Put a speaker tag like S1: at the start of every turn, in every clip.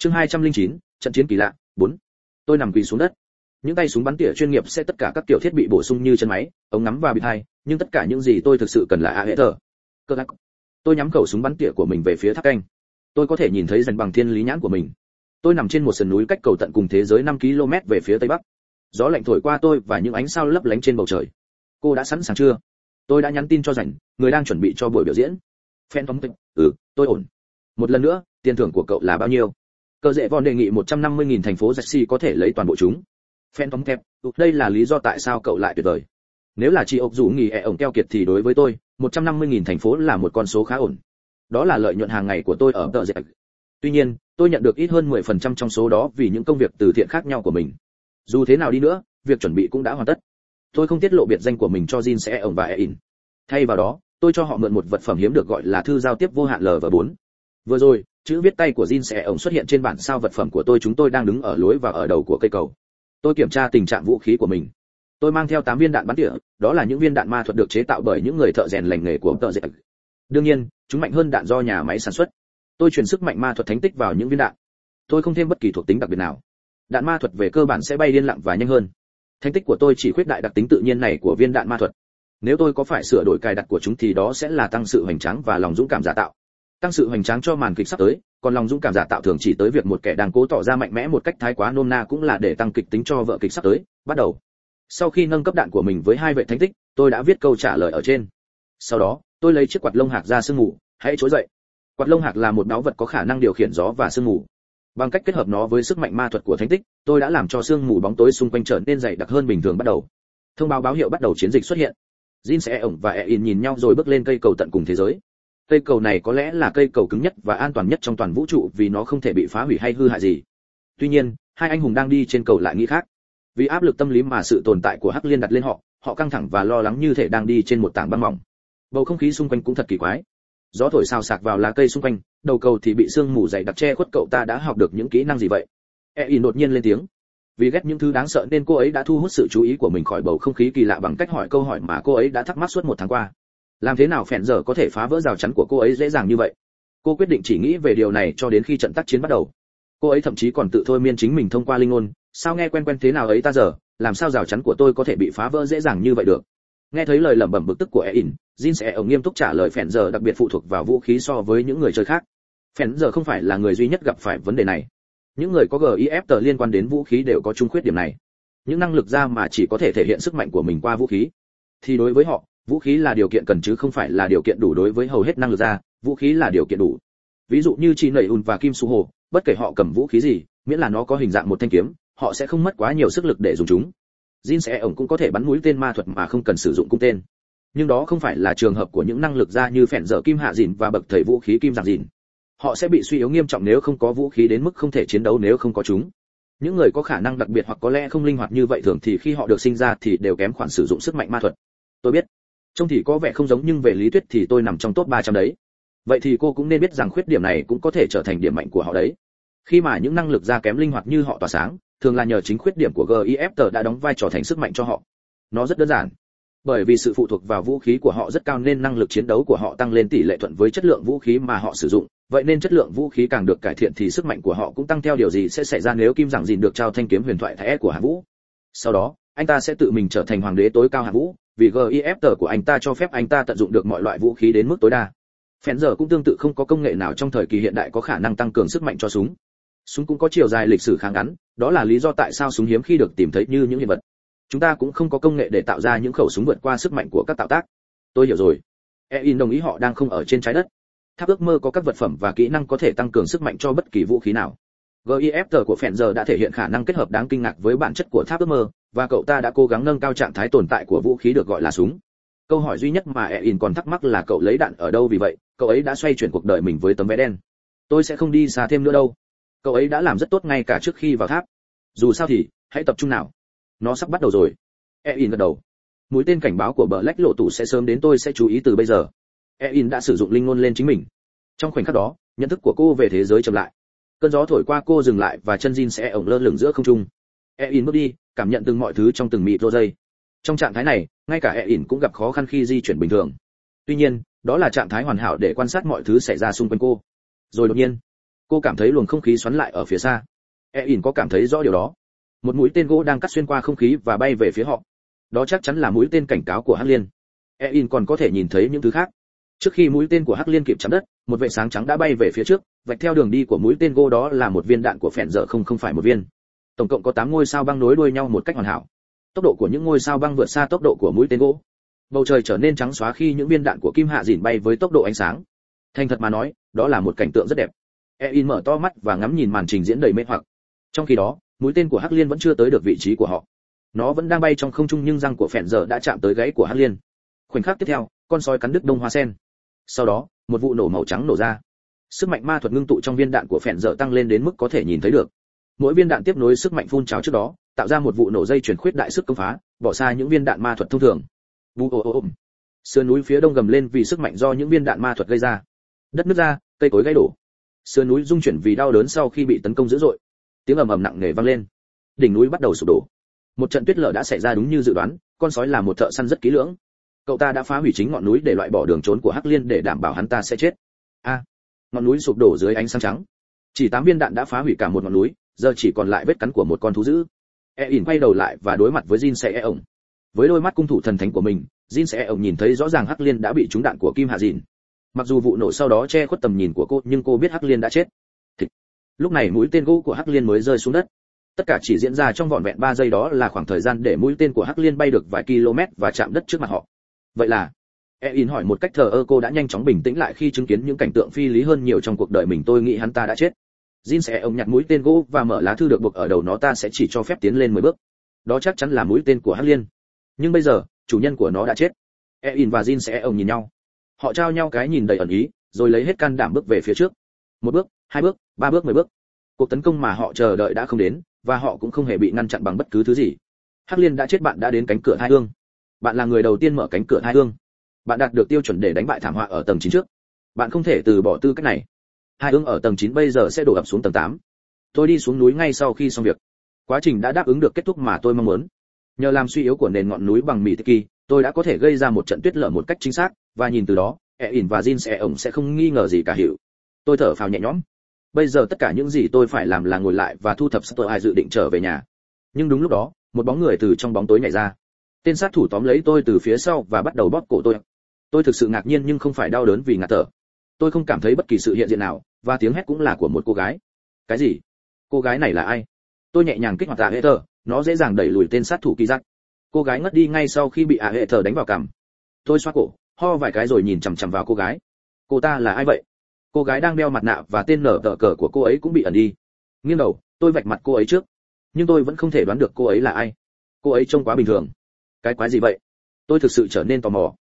S1: chương 209, trận chiến kỳ lạ 4. tôi nằm quỳ xuống đất. Những tay súng bắn tỉa chuyên nghiệp sẽ tất cả các tiểu thiết bị bổ sung như chân máy ống ngắm và bịt hai nhưng tất cả những gì tôi thực sự cần là a hệ thờ. Cơ lắc. Tôi nhắm khẩu súng bắn tỉa của mình về phía tháp canh. Tôi có thể nhìn thấy dành bằng thiên lý nhãn của mình. Tôi nằm trên một sườn núi cách cầu tận cùng thế giới 5 km về phía tây bắc. Gió lạnh thổi qua tôi và những ánh sao lấp lánh trên bầu trời. Cô đã sẵn sàng chưa? Tôi đã nhắn tin cho rảnh người đang chuẩn bị cho buổi biểu diễn. Phen thống tịch. Ừ tôi ổn. Một lần nữa tiền thưởng của cậu là bao nhiêu? Cờ dễ von đề nghị 150.000 thành phố Jersey có thể lấy toàn bộ chúng. Phen tóm kẹp ừ, đây là lý do tại sao cậu lại tuyệt vời. Nếu là chị ốc rủ nghỉ ẻ ổng keo kiệt thì đối với tôi 150.000 thành phố là một con số khá ổn. Đó là lợi nhuận hàng ngày của tôi ở tờ dệt. Tuy nhiên tôi nhận được ít hơn 10% trong số đó vì những công việc từ thiện khác nhau của mình. Dù thế nào đi nữa việc chuẩn bị cũng đã hoàn tất. Tôi không tiết lộ biệt danh của mình cho Jin sẽ ổng và Ein. Thay vào đó, tôi cho họ mượn một vật phẩm hiếm được gọi là thư giao tiếp vô hạn LV4. Vừa rồi, chữ viết tay của Jin sẽ ổng xuất hiện trên bản sao vật phẩm của tôi chúng tôi đang đứng ở lối và ở đầu của cây cầu. Tôi kiểm tra tình trạng vũ khí của mình. Tôi mang theo 8 viên đạn bắn tỉa, đó là những viên đạn ma thuật được chế tạo bởi những người thợ rèn lành nghề của tợ dệt. Đương nhiên, chúng mạnh hơn đạn do nhà máy sản xuất. Tôi truyền sức mạnh ma thuật thánh tích vào những viên đạn. Tôi không thêm bất kỳ thuộc tính đặc biệt nào. Đạn ma thuật về cơ bản sẽ bay điên lặng và nhanh hơn Thánh tích của tôi chỉ khuyết đại đặc tính tự nhiên này của viên đạn ma thuật nếu tôi có phải sửa đổi cài đặt của chúng thì đó sẽ là tăng sự hoành tráng và lòng dũng cảm giả tạo tăng sự hoành tráng cho màn kịch sắp tới, còn lòng dũng cảm giả tạo thường chỉ tới việc một kẻ đang cố tỏ ra mạnh mẽ một cách thái quá nôm na cũng là để tăng kịch tính cho vợ kịch sắp tới. Bắt đầu. Sau khi nâng cấp đạn của mình với hai vệ thánh tích, tôi đã viết câu trả lời ở trên. Sau đó, tôi lấy chiếc quạt lông hạc ra sương mù, hãy trỗi dậy. Quạt lông hạc là một báu vật có khả năng điều khiển gió và sương mù. Bằng cách kết hợp nó với sức mạnh ma thuật của thánh tích, tôi đã làm cho sương mù bóng tối xung quanh trở nên dày đặc hơn bình thường bắt đầu. Thông báo báo hiệu bắt đầu chiến dịch xuất hiện. Jin sẽ ổng và e nhìn nhau rồi bước lên cây cầu tận cùng thế giới cây cầu này có lẽ là cây cầu cứng nhất và an toàn nhất trong toàn vũ trụ vì nó không thể bị phá hủy hay hư hại gì. Tuy nhiên, hai anh hùng đang đi trên cầu lại nghĩ khác. Vì áp lực tâm lý mà sự tồn tại của hắc liên đặt lên họ họ căng thẳng và lo lắng như thể đang đi trên một tảng băng mỏng. Bầu không khí xung quanh cũng thật kỳ quái. Gió thổi xào sạc vào lá cây xung quanh, đầu cầu thì bị sương mù dày đặc che khuất cậu ta đã học được những kỹ năng gì vậy? E in đột nhiên lên tiếng. Vì ghét những thứ đáng sợ nên cô ấy đã thu hút sự chú ý của mình khỏi bầu không khí kỳ lạ bằng cách hỏi câu hỏi mà cô ấy đã thắc mắc suốt một tháng qua làm thế nào phèn giờ có thể phá vỡ rào chắn của cô ấy dễ dàng như vậy cô quyết định chỉ nghĩ về điều này cho đến khi trận tác chiến bắt đầu cô ấy thậm chí còn tự thôi miên chính mình thông qua linh ngôn sao nghe quen quen thế nào ấy ta giờ làm sao rào chắn của tôi có thể bị phá vỡ dễ dàng như vậy được nghe thấy lời lẩm bẩm bực tức của Ein, Jin sẽ ở nghiêm túc trả lời phèn giờ đặc biệt phụ thuộc vào vũ khí so với những người chơi khác. Phèn giờ không phải là người duy nhất gặp phải vấn đề này. Những người có GIF tờ liên quan đến vũ khí đều có chung khuyết điểm này. Những năng lực ra mà chỉ có thể thể hiện sức mạnh của mình qua vũ khí. Thì đối với họ, vũ khí là điều kiện cần chứ không phải là điều kiện đủ đối với hầu hết năng lực ra, vũ khí là điều kiện đủ. Ví dụ như Chi Nảy ùn và Kim Su Hồ, bất kể họ cầm vũ khí gì, miễn là nó có hình dạng một thanh kiếm, họ sẽ không mất quá nhiều sức lực để dùng chúng Jin sẽ ổng cũng có thể bắn mũi tên ma thuật mà không cần sử dụng cung tên. Nhưng đó không phải là trường hợp của những năng lực ra như phèn dở kim hạ dìn và bậc thầy vũ khí kim giặc dìn. Họ sẽ bị suy yếu nghiêm trọng nếu không có vũ khí đến mức không thể chiến đấu nếu không có chúng. Những người có khả năng đặc biệt hoặc có lẽ không linh hoạt như vậy thường thì khi họ được sinh ra thì đều kém khoản sử dụng sức mạnh ma thuật. Tôi biết. Trông thì có vẻ không giống nhưng về lý thuyết thì tôi nằm trong top 300 đấy. Vậy thì cô cũng nên biết rằng khuyết điểm này cũng có thể trở thành điểm mạnh của họ đấy. Khi mà những năng lực ra kém linh hoạt như họ tỏa sáng, thường là nhờ chính khuyết điểm của GIF đã đóng vai trò thành sức mạnh cho họ. Nó rất đơn giản. Bởi vì sự phụ thuộc vào vũ khí của họ rất cao nên năng lực chiến đấu của họ tăng lên tỷ lệ thuận với chất lượng vũ khí mà họ sử dụng, vậy nên chất lượng vũ khí càng được cải thiện thì sức mạnh của họ cũng tăng theo điều gì sẽ xảy ra nếu Kim Giảng Dìn được trao thanh kiếm huyền thoại thái của Hạng Vũ. Sau đó, anh ta sẽ tự mình trở thành hoàng đế tối cao Hạng Vũ, vì GIF của anh ta cho phép anh ta tận dụng được mọi loại vũ khí đến mức tối đa. Phèn giờ cũng tương tự không có công nghệ nào trong thời kỳ hiện đại có khả năng tăng cường sức mạnh cho súng, súng cũng có chiều dài lịch sử khá ngắn đó là lý do tại sao súng hiếm khi được tìm thấy như những hiện vật. Chúng ta cũng không có công nghệ để tạo ra những khẩu súng vượt qua sức mạnh của các tạo tác. Tôi hiểu rồi. Ein đồng ý họ đang không ở trên trái đất. Tháp ước mơ có các vật phẩm và kỹ năng có thể tăng cường sức mạnh cho bất kỳ vũ khí nào. Gif của phèn giờ đã thể hiện khả năng kết hợp đáng kinh ngạc với bản chất của tháp ước mơ và cậu ta đã cố gắng nâng cao trạng thái tồn tại của vũ khí được gọi là súng. Câu hỏi duy nhất mà ein còn thắc mắc là cậu lấy đạn ở đâu vì vậy? Cậu ấy đã xoay chuyển cuộc đời mình với tấm vé đen. Tôi sẽ không đi xa thêm nữa đâu. Cậu ấy đã làm rất tốt ngay cả trước khi vào tháp. Dù sao thì, hãy tập trung nào. Nó sắp bắt đầu rồi. E gật đầu. Mũi tên cảnh báo của bờ lách lộ tủ sẽ sớm đến, tôi sẽ chú ý từ bây giờ. E đã sử dụng linh ngôn lên chính mình. Trong khoảnh khắc đó, nhận thức của cô về thế giới chậm lại. Cơn gió thổi qua cô dừng lại và chân Jin sẽ ổng lơ lửng giữa không trung. E bước đi cảm nhận từng mọi thứ trong từng mịt rô dây. Trong trạng thái này, ngay cả e cũng gặp khó khăn khi di chuyển bình thường. Tuy nhiên, đó là trạng thái hoàn hảo để quan sát mọi thứ xảy ra xung quanh cô. Rồi đột nhiên, cô cảm thấy luồng không khí xoắn lại ở phía xa. E in có cảm thấy rõ điều đó. Một mũi tên gỗ đang cắt xuyên qua không khí và bay về phía họ. Đó chắc chắn là mũi tên cảnh cáo của hắc liên. E in còn có thể nhìn thấy những thứ khác. Trước khi mũi tên của hắc liên kịp chạm đất, một vệ sáng trắng đã bay về phía trước, vạch theo đường đi của mũi tên gỗ đó là một viên đạn của phèn dở không không phải một viên tổng cộng có 8 ngôi sao băng nối đuôi nhau một cách hoàn hảo. Tốc độ của những ngôi sao băng vượt xa tốc độ của mũi tên gỗ. Bầu trời trở nên trắng xóa khi những viên đạn của kim hạ Dĩn bay với tốc độ ánh sáng. Thành thật mà nói, đó là một cảnh tượng rất đẹp. E mở to mắt và ngắm nhìn màn trình diễn đầy mê hoặc. Trong khi đó, mũi tên của hắc liên vẫn chưa tới được vị trí của họ. Nó vẫn đang bay trong không trung nhưng răng của phèn giờ đã chạm tới gáy của hắc liên. Khoảnh khắc tiếp theo, con sói cắn đứt đông hoa sen. Sau đó, một vụ nổ màu trắng nổ ra. Sức mạnh ma thuật ngưng tụ trong viên đạn của phèn dở tăng lên đến mức có thể nhìn thấy được mỗi viên đạn tiếp nối sức mạnh phun trào trước đó, tạo ra một vụ nổ dây chuyển khuyết đại sức công phá, bỏ xa những viên đạn ma thuật thông thường. Bù ồ ồ ôm sườn núi phía đông gầm lên vì sức mạnh do những viên đạn ma thuật gây ra. Đất nứt ra, cây cối gãy đổ. Sườn núi rung chuyển vì đau đớn sau khi bị tấn công dữ dội. Tiếng ầm ầm nặng nề vang lên. Đỉnh núi bắt đầu sụp đổ. Một trận tuyết lở đã xảy ra đúng như dự đoán, con sói là một thợ săn rất kỹ lưỡng. Cậu ta đã phá hủy chính ngọn núi để loại bỏ đường trốn của hắc liên để đảm bảo hắn ta sẽ chết. A. Ngọn núi sụp đổ dưới ánh sáng trắng. Chỉ tám viên đạn đã phá hủy cả một ngọn núi giờ chỉ còn lại vết cắn của một con thú dữ. E ỉn quay đầu lại và đối mặt với jin sẽ e ổng với đôi mắt cung thủ thần thánh của mình, jin sẽ e ổng nhìn thấy rõ ràng hắc liên đã bị trúng đạn của kim hạ dìn. Mặc dù vụ nổ sau đó che khuất tầm nhìn của cô, nhưng cô biết hắc liên đã chết. Thịt. lúc này mũi tên gỗ của hắc liên mới rơi xuống đất. Tất cả chỉ diễn ra trong vỏn vẹn 3 giây đó là khoảng thời gian để mũi tên của hắc liên bay được vài km và chạm đất trước mặt họ. Vậy là Ein hỏi một cách thờ ơ cô đã nhanh chóng bình tĩnh lại khi chứng kiến những cảnh tượng phi lý hơn nhiều trong cuộc đời mình, tôi nghĩ hắn ta đã chết. Jin sẽ ông nhặt mũi tên gỗ và mở lá thư được buộc ở đầu nó, ta sẽ chỉ cho phép tiến lên 10 bước. Đó chắc chắn là mũi tên của hắc liên. Nhưng bây giờ, chủ nhân của nó đã chết. Ein và Jin sẽ ông nhìn nhau. Họ trao nhau cái nhìn đầy ẩn ý, rồi lấy hết can đảm bước về phía trước. Một bước, hai bước, ba bước, mười bước. Cuộc tấn công mà họ chờ đợi đã không đến, và họ cũng không hề bị ngăn chặn bằng bất cứ thứ gì. Hắc liên đã chết, bạn đã đến cánh cửa hai hương. Bạn là người đầu tiên mở cánh cửa hai hương. Bạn đạt được tiêu chuẩn để đánh bại thảm họa ở tầng 9 trước. Bạn không thể từ bỏ tư cách này hai ứng ở tầng 9 bây giờ sẽ đổ ập xuống tầng 8. tôi đi xuống núi ngay sau khi xong việc. Quá trình đã đáp ứng được kết thúc mà tôi mong muốn. Nhờ làm suy yếu của nền ngọn núi bằng mì tiki, tôi đã có thể gây ra một trận tuyết lở một cách chính xác, và nhìn từ đó e ỉn và jin sẽ ổng sẽ không nghi ngờ gì cả hiểu tôi thở phào nhẹ nhõm. Bây giờ tất cả những gì tôi phải làm là ngồi lại và thu thập sắp ai dự định trở về nhà. Nhưng đúng lúc đó, một bóng người từ trong bóng tối nhảy ra. Tên sát thủ tóm lấy tôi từ phía sau và bắt đầu bóp cổ tôi. Tôi thực sự ngạc nhiên nhưng không phải đau đớn vì ngạt thở. Tôi không cảm thấy bất kỳ sự hiện diện nào và tiếng hét cũng là của một cô gái. Cái gì? Cô gái này là ai? Tôi nhẹ nhàng kích hoạt tạ hệ thờ nó dễ dàng đẩy lùi tên sát thủ kỳ giặc cô gái ngất đi ngay sau khi bị ạ hệ thờ đánh vào cằm. Tôi xoa cổ, ho vài cái rồi nhìn chằm chằm vào cô gái. Cô ta là ai vậy? Cô gái đang đeo mặt nạ và tên nở tờ cờ của cô ấy cũng bị ẩn đi. Nghiêng đầu, tôi vạch mặt cô ấy trước. Nhưng tôi vẫn không thể đoán được cô ấy là ai. Cô ấy trông quá bình thường. Cái quái gì vậy? Tôi thực sự trở nên tò mò.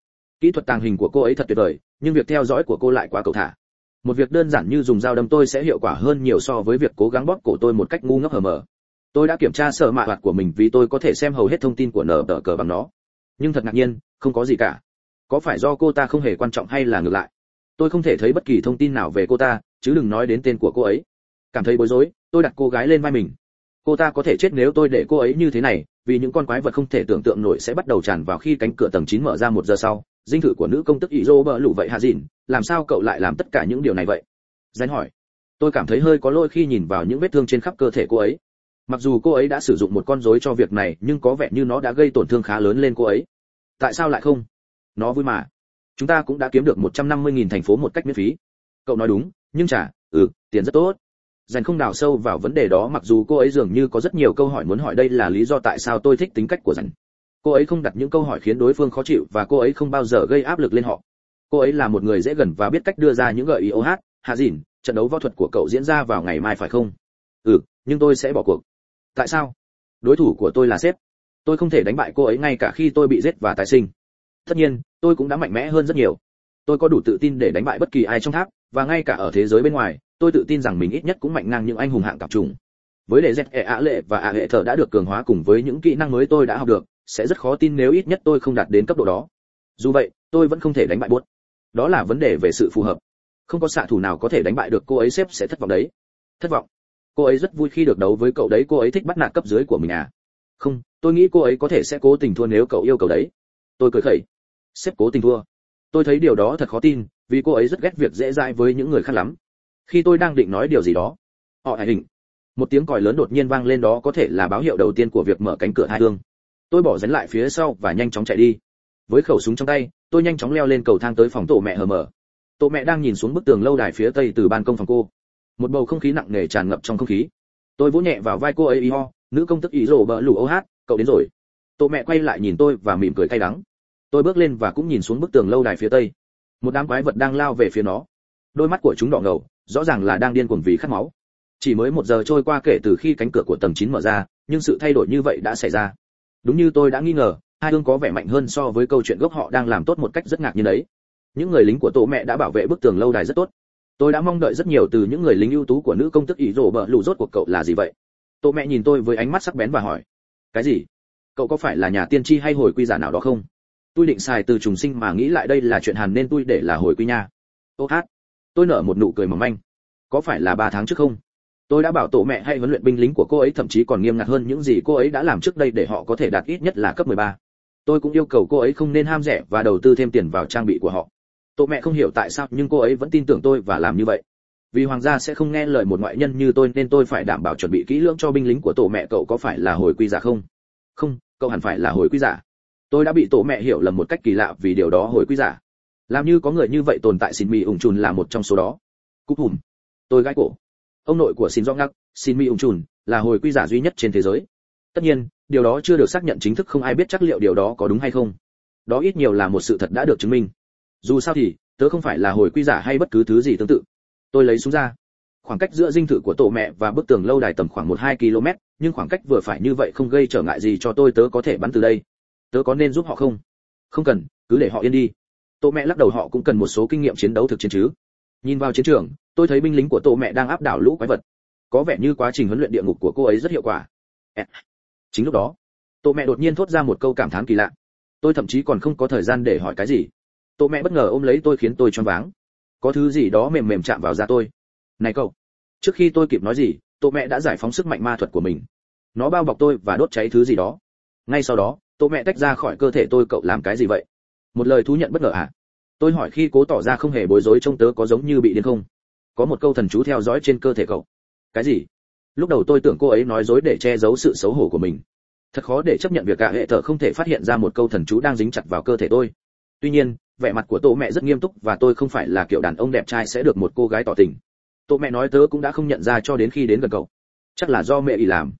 S1: Kỹ thuật tàng hình của cô ấy thật tuyệt vời, nhưng việc theo dõi của cô lại quá cầu thả một việc đơn giản như dùng dao đâm tôi sẽ hiệu quả hơn nhiều so với việc cố gắng bóp cổ tôi một cách ngu ngốc hờ mờ. Tôi đã kiểm tra sở mạ hoạt của mình vì tôi có thể xem hầu hết thông tin của nở tờ cờ bằng nó. Nhưng thật ngạc nhiên, không có gì cả. Có phải do cô ta không hề quan trọng hay là ngược lại? Tôi không thể thấy bất kỳ thông tin nào về cô ta, chứ đừng nói đến tên của cô ấy. Cảm thấy bối rối, tôi đặt cô gái lên vai mình cô ta có thể chết nếu tôi để cô ấy như thế này, vì những con quái vật không thể tưởng tượng nổi sẽ bắt đầu tràn vào khi cánh cửa tầng 9 mở ra một giờ sau. Dinh thự của nữ công tức ý dô bờ lụ vậy hạ dìn làm sao cậu lại làm tất cả những điều này vậy? Danh hỏi. Tôi cảm thấy hơi có lỗi khi nhìn vào những vết thương trên khắp cơ thể cô ấy. Mặc dù cô ấy đã sử dụng một con rối cho việc này, nhưng có vẻ như nó đã gây tổn thương khá lớn lên cô ấy. Tại sao lại không? Nó vui mà. Chúng ta cũng đã kiếm được 150.000 thành phố một cách miễn phí. Cậu nói đúng, nhưng chả ừ tiền rất tốt dành không đào sâu vào vấn đề đó, mặc dù cô ấy dường như có rất nhiều câu hỏi muốn hỏi đây là lý do tại sao tôi thích tính cách của dành. Cô ấy không đặt những câu hỏi khiến đối phương khó chịu và cô ấy không bao giờ gây áp lực lên họ. Cô ấy là một người dễ gần và biết cách đưa ra những gợi ý ô hát, hạ dìn, trận đấu võ thuật của cậu diễn ra vào ngày mai phải không? Ừ nhưng tôi sẽ bỏ cuộc. Tại sao? Đối thủ của tôi là sếp. Tôi không thể đánh bại cô ấy ngay cả khi tôi bị giết và tái sinh. Tất nhiên, tôi cũng đã mạnh mẽ hơn rất nhiều. Tôi có đủ tự tin để đánh bại bất kỳ ai trong tháp, và ngay cả ở thế giới bên ngoài tôi tự tin rằng mình ít nhất cũng mạnh ngang những anh hùng hạng cặp trùng. Với đề dẹt ệ ạ lệ và ạ hệ thờ đã được cường hóa cùng với những kỹ năng mới tôi đã học được, sẽ rất khó tin nếu ít nhất tôi không đạt đến cấp độ đó. Dù vậy, tôi vẫn không thể đánh bại buốt. Đó là vấn đề về sự phù hợp. Không có xạ thủ nào có thể đánh bại được cô ấy xếp sẽ thất vọng đấy. Thất vọng. Cô ấy rất vui khi được đấu với cậu đấy, cô ấy thích bắt nạt cấp dưới của mình à? Không, tôi nghĩ cô ấy có thể sẽ cố tình thua nếu cậu yêu cầu đấy. Tôi cười khẩy. Xếp cố tình thua. Tôi thấy điều đó thật khó tin, vì cô ấy rất ghét việc dễ dãi với những người khác lắm khi tôi đang định nói điều gì đó, họ hải hình một tiếng còi lớn đột nhiên vang lên đó có thể là báo hiệu đầu tiên của việc mở cánh cửa hai thương. Tôi bỏ dấn lại phía sau và nhanh chóng chạy đi. Với khẩu súng trong tay, tôi nhanh chóng leo lên cầu thang tới phòng tổ mẹ hờ mở tổ mẹ đang nhìn xuống bức tường lâu đài phía tây từ ban công phòng cô. Một bầu không khí nặng nề tràn ngập trong không khí. Tôi vỗ nhẹ vào vai cô ấy y ho, nữ công tức ý rồ bỡ lù ô hát, cậu đến rồi. Tổ mẹ quay lại nhìn tôi và mỉm cười cay đắng. Tôi bước lên và cũng nhìn xuống bức tường lâu đài phía tây. Một đám quái vật đang lao về phía nó. Đôi mắt của chúng đỏ ngầu rõ ràng là đang điên cuồng vì khát máu. Chỉ mới một giờ trôi qua kể từ khi cánh cửa của tầng 9 mở ra, nhưng sự thay đổi như vậy đã xảy ra. Đúng như tôi đã nghi ngờ, hai hương có vẻ mạnh hơn so với câu chuyện gốc họ đang làm tốt một cách rất ngạc nhiên đấy. Những người lính của tổ mẹ đã bảo vệ bức tường lâu đài rất tốt. Tôi đã mong đợi rất nhiều từ những người lính ưu tú của nữ công tức ý rổ bờ lù rốt cuộc cậu là gì vậy? Tổ mẹ nhìn tôi với ánh mắt sắc bén và hỏi. Cái gì? Cậu có phải là nhà tiên tri hay hồi quy giả nào đó không? Tôi định xài từ trùng sinh mà nghĩ lại đây là chuyện hàn nên tôi để là hồi quy nha. Ô hát tôi nở một nụ cười mỏng manh. Có phải là ba tháng trước không? Tôi đã bảo tổ mẹ hay huấn luyện binh lính của cô ấy, thậm chí còn nghiêm ngặt hơn những gì cô ấy đã làm trước đây để họ có thể đạt ít nhất là cấp 13. tôi cũng yêu cầu cô ấy không nên ham rẻ và đầu tư thêm tiền vào trang bị của họ. Tổ mẹ không hiểu tại sao, nhưng cô ấy vẫn tin tưởng tôi và làm như vậy. Vì hoàng gia sẽ không nghe lời một ngoại nhân như tôi, nên tôi phải đảm bảo chuẩn bị kỹ lưỡng cho binh lính của tổ mẹ, cậu có phải là hồi quy giả không? Không, cậu hẳn phải là hồi quy giả. Tôi đã bị tổ mẹ hiểu lầm một cách kỳ lạ vì điều đó hồi quy giả làm như có người như vậy tồn tại xin mì ủng trùn là một trong số đó. Cúp hùm. Tôi gãi cổ. Ông nội của xin do ngắc, xin mi ủng trùn là hồi quy giả duy nhất trên thế giới. Tất nhiên, điều đó chưa được xác nhận chính thức không ai biết chắc liệu điều đó có đúng hay không. Đó ít nhiều là một sự thật đã được chứng minh. Dù sao thì, tớ không phải là hồi quy giả hay bất cứ thứ gì tương tự. Tôi lấy súng ra. Khoảng cách giữa dinh thự của tổ mẹ và bức tường lâu đài tầm khoảng một hai km, nhưng khoảng cách vừa phải như vậy không gây trở ngại gì cho tôi, tớ có thể bắn từ đây. Tớ có nên giúp họ không? Không cần, cứ để họ yên đi tổ mẹ lắc đầu, họ cũng cần một số kinh nghiệm chiến đấu thực chiến chứ. Nhìn vào chiến trường, tôi thấy binh lính của tổ mẹ đang áp đảo lũ quái vật. Có vẻ như quá trình huấn luyện địa ngục của cô ấy rất hiệu quả. Chính lúc đó tổ mẹ đột nhiên thốt ra một câu cảm thán kỳ lạ. Tôi thậm chí còn không có thời gian để hỏi cái gì. Tổ mẹ bất ngờ ôm lấy tôi khiến tôi choáng váng. Có thứ gì đó mềm mềm chạm vào da tôi. Này cậu, trước khi tôi kịp nói gì tổ mẹ đã giải phóng sức mạnh ma thuật của mình. Nó bao bọc tôi và đốt cháy thứ gì đó. Ngay sau đó tổ mẹ tách ra khỏi cơ thể tôi, cậu làm cái gì vậy? Một lời thú nhận bất ngờ à? Tôi hỏi khi cố tỏ ra không hề bối rối trông tớ có giống như bị điên không? Có một câu thần chú theo dõi trên cơ thể cậu. Cái gì? Lúc đầu tôi tưởng cô ấy nói dối để che giấu sự xấu hổ của mình. Thật khó để chấp nhận việc cả hệ thở không thể phát hiện ra một câu thần chú đang dính chặt vào cơ thể tôi. Tuy nhiên, vẻ mặt của tô mẹ rất nghiêm túc và tôi không phải là kiểu đàn ông đẹp trai sẽ được một cô gái tỏ tình. Tô mẹ nói tớ cũng đã không nhận ra cho đến khi đến gần cậu. Chắc là do mẹ ỉ làm.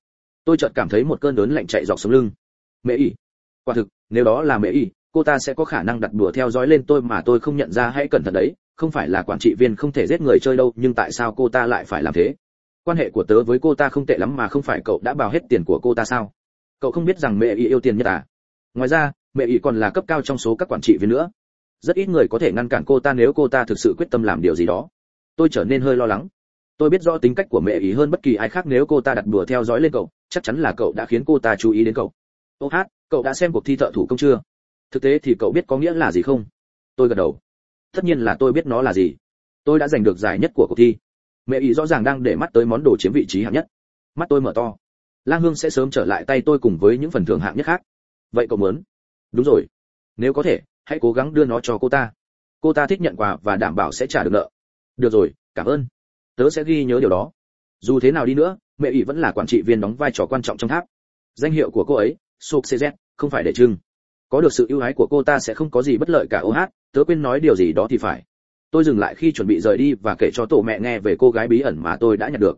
S1: Tôi chợt cảm thấy một cơn đớn lạnh chạy dọc sống lưng. Mẹ ỉ quả thực, nếu đó là mẹ ỉ cô ta sẽ có khả năng đặt đùa theo dõi lên tôi mà tôi không nhận ra, hãy cẩn thận đấy, không phải là quản trị viên không thể giết người chơi đâu, nhưng tại sao cô ta lại phải làm thế? Quan hệ của tớ với cô ta không tệ lắm mà không phải cậu đã bào hết tiền của cô ta sao? Cậu không biết rằng mẹ ý yêu tiền nhất à? Ngoài ra, mẹ ý còn là cấp cao trong số các quản trị viên nữa. Rất ít người có thể ngăn cản cô ta nếu cô ta thực sự quyết tâm làm điều gì đó. Tôi trở nên hơi lo lắng. Tôi biết rõ tính cách của mẹ ý hơn bất kỳ ai khác nếu cô ta đặt đùa theo dõi lên cậu, chắc chắn là cậu đã khiến cô ta chú ý đến cậu. Ô hát, cậu đã xem cuộc thi thợ thủ công chưa? Thực tế thì cậu biết có nghĩa là gì không? Tôi gật đầu. Tất nhiên là tôi biết nó là gì. Tôi đã giành được giải nhất của cuộc thi. Mẹ ý rõ ràng đang để mắt tới món đồ chiếm vị trí hạng nhất. Mắt tôi mở to. Lang hương sẽ sớm trở lại tay tôi cùng với những phần thưởng hạng nhất khác. Vậy cậu muốn? Đúng rồi. Nếu có thể, hãy cố gắng đưa nó cho cô ta. Cô ta thích nhận quà và đảm bảo sẽ trả được nợ. Được rồi, cảm ơn. Tớ sẽ ghi nhớ điều đó. Dù thế nào đi nữa, mẹ ỷ vẫn là quản trị viên đóng vai trò quan trọng trong tháp. Danh hiệu của cô ấy sục cz không phải để trưng có được sự ưu ái của cô ta sẽ không có gì bất lợi cả ô hát tớ quên nói điều gì đó thì phải. Tôi dừng lại khi chuẩn bị rời đi và kể cho tổ mẹ nghe về cô gái bí ẩn mà tôi đã nhận được.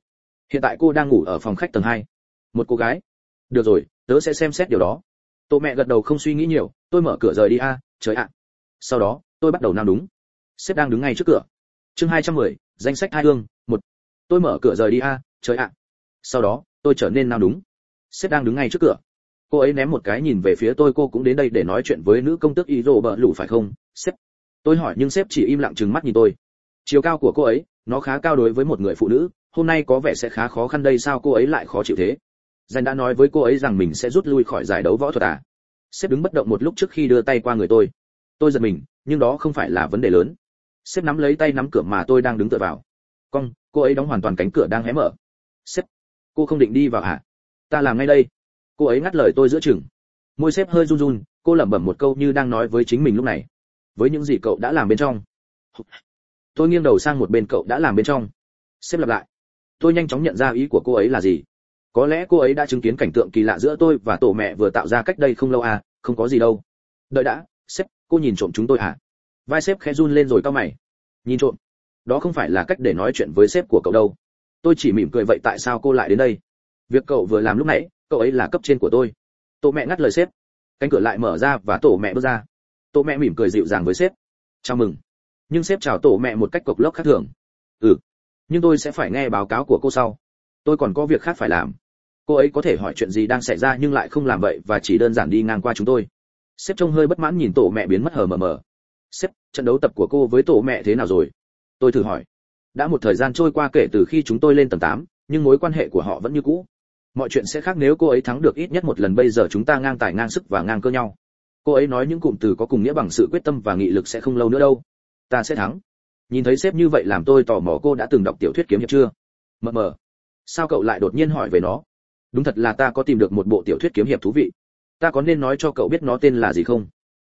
S1: Hiện tại cô đang ngủ ở phòng khách tầng hai. Một cô gái. Được rồi tớ sẽ xem xét điều đó. Tổ mẹ gật đầu không suy nghĩ nhiều tôi mở cửa rời đi. A trời ạ. Sau đó tôi bắt đầu nam đúng sếp đang đứng ngay trước cửa. Chương 210, danh sách hai hương một. Tôi mở cửa rời đi. A trời ạ. Sau đó tôi trở nên nam đúng sếp đang đứng ngay trước cửa cô ấy ném một cái nhìn về phía tôi, cô cũng đến đây để nói chuyện với nữ công tước y rồ bợ lủ, phải không? Sếp. Tôi hỏi, nhưng sếp chỉ im lặng trừng mắt nhìn tôi. Chiều cao của cô ấy, nó khá cao đối với một người phụ nữ. Hôm nay có vẻ sẽ khá khó khăn đây, sao cô ấy lại khó chịu thế? Danh đã nói với cô ấy rằng mình sẽ rút lui khỏi giải đấu võ thuật à? Sếp đứng bất động một lúc trước khi đưa tay qua người tôi. Tôi giật mình, nhưng đó không phải là vấn đề lớn. Sếp nắm lấy tay nắm cửa mà tôi đang đứng tựa vào. Cong, cô ấy đóng hoàn toàn cánh cửa đang hé mở. Sếp, cô không định đi vào à? Ta làm ngay đây cô ấy ngắt lời tôi giữa chừng. Môi xếp hơi run run, cô lẩm bẩm một câu như đang nói với chính mình lúc này. Với những gì cậu đã làm bên trong. Tôi nghiêng đầu sang một bên cậu đã làm bên trong. Xếp lặp lại. Tôi nhanh chóng nhận ra ý của cô ấy là gì. Có lẽ cô ấy đã chứng kiến cảnh tượng kỳ lạ giữa tôi và tổ mẹ vừa tạo ra cách đây không lâu à không có gì đâu. Đợi đã sếp cô nhìn trộm chúng tôi à. Vai sếp khẽ run lên rồi cau mày. Nhìn trộm. Đó không phải là cách để nói chuyện với sếp của cậu đâu. Tôi chỉ mỉm cười vậy tại sao cô lại đến đây? Việc cậu vừa làm lúc nãy cậu ấy là cấp trên của tôi. Tổ mẹ ngắt lời sếp. Cánh cửa lại mở ra và tổ mẹ bước ra. Tổ mẹ mỉm cười dịu dàng với sếp. Chào mừng. Nhưng sếp chào tổ mẹ một cách cộc lốc khác thường. Ừ. Nhưng tôi sẽ phải nghe báo cáo của cô sau. Tôi còn có việc khác phải làm. Cô ấy có thể hỏi chuyện gì đang xảy ra nhưng lại không làm vậy và chỉ đơn giản đi ngang qua chúng tôi. Sếp trông hơi bất mãn nhìn tổ mẹ biến mất hờ mờ mờ. Sếp trận đấu tập của cô với tổ mẹ thế nào rồi? Tôi thử hỏi. Đã một thời gian trôi qua kể từ khi chúng tôi lên tầng 8, nhưng mối quan hệ của họ vẫn như cũ mọi chuyện sẽ khác nếu cô ấy thắng được ít nhất một lần. Bây giờ chúng ta ngang tài ngang sức và ngang cơ nhau. Cô ấy nói những cụm từ có cùng nghĩa bằng sự quyết tâm và nghị lực sẽ không lâu nữa đâu. Ta sẽ thắng. Nhìn thấy sếp như vậy làm tôi tò mò, cô đã từng đọc tiểu thuyết kiếm hiệp chưa? Mờ mờ. Sao cậu lại đột nhiên hỏi về nó? Đúng thật là ta có tìm được một bộ tiểu thuyết kiếm hiệp thú vị. Ta có nên nói cho cậu biết nó tên là gì không?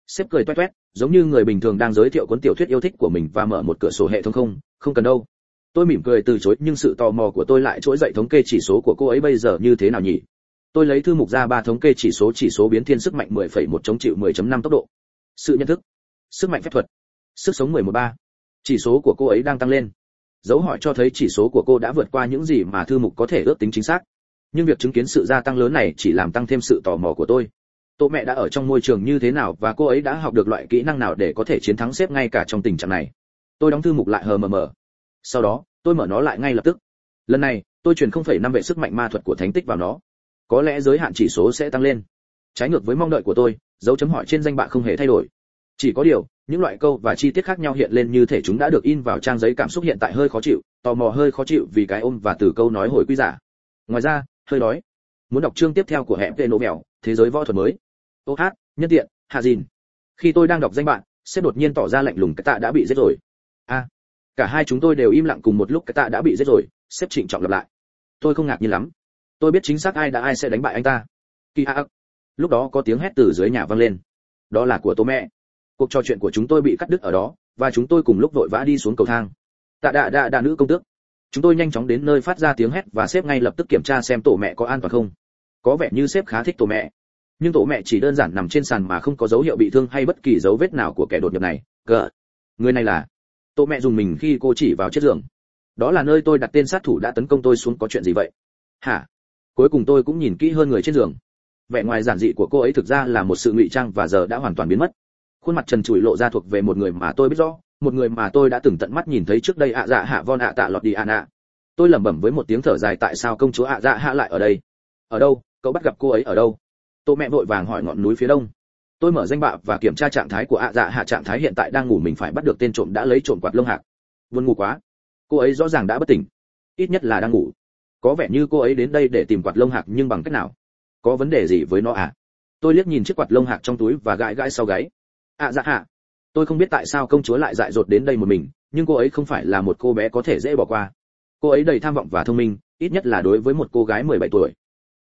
S1: Sếp cười toét toét, giống như người bình thường đang giới thiệu cuốn tiểu thuyết yêu thích của mình và mở một cửa sổ hệ thống không? Không cần đâu tôi mỉm cười từ chối nhưng sự tò mò của tôi lại trỗi dậy. Thống kê chỉ số của cô ấy bây giờ như thế nào nhỉ? Tôi lấy thư mục ra ba thống kê chỉ số chỉ số biến thiên sức mạnh 10,1 chống chịu 10.5 tốc độ. Sự nhận thức sức mạnh phép thuật sức sống 11.3 chỉ số của cô ấy đang tăng lên. Dấu hỏi cho thấy chỉ số của cô đã vượt qua những gì mà thư mục có thể ước tính chính xác. Nhưng việc chứng kiến sự gia tăng lớn này chỉ làm tăng thêm sự tò mò của tôi. Tổ mẹ đã ở trong môi trường như thế nào và cô ấy đã học được loại kỹ năng nào để có thể chiến thắng xếp ngay cả trong tình trạng này? Tôi đóng thư mục lại hờ mờ mờ sau đó tôi mở nó lại ngay lập tức. Lần này tôi truyền 0,5 vệ sức mạnh ma thuật của thánh tích vào nó. Có lẽ giới hạn chỉ số sẽ tăng lên. Trái ngược với mong đợi của tôi dấu chấm hỏi trên danh bạ không hề thay đổi. Chỉ có điều những loại câu và chi tiết khác nhau hiện lên như thể chúng đã được in vào trang giấy cảm xúc hiện tại hơi khó chịu tò mò hơi khó chịu vì cái ôm và từ câu nói hồi quy giả. Ngoài ra hơi đói. Muốn đọc chương tiếp theo của hẻm tên nổ mèo thế giới võ thuật mới. Ô hát nhân tiện hạ dìn. Khi tôi đang đọc danh bạn sếp đột nhiên tỏ ra lạnh lùng cái tạ đã bị giết rồi. A cả hai chúng tôi đều im lặng cùng một lúc, cái tạ đã bị giết rồi, xếp trịnh trọng lặp lại. Tôi không ngạc nhiên lắm. Tôi biết chính xác ai đã ai sẽ đánh bại anh ta. Kỳ a lúc đó có tiếng hét từ dưới nhà vang lên. Đó là của tô mẹ. Cuộc trò chuyện của chúng tôi bị cắt đứt ở đó, và chúng tôi cùng lúc vội vã đi xuống cầu thang. Tạ đạ đạ đạ nữ công tước. Chúng tôi nhanh chóng đến nơi phát ra tiếng hét và sếp ngay lập tức kiểm tra xem tổ mẹ có an toàn không. Có vẻ như sếp khá thích tổ mẹ. Nhưng tổ mẹ chỉ đơn giản nằm trên sàn mà không có dấu hiệu bị thương hay bất kỳ dấu vết nào của kẻ đột nhập này. Gờ người này là Tô mẹ dùng mình khi cô chỉ vào chiếc giường. Đó là nơi tôi đặt tên sát thủ đã tấn công tôi xuống có chuyện gì vậy? Hả? Cuối cùng tôi cũng nhìn kỹ hơn người trên giường. Vẻ ngoài giản dị của cô ấy thực ra là một sự ngụy trang và giờ đã hoàn toàn biến mất. Khuôn mặt trần trụi lộ ra thuộc về một người mà tôi biết rõ, một người mà tôi đã từng tận mắt nhìn thấy trước đây ạ dạ hạ von ạ tạ lọt đi ạ nạ. Tôi lẩm bẩm với một tiếng thở dài tại sao công chúa ạ dạ hạ lại ở đây? Ở đâu? Cậu bắt gặp cô ấy ở đâu? Tô mẹ vội vàng hỏi ngọn núi phía đông tôi mở danh bạ và kiểm tra trạng thái của ạ dạ hạ trạng thái hiện tại đang ngủ, mình phải bắt được tên trộm đã lấy trộm quạt lông hạc. Buồn ngủ quá. Cô ấy rõ ràng đã bất tỉnh. Ít nhất là đang ngủ. Có vẻ như cô ấy đến đây để tìm quạt lông hạc nhưng bằng cách nào? Có vấn đề gì với nó à? Tôi liếc nhìn chiếc quạt lông hạc trong túi và gãi gãi sau gáy. Ạ dạ hạ, tôi không biết tại sao công chúa lại dại dột đến đây một mình, nhưng cô ấy không phải là một cô bé có thể dễ bỏ qua. Cô ấy đầy tham vọng và thông minh, ít nhất là đối với một cô gái 17 tuổi.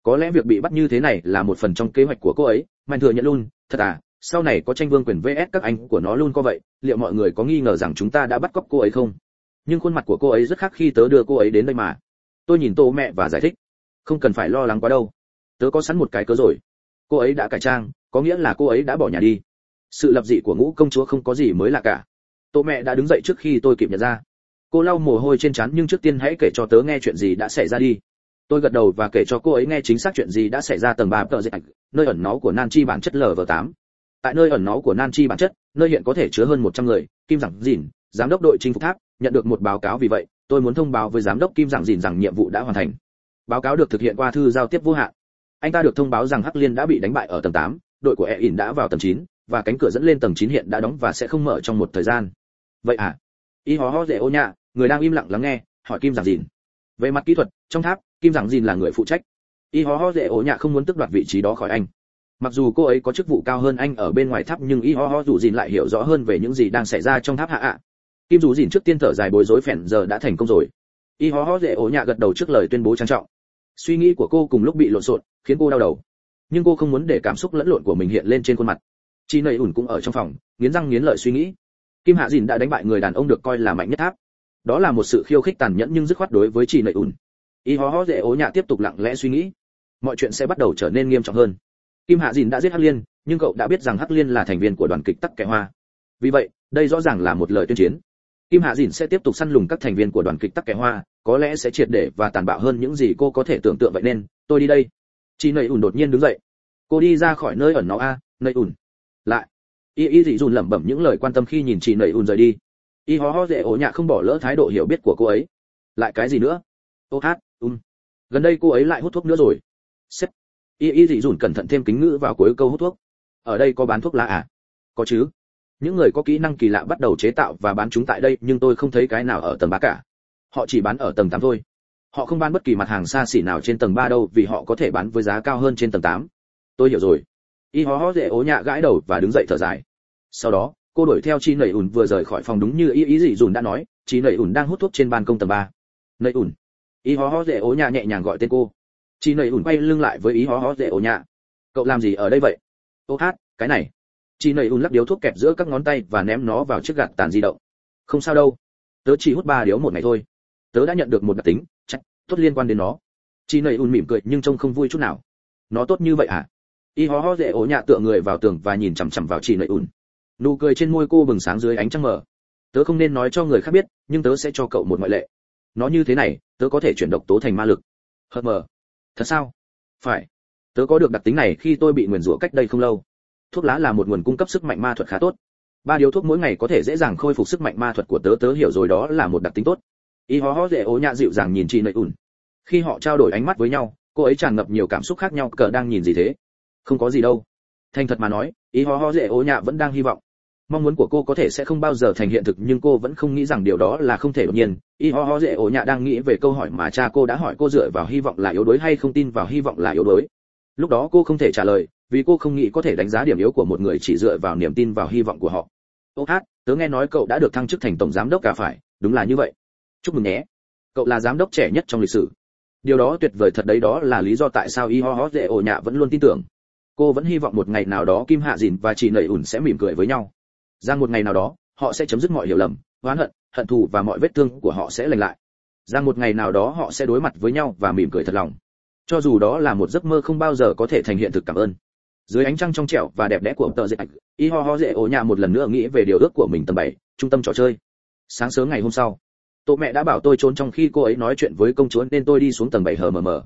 S1: Có lẽ việc bị bắt như thế này là một phần trong kế hoạch của cô ấy, mạnh thừa nhận luôn thật à sau này có tranh vương quyền vs các anh của nó luôn có vậy, liệu mọi người có nghi ngờ rằng chúng ta đã bắt cóc cô ấy không? Nhưng khuôn mặt của cô ấy rất khác khi tớ đưa cô ấy đến đây mà. Tôi nhìn tô mẹ và giải thích. Không cần phải lo lắng quá đâu. Tớ có sẵn một cái cớ rồi. Cô ấy đã cải trang, có nghĩa là cô ấy đã bỏ nhà đi. Sự lập dị của ngũ công chúa không có gì mới lạ cả. Tô mẹ đã đứng dậy trước khi tôi kịp nhận ra. Cô lau mồ hôi trên trán nhưng trước tiên hãy kể cho tớ nghe chuyện gì đã xảy ra đi tôi gật đầu và kể cho cô ấy nghe chính xác chuyện gì đã xảy ra tầng ba tờ dịch nơi ẩn náu của nan chi bản chất lv tám. Tại nơi ẩn náu của nan chi bản chất nơi hiện có thể chứa hơn 100 người kim giảng dìn giám đốc đội chinh phục tháp nhận được một báo cáo vì vậy tôi muốn thông báo với giám đốc kim giảng dìn rằng nhiệm vụ đã hoàn thành. Báo cáo được thực hiện qua thư giao tiếp vô hạn. Anh ta được thông báo rằng hắc liên đã bị đánh bại ở tầng 8, đội của e ỉn đã vào tầng 9, và cánh cửa dẫn lên tầng 9 hiện đã đóng và sẽ không mở trong một thời gian. Vậy à? Y hó hó dễ ô nhạ người đang im lặng lắng nghe hỏi kim giảng dìn. Về mặt kỹ thuật trong tháp kim giảng dìn là người phụ trách. Y hó hó dễ ổ nhạ không muốn tước đoạt vị trí đó khỏi anh. Mặc dù cô ấy có chức vụ cao hơn anh ở bên ngoài tháp nhưng y ho ho dù dìn lại hiểu rõ hơn về những gì đang xảy ra trong tháp hạ ạ. Kim dù dìn trước tiên thở dài bối rối phèn giờ đã thành công rồi. Y ho ho dễ ổ nhạ gật đầu trước lời tuyên bố trang trọng. Suy nghĩ của cô cùng lúc bị lộn xộn, khiến cô đau đầu. Nhưng cô không muốn để cảm xúc lẫn lộn của mình hiện lên trên khuôn mặt. Chi nầy ủn cũng ở trong phòng, nghiến răng nghiến lợi suy nghĩ. Kim hạ dìn đã đánh bại người đàn ông được coi là mạnh nhất tháp. Đó là một sự khiêu khích tàn nhẫn nhưng dứt khoát đối với chị nầy ủn y ho ho dễ ố nhạ tiếp tục lặng lẽ suy nghĩ. Mọi chuyện sẽ bắt đầu trở nên nghiêm trọng hơn. Kim hạ dìn đã giết hắc liên nhưng cậu đã biết rằng hắc liên là thành viên của đoàn kịch tắc kẻ hoa. Vì vậy đây rõ ràng là một lời tuyên chiến. Kim hạ dìn sẽ tiếp tục săn lùng các thành viên của đoàn kịch tắc kẻ hoa có lẽ sẽ triệt để và tàn bạo hơn những gì cô có thể tưởng tượng vậy nên tôi đi đây. Chị nầy ủn đột nhiên đứng dậy. Cô đi ra khỏi nơi ẩn nó a à, nầy ủn lại. Y y dị dùn lẩm bẩm những lời quan tâm khi nhìn chị nầy ủn rời đi. Y ho ho dễ ổ nhạ không bỏ lỡ thái độ hiểu biết của cô ấy. Lại cái gì nữa? Ô hát gần đây cô ấy lại hút thuốc nữa rồi. Sếp. Y y dị dùn cẩn thận thêm kính ngữ vào cuối câu hút thuốc. Ở đây có bán thuốc lá à? Có chứ. Những người có kỹ năng kỳ lạ bắt đầu chế tạo và bán chúng tại đây, nhưng tôi không thấy cái nào ở tầng ba cả. Họ chỉ bán ở tầng tám thôi. Họ không bán bất kỳ mặt hàng xa xỉ nào trên tầng ba đâu, vì họ có thể bán với giá cao hơn trên tầng tám. Tôi hiểu rồi. Y hó hó dễ ố nhạ gãi đầu và đứng dậy thở dài. Sau đó, cô đuổi theo chi nẩy ủn vừa rời khỏi phòng đúng như Y ý dị dùn đã nói. Chi nẩy ủn đang hút thuốc trên ban công tầng ba. Nẩy ủn ý hó hó dễ ố nhà nhẹ nhàng gọi tên cô. Chị nầy ủn quay lưng lại với ý hó hó dễ ố nhà cậu làm gì ở đây vậy? Ô hát, cái này. Chị nầy ủn lắc điếu thuốc kẹp giữa các ngón tay và ném nó vào chiếc gạt tàn di động. Không sao đâu. Tớ chỉ hút ba điếu một ngày thôi. Tớ đã nhận được một đặc tính, chắc, tốt liên quan đến nó. Chị nầy ủn mỉm cười nhưng trông không vui chút nào. Nó tốt như vậy à? Y hó hó dễ ố nhà tựa người vào tường và nhìn chằm chằm vào chị nầy ủn. Nụ cười trên môi cô bừng sáng dưới ánh trăng mờ. Tớ không nên nói cho người khác biết, nhưng tớ sẽ cho cậu một ngoại lệ nó như thế này, tớ có thể chuyển độc tố thành ma lực. Hờ mờ. Thật sao? Phải. Tớ có được đặc tính này khi tôi bị nguyền rủa cách đây không lâu. Thuốc lá là một nguồn cung cấp sức mạnh ma thuật khá tốt. Ba điếu thuốc mỗi ngày có thể dễ dàng khôi phục sức mạnh ma thuật của tớ tớ hiểu rồi đó là một đặc tính tốt. Y ho ho dễ ố nhạ dịu dàng nhìn chị nợ ủn. Khi họ trao đổi ánh mắt với nhau, cô ấy tràn ngập nhiều cảm xúc khác nhau, cờ đang nhìn gì thế? Không có gì đâu. Thành thật mà nói, y ho ho dễ ố nhạ vẫn đang hy vọng mong muốn của cô có thể sẽ không bao giờ thành hiện thực, nhưng cô vẫn không nghĩ rằng điều đó là không thể đột nhiên. Y ho ho dễ ổ nhạ đang nghĩ về câu hỏi mà cha cô đã hỏi cô dựa vào hy vọng là yếu đuối hay không tin vào hy vọng là yếu đuối. Lúc đó cô không thể trả lời, vì cô không nghĩ có thể đánh giá điểm yếu của một người chỉ dựa vào niềm tin vào hy vọng của họ. Ô hát, tớ nghe nói cậu đã được thăng chức thành tổng giám đốc cả phải, đúng là như vậy. Chúc mừng nhé. Cậu là giám đốc trẻ nhất trong lịch sử. Điều đó tuyệt vời, thật đấy, đó là lý do tại sao y ho ho dễ ổ nhạ vẫn luôn tin tưởng. Cô vẫn hy vọng một ngày nào đó kim hạ dìn và chị nầy ủn sẽ mỉm cười với nhau rằng một ngày nào đó họ sẽ chấm dứt mọi hiểu lầm oán hận hận thù và mọi vết thương của họ sẽ lành lại. Rằng một ngày nào đó họ sẽ đối mặt với nhau và mỉm cười thật lòng. Cho dù đó là một giấc mơ không bao giờ có thể thành hiện thực cảm ơn. Dưới ánh trăng trong trẻo và đẹp đẽ của tờ dệt y ho ho dễ ổ nhà một lần nữa nghĩ về điều ước của mình tầng bảy trung tâm trò chơi. Sáng sớm ngày hôm sau tổ mẹ đã bảo tôi trốn trong khi cô ấy nói chuyện với công chúa nên tôi đi xuống tầng bảy hờ mờ mờ.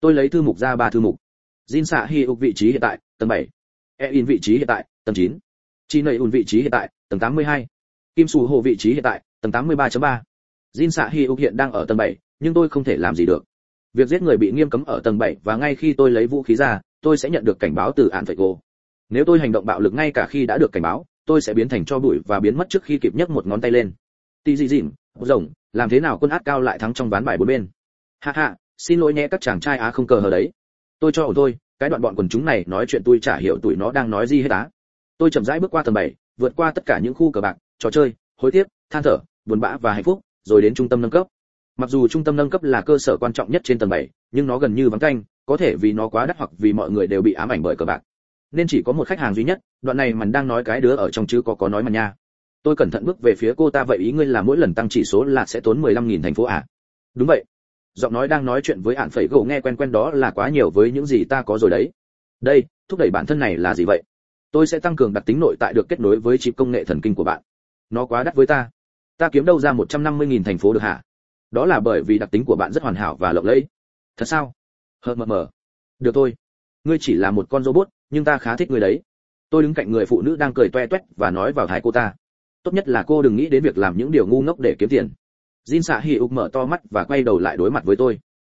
S1: Tôi lấy thư mục ra ba thư mục. Jin xạ hi ục vị trí hiện tại, tầng bảy. E-in vị trí hiện tại, tầng chín. Chi nầy ùn vị trí hiện tại, tầng 82. Kim Sù Hồ vị trí hiện tại, tầng 83.3. Jin xạ hi ục hiện đang ở tầng 7, nhưng tôi không thể làm gì được. Việc giết người bị nghiêm cấm ở tầng 7 và ngay khi tôi lấy vũ khí ra, tôi sẽ nhận được cảnh báo từ An phải cô. Nếu tôi hành động bạo lực ngay cả khi đã được cảnh báo, tôi sẽ biến thành cho bụi và biến mất trước khi kịp nhấc một ngón tay lên. Tì dị dịm, rồng, làm thế nào quân át cao lại thắng trong ván bài bốn bên. Ha ha, xin lỗi nhé các chàng trai á không cờ hờ đấy tôi cho ổn tôi cái đoạn bọn quần chúng này nói chuyện tôi chả hiểu tụi nó đang nói gì hết á tôi chậm rãi bước qua tầng bảy, vượt qua tất cả những khu cờ bạc, trò chơi, hối tiếc, than thở, buồn bã và hạnh phúc, rồi đến trung tâm nâng cấp. Mặc dù trung tâm nâng cấp là cơ sở quan trọng nhất trên tầng bảy, nhưng nó gần như vắng canh có thể vì nó quá đắt hoặc vì mọi người đều bị ám ảnh bởi cờ bạc. Nên chỉ có một khách hàng duy nhất, đoạn này mình đang nói cái đứa ở trong chứ có có nói mà nha. Tôi cẩn thận bước về phía cô ta vậy ý ngươi là mỗi lần tăng chỉ số là sẽ tốn 15.000 thành phố à? Đúng vậy. Giọng nói đang nói chuyện với hạn phẩy gỗ nghe quen quen đó là quá nhiều với những gì ta có rồi đấy. Đây, thúc đẩy bản thân này là gì vậy? Tôi sẽ tăng cường đặc tính nội tại được kết nối với chip công nghệ thần kinh của bạn. Nó quá đắt với ta. Ta kiếm đâu ra 150.000 thành phố được hả? Đó là bởi vì đặc tính của bạn rất hoàn hảo và lộng lẫy. Thật sao? Hờ mờ mờ. Được thôi. Ngươi chỉ là một con robot nhưng ta khá thích ngươi đấy. Tôi đứng cạnh người phụ nữ đang cười toe toét và nói vào thái cô ta. Tốt nhất là cô đừng nghĩ đến việc làm những điều ngu ngốc để kiếm tiền. Jin xạ hỉ ục mở to mắt và quay đầu lại đối mặt với tôi.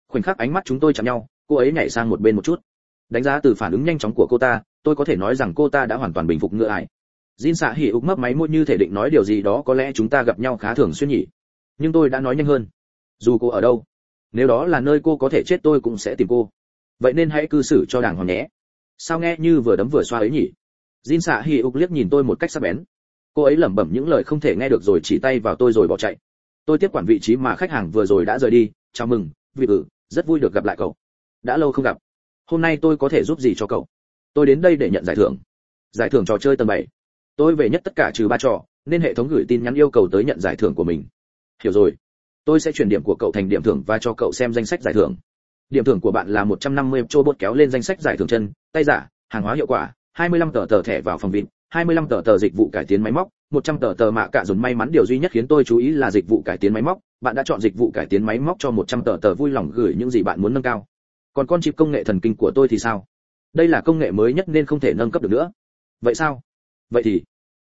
S1: Khoảnh khắc ánh mắt chúng tôi chạm nhau, cô ấy nhảy sang một bên một chút. Đánh giá từ phản ứng nhanh chóng của cô ta, tôi có thể nói rằng cô ta đã hoàn toàn bình phục ngựa ải. Jin xạ hỉ ục mấp máy môi như thể định nói điều gì đó có lẽ chúng ta gặp nhau khá thường xuyên nhỉ. Nhưng tôi đã nói nhanh hơn. Dù cô ở đâu, nếu đó là nơi cô có thể chết tôi cũng sẽ tìm cô. Vậy nên hãy cư xử cho đàng hoàng nhé. Sao nghe như vừa đấm vừa xoa ấy nhỉ? Jin xạ hỉ ục liếc nhìn tôi một cách sắc bén. Cô ấy lẩm bẩm những lời không thể nghe được rồi chỉ tay vào tôi rồi bỏ chạy tôi tiếp quản vị trí mà khách hàng vừa rồi đã rời đi chào mừng vị ử rất vui được gặp lại cậu đã lâu không gặp hôm nay tôi có thể giúp gì cho cậu tôi đến đây để nhận giải thưởng. Giải thưởng trò chơi tầng bảy. tôi về nhất tất cả trừ ba trò, nên hệ thống gửi tin nhắn yêu cầu tới nhận giải thưởng của mình. Hiểu rồi. Tôi sẽ chuyển điểm của cậu thành điểm thưởng và cho cậu xem danh sách giải thưởng. Điểm thưởng của bạn là 150 cho bột kéo lên danh sách giải thưởng chân, tay giả, hàng hóa hiệu quả 25 tờ tờ thẻ vào phòng vịt 25 tờ tờ dịch vụ cải tiến máy móc 100 tờ tờ mạ cả dồn may mắn. Điều duy nhất khiến tôi chú ý là dịch vụ cải tiến máy móc. Bạn đã chọn dịch vụ cải tiến máy móc cho 100 tờ tờ vui lòng gửi những gì bạn muốn nâng cao. Còn con chip công nghệ thần kinh của tôi thì sao? Đây là công nghệ mới nhất nên không thể nâng cấp được nữa. Vậy sao? Vậy thì,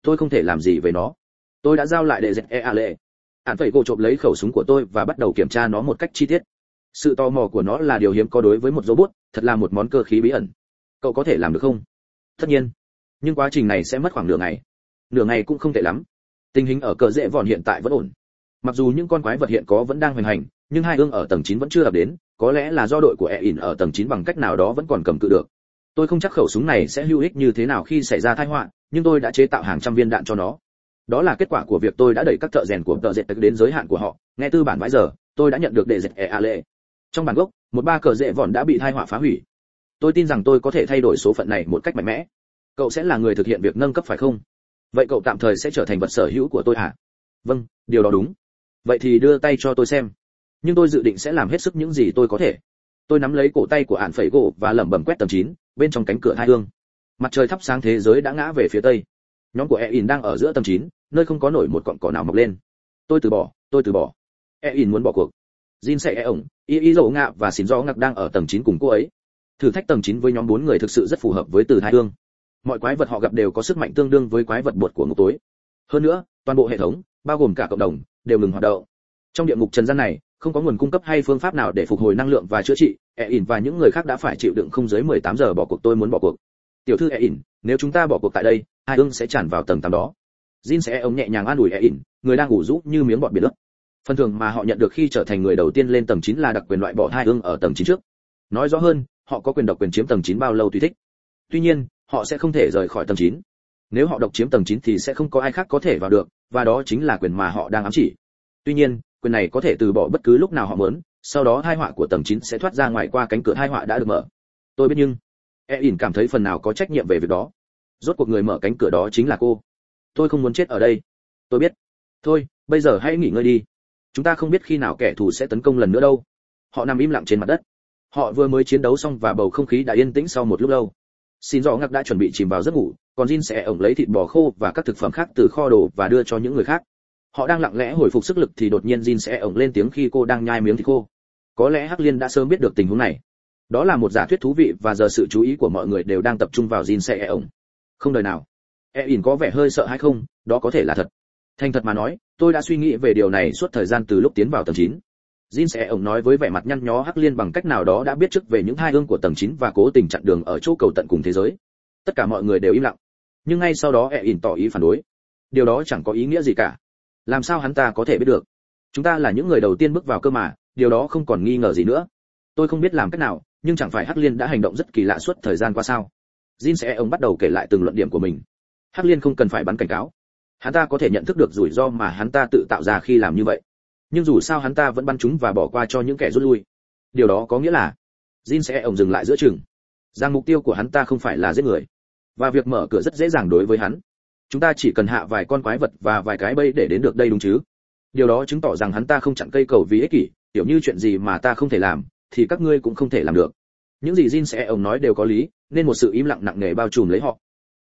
S1: tôi không thể làm gì với nó. Tôi đã giao lại đệ dẹp e a lệ ạn phải gỗ trộm lấy khẩu súng của tôi và bắt đầu kiểm tra nó một cách chi tiết. Sự tò mò của nó là điều hiếm có đối với một robot, thật là một món cơ khí bí ẩn. Cậu có thể làm được không? Tất nhiên. Nhưng quá trình này sẽ mất khoảng nửa ngày. Nửa ngày cũng không tệ lắm. Tình hình ở cờ dễ vòn hiện tại vẫn ổn. Mặc dù những con quái vật hiện có vẫn đang hoành hành, nhưng hai ương ở tầng 9 vẫn chưa ập đến, có lẽ là do đội của e ỉn ở tầng 9 bằng cách nào đó vẫn còn cầm cự được tôi không chắc khẩu súng này sẽ hữu ích như thế nào khi xảy ra tai họa, nhưng tôi đã chế tạo hàng trăm viên đạn cho nó. Đó là kết quả của việc tôi đã đẩy các thợ rèn của tợ dệt đến giới hạn của họ. Nghe tư bản vãi giờ, tôi đã nhận được đệ dệt e a lệ trong bản gốc, một ba cờ dễ vòn đã bị thai họa phá hủy. Tôi tin rằng tôi có thể thay đổi số phận này một cách mạnh mẽ. Cậu sẽ là người thực hiện việc nâng cấp phải không? Vậy cậu tạm thời sẽ trở thành vật sở hữu của tôi hả? Vâng điều đó đúng. Vậy thì đưa tay cho tôi xem. Nhưng tôi dự định sẽ làm hết sức những gì tôi có thể. Tôi nắm lấy cổ tay của ạn phẩy gỗ và lẩm bẩm quét tầm chín bên trong cánh cửa hai hương mặt trời thắp sáng thế giới đã ngã về phía tây. Nhóm của e in đang ở giữa tầng chín, nơi không có nổi một cọng cỏ nào mọc lên. Tôi từ bỏ, tôi từ bỏ. E in muốn bỏ cuộc. Jin sẽ e ổng y y dầu ngạ và xin do ngạc đang ở tầng chín cùng cô ấy. Thử thách tầng chín với nhóm bốn người thực sự rất phù hợp với từ hai hương mọi quái vật họ gặp đều có sức mạnh tương đương với quái vật bột của ngục tối. Hơn nữa, toàn bộ hệ thống, bao gồm cả cộng đồng, đều ngừng hoạt động. Trong địa ngục trần gian này không có nguồn cung cấp hay phương pháp nào để phục hồi năng lượng và chữa trị e ỉn và những người khác đã phải chịu đựng không dưới 18 giờ bỏ cuộc, tôi muốn bỏ cuộc. Tiểu thư e ỉn, nếu chúng ta bỏ cuộc tại đây, hai ương sẽ tràn vào tầng tầng đó. Jin sẽ ông nhẹ nhàng an ủi e ỉn, người đang ngủ rũ như miếng bọt biển lấp. Phần thưởng mà họ nhận được khi trở thành người đầu tiên lên tầng 9 là đặc quyền loại bỏ hai ương ở tầng 9 trước. Nói rõ hơn, họ có quyền độc quyền chiếm tầng 9 bao lâu tùy thích. Tuy nhiên, họ sẽ không thể rời khỏi tầng 9. nếu họ độc chiếm tầng 9 thì sẽ không có ai khác có thể vào được, và đó chính là quyền mà họ đang ám chỉ. Tuy nhiên quyền này có thể từ bỏ bất cứ lúc nào họ muốn, sau đó hai họa của tầng 9 sẽ thoát ra ngoài qua cánh cửa hai họa đã được mở. Tôi biết nhưng e ỉn cảm thấy phần nào có trách nhiệm về việc đó. Rốt cuộc người mở cánh cửa đó chính là cô. Tôi không muốn chết ở đây. Tôi biết. Thôi, bây giờ hãy nghỉ ngơi đi. Chúng ta không biết khi nào kẻ thù sẽ tấn công lần nữa đâu. Họ nằm im lặng trên mặt đất. Họ vừa mới chiến đấu xong và bầu không khí đã yên tĩnh sau một lúc lâu. Xin rõ ngạc đã chuẩn bị chìm vào giấc ngủ, còn jin sẽ ổng lấy thịt bò khô và các thực phẩm khác từ kho đồ và đưa cho những người khác họ đang lặng lẽ hồi phục sức lực thì đột nhiên jin sẽ ổng lên tiếng khi cô đang nhai miếng thịt khô có lẽ hắc liên đã sớm biết được tình huống này đó là một giả thuyết thú vị và giờ sự chú ý của mọi người đều đang tập trung vào jin sẽ e ổng không đời nào e ỉn có vẻ hơi sợ hay không đó có thể là thật thành thật mà nói, tôi đã suy nghĩ về điều này suốt thời gian từ lúc tiến vào tầng 9. Jin sẽ ổng nói với vẻ mặt nhăn nhó Hắc Liên bằng cách nào đó đã biết trước về những hai hương của tầng 9 và cố tình chặn đường ở chỗ cầu tận cùng thế giới. Tất cả mọi người đều im lặng. Nhưng ngay sau đó e ỉn tỏ ý phản đối. Điều đó chẳng có ý nghĩa gì cả. Làm sao hắn ta có thể biết được? Chúng ta là những người đầu tiên bước vào cơ mà, điều đó không còn nghi ngờ gì nữa. Tôi không biết làm cách nào, nhưng chẳng phải Hắc Liên đã hành động rất kỳ lạ suốt thời gian qua sao? Jin sẽ ông bắt đầu kể lại từng luận điểm của mình. Hắc Liên không cần phải bắn cảnh cáo. Hắn ta có thể nhận thức được rủi ro mà hắn ta tự tạo ra khi làm như vậy nhưng dù sao hắn ta vẫn bắn chúng và bỏ qua cho những kẻ rút lui điều đó có nghĩa là jin sẽ ông dừng lại giữa chừng rằng mục tiêu của hắn ta không phải là giết người và việc mở cửa rất dễ dàng đối với hắn chúng ta chỉ cần hạ vài con quái vật và vài cái bẫy để đến được đây đúng chứ? Điều đó chứng tỏ rằng hắn ta không chặn cây cầu vì ích kỷ, kiểu như chuyện gì mà ta không thể làm, thì các ngươi cũng không thể làm được. Những gì jin sẽ ông nói đều có lý, nên một sự im lặng nặng nề bao trùm lấy họ.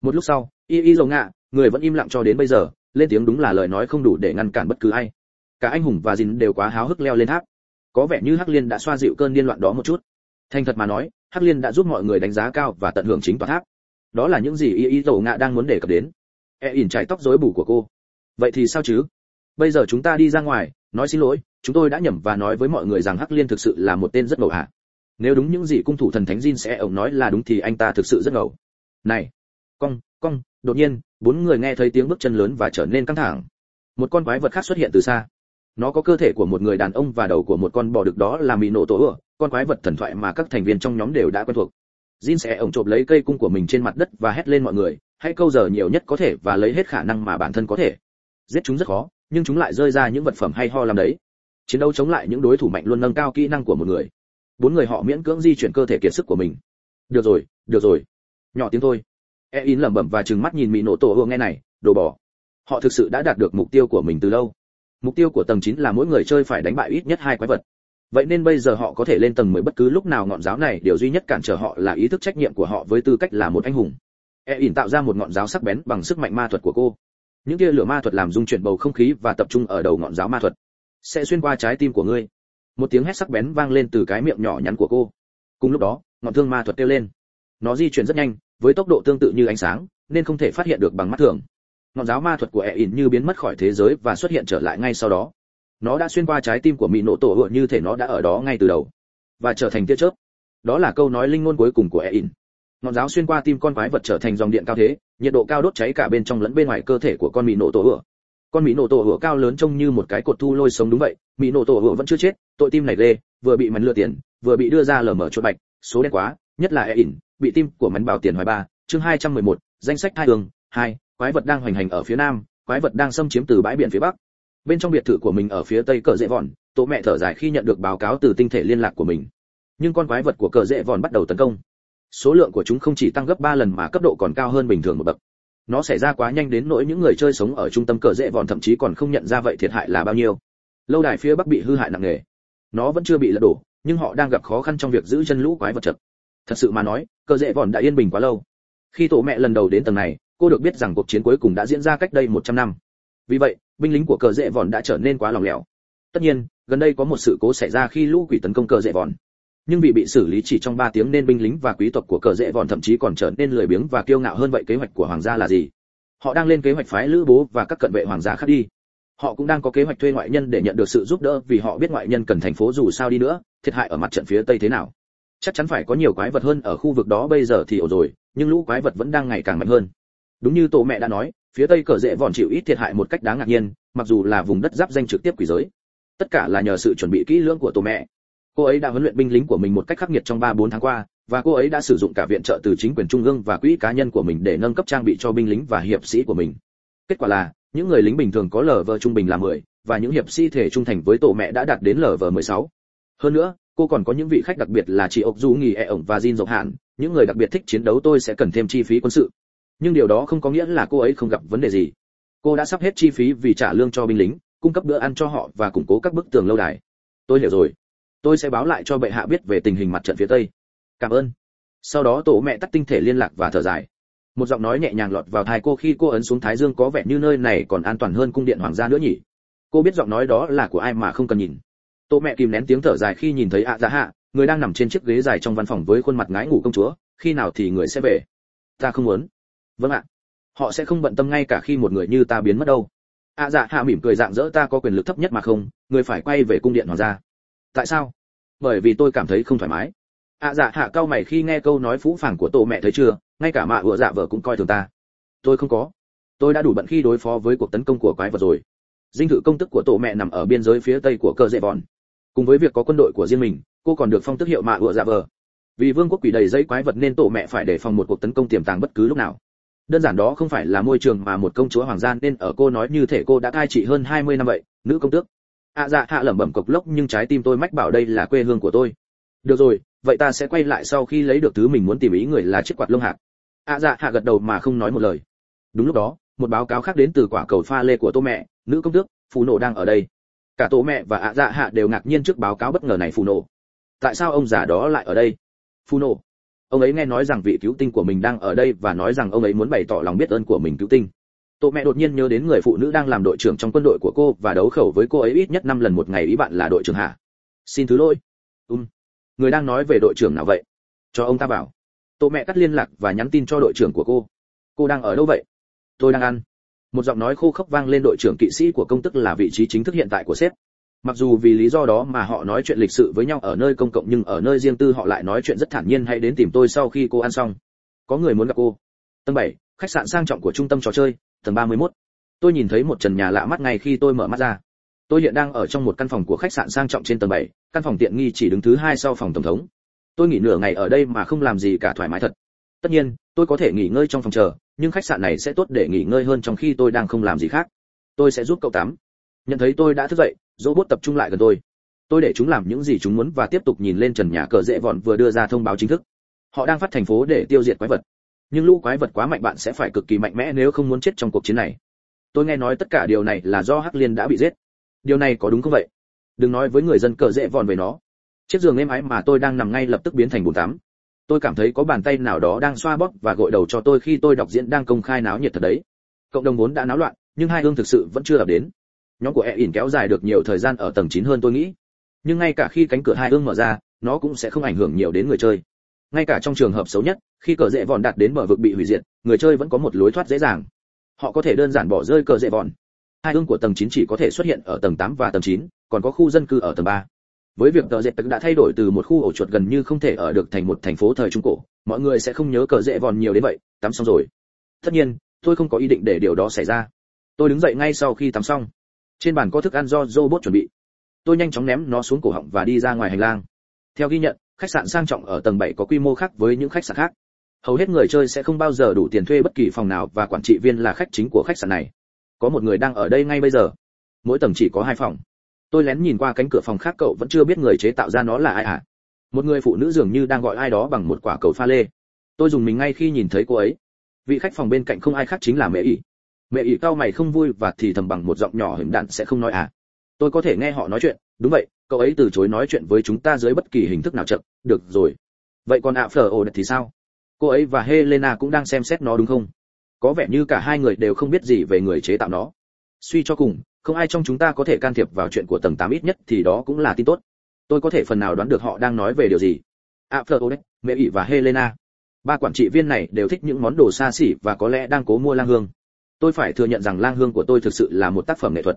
S1: Một lúc sau, y y dầu ngạ, người vẫn im lặng cho đến bây giờ, lên tiếng đúng là lời nói không đủ để ngăn cản bất cứ ai. Cả anh hùng và Jin đều quá háo hức leo lên tháp. Có vẻ như hắc liên đã xoa dịu cơn điên loạn đó một chút. Thành thật mà nói, hắc liên đã giúp mọi người đánh giá cao và tận hưởng chính tòa tháp. Đó là những gì y y dầu ngạ đang muốn đề cập đến e ỉn trải tóc rối bù của cô. Vậy thì sao chứ? Bây giờ chúng ta đi ra ngoài, nói xin lỗi, chúng tôi đã nhầm và nói với mọi người rằng hắc liên thực sự là một tên rất ngầu hạ nếu đúng những gì cung thủ thần thánh Jin sẽ ổng nói là đúng thì anh ta thực sự rất ngầu. Này, cong cong, đột nhiên, bốn người nghe thấy tiếng bước chân lớn và trở nên căng thẳng. Một con quái vật khác xuất hiện từ xa. Nó có cơ thể của một người đàn ông và đầu của một con bò đực đó là mì nổ tổ ửa con quái vật thần thoại mà các thành viên trong nhóm đều đã quen thuộc. Jin sẽ ổng trộm lấy cây cung của mình trên mặt đất và hét lên mọi người hãy câu giờ nhiều nhất có thể và lấy hết khả năng mà bản thân có thể. Giết chúng rất khó, nhưng chúng lại rơi ra những vật phẩm hay ho làm đấy. Chiến đấu chống lại những đối thủ mạnh luôn nâng cao kỹ năng của một người. Bốn người họ miễn cưỡng di chuyển cơ thể kiệt sức của mình. Được rồi được rồi. Nhỏ tiếng thôi. E in lẩm bẩm và trừng mắt nhìn mỹ nổ tổ hương nghe này, đồ bỏ. Họ thực sự đã đạt được mục tiêu của mình từ lâu. Mục tiêu của tầng 9 là mỗi người chơi phải đánh bại ít nhất hai quái vật. Vậy nên bây giờ họ có thể lên tầng 10 bất cứ lúc nào ngọn giáo này, điều duy nhất cản trở họ là ý thức trách nhiệm của họ với tư cách là một anh hùng e ỉn tạo ra một ngọn giáo sắc bén bằng sức mạnh ma thuật của cô. Những tia lửa ma thuật làm dung chuyển bầu không khí và tập trung ở đầu ngọn giáo ma thuật. Sẽ xuyên qua trái tim của ngươi. Một tiếng hét sắc bén vang lên từ cái miệng nhỏ nhắn của cô. Cùng lúc đó, ngọn thương ma thuật kêu lên. Nó di chuyển rất nhanh, với tốc độ tương tự như ánh sáng, nên không thể phát hiện được bằng mắt thường. Ngọn giáo ma thuật của e ỉn như biến mất khỏi thế giới và xuất hiện trở lại ngay sau đó. Nó đã xuyên qua trái tim của mỹ nộ tổ hựa như thể nó đã ở đó ngay từ đầu, và trở thành tia chớp. Đó là câu nói linh ngôn cuối cùng của e ỉn ngọn giáo xuyên qua tim con quái vật trở thành dòng điện cao thế nhiệt độ cao đốt cháy cả bên trong lẫn bên ngoài cơ thể của con mỹ nổ tổ hựa con mỹ nổ tổ hựa cao lớn trông như một cái cột thu lôi sống đúng vậy mỹ nổ tổ hựa vẫn chưa chết tội tim này lê, vừa bị mắn lừa tiền vừa bị đưa ra lở mở chuột bạch số đen quá nhất là e ỉn bị tim của mắn bảo tiền hoài ba. Chương 211, danh sách hai đường hai quái vật đang hoành hành ở phía nam quái vật đang xâm chiếm từ bãi biển phía bắc. Bên trong biệt thự của mình ở phía tây cờ dễ vòn tổ mẹ thở dài khi nhận được báo cáo từ tinh thể liên lạc của mình. Nhưng con quái vật của cờ dễ vòn bắt đầu tấn công số lượng của chúng không chỉ tăng gấp 3 lần mà cấp độ còn cao hơn bình thường một bậc. Nó xảy ra quá nhanh đến nỗi những người chơi sống ở trung tâm cờ dễ vòn thậm chí còn không nhận ra vậy thiệt hại là bao nhiêu. Lâu đài phía bắc bị hư hại nặng nề. Nó vẫn chưa bị lật đổ, nhưng họ đang gặp khó khăn trong việc giữ chân lũ quái vật chật. Thật sự mà nói, cờ dễ vòn đã yên bình quá lâu. Khi tổ mẹ lần đầu đến tầng này, cô được biết rằng cuộc chiến cuối cùng đã diễn ra cách đây 100 năm. Vì vậy, binh lính của cờ dễ vòn đã trở nên quá lòng lẻo. Tất nhiên, gần đây có một sự cố xảy ra khi lũ quỷ tấn công cờ dễ vòn nhưng vì bị xử lý chỉ trong 3 tiếng nên binh lính và quý tộc của cờ rễ vòn thậm chí còn trở nên lười biếng và kiêu ngạo hơn vậy kế hoạch của hoàng gia là gì? Họ đang lên kế hoạch phái lữ bố và các cận vệ hoàng gia khác đi. Họ cũng đang có kế hoạch thuê ngoại nhân để nhận được sự giúp đỡ vì họ biết ngoại nhân cần thành phố dù sao đi nữa, thiệt hại ở mặt trận phía tây thế nào. Chắc chắn phải có nhiều quái vật hơn ở khu vực đó bây giờ thì ổn rồi, nhưng lũ quái vật vẫn đang ngày càng mạnh hơn. Đúng như tổ mẹ đã nói, phía tây cờ rễ vòn chịu ít thiệt hại một cách đáng ngạc nhiên, mặc dù là vùng đất giáp danh trực tiếp quỷ giới. Tất cả là nhờ sự chuẩn bị kỹ lưỡng của tổ mẹ cô ấy đã huấn luyện binh lính của mình một cách khắc nghiệt trong ba bốn tháng qua và cô ấy đã sử dụng cả viện trợ từ chính quyền trung ương và quỹ cá nhân của mình để nâng cấp trang bị cho binh lính và hiệp sĩ của mình. Kết quả là những người lính bình thường có lờ vờ trung bình là 10, và những hiệp sĩ thể trung thành với tổ mẹ đã đạt đến lờ vờ 16. hơn nữa cô còn có những vị khách đặc biệt là chị ốc du nghỉ e ổng và jin dộc hạn những người đặc biệt thích chiến đấu tôi sẽ cần thêm chi phí quân sự. Nhưng điều đó không có nghĩa là cô ấy không gặp vấn đề gì. Cô đã sắp hết chi phí vì trả lương cho binh lính cung cấp bữa ăn cho họ và củng cố các bức tường lâu đài. Tôi hiểu rồi tôi sẽ báo lại cho bệ hạ biết về tình hình mặt trận phía tây. Cảm ơn. Sau đó tổ mẹ tắt tinh thể liên lạc và thở dài. Một giọng nói nhẹ nhàng lọt vào tai cô khi cô ấn xuống thái dương có vẻ như nơi này còn an toàn hơn cung điện hoàng gia nữa nhỉ? Cô biết giọng nói đó là của ai mà không cần nhìn. Tổ mẹ kìm nén tiếng thở dài khi nhìn thấy ạ dạ hạ, người đang nằm trên chiếc ghế dài trong văn phòng với khuôn mặt ngái ngủ công chúa, khi nào thì người sẽ về? Ta không muốn. Vâng ạ. Họ sẽ không bận tâm ngay cả khi một người như ta biến mất đâu. Ạ dạ hạ mỉm cười dạng dỡ ta có quyền lực thấp nhất mà không, người phải quay về cung điện hoàng gia tại sao? Bởi vì tôi cảm thấy không thoải mái. Ạ dạ hạ cao mày khi nghe câu nói phũ phàng của tổ mẹ thấy chưa, ngay cả mạ ựa dạ vợ cũng coi thường ta. Tôi không có. Tôi đã đủ bận khi đối phó với cuộc tấn công của quái vật rồi. Dinh thự công tức của tổ mẹ nằm ở biên giới phía tây của cơ dễ vòn. Cùng với việc có quân đội của riêng mình, cô còn được phong tước hiệu mạ ựa dạ vợ. Vì vương quốc quỷ đầy dây quái vật nên tổ mẹ phải đề phòng một cuộc tấn công tiềm tàng bất cứ lúc nào. Đơn giản đó không phải là môi trường mà một công chúa hoàng gia nên ở cô nói như thể cô đã cai trị hơn 20 năm vậy, nữ công tước ạ dạ hạ lẩm bẩm cộc lốc, nhưng trái tim tôi mách bảo đây là quê hương của tôi. Được rồi, vậy ta sẽ quay lại sau khi lấy được thứ mình muốn tìm ý người là chiếc quạt lông hạc. Ạ dạ hạ gật đầu mà không nói một lời. Đúng lúc đó, một báo cáo khác đến từ quả cầu pha lê của tô mẹ, nữ công tước, phù nổ đang ở đây. Cả tô mẹ và ạ dạ hạ đều ngạc nhiên trước báo cáo bất ngờ này phù nổ. Tại sao ông già đó lại ở đây? Phù nổ. Ông ấy nghe nói rằng vị cứu tinh của mình đang ở đây và nói rằng ông ấy muốn bày tỏ lòng biết ơn của mình cứu tinh tổ mẹ đột nhiên nhớ đến người phụ nữ đang làm đội trưởng trong quân đội của cô và đấu khẩu với cô ấy ít nhất năm lần một ngày ý bạn là đội trưởng hả? Xin thứ lỗi. Um người đang nói về đội trưởng nào vậy? Cho ông ta bảo. Tổ mẹ cắt liên lạc và nhắn tin cho đội trưởng của cô. Cô đang ở đâu vậy? Tôi đang ăn. Một giọng nói khô khốc vang lên đội trưởng kỵ sĩ của công tức là vị trí chính thức hiện tại của sếp. Mặc dù vì lý do đó mà họ nói chuyện lịch sự với nhau ở nơi công cộng nhưng ở nơi riêng tư họ lại nói chuyện rất thản nhiên hãy đến tìm tôi sau khi cô ăn xong. Có người muốn gặp cô. Tầng bảy, khách sạn sang trọng của trung tâm trò chơi tầng 31. tôi nhìn thấy một trần nhà lạ mắt ngay khi tôi mở mắt ra. Tôi hiện đang ở trong một căn phòng của khách sạn sang trọng trên tầng 7, căn phòng tiện nghi chỉ đứng thứ hai sau phòng tổng thống. Tôi nghỉ nửa ngày ở đây mà không làm gì cả thoải mái thật. Tất nhiên tôi có thể nghỉ ngơi trong phòng chờ nhưng khách sạn này sẽ tốt để nghỉ ngơi hơn trong khi tôi đang không làm gì khác. Tôi sẽ giúp cậu tắm nhận thấy tôi đã thức dậy robot tập trung lại gần tôi. Tôi để chúng làm những gì chúng muốn và tiếp tục nhìn lên trần nhà cờ dễ vọn vừa đưa ra thông báo chính thức. Họ đang phát thành phố để tiêu diệt quái vật nhưng lũ quái vật quá mạnh bạn sẽ phải cực kỳ mạnh mẽ nếu không muốn chết trong cuộc chiến này. Tôi nghe nói tất cả điều này là do hắc liên đã bị giết. Điều này có đúng không vậy? Đừng nói với người dân cờ dễ vòn về nó. Chiếc giường êm ái mà tôi đang nằm ngay lập tức biến thành bồn tắm. Tôi cảm thấy có bàn tay nào đó đang xoa bóp và gội đầu cho tôi khi tôi đọc diễn đang công khai náo nhiệt thật đấy. Cộng đồng vốn đã náo loạn, nhưng hai hương thực sự vẫn chưa ập đến. Nhóm của e ỉn kéo dài được nhiều thời gian ở tầng 9 hơn tôi nghĩ. Nhưng ngay cả khi cánh cửa hai hương mở ra, nó cũng sẽ không ảnh hưởng nhiều đến người chơi ngay cả trong trường hợp xấu nhất khi cờ dễ vòn đạt đến bờ vực bị hủy diệt người chơi vẫn có một lối thoát dễ dàng. Họ có thể đơn giản bỏ rơi cờ dễ vòn. Hai hương của tầng 9 chỉ có thể xuất hiện ở tầng 8 và tầng 9, còn có khu dân cư ở tầng 3. với việc tờ dệt tật đã thay đổi từ một khu ổ chuột gần như không thể ở được thành một thành phố thời trung cổ mọi người sẽ không nhớ cờ dễ vòn nhiều đến vậy tắm xong rồi. Tất nhiên tôi không có ý định để điều đó xảy ra. Tôi đứng dậy ngay sau khi tắm xong. Trên bàn có thức ăn do robot chuẩn bị. Tôi nhanh chóng ném nó xuống cổ họng và đi ra ngoài hành lang. Theo ghi nhận khách sạn sang trọng ở tầng 7 có quy mô khác với những khách sạn khác. Hầu hết người chơi sẽ không bao giờ đủ tiền thuê bất kỳ phòng nào và quản trị viên là khách chính của khách sạn này. Có một người đang ở đây ngay bây giờ. Mỗi tầng chỉ có hai phòng. Tôi lén nhìn qua cánh cửa phòng khác, cậu vẫn chưa biết người chế tạo ra nó là ai à? Một người phụ nữ dường như đang gọi ai đó bằng một quả cầu pha lê. Tôi dùng mình ngay khi nhìn thấy cô ấy. Vị khách phòng bên cạnh không ai khác chính là mẹ ỷ. Mẹ ỷ cao mày không vui và thì thầm bằng một giọng nhỏ hình đạn sẽ không nói à? Tôi có thể nghe họ nói chuyện. Đúng vậy cậu ấy từ chối nói chuyện với chúng ta dưới bất kỳ hình thức nào chậm, được rồi. Vậy còn ạ phở ồ thì sao? Cô ấy và helena cũng đang xem xét nó đúng không? Có vẻ như cả hai người đều không biết gì về người chế tạo nó. Suy cho cùng, không ai trong chúng ta có thể can thiệp vào chuyện của tầng 8 ít nhất thì đó cũng là tin tốt. Tôi có thể phần nào đoán được họ đang nói về điều gì? Ạ phở ồ mẹ ỷ và helena. Ba quản trị viên này đều thích những món đồ xa xỉ và có lẽ đang cố mua lang hương. Tôi phải thừa nhận rằng lang hương của tôi thực sự là một tác phẩm nghệ thuật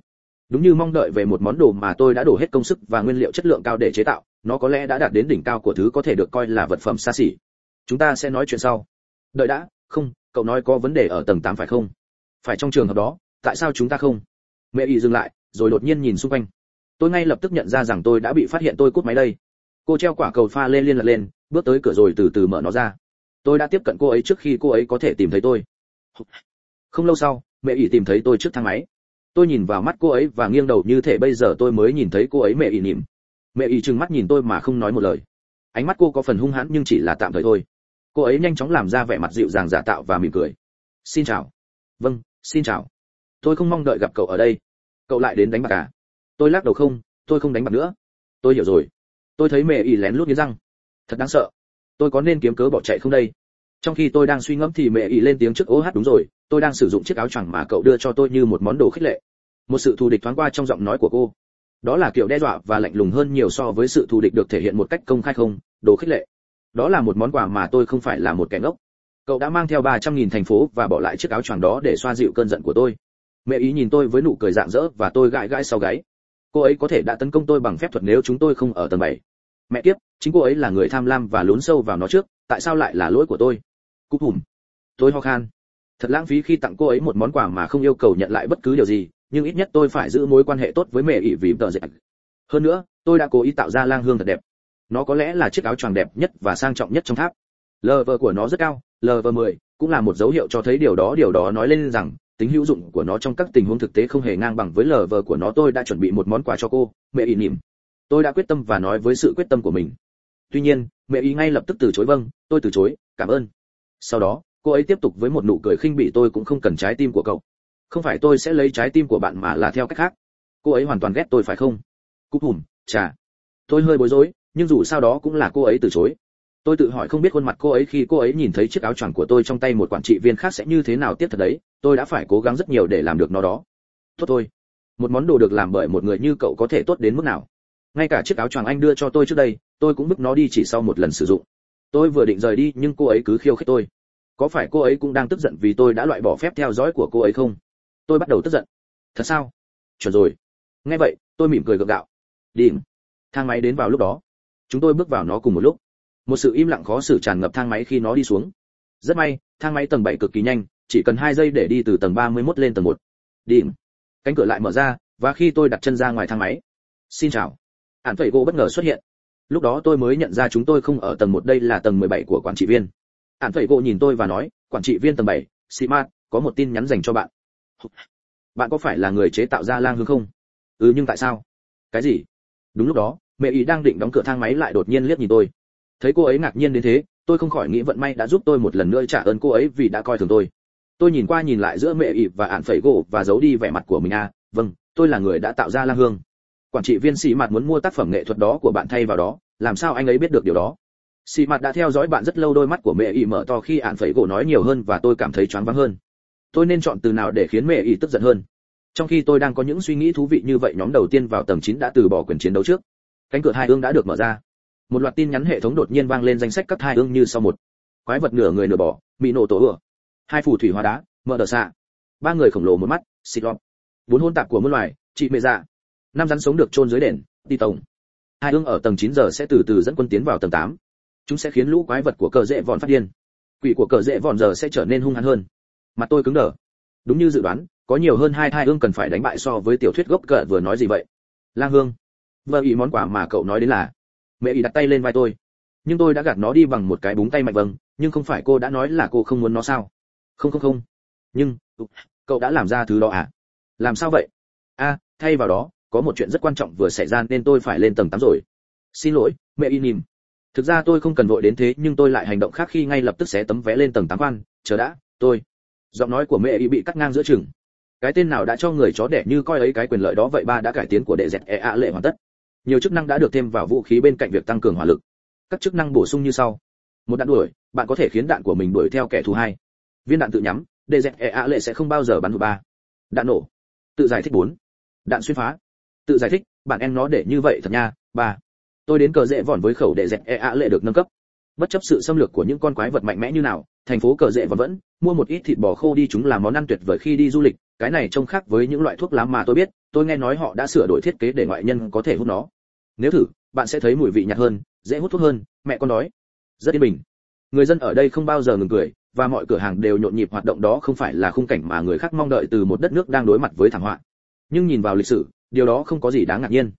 S1: đúng như mong đợi về một món đồ mà tôi đã đổ hết công sức và nguyên liệu chất lượng cao để chế tạo, nó có lẽ đã đạt đến đỉnh cao của thứ có thể được coi là vật phẩm xa xỉ. Chúng ta sẽ nói chuyện sau. Đợi đã, không, cậu nói có vấn đề ở tầng 8 phải không? Phải trong trường hợp đó, tại sao chúng ta không? Mẹ ý dừng lại, rồi đột nhiên nhìn xung quanh. Tôi ngay lập tức nhận ra rằng tôi đã bị phát hiện tôi cút máy đây. Cô treo quả cầu pha lên liên lạc lên, bước tới cửa rồi từ từ mở nó ra. Tôi đã tiếp cận cô ấy trước khi cô ấy có thể tìm thấy tôi. Không lâu sau, mẹ ỷ tìm thấy tôi trước thang máy tôi nhìn vào mắt cô ấy và nghiêng đầu như thể bây giờ tôi mới nhìn thấy cô ấy mẹ ỉ nỉm mẹ ỉ trừng mắt nhìn tôi mà không nói một lời. Ánh mắt cô có phần hung hãn nhưng chỉ là tạm thời thôi. Cô ấy nhanh chóng làm ra vẻ mặt dịu dàng giả tạo và mỉm cười. Xin chào. Vâng xin chào. Tôi không mong đợi gặp cậu ở đây. Cậu lại đến đánh bạc à? Tôi lắc đầu không, tôi không đánh bạc nữa. Tôi hiểu rồi. Tôi thấy mẹ ỉ lén lút nghiến răng. Thật đáng sợ. Tôi có nên kiếm cớ bỏ chạy không đây? Trong khi tôi đang suy ngẫm thì mẹ ỉ lên tiếng trước ô hát, đúng rồi, tôi đang sử dụng chiếc áo choàng mà cậu đưa cho tôi như một món đồ khích lệ một sự thù địch thoáng qua trong giọng nói của cô. Đó là kiểu đe dọa và lạnh lùng hơn nhiều so với sự thù địch được thể hiện một cách công khai không, đồ khích lệ. Đó là một món quà mà tôi không phải là một kẻ ngốc. Cậu đã mang theo ba trăm nghìn thành phố và bỏ lại chiếc áo choàng đó để xoa dịu cơn giận của tôi. Mẹ ý nhìn tôi với nụ cười rạng rỡ và tôi gãi gãi sau gáy. Cô ấy có thể đã tấn công tôi bằng phép thuật nếu chúng tôi không ở tầng bảy. Mẹ kiếp, chính cô ấy là người tham lam và lún sâu vào nó trước, tại sao lại là lỗi của tôi? Cúp hùm. Tôi ho khan. Thật lãng phí khi tặng cô ấy một món quà mà không yêu cầu nhận lại bất cứ điều gì nhưng ít nhất tôi phải giữ mối quan hệ tốt với mẹ ỷ vì tờ dệt. Hơn nữa, tôi đã cố ý tạo ra lang hương thật đẹp. Nó có lẽ là chiếc áo choàng đẹp nhất và sang trọng nhất trong tháp. Lv của nó rất cao lv 10 cũng là một dấu hiệu cho thấy điều đó điều đó nói lên rằng, tính hữu dụng của nó trong các tình huống thực tế không hề ngang bằng với lv của nó. Tôi đã chuẩn bị một món quà cho cô, mẹ ỷ nỉm tôi đã quyết tâm và nói với sự quyết tâm của mình. Tuy nhiên, mẹ ý ngay lập tức từ chối vâng tôi từ chối, cảm ơn. Sau đó, cô ấy tiếp tục với một nụ cười khinh bỉ tôi cũng không cần trái tim của cậu không phải tôi sẽ lấy trái tim của bạn mà là theo cách khác. Cô ấy hoàn toàn ghét tôi phải không? Cúc hùm, chà. Tôi hơi bối rối, nhưng dù sao đó cũng là cô ấy từ chối. Tôi tự hỏi không biết khuôn mặt cô ấy khi cô ấy nhìn thấy chiếc áo choàng của tôi trong tay một quản trị viên khác sẽ như thế nào tiếp thật đấy. Tôi đã phải cố gắng rất nhiều để làm được nó đó. Tốt thôi. Một món đồ được làm bởi một người như cậu có thể tốt đến mức nào. Ngay cả chiếc áo choàng anh đưa cho tôi trước đây, tôi cũng bức nó đi chỉ sau một lần sử dụng. Tôi vừa định rời đi, nhưng cô ấy cứ khiêu khích tôi. Có phải cô ấy cũng đang tức giận vì tôi đã loại bỏ phép theo dõi của cô ấy không? Tôi bắt đầu tức giận. Thật sao? Chuẩn rồi. Nghe vậy tôi mỉm cười gượng gạo. Điểm thang máy đến vào lúc đó. Chúng tôi bước vào nó cùng một lúc. Một sự im lặng khó xử tràn ngập thang máy khi nó đi xuống. Rất may thang máy tầng 7 cực kỳ nhanh chỉ cần 2 giây để đi từ tầng 31 lên tầng 1. điểm cánh cửa lại mở ra và khi tôi đặt chân ra ngoài thang máy. Xin chào. Ản phẩy gỗ bất ngờ xuất hiện. Lúc đó tôi mới nhận ra chúng tôi không ở tầng 1 đây là tầng 17 của quản trị viên. Ản phẩy gỗ nhìn tôi và nói quản trị viên tầng 7, mát có một tin nhắn dành cho bạn bạn có phải là người chế tạo ra lang hương không? Ừ nhưng tại sao? Cái gì? Đúng lúc đó, mẹ ý đang định đóng cửa thang máy lại đột nhiên liếc nhìn tôi. Thấy cô ấy ngạc nhiên đến thế, tôi không khỏi nghĩ vận may đã giúp tôi một lần nữa trả ơn cô ấy vì đã coi thường tôi. Tôi nhìn qua nhìn lại giữa mẹ ý và ạn phẩy gỗ và giấu đi vẻ mặt của mình à. Vâng tôi là người đã tạo ra lang hương. Quản trị viên sĩ mặt muốn mua tác phẩm nghệ thuật đó của bạn thay vào đó, làm sao anh ấy biết được điều đó? Sĩ mặt đã theo dõi bạn rất lâu, đôi mắt của mẹ ỉ mở to khi ạn phẩy gỗ nói nhiều hơn và tôi cảm thấy choáng váng hơn tôi nên chọn từ nào để khiến mẹ ý tức giận hơn? Trong khi tôi đang có những suy nghĩ thú vị như vậy, nhóm đầu tiên vào tầng 9 đã từ bỏ quyền chiến đấu trước. Cánh cửa hai ương đã được mở ra. Một loạt tin nhắn hệ thống đột nhiên vang lên danh sách các hai ương như sau một. Quái vật nửa người nửa bỏ bị nổ tổ ửa hai phù thủy hóa đá mở đờ xạ. Ba người khổng lồ một mắt, xịt lọt. Bốn hôn tạp của muôn loài, chị mẹ dạ. Năm rắn sống được chôn dưới đền đi tổng. Hai ương ở tầng 9 giờ sẽ từ từ dẫn quân tiến vào tầng 8. chúng sẽ khiến lũ quái vật của cờ dễ vòn phát điên. Quỷ của cờ dễ vòn giờ sẽ trở nên hung hăng hơn mặt tôi cứng đờ. Đúng như dự đoán, có nhiều hơn hai thai ương cần phải đánh bại so với tiểu thuyết gốc cỡ vừa nói gì vậy? Lang hương. Vợ ý món quà mà cậu nói đến là, mẹ ý đặt tay lên vai tôi. Nhưng tôi đã gạt nó đi bằng một cái búng tay mạnh vâng nhưng không phải cô đã nói là cô không muốn nó sao? Không không không. Nhưng, cậu đã làm ra thứ đó à? Làm sao vậy? A, thay vào đó, có một chuyện rất quan trọng vừa xảy ra nên tôi phải lên tầng tám rồi. Xin lỗi, mẹ y nìm. Thực ra tôi không cần vội đến thế nhưng tôi lại hành động khác khi ngay lập tức xé tấm vé lên tầng tám quan. Chờ đã, tôi giọng nói của mẹ y bị cắt ngang giữa chừng. Cái tên nào đã cho người chó đẻ như coi ấy cái quyền lợi đó vậy ba đã cải tiến của đệ dẹt e a lệ hoàn tất. Nhiều chức năng đã được thêm vào vũ khí bên cạnh việc tăng cường hỏa lực. Các chức năng bổ sung như sau. Một đạn đuổi, bạn có thể khiến đạn của mình đuổi theo kẻ thù hai. Viên đạn tự nhắm, đệ dẹt e a lệ sẽ không bao giờ bắn hụt ba. Đạn nổ, tự giải thích bốn. Đạn xuyên phá, tự giải thích, bạn em nó để như vậy thật nha, ba. Tôi đến cờ dễ vòn với khẩu đệ dẹt e a lệ được nâng cấp. Bất chấp sự xâm lược của những con quái vật mạnh mẽ như nào, thành phố cờ dễ vẫn vẫn mua một ít thịt bò khô đi chúng làm món ăn tuyệt vời khi đi du lịch, cái này trông khác với những loại thuốc lá mà tôi biết, tôi nghe nói họ đã sửa đổi thiết kế để ngoại nhân có thể hút nó. Nếu thử, bạn sẽ thấy mùi vị nhạt hơn, dễ hút thuốc hơn, mẹ con nói. Rất yên bình. Người dân ở đây không bao giờ ngừng cười, và mọi cửa hàng đều nhộn nhịp hoạt động đó không phải là khung cảnh mà người khác mong đợi từ một đất nước đang đối mặt với thảm họa. Nhưng nhìn vào lịch sử, điều đó không có gì đáng ngạc nhiên.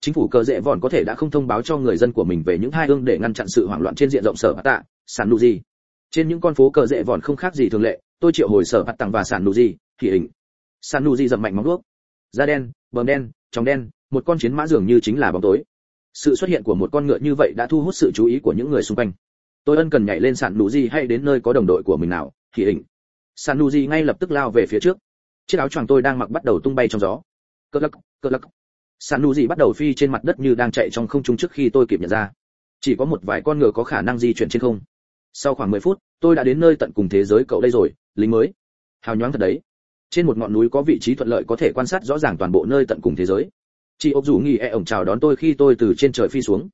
S1: Chính phủ cờ dễ vòn có thể đã không thông báo cho người dân của mình về những hai hương để ngăn chặn sự hoảng loạn trên diện rộng sở tạ, sản nụ gì trên những con phố cờ rễ vòn không khác gì thường lệ, tôi triệu hồi sở hạt tặng và sản nụ gì, thì hình. Sản nụ gì dậm mạnh móng đuốc da đen, bờm đen, tròng đen, một con chiến mã dường như chính là bóng tối. Sự xuất hiện của một con ngựa như vậy đã thu hút sự chú ý của những người xung quanh. Tôi ân cần nhảy lên sản nụ gì hay đến nơi có đồng đội của mình nào, thì hình. Sản nụ gì ngay lập tức lao về phía trước. Chiếc áo choàng tôi đang mặc bắt đầu tung bay trong gió. Cỡ lắc cỡ lắc. Sản nụ gì bắt đầu phi trên mặt đất như đang chạy trong không trung trước khi tôi kịp nhận ra. Chỉ có một vài con ngựa có khả năng di chuyển trên không sau khoảng 10 phút, tôi đã đến nơi tận cùng thế giới cậu đây rồi, lính mới. Hào nhoáng thật đấy. Trên một ngọn núi có vị trí thuận lợi có thể quan sát rõ ràng toàn bộ nơi tận cùng thế giới. Chị ốc rủ nghỉ e ổng chào đón tôi khi tôi từ trên trời phi xuống.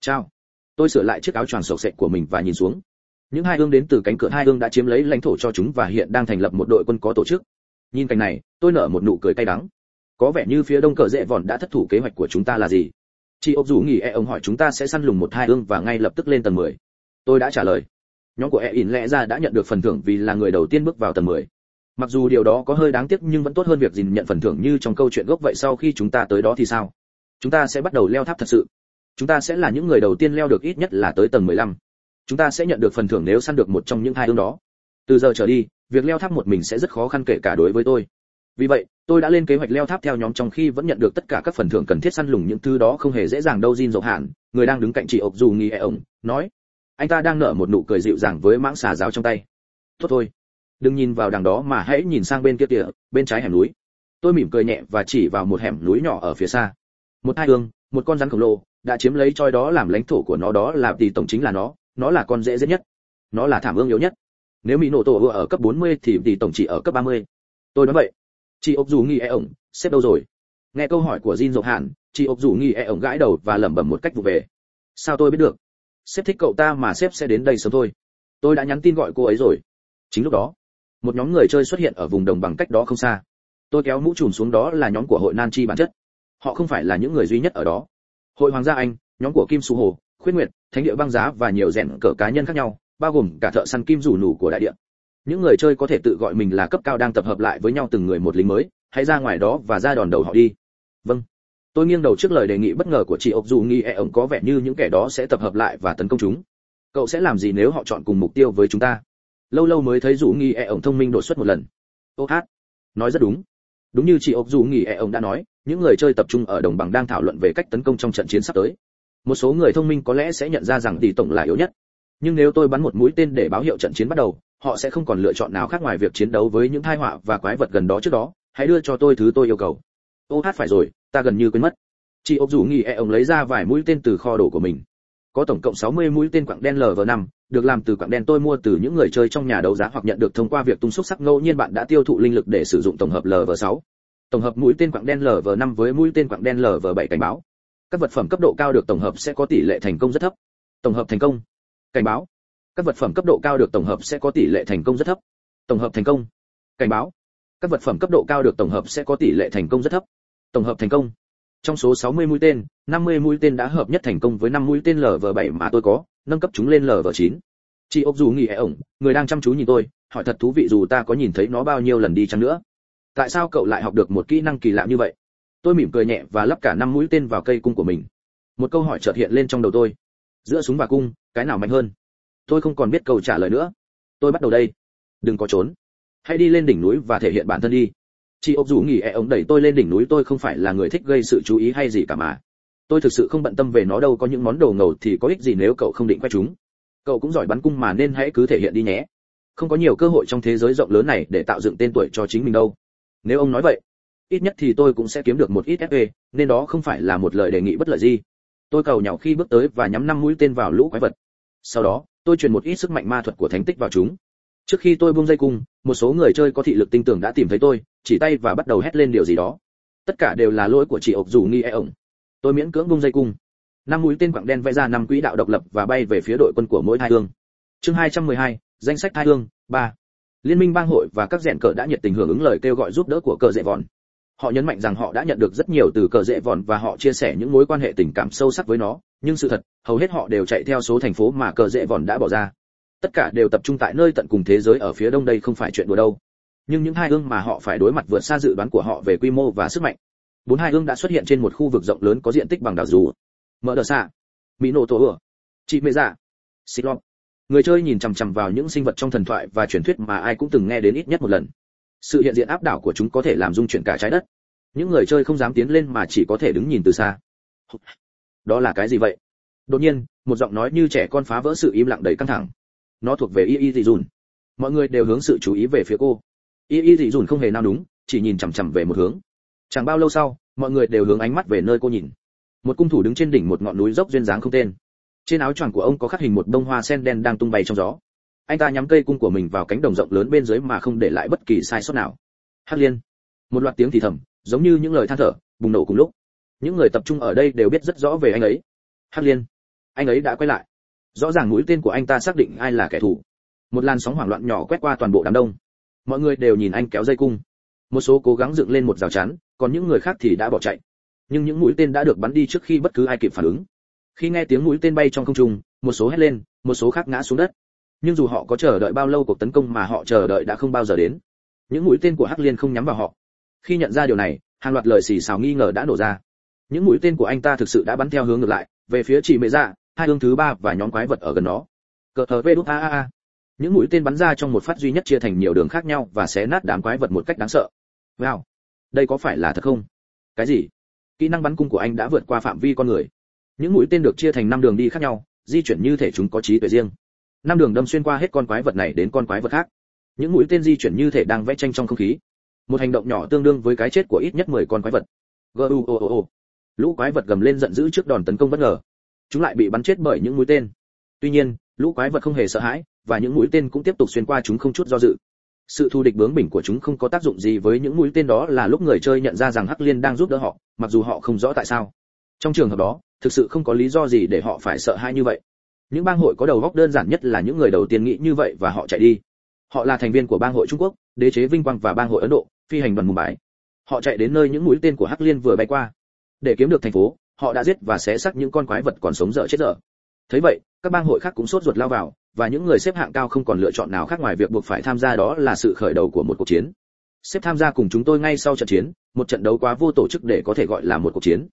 S1: Chào. Tôi sửa lại chiếc áo choàng sộc sệch của mình và nhìn xuống. Những hai hương đến từ cánh cửa hai hương đã chiếm lấy lãnh thổ cho chúng và hiện đang thành lập một đội quân có tổ chức. Nhìn cảnh này, tôi nở một nụ cười cay đắng. Có vẻ như phía đông cờ dễ vòn đã thất thủ kế hoạch của chúng ta là gì? Chị ốc rủ nghỉ e ông hỏi chúng ta sẽ săn lùng một hai hương và ngay lập tức lên tầng 10. tôi đã trả lời nhóm của e in lẽ ra đã nhận được phần thưởng vì là người đầu tiên bước vào tầng 10. mặc dù điều đó có hơi đáng tiếc nhưng vẫn tốt hơn việc gìn nhận phần thưởng như trong câu chuyện gốc vậy sau khi chúng ta tới đó thì sao chúng ta sẽ bắt đầu leo tháp thật sự chúng ta sẽ là những người đầu tiên leo được ít nhất là tới tầng 15. chúng ta sẽ nhận được phần thưởng nếu săn được một trong những hai hướng đó từ giờ trở đi, việc leo tháp một mình sẽ rất khó khăn kể cả đối với tôi vì vậy, tôi đã lên kế hoạch leo tháp theo nhóm trong khi vẫn nhận được tất cả các phần thưởng cần thiết săn lùng những thứ đó không hề dễ dàng đâu, Jin Dầu hạn, người đang đứng cạnh chị ộc dù nghi e ổng, nói anh ta đang nở một nụ cười dịu dàng với mãng xà giáo trong tay. Tốt thôi. Đừng nhìn vào đằng đó mà hãy nhìn sang bên kia kìa bên trái hẻm núi. Tôi mỉm cười nhẹ và chỉ vào một hẻm núi nhỏ ở phía xa. Một hai hương một con rắn khổng lồ đã chiếm lấy choi đó làm lãnh thổ của nó đó là tỷ tổng chính là nó nó là con dễ dễ nhất. Nó là thảm ương yếu nhất. Nếu mỹ nổ tổ vừa ở cấp 40 thì tỷ tổng chỉ ở cấp 30. tôi nói vậy. Chị ốc dù nghi e ổng xếp đâu rồi? Nghe câu hỏi của Jin Dộc Hạn, chị ốc dù nghi e ổng gãi đầu và lẩm bẩm một cách vụ về. Sao tôi biết được? Sếp thích cậu ta mà sếp sẽ đến đây sớm thôi. Tôi đã nhắn tin gọi cô ấy rồi. Chính lúc đó, một nhóm người chơi xuất hiện ở vùng đồng bằng cách đó không xa. Tôi kéo mũ trùm xuống đó là nhóm của hội nan chi bản chất. Họ không phải là những người duy nhất ở đó. Hội hoàng gia anh, nhóm của kim su hồ, khuyết nguyệt, thánh địa băng giá và nhiều rèn cỡ cá nhân khác nhau, bao gồm cả thợ săn kim rủ nủ của đại địa. Những người chơi có thể tự gọi mình là cấp cao đang tập hợp lại với nhau từng người một lính mới. Hãy ra ngoài đó và ra đòn đầu họ đi. Vâng tôi nghiêng đầu trước lời đề nghị bất ngờ của chị ốc dù nghi e ổng có vẻ như những kẻ đó sẽ tập hợp lại và tấn công chúng. Cậu sẽ làm gì nếu họ chọn cùng mục tiêu với chúng ta? Lâu lâu mới thấy dù nghi e ổng thông minh đột xuất một lần. Ô hát. Nói rất đúng. Đúng như chị ốc dù nghi e ổng đã nói, những người chơi tập trung ở đồng bằng đang thảo luận về cách tấn công trong trận chiến sắp tới. Một số người thông minh có lẽ sẽ nhận ra rằng tỷ tổng là yếu nhất. Nhưng nếu tôi bắn một mũi tên để báo hiệu trận chiến bắt đầu, họ sẽ không còn lựa chọn nào khác ngoài việc chiến đấu với những thai họa và quái vật gần đó trước đó. Hãy đưa cho tôi thứ tôi yêu cầu. Ô hát phải rồi ta gần như quên mất chị ốc dù nghỉ e ông lấy ra vài mũi tên từ kho đồ của mình có tổng cộng 60 mũi tên quặng đen lv5, được làm từ quặng đen tôi mua từ những người chơi trong nhà đấu giá hoặc nhận được thông qua việc tung xúc sắc ngẫu nhiên bạn đã tiêu thụ linh lực để sử dụng tổng hợp lv6. Tổng hợp mũi tên quặng đen lv5 với mũi tên quặng đen lv7 cảnh báo. Các vật phẩm cấp độ cao được tổng hợp sẽ có tỷ lệ thành công rất thấp. Tổng hợp thành công. Cảnh báo. Các vật phẩm cấp độ cao được tổng hợp sẽ có tỷ lệ thành công rất thấp. Tổng hợp thành công. Cảnh báo. Các vật phẩm cấp độ cao được tổng hợp sẽ có tỷ lệ thành công rất thấp. Tổng hợp thành công trong số 60 mũi tên, 50 mũi tên đã hợp nhất thành công với 5 mũi tên LV7 mà tôi có, nâng cấp chúng lên LV9. Chị ốc dù nghỉ ổng, người đang chăm chú nhìn tôi, hỏi thật thú vị dù ta có nhìn thấy nó bao nhiêu lần đi chăng nữa. Tại sao cậu lại học được một kỹ năng kỳ lạ như vậy? Tôi mỉm cười nhẹ và lắp cả năm mũi tên vào cây cung của mình. Một câu hỏi chợt hiện lên trong đầu tôi. Giữa súng và cung, cái nào mạnh hơn? Tôi không còn biết câu trả lời nữa. Tôi bắt đầu đây. Đừng có trốn. Hãy đi lên đỉnh núi và thể hiện bản thân đi chị ốc dù nghỉ e ông đẩy tôi lên đỉnh núi, tôi không phải là người thích gây sự chú ý hay gì cả mà. Tôi thực sự không bận tâm về nó đâu, có những món đồ ngầu thì có ích gì nếu cậu không định quay chúng. Cậu cũng giỏi bắn cung mà nên hãy cứ thể hiện đi nhé. Không có nhiều cơ hội trong thế giới rộng lớn này để tạo dựng tên tuổi cho chính mình đâu. Nếu ông nói vậy, ít nhất thì tôi cũng sẽ kiếm được một ít fe nên đó không phải là một lời đề nghị bất lợi gì. Tôi cầu nhào khi bước tới và nhắm năm mũi tên vào lũ quái vật. Sau đó, tôi truyền một ít sức mạnh ma thuật của thánh tích vào chúng trước khi tôi buông dây cung một số người chơi có thị lực tinh tường đã tìm thấy tôi chỉ tay và bắt đầu hét lên điều gì đó. Tất cả đều là lỗi của chị ộc dù nghi e ổng. Tôi miễn cưỡng buông dây cung. Năm mũi tên quặng đen vẽ ra năm quỹ đạo độc lập và bay về phía đội quân của mỗi hai hương. Chương 212, danh sách hai hương ba. Liên minh bang hội và các rèn cờ đã nhiệt tình hưởng ứng lời kêu gọi giúp đỡ của cờ dễ vòn. Họ nhấn mạnh rằng họ đã nhận được rất nhiều từ cờ dễ vòn và họ chia sẻ những mối quan hệ tình cảm sâu sắc với nó nhưng sự thật hầu hết họ đều chạy theo số thành phố mà cờ dễ vòn đã bỏ ra tất cả đều tập trung tại nơi tận cùng thế giới ở phía đông đây không phải chuyện đùa đâu. Nhưng những hai ương mà họ phải đối mặt vượt xa dự đoán của họ về quy mô và sức mạnh. Bốn hai ương đã xuất hiện trên một khu vực rộng lớn có diện tích bằng đảo dù. Mở đờ xạ. Mỹ nổ tổ ửa. Chị mê dạ. Xích lọc người chơi nhìn chằm chằm vào những sinh vật trong thần thoại và truyền thuyết mà ai cũng từng nghe đến ít nhất một lần. Sự hiện diện áp đảo của chúng có thể làm rung chuyển cả trái đất. Những người chơi không dám tiến lên mà chỉ có thể đứng nhìn từ xa. Đó là cái gì vậy? Đột nhiên, một giọng nói như trẻ con phá vỡ sự im lặng đầy căng thẳng nó thuộc về y y dị dùn. Mọi người đều hướng sự chú ý về phía cô. Y y dị dùn không hề nào đúng chỉ nhìn chằm chằm về một hướng. Chẳng bao lâu sau, mọi người đều hướng ánh mắt về nơi cô nhìn. Một cung thủ đứng trên đỉnh một ngọn núi dốc duyên dáng không tên. Trên áo choàng của ông có khắc hình một bông hoa sen đen đang tung bay trong gió. Anh ta nhắm cây cung của mình vào cánh đồng rộng lớn bên dưới mà không để lại bất kỳ sai sót nào. Hắc liên. Một loạt tiếng thì thầm, giống như những lời than thở, bùng nổ cùng lúc. Những người tập trung ở đây đều biết rất rõ về anh ấy. Hắc liên. Anh ấy đã quay lại rõ ràng mũi tên của anh ta xác định ai là kẻ thù. Một làn sóng hoảng loạn nhỏ quét qua toàn bộ đám đông. Mọi người đều nhìn anh kéo dây cung. Một số cố gắng dựng lên một rào chắn, còn những người khác thì đã bỏ chạy. Nhưng những mũi tên đã được bắn đi trước khi bất cứ ai kịp phản ứng. Khi nghe tiếng mũi tên bay trong không trung, một số hét lên, một số khác ngã xuống đất. Nhưng dù họ có chờ đợi bao lâu cuộc tấn công mà họ chờ đợi đã không bao giờ đến. Những mũi tên của hắc liên không nhắm vào họ. Khi nhận ra điều này, hàng loạt lời xì xào nghi ngờ đã nổ ra. Những mũi tên của anh ta thực sự đã bắn theo hướng ngược lại, về phía chị mẹ dạ hai ương thứ ba và nhóm quái vật ở gần nó cờ thờ vê đút a a a. Những mũi tên bắn ra trong một phát duy nhất chia thành nhiều đường khác nhau và xé nát đám quái vật một cách đáng sợ. Wow. Đây có phải là thật không? Cái gì? Kỹ năng bắn cung của anh đã vượt qua phạm vi con người. Những mũi tên được chia thành năm đường đi khác nhau, di chuyển như thể chúng có trí tuệ riêng. Năm đường đâm xuyên qua hết con quái vật này đến con quái vật khác. Những mũi tên di chuyển như thể đang vẽ tranh trong không khí. Một hành động nhỏ tương đương với cái chết của ít nhất 10 con quái vật. Gu lũ quái vật gầm lên giận dữ trước đòn tấn công bất ngờ chúng lại bị bắn chết bởi những mũi tên. Tuy nhiên, lũ quái vật không hề sợ hãi, và những mũi tên cũng tiếp tục xuyên qua chúng không chút do dự. Sự thù địch bướng bỉnh của chúng không có tác dụng gì với những mũi tên đó là lúc người chơi nhận ra rằng hắc liên đang giúp đỡ họ, mặc dù họ không rõ tại sao. Trong trường hợp đó, thực sự không có lý do gì để họ phải sợ hãi như vậy. Những bang hội có đầu góc đơn giản nhất là những người đầu tiên nghĩ như vậy và họ chạy đi. Họ là thành viên của bang hội trung quốc, đế chế vinh quang và bang hội ấn độ, phi hành đoàn mumbai. Bái họ chạy đến nơi những mũi tên của hắc liên vừa bay qua. Để kiếm được thành phố họ đã giết và xé xác những con quái vật còn sống dở chết dở. Thấy vậy, các bang hội khác cũng sốt ruột lao vào, và những người xếp hạng cao không còn lựa chọn nào khác ngoài việc buộc phải tham gia đó là sự khởi đầu của một cuộc chiến. Xếp tham gia cùng chúng tôi ngay sau trận chiến, một trận đấu quá vô tổ chức để có thể gọi là một cuộc chiến.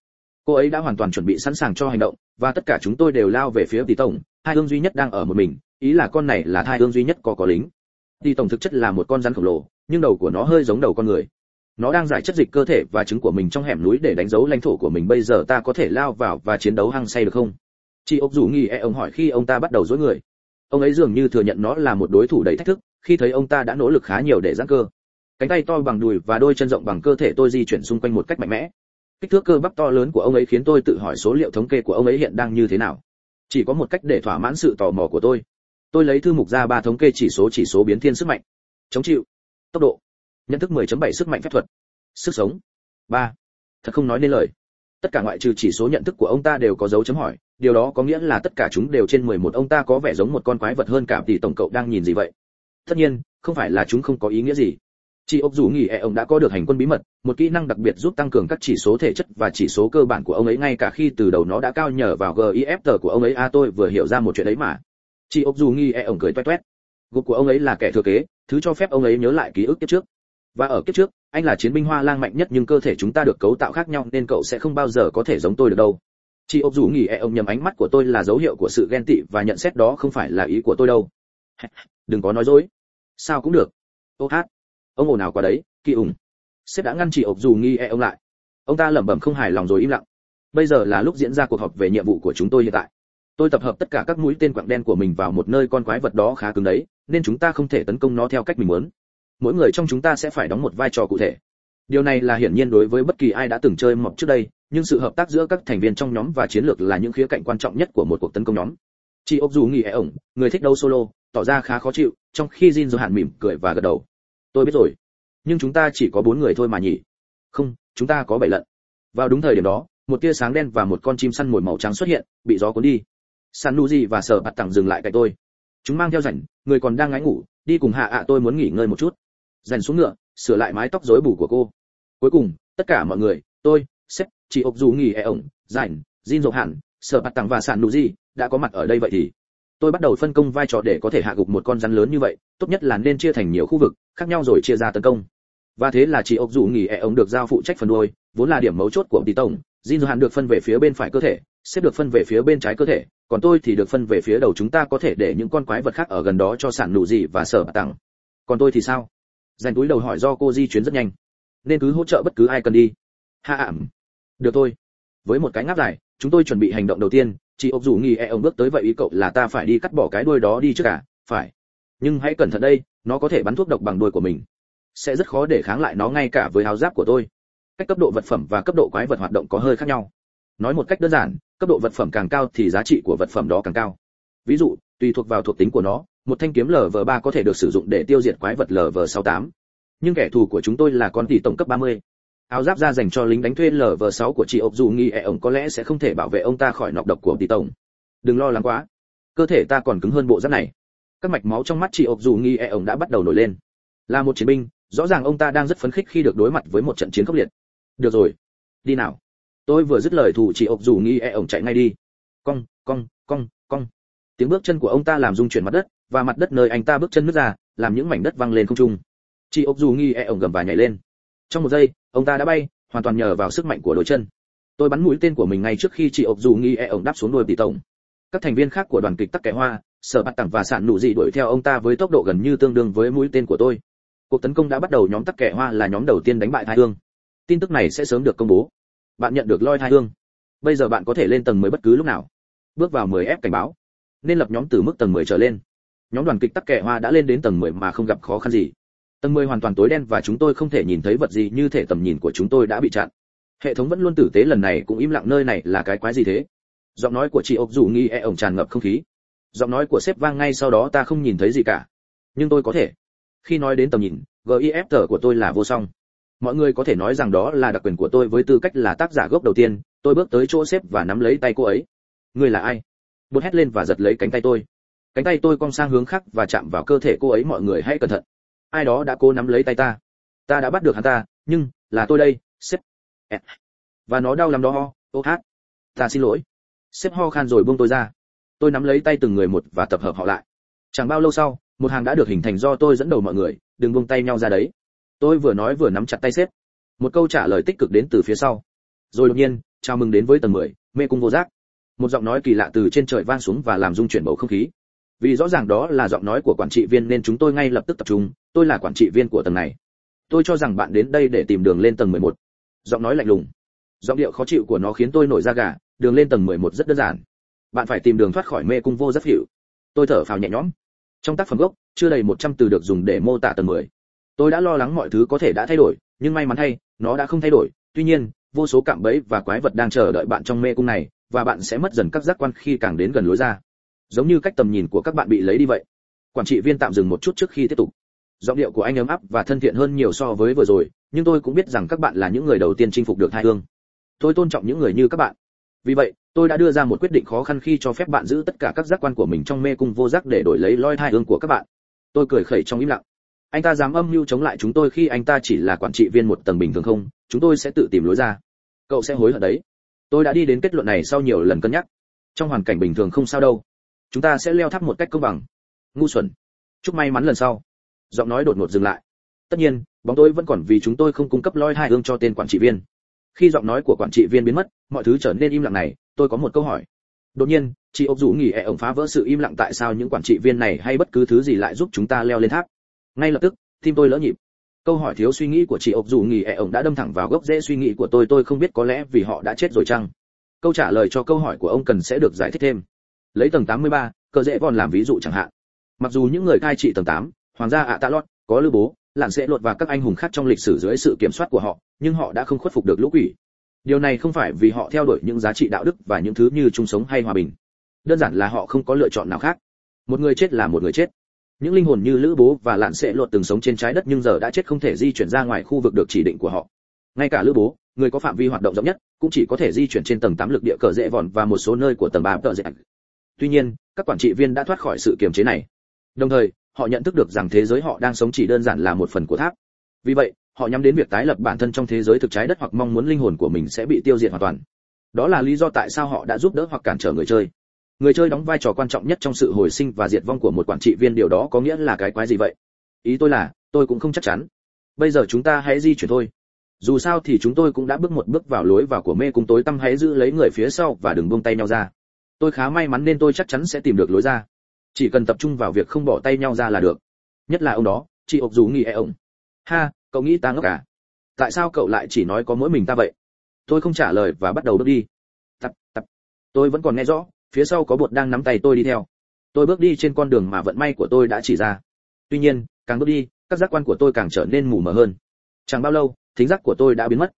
S1: Cô ấy đã hoàn toàn chuẩn bị sẵn sàng cho hành động, và tất cả chúng tôi đều lao về phía tỷ tổng, hai hương duy nhất đang ở một mình, ý là con này là thai hương duy nhất có có lính. Tỷ tổng thực chất là một con rắn khổng lồ, nhưng đầu của nó hơi giống đầu con người nó đang giải chất dịch cơ thể và trứng của mình trong hẻm núi để đánh dấu lãnh thổ của mình. Bây giờ ta có thể lao vào và chiến đấu hăng say được không? Chị ốc dù nghi e ông hỏi khi ông ta bắt đầu dối người. Ông ấy dường như thừa nhận nó là một đối thủ đầy thách thức, khi thấy ông ta đã nỗ lực khá nhiều để giãn cơ. Cánh tay to bằng đùi và đôi chân rộng bằng cơ thể tôi di chuyển xung quanh một cách mạnh mẽ. Kích thước cơ bắp to lớn của ông ấy khiến tôi tự hỏi số liệu thống kê của ông ấy hiện đang như thế nào. Chỉ có một cách để thỏa mãn sự tò mò của tôi. Tôi lấy thư mục ra ba thống kê chỉ số chỉ số biến thiên sức mạnh. Chống chịu. Tốc độ nhận thức 10.7 sức mạnh phép thuật. Sức sống. Ba. Thật không nói nên lời. Tất cả ngoại trừ chỉ số nhận thức của ông ta đều có dấu chấm hỏi. Điều đó có nghĩa là tất cả chúng đều trên 11 ông ta có vẻ giống một con quái vật hơn cả tỷ tổng cậu đang nhìn gì vậy? Tất nhiên không phải là chúng không có ý nghĩa gì. Chị ốc dù nghỉ e ông đã có được hành quân bí mật, một kỹ năng đặc biệt giúp tăng cường các chỉ số thể chất và chỉ số cơ bản của ông ấy ngay cả khi từ đầu nó đã cao nhờ vào GIF của ông ấy. A tôi vừa hiểu ra một chuyện ấy mà. Chị ốc dù nghỉ e ông cười toét toét. Gục của ông ấy là kẻ thừa kế, thứ cho phép ông ấy nhớ lại ký ức kiếp trước. Và ở kiếp trước, anh là chiến binh hoa lang mạnh nhất nhưng cơ thể chúng ta được cấu tạo khác nhau nên cậu sẽ không bao giờ có thể giống tôi được đâu. Chị ốc dù nghỉ e ông nhầm ánh mắt của tôi là dấu hiệu của sự ghen tị và nhận xét đó không phải là ý của tôi đâu. Đừng có nói dối. Sao cũng được. Ô hát, ông ồn nào qua đấy kỳ ủng sếp đã ngăn chỉ ốc dù nghi e ông lại ông ta lẩm bẩm không hài lòng rồi im lặng bây giờ là lúc diễn ra cuộc họp về nhiệm vụ của chúng tôi hiện tại tôi tập hợp tất cả các mũi tên quặng đen của mình vào một nơi con quái vật đó khá cứng đấy nên chúng ta không thể tấn công nó theo cách mình muốn mỗi người trong chúng ta sẽ phải đóng một vai trò cụ thể. Điều này là hiển nhiên đối với bất kỳ ai đã từng chơi mọc trước đây, nhưng sự hợp tác giữa các thành viên trong nhóm và chiến lược là những khía cạnh quan trọng nhất của một cuộc tấn công nhóm. Chị ốc dù nghỉ e ổng, người thích đấu solo, tỏ ra khá khó chịu, trong khi jin do hạn mỉm cười và gật đầu. Tôi biết rồi, nhưng chúng ta chỉ có bốn người thôi mà nhỉ? Không, chúng ta có bảy lận. Vào đúng thời điểm đó, một tia sáng đen và một con chim săn mồi màu trắng xuất hiện, bị gió cuốn đi. San nuji và sở bạt tặng dừng lại cạnh tôi. Chúng mang theo rảnh, người còn đang ngáy ngủ, đi cùng hạ ạ tôi muốn nghỉ ngơi một chút dành xuống ngựa sửa lại mái tóc rối bù của cô. Cuối cùng tất cả mọi người tôi sếp chị ốc dù nghỉ e ổng rảnh jin dỗ hẳn, sở bạt tặng và sản nụ gì đã có mặt ở đây vậy thì tôi bắt đầu phân công vai trò để có thể hạ gục một con rắn lớn như vậy tốt nhất là nên chia thành nhiều khu vực khác nhau rồi chia ra tấn công. Và thế là chỉ ốc dù nghỉ e ổng được giao phụ trách phần đuôi vốn là điểm mấu chốt của tỷ tổng jin hàn được phân về phía bên phải cơ thể xếp được phân về phía bên trái cơ thể còn tôi thì được phân về phía đầu chúng ta có thể để những con quái vật khác ở gần đó cho sản nụ gì và sở tặng. Còn tôi thì sao? Dành túi đầu hỏi do cô di chuyển rất nhanh. Nên cứ hỗ trợ bất cứ ai cần đi. Hạ ảm được thôi. Với một cái ngáp dài chúng tôi chuẩn bị hành động đầu tiên. Chị ốc rủ nghi e ông bước tới vậy ý cậu là ta phải đi cắt bỏ cái đuôi đó đi trước cả phải. Nhưng hãy cẩn thận đây, nó có thể bắn thuốc độc bằng đuôi của mình. Sẽ rất khó để kháng lại nó ngay cả với áo giáp của tôi. Cách cấp độ vật phẩm và cấp độ quái vật hoạt động có hơi khác nhau. Nói một cách đơn giản, cấp độ vật phẩm càng cao thì giá trị của vật phẩm đó càng cao. Ví dụ, tùy thuộc vào thuộc tính của nó một thanh kiếm lv 3 có thể được sử dụng để tiêu diệt quái vật lv 68 nhưng kẻ thù của chúng tôi là con tỷ tổng cấp 30 áo giáp da dành cho lính đánh thuê lv 6 của chị ốc dù nghi e ổng có lẽ sẽ không thể bảo vệ ông ta khỏi nọc độc của tỷ tổng. Đừng lo lắng quá. Cơ thể ta còn cứng hơn bộ giáp này. Các mạch máu trong mắt chị ốc dù nghi e ổng đã bắt đầu nổi lên. Là một chiến binh, rõ ràng ông ta đang rất phấn khích khi được đối mặt với một trận chiến khốc liệt. Được rồi. Đi nào. Tôi vừa dứt lời thủ chị ốc dù nghi e ổng chạy ngay đi. Cong cong cong cong. Tiếng bước chân của ông ta làm rung chuyển mặt đất và mặt đất nơi anh ta bước chân nứt ra, làm những mảnh đất văng lên không trung. Chị ốc dù nghi e ổng gầm và nhảy lên. Trong một giây, ông ta đã bay, hoàn toàn nhờ vào sức mạnh của đôi chân. Tôi bắn mũi tên của mình ngay trước khi chị ốc dù nghi e ổng đáp xuống đuôi tỷ tổng. Các thành viên khác của đoàn kịch tắc kẻ hoa, sở bạt tặng và sạn nụ dị đuổi theo ông ta với tốc độ gần như tương đương với mũi tên của tôi. Cuộc tấn công đã bắt đầu, nhóm tắc kẻ hoa là nhóm đầu tiên đánh bại thái hương. Tin tức này sẽ sớm được công bố. Bạn nhận được loi thái hương. Bây giờ bạn có thể lên tầng 10 bất cứ lúc nào. Bước vào 10 f cảnh báo. Nên lập nhóm từ mức tầng 10 trở lên nhóm đoàn kịch tắc kẻ hoa đã lên đến tầng 10 mà không gặp khó khăn gì. Tầng 10 hoàn toàn tối đen và chúng tôi không thể nhìn thấy vật gì như thể tầm nhìn của chúng tôi đã bị chặn. Hệ thống vẫn luôn tử tế lần này cũng im lặng nơi này là cái quái gì thế? Giọng nói của chị ốc dù nghi e ổng tràn ngập không khí. Giọng nói của sếp vang ngay sau đó ta không nhìn thấy gì cả. Nhưng tôi có thể. Khi nói đến tầm nhìn gif tờ của tôi là vô song. Mọi người có thể nói rằng đó là đặc quyền của tôi với tư cách là tác giả gốc đầu tiên. Tôi bước tới chỗ sếp và nắm lấy tay cô ấy. Người là ai? Bột hét lên và giật lấy cánh tay tôi cánh tay tôi cong sang hướng khác và chạm vào cơ thể cô ấy mọi người hãy cẩn thận. Ai đó đã cố nắm lấy tay ta. Ta đã bắt được hắn ta nhưng là tôi đây sếp. Và nó đau lắm đó ho ô hát. Ta xin lỗi. Sếp ho khan rồi buông tôi ra. Tôi nắm lấy tay từng người một và tập hợp họ lại. Chẳng bao lâu sau một hàng đã được hình thành do tôi dẫn đầu mọi người đừng buông tay nhau ra đấy. Tôi vừa nói vừa nắm chặt tay sếp. Một câu trả lời tích cực đến từ phía sau. Rồi đột nhiên chào mừng đến với tầng 10, mê cung vô giác. Một giọng nói kỳ lạ từ trên trời vang xuống và làm rung chuyển bầu không khí vì rõ ràng đó là giọng nói của quản trị viên nên chúng tôi ngay lập tức tập trung, tôi là quản trị viên của tầng này. Tôi cho rằng bạn đến đây để tìm đường lên tầng 11. giọng nói lạnh lùng. Giọng điệu khó chịu của nó khiến tôi nổi da gà, đường lên tầng 11 rất đơn giản. Bạn phải tìm đường thoát khỏi mê cung vô rất hiệu. Tôi thở phào nhẹ nhõm. Trong tác phẩm gốc, chưa đầy 100 từ được dùng để mô tả tầng 10. tôi đã lo lắng mọi thứ có thể đã thay đổi, nhưng may mắn thay, nó đã không thay đổi. Tuy nhiên, vô số cạm bẫy và quái vật đang chờ đợi bạn trong mê cung này, và bạn sẽ mất dần các giác quan khi càng đến gần lối ra giống như cách tầm nhìn của các bạn bị lấy đi vậy. Quản trị viên tạm dừng một chút trước khi tiếp tục. Giọng điệu của anh ấm áp và thân thiện hơn nhiều so với vừa rồi, nhưng tôi cũng biết rằng các bạn là những người đầu tiên chinh phục được thai hương tôi tôn trọng những người như các bạn. Vì vậy, tôi đã đưa ra một quyết định khó khăn khi cho phép bạn giữ tất cả các giác quan của mình trong mê cung vô giác để đổi lấy loi thai hương của các bạn. Tôi cười khẩy trong im lặng. Anh ta dám âm mưu chống lại chúng tôi khi anh ta chỉ là quản trị viên một tầng bình thường không? Chúng tôi sẽ tự tìm lối ra. Cậu sẽ hối hận đấy. Tôi đã đi đến kết luận này sau nhiều lần cân nhắc. Trong hoàn cảnh bình thường không sao đâu chúng ta sẽ leo tháp một cách công bằng. Ngu xuẩn. Chúc may mắn lần sau. Giọng nói đột ngột dừng lại. Tất nhiên, bóng tôi vẫn còn vì chúng tôi không cung cấp loi hai hương cho tên quản trị viên. Khi giọng nói của quản trị viên biến mất, mọi thứ trở nên im lặng này, tôi có một câu hỏi. Đột nhiên, chị ốc dù nghỉ ẹ ổng phá vỡ sự im lặng tại sao những quản trị viên này hay bất cứ thứ gì lại giúp chúng ta leo lên tháp? Ngay lập tức, tim tôi lỡ nhịp. Câu hỏi thiếu suy nghĩ của chị ốc dù nghỉ ẹ ổng đã đâm thẳng vào gốc rễ suy nghĩ của tôi tôi không biết có lẽ vì họ đã chết rồi chăng? Câu trả lời cho câu hỏi của ông cần sẽ được giải thích thêm lấy tầng 83, cờ dễ vòn làm ví dụ chẳng hạn. Mặc dù những người cai trị tầng 8, hoàng gia ạ tạ lót có lưu bố lạn sẽ lột và các anh hùng khác trong lịch sử dưới sự kiểm soát của họ nhưng họ đã không khuất phục được lũ quỷ. Điều này không phải vì họ theo đuổi những giá trị đạo đức và những thứ như chung sống hay hòa bình. Đơn giản là họ không có lựa chọn nào khác. Một người chết là một người chết. Những linh hồn như lữ bố và lạn sẽ lột từng sống trên trái đất nhưng giờ đã chết không thể di chuyển ra ngoài khu vực được chỉ định của họ. Ngay cả lữ bố người có phạm vi hoạt động rộng nhất cũng chỉ có thể di chuyển trên tầng 8 lực địa cờ dễ vòn và một số nơi của tầng ba cờ dễ tuy nhiên, các quản trị viên đã thoát khỏi sự kiềm chế này. Đồng thời, họ nhận thức được rằng thế giới họ đang sống chỉ đơn giản là một phần của tháp. Vì vậy, họ nhắm đến việc tái lập bản thân trong thế giới thực trái đất hoặc mong muốn linh hồn của mình sẽ bị tiêu diệt hoàn toàn. Đó là lý do tại sao họ đã giúp đỡ hoặc cản trở người chơi. Người chơi đóng vai trò quan trọng nhất trong sự hồi sinh và diệt vong của một quản trị viên, điều đó có nghĩa là cái quái gì vậy? Ý tôi là, tôi cũng không chắc chắn. Bây giờ chúng ta hãy di chuyển thôi. Dù sao thì chúng tôi cũng đã bước một bước vào lối vào của mê cung tối tăm, hãy giữ lấy người phía sau và đừng buông tay nhau ra tôi khá may mắn nên tôi chắc chắn sẽ tìm được lối ra. Chỉ cần tập trung vào việc không bỏ tay nhau ra là được. Nhất là ông đó, chị ộc dù nghĩ e ông ha, cậu nghĩ ta ngốc à? Tại sao cậu lại chỉ nói có mỗi mình ta vậy? Tôi không trả lời và bắt đầu bước đi. Tập tập. Tôi vẫn còn nghe rõ, phía sau có bột đang nắm tay tôi đi theo. Tôi bước đi trên con đường mà vận may của tôi đã chỉ ra. Tuy nhiên, càng bước đi, các giác quan của tôi càng trở nên mù mờ hơn. Chẳng bao lâu, thính giác của tôi đã biến mất.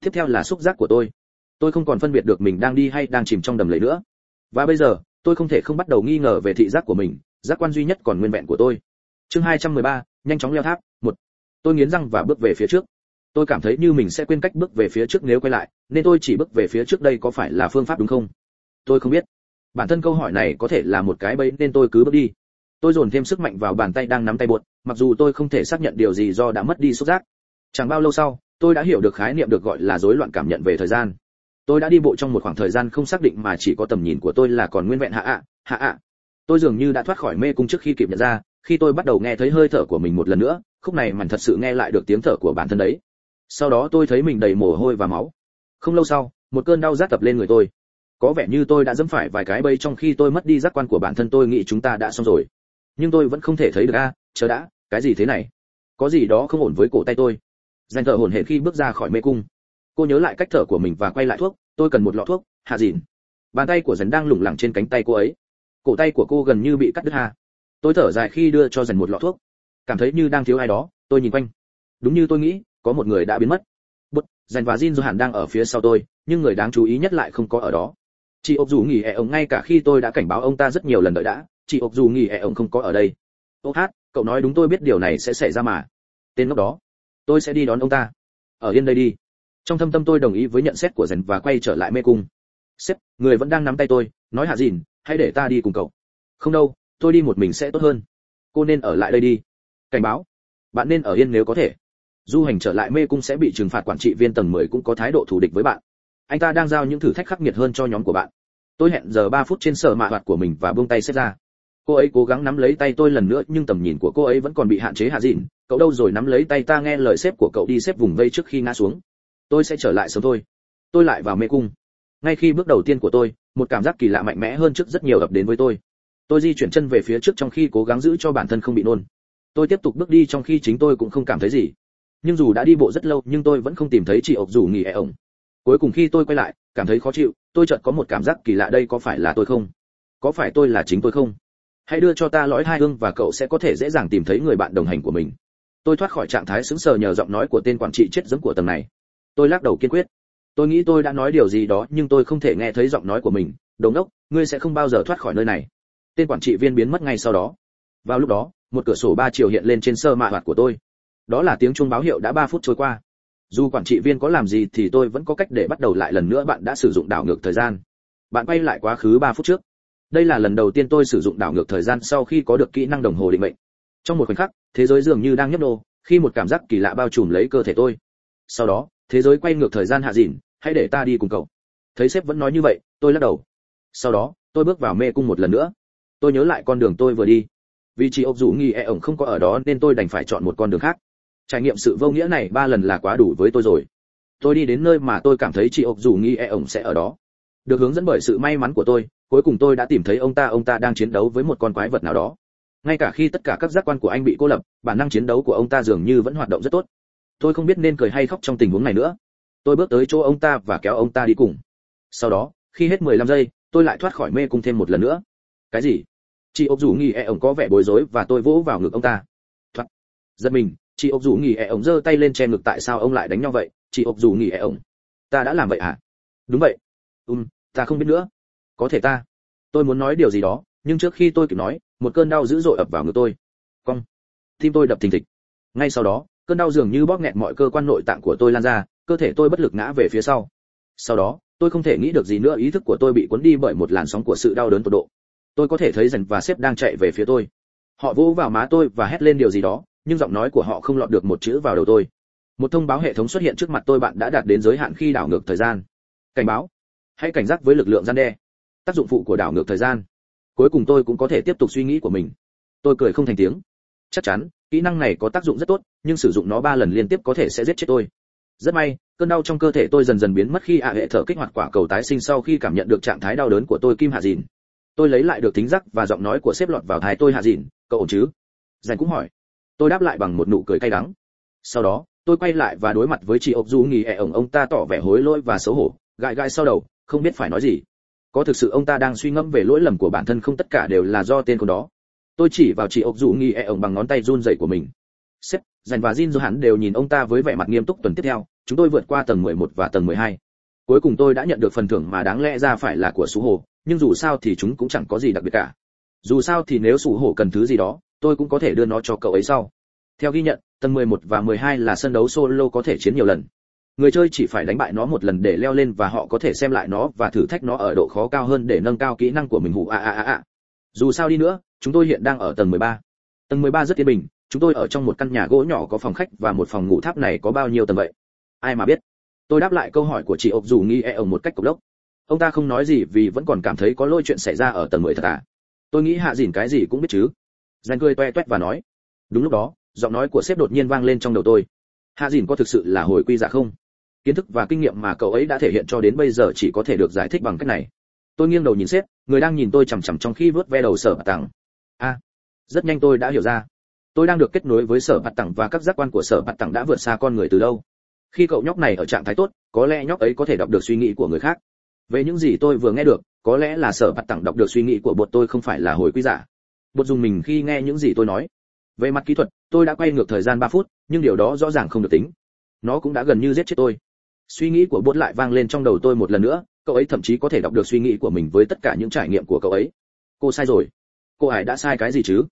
S1: Tiếp theo là xúc giác của tôi. Tôi không còn phân biệt được mình đang đi hay đang chìm trong đầm lầy nữa và bây giờ tôi không thể không bắt đầu nghi ngờ về thị giác của mình giác quan duy nhất còn nguyên vẹn của tôi. Chương 213, nhanh chóng leo tháp một. Tôi nghiến răng và bước về phía trước. Tôi cảm thấy như mình sẽ quên cách bước về phía trước nếu quay lại nên tôi chỉ bước về phía trước đây có phải là phương pháp đúng không? Tôi không biết. Bản thân câu hỏi này có thể là một cái bẫy nên tôi cứ bước đi. Tôi dồn thêm sức mạnh vào bàn tay đang nắm tay buột mặc dù tôi không thể xác nhận điều gì do đã mất đi xúc giác. Chẳng bao lâu sau tôi đã hiểu được khái niệm được gọi là rối loạn cảm nhận về thời gian tôi đã đi bộ trong một khoảng thời gian không xác định mà chỉ có tầm nhìn của tôi là còn nguyên vẹn hạ ạ hạ ạ. Tôi dường như đã thoát khỏi mê cung trước khi kịp nhận ra, khi tôi bắt đầu nghe thấy hơi thở của mình một lần nữa, khúc này mình thật sự nghe lại được tiếng thở của bản thân đấy. Sau đó tôi thấy mình đầy mồ hôi và máu. Không lâu sau, một cơn đau rát tập lên người tôi. Có vẻ như tôi đã dẫm phải vài cái bây trong khi tôi mất đi giác quan của bản thân tôi nghĩ chúng ta đã xong rồi. Nhưng tôi vẫn không thể thấy được a, chờ đã, cái gì thế này? Có gì đó không ổn với cổ tay tôi. Dành thở hổn hển khi bước ra khỏi mê cung cô nhớ lại cách thở của mình và quay lại thuốc, tôi cần một lọ thuốc, hạ dìn. Bàn tay của dần đang lủng lẳng trên cánh tay cô ấy. Cổ tay của cô gần như bị cắt đứt hà tôi thở dài khi đưa cho dần một lọ thuốc. Cảm thấy như đang thiếu ai đó, tôi nhìn quanh. Đúng như tôi nghĩ, có một người đã biến mất. Bút dành và jin hẳn đang ở phía sau tôi, nhưng người đáng chú ý nhất lại không có ở đó. Chị ốc dù nghỉ ẹ ông ngay cả khi tôi đã cảnh báo ông ta rất nhiều lần đợi đã, chị ốc dù nghỉ ẹ ông không có ở đây. Ô hát, cậu nói đúng tôi biết điều này sẽ xảy ra mà. Tên ngốc đó, tôi sẽ đi đón ông ta. Ở yên đây đi trong thâm tâm tôi đồng ý với nhận xét của dần và quay trở lại mê cung. Sếp, người vẫn đang nắm tay tôi, nói hạ dìn, hãy để ta đi cùng cậu. Không đâu, tôi đi một mình sẽ tốt hơn. Cô nên ở lại đây đi. Cảnh báo. Bạn nên ở yên nếu có thể. Du hành trở lại mê cung sẽ bị trừng phạt quản trị viên tầng 10 cũng có thái độ thù địch với bạn. Anh ta đang giao những thử thách khắc nghiệt hơn cho nhóm của bạn. Tôi hẹn giờ 3 phút trên sở mạ hoạt của mình và buông tay xếp ra. Cô ấy cố gắng nắm lấy tay tôi lần nữa, nhưng tầm nhìn của cô ấy vẫn còn bị hạn chế hạ dịn cậu đâu rồi nắm lấy tay ta nghe lời sếp của cậu đi xếp vùng vây trước khi ngã xuống tôi sẽ trở lại sớm thôi. Tôi lại vào mê cung. Ngay khi bước đầu tiên của tôi, một cảm giác kỳ lạ mạnh mẽ hơn trước rất nhiều ập đến với tôi. Tôi di chuyển chân về phía trước trong khi cố gắng giữ cho bản thân không bị nôn. Tôi tiếp tục bước đi trong khi chính tôi cũng không cảm thấy gì. Nhưng dù đã đi bộ rất lâu, nhưng tôi vẫn không tìm thấy chị ộc dù nghỉ ẻ ổng. Cuối cùng khi tôi quay lại, cảm thấy khó chịu, tôi chợt có một cảm giác kỳ lạ đây có phải là tôi không? Có phải tôi là chính tôi không? Hãy đưa cho ta lõi hai hương và cậu sẽ có thể dễ dàng tìm thấy người bạn đồng hành của mình. Tôi thoát khỏi trạng thái sững sờ nhờ giọng nói của tên quản trị chết dẫm của tầng này tôi lắc đầu kiên quyết. Tôi nghĩ tôi đã nói điều gì đó, nhưng tôi không thể nghe thấy giọng nói của mình. Đồng đốc, ngươi sẽ không bao giờ thoát khỏi nơi này. Tên quản trị viên biến mất ngay sau đó. Vào lúc đó, một cửa sổ ba chiều hiện lên trên sơ mạ hoạt của tôi. Đó là tiếng chuông báo hiệu đã ba phút trôi qua. Dù quản trị viên có làm gì thì tôi vẫn có cách để bắt đầu lại lần nữa. Bạn đã sử dụng đảo ngược thời gian. Bạn quay lại quá khứ ba phút trước. Đây là lần đầu tiên tôi sử dụng đảo ngược thời gian sau khi có được kỹ năng đồng hồ định mệnh. Trong một khoảnh khắc, thế giới dường như đang nhấp nô, khi một cảm giác kỳ lạ bao trùm lấy cơ thể tôi. Sau đó thế giới quay ngược thời gian hạ dịn hãy để ta đi cùng cậu. Thấy sếp vẫn nói như vậy, tôi lắc đầu. Sau đó, tôi bước vào mê cung một lần nữa. Tôi nhớ lại con đường tôi vừa đi. Vì chị ốc dù nghi e ổng không có ở đó nên tôi đành phải chọn một con đường khác. Trải nghiệm sự vô nghĩa này ba lần là quá đủ với tôi rồi. Tôi đi đến nơi mà tôi cảm thấy chị ốc dù nghi e ổng sẽ ở đó. Được hướng dẫn bởi sự may mắn của tôi, cuối cùng tôi đã tìm thấy ông ta ông ta đang chiến đấu với một con quái vật nào đó. Ngay cả khi tất cả các giác quan của anh bị cô lập, bản năng chiến đấu của ông ta dường như vẫn hoạt động rất tốt tôi không biết nên cười hay khóc trong tình huống này nữa. Tôi bước tới chỗ ông ta và kéo ông ta đi cùng. Sau đó, khi hết 15 giây, tôi lại thoát khỏi mê cung thêm một lần nữa. Cái gì? Chị ốc rủ nghỉ e ổng có vẻ bối rối và tôi vỗ vào ngực ông ta. Thoát. Giật mình, chị ốc rủ nghỉ e ổng giơ tay lên che ngực tại sao ông lại đánh nhau vậy? Chị ốc rủ nghỉ e ổng. Ta đã làm vậy à đúng vậy. Ừm, ta không biết nữa. Có thể ta. Tôi muốn nói điều gì đó, nhưng trước khi tôi kịp nói, một cơn đau dữ dội ập vào ngực tôi. Cong. Tim tôi đập thình thịch. Ngay sau đó cơn đau dường như bóp nghẹt mọi cơ quan nội tạng của tôi lan ra, cơ thể tôi bất lực ngã về phía sau. Sau đó, tôi không thể nghĩ được gì nữa, ý thức của tôi bị cuốn đi bởi một làn sóng của sự đau đớn tột độ. Tôi có thể thấy dần và sếp đang chạy về phía tôi. Họ vỗ vào má tôi và hét lên điều gì đó, nhưng giọng nói của họ không lọt được một chữ vào đầu tôi. Một thông báo hệ thống xuất hiện trước mặt tôi bạn đã đạt đến giới hạn khi đảo ngược thời gian. Cảnh báo. Hãy cảnh giác với lực lượng gian đe. Tác dụng phụ của đảo ngược thời gian. Cuối cùng tôi cũng có thể tiếp tục suy nghĩ của mình. Tôi cười không thành tiếng chắc chắn, kỹ năng này có tác dụng rất tốt, nhưng sử dụng nó ba lần liên tiếp có thể sẽ giết chết tôi. Rất may, cơn đau trong cơ thể tôi dần dần biến mất khi ạ hệ thở kích hoạt quả cầu tái sinh sau khi cảm nhận được trạng thái đau đớn của tôi, kim hạ dìn. Tôi lấy lại được tính giác và giọng nói của sếp lọt vào tai tôi, hạ dìn. Cậu ổn chứ? Dành cũng hỏi. Tôi đáp lại bằng một nụ cười cay đắng. Sau đó, tôi quay lại và đối mặt với chị ốc du nghỉ ẹ ổng. Ông ta tỏ vẻ hối lỗi và xấu hổ. Gãi gãi sau đầu, không biết phải nói gì. Có thực sự ông ta đang suy ngẫm về lỗi lầm của bản thân không? Tất cả đều là do tên con đó tôi chỉ vào chị ốc dụ nghi e ổng bằng ngón tay run rẩy của mình. Sếp dành và jin dù hắn đều nhìn ông ta với vẻ mặt nghiêm túc tuần tiếp theo, chúng tôi vượt qua tầng 11 và tầng 12. cuối cùng tôi đã nhận được phần thưởng mà đáng lẽ ra phải là của sú hồ, nhưng dù sao thì chúng cũng chẳng có gì đặc biệt cả. Dù sao thì nếu sủ Hồ cần thứ gì đó, tôi cũng có thể đưa nó cho cậu ấy sau. Theo ghi nhận, tầng 11 và 12 là sân đấu solo có thể chiến nhiều lần. Người chơi chỉ phải đánh bại nó một lần để leo lên và họ có thể xem lại nó và thử thách nó ở độ khó cao hơn để nâng cao kỹ năng của mình. Hụ a a a a. Dù sao đi nữa chúng tôi hiện đang ở tầng 13. tầng 13 rất yên bình, chúng tôi ở trong một căn nhà gỗ nhỏ có phòng khách và một phòng ngủ tháp này có bao nhiêu tầng vậy? Ai mà biết? Tôi đáp lại câu hỏi của chị ốc dù nghi e ở một cách cục lốc ông ta không nói gì vì vẫn còn cảm thấy có lôi chuyện xảy ra ở tầng mười thật à? Tôi nghĩ hạ dỉn cái gì cũng biết chứ. Danh cười toe toét và nói. Đúng lúc đó, giọng nói của sếp đột nhiên vang lên trong đầu tôi. Hạ dỉn có thực sự là hồi quy giả không? Kiến thức và kinh nghiệm mà cậu ấy đã thể hiện cho đến bây giờ chỉ có thể được giải thích bằng cách này. Tôi nghiêng đầu nhìn sếp, người đang nhìn tôi chằm chằm trong khi vớt ve đầu sở bạt tặng a rất nhanh tôi đã hiểu ra. Tôi đang được kết nối với sở bạt tặng và các giác quan của sở bạt tặng đã vượt xa con người từ lâu. Khi cậu nhóc này ở trạng thái tốt, có lẽ nhóc ấy có thể đọc được suy nghĩ của người khác. Về những gì tôi vừa nghe được, có lẽ là sở bạt tặng đọc được suy nghĩ của bột tôi không phải là hồi quy giả. Bột dùng mình khi nghe những gì tôi nói. Về mặt kỹ thuật, tôi đã quay ngược thời gian 3 phút, nhưng điều đó rõ ràng không được tính. Nó cũng đã gần như giết chết tôi. Suy nghĩ của bột lại vang lên trong đầu tôi một lần nữa, cậu ấy thậm chí có thể đọc được suy nghĩ của mình với tất cả những trải nghiệm của cậu ấy. Cô sai rồi cô ải đã sai cái gì chứ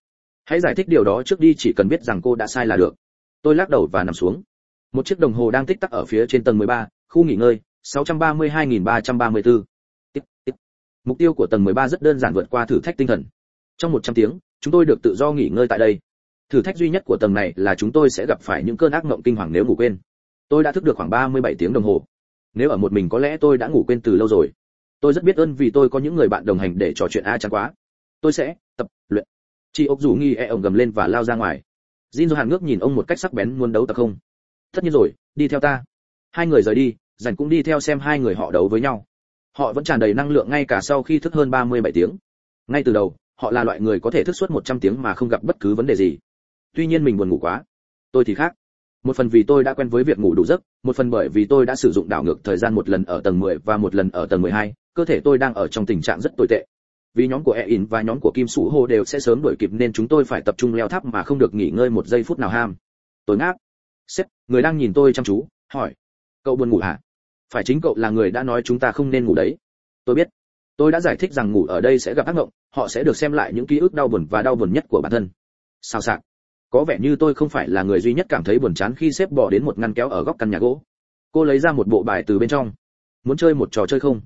S1: hãy giải thích điều đó trước đi chỉ cần biết rằng cô đã sai là được tôi lắc đầu và nằm xuống một chiếc đồng hồ đang tích tắc ở phía trên tầng 13, khu nghỉ ngơi 632.334. Tiếp, tiếp. Mục tiêu của tầng 13 rất đơn giản vượt qua thử thách tinh thần. Trong 100 tiếng, chúng tôi được tự do nghỉ ngơi tại đây. Thử thách duy nhất của tầng này là chúng tôi sẽ gặp phải những cơn ác mộng kinh hoàng nếu ngủ quên. Tôi đã thức được khoảng 37 tiếng đồng hồ. Nếu ở một mình có lẽ tôi đã ngủ quên từ lâu rồi. Tôi rất biết ơn vì tôi có những người bạn đồng hành để trò chuyện a chẳng quá. Tôi sẽ tập luyện. Chị ốc rủ nghi e ổng gầm lên và lao ra ngoài. Jin Hàn ngước nhìn ông một cách sắc bén muốn đấu tập không. Tất nhiên rồi, đi theo ta. Hai người rời đi, dành cũng đi theo xem hai người họ đấu với nhau họ vẫn tràn đầy năng lượng ngay cả sau khi thức hơn 37 tiếng ngay từ đầu họ là loại người có thể thức suốt 100 tiếng mà không gặp bất cứ vấn đề gì tuy nhiên mình buồn ngủ quá tôi thì khác một phần vì tôi đã quen với việc ngủ đủ giấc một phần bởi vì tôi đã sử dụng đảo ngược thời gian một lần ở tầng 10 và một lần ở tầng 12, cơ thể tôi đang ở trong tình trạng rất tồi tệ vì nhóm của Ein và nhóm của Kim Sủ Hồ đều sẽ sớm đuổi kịp nên chúng tôi phải tập trung leo tháp mà không được nghỉ ngơi một giây phút nào ham. tôi ngáp. Sếp, người đang nhìn tôi chăm chú, hỏi. Cậu buồn ngủ hả? Phải chính cậu là người đã nói chúng ta không nên ngủ đấy. Tôi biết. Tôi đã giải thích rằng ngủ ở đây sẽ gặp ác mộng, họ sẽ được xem lại những ký ức đau buồn và đau buồn nhất của bản thân. Sao sạc có vẻ như tôi không phải là người duy nhất cảm thấy buồn chán khi xếp bỏ đến một ngăn kéo ở góc căn nhà gỗ. Cô lấy ra một bộ bài từ bên trong. Muốn chơi một trò chơi không?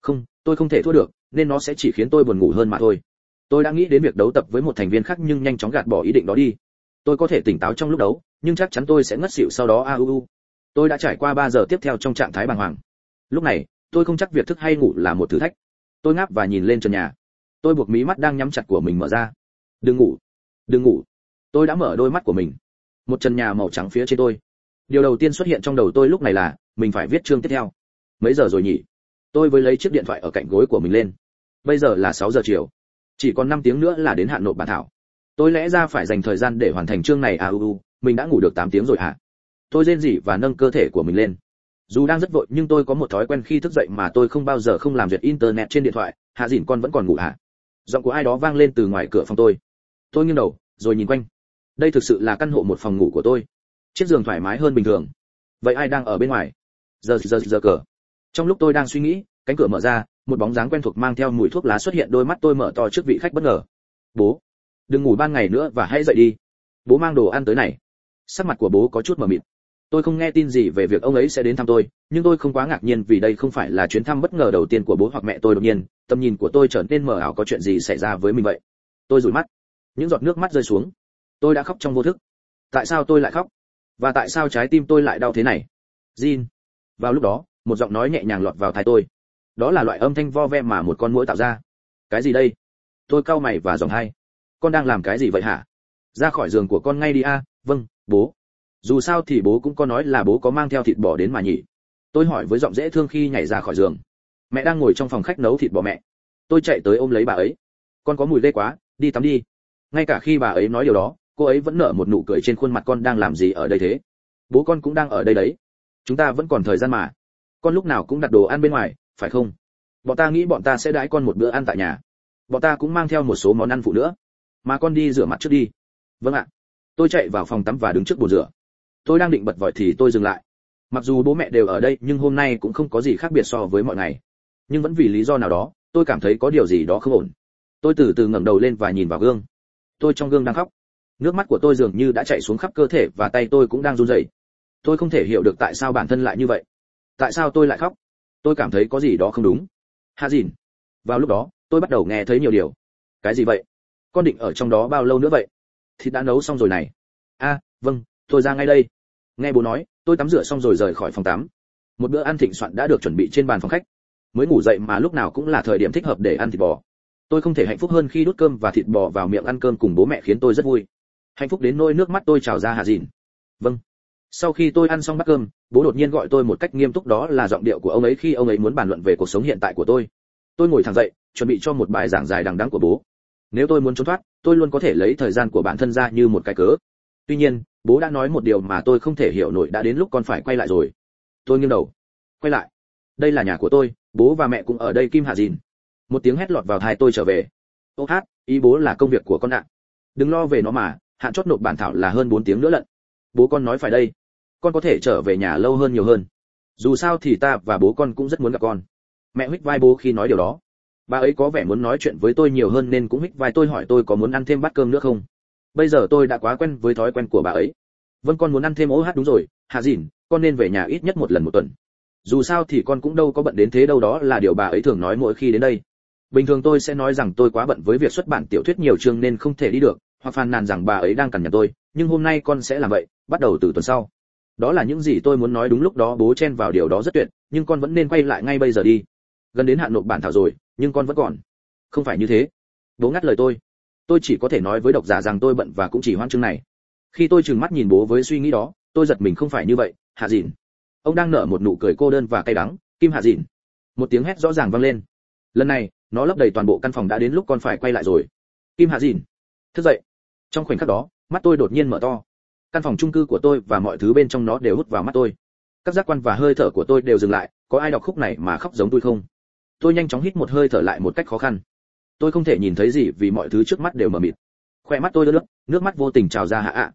S1: Không, tôi không thể thua được nên nó sẽ chỉ khiến tôi buồn ngủ hơn mà thôi. Tôi đã nghĩ đến việc đấu tập với một thành viên khác nhưng nhanh chóng gạt bỏ ý định đó đi. Tôi có thể tỉnh táo trong lúc đấu, nhưng chắc chắn tôi sẽ ngất xỉu sau đó. A u u. Tôi đã trải qua 3 giờ tiếp theo trong trạng thái bàng hoàng. Lúc này, tôi không chắc việc thức hay ngủ là một thử thách. Tôi ngáp và nhìn lên trần nhà. Tôi buộc mí mắt đang nhắm chặt của mình mở ra. Đừng ngủ. Đừng ngủ. Tôi đã mở đôi mắt của mình. Một trần nhà màu trắng phía trên tôi. Điều đầu tiên xuất hiện trong đầu tôi lúc này là, mình phải viết chương tiếp theo. Mấy giờ rồi nhỉ? Tôi với lấy chiếc điện thoại ở cạnh gối của mình lên bây giờ là 6 giờ chiều. Chỉ còn 5 tiếng nữa là đến hạn nộp bản thảo. Tôi lẽ ra phải dành thời gian để hoàn thành chương này à u u. Mình đã ngủ được 8 tiếng rồi hả? Tôi rên rỉ và nâng cơ thể của mình lên. Dù đang rất vội, nhưng tôi có một thói quen khi thức dậy mà tôi không bao giờ không làm việc internet trên điện thoại. Hạ dìn con vẫn còn ngủ hả? Giọng của ai đó vang lên từ ngoài cửa phòng tôi. Tôi nghiêng đầu, rồi nhìn quanh. Đây thực sự là căn hộ một phòng ngủ của tôi. Chiếc giường thoải mái hơn bình thường. Vậy ai đang ở bên ngoài? Giờ giờ giờ cờ. Trong lúc tôi đang suy nghĩ, cánh cửa mở ra một bóng dáng quen thuộc mang theo mùi thuốc lá xuất hiện, đôi mắt tôi mở to trước vị khách bất ngờ. Bố, đừng ngủ ban ngày nữa và hãy dậy đi. Bố mang đồ ăn tới này. Sắc mặt của bố có chút mờ mịt. Tôi không nghe tin gì về việc ông ấy sẽ đến thăm tôi, nhưng tôi không quá ngạc nhiên vì đây không phải là chuyến thăm bất ngờ đầu tiên của bố hoặc mẹ tôi đột nhiên. Tầm nhìn của tôi trở nên mờ ảo, có chuyện gì xảy ra với mình vậy? Tôi rủi mắt. Những giọt nước mắt rơi xuống. Tôi đã khóc trong vô thức. Tại sao tôi lại khóc? Và tại sao trái tim tôi lại đau thế này? Jin. vào lúc đó, một giọng nói nhẹ nhàng lọt vào tai tôi đó là loại âm thanh vo ve mà một con muỗi tạo ra. Cái gì đây? Tôi cau mày và dòng hai. Con đang làm cái gì vậy hả? Ra khỏi giường của con ngay đi a. Vâng bố. Dù sao thì bố cũng có nói là bố có mang theo thịt bò đến mà nhỉ. Tôi hỏi với giọng dễ thương khi nhảy ra khỏi giường. Mẹ đang ngồi trong phòng khách nấu thịt bò mẹ. Tôi chạy tới ôm lấy bà ấy. Con có mùi ghê quá, đi tắm đi. Ngay cả khi bà ấy nói điều đó, cô ấy vẫn nở một nụ cười trên khuôn mặt con đang làm gì ở đây thế? Bố con cũng đang ở đây đấy. Chúng ta vẫn còn thời gian mà. Con lúc nào cũng đặt đồ ăn bên ngoài phải không? Bọn ta nghĩ bọn ta sẽ đãi con một bữa ăn tại nhà. Bọn ta cũng mang theo một số món ăn phụ nữa. Mà con đi rửa mặt trước đi. Vâng ạ. Tôi chạy vào phòng tắm và đứng trước bồn rửa. Tôi đang định bật vòi thì tôi dừng lại. Mặc dù bố mẹ đều ở đây, nhưng hôm nay cũng không có gì khác biệt so với mọi ngày. Nhưng vẫn vì lý do nào đó, tôi cảm thấy có điều gì đó không ổn. Tôi từ từ ngẩng đầu lên và nhìn vào gương. Tôi trong gương đang khóc. Nước mắt của tôi dường như đã chảy xuống khắp cơ thể và tay tôi cũng đang run rẩy. Tôi không thể hiểu được tại sao bản thân lại như vậy. Tại sao tôi lại khóc? Tôi cảm thấy có gì đó không đúng. Hạ dìn, vào lúc đó, tôi bắt đầu nghe thấy nhiều điều. Cái gì vậy? Con định ở trong đó bao lâu nữa vậy? Thịt đã nấu xong rồi này. A vâng tôi ra ngay đây. Nghe bố nói, tôi tắm rửa xong rồi rời khỏi phòng tắm. Một bữa ăn thịnh soạn đã được chuẩn bị trên bàn phòng khách. Mới ngủ dậy mà lúc nào cũng là thời điểm thích hợp để ăn thịt bò. Tôi không thể hạnh phúc hơn khi đút cơm và thịt bò vào miệng ăn cơm cùng bố mẹ khiến tôi rất vui. Hạnh phúc đến nỗi nước mắt tôi trào ra hạ dìn. Vâng sau khi tôi ăn xong bát cơm, bố đột nhiên gọi tôi một cách nghiêm túc đó là giọng điệu của ông ấy khi ông ấy muốn bàn luận về cuộc sống hiện tại của tôi. Tôi ngồi thẳng dậy, chuẩn bị cho một bài giảng dài đằng đẵng của bố. Nếu tôi muốn trốn thoát, tôi luôn có thể lấy thời gian của bản thân ra như một cái cớ. Tuy nhiên, bố đã nói một điều mà tôi không thể hiểu nổi đã đến lúc con phải quay lại rồi. Tôi nghiêng đầu. Quay lại. Đây là nhà của tôi, bố và mẹ cũng ở đây kim hạ dìn. Một tiếng hét lọt vào tai tôi trở về. Ô hát, ý bố là công việc của con ạ. Đừng lo về nó mà, hạn chót nộp bản thảo là hơn bốn tiếng nữa lận. Bố con nói phải đây con có thể trở về nhà lâu hơn nhiều hơn. Dù sao thì ta và bố con cũng rất muốn gặp con. Mẹ huých vai bố khi nói điều đó. Bà ấy có vẻ muốn nói chuyện với tôi nhiều hơn nên cũng huých vai tôi hỏi tôi có muốn ăn thêm bát cơm nữa không. Bây giờ tôi đã quá quen với thói quen của bà ấy. Vâng con muốn ăn thêm ố hát đúng rồi. Hạ dìn, con nên về nhà ít nhất một lần một tuần. Dù sao thì con cũng đâu có bận đến thế đâu, đó là điều bà ấy thường nói mỗi khi đến đây. Bình thường tôi sẽ nói rằng tôi quá bận với việc xuất bản tiểu thuyết nhiều chương nên không thể đi được, hoặc phàn nàn rằng bà ấy đang cằn nhằn tôi. Nhưng hôm nay con sẽ làm vậy, bắt đầu từ tuần sau đó là những gì tôi muốn nói đúng lúc đó, bố chen vào điều đó rất tuyệt, nhưng con vẫn nên quay lại ngay bây giờ đi. Gần đến hạn nộp bản thảo rồi, nhưng con vẫn còn. Không phải như thế. Bố ngắt lời tôi. Tôi chỉ có thể nói với độc giả rằng tôi bận và cũng chỉ hoang chương này. Khi tôi trừng mắt nhìn bố với suy nghĩ đó, tôi giật mình không phải như vậy. Hạ dìn. Ông đang nở một nụ cười cô đơn và cay đắng. Kim hạ dìn. Một tiếng hét rõ ràng vang lên. Lần này, nó lấp đầy toàn bộ căn phòng đã đến lúc con phải quay lại rồi. Kim hạ dìn. Thức dậy. Trong khoảnh khắc đó, mắt tôi đột nhiên mở to căn phòng chung cư của tôi và mọi thứ bên trong nó đều hút vào mắt tôi. Các giác quan và hơi thở của tôi đều dừng lại, có ai đọc khúc này mà khóc giống tôi không? Tôi nhanh chóng hít một hơi thở lại một cách khó khăn. Tôi không thể nhìn thấy gì vì mọi thứ trước mắt đều mờ mịt. Khoe mắt tôi đỡ nước nước mắt vô tình trào ra hạ ạ.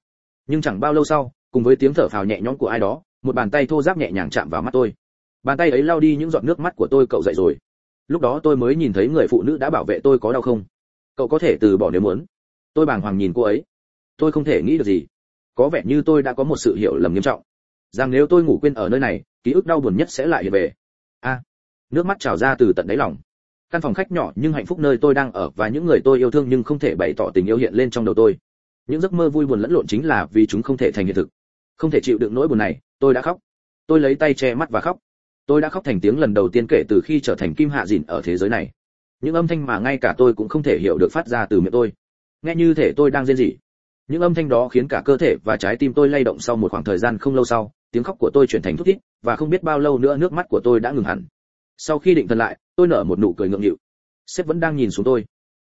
S1: Nhưng chẳng bao lâu sau, cùng với tiếng thở phào nhẹ nhõm của ai đó, một bàn tay thô ráp nhẹ nhàng chạm vào mắt tôi. Bàn tay ấy lau đi những giọt nước mắt của tôi cậu dậy rồi. Lúc đó tôi mới nhìn thấy người phụ nữ đã bảo vệ tôi có đau không? Cậu có thể từ bỏ nếu muốn. Tôi bàng hoàng nhìn cô ấy. Tôi không thể nghĩ được gì có vẻ như tôi đã có một sự hiểu lầm nghiêm trọng. Rằng nếu tôi ngủ quên ở nơi này, ký ức đau buồn nhất sẽ lại hiện về. A. Nước mắt trào ra từ tận đáy lòng. Căn phòng khách nhỏ nhưng hạnh phúc nơi tôi đang ở và những người tôi yêu thương nhưng không thể bày tỏ tình yêu hiện lên trong đầu tôi. Những giấc mơ vui buồn lẫn lộn chính là vì chúng không thể thành hiện thực. Không thể chịu đựng nỗi buồn này, tôi đã khóc. Tôi lấy tay che mắt và khóc. Tôi đã khóc thành tiếng lần đầu tiên kể từ khi trở thành kim hạ dìn ở thế giới này. Những âm thanh mà ngay cả tôi cũng không thể hiểu được phát ra từ miệng tôi. Nghe như thể tôi đang rên rỉ những âm thanh đó khiến cả cơ thể và trái tim tôi lay động sau một khoảng thời gian không lâu sau, tiếng khóc của tôi chuyển thành thút thít, và không biết bao lâu nữa nước mắt của tôi đã ngừng hẳn. Sau khi định thần lại, tôi nở một nụ cười ngượng nghịu. Sếp vẫn đang nhìn xuống tôi.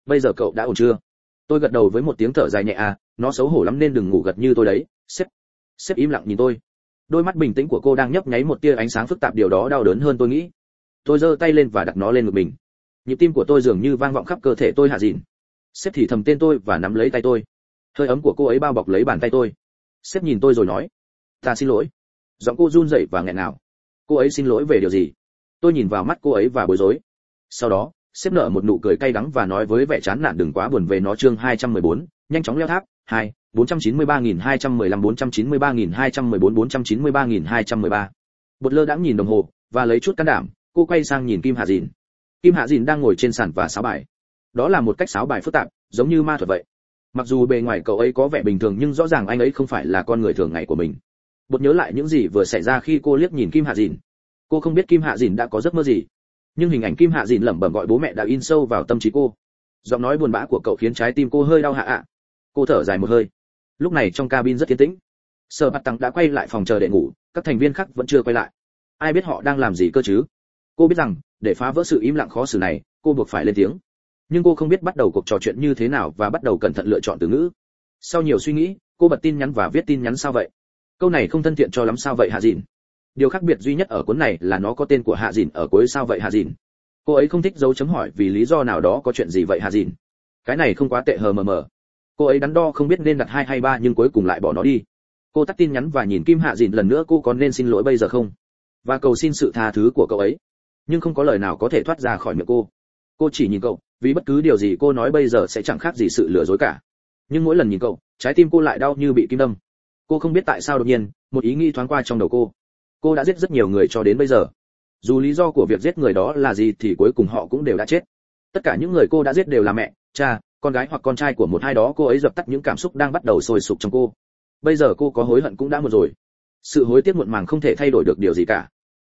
S1: Bây giờ cậu đã ổn chưa? Tôi gật đầu với một tiếng thở dài nhẹ à nó xấu hổ lắm nên đừng ngủ gật như tôi đấy, sếp. Sếp im lặng nhìn tôi. Đôi mắt bình tĩnh của cô đang nhấp nháy một tia ánh sáng phức tạp, điều đó đau đớn hơn tôi nghĩ. Tôi giơ tay lên và đặt nó lên ngực mình. Nhịp tim của tôi dường như vang vọng khắp cơ thể tôi hạ dịn. Sếp thì thầm tên tôi và nắm lấy tay tôi hơi ấm của cô ấy bao bọc lấy bàn tay tôi sếp nhìn tôi rồi nói ta xin lỗi giọng cô run rẩy và nghẹn ngào cô ấy xin lỗi về điều gì tôi nhìn vào mắt cô ấy và bối rối sau đó sếp nở một nụ cười cay đắng và nói với vẻ chán nản đừng quá buồn về nó chương 214, nhanh chóng leo tháp 2, 493.215 493.214 493.213. Bột lơ đãng nhìn đồng hồ và lấy chút can đảm, cô quay sang nhìn Kim Hạ Dìn. Kim Hạ Dìn đang ngồi trên sàn và sáo bài. Đó là một cách sáo bài phức tạp, giống như ma thuật vậy. Mặc dù bề ngoài cậu ấy có vẻ bình thường nhưng rõ ràng anh ấy không phải là con người thường ngày của mình. Bột nhớ lại những gì vừa xảy ra khi cô liếc nhìn Kim Hạ Dìn. Cô không biết Kim Hạ Dìn đã có giấc mơ gì, nhưng hình ảnh Kim Hạ Dìn lẩm bẩm gọi bố mẹ đã in sâu vào tâm trí cô. Giọng nói buồn bã của cậu khiến trái tim cô hơi đau hạ ạ. Cô thở dài một hơi lúc này trong cabin rất yên tĩnh sở bạt tăng đã quay lại phòng chờ để ngủ các thành viên khác vẫn chưa quay lại ai biết họ đang làm gì cơ chứ cô biết rằng để phá vỡ sự im lặng khó xử này cô buộc phải lên tiếng nhưng cô không biết bắt đầu cuộc trò chuyện như thế nào và bắt đầu cẩn thận lựa chọn từ ngữ. Sau nhiều suy nghĩ, cô bật tin nhắn và viết tin nhắn sao vậy? Câu này không thân thiện cho lắm sao vậy hạ dìn? Điều khác biệt duy nhất ở cuốn này là nó có tên của hạ dìn ở cuối sao vậy hạ dìn? Cô ấy không thích dấu chấm hỏi vì lý do nào đó có chuyện gì vậy hạ dìn? Cái này không quá tệ hờ mờ mờ. Cô ấy đắn đo không biết nên đặt hai hay ba nhưng cuối cùng lại bỏ nó đi. Cô tắt tin nhắn và nhìn kim hạ dìn lần nữa cô còn nên xin lỗi bây giờ không? Và cầu xin sự tha thứ của cậu ấy. Nhưng không có lời nào có thể thoát ra khỏi miệng cô cô chỉ nhìn cậu, vì bất cứ điều gì cô nói bây giờ sẽ chẳng khác gì sự lừa dối cả. Nhưng mỗi lần nhìn cậu, trái tim cô lại đau như bị kim đâm. Cô không biết tại sao đột nhiên, một ý nghĩ thoáng qua trong đầu cô. Cô đã giết rất nhiều người cho đến bây giờ. Dù lý do của việc giết người đó là gì thì cuối cùng họ cũng đều đã chết. Tất cả những người cô đã giết đều là mẹ, cha, con gái hoặc con trai của một hai đó, cô ấy dập tắt những cảm xúc đang bắt đầu sôi sục trong cô. Bây giờ cô có hối hận cũng đã muộn rồi. Sự hối tiếc muộn màng không thể thay đổi được điều gì cả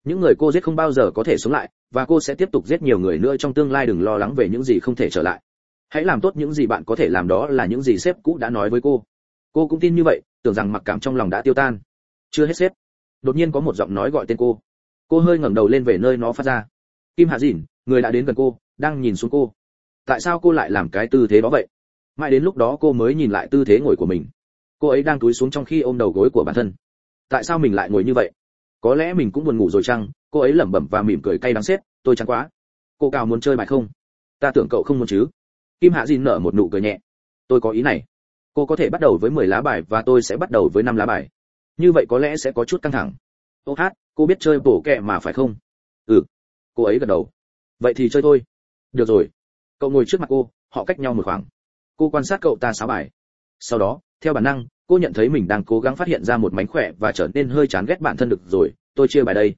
S1: những người cô giết không bao giờ có thể sống lại, và cô sẽ tiếp tục giết nhiều người nữa trong tương lai đừng lo lắng về những gì không thể trở lại. Hãy làm tốt những gì bạn có thể làm đó là những gì sếp cũ đã nói với cô. Cô cũng tin như vậy, tưởng rằng mặc cảm trong lòng đã tiêu tan. Chưa hết sếp. Đột nhiên có một giọng nói gọi tên cô. Cô hơi ngẩng đầu lên về nơi nó phát ra. Kim hạ dìn người đã đến gần cô, đang nhìn xuống cô. Tại sao cô lại làm cái tư thế đó vậy? Mãi đến lúc đó cô mới nhìn lại tư thế ngồi của mình. Cô ấy đang túi xuống trong khi ôm đầu gối của bản thân. Tại sao mình lại ngồi như vậy? Có lẽ mình cũng buồn ngủ rồi chăng? Cô ấy lẩm bẩm và mỉm cười cay đắng xếp, tôi chán quá. Cô cao muốn chơi bài không? Ta tưởng cậu không muốn chứ. Kim hạ dìn nở một nụ cười nhẹ. Tôi có ý này. Cô có thể bắt đầu với 10 lá bài và tôi sẽ bắt đầu với năm lá bài. Như vậy có lẽ sẽ có chút căng thẳng. Ô hát, cô biết chơi bổ kẹ mà phải không? Ừ. Cô ấy gật đầu. Vậy thì chơi thôi. Được rồi. Cậu ngồi trước mặt cô, họ cách nhau một khoảng. Cô quan sát cậu ta sáu bài. Sau đó, theo bản năng cô nhận thấy mình đang cố gắng phát hiện ra một mánh khỏe và trở nên hơi chán ghét bản thân được rồi tôi chia bài đây.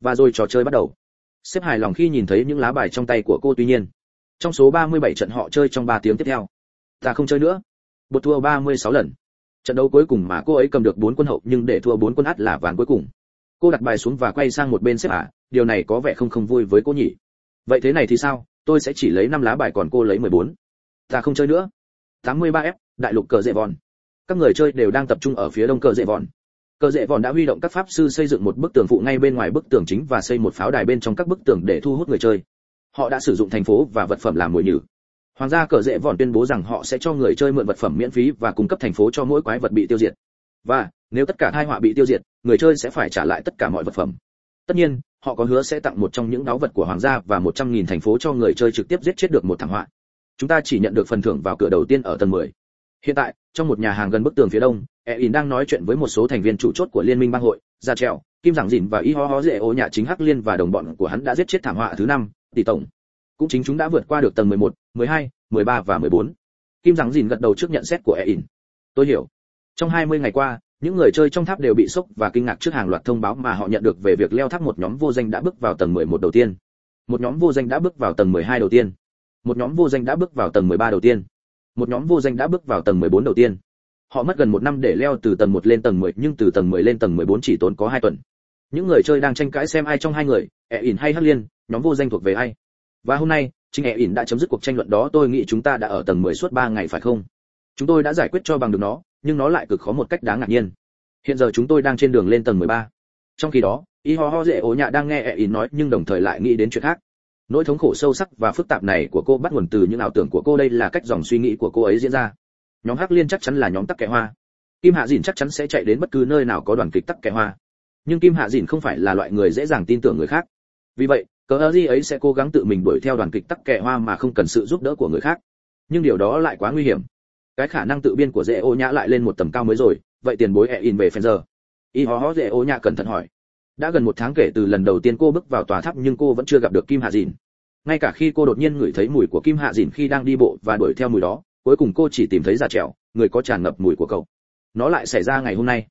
S1: Và rồi trò chơi bắt đầu. Xếp hài lòng khi nhìn thấy những lá bài trong tay của cô tuy nhiên. Trong số 37 trận họ chơi trong 3 tiếng tiếp theo. Ta không chơi nữa. Bột thua 36 lần. Trận đấu cuối cùng mà cô ấy cầm được 4 quân hậu nhưng để thua 4 quân át là ván cuối cùng. Cô đặt bài xuống và quay sang một bên xếp à điều này có vẻ không không vui với cô nhỉ? Vậy thế này thì sao? Tôi sẽ chỉ lấy năm lá bài còn cô lấy 14. ta không chơi nữa. 83F, đại lục cờ dễ vòn các người chơi đều đang tập trung ở phía đông cờ dễ vòn. Cờ dễ vòn đã huy động các pháp sư xây dựng một bức tường phụ ngay bên ngoài bức tường chính và xây một pháo đài bên trong các bức tường để thu hút người chơi. Họ đã sử dụng thành phố và vật phẩm làm mồi nhử. Hoàng gia cờ dễ vòn tuyên bố rằng họ sẽ cho người chơi mượn vật phẩm miễn phí và cung cấp thành phố cho mỗi quái vật bị tiêu diệt. Và, nếu tất cả hai họa bị tiêu diệt, người chơi sẽ phải trả lại tất cả mọi vật phẩm. Tất nhiên, họ có hứa sẽ tặng một trong những đáo vật của hoàng gia và một trăm nghìn thành phố cho người chơi trực tiếp giết chết được một thảm họa. Chúng ta chỉ nhận được phần thưởng vào cửa đầu tiên ở tầng 10 hiện tại trong một nhà hàng gần bức tường phía đông e in đang nói chuyện với một số thành viên chủ chốt của liên minh bang hội ra trèo kim giảng dìn và y ho ho dễ ô nhà chính hắc liên và đồng bọn của hắn đã giết chết thảm họa thứ năm tỷ tổng. Cũng chính chúng đã vượt qua được tầng 11, 12, 13 và 14. kim giảng dìn gật đầu trước nhận xét của e in tôi hiểu. Trong 20 ngày qua những người chơi trong tháp đều bị sốc và kinh ngạc trước hàng loạt thông báo mà họ nhận được về việc leo tháp một nhóm vô danh đã bước vào tầng 11 đầu tiên. Một nhóm vô danh đã bước vào tầng 12 đầu tiên. Một nhóm vô danh đã bước vào tầng 13 đầu tiên một nhóm vô danh đã bước vào tầng 14 đầu tiên. Họ mất gần một năm để leo từ tầng 1 lên tầng 10 nhưng từ tầng 10 lên tầng 14 chỉ tốn có 2 tuần. Những người chơi đang tranh cãi xem ai trong hai người ẹ ỉn hay hắc liên, nhóm vô danh thuộc về ai. Và hôm nay, chính ẹ ỉn đã chấm dứt cuộc tranh luận đó, tôi nghĩ chúng ta đã ở tầng 10 suốt 3 ngày phải không? Chúng tôi đã giải quyết cho bằng được nó, nhưng nó lại cực khó một cách đáng ngạc nhiên. Hiện giờ chúng tôi đang trên đường lên tầng 13. trong khi đó y ho ho dễ ố nhạ đang nghe ẹ ỉn nói, nhưng đồng thời lại nghĩ đến chuyện khác nỗi thống khổ sâu sắc và phức tạp này của cô bắt nguồn từ những ảo tưởng của cô. Đây là cách dòng suy nghĩ của cô ấy diễn ra. Nhóm hắc liên chắc chắn là nhóm tắc kẽ hoa. Kim hạ dìn chắc chắn sẽ chạy đến bất cứ nơi nào có đoàn kịch tắc kẽ hoa. Nhưng kim hạ dìn không phải là loại người dễ dàng tin tưởng người khác. Vì vậy, cờ ơ di ấy sẽ cố gắng tự mình đuổi theo đoàn kịch tắc kẽ hoa mà không cần sự giúp đỡ của người khác. Nhưng điều đó lại quá nguy hiểm. Cái khả năng tự biên của dễ ô nhã lại lên một tầm cao mới rồi. Vậy tiền bối e in về phen giờ y hó hó dễ ô nhã cẩn thận hỏi đã gần một tháng kể từ lần đầu tiên cô bước vào tòa tháp nhưng cô vẫn chưa gặp được kim hạ dìn. Ngay cả khi cô đột nhiên ngửi thấy mùi của kim hạ dìn khi đang đi bộ và đuổi theo mùi đó, cuối cùng cô chỉ tìm thấy da trèo người có tràn ngập mùi của cậu. Nó lại xảy ra ngày hôm nay.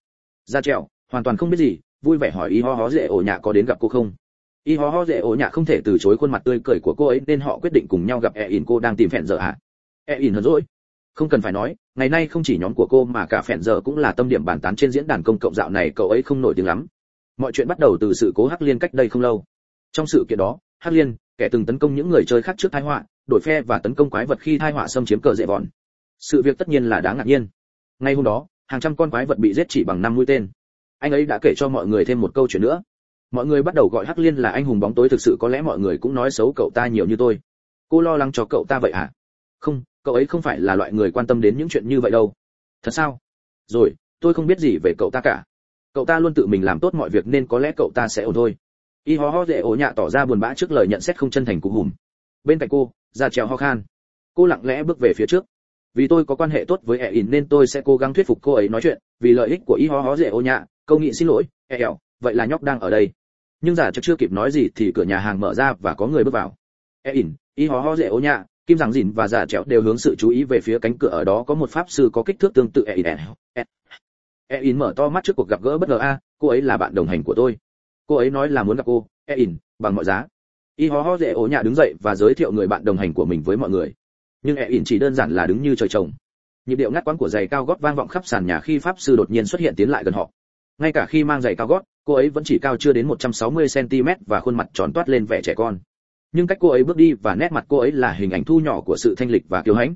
S1: Da trèo hoàn toàn không biết gì, vui vẻ hỏi y ho ho dễ ổ nhạ có đến gặp cô không? Y ho ho dễ ổ nhạ không thể từ chối khuôn mặt tươi cười của cô ấy nên họ quyết định cùng nhau gặp e in cô đang tìm phèn giờ hả? E in hờn rồi. không cần phải nói, ngày nay không chỉ nhóm của cô mà cả phèn giờ cũng là tâm điểm bàn tán trên diễn đàn công cộng dạo này, cậu ấy không nổi tiếng lắm mọi chuyện bắt đầu từ sự cố hắc liên cách đây không lâu. Trong sự kiện đó, hắc liên, kẻ từng tấn công những người chơi khác trước tai họa, đổi phe và tấn công quái vật khi tai họa xâm chiếm cờ dễ vòn. Sự việc tất nhiên là đáng ngạc nhiên. Ngay hôm đó, hàng trăm con quái vật bị giết chỉ bằng năm mũi tên. Anh ấy đã kể cho mọi người thêm một câu chuyện nữa. Mọi người bắt đầu gọi hắc liên là anh hùng bóng tối thực sự có lẽ mọi người cũng nói xấu cậu ta nhiều như tôi. Cô lo lắng cho cậu ta vậy hả? Không, cậu ấy không phải là loại người quan tâm đến những chuyện như vậy đâu. Thật sao? Rồi, tôi không biết gì về cậu ta cả cậu ta luôn tự mình làm tốt mọi việc nên có lẽ cậu ta sẽ ổn thôi. Y ho ho dễ ổ nhạ tỏ ra buồn bã trước lời nhận xét không chân thành của hùm. Bên cạnh cô, ra trèo ho khan. Cô lặng lẽ bước về phía trước. Vì tôi có quan hệ tốt với e in nên tôi sẽ cố gắng thuyết phục cô ấy nói chuyện. Vì lợi ích của y ho ho dễ ổ nhạ, câu nghị xin lỗi e ẻo vậy là nhóc đang ở đây. Nhưng giả chưa kịp nói gì thì cửa nhà hàng mở ra và có người bước vào. E in y ho ho dễ ổ nhạ, kim giảng dìn và giả trèo đều hướng sự chú ý về phía cánh cửa ở đó có một pháp sư có kích thước tương tự e in Ein mở to mắt trước cuộc gặp gỡ bất ngờ. A cô ấy là bạn đồng hành của tôi. Cô ấy nói là muốn gặp cô. Ein, bằng mọi giá. Y ho ho dễ ổ nhà đứng dậy và giới thiệu người bạn đồng hành của mình với mọi người. Nhưng Ein chỉ đơn giản là đứng như trời trồng. Nhịp điệu ngắt quãng của giày cao gót vang vọng khắp sàn nhà khi pháp sư đột nhiên xuất hiện tiến lại gần họ. Ngay cả khi mang giày cao gót cô ấy vẫn chỉ cao chưa đến 160 cm và khuôn mặt tròn toát lên vẻ trẻ con. Nhưng cách cô ấy bước đi và nét mặt cô ấy là hình ảnh thu nhỏ của sự thanh lịch và kiêu hãnh.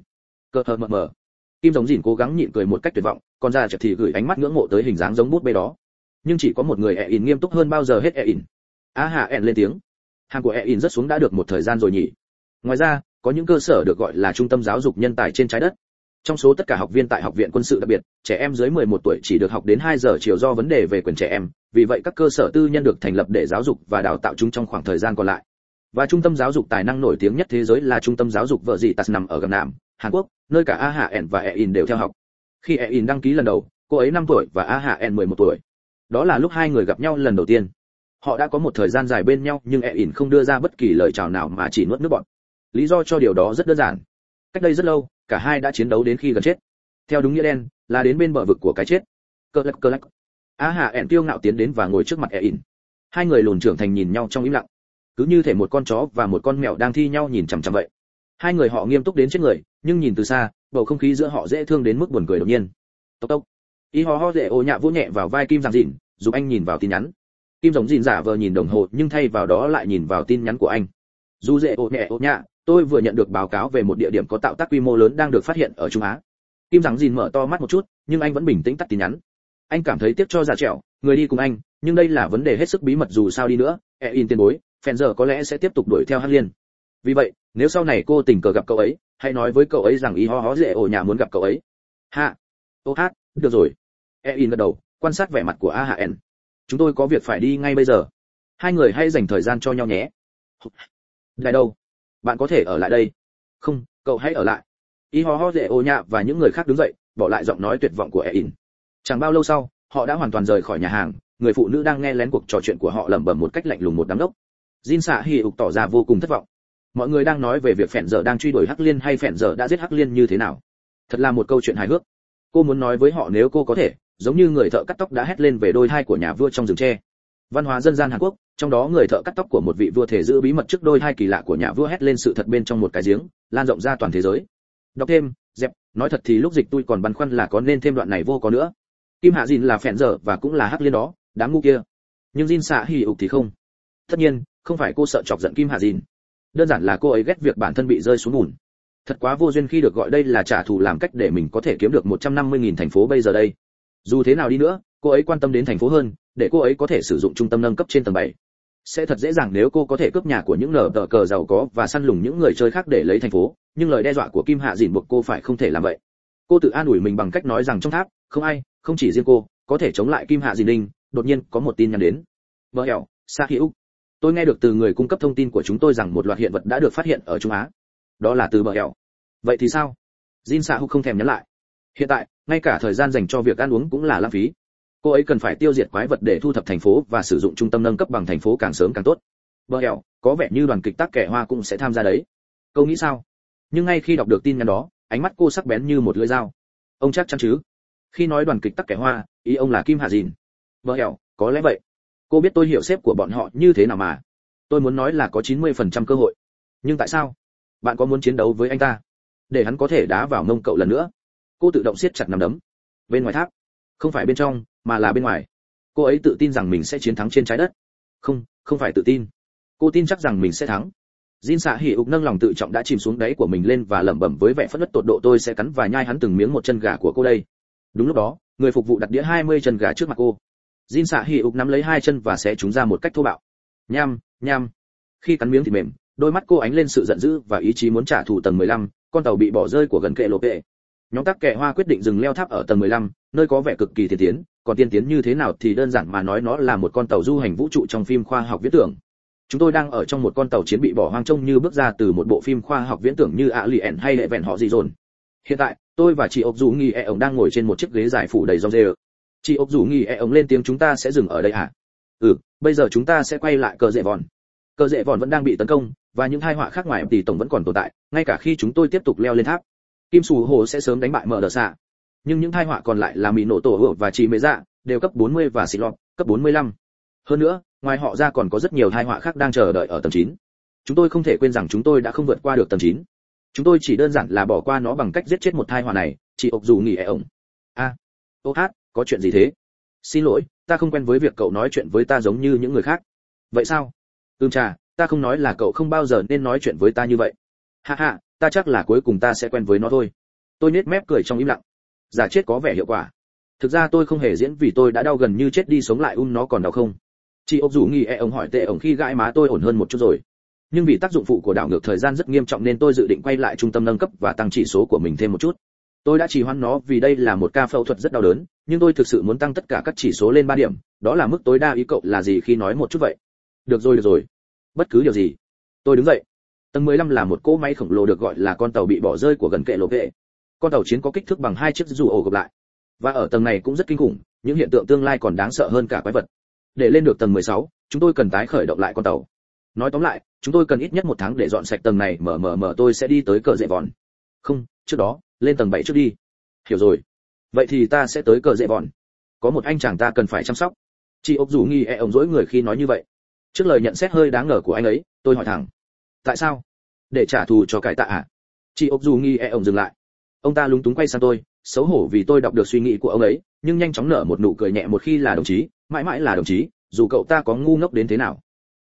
S1: Cơ hờ mờ mờ kim giống dìn cố gắng nhịn cười một cách tuyệt vọng còn ra chợt thì gửi ánh mắt ngưỡng mộ tới hình dáng giống bút bê đó. Nhưng chỉ có một người e in nghiêm túc hơn bao giờ hết e in a hạ ẹn lên tiếng. Hàng của e in rất xuống đã được một thời gian rồi nhỉ. Ngoài ra, có những cơ sở được gọi là trung tâm giáo dục nhân tài trên trái đất. Trong số tất cả học viên tại học viện quân sự đặc biệt, trẻ em dưới 11 tuổi chỉ được học đến 2 giờ chiều do vấn đề về quyền trẻ em, vì vậy các cơ sở tư nhân được thành lập để giáo dục và đào tạo chúng trong khoảng thời gian còn lại. Và trung tâm giáo dục tài năng nổi tiếng nhất thế giới là trung tâm giáo dục vợ dị tas nằm ở gần nam hàn quốc, nơi cả a hạ En và e in đều theo học. Khi e in đăng ký lần đầu, cô ấy 5 tuổi và a hạ En 11 tuổi. Đó là lúc hai người gặp nhau lần đầu tiên. Họ đã có một thời gian dài bên nhau, nhưng e In không đưa ra bất kỳ lời chào nào mà chỉ nuốt nước bọt. lý do cho điều đó rất đơn giản. Cách đây rất lâu, cả hai đã chiến đấu đến khi gần chết. Theo đúng nghĩa đen, là đến bên bờ vực của cái chết. Cờ lắc cờ lắc. A hạ En tiêu ngạo tiến đến và ngồi trước mặt e In. hai người lùn trưởng thành nhìn nhau trong im lặng. Cứ như thể một con chó và một con mèo đang thi nhau nhìn chằm chằm vậy hai người họ nghiêm túc đến chết người, nhưng nhìn từ xa, bầu không khí giữa họ dễ thương đến mức buồn cười đột nhiên. Tốc tốc. Y ho ho dễ ô nhạ vỗ nhẹ vào vai kim giang dịn giúp anh nhìn vào tin nhắn. Kim giống dịn giả vờ nhìn đồng hồ, nhưng thay vào đó lại nhìn vào tin nhắn của anh. Dù dễ ô nhẹ ô nhạ, tôi vừa nhận được báo cáo về một địa điểm có tạo tác quy mô lớn đang được phát hiện ở trung á. Kim giang dịn mở to mắt một chút, nhưng anh vẫn bình tĩnh tắt tin nhắn. Anh cảm thấy tiếc cho già trẻo, người đi cùng anh, nhưng đây là vấn đề hết sức bí mật dù sao đi nữa. E in tiền bối phèn giờ có lẽ sẽ tiếp tục đuổi theo hắc liên vì vậy nếu sau này cô tình cờ gặp cậu ấy hãy nói với cậu ấy rằng y ho ho dễ ổ nhà muốn gặp cậu ấy. Hạ ô hát được rồi. E in gật đầu quan sát vẻ mặt của a hạ n. Chúng tôi có việc phải đi ngay bây giờ. Hai người hãy dành thời gian cho nhau nhé. Lại đâu bạn có thể ở lại đây. Không cậu hãy ở lại. Y ho ho dễ ô nhạ và những người khác đứng dậy bỏ lại giọng nói tuyệt vọng của e in. Chẳng bao lâu sau, họ đã hoàn toàn rời khỏi nhà hàng, người phụ nữ đang nghe lén cuộc trò chuyện của họ lẩm bẩm một cách lạnh lùng một đám đốc. Jin xạ hỉ ục tỏ ra vô cùng thất vọng. Mọi người đang nói về việc phèn giờ đang truy đuổi Hắc Liên hay phèn giờ đã giết Hắc Liên như thế nào. Thật là một câu chuyện hài hước. Cô muốn nói với họ nếu cô có thể, giống như người thợ cắt tóc đã hét lên về đôi thai của nhà vua trong rừng tre. Văn hóa dân gian Hàn Quốc, trong đó người thợ cắt tóc của một vị vua thể giữ bí mật trước đôi thai kỳ lạ của nhà vua hét lên sự thật bên trong một cái giếng, lan rộng ra toàn thế giới. Đọc thêm, dẹp, nói thật thì lúc dịch tôi còn băn khoăn là có nên thêm đoạn này vô có nữa. Kim Hạ Dìn là phèn giờ và cũng là Hắc Liên đó, đám ngu kia. Nhưng Jin xạ hỉ ục thì không. Tất nhiên, không phải cô sợ chọc giận Kim Hạ Dìn. Đơn giản là cô ấy ghét việc bản thân bị rơi xuống bùn. Thật quá vô duyên khi được gọi đây là trả thù làm cách để mình có thể kiếm được 150.000 thành phố bây giờ đây. Dù thế nào đi nữa, cô ấy quan tâm đến thành phố hơn, để cô ấy có thể sử dụng trung tâm nâng cấp trên tầng 7. Sẽ thật dễ dàng nếu cô có thể cướp nhà của những nở tờ cờ giàu có và săn lùng những người chơi khác để lấy thành phố, nhưng lời đe dọa của Kim Hạ Dìn buộc cô phải không thể làm vậy. Cô tự an ủi mình bằng cách nói rằng trong tháp, không ai, không chỉ riêng cô, có thể chống lại Kim Hạ Dìn Linh, đột nhiên có một tin nhắn đến. Vợ hẹo Sa Hữu. Tôi nghe được từ người cung cấp thông tin của chúng tôi rằng một loạt hiện vật đã được phát hiện ở Trung Á. Đó là từ bờ hẻo. Vậy thì sao? Jin Sa húc không thèm nhắn lại. Hiện tại, ngay cả thời gian dành cho việc ăn uống cũng là lãng phí cô ấy cần phải tiêu diệt quái vật để thu thập thành phố và sử dụng trung tâm nâng cấp bằng thành phố càng sớm càng tốt bờ hẻo có vẻ như đoàn kịch tác kẻ hoa cũng sẽ tham gia đấy câu nghĩ sao nhưng ngay khi đọc được tin nhắn đó ánh mắt cô sắc bén như một lưỡi dao ông chắc chắn chứ khi nói đoàn kịch tắc kẻ hoa ý ông là kim hạ dìn vợ hẹo có lẽ vậy cô biết tôi hiểu sếp của bọn họ như thế nào mà. Tôi muốn nói là có 90% cơ hội. Nhưng tại sao? Bạn có muốn chiến đấu với anh ta? Để hắn có thể đá vào mông cậu lần nữa. Cô tự động siết chặt nắm đấm. Bên ngoài tháp. Không phải bên trong mà là bên ngoài. Cô ấy tự tin rằng mình sẽ chiến thắng trên trái đất. Không không phải tự tin. Cô tin chắc rằng mình sẽ thắng. Jin xạ hỉ ục nâng lòng tự trọng đã chìm xuống đáy của mình lên và lẩm bẩm với vẻ phẫn nộ tột độ tôi sẽ cắn và nhai hắn từng miếng một chân gà của cô đây. Đúng lúc đó, người phục vụ đặt đĩa 20 chân gà trước mặt cô. Jin xạ hỉ ục nắm lấy hai chân và sẽ chúng ra một cách thô bạo. Nham, nham. Khi cắn miếng thì mềm, đôi mắt cô ánh lên sự giận dữ và ý chí muốn trả thù tầng 15, con tàu bị bỏ rơi của gần kệ lộ kệ. Nhóm tác kệ hoa quyết định dừng leo tháp ở tầng 15, nơi có vẻ cực kỳ tiên tiến, còn tiên tiến như thế nào thì đơn giản mà nói nó là một con tàu du hành vũ trụ trong phim khoa học viễn tưởng chúng tôi đang ở trong một con tàu chiến bị bỏ hoang trông như bước ra từ một bộ phim khoa học viễn tưởng như ạ lì hay lệ vẹn họ gì dồn hiện tại tôi và chị ốc dù nghi e ổng đang ngồi trên một chiếc ghế dài phủ đầy rong rêu chị ốc dù nghi e ống lên tiếng chúng ta sẽ dừng ở đây hả ừ bây giờ chúng ta sẽ quay lại cờ dễ vòn. Cờ dễ vòn vẫn đang bị tấn công, và những tai họa khác ngoài tỷ tổng vẫn còn tồn tại, ngay cả khi chúng tôi tiếp tục leo lên tháp. Kim sù hồ sẽ sớm đánh bại mở đờ xạ nhưng những tai họa còn lại là mỹ nổ tổ hựa và chị mễ dạ đều cấp 40 và xịt lọt, cấp 45. hơn nữa, ngoài họ ra còn có rất nhiều tai họa khác đang chờ đợi ở tầng 9. chúng tôi không thể quên rằng chúng tôi đã không vượt qua được tầng 9. chúng tôi chỉ đơn giản là bỏ qua nó bằng cách giết chết một tai họa này, chị ộc dù nghỉ e ổng a. Ô hát có chuyện gì thế? Xin lỗi, ta không quen với việc cậu nói chuyện với ta giống như những người khác. Vậy sao? Ưm trà ta không nói là cậu không bao giờ nên nói chuyện với ta như vậy. Ha ha, ta chắc là cuối cùng ta sẽ quen với nó thôi. Tôi nết mép cười trong im lặng. Giả chết có vẻ hiệu quả. Thực ra tôi không hề diễn vì tôi đã đau gần như chết đi sống lại um nó còn đau không? Chị ốc rủ nghĩ e ông hỏi tệ ổng khi gãi má tôi ổn hơn một chút rồi. Nhưng vì tác dụng phụ của đảo ngược thời gian rất nghiêm trọng nên tôi dự định quay lại trung tâm nâng cấp và tăng chỉ số của mình thêm một chút tôi đã chỉ hoãn nó vì đây là một ca phẫu thuật rất đau đớn nhưng tôi thực sự muốn tăng tất cả các chỉ số lên 3 điểm đó là mức tối đa ý cậu là gì khi nói một chút vậy? Được rồi được rồi. Bất cứ điều gì. Tôi đứng dậy. Tầng 15 là một cỗ máy khổng lồ được gọi là con tàu bị bỏ rơi của gần kệ lộ kệ con tàu chiến có kích thước bằng hai chiếc dù ổ gộp lại. Và ở tầng này cũng rất kinh khủng những hiện tượng tương lai còn đáng sợ hơn cả quái vật. Để lên được tầng 16, chúng tôi cần tái khởi động lại con tàu. Nói tóm lại chúng tôi cần ít nhất một tháng để dọn sạch tầng này mở mở mở tôi sẽ đi tới cờ dệ vòn. Không trước đó lên tầng 7 trước đi. Hiểu rồi. Vậy thì ta sẽ tới cờ dễ vòn có một anh chàng ta cần phải chăm sóc. Chị ốc dù nghi e ổng dỗi người khi nói như vậy. Trước lời nhận xét hơi đáng ngờ của anh ấy, tôi hỏi thẳng. Tại sao? Để trả thù cho cải tạ à? Chị ốc dù nghi e ổng dừng lại. Ông ta lúng túng quay sang tôi, xấu hổ vì tôi đọc được suy nghĩ của ông ấy, nhưng nhanh chóng nở một nụ cười nhẹ một khi là đồng chí. Mãi mãi là đồng chí, dù cậu ta có ngu ngốc đến thế nào.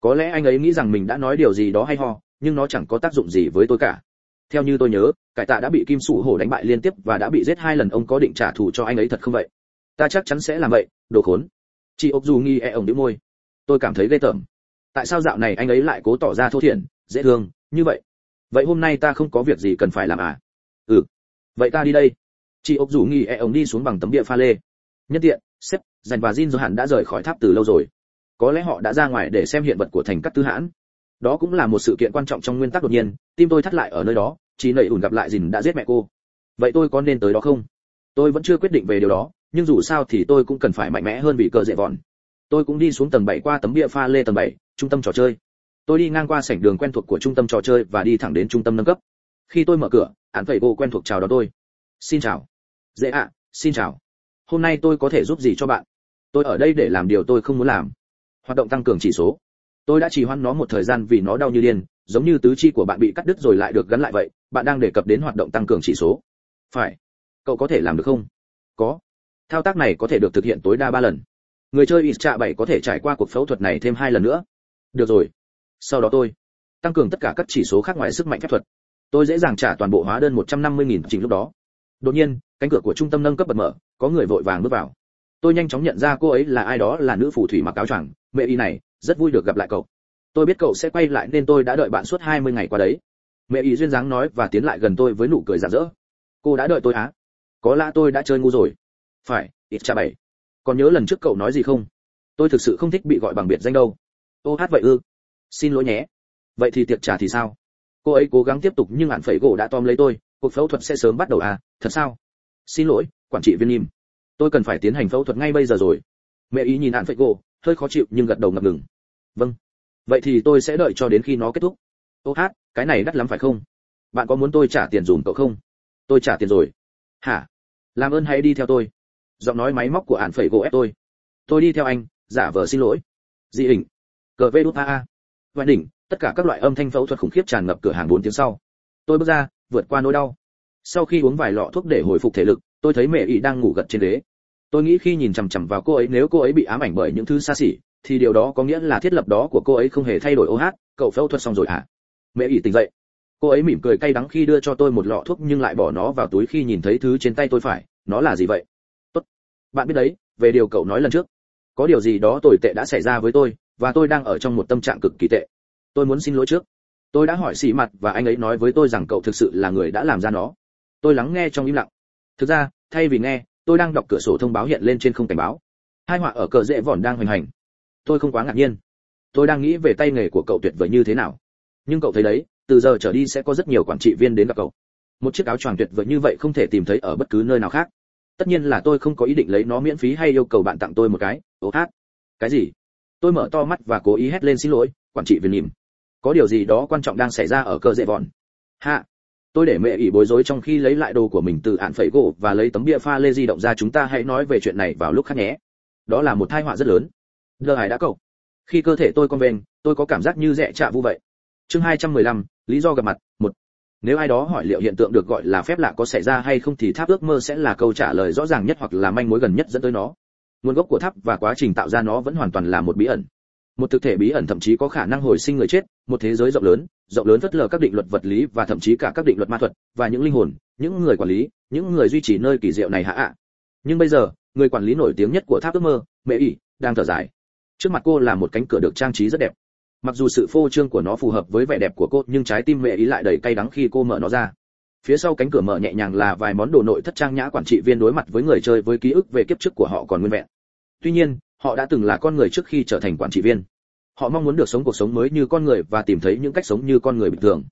S1: Có lẽ anh ấy nghĩ rằng mình đã nói điều gì đó hay ho, nhưng nó chẳng có tác dụng gì với tôi cả. Theo như tôi nhớ cải tạ đã bị kim sủ hổ đánh bại liên tiếp và đã bị giết hai lần, ông có định trả thù cho anh ấy thật không vậy? Ta chắc chắn sẽ làm vậy, đồ khốn. Chị ốc dù nghi e ổng đĩu môi. Tôi cảm thấy ghê tởm. Tại sao dạo này anh ấy lại cố tỏ ra thô thiển, dễ thương, như vậy? Vậy hôm nay ta không có việc gì cần phải làm à? Ừ. Vậy ta đi đây. Chị ốc rủ nghi e ổng đi xuống bằng tấm địa pha lê. Nhân tiện, sếp, dành và jin hẳn đã rời khỏi tháp từ lâu rồi. Có lẽ họ đã ra ngoài để xem hiện vật của thành cát tư hãn. Đó cũng là một sự kiện quan trọng trong nguyên tắc đột nhiên, tim tôi thắt lại ở nơi đó chỉ nảy ủn gặp lại dìn đã giết mẹ cô. Vậy tôi có nên tới đó không? Tôi vẫn chưa quyết định về điều đó nhưng dù sao thì tôi cũng cần phải mạnh mẽ hơn vì cờ dễ vòn. Tôi cũng đi xuống tầng 7 qua tấm bia pha lê tầng 7, trung tâm trò chơi. Tôi đi ngang qua sảnh đường quen thuộc của trung tâm trò chơi và đi thẳng đến trung tâm nâng cấp. Khi tôi mở cửa án phẩy cô quen thuộc chào đón tôi. Xin chào. Dễ ạ xin chào. Hôm nay tôi có thể giúp gì cho bạn? Tôi ở đây để làm điều tôi không muốn làm. Hoạt động tăng cường chỉ số. Tôi đã trì hoãn nó một thời gian vì nó đau như điên giống như tứ chi của bạn bị cắt đứt rồi lại được gắn lại vậy, bạn đang đề cập đến hoạt động tăng cường chỉ số. Phải. Cậu có thể làm được không? Có. Thao tác này có thể được thực hiện tối đa ba lần. Người chơi ít trạ bảy có thể trải qua cuộc phẫu thuật này thêm hai lần nữa. Được rồi. Sau đó tôi tăng cường tất cả các chỉ số khác ngoài sức mạnh phép thuật. Tôi dễ dàng trả toàn bộ hóa đơn 150.000 trình lúc đó. Đột nhiên, cánh cửa của trung tâm nâng cấp bật mở, có người vội vàng bước vào. Tôi nhanh chóng nhận ra cô ấy là ai đó là nữ phù thủy mặc áo choàng. Mẹ y này, rất vui được gặp lại cậu tôi biết cậu sẽ quay lại nên tôi đã đợi bạn suốt 20 ngày qua đấy. Mẹ ý duyên dáng nói và tiến lại gần tôi với nụ cười rạng rỡ. Cô đã đợi tôi á? Có lẽ tôi đã chơi ngu rồi. Phải, ít cha bảy. Còn nhớ lần trước cậu nói gì không? Tôi thực sự không thích bị gọi bằng biệt danh đâu. Ô hát vậy ư? Xin lỗi nhé. Vậy thì tiệc trà thì sao? Cô ấy cố gắng tiếp tục nhưng hạn phẩy gỗ đã tóm lấy tôi. Cuộc phẫu thuật sẽ sớm bắt đầu à? Thật sao? Xin lỗi, quản trị viên im. Tôi cần phải tiến hành phẫu thuật ngay bây giờ rồi. Mẹ ý nhìn hạn phẩy gỗ, hơi khó chịu nhưng gật đầu ngập ngừng. Vâng vậy thì tôi sẽ đợi cho đến khi nó kết thúc. Ô hát, cái này đắt lắm phải không? Bạn có muốn tôi trả tiền dùm cậu không? Tôi trả tiền rồi. Hả? Làm ơn hãy đi theo tôi. Giọng nói máy móc của hạn phẩy gỗ ép tôi. Tôi đi theo anh, giả vờ xin lỗi. Dị hình. Cờ vê đút a a. Và đỉnh, tất cả các loại âm thanh phẫu thuật khủng khiếp tràn ngập cửa hàng bốn tiếng sau. Tôi bước ra, vượt qua nỗi đau. Sau khi uống vài lọ thuốc để hồi phục thể lực, tôi thấy mẹ ỵ đang ngủ gật trên ghế. Tôi nghĩ khi nhìn chằm chằm vào cô ấy, nếu cô ấy bị ám ảnh bởi những thứ xa xỉ thì điều đó có nghĩa là thiết lập đó của cô ấy không hề thay đổi ô hát, cậu phẫu thuật xong rồi hả mẹ ỷ tỉnh dậy. Cô ấy mỉm cười cay đắng khi đưa cho tôi một lọ thuốc nhưng lại bỏ nó vào túi khi nhìn thấy thứ trên tay tôi phải. Nó là gì vậy? Tốt. Bạn biết đấy, về điều cậu nói lần trước. Có điều gì đó tồi tệ đã xảy ra với tôi, và tôi đang ở trong một tâm trạng cực kỳ tệ. Tôi muốn xin lỗi trước. Tôi đã hỏi xì mặt và anh ấy nói với tôi rằng cậu thực sự là người đã làm ra nó. Tôi lắng nghe trong im lặng. Thực ra, thay vì nghe, tôi đang đọc cửa sổ thông báo hiện lên trên không cảnh báo. Hai họa ở cờ rễ vòn đang hoành hành tôi không quá ngạc nhiên. Tôi đang nghĩ về tay nghề của cậu tuyệt vời như thế nào. Nhưng cậu thấy đấy, từ giờ trở đi sẽ có rất nhiều quản trị viên đến gặp cậu. Một chiếc áo choàng tuyệt vời như vậy không thể tìm thấy ở bất cứ nơi nào khác. Tất nhiên là tôi không có ý định lấy nó miễn phí hay yêu cầu bạn tặng tôi một cái. Ố hát. Cái gì? Tôi mở to mắt và cố ý hét lên xin lỗi, quản trị viên nỉm có điều gì đó quan trọng đang xảy ra ở cơ dễ vòn. Hạ tôi để mẹ ỉ bối rối trong khi lấy lại đồ của mình từ ạn phẩy gỗ và lấy tấm bia pha lê di động ra chúng ta hãy nói về chuyện này vào lúc khác nhé. Đó là một tai họa rất lớn đờ hải đã cậu khi cơ thể tôi con ven tôi có cảm giác như rẽ chạ vu vậy. Chương 215, lý do gặp mặt một. Nếu ai đó hỏi liệu hiện tượng được gọi là phép lạ có xảy ra hay không thì tháp ước mơ sẽ là câu trả lời rõ ràng nhất hoặc là manh mối gần nhất dẫn tới nó. Nguồn gốc của tháp và quá trình tạo ra nó vẫn hoàn toàn là một bí ẩn. Một thực thể bí ẩn thậm chí có khả năng hồi sinh người chết một thế giới rộng lớn rộng lớn phớt lờ các định luật vật lý và thậm chí cả các định luật ma thuật và những linh hồn những người quản lý những người duy trì nơi kỳ diệu này hạ ạ. Nhưng bây giờ người quản lý nổi tiếng nhất của tháp ước mơ mẹ ỉ đang thở dài trước mặt cô là một cánh cửa được trang trí rất đẹp. Mặc dù sự phô trương của nó phù hợp với vẻ đẹp của cô, nhưng trái tim mẹ ý lại đầy cay đắng khi cô mở nó ra. Phía sau cánh cửa mở nhẹ nhàng là vài món đồ nội thất trang nhã quản trị viên đối mặt với người chơi với ký ức về kiếp trước của họ còn nguyên vẹn. Tuy nhiên, họ đã từng là con người trước khi trở thành quản trị viên. Họ mong muốn được sống cuộc sống mới như con người và tìm thấy những cách sống như con người bình thường.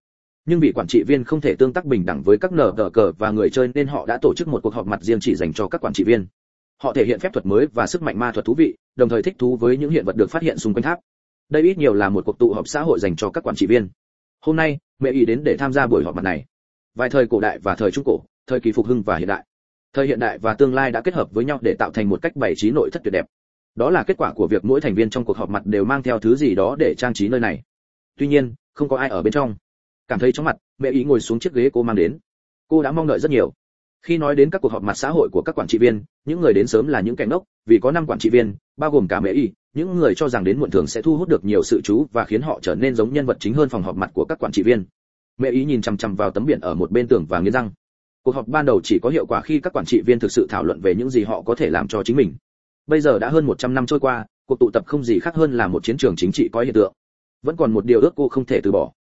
S1: Nhưng vì quản trị viên không thể tương tác bình đẳng với các nở cờ và người chơi nên họ đã tổ chức một cuộc họp mặt riêng chỉ dành cho các quản trị viên họ thể hiện phép thuật mới và sức mạnh ma thuật thú vị, đồng thời thích thú với những hiện vật được phát hiện xung quanh tháp. Đây ít nhiều là một cuộc tụ họp xã hội dành cho các quản trị viên. Hôm nay, mẹ ý đến để tham gia buổi họp mặt này. Vài thời cổ đại và thời trung cổ, thời kỳ phục hưng và hiện đại. Thời hiện đại và tương lai đã kết hợp với nhau để tạo thành một cách bày trí nội thất tuyệt đẹp. Đó là kết quả của việc mỗi thành viên trong cuộc họp mặt đều mang theo thứ gì đó để trang trí nơi này. Tuy nhiên, không có ai ở bên trong. Cảm thấy chóng mặt, mẹ ý ngồi xuống chiếc ghế cô mang đến. Cô đã mong đợi rất nhiều khi nói đến các cuộc họp mặt xã hội của các quản trị viên, những người đến sớm là những kẻ ngốc, vì có năm quản trị viên, bao gồm cả mẹ y, những người cho rằng đến muộn thường sẽ thu hút được nhiều sự chú và khiến họ trở nên giống nhân vật chính hơn phòng họp mặt của các quản trị viên. Mẹ ý nhìn chằm chằm vào tấm biển ở một bên tường và nghiến răng. Cuộc họp ban đầu chỉ có hiệu quả khi các quản trị viên thực sự thảo luận về những gì họ có thể làm cho chính mình. Bây giờ đã hơn 100 năm trôi qua, cuộc tụ tập không gì khác hơn là một chiến trường chính trị có hiện tượng. Vẫn còn một điều ước cô không thể từ bỏ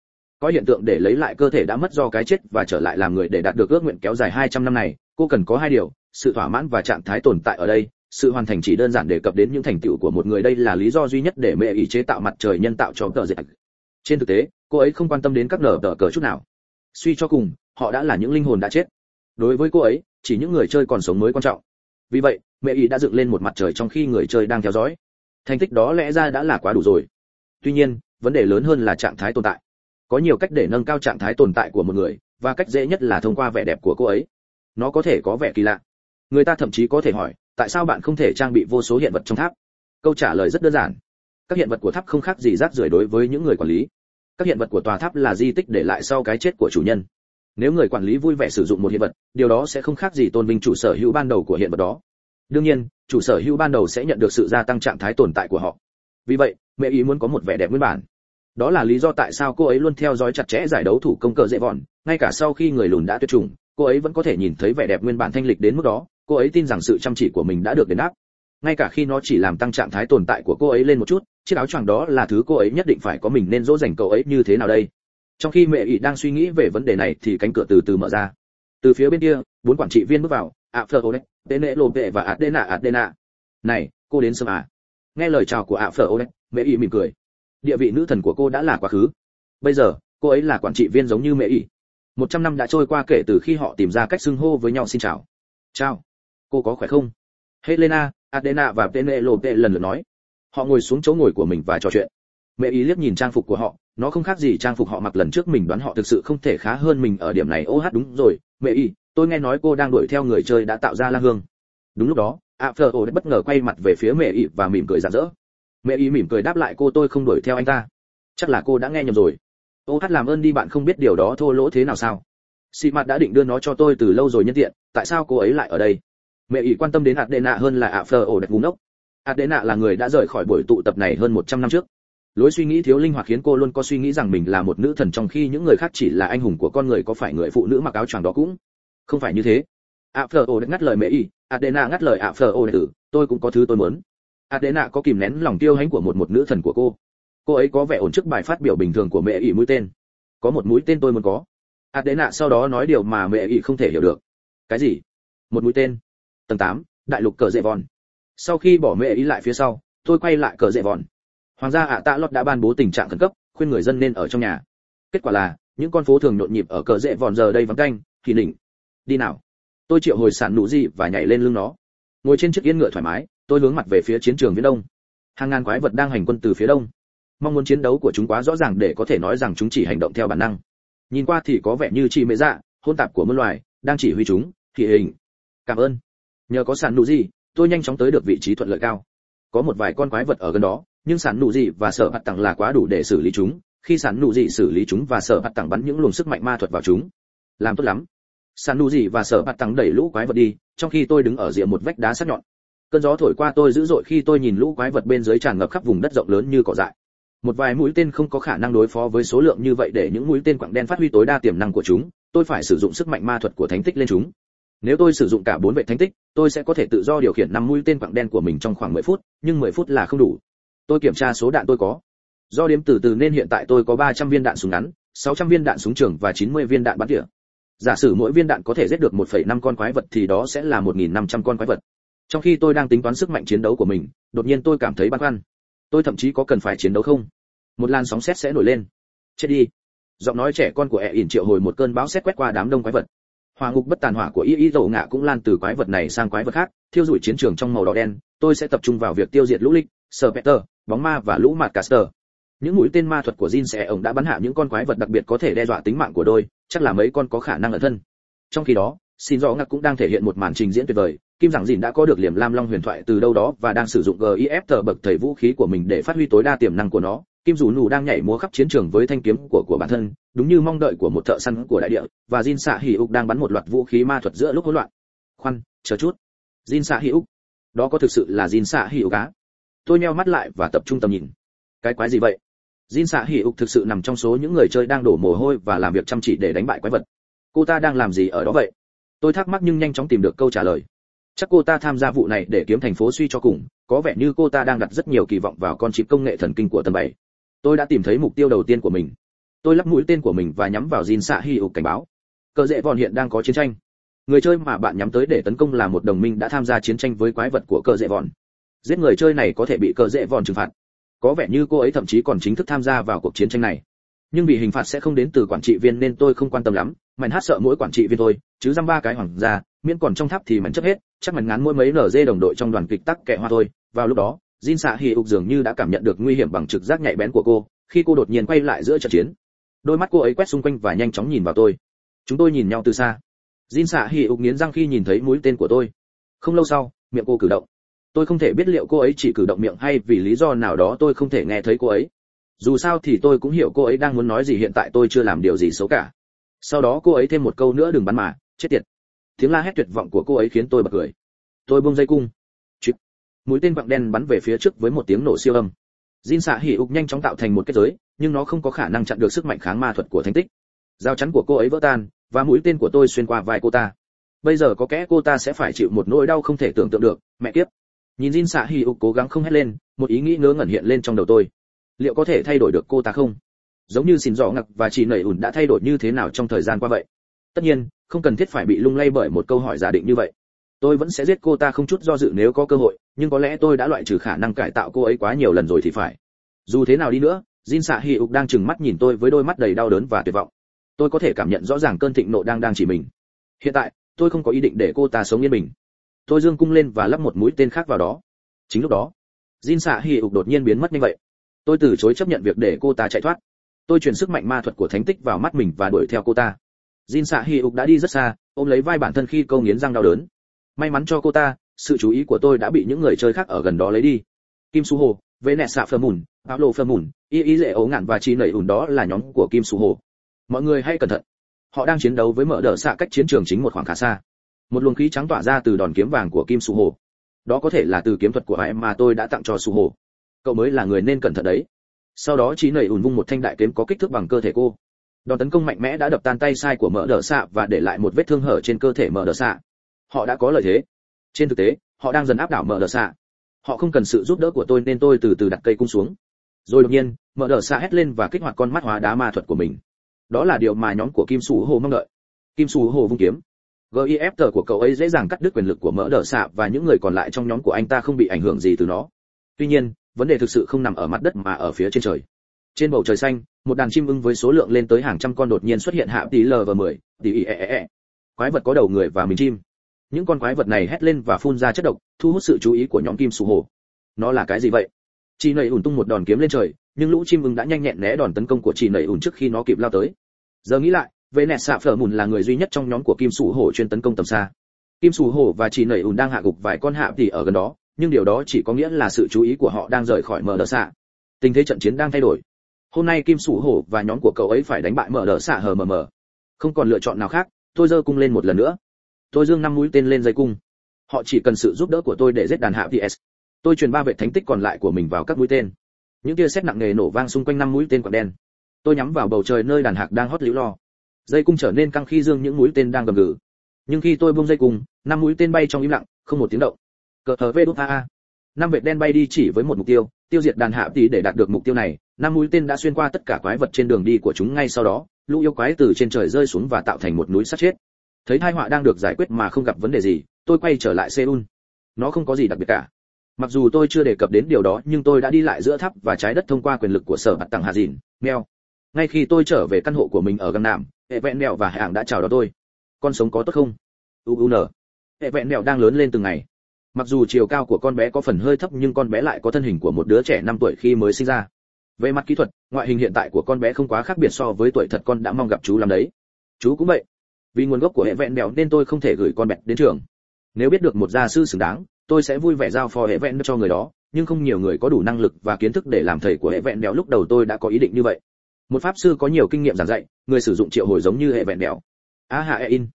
S1: có hiện tượng để lấy lại cơ thể đã mất do cái chết và trở lại làm người để đạt được ước nguyện kéo dài 200 năm này, cô cần có hai điều, sự thỏa mãn và trạng thái tồn tại ở đây. Sự hoàn thành chỉ đơn giản đề cập đến những thành tựu của một người, đây là lý do duy nhất để mẹ ý chế tạo mặt trời nhân tạo cho tờ dịch trên thực tế, cô ấy không quan tâm đến các nở tờ cờ chút nào. Suy cho cùng, họ đã là những linh hồn đã chết. Đối với cô ấy, chỉ những người chơi còn sống mới quan trọng. Vì vậy, mẹ ý đã dựng lên một mặt trời trong khi người chơi đang theo dõi. Thành tích đó lẽ ra đã là quá đủ rồi. Tuy nhiên, vấn đề lớn hơn là trạng thái tồn tại có nhiều cách để nâng cao trạng thái tồn tại của một người, và cách dễ nhất là thông qua vẻ đẹp của cô ấy. Nó có thể có vẻ kỳ lạ. Người ta thậm chí có thể hỏi, tại sao bạn không thể trang bị vô số hiện vật trong tháp? Câu trả lời rất đơn giản. Các hiện vật của tháp không khác gì rác rưởi đối với những người quản lý. Các hiện vật của tòa tháp là di tích để lại sau cái chết của chủ nhân. Nếu người quản lý vui vẻ sử dụng một hiện vật, điều đó sẽ không khác gì tôn vinh chủ sở hữu ban đầu của hiện vật đó. Đương nhiên, chủ sở hữu ban đầu sẽ nhận được sự gia tăng trạng thái tồn tại của họ. Vì vậy, mẹ ý muốn có một vẻ đẹp nguyên bản đó là lý do tại sao cô ấy luôn theo dõi chặt chẽ giải đấu thủ công cờ dễ vòn, ngay cả sau khi người lùn đã tuyệt chủng, cô ấy vẫn có thể nhìn thấy vẻ đẹp nguyên bản thanh lịch đến mức đó, cô ấy tin rằng sự chăm chỉ của mình đã được đền đáp. Ngay cả khi nó chỉ làm tăng trạng thái tồn tại của cô ấy lên một chút, chiếc áo choàng đó là thứ cô ấy nhất định phải có mình nên dỗ dành cậu ấy như thế nào đây? Trong khi mẹ ỷ đang suy nghĩ về vấn đề này thì cánh cửa từ từ mở ra. Từ phía bên kia, bốn quản trị viên bước vào ạ phờ ô đấy tên lễ lộ vệ và adena adena này, cô đến sớm à? Nghe lời chào của ạ phờ ô đấy mẹ ỷ mỉm cười địa vị nữ thần của cô đã là quá khứ. Bây giờ, cô ấy là quản trị viên giống như mẹ ỷ. Một trăm năm đã trôi qua kể từ khi họ tìm ra cách xưng hô với nhau xin chào. Chào. Cô có khỏe không? Helena, adena và penelope lần lượt nói. Họ ngồi xuống chỗ ngồi của mình và trò chuyện. Mẹ ý liếc nhìn trang phục của họ, nó không khác gì trang phục họ mặc lần trước mình đoán họ thực sự không thể khá hơn mình ở điểm này. Ô hát, đúng rồi, mẹ ý tôi nghe nói cô đang đuổi theo người chơi đã tạo ra la hương. Đúng lúc đó, a phờ ô bất ngờ quay mặt về phía mẹ ý và mỉm cười rạng rỡ mẹ ý mỉm cười đáp lại cô tôi không đuổi theo anh ta. Chắc là cô đã nghe nhầm rồi. Ô hát làm ơn đi bạn không biết điều đó thô lỗ thế nào sao? Xị mặt đã định đưa nó cho tôi từ lâu rồi nhân tiện, tại sao cô ấy lại ở đây? Mẹ ý quan tâm đến adena hơn là ạ phờ ổ đẹp vùng ốc adena là người đã rời khỏi buổi tụ tập này hơn 100 năm trước. Lối suy nghĩ thiếu linh hoạt khiến cô luôn có suy nghĩ rằng mình là một nữ thần trong khi những người khác chỉ là anh hùng của con người có phải người phụ nữ mặc áo choàng đó cũng không phải như thế. Ạ phờ ổ ngắt lời mẹ y adena ngắt lời ạ phờ ổ tử ừ, tôi cũng có thứ tôi muốn adena có kìm nén lòng tiêu hãnh của một một nữ thần của cô. Cô ấy có vẻ ổn trước bài phát biểu bình thường của mẹ ỷ mũi tên. Có một mũi tên tôi muốn có. Adena sau đó nói điều mà mẹ ỷ không thể hiểu được. Cái gì? Một mũi tên. Tầng 8, đại lục cờ dệ vòn. Sau khi bỏ mẹ ỷ lại phía sau tôi quay lại cờ dệ vòn. Hoàng gia ạ tạ lót đã ban bố tình trạng khẩn cấp khuyên người dân nên ở trong nhà. Kết quả là những con phố thường nhộn nhịp ở cờ dệ vòn giờ đây vắng canh thì đỉnh đi nào. Tôi triệu hồi sản nụ gì và nhảy lên lưng nó. Ngồi trên chiếc yên ngựa thoải mái tôi hướng mặt về phía chiến trường phía đông. Hàng ngàn quái vật đang hành quân từ phía đông. Mong muốn chiến đấu của chúng quá rõ ràng để có thể nói rằng chúng chỉ hành động theo bản năng. Nhìn qua thì có vẻ như chị mễ dạ hôn tạp của muôn loài, đang chỉ huy chúng, thì hình. Cảm ơn. Nhờ có sản nụ gì, tôi nhanh chóng tới được vị trí thuận lợi cao. Có một vài con quái vật ở gần đó, nhưng sản nụ gì và sở hạt tặng là quá đủ để xử lý chúng. Khi sản nụ gì xử lý chúng và sở hạt tặng bắn những luồng sức mạnh ma thuật vào chúng. Làm tốt lắm. Sản nụ gì và sở hạt tặng đẩy lũ quái vật đi, trong khi tôi đứng ở rìa một vách đá sắc nhọn cơn gió thổi qua tôi dữ dội khi tôi nhìn lũ quái vật bên dưới tràn ngập khắp vùng đất rộng lớn như cỏ dại. Một vài mũi tên không có khả năng đối phó với số lượng như vậy để những mũi tên quặng đen phát huy tối đa tiềm năng của chúng tôi phải sử dụng sức mạnh ma thuật của thánh tích lên chúng. Nếu tôi sử dụng cả bốn vệ thánh tích tôi sẽ có thể tự do điều khiển năm mũi tên quặng đen của mình trong khoảng 10 phút nhưng 10 phút là không đủ. Tôi kiểm tra số đạn tôi có. Do đếm từ từ nên hiện tại tôi có 300 viên đạn súng ngắn 600 viên đạn súng trường và 90 viên đạn bắn tỉa. Giả sử mỗi viên đạn có thể giết được 1,5 con quái vật thì đó sẽ là 1.500 con quái vật trong khi tôi đang tính toán sức mạnh chiến đấu của mình, đột nhiên tôi cảm thấy băn khoăn. Tôi thậm chí có cần phải chiến đấu không? Một làn sóng xét sẽ nổi lên. Chết đi. Giọng nói trẻ con của ẹ ỉn triệu hồi một cơn bão xét quét qua đám đông quái vật. Hỏa ngục bất tàn hỏa của y y dầu ngạ cũng lan từ quái vật này sang quái vật khác, thiêu rủi chiến trường trong màu đỏ đen. Tôi sẽ tập trung vào việc tiêu diệt lũ lịch sờ peter, bóng ma và lũ mạt caster. Những mũi tên ma thuật của Jin sẽ ổng đã bắn hạ những con quái vật đặc biệt có thể đe dọa tính mạng của đôi chắc là mấy con có khả năng ẩn thân. Trong khi đó, xin rõ ngạc cũng đang thể hiện một màn trình diễn tuyệt vời kim giảng dìn đã có được liềm lam long huyền thoại từ đâu đó và đang sử dụng gif tờ bậc thầy vũ khí của mình để phát huy tối đa tiềm năng của nó. Kim dù nù đang nhảy múa khắp chiến trường với thanh kiếm của của bản thân, đúng như mong đợi của một thợ săn của đại địa, và jin xạ hỉ úc đang bắn một loạt vũ khí ma thuật giữa lúc hỗn loạn. Khoan, chờ chút. Jin xạ hỉ úc? Đó có thực sự là jin xạ hỉ úc á? Tôi nheo mắt lại và tập trung tầm nhìn. Cái quái gì vậy? Jin xạ hỉ úc thực sự nằm trong số những người chơi đang đổ mồ hôi và làm việc chăm chỉ để đánh bại quái vật. Cô ta đang làm gì ở đó vậy? Tôi thắc mắc nhưng nhanh chóng tìm được câu trả lời chắc cô ta tham gia vụ này để kiếm thành phố suy cho cùng, có vẻ như cô ta đang đặt rất nhiều kỳ vọng vào con chip công nghệ thần kinh của tầng bảy. Tôi đã tìm thấy mục tiêu đầu tiên của mình. Tôi lắp mũi tên của mình và nhắm vào Jin xạ hy ục cảnh báo. Cờ dễ vòn hiện đang có chiến tranh. Người chơi mà bạn nhắm tới để tấn công là một đồng minh đã tham gia chiến tranh với quái vật của cờ dễ vòn. Giết người chơi này có thể bị cờ dễ vòn trừng phạt. Có vẻ như cô ấy thậm chí còn chính thức tham gia vào cuộc chiến tranh này. Nhưng vì hình phạt sẽ không đến từ quản trị viên nên tôi không quan tâm lắm. Mảnh hát sợ mỗi quản trị viên thôi, chứ dăm ba cái hoàng gia, miễn còn trong tháp thì mảnh chấp hết chắc mảnh ngắn mỗi mấy nở dê đồng đội trong đoàn kịch tắc kệ hoa thôi. Vào lúc đó, Jin xạ hì ục dường như đã cảm nhận được nguy hiểm bằng trực giác nhạy bén của cô, khi cô đột nhiên quay lại giữa trận chiến. Đôi mắt cô ấy quét xung quanh và nhanh chóng nhìn vào tôi. Chúng tôi nhìn nhau từ xa. Jin xạ hì ục nghiến răng khi nhìn thấy mũi tên của tôi. Không lâu sau, miệng cô cử động. Tôi không thể biết liệu cô ấy chỉ cử động miệng hay vì lý do nào đó tôi không thể nghe thấy cô ấy. Dù sao thì tôi cũng hiểu cô ấy đang muốn nói gì, hiện tại tôi chưa làm điều gì xấu cả. Sau đó cô ấy thêm một câu nữa đừng bắn mà. Chết tiệt tiếng la hét tuyệt vọng của cô ấy khiến tôi bật cười. Tôi buông dây cung. Chịu. mũi tên quặng đen bắn về phía trước với một tiếng nổ siêu âm. Jin xạ hỉ ục nhanh chóng tạo thành một kết giới, nhưng nó không có khả năng chặn được sức mạnh kháng ma thuật của thánh tích. Giao chắn của cô ấy vỡ tan, và mũi tên của tôi xuyên qua vai cô ta. Bây giờ có kẽ cô ta sẽ phải chịu một nỗi đau không thể tưởng tượng được, mẹ kiếp. Nhìn Jin xạ hỉ ục cố gắng không hét lên, một ý nghĩ ngớ ngẩn hiện lên trong đầu tôi. Liệu có thể thay đổi được cô ta không? Giống như xin rõ ngặc và chị nảy ủn đã thay đổi như thế nào trong thời gian qua vậy? Tất nhiên không cần thiết phải bị lung lay bởi một câu hỏi giả định như vậy. Tôi vẫn sẽ giết cô ta không chút do dự nếu có cơ hội, nhưng có lẽ tôi đã loại trừ khả năng cải tạo cô ấy quá nhiều lần rồi thì phải. Dù thế nào đi nữa, jin xạ hi ục đang trừng mắt nhìn tôi với đôi mắt đầy đau đớn và tuyệt vọng. Tôi có thể cảm nhận rõ ràng cơn thịnh nộ đang đang chỉ mình. Hiện tại, tôi không có ý định để cô ta sống yên bình. Tôi dương cung lên và lắp một mũi tên khác vào đó. Chính lúc đó, jin xạ hi ục đột nhiên biến mất như vậy. Tôi từ chối chấp nhận việc để cô ta chạy thoát. Tôi truyền sức mạnh ma thuật của thánh tích vào mắt mình và đuổi theo cô ta jin Sa hi Uk đã đi rất xa, ôm lấy vai bản thân khi câu nghiến răng đau đớn. May mắn cho cô ta, sự chú ý của tôi đã bị những người chơi khác ở gần đó lấy đi. Kim su hồ với nẹt xạ phơ mùn áo lộ phơ mùn, y y dễ ấu ngạn và chi nẩy ùn đó là nhóm của kim su hồ. Mọi người hãy cẩn thận. Họ đang chiến đấu với mở đỡ xạ cách chiến trường chính một khoảng khá xa. Một luồng khí trắng tỏa ra từ đòn kiếm vàng của kim su hồ. Đó có thể là từ kiếm thuật của em mà tôi đã tặng cho su hồ. Cậu mới là người nên cẩn thận đấy. Sau đó trí nẩy ùn vung một thanh đại kiếm có kích thước bằng cơ thể cô đòn tấn công mạnh mẽ đã đập tan tay sai của mở đỡ xạ và để lại một vết thương hở trên cơ thể mở đỡ xạ họ đã có lợi thế. Trên thực tế, họ đang dần áp đảo mở đỡ xạ họ không cần sự giúp đỡ của tôi nên tôi từ từ đặt cây cung xuống. Rồi đột nhiên mở đỡ xạ hét lên và kích hoạt con mắt hóa đá ma thuật của mình. Đó là điều mà nhóm của kim sù hồ mong đợi. Kim sù hồ vung kiếm. Gif tờ của cậu ấy dễ dàng cắt đứt quyền lực của mỡ đỡ xạ và những người còn lại trong nhóm của anh ta không bị ảnh hưởng gì từ nó. Tuy nhiên, vấn đề thực sự không nằm ở mặt đất mà ở phía trên trời trên bầu trời xanh, một đàn chim ưng với số lượng lên tới hàng trăm con đột nhiên xuất hiện hạ tỷ l và mười, tỷ e e e quái vật có đầu người và mình chim. Những con quái vật này hét lên và phun ra chất độc, thu hút sự chú ý của nhóm kim sù hồ. Nó là cái gì vậy? Chị nầy ủn tung một đòn kiếm lên trời, nhưng lũ chim ưng đã nhanh nhẹn né đòn tấn công của chị nầy ủn trước khi nó kịp lao tới. Giờ nghĩ lại vệ nẹt xạ phở mùn là người duy nhất trong nhóm của kim sù hồ chuyên tấn công tầm xa. Kim sù hồ và chị nầy ủn đang hạ gục vài con hạ tỷ ở gần đó, nhưng điều đó chỉ có nghĩa là sự chú ý của họ đang rời khỏi mờ đờ xạ tình thế trận chiến đang thay đổi hôm nay kim sủ hổ và nhóm của cậu ấy phải đánh bại mở đỡ xạ hờ mờ mờ. Không còn lựa chọn nào khác, tôi giơ cung lên một lần nữa. Tôi dương năm mũi tên lên dây cung. Họ chỉ cần sự giúp đỡ của tôi để giết đàn hạ ps tôi truyền ba vệ thánh tích còn lại của mình vào các mũi tên. Những tia sét nặng nề nổ vang xung quanh năm mũi tên quạt đen. Tôi nhắm vào bầu trời nơi đàn hạc đang hót liễu lo. Dây cung trở nên căng khi dương những mũi tên đang gầm gừ. Nhưng khi tôi buông dây cung, năm mũi tên bay trong im lặng, không một tiếng động. Cờ thờ vê đút a năm vệt đen bay đi chỉ với một mục tiêu tiêu diệt đàn hạ tỷ để đạt được mục tiêu này. Năm mũi tên đã xuyên qua tất cả quái vật trên đường đi của chúng ngay sau đó, lũ yêu quái từ trên trời rơi xuống và tạo thành một núi sát chết. Thấy tai họa đang được giải quyết mà không gặp vấn đề gì, tôi quay trở lại seoul. Nó không có gì đặc biệt cả. Mặc dù tôi chưa đề cập đến điều đó, nhưng tôi đã đi lại giữa tháp và trái đất thông qua quyền lực của sở mặt tặng hà dìn, mèo. Ngay khi tôi trở về căn hộ của mình ở găng nam, hệ vẹn mèo và hạng đã chào đón tôi. Con sống có tốt không? Uun hệ vẹn mèo đang lớn lên từng ngày mặc dù chiều cao của con bé có phần hơi thấp nhưng con bé lại có thân hình của một đứa trẻ 5 tuổi khi mới sinh ra. Về mặt kỹ thuật, ngoại hình hiện tại của con bé không quá khác biệt so với tuổi thật con đã mong gặp chú làm đấy. Chú cũng vậy. Vì nguồn gốc của hệ vẹn đèo nên tôi không thể gửi con bé đến trường. Nếu biết được một gia sư xứng đáng, tôi sẽ vui vẻ giao phó hệ vẹn cho người đó, nhưng không nhiều người có đủ năng lực và kiến thức để làm thầy của hệ vẹn đèo lúc đầu tôi đã có ý định như vậy. Một pháp sư có nhiều kinh nghiệm giảng dạy, người sử dụng triệu hồi giống như hệ vẹn đèo a hạ e in.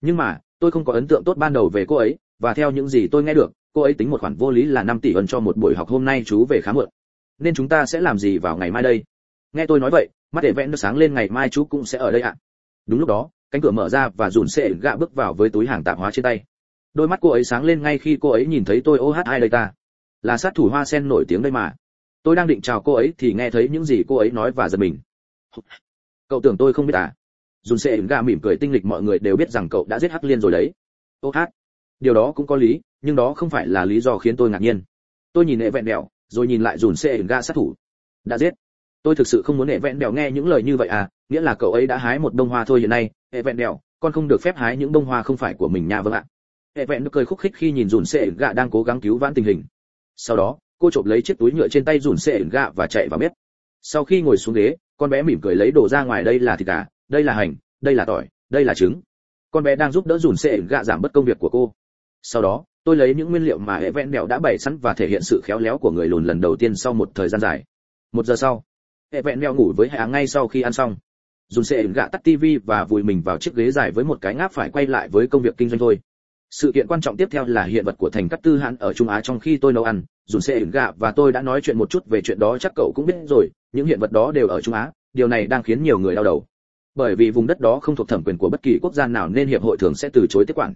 S1: Nhưng mà, tôi không có ấn tượng tốt ban đầu về cô ấy và theo những gì tôi nghe được, cô ấy tính một khoản vô lý là 5 tỷ ân cho một buổi học hôm nay chú về khá muộn. Nên chúng ta sẽ làm gì vào ngày mai đây? Nghe tôi nói vậy, mắt để vẽn nó sáng lên ngày mai chú cũng sẽ ở đây ạ. Đúng lúc đó, cánh cửa mở ra và dùn sệ gạ bước vào với túi hàng tạp hóa trên tay. Đôi mắt cô ấy sáng lên ngay khi cô ấy nhìn thấy tôi, ô hát, ai đây ta? Là sát thủ hoa sen nổi tiếng đây mà. Tôi đang định chào cô ấy thì nghe thấy những gì cô ấy nói và giật mình. Cậu tưởng tôi không biết à? Dùn sệ gạ mỉm cười, tinh lịch mọi người đều biết rằng cậu đã giết hắc liên rồi đấy. Ô hát điều đó cũng có lý, nhưng đó không phải là lý do khiến tôi ngạc nhiên. Tôi nhìn hệ vẹn đèo rồi nhìn lại dùn xe ga sát thủ. Đã giết. Tôi thực sự không muốn hệ vẹn đèo nghe những lời như vậy à nghĩa là cậu ấy đã hái một bông hoa thôi hiện nay. Hệ vẹn đèo con không được phép hái những bông hoa không phải của mình nha vâng ạ. Hệ vẹn cười khúc khích khi nhìn dùn xe gạ đang cố gắng cứu vãn tình hình. Sau đó, cô chộp lấy chiếc túi nhựa trên tay dùn xe gạ và chạy vào bếp. Sau khi ngồi xuống ghế, con bé mỉm cười lấy đồ ra ngoài, đây là thịt gà, đây là hành, đây là tỏi, đây là trứng. Con bé đang giúp đỡ dùn xe gạ giảm bớt công việc của cô sau đó, tôi lấy những nguyên liệu mà hệ vẹn đèo đã bày sẵn và thể hiện sự khéo léo của người lùn lần đầu tiên sau một thời gian dài. Một giờ sau, hệ vẹn đèo ngủ với hạ ngay sau khi ăn xong. Dùn xệ gạ tắt tivi và vùi mình vào chiếc ghế dài với một cái ngáp phải quay lại với công việc kinh doanh thôi. Sự kiện quan trọng tiếp theo là hiện vật của thành cát tư hãn ở trung á trong khi tôi nấu ăn. Dùn xệ gạ và tôi đã nói chuyện một chút về chuyện đó, chắc cậu cũng biết rồi. Những hiện vật đó đều ở trung á. Điều này đang khiến nhiều người đau đầu. Bởi vì vùng đất đó không thuộc thẩm quyền của bất kỳ quốc gia nào nên hiệp hội thường sẽ từ chối tiếp quản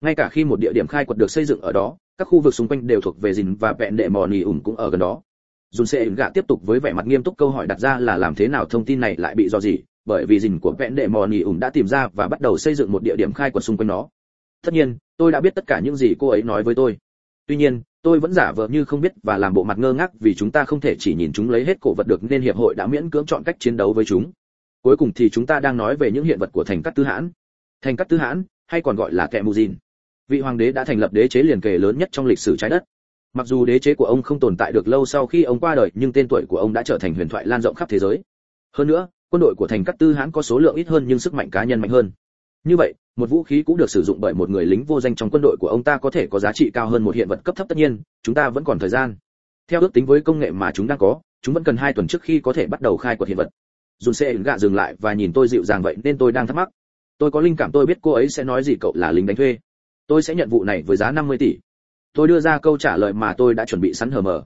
S1: ngay cả khi một địa điểm khai quật được xây dựng ở đó, các khu vực xung quanh đều thuộc về dìn và vẹn đệ mò nì ủng cũng ở gần đó. Dùn sẽ gạ tiếp tục với vẻ mặt nghiêm túc câu hỏi đặt ra là làm thế nào thông tin này lại bị do gì bởi vì dìn của vẹn đệ mò nì ủng đã tìm ra và bắt đầu xây dựng một địa điểm khai quật xung quanh nó. Tất nhiên, tôi đã biết tất cả những gì cô ấy nói với tôi. Tuy nhiên, tôi vẫn giả vờ như không biết và làm bộ mặt ngơ ngác vì chúng ta không thể chỉ nhìn chúng lấy hết cổ vật được nên hiệp hội đã miễn cưỡng chọn cách chiến đấu với chúng. Cuối cùng thì chúng ta đang nói về những hiện vật của thành cát tư hãn. Thành cát tư hãn, hay còn gọi là kẹ mù dìn vị hoàng đế đã thành lập đế chế liền kề lớn nhất trong lịch sử trái đất. Mặc dù đế chế của ông không tồn tại được lâu sau khi ông qua đời, nhưng tên tuổi của ông đã trở thành huyền thoại lan rộng khắp thế giới. Hơn nữa, quân đội của thành cát tư hãn có số lượng ít hơn nhưng sức mạnh cá nhân mạnh hơn. Như vậy, một vũ khí cũng được sử dụng bởi một người lính vô danh trong quân đội của ông ta có thể có giá trị cao hơn một hiện vật cấp thấp tất nhiên, chúng ta vẫn còn thời gian. Theo ước tính với công nghệ mà chúng đang có, chúng vẫn cần hai tuần trước khi có thể bắt đầu khai quật hiện vật. Dùn xe gạ dừng lại và nhìn tôi dịu dàng vậy nên tôi đang thắc mắc. Tôi có linh cảm tôi biết cô ấy sẽ nói gì cậu là lính đánh thuê tôi sẽ nhận vụ này với giá 50 tỷ. Tôi đưa ra câu trả lời mà tôi đã chuẩn bị sẵn hờ mờ.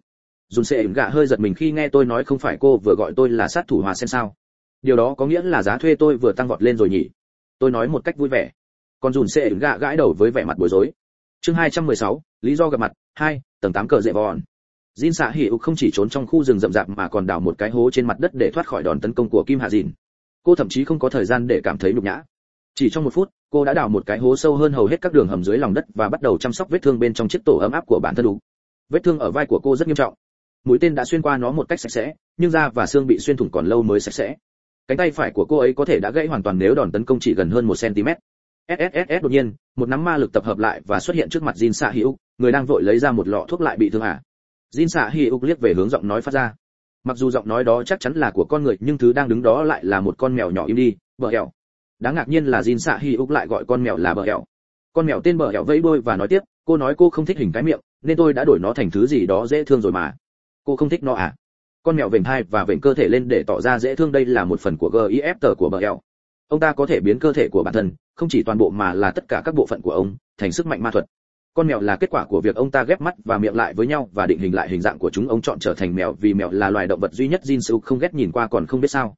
S1: Dùn xe gạ hơi giật mình khi nghe tôi nói không phải cô vừa gọi tôi là sát thủ hòa sen sao. Điều đó có nghĩa là giá thuê tôi vừa tăng vọt lên rồi nhỉ? Tôi nói một cách vui vẻ. Còn dùn xe gạ gãi đầu với vẻ mặt bối rối. Chương 216, lý do gặp mặt hai tầng 8 cờ dệ vòn. Jin xạ hỉ ục không chỉ trốn trong khu rừng rậm rạp mà còn đào một cái hố trên mặt đất để thoát khỏi đòn tấn công của Kim Hạ Dìn. Cô thậm chí không có thời gian để cảm thấy nhục nhã. Chỉ trong một phút, cô đã đào một cái hố sâu hơn hầu hết các đường hầm dưới lòng đất và bắt đầu chăm sóc vết thương bên trong chiếc tổ ấm áp của bản thân đủ. Vết thương ở vai của cô rất nghiêm trọng. Mũi tên đã xuyên qua nó một cách sạch sẽ, nhưng da và xương bị xuyên thủng còn lâu mới sạch sẽ. Cánh tay phải của cô ấy có thể đã gãy hoàn toàn nếu đòn tấn công chỉ gần hơn một cm. Sss đột nhiên, một nắm ma lực tập hợp lại và xuất hiện trước mặt Jin Sa Hữu, người đang vội lấy ra một lọ thuốc lại bị thương à. Jin Sa Hữu liếc về hướng giọng nói phát ra. Mặc dù giọng nói đó chắc chắn là của con người, nhưng thứ đang đứng đó lại là một con mèo nhỏ im đi, vợ hẹo Đáng ngạc nhiên là Jin Sa Hữu lại gọi con mèo là bờ hẹo. Con mèo tên bờ hẹo vẫy đuôi và nói tiếp, cô nói cô không thích hình cái miệng, nên tôi đã đổi nó thành thứ gì đó dễ thương rồi mà. Cô không thích nó à? Con mèo vểnh hai và vểnh cơ thể lên để tỏ ra dễ thương đây là một phần của GIF tờ của bờ hẹo. ông ta có thể biến cơ thể của bản thân không chỉ toàn bộ mà là tất cả các bộ phận của ông thành sức mạnh ma thuật con mèo là kết quả của việc ông ta ghép mắt và miệng lại với nhau và định hình lại hình dạng của chúng ông chọn trở thành mèo vì mèo là loài động vật duy nhất Jin Suk không ghét nhìn qua còn không biết sao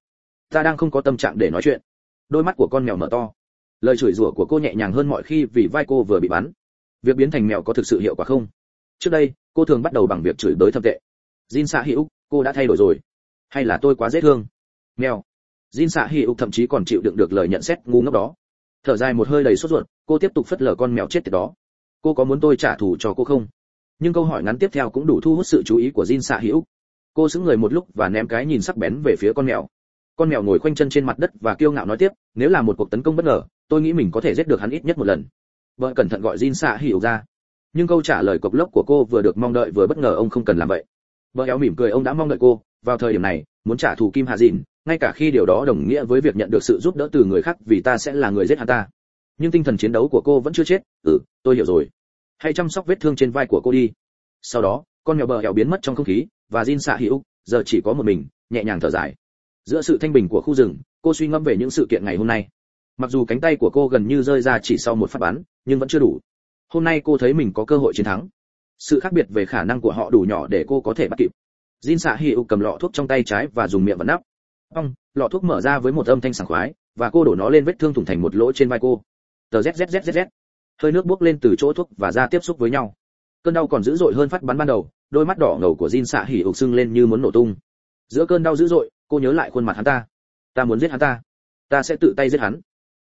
S1: ta đang không có tâm trạng để nói chuyện đôi mắt của con mèo mở to. Lời chửi rủa của cô nhẹ nhàng hơn mọi khi vì vai cô vừa bị bắn. Việc biến thành mèo có thực sự hiệu quả không? Trước đây, cô thường bắt đầu bằng việc chửi bới thâm tệ. Jin xạ hữu cô đã thay đổi rồi. Hay là tôi quá dễ thương? Mèo. Jin xạ hữu thậm chí còn chịu đựng được lời nhận xét ngu ngốc đó. Thở dài một hơi đầy sốt ruột, cô tiếp tục phất lờ con mèo chết tiệt đó. Cô có muốn tôi trả thù cho cô không? Nhưng câu hỏi ngắn tiếp theo cũng đủ thu hút sự chú ý của Jin xạ hữu cô sững người một lúc và ném cái nhìn sắc bén về phía con mèo con mèo ngồi khoanh chân trên mặt đất và kiêu ngạo nói tiếp, nếu là một cuộc tấn công bất ngờ, tôi nghĩ mình có thể giết được hắn ít nhất một lần. Vợ cẩn thận gọi Jin xạ Hiểu ra. Nhưng câu trả lời cộc lốc của cô vừa được mong đợi vừa bất ngờ ông không cần làm vậy. Vợ éo mỉm cười ông đã mong đợi cô. Vào thời điểm này, muốn trả thù kim hạ dìn ngay cả khi điều đó đồng nghĩa với việc nhận được sự giúp đỡ từ người khác vì ta sẽ là người giết hắn ta. Nhưng tinh thần chiến đấu của cô vẫn chưa chết. Ừ tôi hiểu rồi. Hãy chăm sóc vết thương trên vai của cô đi. Sau đó, con mèo bờ éo biến mất trong không khí, và Jin xạ hữu giờ chỉ có một mình, nhẹ nhàng thở dài giữa sự thanh bình của khu rừng cô suy ngẫm về những sự kiện ngày hôm nay mặc dù cánh tay của cô gần như rơi ra chỉ sau một phát bắn nhưng vẫn chưa đủ hôm nay cô thấy mình có cơ hội chiến thắng sự khác biệt về khả năng của họ đủ nhỏ để cô có thể bắt kịp Jin xạ hữu cầm lọ thuốc trong tay trái và dùng miệng vặn nắp Ông, lọ thuốc mở ra với một âm thanh sảng khoái, và cô đổ nó lên vết thương thủng thành một lỗ trên vai cô. Tờ zzzzz. Hơi nước bốc lên từ chỗ thuốc và da tiếp xúc với nhau. Cơn đau còn dữ dội hơn phát bắn ban đầu, đôi mắt đỏ ngầu của Jin xạ hỉ ục sưng lên như muốn nổ tung. Giữa cơn đau dữ dội, cô nhớ lại khuôn mặt hắn ta. Ta muốn giết hắn ta. Ta sẽ tự tay giết hắn.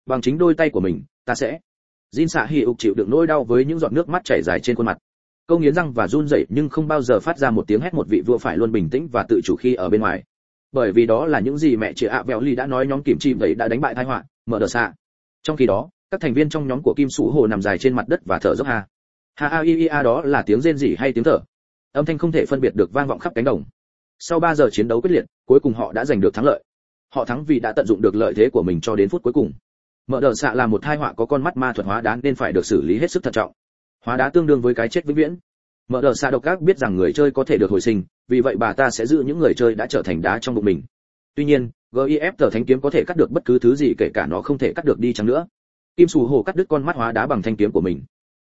S1: Bằng chính đôi tay của mình, ta sẽ. Jin xạ hỉ ục chịu đựng nỗi đau với những giọt nước mắt chảy dài trên khuôn mặt. Câu nghiến răng và run rẩy nhưng không bao giờ phát ra một tiếng hét một vị vua phải luôn bình tĩnh và tự chủ khi ở bên ngoài bởi vì đó là những gì mẹ chị ạ vẹo ly đã nói nhóm kiểm chim đấy đã đánh bại tai họa mở đờ xạ trong khi đó các thành viên trong nhóm của kim sủ hồ nằm dài trên mặt đất và thở dốc ha ha a i i a đó là tiếng rên rỉ hay tiếng thở âm thanh không thể phân biệt được vang vọng khắp cánh đồng sau 3 giờ chiến đấu quyết liệt, cuối cùng họ đã giành được thắng lợi. Họ thắng vì đã tận dụng được lợi thế của mình cho đến phút cuối cùng. Mở đờ xạ là một tai họa có con mắt ma thuật hóa đá nên phải được xử lý hết sức thận trọng. Hóa đá tương đương với cái chết vĩnh viễn. Mở đờ xạ độc ác biết rằng người chơi có thể được hồi sinh, vì vậy bà ta sẽ giữ những người chơi đã trở thành đá trong bụng mình. Tuy nhiên gif tờ thánh kiếm có thể cắt được bất cứ thứ gì kể cả nó không thể cắt được đi chăng nữa. Kim sù hồ cắt đứt con mắt hóa đá bằng thanh kiếm của mình.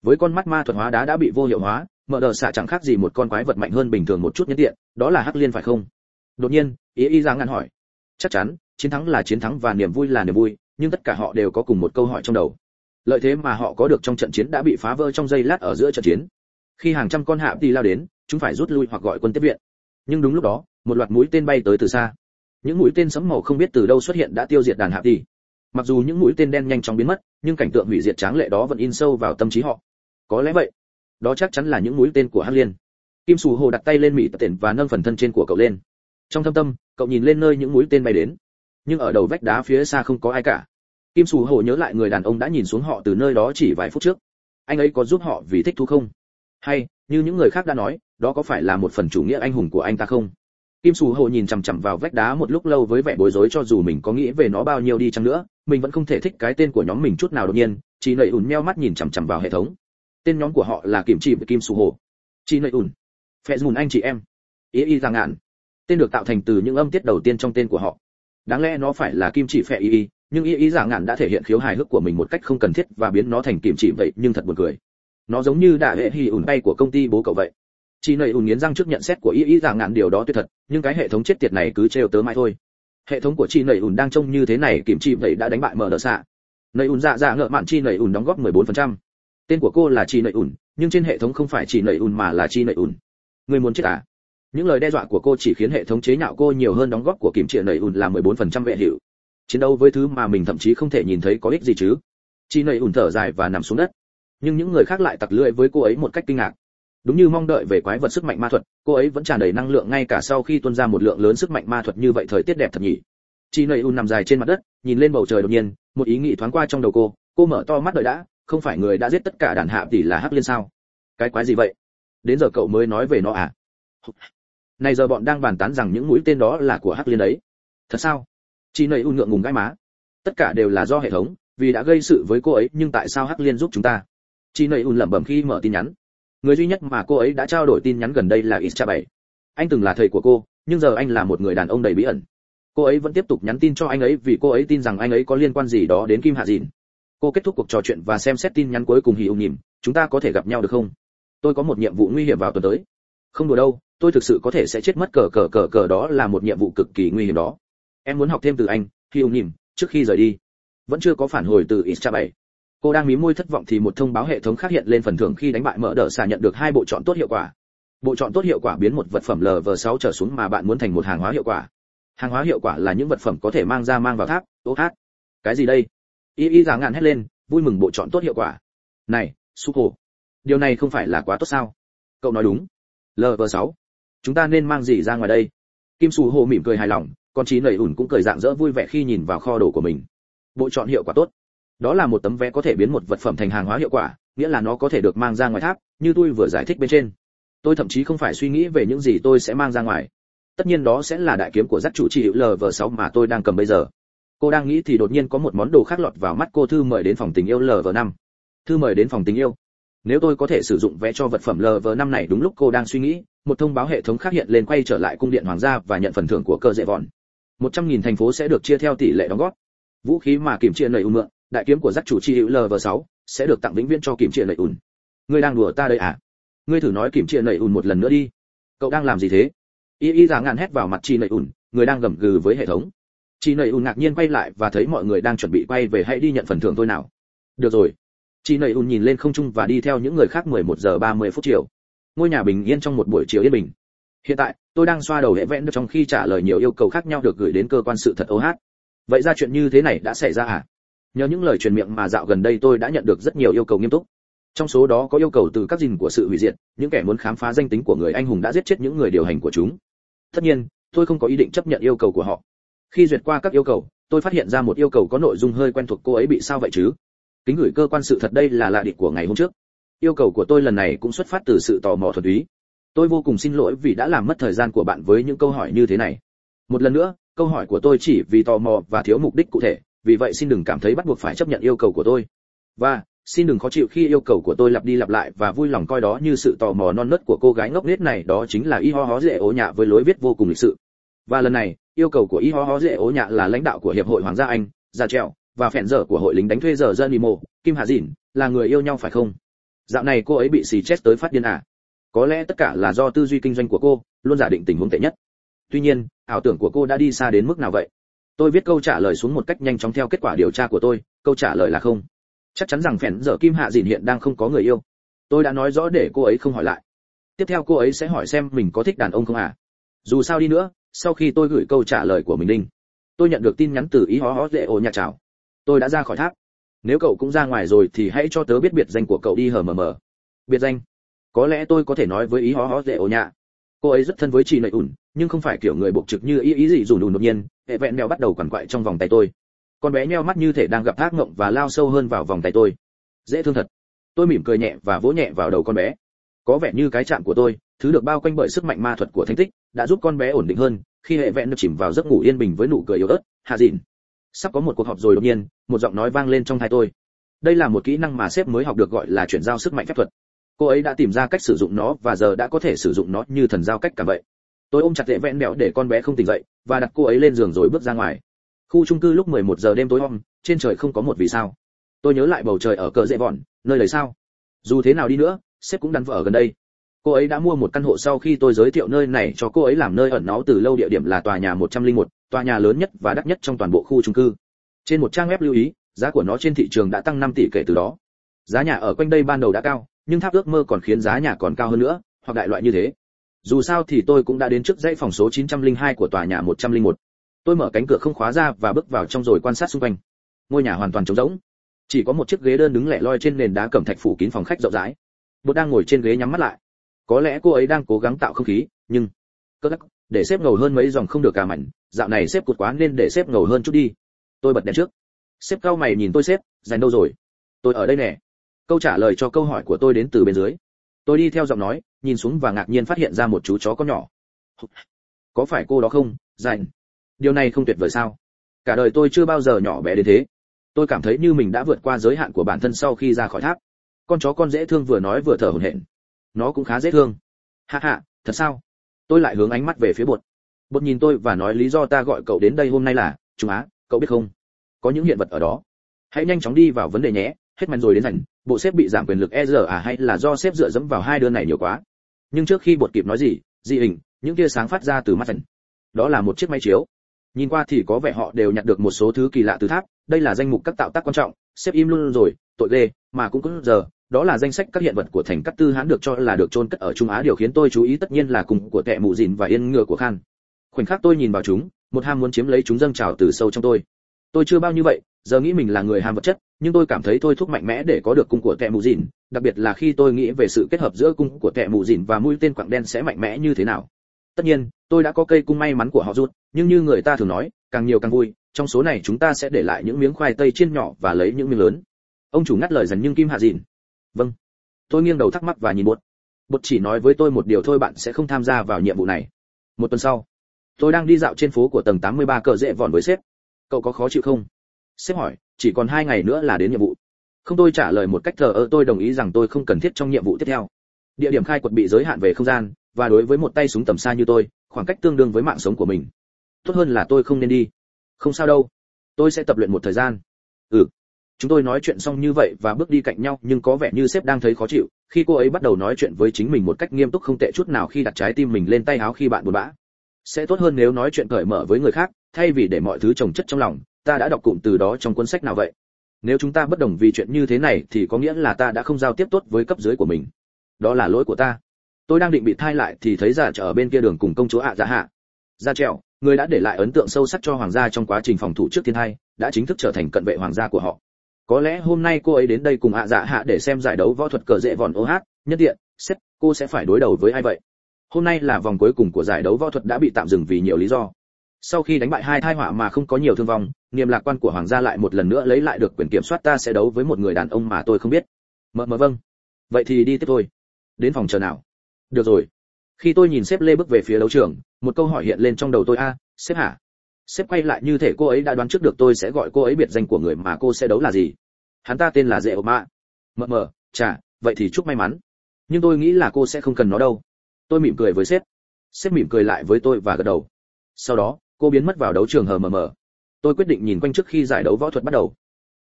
S1: Với con mắt ma thuật hóa đá đã bị vô hiệu hóa mở đờ xạ chẳng khác gì một con quái vật mạnh hơn bình thường một chút nhân tiện, đó là hắc liên phải không? Đột nhiên, ý ý giáng ngăn hỏi. Chắc chắn, chiến thắng là chiến thắng và niềm vui là niềm vui, nhưng tất cả họ đều có cùng một câu hỏi trong đầu. Lợi thế mà họ có được trong trận chiến đã bị phá vỡ trong giây lát ở giữa trận chiến. Khi hàng trăm con hạ đi lao đến, chúng phải rút lui hoặc gọi quân tiếp viện. Nhưng đúng lúc đó, một loạt mũi tên bay tới từ xa. Những mũi tên sấm màu không biết từ đâu xuất hiện đã tiêu diệt đàn hạ đi mặc dù những mũi tên đen nhanh chóng biến mất, nhưng cảnh tượng hủy diệt tráng lệ đó vẫn in sâu vào tâm trí họ. Có lẽ vậy đó chắc chắn là những mũi tên của hắc liên. Kim sù hồ đặt tay lên mỹ tập tiền và nâng phần thân trên của cậu lên. Trong thâm tâm, cậu nhìn lên nơi những mũi tên bay đến. Nhưng ở đầu vách đá phía xa không có ai cả. Kim sù hồ nhớ lại người đàn ông đã nhìn xuống họ từ nơi đó chỉ vài phút trước. Anh ấy có giúp họ vì thích thú không? Hay, như những người khác đã nói, đó có phải là một phần chủ nghĩa anh hùng của anh ta không? Kim sù hồ nhìn chằm chằm vào vách đá một lúc lâu với vẻ bối rối cho dù mình có nghĩ về nó bao nhiêu đi chăng nữa, mình vẫn không thể thích cái tên của nhóm mình chút nào đột nhiên, chỉ nầy ủn meo mắt nhìn chằm chằm vào hệ thống tên nhóm của họ là kiểm trị kim sù hồ. Chi nầy ủn phe dùn anh chị em. Ý y rằng ngạn tên được tạo thành từ những âm tiết đầu tiên trong tên của họ. Đáng lẽ nó phải là kim chỉ phe y y nhưng y y rằng ngạn đã thể hiện khiếu hài hước của mình một cách không cần thiết và biến nó thành kim chỉ vậy nhưng thật buồn cười. Nó giống như đại hệ hi ủn bay của công ty bố cậu vậy. Chi nầy ủn nghiến răng trước nhận xét của y y rằng ngạn điều đó tuyệt thật, nhưng cái hệ thống chết tiệt này cứ trêu tớ mãi thôi. Hệ thống của Chi nầy ủn đang trông như thế này, kiểm trị vậy đã đánh bại mở nợ xạ nầy ủn dạ dạ ngợ mạn chi nầy ủn đóng góp 14% tên của cô là chi nợ ùn, nhưng trên hệ thống không phải chỉ nợ ùn mà là chi nợ ùn. Người muốn chết à? Những lời đe dọa của cô chỉ khiến hệ thống chế nhạo cô nhiều hơn đóng góp của kiểm trị nợ ùn là 14% vệ hiệu chiến đấu với thứ mà mình thậm chí không thể nhìn thấy có ích gì chứ. Chi nợ ùn thở dài và nằm xuống đất. Nhưng những người khác lại tặc lưỡi với cô ấy một cách kinh ngạc. Đúng như mong đợi về quái vật sức mạnh ma thuật, cô ấy vẫn tràn đầy năng lượng ngay cả sau khi tuôn ra một lượng lớn sức mạnh ma thuật như vậy thời tiết đẹp thật nhỉ. Chi nầy ủn nằm dài trên mặt đất, nhìn lên bầu trời đột nhiên, một ý nghĩ thoáng qua trong đầu cô. Cô mở to mắt đợi đã không phải người đã giết tất cả đàn hạ tỷ là hắc liên sao? Cái quái gì vậy? Đến giờ cậu mới nói về nó à? Này giờ bọn đang bàn tán rằng những mũi tên đó là của hắc liên đấy. Thật sao? Chị nầy u ngượng ngùng gãi má. Tất cả đều là do hệ thống, vì đã gây sự với cô ấy, nhưng tại sao hắc liên giúp chúng ta? Chị nầy u lẩm bẩm khi mở tin nhắn. Người duy nhất mà cô ấy đã trao đổi tin nhắn gần đây là ischa bảy. Anh từng là thầy của cô, nhưng giờ anh là một người đàn ông đầy bí ẩn. Cô ấy vẫn tiếp tục nhắn tin cho anh ấy vì cô ấy tin rằng anh ấy có liên quan gì đó đến kim hạ dìn cô kết thúc cuộc trò chuyện và xem xét tin nhắn cuối cùng hì ung nhìm, chúng ta có thể gặp nhau được không? Tôi có một nhiệm vụ nguy hiểm vào tuần tới. Không đùa đâu, tôi thực sự có thể sẽ chết mất cờ cờ cờ cờ đó là một nhiệm vụ cực kỳ nguy hiểm đó. Em muốn học thêm từ anh hì ông nhìm, trước khi rời đi. Vẫn chưa có phản hồi từ Istra bảy. Cô đang mí môi thất vọng thì một thông báo hệ thống khác hiện lên phần thưởng khi đánh bại mở đỡ xà nhận được hai bộ chọn tốt hiệu quả. Bộ chọn tốt hiệu quả biến một vật phẩm lv 6 trở xuống mà bạn muốn thành một hàng hóa hiệu quả. Hàng hóa hiệu quả là những vật phẩm có thể mang ra mang vào tháp, ô hát. Cái gì đây? Y y giả ngạn hét lên vui mừng bộ chọn tốt hiệu quả. Này su hồ điều này không phải là quá tốt sao? Cậu nói đúng. Lv sáu, chúng ta nên mang gì ra ngoài đây? Kim su hồ mỉm cười hài lòng con trí nầy ủn cũng cười dạng dỡ vui vẻ khi nhìn vào kho đồ của mình. Bộ chọn hiệu quả tốt. Đó là một tấm vé có thể biến một vật phẩm thành hàng hóa hiệu quả nghĩa là nó có thể được mang ra ngoài tháp như tôi vừa giải thích bên trên. Tôi thậm chí không phải suy nghĩ về những gì tôi sẽ mang ra ngoài. Tất nhiên đó sẽ là đại kiếm của giác chủ trị hiệu lv 6 mà tôi đang cầm bây giờ cô đang nghĩ thì đột nhiên có một món đồ khác lọt vào mắt cô thư mời đến phòng tình yêu lv năm. thư mời đến phòng tình yêu. Nếu tôi có thể sử dụng vé cho vật phẩm lv năm này đúng lúc cô đang suy nghĩ, một thông báo hệ thống khác hiện lên quay trở lại cung điện hoàng gia và nhận phần thưởng của cơ dễ vòn. Một trăm nghìn thành phố sẽ được chia theo tỷ lệ đóng góp. Vũ khí mà kiểm chia nầy ùn mượn, đại kiếm của giác chủ chi hữu lv sáu, sẽ được tặng vĩnh viễn cho kiểm chia nầy ùn. Ngươi đang đùa ta đây à? Ngươi thử nói kiểm chia nầy ùn một lần nữa đi. Cậu đang làm gì thế? Y y giả ngạn hét vào mặt chi nầy ùn, người đang gầm gừ với hệ thống. Chị nầy ùn ngạc nhiên quay lại và thấy mọi người đang chuẩn bị quay về, hãy đi nhận phần thưởng tôi nào. Được rồi. Chị nầy ùn nhìn lên không trung và đi theo những người khác 11 giờ 30 phút chiều. Ngôi nhà bình yên trong một buổi chiều yên bình. Hiện tại, tôi đang xoa đầu hệ vẽn trong khi trả lời nhiều yêu cầu khác nhau được gửi đến cơ quan sự thật OH. vậy ra chuyện như thế này đã xảy ra à? Nhờ những lời truyền miệng mà dạo gần đây tôi đã nhận được rất nhiều yêu cầu nghiêm túc. Trong số đó có yêu cầu từ các dình của sự hủy diệt, những kẻ muốn khám phá danh tính của người anh hùng đã giết chết những người điều hành của chúng. Tất nhiên, tôi không có ý định chấp nhận yêu cầu của họ khi duyệt qua các yêu cầu, tôi phát hiện ra một yêu cầu có nội dung hơi quen thuộc cô ấy bị sao vậy chứ? Kính gửi cơ quan sự thật đây là lạ địch của ngày hôm trước. Yêu cầu của tôi lần này cũng xuất phát từ sự tò mò thuần túy. Tôi vô cùng xin lỗi vì đã làm mất thời gian của bạn với những câu hỏi như thế này. Một lần nữa, câu hỏi của tôi chỉ vì tò mò và thiếu mục đích cụ thể, vì vậy xin đừng cảm thấy bắt buộc phải chấp nhận yêu cầu của tôi. Và, xin đừng khó chịu khi yêu cầu của tôi lặp đi lặp lại và vui lòng coi đó như sự tò mò non nớt của cô gái ngốc nghếch này, đó chính là y ho hó dễ ố nhạ với lối viết vô cùng lịch sự. Và lần này yêu cầu của y ho hó dễ ố nhạ là lãnh đạo của hiệp hội hoàng gia anh già trèo và phèn dở của hội lính đánh thuê giờ dân nimo kim Hà dìn, là người yêu nhau phải không? Dạo này cô ấy bị xì chết tới phát điên à? Có lẽ tất cả là do tư duy kinh doanh của cô, luôn giả định tình huống tệ nhất. Tuy nhiên, ảo tưởng của cô đã đi xa đến mức nào vậy? Tôi viết câu trả lời xuống một cách nhanh chóng theo kết quả điều tra của tôi, câu trả lời là không. Chắc chắn rằng phèn dở kim hạ dìn hiện đang không có người yêu. Tôi đã nói rõ để cô ấy không hỏi lại. Tiếp theo cô ấy sẽ hỏi xem mình có thích đàn ông không à? Dù sao đi nữa sau khi tôi gửi câu trả lời của mình đinh, tôi nhận được tin nhắn từ ý hó hó dễ ô nhà chào tôi đã ra khỏi tháp. Nếu cậu cũng ra ngoài rồi thì hãy cho tớ biết biệt danh của cậu đi hờ mờ mờ. Biệt danh? Có lẽ tôi có thể nói với ý hó hó dễ ô nhà cô ấy rất thân với chị nậy ủn, nhưng không phải kiểu người buộc trực như ý ý gì dù ủn đột nhiên, hệ vẹn mèo bắt đầu quằn quại trong vòng tay tôi. Con bé nheo mắt như thể đang gặp thác ngộng và lao sâu hơn vào vòng tay tôi. Dễ thương thật. Tôi mỉm cười nhẹ và vỗ nhẹ vào đầu con bé có vẻ như cái chạm của tôi, thứ được bao quanh bởi sức mạnh ma thuật của thanh tích, đã giúp con bé ổn định hơn, khi hệ vẹn được chìm vào giấc ngủ yên bình với nụ cười yếu ớt, hạ dịn. Sắp có một cuộc họp rồi đột nhiên, một giọng nói vang lên trong tai tôi. Đây là một kỹ năng mà sếp mới học được gọi là chuyển giao sức mạnh phép thuật. Cô ấy đã tìm ra cách sử dụng nó và giờ đã có thể sử dụng nó như thần giao cách cả vậy. Tôi ôm chặt hệ vẹn mẹo để con bé không tỉnh dậy, và đặt cô ấy lên giường rồi bước ra ngoài. Khu chung cư lúc 11 giờ đêm tối om, trên trời không có một vì sao. Tôi nhớ lại bầu trời ở cờ dễ vọn, nơi lấy sao? Dù thế nào đi nữa sếp cũng đắn vợ ở gần đây. Cô ấy đã mua một căn hộ sau khi tôi giới thiệu nơi này cho cô ấy làm nơi ẩn náu từ lâu địa điểm là tòa nhà 101, tòa nhà lớn nhất và đắt nhất trong toàn bộ khu chung cư. Trên một trang web lưu ý giá của nó trên thị trường đã tăng 5 tỷ kể từ đó. Giá nhà ở quanh đây ban đầu đã cao nhưng tháp ước mơ còn khiến giá nhà còn cao hơn nữa hoặc đại loại như thế. Dù sao thì tôi cũng đã đến trước dãy phòng số 902 của tòa nhà 101 tôi mở cánh cửa không khóa ra và bước vào trong rồi quan sát xung quanh. Ngôi nhà hoàn toàn trống rỗng. Chỉ có một chiếc ghế đơn đứng lẻ loi trên nền đá cẩm thạch phủ kín phòng khách rộng rãi bột đang ngồi trên ghế nhắm mắt lại. Có lẽ cô ấy đang cố gắng tạo không khí, nhưng cơ lắc, để xếp ngầu hơn mấy dòng không được cả mảnh, dạo này xếp cụt quá nên để xếp ngầu hơn chút đi. Tôi bật đèn trước. Xếp cao mày nhìn tôi xếp, dành đâu rồi? Tôi ở đây nè. Câu trả lời cho câu hỏi của tôi đến từ bên dưới. Tôi đi theo giọng nói, nhìn xuống và ngạc nhiên phát hiện ra một chú chó con nhỏ. Có phải cô đó không? Dành. Điều này không tuyệt vời sao? Cả đời tôi chưa bao giờ nhỏ bé đến thế. Tôi cảm thấy như mình đã vượt qua giới hạn của bản thân sau khi ra khỏi tháp con chó con dễ thương vừa nói vừa thở hổn hển. Nó cũng khá dễ thương. Hạ hạ thật sao? Tôi lại hướng ánh mắt về phía bột. Bột nhìn tôi và nói lý do ta gọi cậu đến đây hôm nay là trung á, cậu biết không? Có những hiện vật ở đó. Hãy nhanh chóng đi vào vấn đề nhé, hết màn rồi đến rảnh bộ xếp bị giảm quyền lực e giờ à hay là do xếp dựa dẫm vào hai đứa này nhiều quá. Nhưng trước khi bột kịp nói gì, dị hình, những tia sáng phát ra từ mắt thần đó là một chiếc máy chiếu. Nhìn qua thì có vẻ họ đều nhặt được một số thứ kỳ lạ từ tháp. Đây là danh mục các tạo tác quan trọng. Xếp im luôn rồi, tội ghê, mà cũng có giờ đó là danh sách các hiện vật của thành cát tư hán được cho là được chôn cất ở trung á. Điều khiến tôi chú ý tất nhiên là cùng của tệ mụ dìn và yên ngựa của khan. Khoảnh khắc tôi nhìn vào chúng, một ham muốn chiếm lấy chúng dâng trào từ sâu trong tôi. Tôi chưa bao như vậy, giờ nghĩ mình là người ham vật chất, nhưng tôi cảm thấy thôi thúc mạnh mẽ để có được cung của tệ mù dìn, đặc biệt là khi tôi nghĩ về sự kết hợp giữa cung của tệ mù dìn và mũi tên quặng đen sẽ mạnh mẽ như thế nào. Tất nhiên, tôi đã có cây cung may mắn của họ rút, nhưng như người ta thường nói, càng nhiều càng vui, trong số này chúng ta sẽ để lại những miếng khoai tây chiên nhỏ và lấy những miếng lớn. Ông chủ ngắt lời dần nhưng kim hạ dìn vâng. Tôi nghiêng đầu thắc mắc và nhìn bột. Bột chỉ nói với tôi một điều thôi bạn sẽ không tham gia vào nhiệm vụ này. Một tuần sau, tôi đang đi dạo trên phố của tầng 83 cờ rễ vòn với sếp. Cậu có khó chịu không? Sếp hỏi, chỉ còn hai ngày nữa là đến nhiệm vụ. Không tôi trả lời một cách thờ ơ, tôi đồng ý rằng tôi không cần thiết trong nhiệm vụ tiếp theo. Địa điểm khai quật bị giới hạn về không gian, và đối với một tay súng tầm xa như tôi, khoảng cách tương đương với mạng sống của mình. Tốt hơn là tôi không nên đi. Không sao đâu. Tôi sẽ tập luyện một thời gian. Ừ chúng tôi nói chuyện xong như vậy và bước đi cạnh nhau, nhưng có vẻ như sếp đang thấy khó chịu. Khi cô ấy bắt đầu nói chuyện với chính mình một cách nghiêm túc không tệ chút nào khi đặt trái tim mình lên tay áo khi bạn buồn bã. Sẽ tốt hơn nếu nói chuyện cởi mở với người khác, thay vì để mọi thứ trồng chất trong lòng. Ta đã đọc cụm từ đó trong cuốn sách nào vậy? Nếu chúng ta bất đồng vì chuyện như thế này thì có nghĩa là ta đã không giao tiếp tốt với cấp dưới của mình. Đó là lỗi của ta. Tôi đang định bị thai lại thì thấy già trở ở bên kia đường cùng công chúa ạ dạ hạ. Gia trèo người đã để lại ấn tượng sâu sắc cho hoàng gia trong quá trình phòng thủ trước thiên hai đã chính thức trở thành cận vệ hoàng gia của họ có lẽ hôm nay cô ấy đến đây cùng ạ dạ hạ để xem giải đấu võ thuật cờ dễ vòn ô hát nhất tiện xét cô sẽ phải đối đầu với ai vậy? Hôm nay là vòng cuối cùng của giải đấu võ thuật đã bị tạm dừng vì nhiều lý do. Sau khi đánh bại hai thai họa mà không có nhiều thương vong, niềm lạc quan của hoàng gia lại một lần nữa lấy lại được quyền kiểm soát ta sẽ đấu với một người đàn ông mà tôi không biết. Mờ mờ vâng. Vậy thì đi tiếp thôi. Đến phòng chờ nào? Được rồi. Khi tôi nhìn sếp lê bước về phía đấu trường, một câu hỏi hiện lên trong đầu tôi, a, sếp hả? Sếp quay lại như thể cô ấy đã đoán trước được tôi sẽ gọi cô ấy biệt danh của người mà cô sẽ đấu là gì. Hắn ta tên là dễ ổ mạ. Mờ mờ chà, vậy thì chúc may mắn. Nhưng tôi nghĩ là cô sẽ không cần nó đâu. Tôi mỉm cười với sếp. Sếp mỉm cười lại với tôi và gật đầu. Sau đó, cô biến mất vào đấu trường hờ mờ mờ. Tôi quyết định nhìn quanh trước khi giải đấu võ thuật bắt đầu.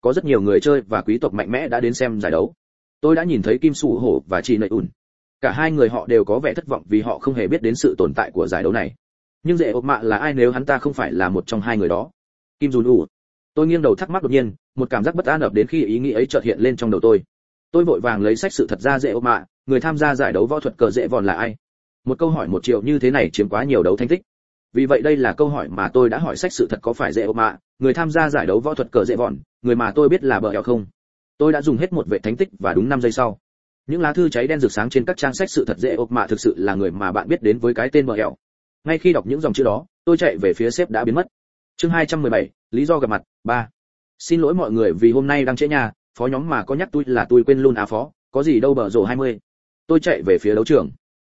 S1: Có rất nhiều người chơi và quý tộc mạnh mẽ đã đến xem giải đấu. Tôi đã nhìn thấy kim sủ hổ và chị nợ ùn. Cả hai người họ đều có vẻ thất vọng vì họ không hề biết đến sự tồn tại của giải đấu này nhưng dễ ộp mạ là ai nếu hắn ta không phải là một trong hai người đó? Kim dùn ủ tôi nghiêng đầu thắc mắc đột nhiên, một cảm giác bất an ập đến khi ý nghĩ ấy chợt hiện lên trong đầu tôi. Tôi vội vàng lấy sách sự thật ra dễ ộp mạ, người tham gia giải đấu võ thuật cờ dễ vòn là ai? Một câu hỏi một triệu như thế này chiếm quá nhiều đấu thành tích. Vì vậy đây là câu hỏi mà tôi đã hỏi sách sự thật có phải dễ ộp mạ, người tham gia giải đấu võ thuật cờ dễ vòn, người mà tôi biết là bờ hẹo không? Tôi đã dùng hết một vệ thánh tích và đúng 5 giây sau. Những lá thư cháy đen rực sáng trên các trang sách sự thật dễ ộp mạ thực sự là người mà bạn biết đến với cái tên bờ hẹo ngay khi đọc những dòng chữ đó tôi chạy về phía sếp đã biến mất. Chương 217, lý do gặp mặt ba. Xin lỗi mọi người vì hôm nay đang trễ nhà phó nhóm mà có nhắc tôi là tôi quên luôn á phó có gì đâu bở rổ 20. tôi chạy về phía đấu trường.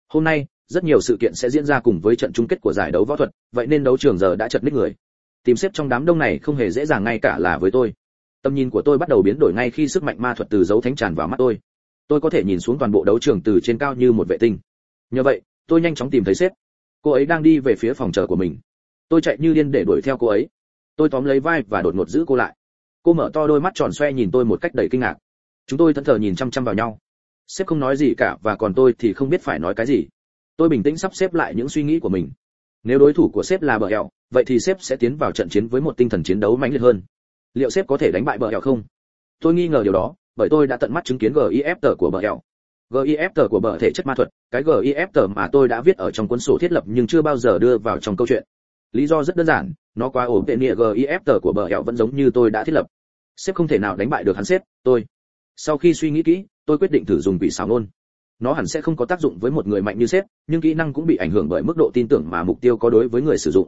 S1: Hôm nay rất nhiều sự kiện sẽ diễn ra cùng với trận chung kết của giải đấu võ thuật vậy nên đấu trường giờ đã chật ních người. Tìm xếp trong đám đông này không hề dễ dàng ngay cả là với tôi. Tầm nhìn của tôi bắt đầu biến đổi ngay khi sức mạnh ma thuật từ dấu thánh tràn vào mắt tôi. Tôi có thể nhìn xuống toàn bộ đấu trường từ trên cao như một vệ tinh. Nhờ vậy tôi nhanh chóng tìm thấy sếp cô ấy đang đi về phía phòng chờ của mình. Tôi chạy như điên để đuổi theo cô ấy. Tôi tóm lấy vai và đột ngột giữ cô lại. Cô mở to đôi mắt tròn xoe nhìn tôi một cách đầy kinh ngạc. Chúng tôi thẫn thờ nhìn chăm chăm vào nhau. Sếp không nói gì cả và còn tôi thì không biết phải nói cái gì. Tôi bình tĩnh sắp xếp lại những suy nghĩ của mình. Nếu đối thủ của sếp là bờ hẹo vậy thì sếp sẽ tiến vào trận chiến với một tinh thần chiến đấu mãnh liệt hơn. Liệu sếp có thể đánh bại bờ hẹo không? Tôi nghi ngờ điều đó, bởi tôi đã tận mắt chứng kiến gif tờ của bờ hẹo gif tờ của bờ thể chất ma thuật, cái gif tờ mà tôi đã viết ở trong cuốn sổ thiết lập nhưng chưa bao giờ đưa vào trong câu chuyện. Lý do rất đơn giản, nó quá ổn tệ nghĩa gif tờ của bờ hẹo vẫn giống như tôi đã thiết lập. Sếp không thể nào đánh bại được hắn sếp, tôi. Sau khi suy nghĩ kỹ, tôi quyết định thử dùng vị xảo nôn nó hẳn sẽ không có tác dụng với một người mạnh như sếp, nhưng kỹ năng cũng bị ảnh hưởng bởi mức độ tin tưởng mà mục tiêu có đối với người sử dụng.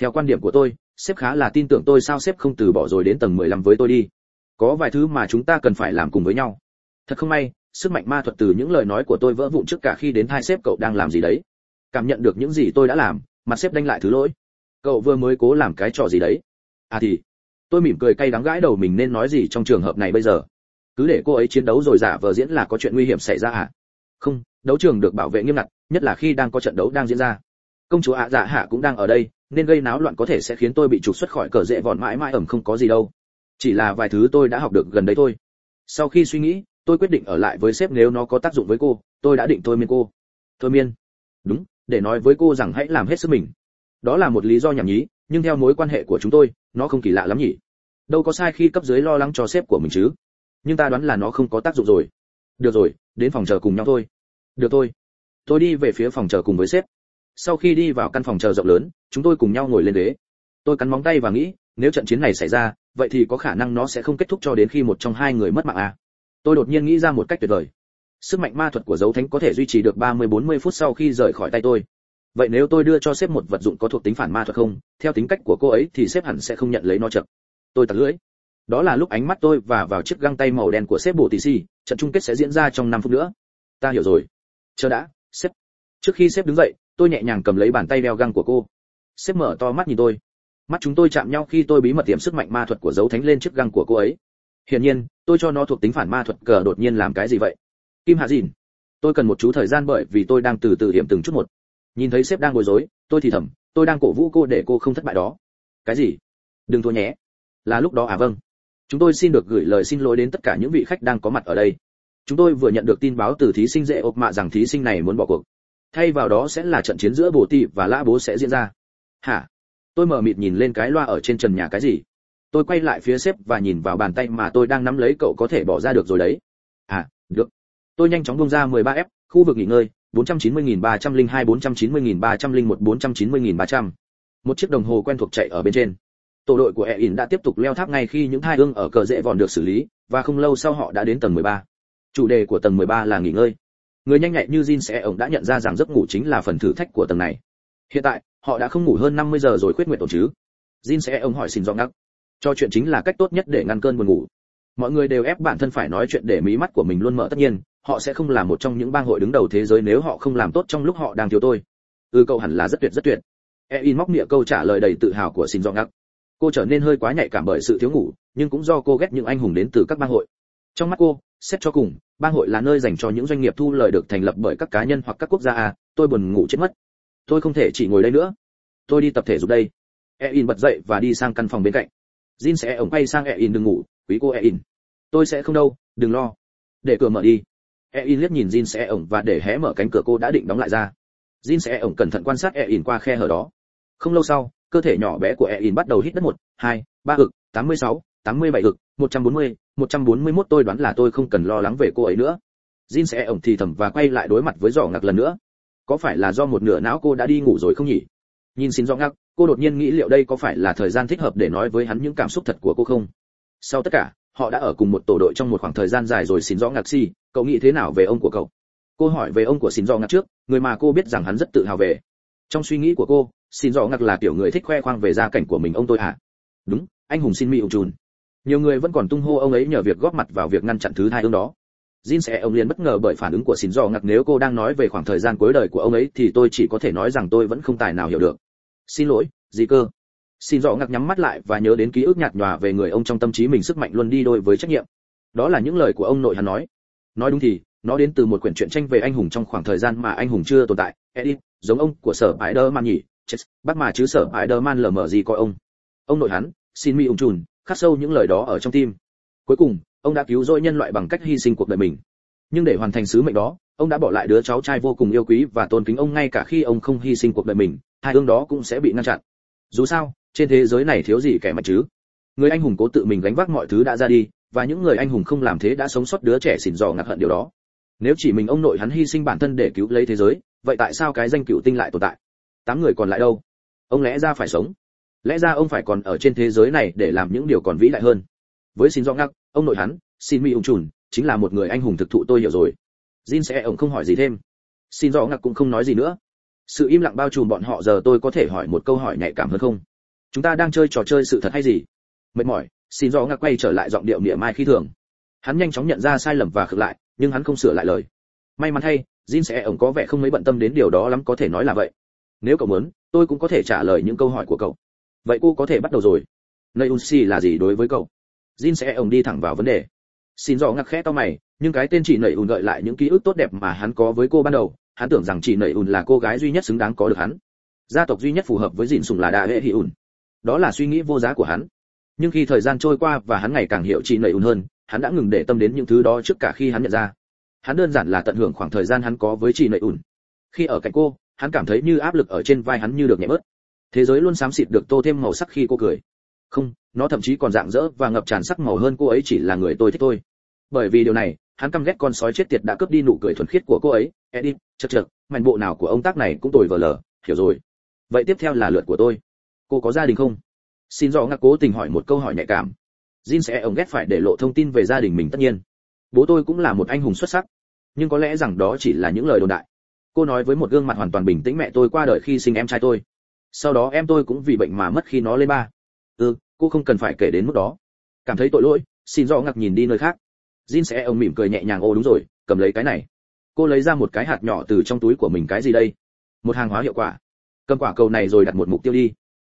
S1: Theo quan điểm của tôi, sếp khá là tin tưởng tôi sao sếp không từ bỏ rồi đến tầng 15 với tôi đi. Có vài thứ mà chúng ta cần phải làm cùng với nhau. Thật không may sức mạnh ma thuật từ những lời nói của tôi vỡ vụn trước cả khi đến hai sếp cậu đang làm gì đấy. Cảm nhận được những gì tôi đã làm, mặt sếp đanh lại thứ lỗi. Cậu vừa mới cố làm cái trò gì đấy? À thì, tôi mỉm cười cay đắng gãi đầu mình nên nói gì trong trường hợp này bây giờ? Cứ để cô ấy chiến đấu rồi giả vờ diễn là có chuyện nguy hiểm xảy ra à? Không, đấu trường được bảo vệ nghiêm ngặt, nhất là khi đang có trận đấu đang diễn ra. Công chúa ạ dạ hạ cũng đang ở đây, nên gây náo loạn có thể sẽ khiến tôi bị trục xuất khỏi cờ rễ vòn mãi mãi ẩm không có gì đâu. Chỉ là vài thứ tôi đã học được gần đấy thôi. Sau khi suy nghĩ tôi quyết định ở lại với sếp nếu nó có tác dụng với cô, tôi đã định thôi miên cô. Thôi miên? Đúng, để nói với cô rằng hãy làm hết sức mình. Đó là một lý do nhảm nhí, nhưng theo mối quan hệ của chúng tôi, nó không kỳ lạ lắm nhỉ. Đâu có sai khi cấp dưới lo lắng cho sếp của mình chứ. Nhưng ta đoán là nó không có tác dụng rồi. Được rồi, đến phòng chờ cùng nhau thôi. Được thôi. Tôi đi về phía phòng chờ cùng với sếp. Sau khi đi vào căn phòng chờ rộng lớn, chúng tôi cùng nhau ngồi lên ghế. Tôi cắn móng tay và nghĩ, nếu trận chiến này xảy ra, vậy thì có khả năng nó sẽ không kết thúc cho đến khi một trong hai người mất mạng à? Tôi đột nhiên nghĩ ra một cách tuyệt vời. Sức mạnh ma thuật của dấu thánh có thể duy trì được 30-40 phút sau khi rời khỏi tay tôi. Vậy nếu tôi đưa cho sếp một vật dụng có thuộc tính phản ma thuật không? Theo tính cách của cô ấy thì sếp hẳn sẽ không nhận lấy nó chậm. Tôi tặc lưỡi. Đó là lúc ánh mắt tôi và vào chiếc găng tay màu đen của sếp bộ tì xì trận chung kết sẽ diễn ra trong 5 phút nữa. Ta hiểu rồi. Chờ đã, sếp. Trước khi sếp đứng dậy, tôi nhẹ nhàng cầm lấy bàn tay đeo găng của cô. Sếp mở to mắt nhìn tôi. Mắt chúng tôi chạm nhau khi tôi bí mật tiệm sức mạnh ma thuật của dấu thánh lên chiếc găng của cô ấy hiển nhiên, tôi cho nó thuộc tính phản ma thuật cờ đột nhiên làm cái gì vậy? Kim hạ dìn, tôi cần một chú thời gian bởi vì tôi đang từ từ hiểm từng chút một. Nhìn thấy sếp đang bối rối, tôi thì thầm, tôi đang cổ vũ cô để cô không thất bại đó. Cái gì? Đừng thua nhé. Là lúc đó à vâng. Chúng tôi xin được gửi lời xin lỗi đến tất cả những vị khách đang có mặt ở đây. Chúng tôi vừa nhận được tin báo từ thí sinh dễ ộp mạ rằng thí sinh này muốn bỏ cuộc. Thay vào đó sẽ là trận chiến giữa bồ tị và lã bố sẽ diễn ra. Hả? Tôi mở mịt nhìn lên cái loa ở trên trần nhà cái gì? Tôi quay lại phía sếp và nhìn vào bàn tay mà tôi đang nắm lấy cậu có thể bỏ ra được rồi đấy. À được. Tôi nhanh chóng bông ra 13 f, khu vực nghỉ ngơi 490.302 490.301 490.300 một chiếc đồng hồ quen thuộc chạy ở bên trên. Tổ đội của e đã tiếp tục leo tháp ngay khi những hai ương ở cờ rễ vòn được xử lý, và không lâu sau họ đã đến tầng 13. chủ đề của tầng 13 là nghỉ ngơi. Người nhanh nhạy như Jin sẽ ổng đã nhận ra rằng giấc ngủ chính là phần thử thách của tầng này. Hiện tại, họ đã không ngủ hơn 50 giờ rồi khuyết nguyện tổ chứ. Jin sẽ, ông hỏi xin do ngắc cho chuyện chính là cách tốt nhất để ngăn cơn buồn ngủ. Mọi người đều ép bản thân phải nói chuyện để mí mắt của mình luôn mở, tất nhiên, họ sẽ không là một trong những bang hội đứng đầu thế giới nếu họ không làm tốt trong lúc họ đang thiếu tôi. Ừ cậu hẳn là rất tuyệt rất tuyệt. Ein móc miệng câu trả lời đầy tự hào của xin do ngắc cô trở nên hơi quá nhạy cảm bởi sự thiếu ngủ, nhưng cũng do cô ghét những anh hùng đến từ các bang hội. Trong mắt cô, xét cho cùng, bang hội là nơi dành cho những doanh nghiệp thu lời được thành lập bởi các cá nhân hoặc các quốc gia à tôi buồn ngủ chết mất. Tôi không thể chỉ ngồi đây nữa. Tôi đi tập thể dục đây. Ein bật dậy và đi sang căn phòng bên cạnh. Jin sẽ ổng quay sang Ein đừng ngủ, quý cô Ein. Tôi sẽ không đâu, đừng lo. Để cửa mở đi. Ein liếc nhìn Jin sẽ ổng và để hé mở cánh cửa cô đã định đóng lại ra. Jin sẽ ổng cẩn thận quan sát Ein qua khe hở đó. Không lâu sau, cơ thể nhỏ bé của Ein bắt đầu hít đất một, hai, ba ực, tám mươi sáu, tám mươi bảy ực, một trăm bốn mươi, một trăm bốn mươi 141 tôi đoán là tôi không cần lo lắng về cô ấy nữa. Jin sẽ ổng thì thầm và quay lại đối mặt với giỏ ngạc lần nữa. Có phải là do một nửa não cô đã đi ngủ rồi không nhỉ? Nhìn xin giỏ ngắc, cô đột nhiên nghĩ liệu đây có phải là thời gian thích hợp để nói với hắn những cảm xúc thật của cô không? Sau tất cả, họ đã ở cùng một tổ đội trong một khoảng thời gian dài rồi xin rõ ngạc si, cậu nghĩ thế nào về ông của cậu? Cô hỏi về ông của xin rõ ngạc trước, người mà cô biết rằng hắn rất tự hào về. Trong suy nghĩ của cô, xin rõ ngạc là kiểu người thích khoe khoang về gia cảnh của mình ông tôi hả đúng, anh hùng xin mỹ ung trùn nhiều người vẫn còn tung hô ông ấy nhờ việc góp mặt vào việc ngăn chặn thứ hai ông đó. Jin sẽ ông liền bất ngờ bởi phản ứng của xin rõ ngạc nếu cô đang nói về khoảng thời gian cuối đời của ông ấy thì tôi chỉ có thể nói rằng tôi vẫn không tài nào hiểu được. Xin lỗi gì cơ. Xin rõ ngạc nhắm mắt lại và nhớ đến ký ức nhạt nhòa về người ông trong tâm trí mình sức mạnh luôn đi đôi với trách nhiệm. Đó là những lời của ông nội hắn nói. Nói đúng thì, nó đến từ một quyển truyện tranh về anh hùng trong khoảng thời gian mà anh hùng chưa tồn tại. Edit giống ông của sở Spider-Man nhỉ? Chết, bác mà chứ sở Spider-Man lờ mờ gì coi ông? Ông nội hắn, xin mi ủng trùn khắc sâu những lời đó ở trong tim. Cuối cùng ông đã cứu rỗi nhân loại bằng cách hy sinh cuộc đời mình. Nhưng để hoàn thành sứ mệnh đó, ông đã bỏ lại đứa cháu trai vô cùng yêu quý và tôn kính ông ngay cả khi ông không hy sinh cuộc đời mình, hai ương đó cũng sẽ bị ngăn chặn. Dù sao, trên thế giới này thiếu gì kẻ mạnh chứ? Người anh hùng cố tự mình gánh vác mọi thứ đã ra đi, và những người anh hùng không làm thế đã sống sót đứa trẻ xỉn dò ngặt hận điều đó. Nếu chỉ mình ông nội hắn hy sinh bản thân để cứu lấy thế giới, vậy tại sao cái danh cựu tinh lại tồn tại? Tám người còn lại đâu? Ông lẽ ra phải sống. Lẽ ra ông phải còn ở trên thế giới này để làm những điều còn vĩ đại hơn. Với xin do ngắc ông nội hắn, xin mi ung Trùn chính là một người anh hùng thực thụ tôi hiểu rồi. Jin sẽ ông không hỏi gì thêm. Xin Rõ Ngạc cũng không nói gì nữa. Sự im lặng bao trùm bọn họ giờ tôi có thể hỏi một câu hỏi nhạy cảm hơn không? Chúng ta đang chơi trò chơi sự thật hay gì? Mệt mỏi, xin Rõ ngạc quay trở lại giọng điệu mỉa mai khi thường. Hắn nhanh chóng nhận ra sai lầm và khực lại, nhưng hắn không sửa lại lời. May mắn thay, jin sẽ ổng có vẻ không mấy bận tâm đến điều đó lắm có thể nói là vậy. Nếu cậu muốn, tôi cũng có thể trả lời những câu hỏi của cậu. Vậy cô có thể bắt đầu rồi. Nơi unsi là gì đối với cậu? Jin sẽ ổng đi thẳng vào vấn đề. Xin rõ ngạc khẽ to mày, nhưng cái tên chị Nảy ùn gợi lại những ký ức tốt đẹp mà hắn có với cô ban đầu, hắn tưởng rằng chị Nảy ùn là cô gái duy nhất xứng đáng có được hắn. Gia tộc duy nhất phù hợp với Jin sùng là đa hệ hỉ ùn. Đó là suy nghĩ vô giá của hắn. Nhưng khi thời gian trôi qua và hắn ngày càng hiểu chị Nảy ùn hơn, hắn đã ngừng để tâm đến những thứ đó trước cả khi hắn nhận ra. Hắn đơn giản là tận hưởng khoảng thời gian hắn có với chị Nảy ùn. Khi ở cạnh cô, hắn cảm thấy như áp lực ở trên vai hắn như được nhẹ bớt. Thế giới luôn xám xịt được tô thêm màu sắc khi cô cười. Không nó thậm chí còn rạng rỡ và ngập tràn sắc màu hơn cô ấy chỉ là người tôi thích thôi. Bởi vì điều này, hắn căm ghét con sói chết tiệt đã cướp đi nụ cười thuần khiết của cô ấy. Edit chật chật, mảnh bộ nào của ông tác này cũng tồi vờ lờ, hiểu rồi. Vậy tiếp theo là lượt của tôi. Cô có gia đình không? Xin rõ ngạc cố tình hỏi một câu hỏi nhạy cảm. Jin sẽ ông ghét phải để lộ thông tin về gia đình mình tất nhiên. Bố tôi cũng là một anh hùng xuất sắc. Nhưng có lẽ rằng đó chỉ là những lời đồn đại. Cô nói với một gương mặt hoàn toàn bình tĩnh mẹ tôi qua đời khi sinh em trai tôi. Sau đó em tôi cũng vì bệnh mà mất khi nó lên ba cô không cần phải kể đến mức đó. Cảm thấy tội lỗi, xin rõ ngạc nhìn đi nơi khác. Jin sẽ ông mỉm cười nhẹ nhàng ô đúng rồi, cầm lấy cái này. Cô lấy ra một cái hạt nhỏ từ trong túi của mình, cái gì đây? Một hàng hóa hiệu quả. Cầm quả cầu này rồi đặt một mục tiêu đi.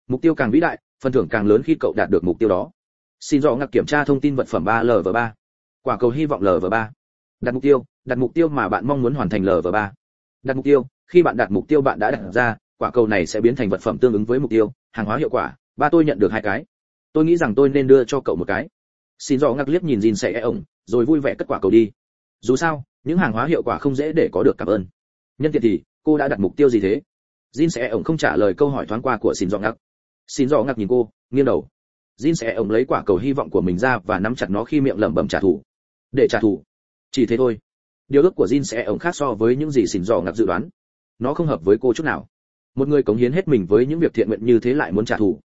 S1: Mục tiêu càng vĩ đại, phần thưởng càng lớn khi cậu đạt được mục tiêu đó. Xin rõ ngạc kiểm tra thông tin vật phẩm 3 lv ba. quả cầu hy vọng lv ba. đặt mục tiêu, đặt mục tiêu mà bạn mong muốn hoàn thành lv ba. đặt mục tiêu, khi bạn đặt mục tiêu bạn đã đặt ra, quả cầu này sẽ biến thành vật phẩm tương ứng với mục tiêu, hàng hóa hiệu quả. Ba tôi nhận được hai cái tôi nghĩ rằng tôi nên đưa cho cậu một cái. Xin dò ngạc liếc nhìn Jin sẽ ổng, rồi vui vẻ cất quả cầu đi. Dù sao, những hàng hóa hiệu quả không dễ để có được, cảm ơn. Nhân tiện thì, cô đã đặt mục tiêu gì thế? Jin sẽ ổng không trả lời câu hỏi thoáng qua của xin dọ ngạc. Xin dọ ngạc nhìn cô, nghiêng đầu. Jin sẽ ổng lấy quả cầu hy vọng của mình ra và nắm chặt nó khi miệng lẩm bẩm trả thù. Để trả thù? Chỉ thế thôi. Điều ước của Jin sẽ ổng khác so với những gì xin dọ ngạc dự đoán. Nó không hợp với cô chút nào. Một người cống hiến hết mình với những việc thiện nguyện như thế lại muốn trả thù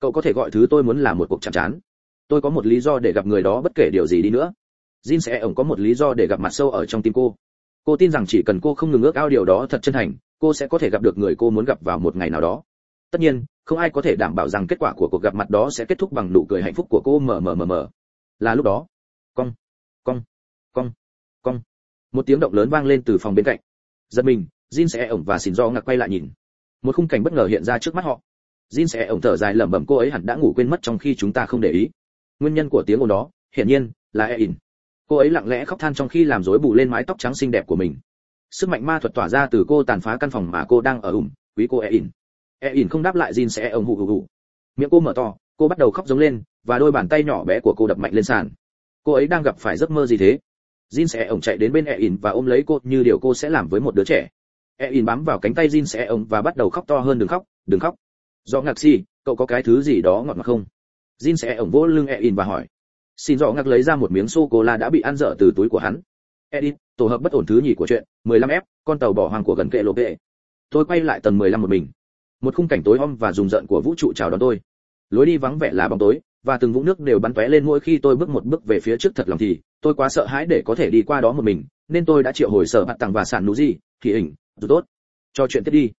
S1: cậu có thể gọi thứ tôi muốn là một cuộc chạm chán tôi có một lý do để gặp người đó bất kể điều gì đi nữa. Jin sẽ ổng có một lý do để gặp mặt sâu ở trong tim cô. Cô tin rằng chỉ cần cô không ngừng ước ao điều đó thật chân thành, cô sẽ có thể gặp được người cô muốn gặp vào một ngày nào đó. tất nhiên không ai có thể đảm bảo rằng kết quả của cuộc gặp mặt đó sẽ kết thúc bằng nụ cười hạnh phúc của cô mờ mờ mờ mờ. Là lúc đó cong cong cong cong. Một tiếng động lớn vang lên từ phòng bên cạnh. Giật mình jin sẽ ổng và xin do ngạc quay lại nhìn. Một khung cảnh bất ngờ hiện ra trước mắt họ jin sẽ ổng thở dài lẩm bẩm cô ấy hẳn đã ngủ quên mất trong khi chúng ta không để ý. Nguyên nhân của tiếng ồn đó hiển nhiên là Ein. cô ấy lặng lẽ khóc than trong khi làm rối bù lên mái tóc trắng xinh đẹp của mình. Sức mạnh ma thuật tỏa ra từ cô tàn phá căn phòng mà cô đang ở ủm, quý cô Ein. Ein không đáp lại jin sẽ ổng hụ hụ hụ miệng cô mở to cô bắt đầu khóc giống lên và đôi bàn tay nhỏ bé của cô đập mạnh lên sàn. Cô ấy đang gặp phải giấc mơ gì thế? Jin sẽ ổng chạy đến bên Ein và ôm lấy cô như điều cô sẽ làm với một đứa trẻ. Ein bám vào cánh tay jin sẽ ổng và bắt đầu khóc to hơn đừng khóc đừng khóc do ngạc si cậu có cái thứ gì đó ngọt ngọt không? Jin sẽ ổng vỗ lưng e in và hỏi. Xin rõ ngạc lấy ra một miếng sô cô la đã bị ăn dở từ túi của hắn. Edit tổ hợp bất ổn thứ nhì của chuyện 15F, con tàu bỏ hoang của gần kệ lộ kệ tôi quay lại tầng 15 một mình. Một khung cảnh tối om và rùng rợn của vũ trụ chào đón tôi. Lối đi vắng vẻ là bóng tối và từng vũng nước đều bắn tóe lên mỗi khi tôi bước một bước về phía trước thật lòng thì tôi quá sợ hãi để có thể đi qua đó một mình nên tôi đã triệu hồi sở bạn tặng và sản nú gì thì hình dù tốt. Cho chuyện tiếp đi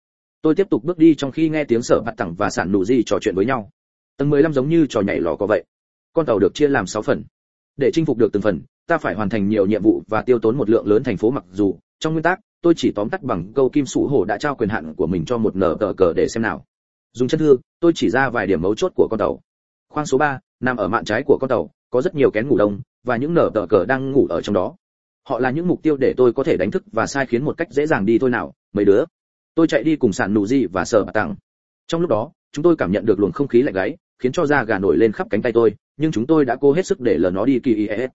S1: tôi tiếp tục bước đi trong khi nghe tiếng sở bạt tặng và sản nụ gì trò chuyện với nhau. Tầng 15 giống như trò nhảy lò có vậy. Con tàu được chia làm sáu phần. Để chinh phục được từng phần ta phải hoàn thành nhiều nhiệm vụ và tiêu tốn một lượng lớn thành phố mặc dù. Trong nguyên tắc tôi chỉ tóm tắt bằng câu kim sủ hổ đã trao quyền hạn của mình cho một nở tờ cờ để xem nào. Dùng chân thư tôi chỉ ra vài điểm mấu chốt của con tàu. Khoang số ba, nằm ở mạn trái của con tàu có rất nhiều kén ngủ đông và những nở tờ cờ đang ngủ ở trong đó. Họ là những mục tiêu để tôi có thể đánh thức và sai khiến một cách dễ dàng đi thôi nào mấy đứa tôi chạy đi cùng sàn nụ di và sợ bà tặng. Trong lúc đó, chúng tôi cảm nhận được luồng không khí lạnh gáy, khiến cho da gà nổi lên khắp cánh tay tôi, nhưng chúng tôi đã cố hết sức để lờ nó đi kỳ is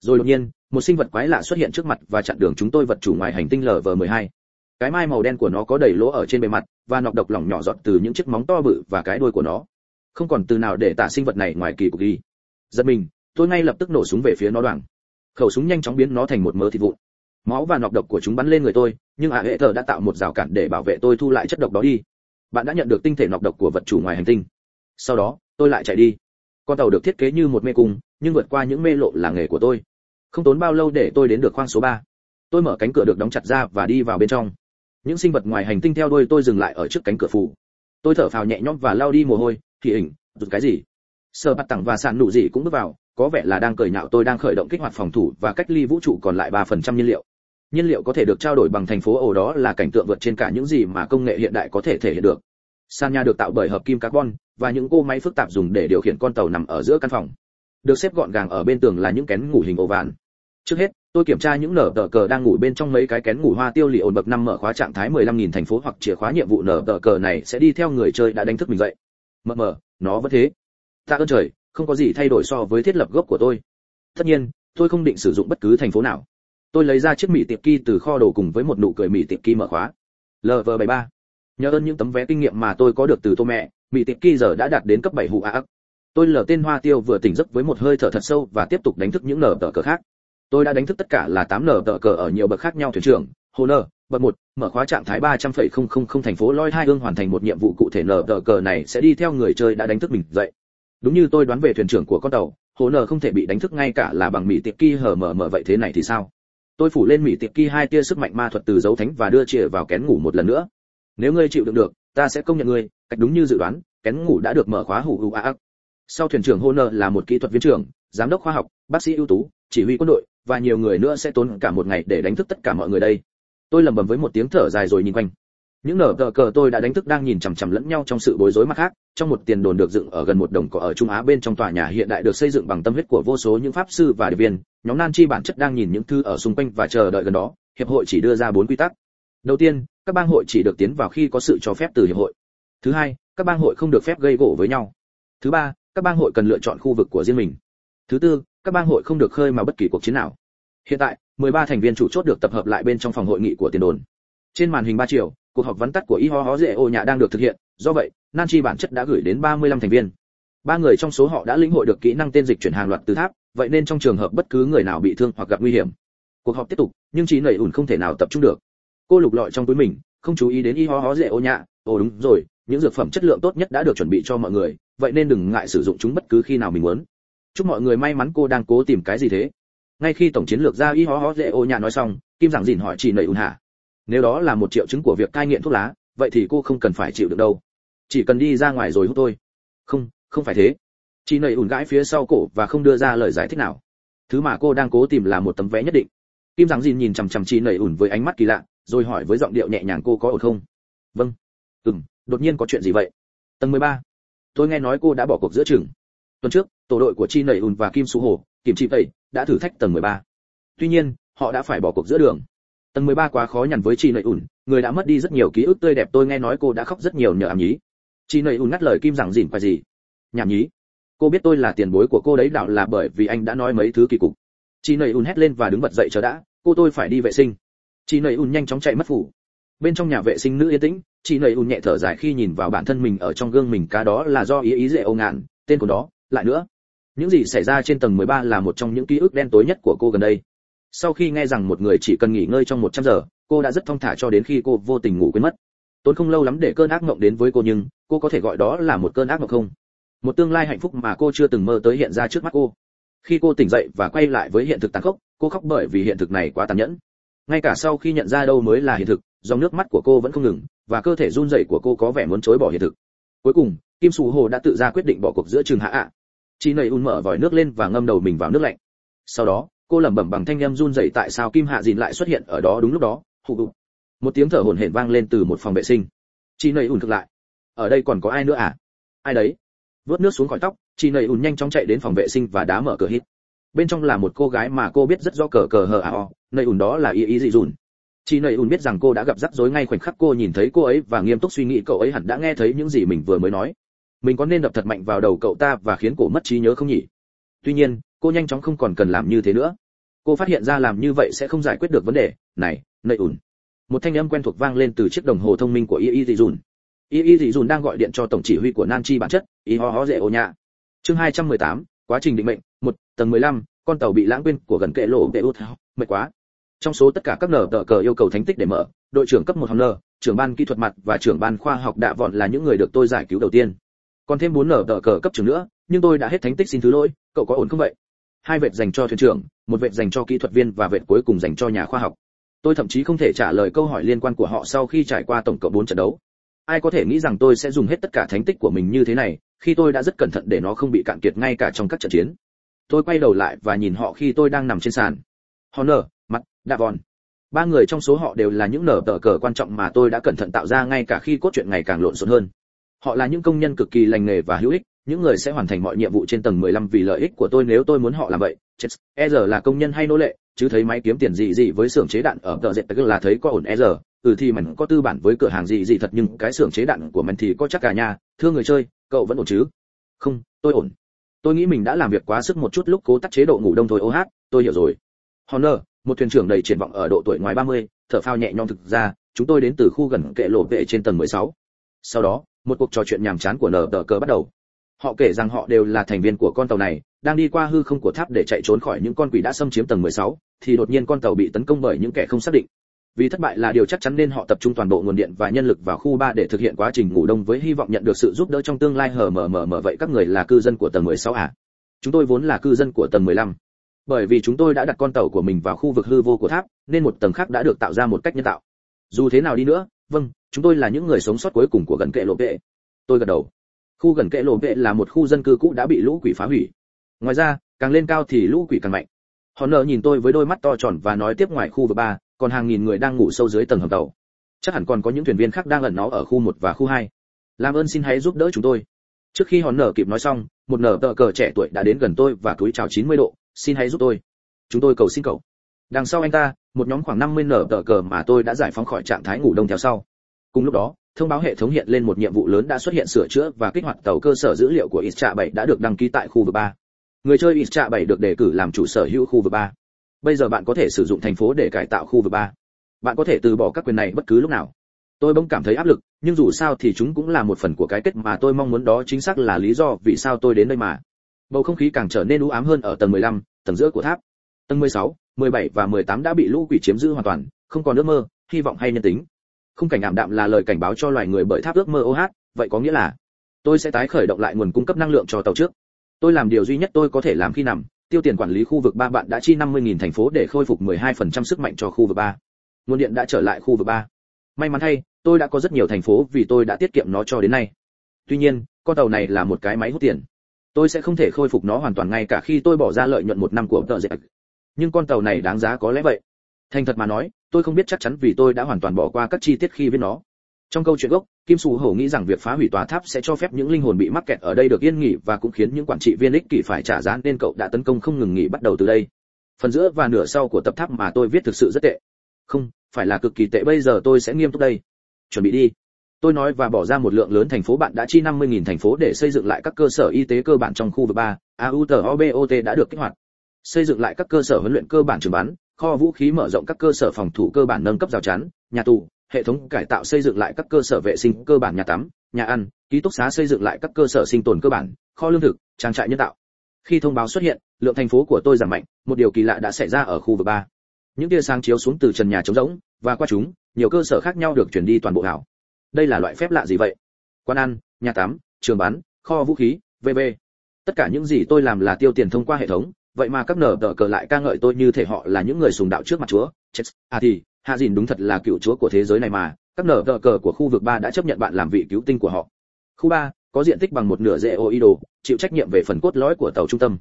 S1: rồi đột nhiên, một sinh vật quái lạ xuất hiện trước mặt và chặn đường chúng tôi vật chủ ngoài hành tinh lv12 cái mai màu đen của nó có đầy lỗ ở trên bề mặt và nọc độc lỏng nhỏ giọt từ những chiếc móng to bự và cái đuôi của nó. Không còn từ nào để tả sinh vật này ngoài kỳ cục đi. Giật mình, tôi ngay lập tức nổ súng về phía nó đoàn khẩu súng nhanh chóng biến nó thành một mớ thịt vụn máu và nọc độc của chúng bắn lên người tôi, nhưng ả hệ thờ đã tạo một rào cản để bảo vệ tôi thu lại chất độc đó đi. Bạn đã nhận được tinh thể nọc độc của vật chủ ngoài hành tinh. Sau đó, tôi lại chạy đi. Con tàu được thiết kế như một mê cung, nhưng vượt qua những mê lộ là nghề của tôi. Không tốn bao lâu để tôi đến được khoang số ba. tôi mở cánh cửa được đóng chặt ra và đi vào bên trong. Những sinh vật ngoài hành tinh theo đuôi tôi dừng lại ở trước cánh cửa phủ. Tôi thở phào nhẹ nhõm và lao đi mồ hôi, thì hình, rụt cái gì? Sơ bắt tặng và sàn nụ gì cũng bước vào, có vẻ là đang cười nhạo tôi đang khởi động kích hoạt phòng thủ và cách ly vũ trụ còn lại ba phần trăm nhiên liệu nhiên liệu có thể được trao đổi bằng thành phố ổ đó là cảnh tượng vượt trên cả những gì mà công nghệ hiện đại có thể thể hiện được. Sàn nhà được tạo bởi hợp kim carbon và những cô máy phức tạp dùng để điều khiển con tàu nằm ở giữa căn phòng. Được xếp gọn gàng ở bên tường là những kén ngủ hình ổ vạn. Trước hết, tôi kiểm tra những nở tờ cờ đang ngủ bên trong mấy cái kén ngủ hoa tiêu lì ổn bậc năm mở khóa trạng thái 15.000 thành phố hoặc chìa khóa nhiệm vụ nở tờ cờ này sẽ đi theo người chơi đã đánh thức mình dậy. Mờ mờ, nó vẫn thế. Ta ơn trời, không có gì thay đổi so với thiết lập gốc của tôi. Tất nhiên, tôi không định sử dụng bất cứ thành phố nào tôi lấy ra chiếc mì tiệp kỳ từ kho đồ cùng với một nụ cười mì tiệp kỳ mở khóa. Lv 73 nhờ ơn những tấm vé kinh nghiệm mà tôi có được từ tô mẹ. Mì tiệp kỳ giờ đã đạt đến cấp bảy hụ ác tôi lờ tên hoa tiêu vừa tỉnh giấc với một hơi thở thật sâu và tiếp tục đánh thức những nở tờ cờ khác. Tôi đã đánh thức tất cả là tám nở tờ cờ ở nhiều bậc khác nhau thuyền trưởng. Hồ nơ bậc một mở khóa trạng thái 300,000 thành phố loi hai hương hoàn thành một nhiệm vụ cụ thể nở tờ cờ này sẽ đi theo người chơi đã đánh thức mình dậy. Đúng như tôi đoán về thuyền trưởng của con tàu hồ nở không thể bị đánh thức ngay cả là bằng mỹ tiệp kỳ hở mở mở vậy thế này thì sao? Tôi phủ lên mỹ tiệp kỳ hai tia sức mạnh ma thuật từ dấu thánh và đưa chìa vào kén ngủ một lần nữa. Nếu ngươi chịu đựng được, ta sẽ công nhận ngươi, cách đúng như dự đoán, kén ngủ đã được mở khóa hủ hủ a sau thuyền trưởng Honor là một kỹ thuật viên trưởng, giám đốc khoa học, bác sĩ ưu tú, chỉ huy quân đội, và nhiều người nữa sẽ tốn cả một ngày để đánh thức tất cả mọi người đây. Tôi lầm bầm với một tiếng thở dài rồi nhìn quanh những nở tờ cờ tôi đã đánh thức đang nhìn chằm chằm lẫn nhau trong sự bối rối mặt khác, trong một tiền đồn được dựng ở gần một đồng cỏ ở trung á bên trong tòa nhà hiện đại được xây dựng bằng tâm huyết của vô số những pháp sư và điệp viên. Nhóm nan chi bản chất đang nhìn những thư ở xung quanh và chờ đợi gần đó. Hiệp hội chỉ đưa ra bốn quy tắc. Đầu tiên, các bang hội chỉ được tiến vào khi có sự cho phép từ hiệp hội. Thứ hai, các bang hội không được phép gây gỗ với nhau. Thứ ba, các bang hội cần lựa chọn khu vực của riêng mình. Thứ tư, các bang hội không được khơi mà bất kỳ cuộc chiến nào. Hiện tại 13 thành viên chủ chốt được tập hợp lại bên trong phòng hội nghị của tiền đồn. Trên màn hình ba chiều cuộc họp vắn tắt của y ho ho dễ ô nhà đang được thực hiện, do vậy nan chi bản chất đã gửi đến 35 thành viên. Ba người trong số họ đã lĩnh hội được kỹ năng tên dịch chuyển hàng loạt từ tháp, vậy nên trong trường hợp bất cứ người nào bị thương hoặc gặp nguy hiểm, cuộc họp tiếp tục, nhưng trí nảy ủn không thể nào tập trung được. Cô lục lọi trong túi mình, không chú ý đến y ho ho dễ ô nhạ, ồ, đúng rồi, những dược phẩm chất lượng tốt nhất đã được chuẩn bị cho mọi người, vậy nên đừng ngại sử dụng chúng bất cứ khi nào mình muốn. Chúc mọi người may mắn cô đang cố tìm cái gì thế. Ngay khi tổng chiến lược gia y ho ho dễ ô nhạ nói xong, kim giảng dìn hỏi chị Nảy ùn hả nếu đó là một triệu chứng của việc cai nghiện thuốc lá, vậy thì cô không cần phải chịu được đâu. Chỉ cần đi ra ngoài rồi hút thôi. Không không phải thế. Chị nầy ủn gãi phía sau cổ và không đưa ra lời giải thích nào. Thứ mà cô đang cố tìm là một tấm vé nhất định. Kim Giáng dìn nhìn chằm chằm chị nầy ủn với ánh mắt kỳ lạ, rồi hỏi với giọng điệu nhẹ nhàng cô có ổn không? Vâng. Ừm, đột nhiên có chuyện gì vậy? Tầng 13. tôi nghe nói cô đã bỏ cuộc giữa chừng. Tuần trước, tổ đội của chi nầy ùn và kim su hồ kim chi tây đã thử thách tầng 13. tuy nhiên, họ đã phải bỏ cuộc giữa đường tầng 13 quá khó nhằn với chi nợ ủn người đã mất đi rất nhiều ký ức tươi đẹp, tôi nghe nói cô đã khóc rất nhiều nhờ ảm nhí. Chi nợ ủn ngắt lời kim rằng dỉn phải gì? Nhảm nhí? Cô biết tôi là tiền bối của cô đấy, đạo là bởi vì anh đã nói mấy thứ kỳ cục. Chi nợ ủn hét lên và đứng bật dậy chờ đã, cô tôi phải đi vệ sinh. Chi nợ ủn nhanh chóng chạy mất phủ. Bên trong nhà vệ sinh nữ yên tĩnh chị nầy ùn nhẹ thở dài khi nhìn vào bản thân mình ở trong gương mình, cá đó là do ý ý dễ ô ngạn, tên của đó lại nữa. Những gì xảy ra trên tầng 13 là một trong những ký ức đen tối nhất của cô gần đây sau khi nghe rằng một người chỉ cần nghỉ ngơi trong 100 giờ, cô đã rất thong thả cho đến khi cô vô tình ngủ quên mất. Tốn không lâu lắm để cơn ác mộng đến với cô nhưng, cô có thể gọi đó là một cơn ác mộng không? Một tương lai hạnh phúc mà cô chưa từng mơ tới hiện ra trước mắt cô. Khi cô tỉnh dậy và quay lại với hiện thực tàn khốc, cô khóc bởi vì hiện thực này quá tàn nhẫn. Ngay cả sau khi nhận ra đâu mới là hiện thực, dòng nước mắt của cô vẫn không ngừng, và cơ thể run rẩy của cô có vẻ muốn chối bỏ hiện thực. Cuối cùng, kim sù hồ đã tự ra quyết định bỏ cuộc giữa trường hạ ạ. Chị nầy un mở vòi nước lên và ngâm đầu mình vào nước lạnh. Sau đó cô lẩm bẩm bằng thanh âm run rẩy tại sao kim hạ dìn lại xuất hiện ở đó đúng lúc đó. Hụ một tiếng thở hổn hển vang lên từ một phòng vệ sinh. Chị nầy un thực lại. Ở đây còn có ai nữa à? Ai đấy? Vớt nước xuống khỏi tóc, chị nầy un nhanh chóng chạy đến phòng vệ sinh và đá mở cửa hít. Bên trong là một cô gái mà cô biết rất rõ cờ cờ hờ à o. Nầy ùn đó là y y dị dùn. Chị nầy ùn biết rằng cô đã gặp rắc rối ngay khoảnh khắc cô nhìn thấy cô ấy và nghiêm túc suy nghĩ cậu ấy hẳn đã nghe thấy những gì mình vừa mới nói. Mình có nên đập thật mạnh vào đầu cậu ta và khiến cổ mất trí nhớ không nhỉ? Tuy nhiên cô nhanh chóng không còn cần làm như thế nữa. Cô phát hiện ra làm như vậy sẽ không giải quyết được vấn đề. Này nậy ủn một thanh âm quen thuộc vang lên từ chiếc đồng hồ thông minh của y y dị dùn. Y y dị dùn đang gọi điện cho tổng chỉ huy của nan chi bản chất y ho ho dễ ô nhạ. Chương 218, quá trình định mệnh một tầng 15, con tàu bị lãng quên của gần kệ lộ vệ út mệt quá. Trong số tất cả các nở tờ cờ yêu cầu thánh tích để mở đội trưởng cấp một hòn nở trưởng ban kỹ thuật mặt và trưởng ban khoa học đạ vọn là những người được tôi giải cứu đầu tiên. Còn thêm bốn nở tờ cờ cấp trưởng nữa nhưng tôi đã hết thánh tích xin thứ lỗi cậu có ổn không vậy? Hai vệt dành cho thuyền trưởng, một vệt dành cho kỹ thuật viên và vệt cuối cùng dành cho nhà khoa học. Tôi thậm chí không thể trả lời câu hỏi liên quan của họ sau khi trải qua tổng cộng bốn trận đấu. Ai có thể nghĩ rằng tôi sẽ dùng hết tất cả thánh tích của mình như thế này, khi tôi đã rất cẩn thận để nó không bị cạn kiệt ngay cả trong các trận chiến. Tôi quay đầu lại và nhìn họ khi tôi đang nằm trên sàn. Honor mặt đạ vòn ba người trong số họ đều là những nở tờ cờ quan trọng mà tôi đã cẩn thận tạo ra ngay cả khi cốt truyện ngày càng lộn xộn hơn. Họ là những công nhân cực kỳ lành nghề và hữu ích những người sẽ hoàn thành mọi nhiệm vụ trên tầng 15 vì lợi ích của tôi nếu tôi muốn họ làm vậy. Chết e giờ là công nhân hay nô lệ chứ thấy máy kiếm tiền gì gì với xưởng chế đạn ở tờ dệt tức là thấy có ổn e giờ ừ thì mình có tư bản với cửa hàng gì gì thật nhưng cái xưởng chế đạn của mình thì có chắc cả nhà. Thưa người chơi cậu vẫn ổn chứ? Không tôi ổn. Tôi nghĩ mình đã làm việc quá sức một chút lúc cố tắt chế độ ngủ đông thôi. Ô hát tôi hiểu rồi. Honor một thuyền trưởng đầy triển vọng ở độ tuổi ngoài 30, thở phao nhẹ nhõm thực ra chúng tôi đến từ khu gần kệ lộ vệ trên tầng 16. sau đó một cuộc trò chuyện nhàm chán của nở tờ cờ bắt đầu họ kể rằng họ đều là thành viên của con tàu này đang đi qua hư không của tháp để chạy trốn khỏi những con quỷ đã xâm chiếm tầng 16, thì đột nhiên con tàu bị tấn công bởi những kẻ không xác định vì thất bại là điều chắc chắn nên họ tập trung toàn bộ nguồn điện và nhân lực vào khu 3 để thực hiện quá trình ngủ đông với hy vọng nhận được sự giúp đỡ trong tương lai hờ mờ mờ mờ vậy các người là cư dân của tầng 16 à? Chúng tôi vốn là cư dân của tầng 15. Bởi vì chúng tôi đã đặt con tàu của mình vào khu vực hư vô của tháp, nên một tầng khác đã được tạo ra một cách nhân tạo. Dù thế nào đi nữa, vâng, chúng tôi là những người sống sót cuối cùng của gần kệ lộ vệ. Tôi gật đầu. Khu gần kệ lộ vệ là một khu dân cư cũ đã bị lũ quỷ phá hủy. Ngoài ra, càng lên cao thì lũ quỷ càng mạnh. Họ nợ nhìn tôi với đôi mắt to tròn và nói tiếp ngoài khu vực ba, còn hàng nghìn người đang ngủ sâu dưới tầng hầm tàu. Chắc hẳn còn có những thuyền viên khác đang ẩn nó ở khu một và khu hai. Làm ơn xin hãy giúp đỡ chúng tôi. Trước khi hòn nở kịp nói xong một nở tờ cờ trẻ tuổi đã đến gần tôi và cúi chào 90 độ. Xin hãy giúp tôi. Chúng tôi cầu xin cậu. Đằng sau anh ta một nhóm khoảng 50 nở tờ cờ mà tôi đã giải phóng khỏi trạng thái ngủ đông theo sau. Cùng lúc đó thông báo hệ thống hiện lên một nhiệm vụ lớn đã xuất hiện sửa chữa và kích hoạt tàu cơ sở dữ liệu của Istra 7 đã được đăng ký tại khu vực 3. Người chơi Istra 7 được đề cử làm chủ sở hữu khu vực 3 bây giờ bạn có thể sử dụng thành phố để cải tạo khu vực ba. Bạn có thể từ bỏ các quyền này bất cứ lúc nào. Tôi bỗng cảm thấy áp lực nhưng dù sao thì chúng cũng là một phần của cái kết mà tôi mong muốn đó chính xác là lý do vì sao tôi đến đây mà. Bầu không khí càng trở nên u ám hơn ở tầng 15, tầng giữa của tháp. Tầng 16, 17 và 18 đã bị lũ quỷ chiếm giữ hoàn toàn không còn ước mơ hy vọng hay nhân tính khung cảnh ảm đạm là lời cảnh báo cho loài người bởi tháp ước mơ OH, vậy có nghĩa là tôi sẽ tái khởi động lại nguồn cung cấp năng lượng cho tàu trước tôi làm điều duy nhất tôi có thể làm khi nằm tiêu tiền quản lý khu vực 3 bạn đã chi 50.000 thành phố để khôi phục 12% sức mạnh cho khu vực 3. Nguồn điện đã trở lại khu vực 3. May mắn thay, tôi đã có rất nhiều thành phố vì tôi đã tiết kiệm nó cho đến nay. tuy nhiên con tàu này là một cái máy hút tiền tôi sẽ không thể khôi phục nó hoàn toàn ngay cả khi tôi bỏ ra lợi nhuận một năm của tờ dệt nhưng con tàu này đáng giá có lẽ vậy thành thật mà nói tôi không biết chắc chắn vì tôi đã hoàn toàn bỏ qua các chi tiết khi viết nó. Trong câu chuyện gốc kim sù hổ nghĩ rằng việc phá hủy tòa tháp sẽ cho phép những linh hồn bị mắc kẹt ở đây được yên nghỉ và cũng khiến những quản trị viên ích kỷ phải trả giá nên cậu đã tấn công không ngừng nghỉ bắt đầu từ đây. Phần giữa và nửa sau của tập tháp mà tôi viết thực sự rất tệ. Không phải là cực kỳ tệ bây giờ tôi sẽ nghiêm túc đây. Chuẩn bị đi. Tôi nói và bỏ ra một lượng lớn thành phố bạn đã chi 50.000 thành phố để xây dựng lại các cơ sở y tế cơ bản trong khu vực 3, AUTOBOT đã được kích hoạt. Xây dựng lại các cơ sở huấn luyện cơ bản trường bắn, kho vũ khí mở rộng các cơ sở phòng thủ cơ bản nâng cấp rào chắn, nhà tù, hệ thống cải tạo xây dựng lại các cơ sở vệ sinh cơ bản nhà tắm, nhà ăn, ký túc xá xây dựng lại các cơ sở sinh tồn cơ bản, kho lương thực, trang trại nhân tạo. Khi thông báo xuất hiện, lượng thành phố của tôi giảm mạnh, một điều kỳ lạ đã xảy ra ở khu vực 3. Những tia sáng chiếu xuống từ trần nhà trống rỗng, và qua chúng, nhiều cơ sở khác nhau được chuyển đi toàn bộ hảo. Đây là loại phép lạ gì vậy? Quán ăn, nhà tắm, trường bán, kho vũ khí, VV. Tất cả những gì tôi làm là tiêu tiền thông qua hệ thống, vậy mà các nở tờ cờ lại ca ngợi tôi như thể họ là những người sùng đạo trước mặt chúa. Chết. À thì, hạ dìn đúng thật là cựu chúa của thế giới này mà, các nở tờ cờ của khu vực ba đã chấp nhận bạn làm vị cứu tinh của họ. Khu ba có diện tích bằng một nửa dễ Idol, chịu trách nhiệm về phần cốt lõi của tàu trung tâm.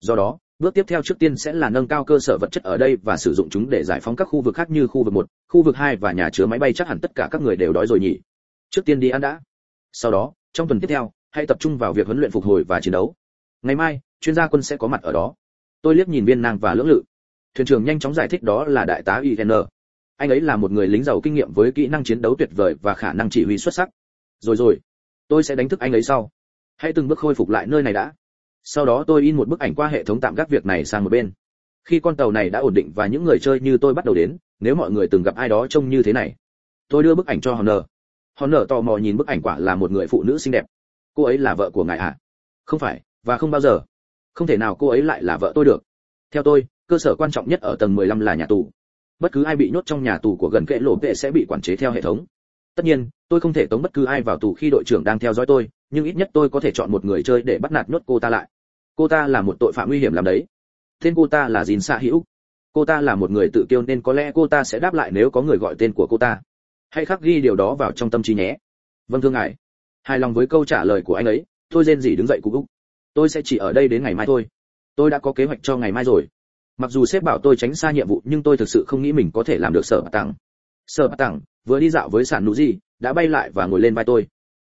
S1: Do đó, bước tiếp theo trước tiên sẽ là nâng cao cơ sở vật chất ở đây và sử dụng chúng để giải phóng các khu vực khác như khu vực một, khu vực hai và nhà chứa máy bay chắc hẳn tất cả các người đều đói rồi nhỉ. Trước tiên đi ăn đã. Sau đó, trong tuần tiếp theo, hãy tập trung vào việc huấn luyện phục hồi và chiến đấu. Ngày mai, chuyên gia quân sẽ có mặt ở đó. Tôi liếc nhìn viên nàng và lưỡng lự. Thuyền trưởng nhanh chóng giải thích đó là đại tá IN. Anh ấy là một người lính giàu kinh nghiệm với kỹ năng chiến đấu tuyệt vời và khả năng chỉ huy xuất sắc. Rồi rồi, tôi sẽ đánh thức anh ấy sau. Hãy từng bước khôi phục lại nơi này đã sau đó tôi in một bức ảnh qua hệ thống tạm gác việc này sang một bên khi con tàu này đã ổn định và những người chơi như tôi bắt đầu đến nếu mọi người từng gặp ai đó trông như thế này tôi đưa bức ảnh cho honor honor tò mò nhìn bức ảnh quả là một người phụ nữ xinh đẹp cô ấy là vợ của ngài ạ à? không phải và không bao giờ không thể nào cô ấy lại là vợ tôi được. Theo tôi, cơ sở quan trọng nhất ở tầng 15 là nhà tù. Bất cứ ai bị nhốt trong nhà tù của gần kệ lộ vệ sẽ bị quản chế theo hệ thống. Tất nhiên, tôi không thể tống bất cứ ai vào tù khi đội trưởng đang theo dõi tôi, nhưng ít nhất tôi có thể chọn một người chơi để bắt nạt nhốt cô ta lại. Cô ta là một tội phạm nguy hiểm làm đấy. Tên cô ta là dìn xạ hữu cô ta là một người tự kiêu nên có lẽ cô ta sẽ đáp lại nếu có người gọi tên của cô ta. Hãy khắc ghi điều đó vào trong tâm trí nhé. Vâng thưa ngài. Hài lòng với câu trả lời của anh ấy, tôi rên gì đứng dậy cục úc tôi sẽ chỉ ở đây đến ngày mai thôi. Tôi đã có kế hoạch cho ngày mai rồi. Mặc dù sếp bảo tôi tránh xa nhiệm vụ nhưng tôi thực sự không nghĩ mình có thể làm được sở bà tặng. Sở bà tặng vừa đi dạo với sản nụ gì đã bay lại và ngồi lên vai tôi.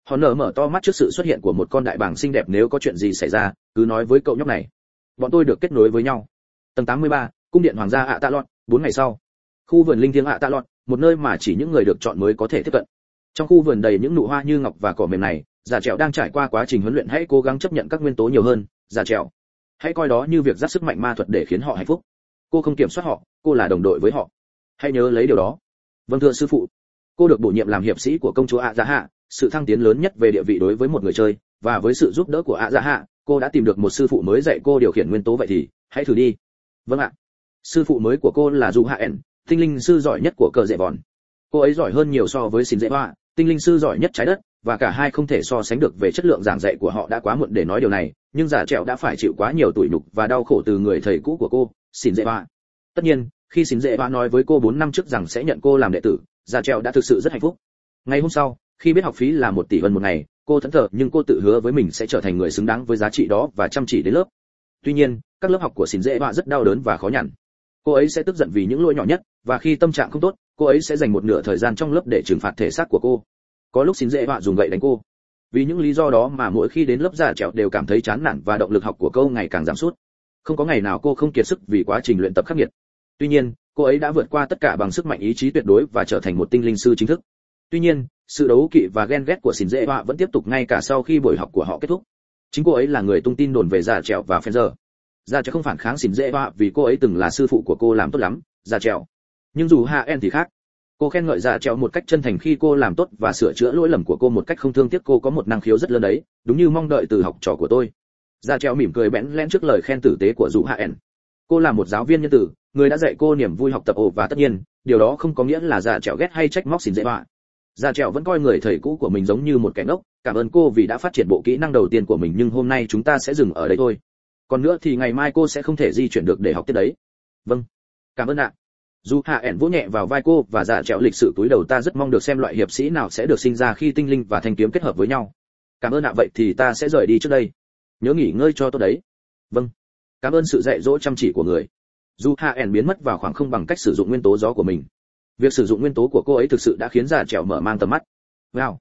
S1: Họ nở mở to mắt trước sự xuất hiện của một con đại bàng xinh đẹp nếu có chuyện gì xảy ra cứ nói với cậu nhóc này. Bọn tôi được kết nối với nhau. Tầng 83, cung điện hoàng gia ạ tạ lọt bốn ngày sau. Khu vườn linh thiêng ạ tạ lọt một nơi mà chỉ những người được chọn mới có thể tiếp cận. Trong khu vườn đầy những nụ hoa như ngọc và cỏ mềm này giả trèo đang trải qua quá trình huấn luyện, hãy cố gắng chấp nhận các nguyên tố nhiều hơn, giả trèo hãy coi đó như việc dắt sức mạnh ma thuật để khiến họ hạnh phúc. Cô không kiểm soát họ, cô là đồng đội với họ. Hãy nhớ lấy điều đó. Vâng thưa sư phụ. Cô được bổ nhiệm làm hiệp sĩ của công chúa ạ dạ hạ sự thăng tiến lớn nhất về địa vị đối với một người chơi. Và với sự giúp đỡ của ạ dạ hạ cô đã tìm được một sư phụ mới dạy cô điều khiển nguyên tố vậy thì hãy thử đi. Vâng ạ. Sư phụ mới của cô là du hạ ẻn tinh linh sư giỏi nhất của cờ dễ vòn. Cô ấy giỏi hơn nhiều so với xin dễ hoa tinh linh sư giỏi nhất trái đất và cả hai không thể so sánh được về chất lượng giảng dạy của họ đã quá muộn để nói điều này, nhưng giả trẹo đã phải chịu quá nhiều tủi nhục và đau khổ từ người thầy cũ của cô, xin dễ ba tất nhiên, khi xin dễ ba nói với cô 4 năm trước rằng sẽ nhận cô làm đệ tử giả trẹo đã thực sự rất hạnh phúc. Ngày hôm sau, khi biết học phí là một tỷ vân một ngày, cô thẫn thờ, nhưng cô tự hứa với mình sẽ trở thành người xứng đáng với giá trị đó và chăm chỉ đến lớp. Tuy nhiên, các lớp học của xin dễ ba rất đau đớn và khó nhằn. Cô ấy sẽ tức giận vì những lỗi nhỏ nhất, và khi tâm trạng không tốt, cô ấy sẽ dành một nửa thời gian trong lớp để trừng phạt thể xác của cô có lúc xin dễ họa dùng gậy đánh cô. Vì những lý do đó mà mỗi khi đến lớp giả trèo đều cảm thấy chán nản và động lực học của cô ngày càng giảm sút. Không có ngày nào cô không kiệt sức vì quá trình luyện tập khắc nghiệt. Tuy nhiên, cô ấy đã vượt qua tất cả bằng sức mạnh ý chí tuyệt đối và trở thành một tinh linh sư chính thức. Tuy nhiên, sự đấu kỵ và ghen ghét của xin dễ họa vẫn tiếp tục ngay cả sau khi buổi học của họ kết thúc. Chính cô ấy là người tung tin đồn về giả trèo và phen giờ giả trèo không phản kháng xin dễ họa vì cô ấy từng là sư phụ của cô làm tốt lắm giả trèo. Nhưng dù hạ en thì khác cô khen ngợi dạ trèo một cách chân thành khi cô làm tốt và sửa chữa lỗi lầm của cô một cách không thương tiếc cô có một năng khiếu rất lớn đấy đúng như mong đợi từ học trò của tôi dạ trèo mỉm cười bẽn lẽn trước lời khen tử tế của dụ hạ ẻn cô là một giáo viên nhân tử người đã dạy cô niềm vui học tập ồ và tất nhiên điều đó không có nghĩa là dạ trèo ghét hay trách móc xin dễ họa dạ Trèo vẫn coi người thầy cũ của mình giống như một kẻ ngốc, cảm ơn cô vì đã phát triển bộ kỹ năng đầu tiên của mình nhưng hôm nay chúng ta sẽ dừng ở đây thôi. Còn nữa thì ngày mai cô sẽ không thể di chuyển được để học tiếp đấy. Vâng. Cảm ơn ạ. Dù Hạ ẻn vỗ nhẹ vào vai cô và dạ trẹo lịch sự túi đầu ta rất mong được xem loại hiệp sĩ nào sẽ được sinh ra khi tinh linh và thanh kiếm kết hợp với nhau. cảm ơn ạ, vậy thì ta sẽ rời đi trước đây. Nhớ nghỉ ngơi cho tôi đấy. Vâng. Cảm ơn sự dạy dỗ chăm chỉ của người. Dù hạ ẻn biến mất vào khoảng không bằng cách sử dụng nguyên tố gió của mình. Việc sử dụng nguyên tố của cô ấy thực sự đã khiến dạ già trèo mở mang tầm mắt. Wow.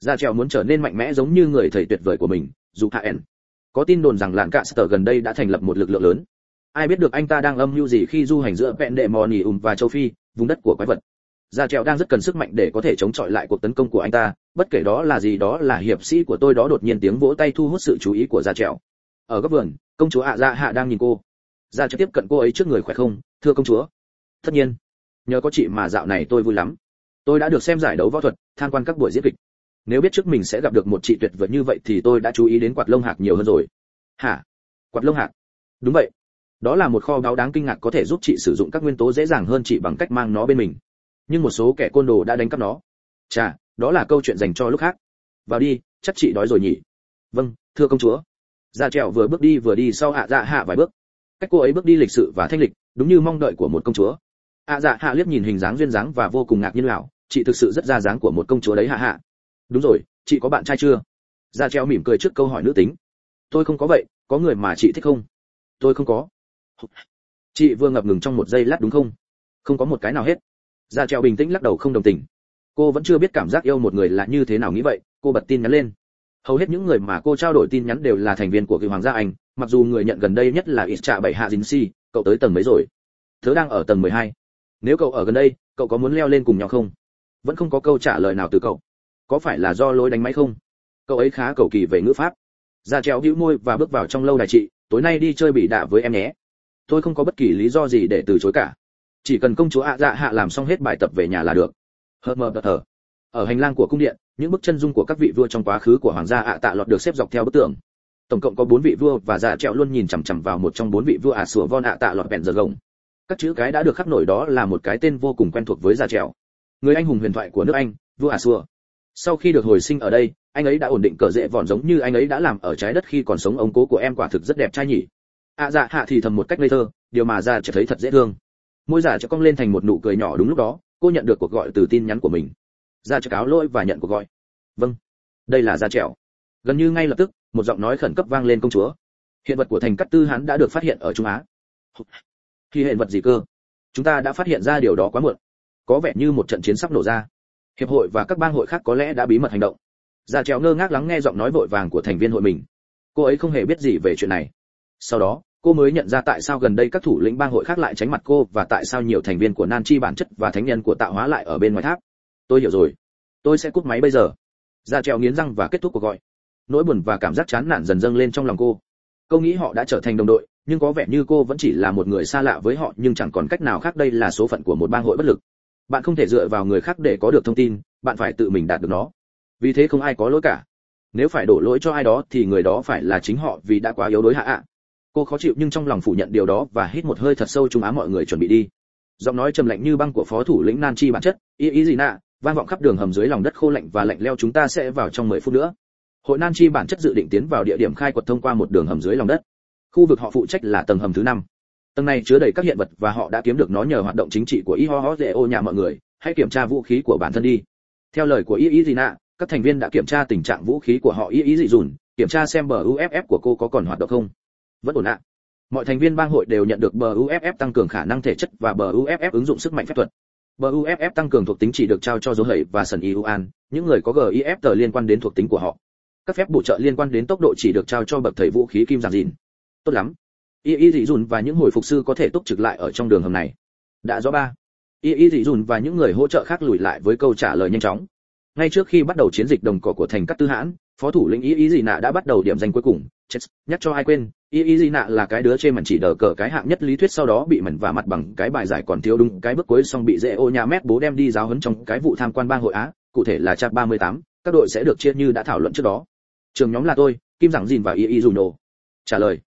S1: Dạ già trèo muốn trở nên mạnh mẽ giống như người thầy tuyệt vời của mình, dù hạ ẻn. Có tin đồn rằng làng cạ sờ gần đây đã thành lập một lực lượng lớn ai biết được anh ta đang âm mưu gì khi du hành giữa vẹn đệ mò nỉ ùm và châu phi vùng đất của quái vật Gia Trèo đang rất cần sức mạnh để có thể chống chọi lại cuộc tấn công của anh ta, bất kể đó là gì đó là hiệp sĩ của tôi đó đột nhiên tiếng vỗ tay thu hút sự chú ý của Gia Trèo. Ở góc vườn, công chúa ạ Gia Hạ đang nhìn cô. Gia Trèo tiếp cận cô ấy trước người khỏe không, thưa công chúa. Tất nhiên, nhờ có chị mà dạo này tôi vui lắm. Tôi đã được xem giải đấu võ thuật, tham quan các buổi diễn kịch. Nếu biết trước mình sẽ gặp được một chị tuyệt vời như vậy thì tôi đã chú ý đến quạt lông hạc nhiều hơn rồi. Hả? Quạt lông hạc? Đúng vậy. Đó là một kho báu đáng kinh ngạc có thể giúp chị sử dụng các nguyên tố dễ dàng hơn chị bằng cách mang nó bên mình. Nhưng một số kẻ côn đồ đã đánh cắp nó. Chà, đó là câu chuyện dành cho lúc khác. Vào đi, chắc chị đói rồi nhỉ? Vâng thưa công chúa. Dạ trèo vừa bước đi vừa đi sau ạ dạ hạ vài bước. Cách cô ấy bước đi lịch sự và thanh lịch, đúng như mong đợi của một công chúa. Ạ dạ hạ liếc nhìn hình dáng duyên dáng và vô cùng ngạc nhiên lão chị thực sự rất ra dáng của một công chúa đấy hạ hạ. Đúng rồi, chị có bạn trai chưa? Dạ trèo mỉm cười trước câu hỏi nữ tính. Tôi không có vậy, có người mà chị thích không? Tôi không có chị vừa ngập ngừng trong một giây lát đúng không không có một cái nào hết Gia treo bình tĩnh lắc đầu không đồng tình. Cô vẫn chưa biết cảm giác yêu một người là như thế nào nghĩ vậy, cô bật tin nhắn lên. Hầu hết những người mà cô trao đổi tin nhắn đều là thành viên của cựu hoàng gia Anh, mặc dù người nhận gần đây nhất là Ischa bảy hạ Si, cậu tới tầng mấy rồi? Thớ đang ở tầng 12. Nếu cậu ở gần đây, cậu có muốn leo lên cùng nhau không? Vẫn không có câu trả lời nào từ cậu. Có phải là do lỗi đánh máy không? Cậu ấy khá cầu kỳ về ngữ pháp. Gia treo hữu môi và bước vào trong lâu đài chị, tối nay đi chơi bị đạ với em nhé. Tôi không có bất kỳ lý do gì để từ chối cả. Chỉ cần công chúa ạ dạ hạ làm xong hết bài tập về nhà là được. Hờ mờ đợt thở ở hành lang của cung điện, những bức chân dung của các vị vua trong quá khứ của hoàng gia ạ tạ lọt được xếp dọc theo bức tường. Tổng cộng có bốn vị vua và dạ trẹo luôn nhìn chằm chằm vào một trong bốn vị vua ạ à sủa von ạ tạ lọt bèn giờ gồng. Các chữ cái đã được khắc nổi đó là một cái tên vô cùng quen thuộc với dạ trẹo. Người anh hùng huyền thoại của nước anh, vua ạ sủa. Sau khi được hồi sinh ở đây, anh ấy đã ổn định cờ rễ vòn giống như anh ấy đã làm ở trái đất khi còn sống ông cố của em quả thực rất đẹp trai nhỉ ạ dạ hạ thì thầm một cách ngây thơ, điều mà ra chợt thấy thật dễ thương. Môi giả cho cong lên thành một nụ cười nhỏ đúng lúc đó, cô nhận được cuộc gọi từ tin nhắn của mình. Ra cho cáo lỗi và nhận cuộc gọi. Vâng đây là ra trèo gần như ngay lập tức, một giọng nói khẩn cấp vang lên công chúa. Hiện vật của thành cát tư hán đã được phát hiện ở trung á. Khi hiện vật gì cơ? Chúng ta đã phát hiện ra điều đó quá muộn. Có vẻ như một trận chiến sắp nổ ra. Hiệp hội và các bang hội khác có lẽ đã bí mật hành động. Ra trèo ngơ ngác lắng nghe giọng nói vội vàng của thành viên hội mình. Cô ấy không hề biết gì về chuyện này. Sau đó cô mới nhận ra tại sao gần đây các thủ lĩnh bang hội khác lại tránh mặt cô và tại sao nhiều thành viên của nan chi bản chất và thánh nhân của tạo hóa lại ở bên ngoài tháp. Tôi hiểu rồi. Tôi sẽ cúp máy bây giờ. Dạ ra treo nghiến răng và kết thúc cuộc gọi. Nỗi buồn và cảm giác chán nản dần dâng lên trong lòng cô. Cô nghĩ họ đã trở thành đồng đội, nhưng có vẻ như cô vẫn chỉ là một người xa lạ với họ, nhưng chẳng còn cách nào khác đây là số phận của một bang hội bất lực. Bạn không thể dựa vào người khác để có được thông tin, bạn phải tự mình đạt được nó. Vì thế không ai có lỗi cả. Nếu phải đổ lỗi cho ai đó thì người đó phải là chính họ vì đã quá yếu đuối hạ ạ cô khó chịu nhưng trong lòng phủ nhận điều đó và hít một hơi thật sâu trung á mọi người chuẩn bị đi. Giọng nói trầm lạnh như băng của phó thủ lĩnh nan chi bản chất, ý ý gì nạ? vang vọng khắp đường hầm dưới lòng đất khô lạnh và lạnh leo chúng ta sẽ vào trong 10 phút nữa. Hội nan chi bản chất dự định tiến vào địa điểm khai quật thông qua một đường hầm dưới lòng đất. Khu vực họ phụ trách là tầng hầm thứ năm. Tầng này chứa đầy các hiện vật và họ đã kiếm được nó nhờ hoạt động chính trị của y ho ho dễ ô nhà mọi người. Hãy kiểm tra vũ khí của bản thân đi. Theo lời của y ý gì nạ, các thành viên đã kiểm tra tình trạng vũ khí của họ. Y ý dị dùn, kiểm tra xem bờ uff của cô có còn hoạt động không vẫn ổn ạ. Mọi thành viên bang hội đều nhận được bờ uff tăng cường khả năng thể chất và bờ uff ứng dụng sức mạnh phép thuật. Bờ uff tăng cường thuộc tính chỉ được trao cho dấu hầy và sần iuan những người có gif tờ liên quan đến thuộc tính của họ. Các phép bổ trợ liên quan đến tốc độ chỉ được trao cho bậc thầy vũ khí kim giản dìn. Tốt lắm. Y y dị dùn và những hồi phục sư có thể túc trực lại ở trong đường hầm này. Đã rõ ba. Y y dị dùn và những người hỗ trợ khác lùi lại với câu trả lời nhanh chóng. Ngay trước khi bắt đầu chiến dịch đồng cỏ của thành cát tư hãn, phó thủ lĩnh y y dị nạ đã bắt đầu điểm danh cuối cùng. Chết, nhắc cho ai quên y y di nạ là cái đứa trên màn chỉ đờ cờ cái hạng nhất lý thuyết sau đó bị mẩn và mặt bằng cái bài giải còn thiếu đúng cái bước cuối xong bị dễ ô nhà mét bố đem đi giáo huấn trong cái vụ tham quan bang hội á cụ thể là chap 38, các đội sẽ được chia như đã thảo luận trước đó. Trường nhóm là tôi kim giảng dìn và y y dù nổ. Trả lời.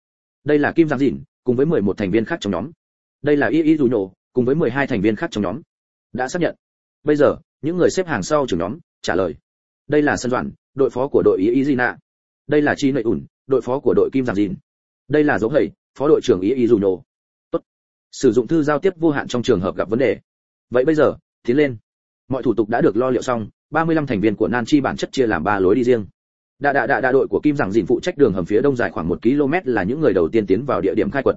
S1: Đây là kim giảng dìn cùng với 11 thành viên khác trong nhóm. Đây là y y dù nổ cùng với 12 thành viên khác trong nhóm. Đã xác nhận. Bây giờ những người xếp hàng sau trưởng nhóm trả lời. Đây là sân doạn đội phó của đội y y nạ. Đây là chi nội ủn đội phó của đội kim giảng dìn đây là dấu hầy, phó đội trưởng ý ý dù nhổ. Tốt. Sử dụng thư giao tiếp vô hạn trong trường hợp gặp vấn đề. Vậy bây giờ, tiến lên. Mọi thủ tục đã được lo liệu xong 35 thành viên của nan chi bản chất chia làm ba lối đi riêng. Đạ đạ đạ đạ đội của kim giảng dìn phụ trách đường hầm phía đông dài khoảng một km là những người đầu tiên tiến vào địa điểm khai quật.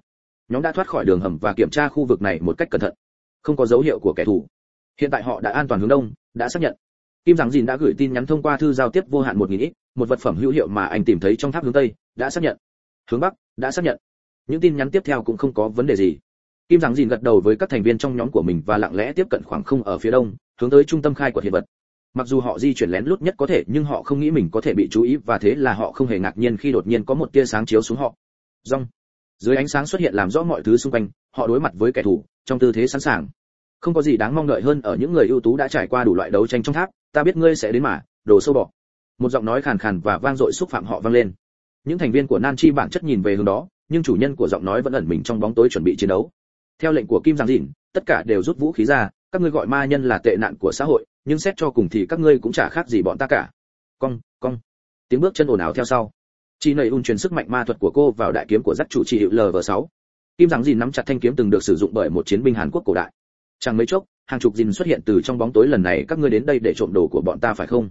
S1: Nhóm đã thoát khỏi đường hầm và kiểm tra khu vực này một cách cẩn thận. Không có dấu hiệu của kẻ thù. Hiện tại họ đã an toàn hướng đông, đã xác nhận. Kim giảng dìn đã gửi tin nhắn thông qua thư giao tiếp vô hạn một nghìn ít, một vật phẩm hữu hiệu mà anh tìm thấy trong tháp hướng tây, đã xác nhận. Hướng bắc đã xác nhận. Những tin nhắn tiếp theo cũng không có vấn đề gì. Kim giáng dìn gật đầu với các thành viên trong nhóm của mình và lặng lẽ tiếp cận khoảng không ở phía đông, hướng tới trung tâm khai quật hiện vật. Mặc dù họ di chuyển lén lút nhất có thể, nhưng họ không nghĩ mình có thể bị chú ý và thế là họ không hề ngạc nhiên khi đột nhiên có một tia sáng chiếu xuống họ. Rong. Dưới ánh sáng xuất hiện làm rõ mọi thứ xung quanh, họ đối mặt với kẻ thù, trong tư thế sẵn sàng. Không có gì đáng mong đợi hơn ở những người ưu tú đã trải qua đủ loại đấu tranh trong tháp, ta biết ngươi sẽ đến mà, đồ sâu bọ. Một giọng nói khàn khàn và vang dội xúc phạm họ vang lên những thành viên của nan chi bản chất nhìn về hướng đó, nhưng chủ nhân của giọng nói vẫn ẩn mình trong bóng tối chuẩn bị chiến đấu. Theo lệnh của kim giang dìn, tất cả đều rút vũ khí ra, các ngươi gọi ma nhân là tệ nạn của xã hội, nhưng xét cho cùng thì các ngươi cũng chả khác gì bọn ta cả. Cong cong. Tiếng bước chân ồn ào theo sau. Chị nầy un truyền sức mạnh ma thuật của cô vào đại kiếm của giác chủ trị hiệu lv 6 kim giang dìn nắm chặt thanh kiếm từng được sử dụng bởi một chiến binh hàn quốc cổ đại. Chẳng mấy chốc, hàng chục dìn xuất hiện từ trong bóng tối lần này, các ngươi đến đây để trộm đồ của bọn ta phải không?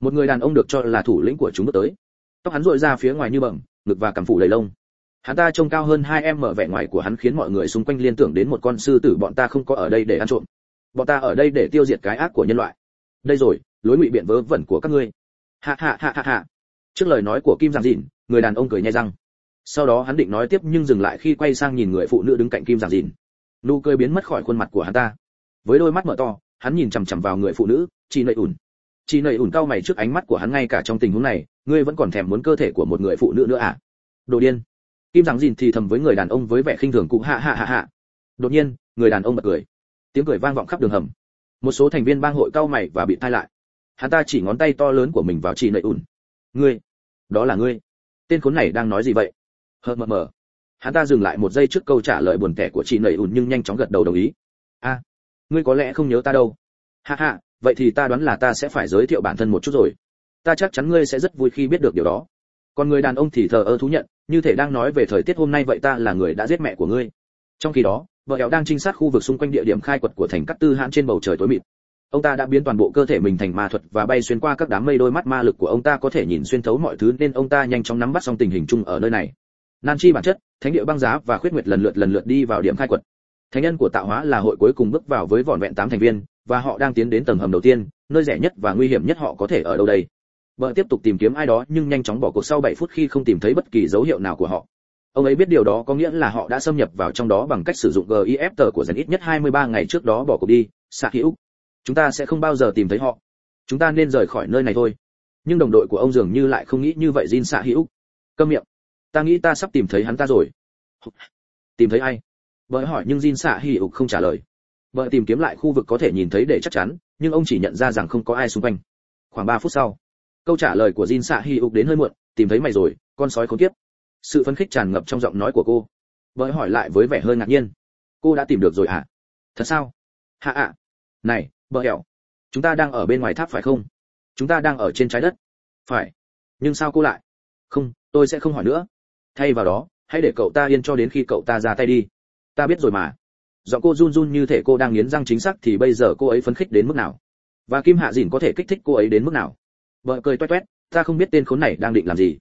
S1: Một người đàn ông được cho là thủ lĩnh của chúng bước tới tóc hắn rội ra phía ngoài như bẩm, ngực và cằm phủ đầy lông. Hắn ta trông cao hơn hai em mở vẻ ngoài của hắn khiến mọi người xung quanh liên tưởng đến một con sư tử bọn ta không có ở đây để ăn trộm. Bọn ta ở đây để tiêu diệt cái ác của nhân loại. Đây rồi, lối ngụy biện vớ vẩn của các ngươi. Hạ hạ hạ hạ hạ trước lời nói của kim giang dìn, người đàn ông cười nhai răng. Sau đó hắn định nói tiếp nhưng dừng lại khi quay sang nhìn người phụ nữ đứng cạnh kim giang dìn. Nụ cười biến mất khỏi khuôn mặt của hắn ta. Với đôi mắt mở to, hắn nhìn chằm chằm vào người phụ nữ chị nầy ùn chị nầy ủn cao mày trước ánh mắt của hắn ngay cả trong tình huống này, ngươi vẫn còn thèm muốn cơ thể của một người phụ nữ nữa à? Đồ điên. Kim giang dìn thì thầm với người đàn ông với vẻ khinh thường cụ hạ hạ hạ hạ đột nhiên, người đàn ông bật cười. Tiếng cười vang vọng khắp đường hầm. Một số thành viên bang hội cao mày và bị thay lại. Hắn ta chỉ ngón tay to lớn của mình vào chị nầy ủn. Ngươi, đó là ngươi. Tên khốn này đang nói gì vậy? Hờ mờ mờ. Hắn ta dừng lại một giây trước câu trả lời buồn tẻ của chị nầy ủn nhưng nhanh chóng gật đầu đồng ý. A, ngươi có lẽ không nhớ ta đâu. Ha ha vậy thì ta đoán là ta sẽ phải giới thiệu bản thân một chút rồi. Ta chắc chắn ngươi sẽ rất vui khi biết được điều đó. Còn người đàn ông thì thờ ơ thú nhận, như thể đang nói về thời tiết hôm nay vậy ta là người đã giết mẹ của ngươi. Trong khi đó, vợ éo đang trinh sát khu vực xung quanh địa điểm khai quật của thành cát tư hãn trên bầu trời tối mịt. Ông ta đã biến toàn bộ cơ thể mình thành ma thuật và bay xuyên qua các đám mây đôi mắt ma lực của ông ta có thể nhìn xuyên thấu mọi thứ nên ông ta nhanh chóng nắm bắt xong tình hình chung ở nơi này. Nan chi bản chất, thánh địa băng giá và khuyết nguyệt lần lượt lần lượt đi vào điểm khai quật. Thánh nhân của tạo hóa là hội cuối cùng bước vào với vỏn vẹn tám thành viên và họ đang tiến đến tầng hầm đầu tiên, nơi rẻ nhất và nguy hiểm nhất họ có thể ở đâu đây? Bợ tiếp tục tìm kiếm ai đó, nhưng nhanh chóng bỏ cuộc sau 7 phút khi không tìm thấy bất kỳ dấu hiệu nào của họ. Ông ấy biết điều đó có nghĩa là họ đã xâm nhập vào trong đó bằng cách sử dụng gif tờ của dần ít nhất 23 ngày trước đó bỏ cuộc đi xạ hữu chúng ta sẽ không bao giờ tìm thấy họ. Chúng ta nên rời khỏi nơi này thôi. Nhưng đồng đội của ông dường như lại không nghĩ như vậy, Jin xạ hữu câm miệng. Ta nghĩ ta sắp tìm thấy hắn ta rồi. Tìm thấy ai? Bởi hỏi nhưng Jin xạ hữu không trả lời vợ tìm kiếm lại khu vực có thể nhìn thấy để chắc chắn, nhưng ông chỉ nhận ra rằng không có ai xung quanh. Khoảng 3 phút sau, câu trả lời của Jin xạ hữu đến hơi muộn, tìm thấy mày rồi, con sói khốn kiếp. Sự phấn khích tràn ngập trong giọng nói của cô. Vợ hỏi lại với vẻ hơi ngạc nhiên. Cô đã tìm được rồi à thật sao? Hạ ạ. Này bờ hẹo. Chúng ta đang ở bên ngoài tháp phải không? Chúng ta đang ở trên trái đất. Phải. Nhưng sao cô lại? Không, tôi sẽ không hỏi nữa. Thay vào đó, hãy để cậu ta yên cho đến khi cậu ta ra tay đi. Ta biết rồi mà giọng cô run run như thể cô đang nghiến răng chính xác thì bây giờ cô ấy phấn khích đến mức nào? Và kim hạ dìn có thể kích thích cô ấy đến mức nào? Vợ cười toét toét ta không biết tên khốn này đang định làm gì.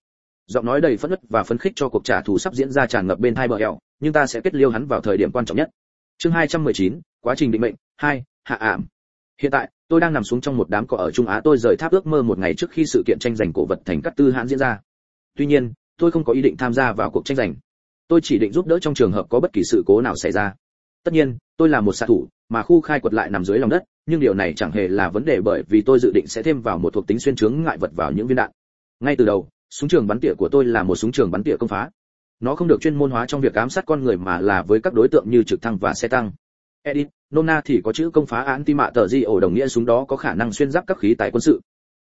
S1: Giọng nói đầy phẫn nộ và phấn khích cho cuộc trả thù sắp diễn ra tràn ngập bên hai bờ eo nhưng ta sẽ kết liêu hắn vào thời điểm quan trọng nhất. Chương 219, quá trình định mệnh hai, hạ ảm. Hiện tại tôi đang nằm xuống trong một đám cỏ ở trung á tôi rời tháp ước mơ một ngày trước khi sự kiện tranh giành cổ vật thành cát tư hãn diễn ra. Tuy nhiên tôi không có ý định tham gia vào cuộc tranh giành. Tôi chỉ định giúp đỡ trong trường hợp có bất kỳ sự cố nào xảy ra tất nhiên, tôi là một xạ thủ, mà khu khai quật lại nằm dưới lòng đất, nhưng điều này chẳng hề là vấn đề bởi vì tôi dự định sẽ thêm vào một thuộc tính xuyên chướng ngại vật vào những viên đạn. Ngay từ đầu, súng trường bắn tỉa của tôi là một súng trường bắn tỉa công phá. Nó không được chuyên môn hóa trong việc ám sát con người mà là với các đối tượng như trực thăng và xe tăng. Edit, nona thì có chữ công phá án ti mạ tờ di ổ đồng nghĩa súng đó có khả năng xuyên giáp các khí tài quân sự.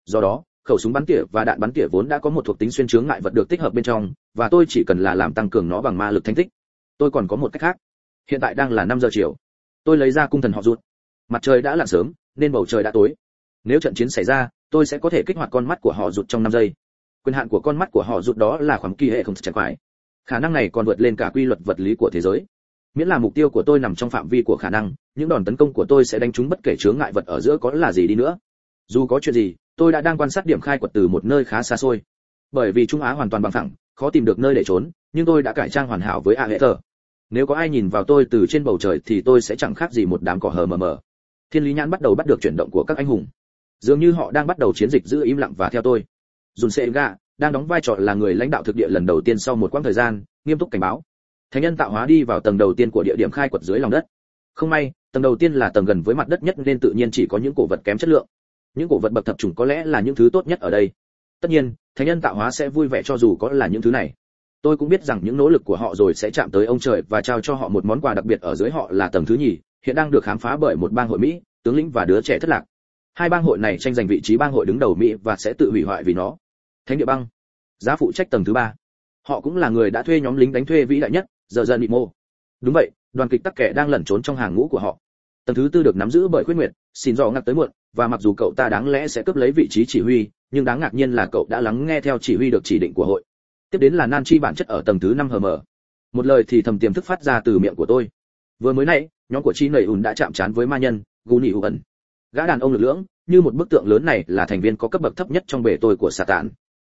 S1: Do đó, khẩu súng bắn tỉa và đạn bắn tỉa vốn đã có một thuộc tính xuyên chướng ngại vật được tích hợp bên trong, và tôi chỉ cần là làm tăng cường nó bằng ma lực thanh tích. Tôi còn có một cách khác hiện tại đang là 5 giờ chiều. Tôi lấy ra cung thần họ rụt. Mặt trời đã lặn sớm, nên bầu trời đã tối. Nếu trận chiến xảy ra, tôi sẽ có thể kích hoạt con mắt của họ rụt trong 5 giây. Quyền hạn của con mắt của họ rụt đó là khoảng kỳ hệ không chẳng phải khả năng này còn vượt lên cả quy luật vật lý của thế giới. Miễn là mục tiêu của tôi nằm trong phạm vi của khả năng, những đòn tấn công của tôi sẽ đánh trúng bất kể chướng ngại vật ở giữa có là gì đi nữa. Dù có chuyện gì, tôi đã đang quan sát điểm khai quật từ một nơi khá xa xôi. Bởi vì trung á hoàn toàn bằng phẳng, khó tìm được nơi để trốn, nhưng tôi đã cải trang hoàn hảo với a hệ tờ nếu có ai nhìn vào tôi từ trên bầu trời thì tôi sẽ chẳng khác gì một đám cỏ hờ mờ mờ. Thiên lý nhãn bắt đầu bắt được chuyển động của các anh hùng. Dường như họ đang bắt đầu chiến dịch giữ im lặng và theo tôi. Dùn xe ga đang đóng vai trò là người lãnh đạo thực địa lần đầu tiên sau một quãng thời gian, nghiêm túc cảnh báo. Thánh nhân tạo hóa đi vào tầng đầu tiên của địa điểm khai quật dưới lòng đất. Không may, tầng đầu tiên là tầng gần với mặt đất nhất nên tự nhiên chỉ có những cổ vật kém chất lượng. Những cổ vật bậc thập trùng có lẽ là những thứ tốt nhất ở đây. Tất nhiên, thánh nhân tạo hóa sẽ vui vẻ cho dù có là những thứ này tôi cũng biết rằng những nỗ lực của họ rồi sẽ chạm tới ông trời và trao cho họ một món quà đặc biệt ở dưới họ là tầng thứ nhì, hiện đang được khám phá bởi một bang hội mỹ, tướng lĩnh và đứa trẻ thất lạc. Hai bang hội này tranh giành vị trí bang hội đứng đầu mỹ và sẽ tự hủy hoại vì nó. Thánh địa băng giá phụ trách tầng thứ ba. Họ cũng là người đã thuê nhóm lính đánh thuê vĩ đại nhất giờ dần bị mô đúng vậy, đoàn kịch tắc kẻ đang lẩn trốn trong hàng ngũ của họ. Tầng thứ tư được nắm giữ bởi khuyết nguyệt, xin dò ngạc tới muộn, và mặc dù cậu ta đáng lẽ sẽ cướp lấy vị trí chỉ huy, nhưng đáng ngạc nhiên là cậu đã lắng nghe theo chỉ huy được chỉ định của hội tiếp đến là nan chi bản chất ở tầng thứ năm hờ mờ một lời thì thầm tiềm thức phát ra từ miệng của tôi. Vừa mới nãy, nhóm của chi nầy ùn đã chạm trán với ma nhân, gu hữu ẩn. Gã đàn ông lực lưỡng, như một bức tượng lớn này là thành viên có cấp bậc thấp nhất trong bể tôi của xà tản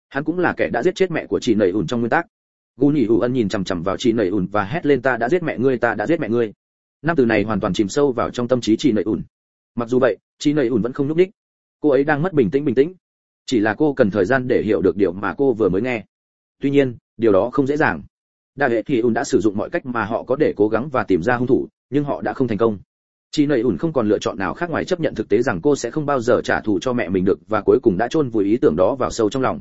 S1: hắn cũng là kẻ đã giết chết mẹ của chị nầy ùn trong nguyên tắc. Gu hữu ẩn nhìn chằm chằm vào chị nầy ùn và hét lên ta đã giết mẹ ngươi, ta đã giết mẹ ngươi. Năm từ này hoàn toàn chìm sâu vào trong tâm trí chị nầy ùn. Mặc dù vậy chị nầy ùn vẫn không nhúc đích cô ấy đang mất bình tĩnh bình tĩnh. Chỉ là cô cần thời gian để hiểu được điều mà cô vừa mới nghe tuy nhiên, điều đó không dễ dàng. Đại hệ thì ùn đã sử dụng mọi cách mà họ có để cố gắng và tìm ra hung thủ, nhưng họ đã không thành công. Chị nầy ùn không còn lựa chọn nào khác ngoài chấp nhận thực tế rằng cô sẽ không bao giờ trả thù cho mẹ mình được và cuối cùng đã chôn vùi ý tưởng đó vào sâu trong lòng.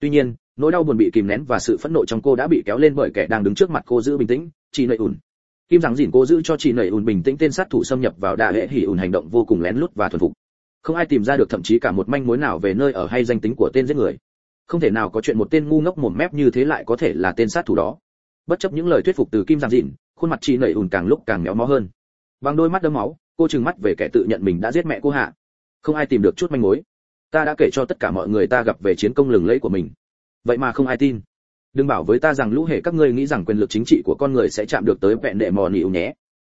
S1: Tuy nhiên, nỗi đau buồn bị kìm nén và sự phẫn nộ trong cô đã bị kéo lên bởi kẻ đang đứng trước mặt cô giữ bình tĩnh chị nầy ùn. Kim rằng dìn cô giữ cho chị nầy ùn bình tĩnh tên sát thủ xâm nhập vào đại hệ hỉ ùn hành động vô cùng lén lút và thuần phục. Không ai tìm ra được thậm chí cả một manh mối nào về nơi ở hay danh tính của tên giết người không thể nào có chuyện một tên ngu ngốc mồm mép như thế lại có thể là tên sát thủ đó. Bất chấp những lời thuyết phục từ kim giang dịn, khuôn mặt chị nảy ùn càng lúc càng méo mó hơn. Bằng đôi mắt đấm máu, cô trừng mắt về kẻ tự nhận mình đã giết mẹ cô hạ. Không ai tìm được chút manh mối. Ta đã kể cho tất cả mọi người ta gặp về chiến công lừng lẫy của mình. Vậy mà không ai tin. Đừng bảo với ta rằng lũ hệ các ngươi nghĩ rằng quyền lực chính trị của con người sẽ chạm được tới vẹn đệ mò nịu nhé.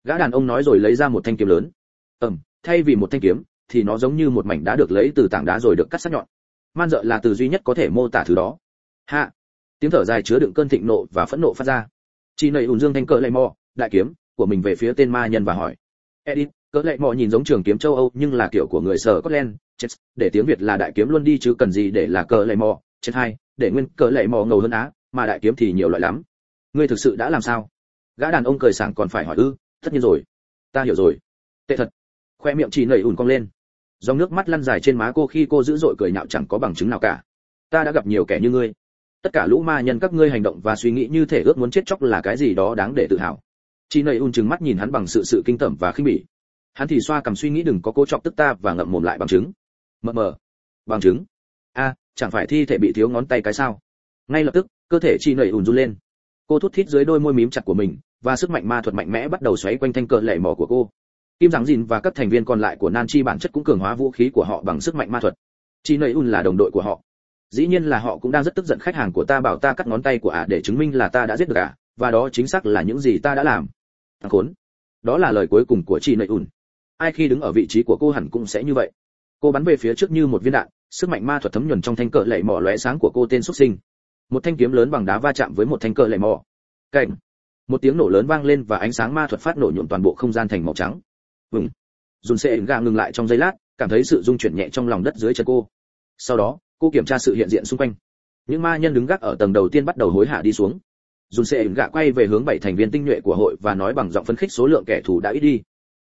S1: Gã đàn ông nói rồi lấy ra một thanh kiếm lớn. Ầm thay vì một thanh kiếm, thì nó giống như một mảnh đá được lấy từ tảng đá rồi được cắt sắc nhọn man dợ là từ duy nhất có thể mô tả thứ đó. Hạ. Tiếng thở dài chứa đựng cơn thịnh nộ và phẫn nộ phát ra. Chị nầy ùn dương thanh cỡ lệ mò, đại kiếm của mình về phía tên ma nhân và hỏi. Edit cỡ lệ mò nhìn giống trường kiếm châu âu nhưng là kiểu của người sở scotland. Chết, để tiếng việt là đại kiếm luôn đi chứ cần gì để là cỡ lệ mò. Chết hai, để nguyên cỡ lệ mò ngầu hơn á, mà đại kiếm thì nhiều loại lắm. Ngươi thực sự đã làm sao? Gã đàn ông cười sảng còn phải hỏi ư, tất nhiên rồi. Ta hiểu rồi. Tệ thật. Khoe miệng chị nầy ùn cong lên dòng nước mắt lăn dài trên má cô khi cô dữ dội cười nhạo chẳng có bằng chứng nào cả. Ta đã gặp nhiều kẻ như ngươi. Tất cả lũ ma nhân các ngươi hành động và suy nghĩ như thể ước muốn chết chóc là cái gì đó đáng để tự hào. Chị nầy un chừng mắt nhìn hắn bằng sự sự kinh tởm và khinh bỉ. Hắn thì xoa cầm suy nghĩ đừng có cố chọc tức ta và ngậm mồm lại bằng chứng. Mờ mờ. Bằng chứng? A, chẳng phải thi thể bị thiếu ngón tay cái sao? Ngay lập tức, cơ thể chị nầy ùn run lên. Cô thút thít dưới đôi môi mím chặt của mình, và sức mạnh ma thuật mạnh mẽ bắt đầu xoáy quanh thanh cờ lệ mỏ của cô kim giảng dìn và các thành viên còn lại của nan chi bản chất cũng cường hóa vũ khí của họ bằng sức mạnh ma thuật. Chi nơi un là đồng đội của họ. Dĩ nhiên là họ cũng đang rất tức giận khách hàng của ta bảo ta cắt ngón tay của ả để chứng minh là ta đã giết được ả, và đó chính xác là những gì ta đã làm. Thằng khốn. Đó là lời cuối cùng của chi nơi un. Ai khi đứng ở vị trí của cô hẳn cũng sẽ như vậy. Cô bắn về phía trước như một viên đạn, sức mạnh ma thuật thấm nhuần trong thanh cờ lệ mỏ lóe sáng của cô tên xuất sinh. Một thanh kiếm lớn bằng đá va chạm với một thanh cờ lệ mỏ. Cảnh một tiếng nổ lớn vang lên và ánh sáng ma thuật phát nổ nhuộm toàn bộ không gian thành màu trắng vừng. Dùn xe gà ngừng lại trong giây lát, cảm thấy sự rung chuyển nhẹ trong lòng đất dưới chân cô. Sau đó, cô kiểm tra sự hiện diện xung quanh. Những ma nhân đứng gác ở tầng đầu tiên bắt đầu hối hả đi xuống. Dùn xe gạ quay về hướng bảy thành viên tinh nhuệ của hội và nói bằng giọng phấn khích số lượng kẻ thù đã ít đi.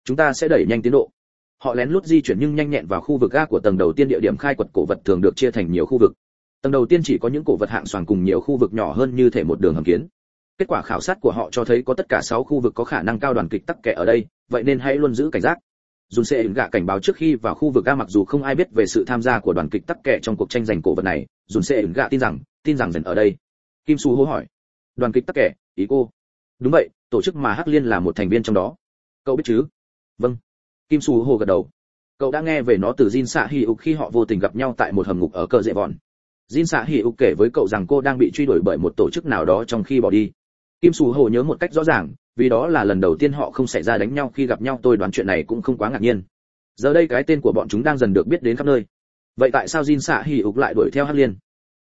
S1: Chúng ta sẽ đẩy nhanh tiến độ. Họ lén lút di chuyển nhưng nhanh nhẹn vào khu vực ga của tầng đầu tiên địa điểm khai quật cổ vật thường được chia thành nhiều khu vực. Tầng đầu tiên chỉ có những cổ vật hạng xoàng cùng nhiều khu vực nhỏ hơn như thể một đường hầm kiến kết quả khảo sát của họ cho thấy có tất cả 6 khu vực có khả năng cao đoàn kịch tắc kẻ ở đây, vậy nên hãy luôn giữ cảnh giác. Dùn xe gạ cảnh báo trước khi vào khu vực ga mặc dù không ai biết về sự tham gia của đoàn kịch tắc kẻ trong cuộc tranh giành cổ vật này, dùn xe gạ tin rằng tin rằng dần ở đây. Kim su hô hỏi. Đoàn kịch tắc kẻ, ý cô. Đúng vậy, tổ chức mà hắc liên là một thành viên trong đó. Cậu biết chứ? Vâng. Kim su hô gật đầu. Cậu đã nghe về nó từ jin xạ hi ục khi họ vô tình gặp nhau tại một hầm ngục ở cờ dệ vòn. Jin xạ hi ục kể với cậu rằng cô đang bị truy đuổi bởi một tổ chức nào đó trong khi bỏ đi kim sù hồ nhớ một cách rõ ràng, vì đó là lần đầu tiên họ không xảy ra đánh nhau khi gặp nhau, tôi đoán chuyện này cũng không quá ngạc nhiên. Giờ đây cái tên của bọn chúng đang dần được biết đến khắp nơi. Vậy tại sao jin xạ hỉ ục lại đuổi theo hắc liên?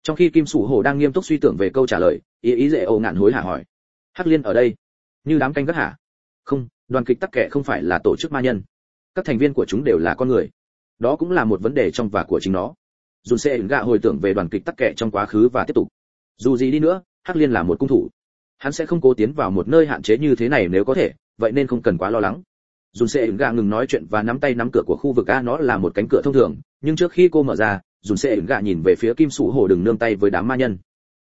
S1: Trong khi kim sủ hồ đang nghiêm túc suy tưởng về câu trả lời, ý ý dễ ồ ngạn hối hả hỏi. Hắc liên ở đây? Như đám canh gác hả? Không, đoàn kịch tắc kệ không phải là tổ chức ma nhân. Các thành viên của chúng đều là con người. Đó cũng là một vấn đề trong và của chính nó. Dùn sẽ gạ hồi tưởng về đoàn kịch tắc kệ trong quá khứ và tiếp tục. Dù gì đi nữa, hắc liên là một cung thủ hắn sẽ không cố tiến vào một nơi hạn chế như thế này nếu có thể, vậy nên không cần quá lo lắng. Dùn sẽ gạ ngừng nói chuyện và nắm tay nắm cửa của khu vực a, nó là một cánh cửa thông thường, nhưng trước khi cô mở ra, dùn sẽ gạ nhìn về phía kim sủ hồ đừng nương tay với đám ma nhân.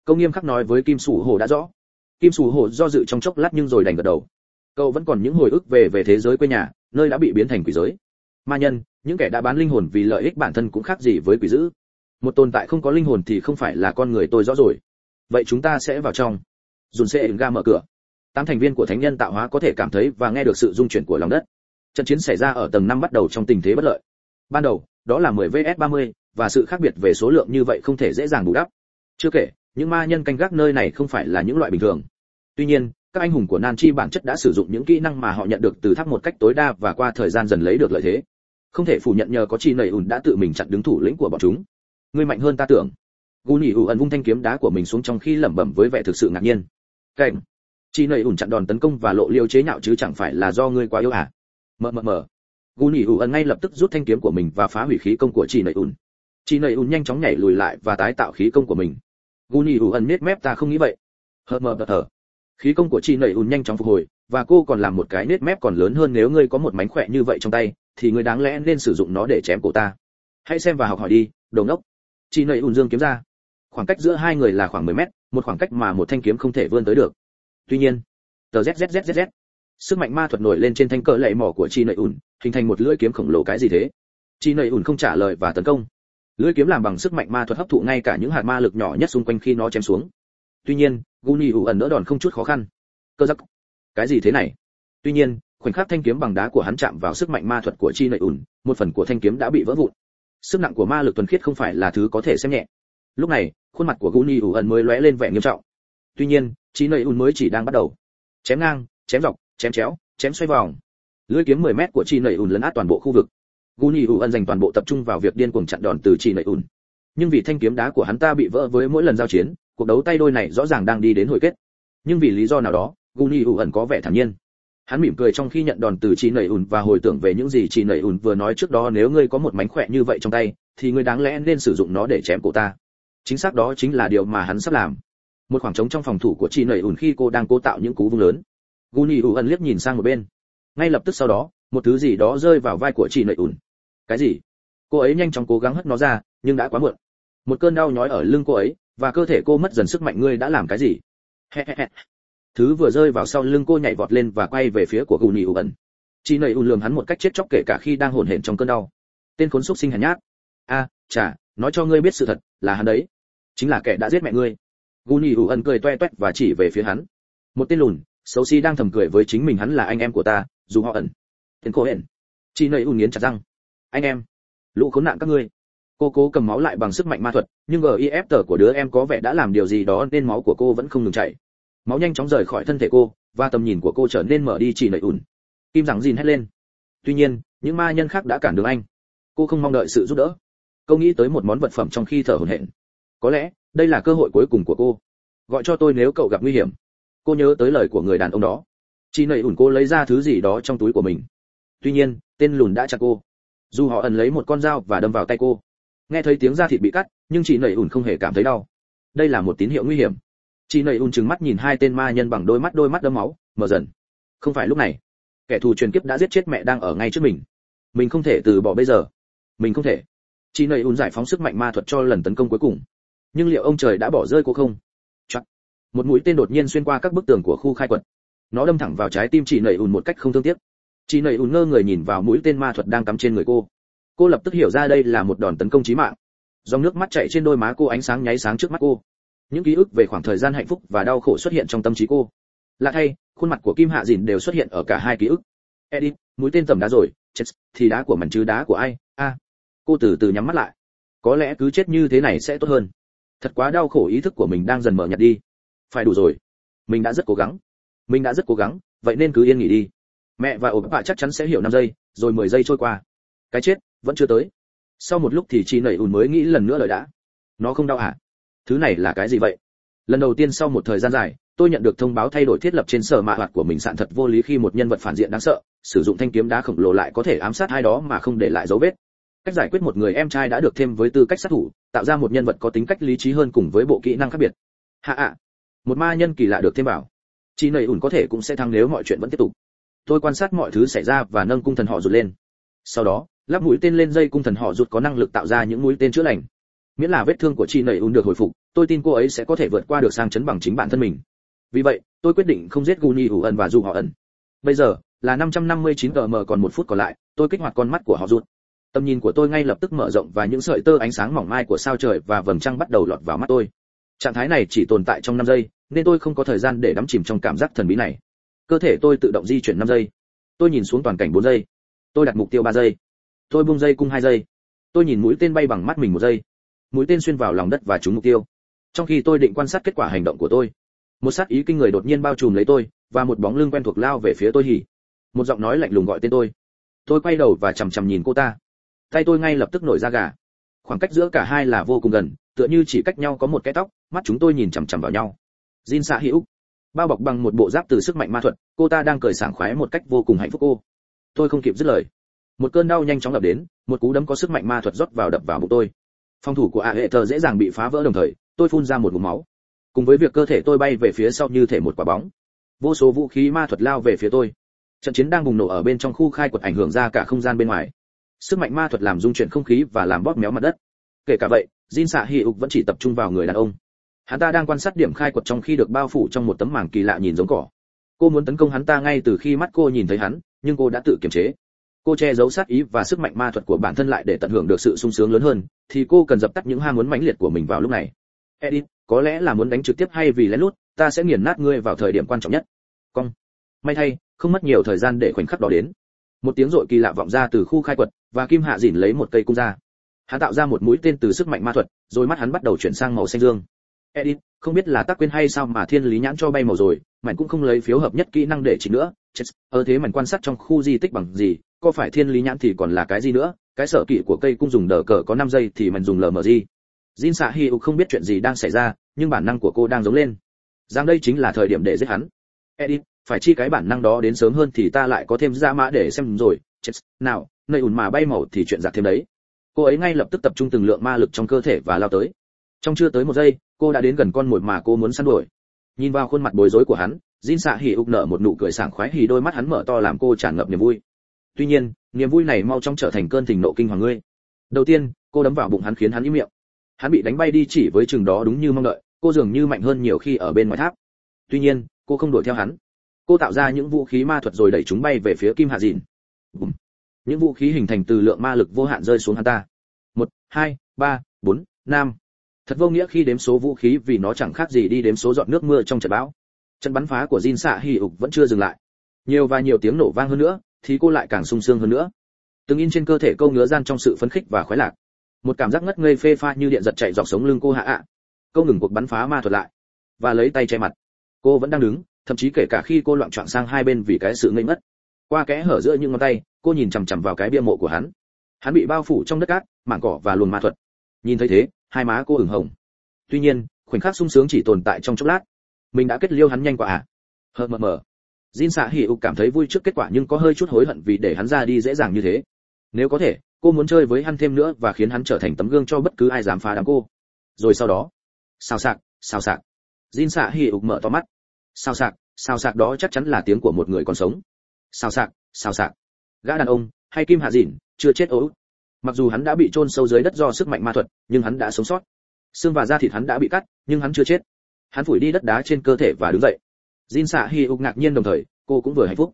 S1: Câu nghiêm khắc nói với kim sủ hồ đã rõ. Kim sủ hồ do dự trong chốc lát nhưng rồi đành gật đầu. Cậu vẫn còn những hồi ức về về thế giới quê nhà, nơi đã bị biến thành quỷ giới. Ma nhân, những kẻ đã bán linh hồn vì lợi ích bản thân cũng khác gì với quỷ dữ. Một tồn tại không có linh hồn thì không phải là con người tôi rõ rồi. Vậy chúng ta sẽ vào trong dùn xe ga mở cửa. Tám thành viên của thánh nhân tạo hóa có thể cảm thấy và nghe được sự rung chuyển của lòng đất. Trận chiến xảy ra ở tầng năm bắt đầu trong tình thế bất lợi. Ban đầu, đó là 10 vs 30 và sự khác biệt về số lượng như vậy không thể dễ dàng bù đắp. Chưa kể, những ma nhân canh gác nơi này không phải là những loại bình thường. Tuy nhiên, các anh hùng của nan chi bản chất đã sử dụng những kỹ năng mà họ nhận được từ tháp một cách tối đa và qua thời gian dần lấy được lợi thế. Không thể phủ nhận nhờ có chi nầy ùn đã tự mình chặn đứng thủ lĩnh của bọn chúng. Ngươi mạnh hơn ta tưởng. Gu nhỉ ủ ẩn vung thanh kiếm đá của mình xuống trong khi lẩm bẩm với vẻ thực sự ngạc nhiên cảnh. Chị nầy ủn chặn đòn tấn công và lộ liêu chế nhạo chứ chẳng phải là do ngươi quá yếu à? Mờ mờ mờ. Gu nhỉ ủ ẩn ngay lập tức rút thanh kiếm của mình và phá hủy khí công của chị nầy ủn. Chị nầy ủn nhanh chóng nhảy lùi lại và tái tạo khí công của mình. Gu nhỉ ủ ẩn nết mép ta không nghĩ vậy. Hờ, mờ mờ khí công của chị nầy ủn nhanh chóng phục hồi, và cô còn làm một cái nết mép còn lớn hơn nếu ngươi có một mánh khỏe như vậy trong tay, thì ngươi đáng lẽ nên sử dụng nó để chém cổ ta. Hãy xem và học hỏi đi, đồ ngốc. Chị nầy ủn dương kiếm ra. Khoảng cách giữa hai người là khoảng 10 mét một khoảng cách mà một thanh kiếm không thể vươn tới được. Tuy nhiên, tờ zzzzz sức mạnh ma thuật nổi lên trên thanh cỡ lệ mỏ của chi nợ ủn hình thành một lưỡi kiếm khổng lồ cái gì thế? Chi nợ ủn không trả lời và tấn công. Lưỡi kiếm làm bằng sức mạnh ma thuật hấp thụ ngay cả những hạt ma lực nhỏ nhất xung quanh khi nó chém xuống. Tuy nhiên guni ủ ẩn đỡ đòn không chút khó khăn. Cơ giắc. Cái gì thế này? Tuy nhiên, khoảnh khắc thanh kiếm bằng đá của hắn chạm vào sức mạnh ma thuật của chi nợ ủn một phần của thanh kiếm đã bị vỡ vụn. Sức nặng của ma lực tuần khiết không phải là thứ có thể xem nhẹ lúc này, khuôn mặt của guni ủ ẩn mới lóe lên vẻ nghiêm trọng. Tuy nhiên chi nầy ùn mới chỉ đang bắt đầu. Chém ngang, chém dọc, chém chéo, chém xoay vòng. Lưỡi kiếm 10 mét của chi nầy ùn lấn át toàn bộ khu vực. Guni ủ ẩn dành toàn bộ tập trung vào việc điên cuồng chặn đòn từ chi nầy ùn. Nhưng vì thanh kiếm đá của hắn ta bị vỡ với mỗi lần giao chiến, cuộc đấu tay đôi này rõ ràng đang đi đến hồi kết. Nhưng vì lý do nào đó, guni ủ ẩn có vẻ thản nhiên. Hắn mỉm cười trong khi nhận đòn từ chi nầy ùn và hồi tưởng về những gì chi nầy ùn vừa nói trước đó, nếu ngươi có một mánh khỏe như vậy trong tay, thì ngươi đáng lẽ nên sử dụng nó để chém cổ ta chính xác đó chính là điều mà hắn sắp làm. Một khoảng trống trong phòng thủ của chị nầy ùn khi cô đang cố tạo những cú vung lớn. Guni ủ ẩn liếc nhìn sang một bên. Ngay lập tức sau đó một thứ gì đó rơi vào vai của chị nầy ùn. Cái gì? Cô ấy nhanh chóng cố gắng hất nó ra nhưng đã quá muộn. Một cơn đau nhói ở lưng cô ấy và cơ thể cô mất dần sức mạnh. Ngươi đã làm cái gì? Thứ vừa rơi vào sau lưng cô nhảy vọt lên và quay về phía của guni u ẩn. Chị nầy u lườm hắn một cách chết chóc kể cả khi đang hồn hển trong cơn đau. Tên khốn xúc sinh hèn nhát. A à, chà nói cho ngươi biết sự thật là hắn đấy chính là kẻ đã giết mẹ ngươi. Gù u ẩn cười toe toét và chỉ về phía hắn. Một tên lùn, xấu xí đang thầm cười với chính mình hắn là anh em của ta, dù họ ẩn. Tên cô hển. Chị nầy u nghiến chặt răng. Anh em, lũ khốn nạn các ngươi. Cô cố cầm máu lại bằng sức mạnh ma thuật, nhưng gif tờ của đứa em có vẻ đã làm điều gì đó nên máu của cô vẫn không ngừng chảy. Máu nhanh chóng rời khỏi thân thể cô, và tầm nhìn của cô trở nên mở đi chỉ nảy ủn kim rằng gìn hét lên. Tuy nhiên, những ma nhân khác đã cản đường anh. Cô không mong đợi sự giúp đỡ. Cô nghĩ tới một món vật phẩm trong khi thở hổn hển có lẽ, đây là cơ hội cuối cùng của cô. Gọi cho tôi nếu cậu gặp nguy hiểm. Cô nhớ tới lời của người đàn ông đó. Chị nảy ủn cô lấy ra thứ gì đó trong túi của mình. Tuy nhiên, tên lùn đã chặt cô. Dù họ ẩn lấy một con dao và đâm vào tay cô. Nghe thấy tiếng da thịt bị cắt, nhưng chị nảy ủn không hề cảm thấy đau. Đây là một tín hiệu nguy hiểm. Chị nầy ủn chừng mắt nhìn hai tên ma nhân bằng đôi mắt đôi mắt đẫm máu, mở dần. Không phải lúc này. Kẻ thù truyền kiếp đã giết chết mẹ đang ở ngay trước mình. Mình không thể từ bỏ bây giờ. Mình không thể. Chị nầy ủn giải phóng sức mạnh ma thuật cho lần tấn công cuối cùng nhưng liệu ông trời đã bỏ rơi cô không? Chắc. một mũi tên đột nhiên xuyên qua các bức tường của khu khai quật. Nó đâm thẳng vào trái tim chị nầy ùn một cách không thương tiếc. Chị nầy ùn ngơ người nhìn vào mũi tên ma thuật đang cắm trên người cô. Cô lập tức hiểu ra đây là một đòn tấn công chí mạng. Dòng nước mắt chảy trên đôi má cô ánh sáng nháy sáng trước mắt cô. Những ký ức về khoảng thời gian hạnh phúc và đau khổ xuất hiện trong tâm trí cô. Lạ thay, khuôn mặt của kim hạ dìn đều xuất hiện ở cả hai ký ức. Edit, mũi tên tầm đá rồi. Chết, thì đá của mình chứ đá của ai? A. Cô từ từ nhắm mắt lại. Có lẽ cứ chết như thế này sẽ tốt hơn thật quá đau khổ ý thức của mình đang dần mở nhạt đi. Phải đủ rồi. Mình đã rất cố gắng. Mình đã rất cố gắng, vậy nên cứ yên nghỉ đi. Mẹ và ổ bạ chắc chắn sẽ hiểu năm giây, rồi 10 giây trôi qua. Cái chết, vẫn chưa tới. Sau một lúc thì chị nảy ùn mới nghĩ lần nữa lời đã. Nó không đau hả? Thứ này là cái gì vậy? Lần đầu tiên sau một thời gian dài, tôi nhận được thông báo thay đổi thiết lập trên sở mạ hoạt của mình sạn thật vô lý khi một nhân vật phản diện đáng sợ, sử dụng thanh kiếm đá khổng lồ lại có thể ám sát ai đó mà không để lại dấu vết. Cách giải quyết một người em trai đã được thêm với tư cách sát thủ tạo ra một nhân vật có tính cách lý trí hơn cùng với bộ kỹ năng khác biệt. Hạ ạ. Một ma nhân kỳ lạ được thêm vào. Chị nầy ủn có thể cũng sẽ thăng nếu mọi chuyện vẫn tiếp tục. Tôi quan sát mọi thứ xảy ra và nâng cung thần họ rụt lên. Sau đó, lắp mũi tên lên dây cung thần họ rụt có năng lực tạo ra những mũi tên chữa lành. Miễn là vết thương của chị nầy ủn được hồi phục, tôi tin cô ấy sẽ có thể vượt qua được sang chấn bằng chính bản thân mình. Vì vậy, tôi quyết định không giết guni ủ ẩn và dù họ ẩn. Bây giờ, là 559 gm còn một phút còn lại, tôi kích hoạt con mắt của họ rụt tầm nhìn của tôi ngay lập tức mở rộng và những sợi tơ ánh sáng mỏng mai của sao trời và vầng trăng bắt đầu lọt vào mắt tôi. Trạng thái này chỉ tồn tại trong 5 giây, nên tôi không có thời gian để đắm chìm trong cảm giác thần bí này. Cơ thể tôi tự động di chuyển 5 giây. Tôi nhìn xuống toàn cảnh 4 giây. Tôi đặt mục tiêu 3 giây. Tôi buông dây cung 2 giây. Tôi nhìn mũi tên bay bằng mắt mình một giây. Mũi tên xuyên vào lòng đất và trúng mục tiêu. Trong khi tôi định quan sát kết quả hành động của tôi, một sát ý kinh người đột nhiên bao trùm lấy tôi, và một bóng lưng quen thuộc lao về phía tôi hỉ một giọng nói lạnh lùng gọi tên tôi. Tôi quay đầu và chằm chằm nhìn cô ta tay tôi ngay lập tức nổi ra gà. Khoảng cách giữa cả hai là vô cùng gần, tựa như chỉ cách nhau có một cái tóc, mắt chúng tôi nhìn chằm chằm vào nhau. Jin xạ hữu bao bọc bằng một bộ giáp từ sức mạnh ma thuật, cô ta đang cười sảng khoái một cách vô cùng hạnh phúc cô. Tôi không kịp dứt lời. Một cơn đau nhanh chóng ập đến, một cú đấm có sức mạnh ma thuật rót vào đập vào bụng tôi. Phòng thủ của Aether hệ thờ dễ dàng bị phá vỡ đồng thời, tôi phun ra một ngụm máu. Cùng với việc cơ thể tôi bay về phía sau như thể một quả bóng. Vô số vũ khí ma thuật lao về phía tôi. Trận chiến đang bùng nổ ở bên trong khu khai quật ảnh hưởng ra cả không gian bên ngoài sức mạnh ma thuật làm dung chuyển không khí và làm bóp méo mặt đất. Kể cả vậy, jin xạ hi ục vẫn chỉ tập trung vào người đàn ông. Hắn ta đang quan sát điểm khai quật trong khi được bao phủ trong một tấm màng kỳ lạ nhìn giống cỏ. Cô muốn tấn công hắn ta ngay từ khi mắt cô nhìn thấy hắn, nhưng cô đã tự kiềm chế. Cô che giấu sát ý và sức mạnh ma thuật của bản thân lại để tận hưởng được sự sung sướng lớn hơn, thì cô cần dập tắt những ham muốn mãnh liệt của mình vào lúc này. Edit có lẽ là muốn đánh trực tiếp hay vì lén lút, ta sẽ nghiền nát ngươi vào thời điểm quan trọng nhất. Cong. May thay, không mất nhiều thời gian để khoảnh khắc đó đến một tiếng rội kỳ lạ vọng ra từ khu khai quật và kim hạ dỉn lấy một cây cung ra. Hắn tạo ra một mũi tên từ sức mạnh ma thuật rồi mắt hắn bắt đầu chuyển sang màu xanh dương. Edit không biết là tác quên hay sao mà thiên lý nhãn cho bay màu rồi mảnh cũng không lấy phiếu hợp nhất kỹ năng để chỉ nữa. Chết ở thế mảnh quan sát trong khu di tích bằng gì có phải thiên lý nhãn thì còn là cái gì nữa? Cái sở kỵ của cây cung dùng đờ cờ có 5 giây thì mình dùng lờ mờ gì? Jin xạ Hy không biết chuyện gì đang xảy ra, nhưng bản năng của cô đang giống lên. Rằng đây chính là thời điểm để giết hắn. edit phải chi cái bản năng đó đến sớm hơn thì ta lại có thêm ra mã để xem rồi. Chết, nào, nơi ủn mà bay màu thì chuyện giặc thêm đấy. Cô ấy ngay lập tức tập trung từng lượng ma lực trong cơ thể và lao tới. Trong chưa tới một giây, cô đã đến gần con mồi mà cô muốn săn đuổi. Nhìn vào khuôn mặt bối rối của hắn, Jin xạ Hỉ ục nở một nụ cười sảng khoái hỉ đôi mắt hắn mở to làm cô tràn ngập niềm vui. Tuy nhiên, niềm vui này mau chóng trở thành cơn thịnh nộ kinh hoàng ngươi. Đầu tiên, cô đấm vào bụng hắn khiến hắn im miệng hắn bị đánh bay đi chỉ với chừng đó đúng như mong đợi cô dường như mạnh hơn nhiều khi ở bên ngoài tháp tuy nhiên cô không đuổi theo hắn cô tạo ra những vũ khí ma thuật rồi đẩy chúng bay về phía kim hạ dìn. Những vũ khí hình thành từ lượng ma lực vô hạn rơi xuống hắn ta. Một, hai, ba, bốn, năm. Thật vô nghĩa khi đếm số vũ khí vì nó chẳng khác gì đi đếm số giọt nước mưa trong trận bão. Trận bắn phá của Jin xạ hì ục vẫn chưa dừng lại. Nhiều và nhiều tiếng nổ vang hơn nữa, thì cô lại càng sung sướng hơn nữa. Từng in trên cơ thể câu ngứa gian trong sự phấn khích và khoái lạc. Một cảm giác ngất ngây phê pha như điện giật chạy dọc sống lưng cô hạ ạ. Câu ngừng cuộc bắn phá ma thuật lại và lấy tay che mặt. Cô vẫn đang đứng thậm chí kể cả khi cô loạn trọn sang hai bên vì cái sự ngây mất qua kẽ hở giữa những ngón tay, cô nhìn chằm chằm vào cái bia mộ của hắn. Hắn bị bao phủ trong đất cát, mảng cỏ và luồng ma thuật. Nhìn thấy thế, hai má cô ửng hồng. Tuy nhiên, khoảnh khắc sung sướng chỉ tồn tại trong chốc lát. Mình đã kết liêu hắn nhanh quá à? Hờ mờ mờ. Jin xạ hỉ ục cảm thấy vui trước kết quả nhưng có hơi chút hối hận vì để hắn ra đi dễ dàng như thế. Nếu có thể, cô muốn chơi với hắn thêm nữa và khiến hắn trở thành tấm gương cho bất cứ ai dám phá đám cô. Rồi sau đó sao sạc sao sạc jin xạ Hỉ ục mở to mắt sao sạc sao sạc đó chắc chắn là tiếng của một người còn sống. Sao sạc sao sạc. Gã đàn ông hay kim hạ dìn, chưa chết ố mặc dù hắn đã bị chôn sâu dưới đất do sức mạnh ma thuật nhưng hắn đã sống sót. Xương và da thịt hắn đã bị cắt nhưng hắn chưa chết. Hắn phủi đi đất đá trên cơ thể và đứng dậy. Jin xạ hi ục ngạc nhiên đồng thời cô cũng vừa hạnh phúc.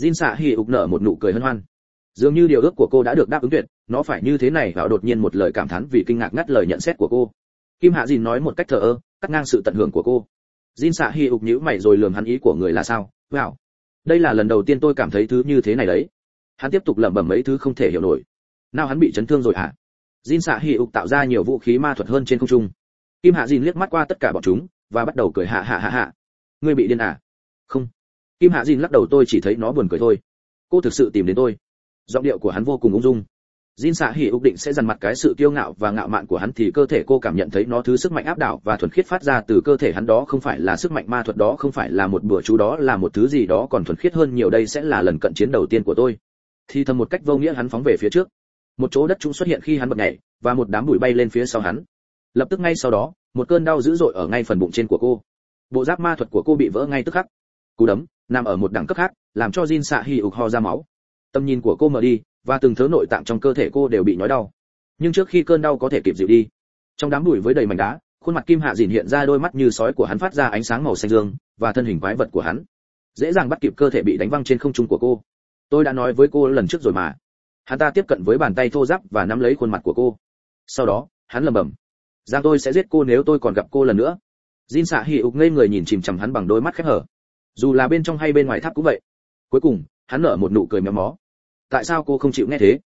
S1: Jin xạ hi ục nở một nụ cười hân hoan. Dường như điều ước của cô đã được đáp ứng tuyệt nó phải như thế này vào đột nhiên một lời cảm thán vì kinh ngạc ngắt lời nhận xét của cô. Kim hạ dìn nói một cách thờ ơ cắt ngang sự tận hưởng của cô jin xạ hi ục nhíu mày rồi lườm hắn ý của người là sao? Wow. Đây là lần đầu tiên tôi cảm thấy thứ như thế này đấy. Hắn tiếp tục lẩm bẩm mấy thứ không thể hiểu nổi. Nào hắn bị chấn thương rồi hả? Jin xạ hi ục tạo ra nhiều vũ khí ma thuật hơn trên không trung. Kim hạ dìn liếc mắt qua tất cả bọn chúng và bắt đầu cười hạ hạ hạ hạ ngươi bị điên à? Không. Kim hạ dìn lắc đầu, tôi chỉ thấy nó buồn cười thôi. Cô thực sự tìm đến tôi. Giọng điệu của hắn vô cùng ung dung. Jin xạ hỉ ục định sẽ dằn mặt cái sự kiêu ngạo và ngạo mạn của hắn thì cơ thể cô cảm nhận thấy nó thứ sức mạnh áp đảo và thuần khiết phát ra từ cơ thể hắn đó không phải là sức mạnh ma thuật đó, không phải là một bữa chú đó, là một thứ gì đó còn thuần khiết hơn nhiều. Đây sẽ là lần cận chiến đầu tiên của tôi. Thì thầm một cách vô nghĩa hắn phóng về phía trước. Một chỗ đất trũng xuất hiện khi hắn bật nhảy, và một đám bụi bay lên phía sau hắn. Lập tức ngay sau đó, một cơn đau dữ dội ở ngay phần bụng trên của cô. Bộ giáp ma thuật của cô bị vỡ ngay tức khắc. Cú đấm, nằm ở một đẳng cấp khác, làm cho Jin xạ hỉ ục ho ra máu. Tâm nhìn của cô mở đi và từng thớ nội tạng trong cơ thể cô đều bị nhói đau. Nhưng trước khi cơn đau có thể kịp dịu đi, trong đám bụi với đầy mảnh đá, khuôn mặt kim hạ dìn hiện ra đôi mắt như sói của hắn phát ra ánh sáng màu xanh dương và thân hình quái vật của hắn. Dễ dàng bắt kịp cơ thể bị đánh văng trên không trung của cô. Tôi đã nói với cô lần trước rồi mà. Hắn ta tiếp cận với bàn tay thô ráp và nắm lấy khuôn mặt của cô. Sau đó, hắn lầm bầm rằng tôi sẽ giết cô nếu tôi còn gặp cô lần nữa. Jin xạ hì ục ngây người nhìn chìm chằm hắn bằng đôi mắt khép hở. Dù là bên trong hay bên ngoài tháp cũng vậy. Cuối cùng, hắn nở một nụ cười méo mó tại sao cô không chịu nghe thế?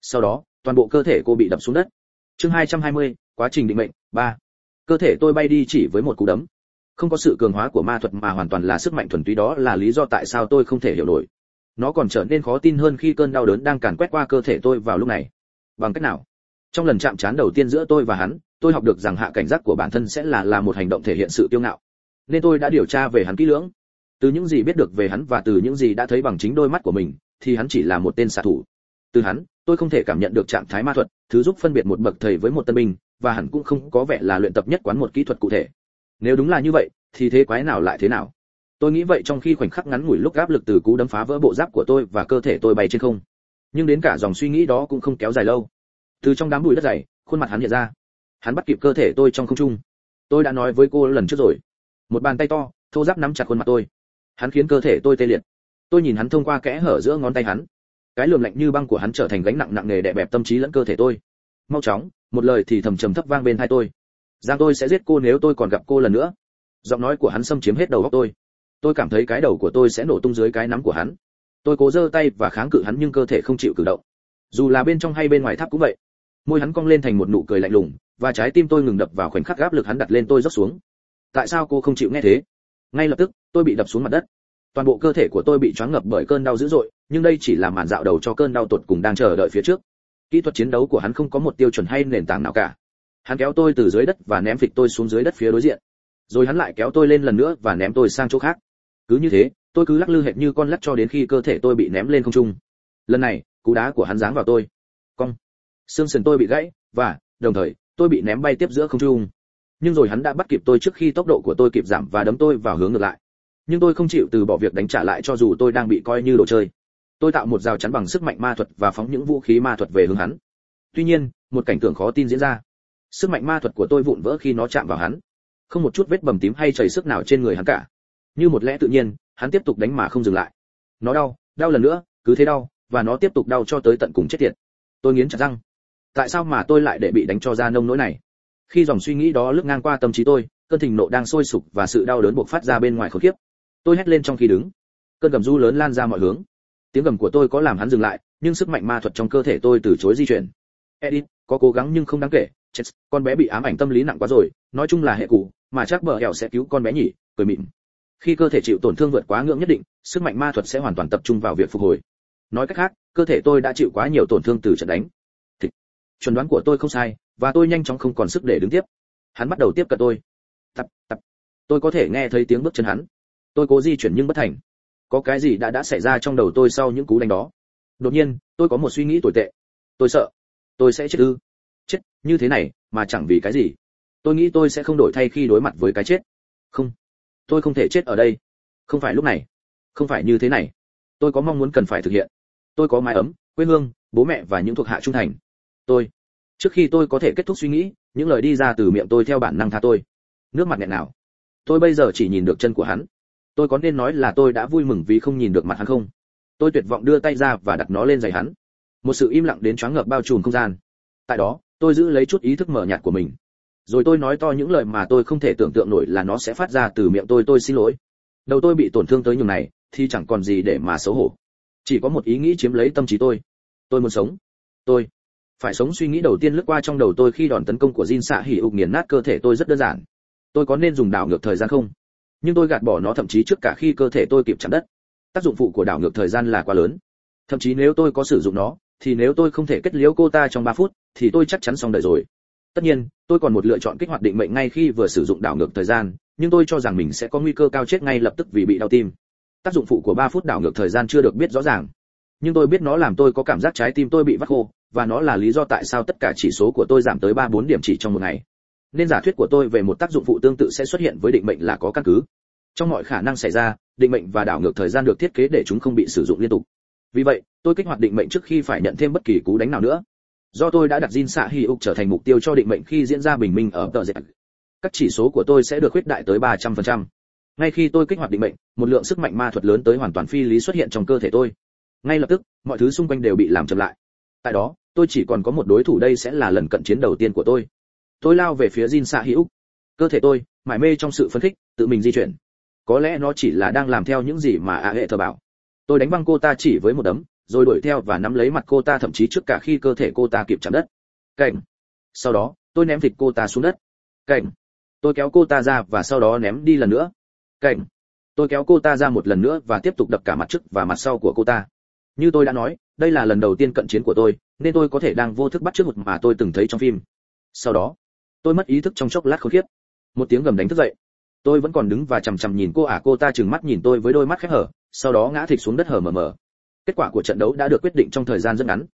S1: Sau đó toàn bộ cơ thể cô bị đập xuống đất. Chương 220, quá trình định mệnh ba. Cơ thể tôi bay đi chỉ với một cú đấm. Không có sự cường hóa của ma thuật mà hoàn toàn là sức mạnh thuần túy đó là lý do tại sao tôi không thể hiểu nổi. Nó còn trở nên khó tin hơn khi cơn đau đớn đang càn quét qua cơ thể tôi vào lúc này. Bằng cách nào? Trong lần chạm trán đầu tiên giữa tôi và hắn tôi học được rằng hạ cảnh giác của bản thân sẽ là là một hành động thể hiện sự kiêu ngạo. Nên tôi đã điều tra về hắn kỹ lưỡng. Từ những gì biết được về hắn và từ những gì đã thấy bằng chính đôi mắt của mình thì hắn chỉ là một tên xạ thủ. Từ hắn, tôi không thể cảm nhận được trạng thái ma thuật, thứ giúp phân biệt một bậc thầy với một tân binh, và hẳn cũng không có vẻ là luyện tập nhất quán một kỹ thuật cụ thể. Nếu đúng là như vậy, thì thế quái nào lại thế nào? Tôi nghĩ vậy trong khi khoảnh khắc ngắn ngủi lúc áp lực từ cú đấm phá vỡ bộ giáp của tôi và cơ thể tôi bay trên không. Nhưng đến cả dòng suy nghĩ đó cũng không kéo dài lâu. Từ trong đám bụi đất dày, khuôn mặt hắn hiện ra. Hắn bắt kịp cơ thể tôi trong không trung. Tôi đã nói với cô lần trước rồi. Một bàn tay to, thô giáp nắm chặt khuôn mặt tôi. Hắn khiến cơ thể tôi tê liệt tôi nhìn hắn thông qua kẽ hở giữa ngón tay hắn. Cái lườm lạnh như băng của hắn trở thành gánh nặng nặng nề đè bẹp tâm trí lẫn cơ thể tôi. Mau chóng, một lời thì thầm trầm thấp vang bên tai tôi. Giang tôi sẽ giết cô nếu tôi còn gặp cô lần nữa. Giọng nói của hắn xâm chiếm hết đầu óc tôi. Tôi cảm thấy cái đầu của tôi sẽ nổ tung dưới cái nắm của hắn. Tôi cố giơ tay và kháng cự hắn nhưng cơ thể không chịu cử động. Dù là bên trong hay bên ngoài tháp cũng vậy. Môi hắn cong lên thành một nụ cười lạnh lùng, và trái tim tôi ngừng đập vào khoảnh khắc áp lực hắn đặt lên tôi rớt xuống. Tại sao cô không chịu nghe thế? Ngay lập tức, tôi bị đập xuống mặt đất toàn bộ cơ thể của tôi bị choáng ngập bởi cơn đau dữ dội, nhưng đây chỉ là màn dạo đầu cho cơn đau tột cùng đang chờ đợi phía trước. Kỹ thuật chiến đấu của hắn không có một tiêu chuẩn hay nền tảng nào cả. Hắn kéo tôi từ dưới đất và ném phịch tôi xuống dưới đất phía đối diện. Rồi hắn lại kéo tôi lên lần nữa và ném tôi sang chỗ khác. Cứ như thế, tôi cứ lắc lư hệt như con lắc cho đến khi cơ thể tôi bị ném lên không trung. Lần này, cú đá của hắn giáng vào tôi. Cong. Xương sườn tôi bị gãy, và, đồng thời, tôi bị ném bay tiếp giữa không trung. Nhưng rồi hắn đã bắt kịp tôi trước khi tốc độ của tôi kịp giảm và đấm tôi vào hướng ngược lại nhưng tôi không chịu từ bỏ việc đánh trả lại cho dù tôi đang bị coi như đồ chơi. Tôi tạo một rào chắn bằng sức mạnh ma thuật và phóng những vũ khí ma thuật về hướng hắn. Tuy nhiên, một cảnh tượng khó tin diễn ra. Sức mạnh ma thuật của tôi vụn vỡ khi nó chạm vào hắn. Không một chút vết bầm tím hay chảy sức nào trên người hắn cả. Như một lẽ tự nhiên, hắn tiếp tục đánh mà không dừng lại. Nó đau đau lần nữa, cứ thế đau, và nó tiếp tục đau cho tới tận cùng chết tiệt. Tôi nghiến chặt răng. Tại sao mà tôi lại để bị đánh cho ra nông nỗi này? Khi dòng suy nghĩ đó lướt ngang qua tâm trí tôi, cơn thịnh nộ đang sôi sục và sự đau đớn buộc phát ra bên ngoài khốn kiếp tôi hét lên trong khi đứng. Cơn gầm du lớn lan ra mọi hướng. Tiếng gầm của tôi có làm hắn dừng lại nhưng sức mạnh ma thuật trong cơ thể tôi từ chối di chuyển. Edit có cố gắng nhưng không đáng kể. Chết con bé bị ám ảnh tâm lý nặng quá rồi. Nói chung là hệ cụ mà chắc bờ hẹo sẽ cứu con bé nhỉ? Cười mịn khi cơ thể chịu tổn thương vượt quá ngưỡng nhất định sức mạnh ma thuật sẽ hoàn toàn tập trung vào việc phục hồi. Nói cách khác cơ thể tôi đã chịu quá nhiều tổn thương từ trận đánh. Thì, chuẩn đoán của tôi không sai và tôi nhanh chóng không còn sức để đứng tiếp. Hắn bắt đầu tiếp cận tôi. Tập tập. Tôi có thể nghe thấy tiếng bước chân hắn tôi cố di chuyển nhưng bất thành. Có cái gì đã đã xảy ra trong đầu tôi sau những cú đánh đó? Đột nhiên, tôi có một suy nghĩ tồi tệ. Tôi sợ. Tôi sẽ chết ư? Chết, như thế này, mà chẳng vì cái gì. Tôi nghĩ tôi sẽ không đổi thay khi đối mặt với cái chết. Không. Tôi không thể chết ở đây. Không phải lúc này. Không phải như thế này. Tôi có mong muốn cần phải thực hiện. Tôi có mái ấm, quê hương, bố mẹ và những thuộc hạ trung thành. Tôi. Trước khi tôi có thể kết thúc suy nghĩ, những lời đi ra từ miệng tôi theo bản năng tha tôi. Nước mặt nghẹn nào. Tôi bây giờ chỉ nhìn được chân của hắn tôi có nên nói là tôi đã vui mừng vì không nhìn được mặt hắn không? Tôi tuyệt vọng đưa tay ra và đặt nó lên giày hắn. Một sự im lặng đến choáng ngợp bao trùm không gian. Tại đó, tôi giữ lấy chút ý thức mở nhạt của mình. Rồi tôi nói to những lời mà tôi không thể tưởng tượng nổi là nó sẽ phát ra từ miệng tôi tôi xin lỗi. Đầu tôi bị tổn thương tới nhường này, thì chẳng còn gì để mà xấu hổ. Chỉ có một ý nghĩ chiếm lấy tâm trí tôi. Tôi muốn sống. Tôi phải sống suy nghĩ đầu tiên lướt qua trong đầu tôi khi đòn tấn công của Jin xạ hỉ ục nghiền nát cơ thể tôi rất đơn giản. Tôi có nên dùng đảo ngược thời gian không? Nhưng tôi gạt bỏ nó thậm chí trước cả khi cơ thể tôi kịp chạm đất. Tác dụng phụ của đảo ngược thời gian là quá lớn. Thậm chí nếu tôi có sử dụng nó, thì nếu tôi không thể kết liễu cô ta trong 3 phút, thì tôi chắc chắn xong đời rồi. Tất nhiên, tôi còn một lựa chọn kích hoạt định mệnh ngay khi vừa sử dụng đảo ngược thời gian, nhưng tôi cho rằng mình sẽ có nguy cơ cao chết ngay lập tức vì bị đau tim. Tác dụng phụ của 3 phút đảo ngược thời gian chưa được biết rõ ràng. Nhưng tôi biết nó làm tôi có cảm giác trái tim tôi bị vắt khô, và nó là lý do tại sao tất cả chỉ số của tôi giảm tới 3-4 điểm chỉ trong một ngày. Nên giả thuyết của tôi về một tác dụng phụ tương tự sẽ xuất hiện với định mệnh là có căn cứ trong mọi khả năng xảy ra, định mệnh và đảo ngược thời gian được thiết kế để chúng không bị sử dụng liên tục. Vì vậy, tôi kích hoạt định mệnh trước khi phải nhận thêm bất kỳ cú đánh nào nữa. Do tôi đã đặt Jin xạ hy ục trở thành mục tiêu cho định mệnh khi diễn ra bình minh ở tờ dệt các chỉ số của tôi sẽ được khuyết đại tới 300%. ngay khi tôi kích hoạt định mệnh, một lượng sức mạnh ma thuật lớn tới hoàn toàn phi lý xuất hiện trong cơ thể tôi. Ngay lập tức, mọi thứ xung quanh đều bị làm chậm lại. Tại đó, tôi chỉ còn có một đối thủ đây sẽ là lần cận chiến đầu tiên của tôi. Tôi lao về phía Jin xạ hữu cơ thể tôi, mải mê trong sự phấn khích, tự mình di chuyển có lẽ nó chỉ là đang làm theo những gì mà a hệ thờ bảo. Tôi đánh băng cô ta chỉ với một đấm, rồi đuổi theo và nắm lấy mặt cô ta thậm chí trước cả khi cơ thể cô ta kịp chạm đất. Cảnh. Sau đó, tôi ném thịt cô ta xuống đất. Cảnh. Tôi kéo cô ta ra và sau đó ném đi lần nữa. Cảnh. Tôi kéo cô ta ra một lần nữa và tiếp tục đập cả mặt trước và mặt sau của cô ta. Như tôi đã nói, đây là lần đầu tiên cận chiến của tôi, nên tôi có thể đang vô thức bắt trước một mà tôi từng thấy trong phim. Sau đó, tôi mất ý thức trong chốc lát khốn khiếp. Một tiếng gầm đánh thức dậy tôi vẫn còn đứng và chằm chằm nhìn cô ả à, cô ta trừng mắt nhìn tôi với đôi mắt khép hở sau đó ngã thịt xuống đất hở mờ mờ kết quả của trận đấu đã được quyết định trong thời gian rất ngắn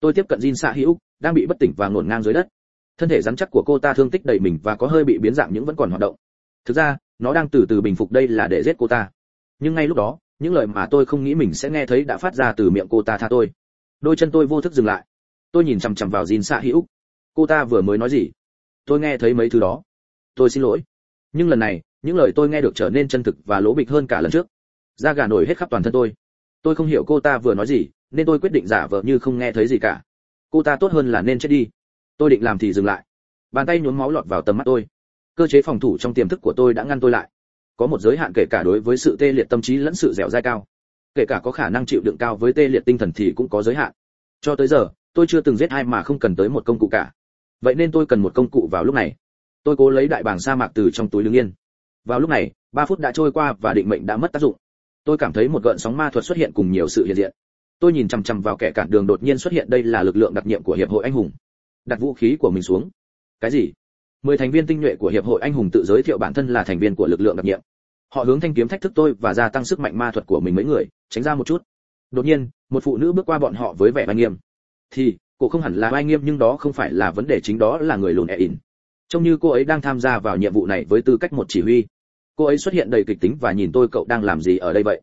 S1: tôi tiếp cận Jin Sa Hữu, đang bị bất tỉnh và ngổn ngang dưới đất. Thân thể rắn chắc của cô ta thương tích đầy mình và có hơi bị biến dạng nhưng vẫn còn hoạt động. Thực ra, nó đang từ từ bình phục đây là để giết cô ta. Nhưng ngay lúc đó, những lời mà tôi không nghĩ mình sẽ nghe thấy đã phát ra từ miệng cô ta tha tôi. Đôi chân tôi vô thức dừng lại. Tôi nhìn chằm chằm vào Jin Sa Hữu. Cô ta vừa mới nói gì? Tôi nghe thấy mấy thứ đó. Tôi xin lỗi. Nhưng lần này, những lời tôi nghe được trở nên chân thực và lỗ bịch hơn cả lần trước. Da gà nổi hết khắp toàn thân tôi. Tôi không hiểu cô ta vừa nói gì, nên tôi quyết định giả vờ như không nghe thấy gì cả. Cô ta tốt hơn là nên chết đi. Tôi định làm thì dừng lại. Bàn tay nhuốm máu lọt vào tầm mắt tôi. Cơ chế phòng thủ trong tiềm thức của tôi đã ngăn tôi lại. Có một giới hạn kể cả đối với sự tê liệt tâm trí lẫn sự dẻo dai cao. Kể cả có khả năng chịu đựng cao với tê liệt tinh thần thì cũng có giới hạn. Cho tới giờ, tôi chưa từng giết ai mà không cần tới một công cụ cả. Vậy nên tôi cần một công cụ vào lúc này. Tôi cố lấy đại bảng sa mạc từ trong túi lưng yên vào lúc này, ba phút đã trôi qua và định mệnh đã mất tác dụng. Tôi cảm thấy một gợn sóng ma thuật xuất hiện cùng nhiều sự hiện diện. Tôi nhìn chằm chằm vào kẻ cản đường đột nhiên xuất hiện đây là lực lượng đặc nhiệm của hiệp hội anh hùng. Đặt vũ khí của mình xuống. Cái gì? Mười thành viên tinh nhuệ của hiệp hội anh hùng tự giới thiệu bản thân là thành viên của lực lượng đặc nhiệm. Họ hướng thanh kiếm thách thức tôi và gia tăng sức mạnh ma thuật của mình mấy người, tránh ra một chút. Đột nhiên, một phụ nữ bước qua bọn họ với vẻ oai nghiêm. Thì, cô không hẳn là oai nghiêm nhưng đó không phải là vấn đề chính đó là người lùn e in trông như cô ấy đang tham gia vào nhiệm vụ này với tư cách một chỉ huy. Cô ấy xuất hiện đầy kịch tính và nhìn tôi cậu đang làm gì ở đây vậy?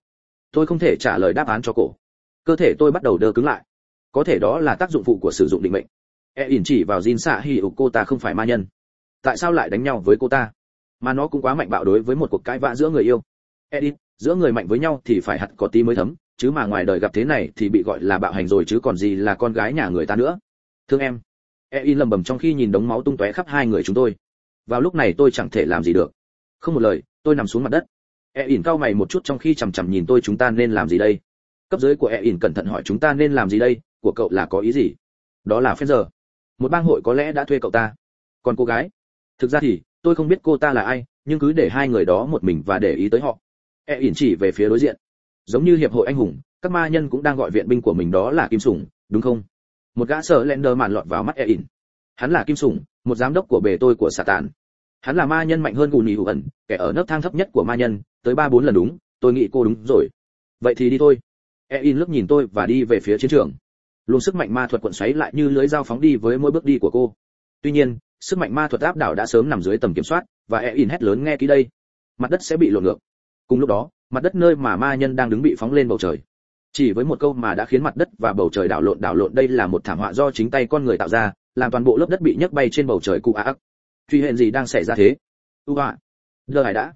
S1: Tôi không thể trả lời đáp án cho cổ. cơ thể tôi bắt đầu đơ cứng lại. Có thể đó là tác dụng phụ của sử dụng định mệnh. E ỉn chỉ vào Jin xạ hy, ục cô ta không phải ma nhân. Tại sao lại đánh nhau với cô ta? Mà nó cũng quá mạnh bạo đối với một cuộc cãi vã giữa người yêu. Edit giữa người mạnh với nhau thì phải hẳn có tí mới thấm chứ mà ngoài đời gặp thế này thì bị gọi là bạo hành rồi chứ còn gì là con gái nhà người ta nữa. Thương em e in lầm bầm trong khi nhìn đống máu tung tóe khắp hai người chúng tôi. Vào lúc này tôi chẳng thể làm gì được. Không một lời, tôi nằm xuống mặt đất. E In cau mày một chút trong khi chằm chằm nhìn tôi, chúng ta nên làm gì đây? Cấp dưới của e In cẩn thận hỏi, chúng ta nên làm gì đây? Của cậu là có ý gì? Đó là phen giờ một bang hội có lẽ đã thuê cậu ta. Còn cô gái? Thực ra thì, tôi không biết cô ta là ai, nhưng cứ để hai người đó một mình và để ý tới họ. E In chỉ về phía đối diện. Giống như hiệp hội anh hùng, các ma nhân cũng đang gọi viện binh của mình đó là kim sủng đúng không? Một gã sở lender màn lọt vào mắt e in. Hắn là kim sủng, một giám đốc của bề tôi của xà tàn hắn là ma nhân mạnh hơn gù nhì hữu ẩn, kẻ ở nấc thang thấp nhất của ma nhân, tới ba bốn lần đúng, tôi nghĩ cô đúng rồi. Vậy thì đi thôi. E in lướt nhìn tôi và đi về phía chiến trường. Luồng sức mạnh ma thuật quận xoáy lại như lưới dao phóng đi với mỗi bước đi của cô. Tuy nhiên, sức mạnh ma thuật áp đảo đã sớm nằm dưới tầm kiểm soát, và e in hét lớn nghe ký đây. Mặt đất sẽ bị lộn ngược. Cùng lúc đó, mặt đất nơi mà ma nhân đang đứng bị phóng lên bầu trời chỉ với một câu mà đã khiến mặt đất và bầu trời đảo lộn đảo lộn đây là một thảm họa do chính tay con người tạo ra, làm toàn bộ lớp đất bị nhấc bay trên bầu trời cụ ác truy hiện gì đang xảy ra thế? U họa lơ hải đã.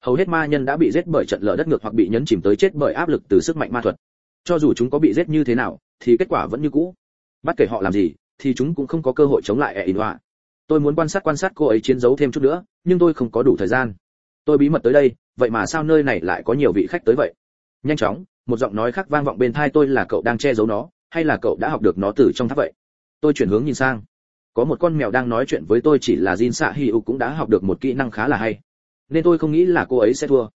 S1: Hầu hết ma nhân đã bị giết bởi trận lở đất ngược hoặc bị nhấn chìm tới chết bởi áp lực từ sức mạnh ma thuật. Cho dù chúng có bị giết như thế nào, thì kết quả vẫn như cũ. Bất kể họ làm gì, thì chúng cũng không có cơ hội chống lại ẻ in họa tôi muốn quan sát quan sát cô ấy chiến đấu thêm chút nữa, nhưng tôi không có đủ thời gian. Tôi bí mật tới đây, vậy mà sao nơi này lại có nhiều vị khách tới vậy? Nhanh chóng, một giọng nói khác vang vọng bên tai tôi là cậu đang che giấu nó, hay là cậu đã học được nó từ trong tháp vậy? Tôi chuyển hướng nhìn sang. Có một con mèo đang nói chuyện với tôi chỉ là Jin Sa Hyu cũng đã học được một kỹ năng khá là hay. Nên tôi không nghĩ là cô ấy sẽ thua.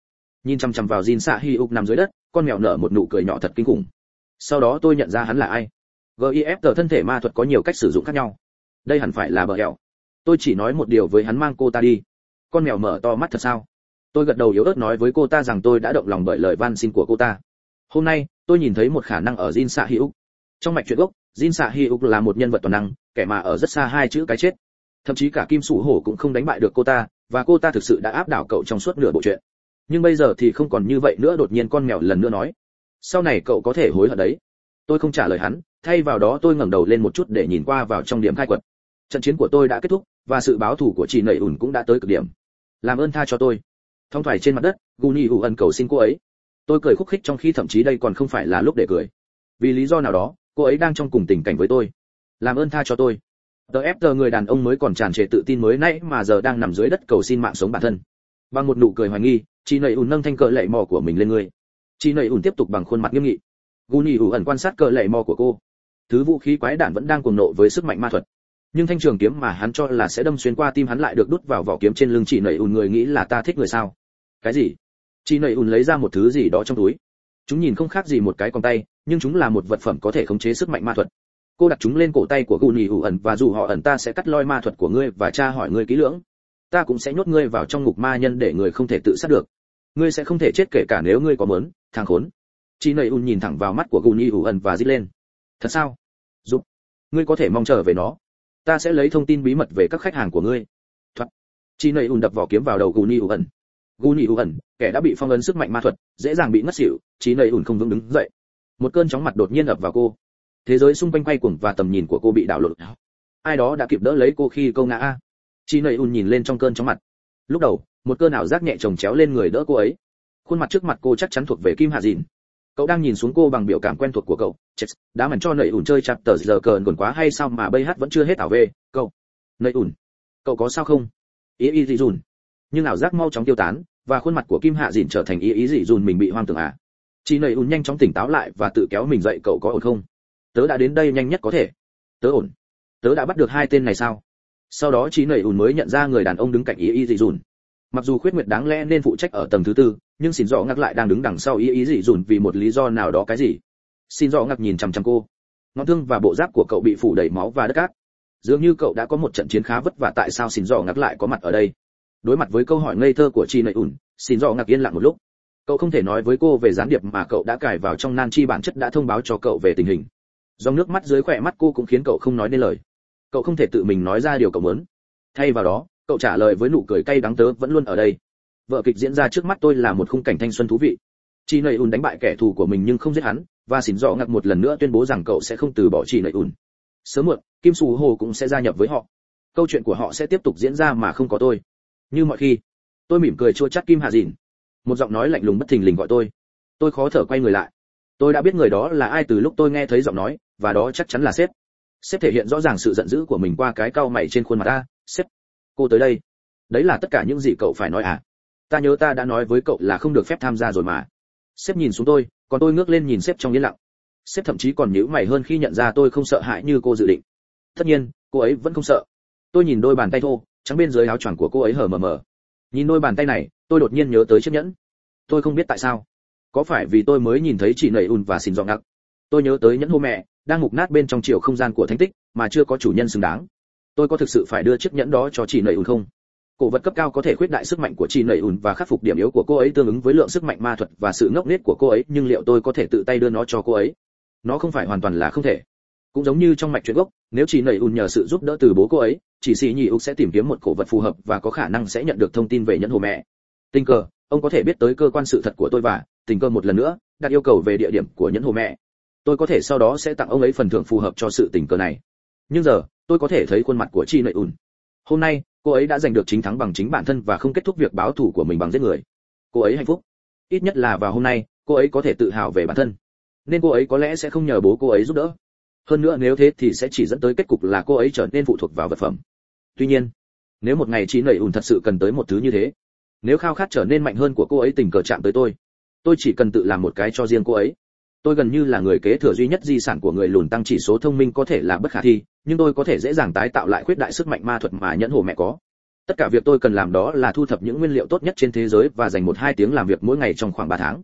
S1: Nhìn chăm chăm vào Jin Sa Hyu nằm dưới đất, con mèo nở một nụ cười nhỏ thật kinh khủng. Sau đó tôi nhận ra hắn là ai. Gif tờ thân thể ma thuật có nhiều cách sử dụng khác nhau. Đây hẳn phải là bờ hẹo tôi chỉ nói một điều với hắn mang cô ta đi. Con mèo mở to mắt thật sao? Tôi gật đầu yếu ớt nói với cô ta rằng tôi đã động lòng bởi lời van xin của cô ta. Hôm nay, tôi nhìn thấy một khả năng ở jin xạ hữu trong mạch truyện gốc, jin xạ hữu là một nhân vật toàn năng, kẻ mà ở rất xa hai chữ cái chết. Thậm chí cả kim sủ hổ cũng không đánh bại được cô ta, và cô ta thực sự đã áp đảo cậu trong suốt nửa bộ truyện. Nhưng bây giờ thì không còn như vậy nữa, đột nhiên con mèo lần nữa nói. Sau này cậu có thể hối hận đấy. Tôi không trả lời hắn, thay vào đó tôi ngẩng đầu lên một chút để nhìn qua vào trong điểm khai quật. Trận chiến của tôi đã kết thúc, và sự báo thù của chị nẩy ủn cũng đã tới cực điểm. Làm ơn tha cho tôi thông thoải trên mặt đất guni ủ ẩn cầu xin cô ấy. Tôi cười khúc khích trong khi thậm chí đây còn không phải là lúc để cười. Vì lý do nào đó, cô ấy đang trong cùng tình cảnh với tôi. Làm ơn tha cho tôi. Tờ ép tờ người đàn ông mới còn tràn trề tự tin mới nãy mà giờ đang nằm dưới đất cầu xin mạng sống bản thân. Bằng một nụ cười hoài nghi, chị nầy ủn nâng thanh cờ lệ mò của mình lên người. Chị nầy ủn tiếp tục bằng khuôn mặt nghiêm nghị. Guni ủ ẩn quan sát cờ lệ mò của cô. Thứ vũ khí quái đản vẫn đang cuồng nộ với sức mạnh ma thuật. Nhưng thanh trường kiếm mà hắn cho là sẽ đâm xuyên qua tim hắn lại được đút vào vỏ kiếm trên lưng chị nầy ùn, người nghĩ là ta thích người sao? Cái gì? Chị nầy ùn lấy ra một thứ gì đó trong túi. Chúng nhìn không khác gì một cái con tay, nhưng chúng là một vật phẩm có thể khống chế sức mạnh ma thuật. Cô đặt chúng lên cổ tay của guni ủ ẩn và dù họ ẩn ta sẽ cắt loi ma thuật của ngươi và tra hỏi ngươi kỹ lưỡng. Ta cũng sẽ nhốt ngươi vào trong ngục ma nhân để người không thể tự sát được. Ngươi sẽ không thể chết kể cả nếu ngươi có mớn thằng khốn. Chị nầy ùn nhìn thẳng vào mắt của guni ủ ẩn và dít lên. Thật sao? Giúp ngươi có thể mong chờ về nó. Ta sẽ lấy thông tin bí mật về các khách hàng của ngươi. Thoát. Chị nầy ùn đập vỏ kiếm vào đầu guni ủ ẩn guni ủ ẩn, kẻ đã bị phong ấn sức mạnh ma thuật, dễ dàng bị ngất xỉu, trí nầy ùn không vững đứng dậy. Một cơn chóng mặt đột nhiên ập vào cô. Thế giới xung quanh quay cuồng và tầm nhìn của cô bị đảo lộn. Ai đó đã kịp đỡ lấy cô khi cô ngã. A chị nầy ùn nhìn lên trong cơn chóng mặt. Lúc đầu, một cơn ảo giác nhẹ chồng chéo lên người đỡ cô ấy. Khuôn mặt trước mặt cô chắc chắn thuộc về kim hạ dìn. Cậu đang nhìn xuống cô bằng biểu cảm quen thuộc của cậu. Chết, đã mảnh cho nầy ủn chơi chặt tờ giờ cờn còn quá hay sao mà bây hát vẫn chưa hết ảo về, cậu. Nầy ủn, cậu có sao không? Ý ý gì dùn? Nhưng ảo giác mau chóng tiêu tán, và khuôn mặt của kim hạ dìn trở thành ý ý Dị dùn mình bị hoang tưởng à? Chị nầy ùn nhanh chóng tỉnh táo lại và tự kéo mình dậy, cậu có ổn không? Tớ đã đến đây nhanh nhất có thể. Tớ ổn. Tớ đã bắt được hai tên này sao? Sau đó chị nầy ùn mới nhận ra người đàn ông đứng cạnh ý ý Dị dùn. Mặc dù khuyết nguyệt đáng lẽ nên phụ trách ở tầng thứ tư, nhưng xin rõ ngắc lại đang đứng đằng sau ý ý Dị dùn vì một lý do nào đó cái gì? Xin rõ ngắc nhìn chằm chằm cô. Ngọn thương và bộ giáp của cậu bị phủ đầy máu và đất cát. Dường như cậu đã có một trận chiến khá vất vả tại sao xin rõ ngắc lại có mặt ở đây? Đối mặt với câu hỏi ngây thơ của chi nầy ủn xin rõ Ngạc yên lặng một lúc. Cậu không thể nói với cô về gián điệp mà cậu đã cài vào trong nan chi bản chất đã thông báo cho cậu về tình hình. Dòng nước mắt dưới khỏe mắt cô cũng khiến cậu không nói nên lời. Cậu không thể tự mình nói ra điều cậu muốn. Thay vào đó, cậu trả lời với nụ cười cay đắng tớ vẫn luôn ở đây. Vợ kịch diễn ra trước mắt tôi là một khung cảnh thanh xuân thú vị. Chị nầy ùn đánh bại kẻ thù của mình nhưng không giết hắn, và xỉn dọ ngặt một lần nữa tuyên bố rằng cậu sẽ không từ bỏ chị nầy ùn. Sớm muộn, kim sù hồ cũng sẽ gia nhập với họ. Câu chuyện của họ sẽ tiếp tục diễn ra mà không có tôi như mọi khi, tôi mỉm cười chua chát kim hạ dìn. Một giọng nói lạnh lùng bất thình lình gọi tôi. Tôi khó thở quay người lại. Tôi đã biết người đó là ai từ lúc tôi nghe thấy giọng nói, và đó chắc chắn là sếp. Sếp thể hiện rõ ràng sự giận dữ của mình qua cái cau mày trên khuôn mặt ta. Sếp, cô tới đây. Đấy là tất cả những gì cậu phải nói à? Ta nhớ ta đã nói với cậu là không được phép tham gia rồi mà. Sếp nhìn xuống tôi, còn tôi ngước lên nhìn sếp trong yên lặng. Sếp thậm chí còn nhíu mày hơn khi nhận ra tôi không sợ hãi như cô dự định. Tất nhiên, cô ấy vẫn không sợ. Tôi nhìn đôi bàn tay thô trắng bên dưới áo choàng của cô ấy hở mờ mờ. Nhìn đôi bàn tay này, tôi đột nhiên nhớ tới chiếc nhẫn. Tôi không biết tại sao. Có phải vì tôi mới nhìn thấy chị nầy ùn và xin dọn ngặc tôi nhớ tới nhẫn hô mẹ, đang mục nát bên trong chiều không gian của thánh tích, mà chưa có chủ nhân xứng đáng. Tôi có thực sự phải đưa chiếc nhẫn đó cho chị nầy ùn không? Cổ vật cấp cao có thể khuyết đại sức mạnh của chị nầy ùn và khắc phục điểm yếu của cô ấy tương ứng với lượng sức mạnh ma thuật và sự ngốc nghếch của cô ấy, nhưng liệu tôi có thể tự tay đưa nó cho cô ấy? Nó không phải hoàn toàn là không thể cũng giống như trong mạch chuyện gốc, nếu chỉ nảy ùn nhờ sự giúp đỡ từ bố cô ấy, chỉ xì nhị úc sẽ tìm kiếm một cổ vật phù hợp và có khả năng sẽ nhận được thông tin về nhẫn hồ mẹ. Tình cờ, ông có thể biết tới cơ quan sự thật của tôi và, tình cờ một lần nữa, đặt yêu cầu về địa điểm của nhẫn hồ mẹ. Tôi có thể sau đó sẽ tặng ông ấy phần thưởng phù hợp cho sự tình cờ này. Nhưng giờ, tôi có thể thấy khuôn mặt của chi nầy ùn. Hôm nay, cô ấy đã giành được chính thắng bằng chính bản thân và không kết thúc việc báo thù của mình bằng giết người. Cô ấy hạnh phúc. Ít nhất là vào hôm nay, cô ấy có thể tự hào về bản thân. Nên cô ấy có lẽ sẽ không nhờ bố cô ấy giúp đỡ hơn nữa nếu thế thì sẽ chỉ dẫn tới kết cục là cô ấy trở nên phụ thuộc vào vật phẩm. Tuy nhiên, nếu một ngày chị nẩy ùn thật sự cần tới một thứ như thế, nếu khao khát trở nên mạnh hơn của cô ấy tình cờ chạm tới tôi tôi chỉ cần tự làm một cái cho riêng cô ấy. Tôi gần như là người kế thừa duy nhất di sản của người lùn tăng chỉ số thông minh có thể là bất khả thi, nhưng tôi có thể dễ dàng tái tạo lại khuyết đại sức mạnh ma thuật mà nhẫn hồ mẹ có. Tất cả việc tôi cần làm đó là thu thập những nguyên liệu tốt nhất trên thế giới và dành một hai tiếng làm việc mỗi ngày trong khoảng ba tháng.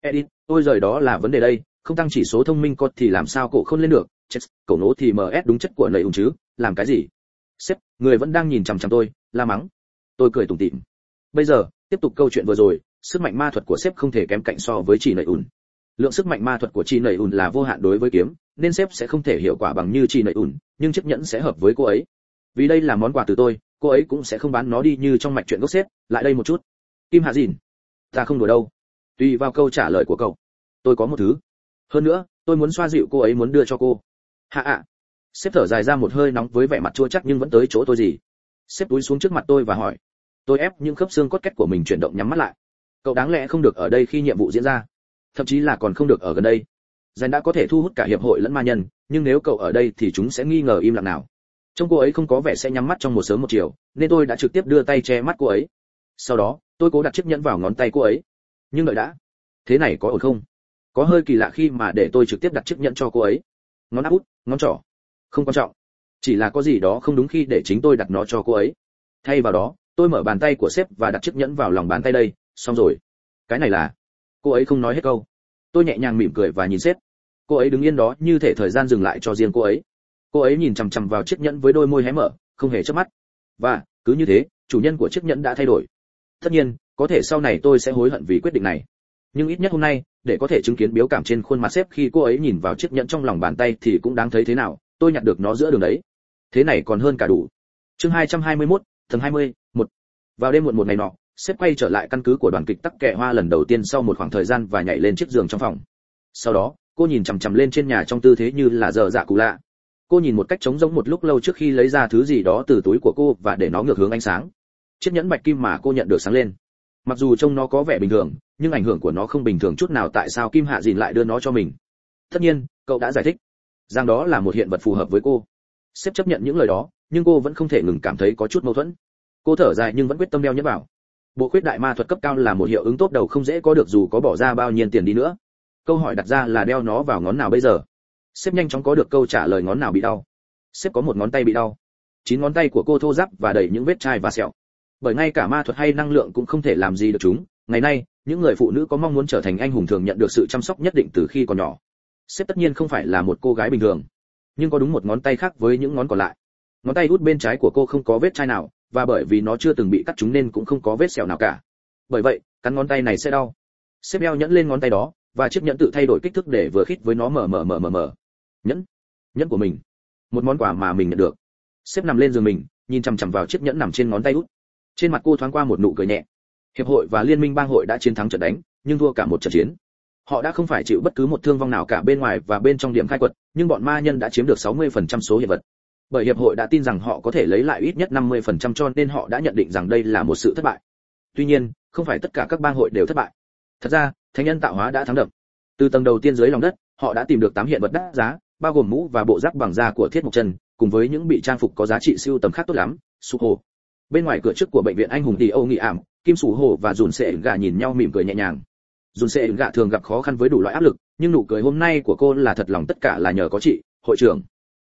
S1: Edit, tôi rời đó là vấn đề đây không tăng chỉ số thông minh có thì làm sao cổ không lên được? Chết, cổ nố thì ms đúng chất của nầy ung chứ, làm cái gì? Sếp, người vẫn đang nhìn chằm chằm tôi, la mắng. Tôi cười tủm tỉm. Bây giờ, tiếp tục câu chuyện vừa rồi, sức mạnh ma thuật của sếp không thể kém cạnh so với chỉ nầy ùn. Lượng sức mạnh ma thuật của chi nầy ùn là vô hạn đối với kiếm, nên sếp sẽ không thể hiệu quả bằng như chi nầy ùn, nhưng chiếc nhẫn sẽ hợp với cô ấy. Vì đây là món quà từ tôi, cô ấy cũng sẽ không bán nó đi như trong mạch chuyện gốc sếp lại đây một chút. Kim hạ dìn, ta không đùa đâu. Tùy vào câu trả lời của cậu. Tôi có một thứ hơn nữa, tôi muốn xoa dịu cô ấy muốn đưa cho cô. Hạ ạ. Sếp thở dài ra một hơi nóng với vẻ mặt chua chắc nhưng vẫn tới chỗ tôi gì? Sếp túi xuống trước mặt tôi và hỏi. Tôi ép những khớp xương cốt cách của mình chuyển động nhắm mắt lại. Cậu đáng lẽ không được ở đây khi nhiệm vụ diễn ra. Thậm chí là còn không được ở gần đây. Danh đã có thể thu hút cả hiệp hội lẫn ma nhân, nhưng nếu cậu ở đây thì chúng sẽ nghi ngờ im lặng nào. Trông cô ấy không có vẻ sẽ nhắm mắt trong một sớm một chiều, nên tôi đã trực tiếp đưa tay che mắt cô ấy. Sau đó, tôi cố đặt chiếc nhẫn vào ngón tay cô ấy. Nhưng đợi đã. Thế này có ổn không? Có hơi kỳ lạ khi mà để tôi trực tiếp đặt chiếc nhẫn cho cô ấy. Ngón áp út, ngón trỏ. Không quan trọng. Chỉ là có gì đó không đúng khi để chính tôi đặt nó cho cô ấy. Thay vào đó, tôi mở bàn tay của sếp và đặt chiếc nhẫn vào lòng bàn tay đây. Xong rồi. Cái này là cô ấy không nói hết câu. Tôi nhẹ nhàng mỉm cười và nhìn sếp. Cô ấy đứng yên đó như thể thời gian dừng lại cho riêng cô ấy. Cô ấy nhìn chằm chằm vào chiếc nhẫn với đôi môi hé mở, không hề chớp mắt. Và, cứ như thế, chủ nhân của chiếc nhẫn đã thay đổi. Tất nhiên, có thể sau này tôi sẽ hối hận vì quyết định này nhưng ít nhất hôm nay để có thể chứng kiến biểu cảm trên khuôn mặt sếp khi cô ấy nhìn vào chiếc nhẫn trong lòng bàn tay thì cũng đáng thấy thế nào tôi nhặt được nó giữa đường đấy. Thế này còn hơn cả đủ. Chương 221, tầng 20, một vào đêm muộn một ngày nọ sếp quay trở lại căn cứ của đoàn kịch tắc kẹ hoa lần đầu tiên sau một khoảng thời gian và nhảy lên chiếc giường trong phòng. Sau đó cô nhìn chằm chằm lên trên nhà trong tư thế như là giờ dạ cụ lạ. Cô nhìn một cách trống rỗng một lúc lâu trước khi lấy ra thứ gì đó từ túi của cô và để nó ngược hướng ánh sáng. Chiếc nhẫn bạch kim mà cô nhận được sáng lên. Mặc dù trông nó có vẻ bình thường nhưng ảnh hưởng của nó không bình thường chút nào, tại sao kim hạ dìn lại đưa nó cho mình? Tất nhiên, cậu đã giải thích rằng đó là một hiện vật phù hợp với cô. Sếp chấp nhận những lời đó, nhưng cô vẫn không thể ngừng cảm thấy có chút mâu thuẫn. Cô thở dài nhưng vẫn quyết tâm đeo nhẫn vào. Bộ khuyết đại ma thuật cấp cao là một hiệu ứng tốt đầu không dễ có được dù có bỏ ra bao nhiêu tiền đi nữa. Câu hỏi đặt ra là đeo nó vào ngón nào bây giờ? Sếp nhanh chóng có được câu trả lời ngón nào bị đau. Sếp có một ngón tay bị đau. Chín ngón tay của cô thô ráp và đầy những vết chai và sẹo. Bởi ngay cả ma thuật hay năng lượng cũng không thể làm gì được chúng ngày nay, những người phụ nữ có mong muốn trở thành anh hùng thường nhận được sự chăm sóc nhất định từ khi còn nhỏ. Sếp tất nhiên không phải là một cô gái bình thường, nhưng có đúng một ngón tay khác với những ngón còn lại. Ngón tay út bên trái của cô không có vết chai nào, và bởi vì nó chưa từng bị cắt chúng nên cũng không có vết sẹo nào cả. Bởi vậy, cắn ngón tay này sẽ đau. Xếp đeo nhẫn lên ngón tay đó, và chiếc nhẫn tự thay đổi kích thước để vừa khít với nó mở mở mở mở mở. Nhẫn. Nhẫn của mình. Một món quà mà mình nhận được. Xếp nằm lên giường mình, nhìn chằm chằm vào chiếc nhẫn nằm trên ngón tay út. Trên mặt cô thoáng qua một nụ cười nhẹ hiệp hội và liên minh bang hội đã chiến thắng trận đánh nhưng thua cả một trận chiến họ đã không phải chịu bất cứ một thương vong nào cả bên ngoài và bên trong điểm khai quật nhưng bọn ma nhân đã chiếm được 60% số hiện vật bởi hiệp hội đã tin rằng họ có thể lấy lại ít nhất 50% cho nên họ đã nhận định rằng đây là một sự thất bại. Tuy nhiên, không phải tất cả các bang hội đều thất bại. Thật ra, thánh nhân tạo hóa đã thắng đậm. Từ tầng đầu tiên dưới lòng đất, họ đã tìm được tám hiện vật đắt giá, bao gồm mũ và bộ giáp bằng da của Thiết Mộc Chân, cùng với những bị trang phục có giá trị siêu tầm khác tốt lắm, sụp Hồ. Bên ngoài cửa trước của bệnh viện anh hùng thì Âu Nghị Ảm, Kim Sủ Hồ và Dùn Sệ gà nhìn nhau mỉm cười nhẹ nhàng. Dùn Sệ gà thường gặp khó khăn với đủ loại áp lực, nhưng nụ cười hôm nay của cô là thật lòng tất cả là nhờ có chị, hội trưởng.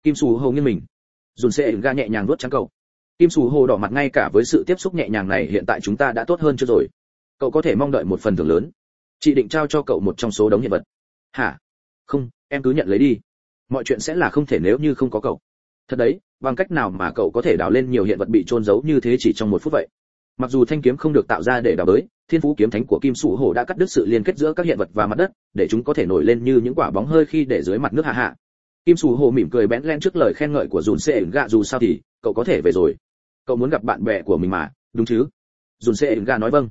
S1: Kim Sủ Hồ nghiêng mình. Dùn sệ gà nhẹ nhàng vuốt trắng cậu. Kim sù hồ đỏ mặt ngay cả với sự tiếp xúc nhẹ nhàng này hiện tại chúng ta đã tốt hơn chưa rồi. Cậu có thể mong đợi một phần thưởng lớn. Chị định trao cho cậu một trong số đống hiện vật. Hả? Không em cứ nhận lấy đi. Mọi chuyện sẽ là không thể nếu như không có cậu. Thật đấy bằng cách nào mà cậu có thể đào lên nhiều hiện vật bị trôn giấu như thế chỉ trong một phút vậy? Mặc dù thanh kiếm không được tạo ra để đào bới, thiên phú kiếm thánh của kim sủ hổ đã cắt đứt sự liên kết giữa các hiện vật và mặt đất, để chúng có thể nổi lên như những quả bóng hơi khi để dưới mặt nước hạ hạ. Kim Sủ Hổ mỉm cười bẽn len trước lời khen ngợi của dùn xê gạ dù sao thì, cậu có thể về rồi. Cậu muốn gặp bạn bè của mình mà, đúng chứ? Dùn xê gạ nói vâng.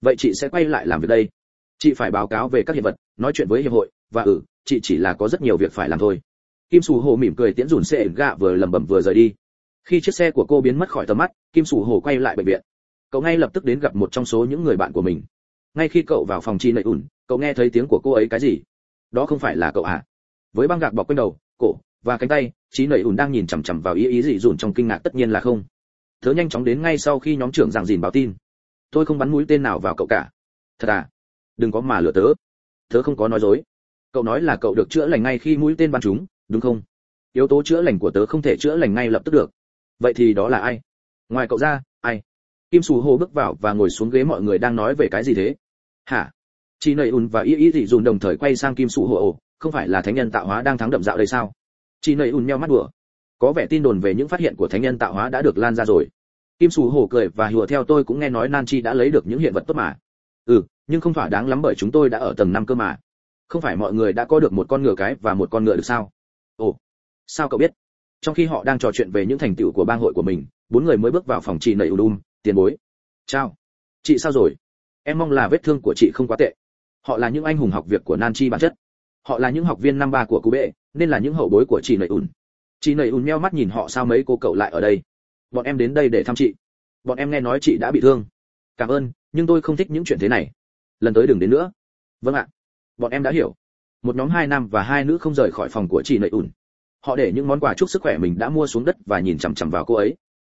S1: Vậy chị sẽ quay lại làm việc đây. Chị phải báo cáo về các hiện vật, nói chuyện với hiệp hội, và ừ chị chỉ là có rất nhiều việc phải làm thôi. Kim sù hồ mỉm cười tiễn dùn xê gạ vừa lẩm bẩm vừa rời đi. Khi chiếc xe của cô biến mất khỏi tầm mắt, kim sù hồ quay lại bệnh viện cậu ngay lập tức đến gặp một trong số những người bạn của mình. Ngay khi cậu vào phòng chi nậy ủn, cậu nghe thấy tiếng của cô ấy cái gì? Đó không phải là cậu à với băng gạc bọc quanh đầu, cổ và cánh tay trí nầy ùn đang nhìn chằm chằm vào ý ý dị dùn trong kinh ngạc tất nhiên là không. Thớ nhanh chóng đến ngay sau khi nhóm trưởng giảng dìn báo tin. Tôi không bắn mũi tên nào vào cậu cả. Thật à? Đừng có mà lừa tớ. Tớ không có nói dối. Cậu nói là cậu được chữa lành ngay khi mũi tên bắn chúng, đúng không? Yếu tố chữa lành của tớ không thể chữa lành ngay lập tức được. Vậy thì đó là ai? Ngoài cậu ra, ai? Kim sù hồ bước vào và ngồi xuống ghế mọi người đang nói về cái gì thế? Hả? Chị nầy ùn và y y dị dùn đồng thời quay sang kim sù hồ ồ, không phải là thánh nhân tạo hóa đang thắng đậm dạo đây sao? Chị nầy ùn meo mắt đùa. Có vẻ tin đồn về những phát hiện của thánh nhân tạo hóa đã được lan ra rồi. Kim sù hổ cười và hùa theo tôi cũng nghe nói nan chi đã lấy được những hiện vật tốt mà. Ừ nhưng không thỏa đáng lắm bởi chúng tôi đã ở tầng năm cơ mà. Không phải mọi người đã có được một con ngựa cái và một con ngựa được sao? Ồ, sao cậu biết? Trong khi họ đang trò chuyện về những thành tựu của bang hội của mình, bốn người mới bước vào phòng chị nầy ùn tiền bối. Chào. Chị sao rồi? Em mong là vết thương của chị không quá tệ. Họ là những anh hùng học việc của nan chi bản chất. Họ là những học viên năm ba của Cú bệ, nên là những hậu bối của chị nầy ùn. Chị nầy ùn meo mắt nhìn họ sao mấy cô cậu lại ở đây. Bọn em đến đây để thăm chị. Bọn em nghe nói chị đã bị thương. Cảm ơn, nhưng tôi không thích những chuyện thế này. Lần tới đừng đến nữa. Vâng ạ. Bọn em đã hiểu. Một nhóm hai nam và hai nữ không rời khỏi phòng của chị nầy ùn. Họ để những món quà chúc sức khỏe mình đã mua xuống đất và nhìn chằm chằm vào cô ấy.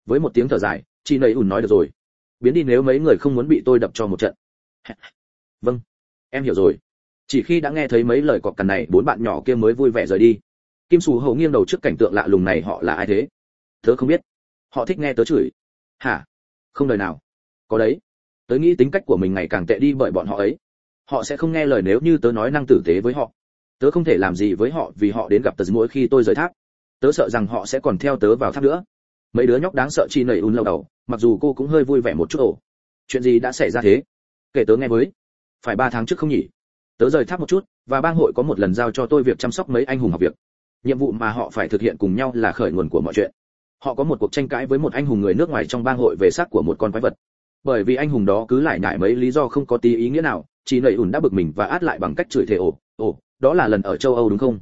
S1: Với một tiếng thở dài chị nầy ủn nói được rồi. Biến đi nếu mấy người không muốn bị tôi đập cho một trận. Vâng em hiểu rồi. Chỉ khi đã nghe thấy mấy lời cọp cằn này, bốn bạn nhỏ kia mới vui vẻ rời đi. Kim sù hầu nghiêng đầu trước cảnh tượng lạ lùng này, họ là ai thế? Tớ không biết. Họ thích nghe tớ chửi. Hả? Không đời nào. Có đấy. Tớ nghĩ tính cách của mình ngày càng tệ đi bởi bọn họ ấy. Họ sẽ không nghe lời nếu như tớ nói năng tử tế với họ. Tớ không thể làm gì với họ vì họ đến gặp tớ mỗi khi tôi rời tháp. Tớ sợ rằng họ sẽ còn theo tớ vào tháp nữa mấy đứa nhóc đáng sợ chi nảy un lâu đầu, mặc dù cô cũng hơi vui vẻ một chút ổ. Chuyện gì đã xảy ra thế? Kể tớ nghe với. Phải ba tháng trước không nhỉ? Tớ rời tháp một chút, và bang hội có một lần giao cho tôi việc chăm sóc mấy anh hùng học việc. Nhiệm vụ mà họ phải thực hiện cùng nhau là khởi nguồn của mọi chuyện. Họ có một cuộc tranh cãi với một anh hùng người nước ngoài trong bang hội về xác của một con quái vật. Bởi vì anh hùng đó cứ lại ngại mấy lý do không có tí ý nghĩa nào chỉ nầy ủn đã bực mình và át lại bằng cách chửi thề ồ ồ đó là lần ở châu âu đúng không?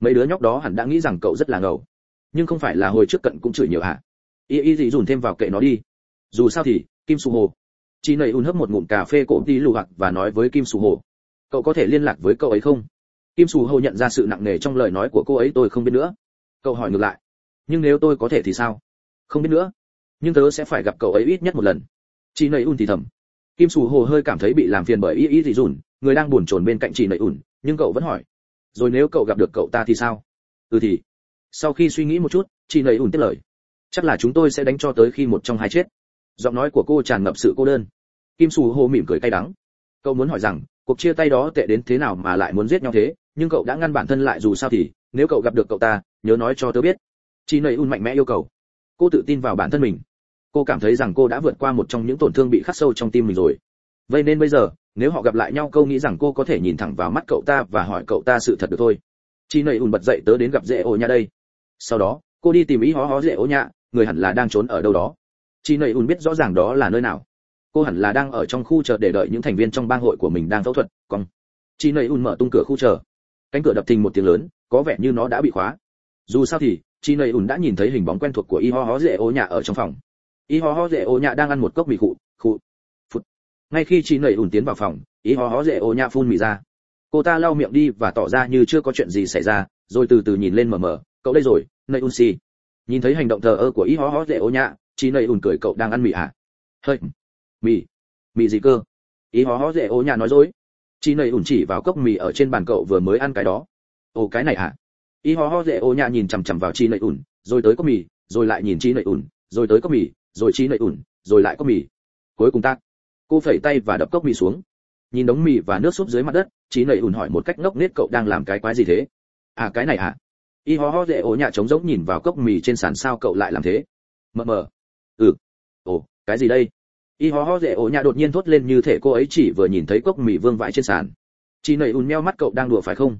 S1: Mấy đứa nhóc đó hẳn đã nghĩ rằng cậu rất là ngầu. Nhưng không phải là hồi trước cận cũng chửi nhiều hả? Y y gì dùn thêm vào kệ nó đi. Dù sao thì, kim su hồ. Chị nầy Un hấp một ngụm cà phê cổ đi lù hoặc và nói với kim su hồ. Cậu có thể liên lạc với cậu ấy không? Kim su hồ nhận ra sự nặng nề trong lời nói của cô ấy, tôi không biết nữa. Cậu hỏi ngược lại. Nhưng nếu tôi có thể thì sao? Không biết nữa. Nhưng tớ sẽ phải gặp cậu ấy ít nhất một lần. Chị nầy Un thì thầm. Kim su hồ hơi cảm thấy bị làm phiền bởi y y gì dùn, người đang buồn chồn bên cạnh chị nầy Un. nhưng cậu vẫn hỏi. Rồi nếu cậu gặp được cậu ta thì sao? Ừ thì. Sau khi suy nghĩ một chút, chị nầy Un tiếp lời chắc là chúng tôi sẽ đánh cho tới khi một trong hai chết. Giọng nói của cô tràn ngập sự cô đơn. Kim sù hô mỉm cười cay đắng. Cậu muốn hỏi rằng, cuộc chia tay đó tệ đến thế nào mà lại muốn giết nhau thế? Nhưng cậu đã ngăn bản thân lại dù sao thì, nếu cậu gặp được cậu ta, nhớ nói cho tớ biết. Chị nầy un mạnh mẽ yêu cầu. Cô tự tin vào bản thân mình. Cô cảm thấy rằng cô đã vượt qua một trong những tổn thương bị khắc sâu trong tim mình rồi. Vậy nên bây giờ, nếu họ gặp lại nhau câu nghĩ rằng cô có thể nhìn thẳng vào mắt cậu ta và hỏi cậu ta sự thật được thôi. Chị nầy un bật dậy tớ đến gặp dễ ổ nhà đây. Sau đó, cô đi tìm ý hó hó dễ ổ nhà người hẳn là đang trốn ở đâu đó. Chị nầy ùn biết rõ ràng đó là nơi nào. Cô hẳn là đang ở trong khu chờ để đợi những thành viên trong bang hội của mình đang phẫu thuật. Còn chị nầy ùn mở tung cửa khu chờ. Cánh cửa đập thình một tiếng lớn, có vẻ như nó đã bị khóa. Dù sao thì chị nầy ùn đã nhìn thấy hình bóng quen thuộc của y ho ho dễ ô nhạ ở trong phòng. Y ho ho dễ ô nhạ đang ăn một cốc mì khụ khụ, phụt. Ngay khi chị nầy ùn tiến vào phòng, y ho ho dễ ô nhạ phun mì ra. Cô ta lau miệng đi và tỏ ra như chưa có chuyện gì xảy ra, rồi từ từ nhìn lên mờ mờ. Cậu đây rồi nầy ùn xì nhìn thấy hành động thờ ơ của y ho ho dễ ô nhạ chị nầy ùn cười cậu đang ăn mì à? Hơi. Mì. Mì gì cơ? Ý hó hó dễ ô nhạ nói dối. Chị nầy ùn chỉ vào cốc mì ở trên bàn cậu vừa mới ăn cái đó. Ồ cái này à? Ý hó hó dễ ô nhạ nhìn chằm chằm vào chị nầy ùn, rồi tới cốc mì rồi lại nhìn chị nầy ùn, rồi tới cốc mì rồi chị nầy ùn, rồi lại cốc mì. Cuối cùng tác cô phẩy tay và đập cốc mì xuống. Nhìn đống mì và nước súp dưới mặt đất chị nầy ùn hỏi một cách ngốc nghếch cậu đang làm cái quái gì thế? À cái này à? Y ho ho dễ ổ nhà trống rỗng nhìn vào cốc mì trên sàn sao cậu lại làm thế? Mờ mờ. Ừ. Ồ, cái gì đây? Y ho ho dễ ổ nhà đột nhiên thốt lên như thể cô ấy chỉ vừa nhìn thấy cốc mì vương vãi trên sàn. Chị nầy ùn meo mắt cậu đang đùa phải không?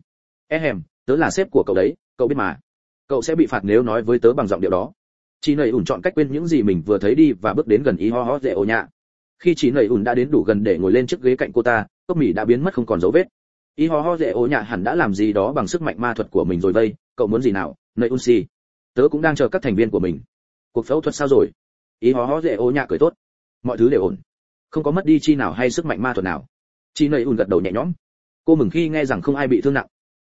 S1: E hèm, tớ là sếp của cậu đấy, cậu biết mà. Cậu sẽ bị phạt nếu nói với tớ bằng giọng điệu đó. Chị nầy ùn chọn cách quên những gì mình vừa thấy đi và bước đến gần y ho ho dễ ổ nhà khi chị nầy ùn đã đến đủ gần để ngồi lên chiếc ghế cạnh cô ta, cốc mì đã biến mất không còn dấu vết. Y ho ho dễ ổ nhà hẳn đã làm gì đó bằng sức mạnh ma thuật của mình rồi vây cậu muốn gì nào nơi unsi tớ cũng đang chờ các thành viên của mình. Cuộc phẫu thuật sao rồi? Ý hó hó dễ ô nhạ cười tốt. Mọi thứ đều ổn. Không có mất đi chi nào hay sức mạnh ma thuật nào. Chi nơi ùn gật đầu nhẹ nhõm. Cô mừng khi nghe rằng không ai bị thương nặng.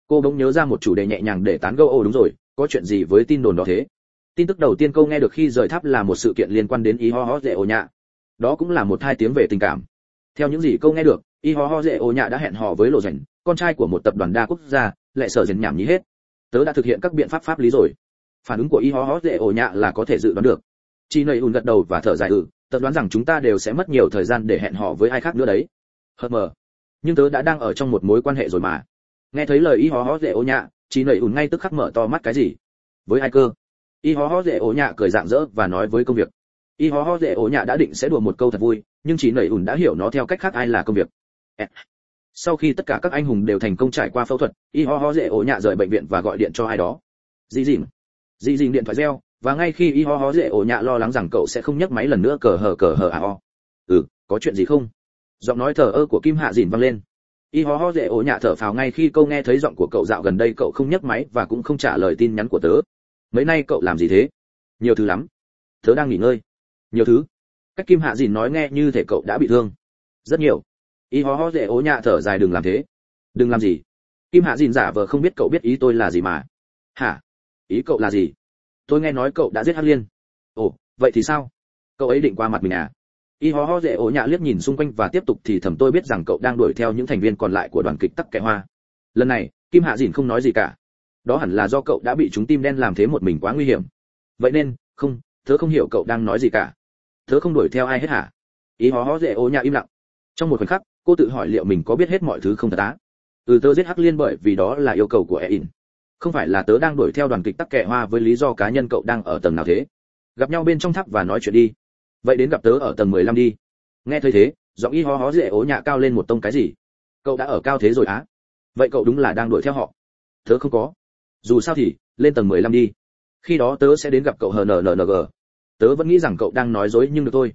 S1: Cô bỗng nhớ ra một chủ đề nhẹ nhàng để tán gẫu ô đúng rồi, có chuyện gì với tin đồn đó thế? Tin tức đầu tiên câu nghe được khi rời tháp là một sự kiện liên quan đến ý ho ho dễ ô nhạ. Đó cũng là một hai tiếng về tình cảm. Theo những gì câu nghe được y ho ho dễ ô nhạ đã hẹn hò với lộ rảnh con trai của một tập đoàn đa quốc gia, lại sở dần nhảm nhí hết tớ đã thực hiện các biện pháp pháp lý rồi. Phản ứng của y ho ho dễ ổ nhạ là có thể dự đoán được. Chi nầy ùn gật đầu và thở dài ừ tớ đoán rằng chúng ta đều sẽ mất nhiều thời gian để hẹn họ với ai khác nữa đấy. Hờ mờ. Nhưng tớ đã đang ở trong một mối quan hệ rồi mà. Nghe thấy lời y ho ho dễ ổ nhạ chị nầy ùn ngay tức khắc mở to mắt cái gì? Với ai cơ? Y ho ho dễ ổ nhạ cười dạng dỡ và nói với công việc. Y ho ho dễ ổ nhạ đã định sẽ đùa một câu thật vui, nhưng chị nầy ùn đã hiểu nó theo cách khác ai là công việc sau khi tất cả các anh hùng đều thành công trải qua phẫu thuật, y ho ho dễ ổ nhạ rời bệnh viện và gọi điện cho ai đó. Dì dìm dì dìm điện thoại reo, và ngay khi y ho ho dễ ổ nhạ lo lắng rằng cậu sẽ không nhấc máy lần nữa cờ hờ cờ hờ à ho ừ có chuyện gì không? Giọng nói thờ ơ của kim hạ dìn vang lên. Y ho ho dễ ổ nhạ thở phào ngay khi câu nghe thấy giọng của cậu dạo gần đây cậu không nhấc máy và cũng không trả lời tin nhắn của tớ. Mấy nay cậu làm gì thế? Nhiều thứ lắm. Tớ đang nghỉ ngơi. Nhiều thứ. Cách kim hạ dìn nói nghe như thể cậu đã bị thương. Rất nhiều y ho ho dễ ố nhạ thở dài, đừng làm thế. Đừng làm gì? Kim hạ dìn giả vờ không biết cậu biết ý tôi là gì mà. Hả? Ý cậu là gì? Tôi nghe nói cậu đã giết hắc liên. Ồ, vậy thì sao? Cậu ấy định qua mặt mình à? Y ho ho dễ ố nhạ liếc nhìn xung quanh và tiếp tục thì thầm, tôi biết rằng cậu đang đuổi theo những thành viên còn lại của đoàn kịch tắc kẻ hoa. Lần này, kim hạ dìn không nói gì cả. Đó hẳn là do cậu đã bị chúng tim đen làm thế một mình quá nguy hiểm. Vậy nên, không thớ không hiểu cậu đang nói gì cả. Thớ không đuổi theo ai hết hả? Ý ho ho dễ ố nhạ im lặng. Trong một khoảnh khắc cô tự hỏi liệu mình có biết hết mọi thứ không thật á? Ừ tớ giết hắc liên bởi vì đó là yêu cầu của e không phải là tớ đang đuổi theo đoàn kịch tắc kẹ hoa với lý do cá nhân cậu đang ở tầng nào thế? Gặp nhau bên trong tháp và nói chuyện đi. Vậy đến gặp tớ ở tầng 15 đi. Nghe thấy thế, giọng y ho hó dễ ố nhạ cao lên một tông cái gì? Cậu đã ở cao thế rồi á? Vậy cậu đúng là đang đuổi theo họ. Tớ không có. Dù sao thì, lên tầng 15 đi. Khi đó tớ sẽ đến gặp cậu hnnng tớ vẫn nghĩ rằng cậu đang nói dối nhưng được thôi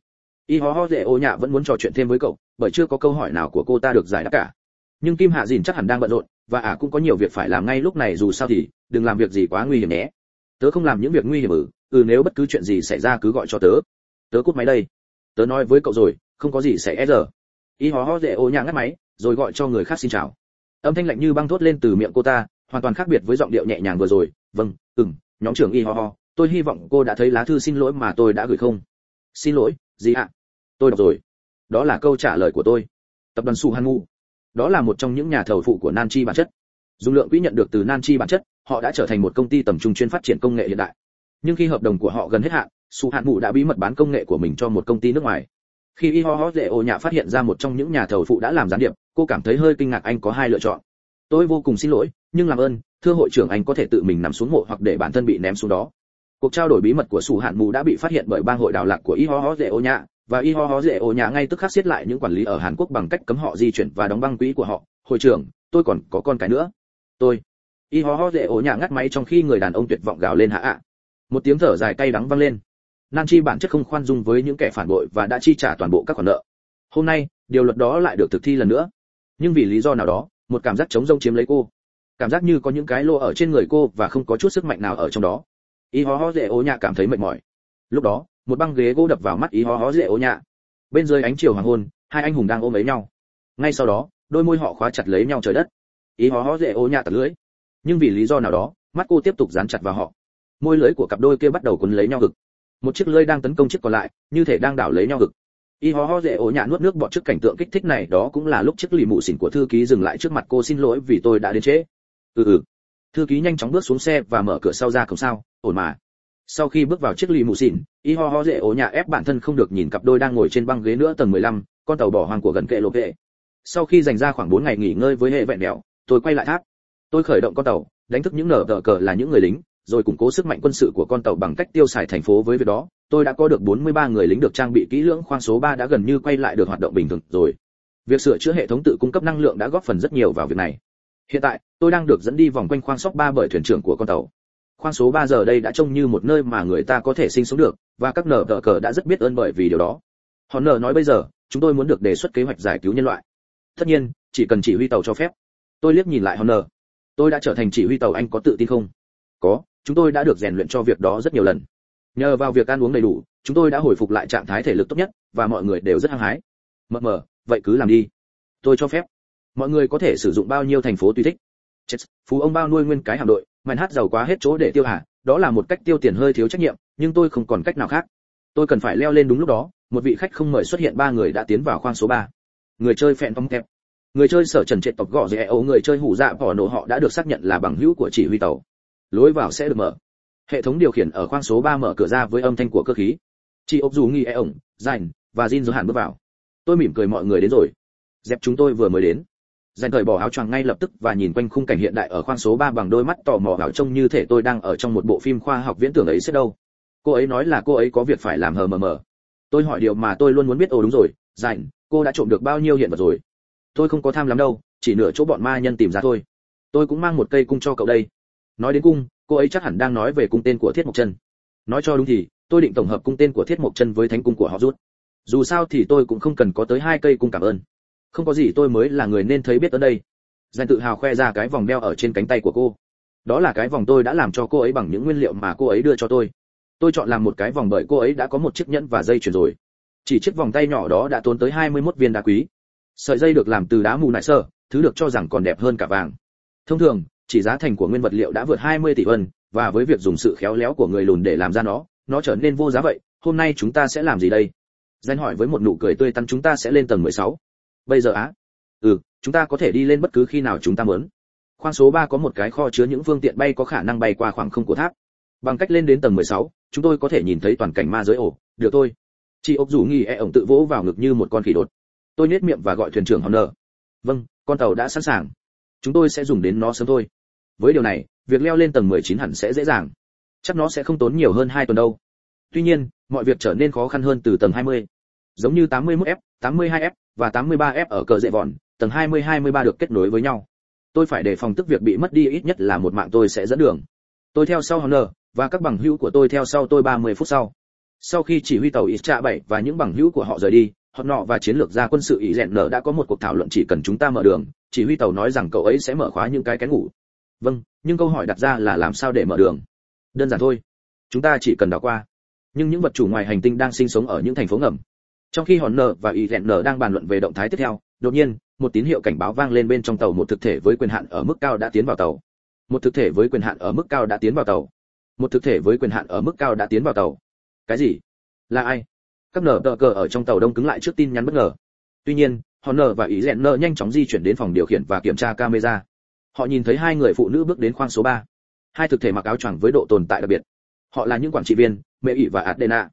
S1: y ho ho dễ ô nhạ vẫn muốn trò chuyện thêm với cậu, bởi chưa có câu hỏi nào của cô ta được giải đáp cả. Nhưng kim hạ dìn chắc hẳn đang bận rộn, và ả cũng có nhiều việc phải làm ngay lúc này dù sao thì, đừng làm việc gì quá nguy hiểm nhé. Tớ không làm những việc nguy hiểm ừ ừ nếu bất cứ chuyện gì xảy ra cứ gọi cho tớ. Tớ cút máy đây. Tớ nói với cậu rồi, không có gì xảy ra e y ho ho dễ ô nhạ ngắt máy, rồi gọi cho người khác xin chào. Âm thanh lạnh như băng thốt lên từ miệng cô ta, hoàn toàn khác biệt với giọng điệu nhẹ nhàng vừa rồi vâng ừm, nhóm trưởng y ho ho, tôi hy vọng cô đã thấy lá thư xin lỗi mà tôi đã gửi không. Xin lỗi, gì ạ? Tôi đọc rồi. Đó là câu trả lời của tôi. Tập đoàn su han ngu. Đó là một trong những nhà thầu phụ của nan chi bản chất. Dung lượng quỹ nhận được từ nan chi bản chất, họ đã trở thành một công ty tầm trung chuyên phát triển công nghệ hiện đại. Nhưng khi hợp đồng của họ gần hết hạn, su hạn mụ đã bí mật bán công nghệ của mình cho một công ty nước ngoài. Khi y ho ho dễ ô nhạ phát hiện ra một trong những nhà thầu phụ đã làm gián điệp, cô cảm thấy hơi kinh ngạc anh có hai lựa chọn. Tôi vô cùng xin lỗi, nhưng làm ơn, thưa hội trưởng anh có thể tự mình nằm xuống mộ hoặc để bản thân bị ném xuống đó. Cuộc trao đổi bí mật của sủ hạn mù đã bị phát hiện bởi bang hội đào lạc của y ho ho dễ ô nhạ và y ho ho dễ ổ nhà ngay tức khắc siết lại những quản lý ở Hàn Quốc bằng cách cấm họ di chuyển và đóng băng quỹ của họ. Hội trưởng, tôi còn có con cái nữa. Tôi. Y ho ho dễ ổ nhà ngắt máy trong khi người đàn ông tuyệt vọng gào lên hạ ạ. Một tiếng thở dài cay đắng vang lên. Nan Chi bản chất không khoan dung với những kẻ phản bội và đã chi trả toàn bộ các khoản nợ. Hôm nay, điều luật đó lại được thực thi lần nữa. Nhưng vì lý do nào đó, một cảm giác chống rông chiếm lấy cô. Cảm giác như có những cái lô ở trên người cô và không có chút sức mạnh nào ở trong đó. Y ho ho dễ ổ nhà cảm thấy mệt mỏi. Lúc đó, một băng ghế gỗ đập vào mắt ý hó hó dễ ô nhạ. Bên dưới ánh chiều hoàng hôn, hai anh hùng đang ôm lấy nhau. Ngay sau đó, đôi môi họ khóa chặt lấy nhau trời đất. Ý hó hó dễ ô nhạ tật lưỡi. Nhưng vì lý do nào đó, mắt cô tiếp tục dán chặt vào họ. Môi lưỡi của cặp đôi kia bắt đầu cuốn lấy nhau gực một chiếc lưỡi đang tấn công chiếc còn lại, như thể đang đảo lấy nhau gực y hó hó dễ ổ nhạ nuốt nước bọt trước cảnh tượng kích thích này, đó cũng là lúc chiếc lì mụ xỉn của thư ký dừng lại trước mặt cô xin lỗi vì tôi đã đến trễ. Ừ ừ. Thư ký nhanh chóng bước xuống xe và mở cửa sau ra cổng sao. Ổn mà sau khi bước vào chiếc lì mù xỉn y ho ho dễ ố nhà ép bản thân không được nhìn cặp đôi đang ngồi trên băng ghế nữa tầng 15, con tàu bỏ hoang của gần kệ lộ vệ. Sau khi dành ra khoảng 4 ngày nghỉ ngơi với hệ vẹn đèo tôi quay lại tháp. Tôi khởi động con tàu đánh thức những nở tờ cờ là những người lính rồi củng cố sức mạnh quân sự của con tàu bằng cách tiêu xài thành phố với việc đó. Tôi đã có được 43 người lính được trang bị kỹ lưỡng khoang số 3 đã gần như quay lại được hoạt động bình thường rồi. Việc sửa chữa hệ thống tự cung cấp năng lượng đã góp phần rất nhiều vào việc này. Hiện tại tôi đang được dẫn đi vòng quanh khoang sóc 3 bởi thuyền trưởng của con tàu khoang số 3 giờ đây đã trông như một nơi mà người ta có thể sinh sống được, và các nở tờ cờ đã rất biết ơn bởi vì điều đó. Họ nở nói bây giờ, chúng tôi muốn được đề xuất kế hoạch giải cứu nhân loại. Tất nhiên, chỉ cần chỉ huy tàu cho phép. Tôi liếc nhìn lại họ nở. tôi đã trở thành chỉ huy tàu anh có tự tin không? Có, chúng tôi đã được rèn luyện cho việc đó rất nhiều lần. Nhờ vào việc ăn uống đầy đủ, chúng tôi đã hồi phục lại trạng thái thể lực tốt nhất, và mọi người đều rất hăng hái. Mờ mờ, vậy cứ làm đi. Tôi cho phép. Mọi người có thể sử dụng bao nhiêu thành phố tùy thích chết, phú ông bao nuôi nguyên cái hạm đội màn hát giàu quá hết chỗ để tiêu hả đó là một cách tiêu tiền hơi thiếu trách nhiệm, nhưng tôi không còn cách nào khác. Tôi cần phải leo lên đúng lúc đó, một vị khách không mời xuất hiện, ba người đã tiến vào khoang số 3. người chơi phẹn tông kẹp. Người chơi sở trần trệ tộc gõ rẽ ấu, người chơi hủ dạ bỏ nổ họ đã được xác nhận là bằng hữu của chỉ huy tàu. Lối vào sẽ được mở. Hệ thống điều khiển ở khoang số 3 mở cửa ra với âm thanh của cơ khí. Chị ốc dù nghi e ổng dành và jin dù hẳn bước vào. Tôi mỉm cười mọi người đến rồi. Dẹp chúng tôi vừa mới đến dành thời bỏ áo choàng ngay lập tức và nhìn quanh khung cảnh hiện đại ở khoang số 3 bằng đôi mắt tò mò vào trông như thể tôi đang ở trong một bộ phim khoa học viễn tưởng ấy sẽ đâu. Cô ấy nói là cô ấy có việc phải làm hờ mờ mờ. Tôi hỏi điều mà tôi luôn muốn biết, ồ, đúng rồi, dành, cô đã trộm được bao nhiêu hiện vật rồi? Tôi không có tham lắm đâu, chỉ nửa chỗ bọn ma nhân tìm ra thôi. Tôi cũng mang một cây cung cho cậu đây. Nói đến cung, cô ấy chắc hẳn đang nói về cung tên của thiết mộc chân. Nói cho đúng thì, tôi định tổng hợp cung tên của thiết mộc chân với thánh cung của họ rút. Dù sao thì tôi cũng không cần có tới hai cây cung cảm ơn không có gì tôi mới là người nên thấy biết ở đây. Danh tự hào khoe ra cái vòng đeo ở trên cánh tay của cô. Đó là cái vòng tôi đã làm cho cô ấy bằng những nguyên liệu mà cô ấy đưa cho tôi. Tôi chọn làm một cái vòng bởi cô ấy đã có một chiếc nhẫn và dây chuyền rồi. Chỉ chiếc vòng tay nhỏ đó đã tốn tới 21 viên đá quý. Sợi dây được làm từ đá mù nại sơ, thứ được cho rằng còn đẹp hơn cả vàng. Thông thường, chỉ giá thành của nguyên vật liệu đã vượt 20 tỷ won, và với việc dùng sự khéo léo của người lùn để làm ra nó nó trở nên vô giá vậy. Hôm nay chúng ta sẽ làm gì đây? Danh hỏi với một nụ cười tươi tắn, chúng ta sẽ lên tầng 16 bây giờ á? Ừ chúng ta có thể đi lên bất cứ khi nào chúng ta muốn. Khoang số 3 có một cái kho chứa những phương tiện bay có khả năng bay qua khoảng không của tháp. Bằng cách lên đến tầng 16, chúng tôi có thể nhìn thấy toàn cảnh ma giới ổ. Được thôi. Chị ốc rủ nghi e ổng tự vỗ vào ngực như một con khỉ đột. Tôi nhếch miệng và gọi thuyền trưởng honor. Vâng con tàu đã sẵn sàng. Chúng tôi sẽ dùng đến nó sớm thôi. Với điều này việc leo lên tầng 19 hẳn sẽ dễ dàng. Chắc nó sẽ không tốn nhiều hơn hai tuần đâu. Tuy nhiên mọi việc trở nên khó khăn hơn từ tầng 20. giống như 81F, 82F và 83F ở cờ dệ vòn, tầng 20-23 được kết nối với nhau. Tôi phải đề phòng tức việc bị mất đi ít nhất là một mạng tôi sẽ dẫn đường. Tôi theo sau honor, và các bằng hữu của tôi theo sau tôi 30 phút sau. Sau khi chỉ huy tàu Istra 7 và những bằng hữu của họ rời đi họ nọ và chiến lược gia quân sự ý rèn nở đã có một cuộc thảo luận chỉ cần chúng ta mở đường, chỉ huy tàu nói rằng cậu ấy sẽ mở khóa những cái kén ngủ. Vâng nhưng câu hỏi đặt ra là làm sao để mở đường? Đơn giản thôi. Chúng ta chỉ cần đào qua. Nhưng những vật chủ ngoài hành tinh đang sinh sống ở những thành phố ngầm trong khi hòn nở và y rèn nở đang bàn luận về động thái tiếp theo, đột nhiên, một tín hiệu cảnh báo vang lên bên trong tàu một thực thể với quyền hạn ở mức cao đã tiến vào tàu. Một thực thể với quyền hạn ở mức cao đã tiến vào tàu. Một thực thể với quyền hạn ở mức cao đã tiến vào tàu. Cái gì? Là ai? Các nở tờ cờ ở trong tàu đông cứng lại trước tin nhắn bất ngờ. Tuy nhiên họ nở và ý rèn nở nhanh chóng di chuyển đến phòng điều khiển và kiểm tra camera. Họ nhìn thấy hai người phụ nữ bước đến khoang số 3. hai thực thể mặc áo choàng với độ tồn tại đặc biệt. Họ là những quản trị viên, mẹ ỷ và adena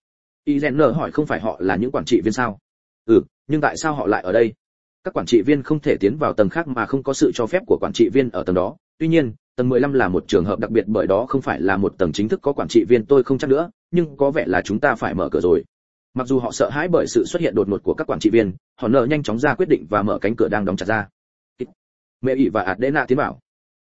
S1: y rèn nở hỏi không phải họ là những quản trị viên sao? Ừ nhưng tại sao họ lại ở đây? Các quản trị viên không thể tiến vào tầng khác mà không có sự cho phép của quản trị viên ở tầng đó. Tuy nhiên, tầng 15 là một trường hợp đặc biệt bởi đó không phải là một tầng chính thức có quản trị viên, tôi không chắc nữa, nhưng có vẻ là chúng ta phải mở cửa rồi. Mặc dù họ sợ hãi bởi sự xuất hiện đột ngột của các quản trị viên, họ nở nhanh chóng ra quyết định và mở cánh cửa đang đóng chặt ra. Mẹ ỷ và adena tiến bảo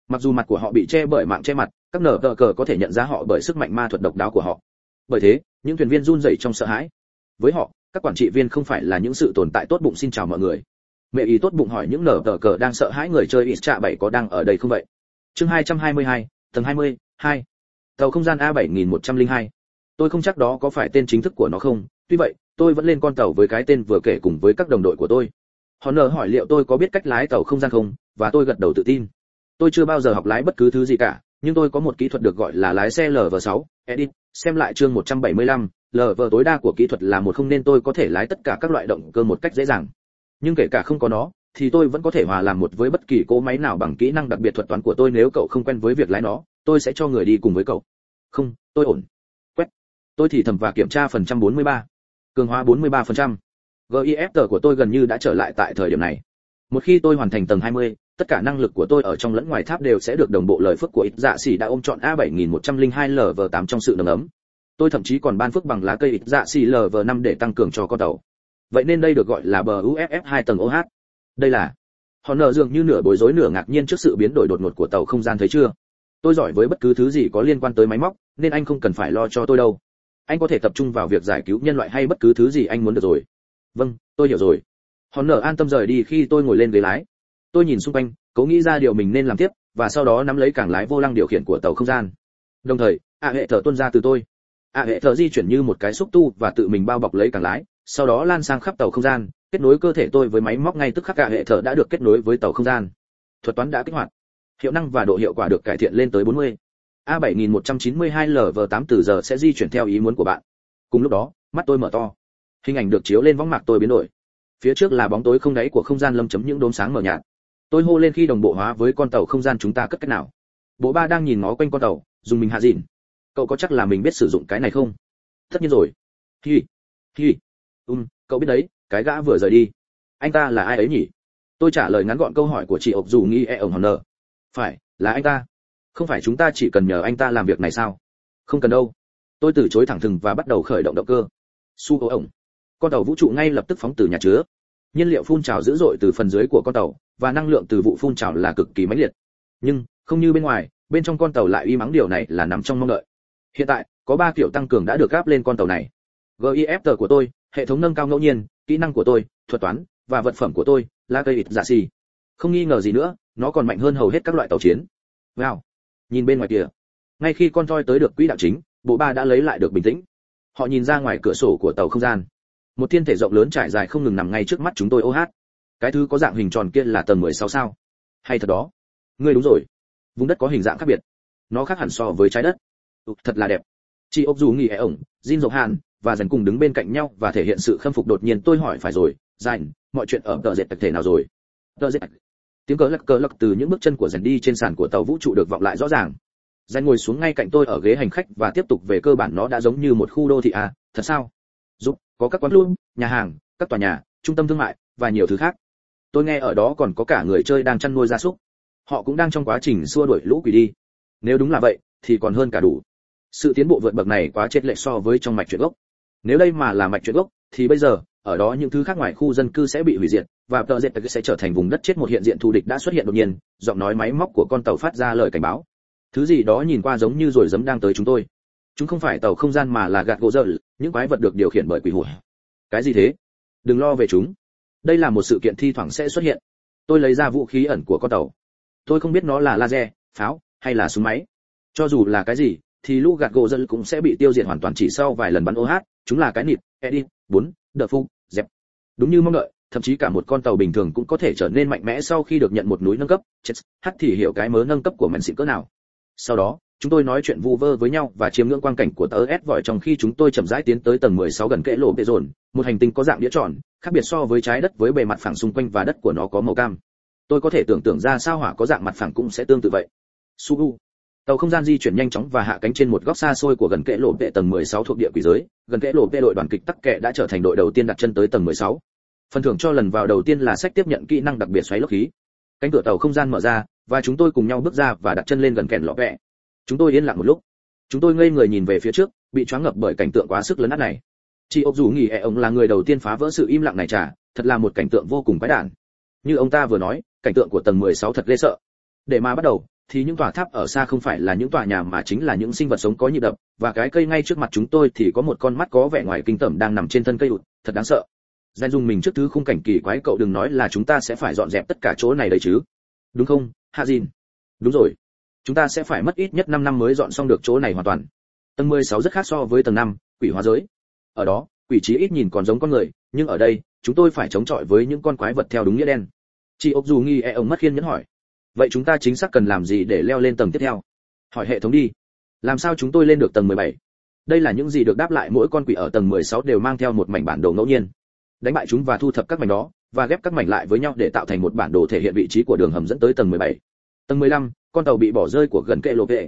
S1: mặc dù mặt của họ bị che bởi mạng che mặt, các nở cờ cờ có thể nhận ra họ bởi sức mạnh ma thuật độc đáo của họ bởi thế những thuyền viên run rẩy trong sợ hãi. Với họ các quản trị viên không phải là những sự tồn tại tốt bụng xin chào mọi người. Mẹ ý tốt bụng hỏi những nở tờ cờ đang sợ hãi người chơi ít trạ bảy có đang ở đây không vậy? Chương 222, tầng 20, 2. tàu không gian a 7102 tôi không chắc đó có phải tên chính thức của nó không tuy vậy tôi vẫn lên con tàu với cái tên vừa kể cùng với các đồng đội của tôi. Họ nở hỏi liệu tôi có biết cách lái tàu không gian không và tôi gật đầu tự tin. Tôi chưa bao giờ học lái bất cứ thứ gì cả nhưng tôi có một kỹ thuật được gọi là lái xe lv6 edit xem lại chương 175, lv tối đa của kỹ thuật là một không nên tôi có thể lái tất cả các loại động cơ một cách dễ dàng. Nhưng kể cả không có nó thì tôi vẫn có thể hòa làm một với bất kỳ cỗ máy nào bằng kỹ năng đặc biệt thuật toán của tôi. Nếu cậu không quen với việc lái nó tôi sẽ cho người đi cùng với cậu. Không tôi ổn. Quét. Tôi thì thầm và kiểm tra phần trăm 43. cường hóa 43%. GIFT của tôi gần như đã trở lại tại thời điểm này. Một khi tôi hoàn thành tầng 20, tất cả năng lực của tôi ở trong lẫn ngoài tháp đều sẽ được đồng bộ lời phước của ít dạ xỉ đã ôm chọn a 7102 lv 8 trong sự nồng ấm. Tôi thậm chí còn ban phước bằng lá cây ít dạ xỉ lv 5 để tăng cường cho con tàu. Vậy nên đây được gọi là bờ uff 2 tầng oh đây là họ nở dường như nửa bối rối nửa ngạc nhiên trước sự biến đổi đột ngột của tàu không gian thấy chưa? Tôi giỏi với bất cứ thứ gì có liên quan tới máy móc, nên anh không cần phải lo cho tôi đâu. Anh có thể tập trung vào việc giải cứu nhân loại hay bất cứ thứ gì anh muốn được rồi. Vâng tôi hiểu rồi. Họ nở an tâm rời đi khi tôi ngồi lên ghế lái tôi nhìn xung quanh, cố nghĩ ra điều mình nên làm tiếp, và sau đó nắm lấy cảng lái vô lăng điều khiển của tàu không gian. Đồng thời, ạ hệ thở tuôn ra từ tôi. Ạ hệ thở di chuyển như một cái xúc tu và tự mình bao bọc lấy cảng lái, sau đó lan sang khắp tàu không gian, kết nối cơ thể tôi với máy móc ngay tức khắc cả hệ thở đã được kết nối với tàu không gian. Thuật toán đã kích hoạt. Hiệu năng và độ hiệu quả được cải thiện lên tới 40. a 7192 lv 8 từ giờ sẽ di chuyển theo ý muốn của bạn. Cùng lúc đó, mắt tôi mở to. Hình ảnh được chiếu lên võng mạc tôi biến đổi. Phía trước là bóng tối không đáy của không gian lâm chấm những đốm sáng mờ nhạt tôi hô lên khi đồng bộ hóa với con tàu không gian chúng ta cất cách nào. Bộ ba đang nhìn ngó quanh con tàu, dùng mình hạ dìn cậu có chắc là mình biết sử dụng cái này không? Tất nhiên rồi. Hi hi. Um cậu biết đấy, cái gã vừa rời đi. Anh ta là ai ấy nhỉ? Tôi trả lời ngắn gọn câu hỏi của chị ộc dù nghi e ổng hòn nờ phải, là anh ta. Không phải chúng ta chỉ cần nhờ anh ta làm việc này sao? Không cần đâu. Tôi từ chối thẳng thừng và bắt đầu khởi động động cơ. Su ô ổng. Con tàu vũ trụ ngay lập tức phóng từ nhà chứa. Nhiên liệu phun trào dữ dội từ phần dưới của con tàu và năng lượng từ vụ phun trào là cực kỳ mãnh liệt. Nhưng, không như bên ngoài, bên trong con tàu lại uy mắng điều này là nằm trong mong đợi. Hiện tại, có ba kiểu tăng cường đã được gáp lên con tàu này. Gif của tôi, hệ thống nâng cao ngẫu nhiên, kỹ năng của tôi, thuật toán, và vật phẩm của tôi, là cây ít giả dạ xì. Không nghi ngờ gì nữa, nó còn mạnh hơn hầu hết các loại tàu chiến. Wow. Nhìn bên ngoài kia ngay khi con voi tới được quỹ đạo chính, bộ ba đã lấy lại được bình tĩnh. Họ nhìn ra ngoài cửa sổ của tàu không gian. Một thiên thể rộng lớn trải dài không ngừng nằm ngay trước mắt chúng tôi. Ô hát cái thứ có dạng hình tròn kia là tầng 16 sao? Hay thật đó. Ngươi đúng rồi. Vùng đất có hình dạng khác biệt. Nó khác hẳn so với trái đất. Ừ, thật là đẹp. Chị ốc dù nghỉ ẻ ổng jin dọc hàn và dần cùng đứng bên cạnh nhau và thể hiện sự khâm phục đột nhiên tôi hỏi phải rồi. Dành mọi chuyện ở tờ dệt tập thể nào rồi? Tờ dệt tiếng cờ lắc cờ lắc từ những bước chân của dần đi trên sàn của tàu vũ trụ được vọng lại rõ ràng. Dành ngồi xuống ngay cạnh tôi ở ghế hành khách và tiếp tục về cơ bản nó đã giống như một khu đô thị à thật sao? Giúp có các quán luôn nhà hàng các tòa nhà trung tâm thương mại và nhiều thứ khác tôi nghe ở đó còn có cả người chơi đang chăn nuôi gia súc. Họ cũng đang trong quá trình xua đuổi lũ quỷ đi. Nếu đúng là vậy, thì còn hơn cả đủ. Sự tiến bộ vượt bậc này quá chết lệ so với trong mạch truyện gốc. Nếu đây mà là mạch truyện gốc, thì bây giờ, ở đó những thứ khác ngoài khu dân cư sẽ bị hủy diệt, và tờ diệt sẽ trở thành vùng đất chết một hiện diện thù địch đã xuất hiện đột nhiên, giọng nói máy móc của con tàu phát ra lời cảnh báo. Thứ gì đó nhìn qua giống như rồi dấm đang tới chúng tôi. Chúng không phải tàu không gian mà là gạt gỗ dở, những quái vật được điều khiển bởi quỷ hủa cái gì thế? Đừng lo về chúng đây là một sự kiện thi thoảng sẽ xuất hiện. Tôi lấy ra vũ khí ẩn của con tàu. Tôi không biết nó là laser pháo hay là súng máy. Cho dù là cái gì thì lũ gạt gỗ dân cũng sẽ bị tiêu diệt hoàn toàn chỉ sau vài lần bắn OH, chúng là cái nịt, edit, bốn, đợt phục, dẹp. Đúng như mong đợi, thậm chí cả một con tàu bình thường cũng có thể trở nên mạnh mẽ sau khi được nhận một núi nâng cấp, chết, hát thì hiểu cái mớ nâng cấp của mình xịn cỡ nào. Sau đó, chúng tôi nói chuyện vu vơ với nhau và chiêm ngưỡng quang cảnh của tớ S vòi trong khi chúng tôi chậm rãi tiến tới tầng 16 gần kẽ lộ bệ rồn, một hành tinh có dạng đĩa tròn, khác biệt so với trái đất với bề mặt phẳng xung quanh và đất của nó có màu cam. Tôi có thể tưởng tượng ra sao hỏa có dạng mặt phẳng cũng sẽ tương tự vậy. Sugu, tàu không gian di chuyển nhanh chóng và hạ cánh trên một góc xa xôi của gần kẽ lộ vệ tầng 16 thuộc địa quỷ giới gần kẽ lộ vệ đội đoàn kịch tắc kệ đã trở thành đội đầu tiên đặt chân tới tầng 16. phần thưởng cho lần vào đầu tiên là sách tiếp nhận kỹ năng đặc biệt xoáy lốc khí cánh cửa tàu không gian mở ra và chúng tôi cùng nhau bước ra và đặt chân lên gần kẹn lọ vẹ chúng tôi yên lặng một lúc chúng tôi ngây người nhìn về phía trước bị choáng ngập bởi cảnh tượng quá sức lớn át này chị ốc dù nghỉ ẹ ông là người đầu tiên phá vỡ sự im lặng này trả thật là một cảnh tượng vô cùng quái đản. Như ông ta vừa nói cảnh tượng của tầng 16 thật ghê sợ. Để mà bắt đầu thì những tòa tháp ở xa không phải là những tòa nhà mà chính là những sinh vật sống có nhịp đập và cái cây ngay trước mặt chúng tôi thì có một con mắt có vẻ ngoài kinh tởm đang nằm trên thân cây ụt thật đáng sợ. Gian dùng mình trước thứ khung cảnh kỳ quái cậu đừng nói là chúng ta sẽ phải dọn dẹp tất cả chỗ này đấy chứ. Đúng không hạ dìn? Đúng rồi. Chúng ta sẽ phải mất ít nhất 5 năm mới dọn xong được chỗ này hoàn toàn. Tầng 16 rất khác so với tầng 5, quỷ hóa giới ở đó quỷ trí ít nhìn còn giống con người nhưng ở đây chúng tôi phải chống chọi với những con quái vật theo đúng nghĩa đen. Chị ốc dù nghi e ông mất khiên nhẫn hỏi. Vậy chúng ta chính xác cần làm gì để leo lên tầng tiếp theo? Hỏi hệ thống đi. Làm sao chúng tôi lên được tầng 17? đây là những gì được đáp lại mỗi con quỷ ở tầng 16 đều mang theo một mảnh bản đồ ngẫu nhiên. Đánh bại chúng và thu thập các mảnh đó và ghép các mảnh lại với nhau để tạo thành một bản đồ thể hiện vị trí của đường hầm dẫn tới tầng 17. tầng 15, con tàu bị bỏ rơi của gần kệ lộ vệ.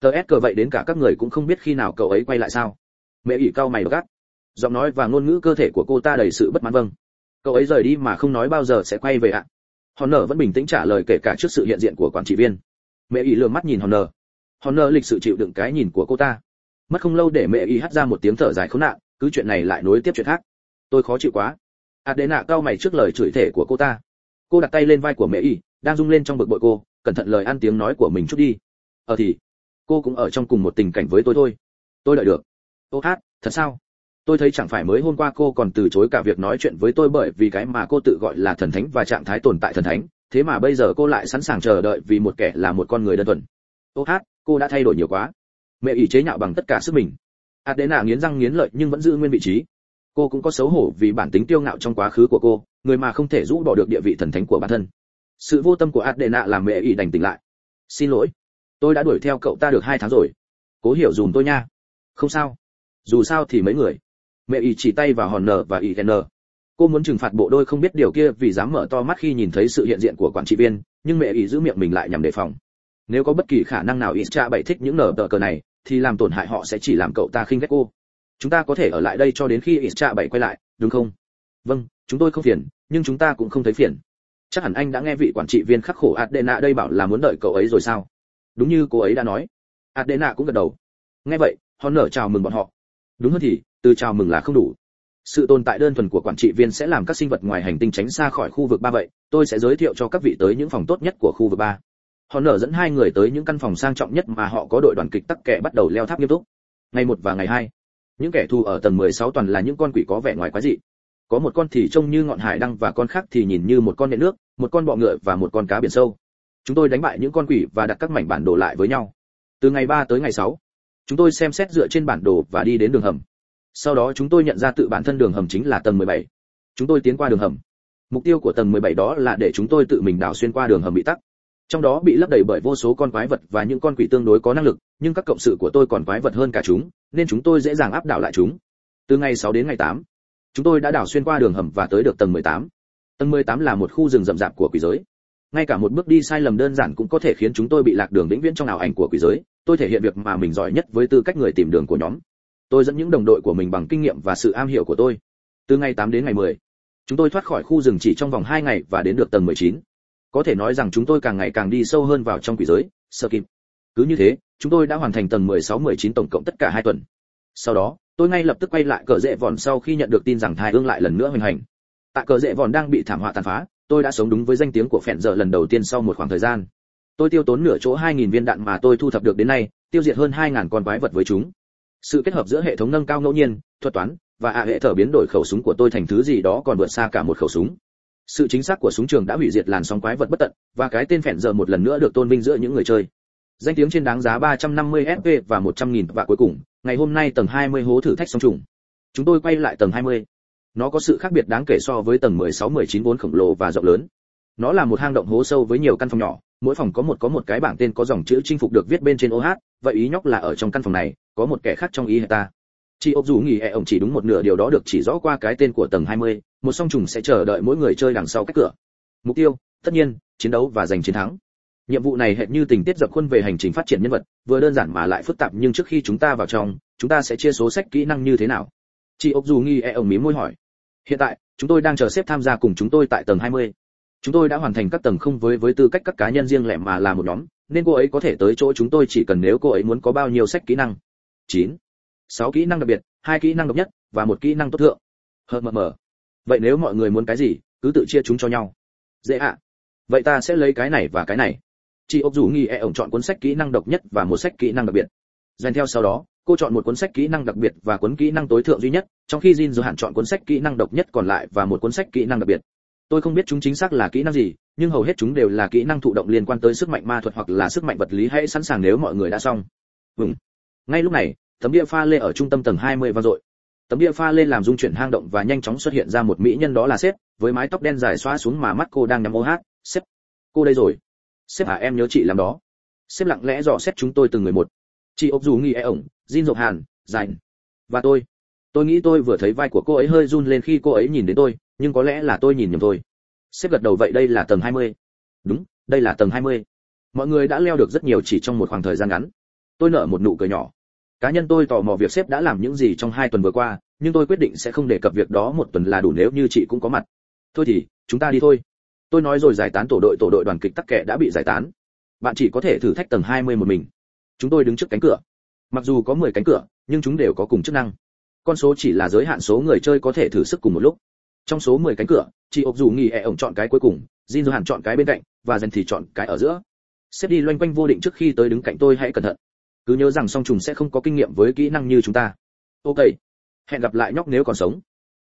S1: Tờ s cờ vậy đến cả các người cũng không biết khi nào cậu ấy quay lại sao. Mẹ ỉ cao mày gắt giọng nói và ngôn ngữ cơ thể của cô ta đầy sự bất mãn. Vâng. Cậu ấy rời đi mà không nói bao giờ sẽ quay về ạ. Hòn nở vẫn bình tĩnh trả lời kể cả trước sự hiện diện của quản trị viên. Mẹ y lừa mắt nhìn hòn nở. Hòn nở lịch sự chịu đựng cái nhìn của cô ta. Mất không lâu để mẹ y hắt ra một tiếng thở dài khốn nạn, cứ chuyện này lại nối tiếp chuyện khác. Tôi khó chịu quá. Adena cao mày trước lời chửi thể của cô ta. Cô đặt tay lên vai của mẹ y, đang rung lên trong bực bội cô, cẩn thận lời ăn tiếng nói của mình chút đi. Ờ thì, cô cũng ở trong cùng một tình cảnh với tôi thôi. Tôi đợi được. Ô hát, thật sao? Tôi thấy chẳng phải mới hôm qua cô còn từ chối cả việc nói chuyện với tôi bởi vì cái mà cô tự gọi là thần thánh và trạng thái tồn tại thần thánh. Thế mà bây giờ cô lại sẵn sàng chờ đợi vì một kẻ là một con người đơn thuần. Ô hát, cô đã thay đổi nhiều quá. Mẹ ỷ chế nhạo bằng tất cả sức mình. Adena nghiến răng nghiến lợi nhưng vẫn giữ nguyên vị trí. Cô cũng có xấu hổ vì bản tính tiêu ngạo trong quá khứ của cô, người mà không thể rũ bỏ được địa vị thần thánh của bản thân. Sự vô tâm của adena làm mẹ ỷ đành tỉnh lại. Xin lỗi. Tôi đã đuổi theo cậu ta được hai tháng rồi. Cố hiểu dùm tôi nha. Không sao. Dù sao thì mấy người mẹ ý chỉ tay vào hòn nở và ý n cô muốn trừng phạt bộ đôi không biết điều kia vì dám mở to mắt khi nhìn thấy sự hiện diện của quản trị viên, nhưng mẹ ý giữ miệng mình lại nhằm đề phòng. Nếu có bất kỳ khả năng nào ít cha bảy thích những nở tờ cờ này, thì làm tổn hại họ sẽ chỉ làm cậu ta khinh ghét cô. Chúng ta có thể ở lại đây cho đến khi ít cha bảy quay lại, đúng không? Vâng chúng tôi không phiền, nhưng chúng ta cũng không thấy phiền. Chắc hẳn anh đã nghe vị quản trị viên khắc khổ adena đây bảo là muốn đợi cậu ấy rồi sao? Đúng như cô ấy đã nói. Adena cũng gật đầu. Nghe vậy họ nở chào mừng bọn họ. Đúng hơn thì từ chào mừng là không đủ. Sự tồn tại đơn thuần của quản trị viên sẽ làm các sinh vật ngoài hành tinh tránh xa khỏi khu vực ba vậy. Tôi sẽ giới thiệu cho các vị tới những phòng tốt nhất của khu vực ba. Họ nở dẫn hai người tới những căn phòng sang trọng nhất mà họ có đội đoàn kịch tắc kẻ bắt đầu leo tháp nghiêm túc. Ngày một và ngày hai. Những kẻ thù ở tầng 16 toàn là những con quỷ có vẻ ngoài quái dị. Có một con thì trông như ngọn hải đăng và con khác thì nhìn như một con nhện nước một con bọ ngựa và một con cá biển sâu. Chúng tôi đánh bại những con quỷ và đặt các mảnh bản đồ lại với nhau. Từ ngày 3 tới ngày 6, chúng tôi xem xét dựa trên bản đồ và đi đến đường hầm sau đó chúng tôi nhận ra tự bản thân đường hầm chính là tầng 17. chúng tôi tiến qua đường hầm. Mục tiêu của tầng 17 đó là để chúng tôi tự mình đào xuyên qua đường hầm bị tắc. Trong đó bị lấp đầy bởi vô số con quái vật và những con quỷ tương đối có năng lực nhưng các cộng sự của tôi còn quái vật hơn cả chúng nên chúng tôi dễ dàng áp đảo lại chúng. Từ ngày 6 đến ngày 8, chúng tôi đã đào xuyên qua đường hầm và tới được tầng 18. tầng 18 là một khu rừng rậm rạp của quỷ giới. Ngay cả một bước đi sai lầm đơn giản cũng có thể khiến chúng tôi bị lạc đường vĩnh viễn trong ảo ảnh của quỷ giới. Tôi thể hiện việc mà mình giỏi nhất với tư cách người tìm đường của nhóm tôi dẫn những đồng đội của mình bằng kinh nghiệm và sự am hiểu của tôi. Từ ngày 8 đến ngày 10, chúng tôi thoát khỏi khu rừng chỉ trong vòng 2 ngày và đến được tầng 19 có thể nói rằng chúng tôi càng ngày càng đi sâu hơn vào trong quỷ giới sơ kim cứ như thế chúng tôi đã hoàn thành tầng 16-19 tổng cộng tất cả hai tuần. Sau đó tôi ngay lập tức quay lại cờ rễ vòn sau khi nhận được tin rằng thai ương lại lần nữa hoành hành. Tại cờ rễ vòn đang bị thảm họa tàn phá tôi đã sống đúng với danh tiếng của phèn giờ lần đầu tiên sau một khoảng thời gian. Tôi tiêu tốn nửa chỗ 2.000 viên đạn mà tôi thu thập được đến nay tiêu diệt hơn 2.000 con quái vật với chúng sự kết hợp giữa hệ thống nâng cao ngẫu nhiên, thuật toán, và ạ hệ thở biến đổi khẩu súng của tôi thành thứ gì đó còn vượt xa cả một khẩu súng. Sự chính xác của súng trường đã hủy diệt làn sóng quái vật bất tận, và cái tên phèn giờ một lần nữa được tôn vinh giữa những người chơi. Danh tiếng trên đáng giá 350 sp và 100.000 và cuối cùng, ngày hôm nay tầng 20 hố thử thách song trùng. Chúng tôi quay lại tầng 20 nó có sự khác biệt đáng kể so với tầng 16 19 vốn khổng lồ và rộng lớn. Nó là một hang động hố sâu với nhiều căn phòng nhỏ mỗi phòng có một có một cái bảng tên có dòng chữ chinh phục được viết bên trên OH, vậy ý nhóc là ở trong căn phòng này có một kẻ khác trong ý hệ ta. Chỉ ốc dù nghỉ e ổng chỉ đúng một nửa điều đó được chỉ rõ qua cái tên của tầng 20, một song trùng sẽ chờ đợi mỗi người chơi đằng sau cách cửa. Mục tiêu tất nhiên chiến đấu và giành chiến thắng. Nhiệm vụ này hệt như tình tiết dập khuôn về hành trình phát triển nhân vật vừa đơn giản mà lại phức tạp nhưng trước khi chúng ta vào trong chúng ta sẽ chia số sách kỹ năng như thế nào? Chị ốc dù nghi e ổng mí môi hỏi. Hiện tại chúng tôi đang chờ xếp tham gia cùng chúng tôi tại tầng 20 chúng tôi đã hoàn thành các tầng không với với tư cách các cá nhân riêng lẻ mà là một nhóm nên cô ấy có thể tới chỗ chúng tôi chỉ cần nếu cô ấy muốn có bao nhiêu sách kỹ năng 9. 6 kỹ năng đặc biệt, hai kỹ năng độc nhất và một kỹ năng tốt thượng. Hờ mờ mờ. Vậy nếu mọi người muốn cái gì, cứ tự chia chúng cho nhau. Dễ ạ. Vậy ta sẽ lấy cái này và cái này. Chị ốc dù nghi e ổng chọn cuốn sách kỹ năng độc nhất và một sách kỹ năng đặc biệt. Dành theo sau đó, cô chọn một cuốn sách kỹ năng đặc biệt và cuốn kỹ năng tối thượng duy nhất, trong khi Jin hạn chọn cuốn sách kỹ năng độc nhất còn lại và một cuốn sách kỹ năng đặc biệt. Tôi không biết chúng chính xác là kỹ năng gì, nhưng hầu hết chúng đều là kỹ năng thụ động liên quan tới sức mạnh ma thuật hoặc là sức mạnh vật lý hãy sẵn sàng nếu mọi người đã xong. Vâng. Ngay lúc này, tấm địa pha lê ở trung tâm tầng 20 vang dội. Tấm địa pha lê làm dung chuyển hang động và nhanh chóng xuất hiện ra một mỹ nhân đó là sếp, với mái tóc đen dài xóa xuống mà mắt cô đang nhắm ô hát. Sếp, cô đây rồi. Sếp à em nhớ chị làm đó. Sếp lặng lẽ dò xét chúng tôi từng người một. Chị ốc dù nghi e ổng, Jin Dộc Hàn, Dành. Và tôi. Tôi nghĩ tôi vừa thấy vai của cô ấy hơi run lên khi cô ấy nhìn đến tôi, nhưng có lẽ là tôi nhìn nhầm thôi. Sếp gật đầu vậy đây là tầng 20. Đúng, đây là tầng 20. Mọi người đã leo được rất nhiều chỉ trong một khoảng thời gian ngắn. Tôi nở một nụ cười nhỏ, cá nhân tôi tò mò việc sếp đã làm những gì trong hai tuần vừa qua nhưng tôi quyết định sẽ không đề cập việc đó một tuần là đủ nếu như chị cũng có mặt thôi thì chúng ta đi thôi tôi nói rồi giải tán tổ đội tổ đội đoàn kịch tắc kệ đã bị giải tán bạn chỉ có thể thử thách tầng 20 một mình chúng tôi đứng trước cánh cửa mặc dù có 10 cánh cửa nhưng chúng đều có cùng chức năng con số chỉ là giới hạn số người chơi có thể thử sức cùng một lúc trong số 10 cánh cửa, chị ốc dù nghỉ ẹ ổng chọn cái cuối cùng, jin hẳn chọn cái bên cạnh, và dần thì chọn cái ở giữa. Xếp đi loanh quanh vô định trước khi tới đứng cạnh tôi hãy cẩn thận. Cứ nhớ rằng song trùng sẽ không có kinh nghiệm với kỹ năng như chúng ta. Ok. Hẹn gặp lại nhóc nếu còn sống.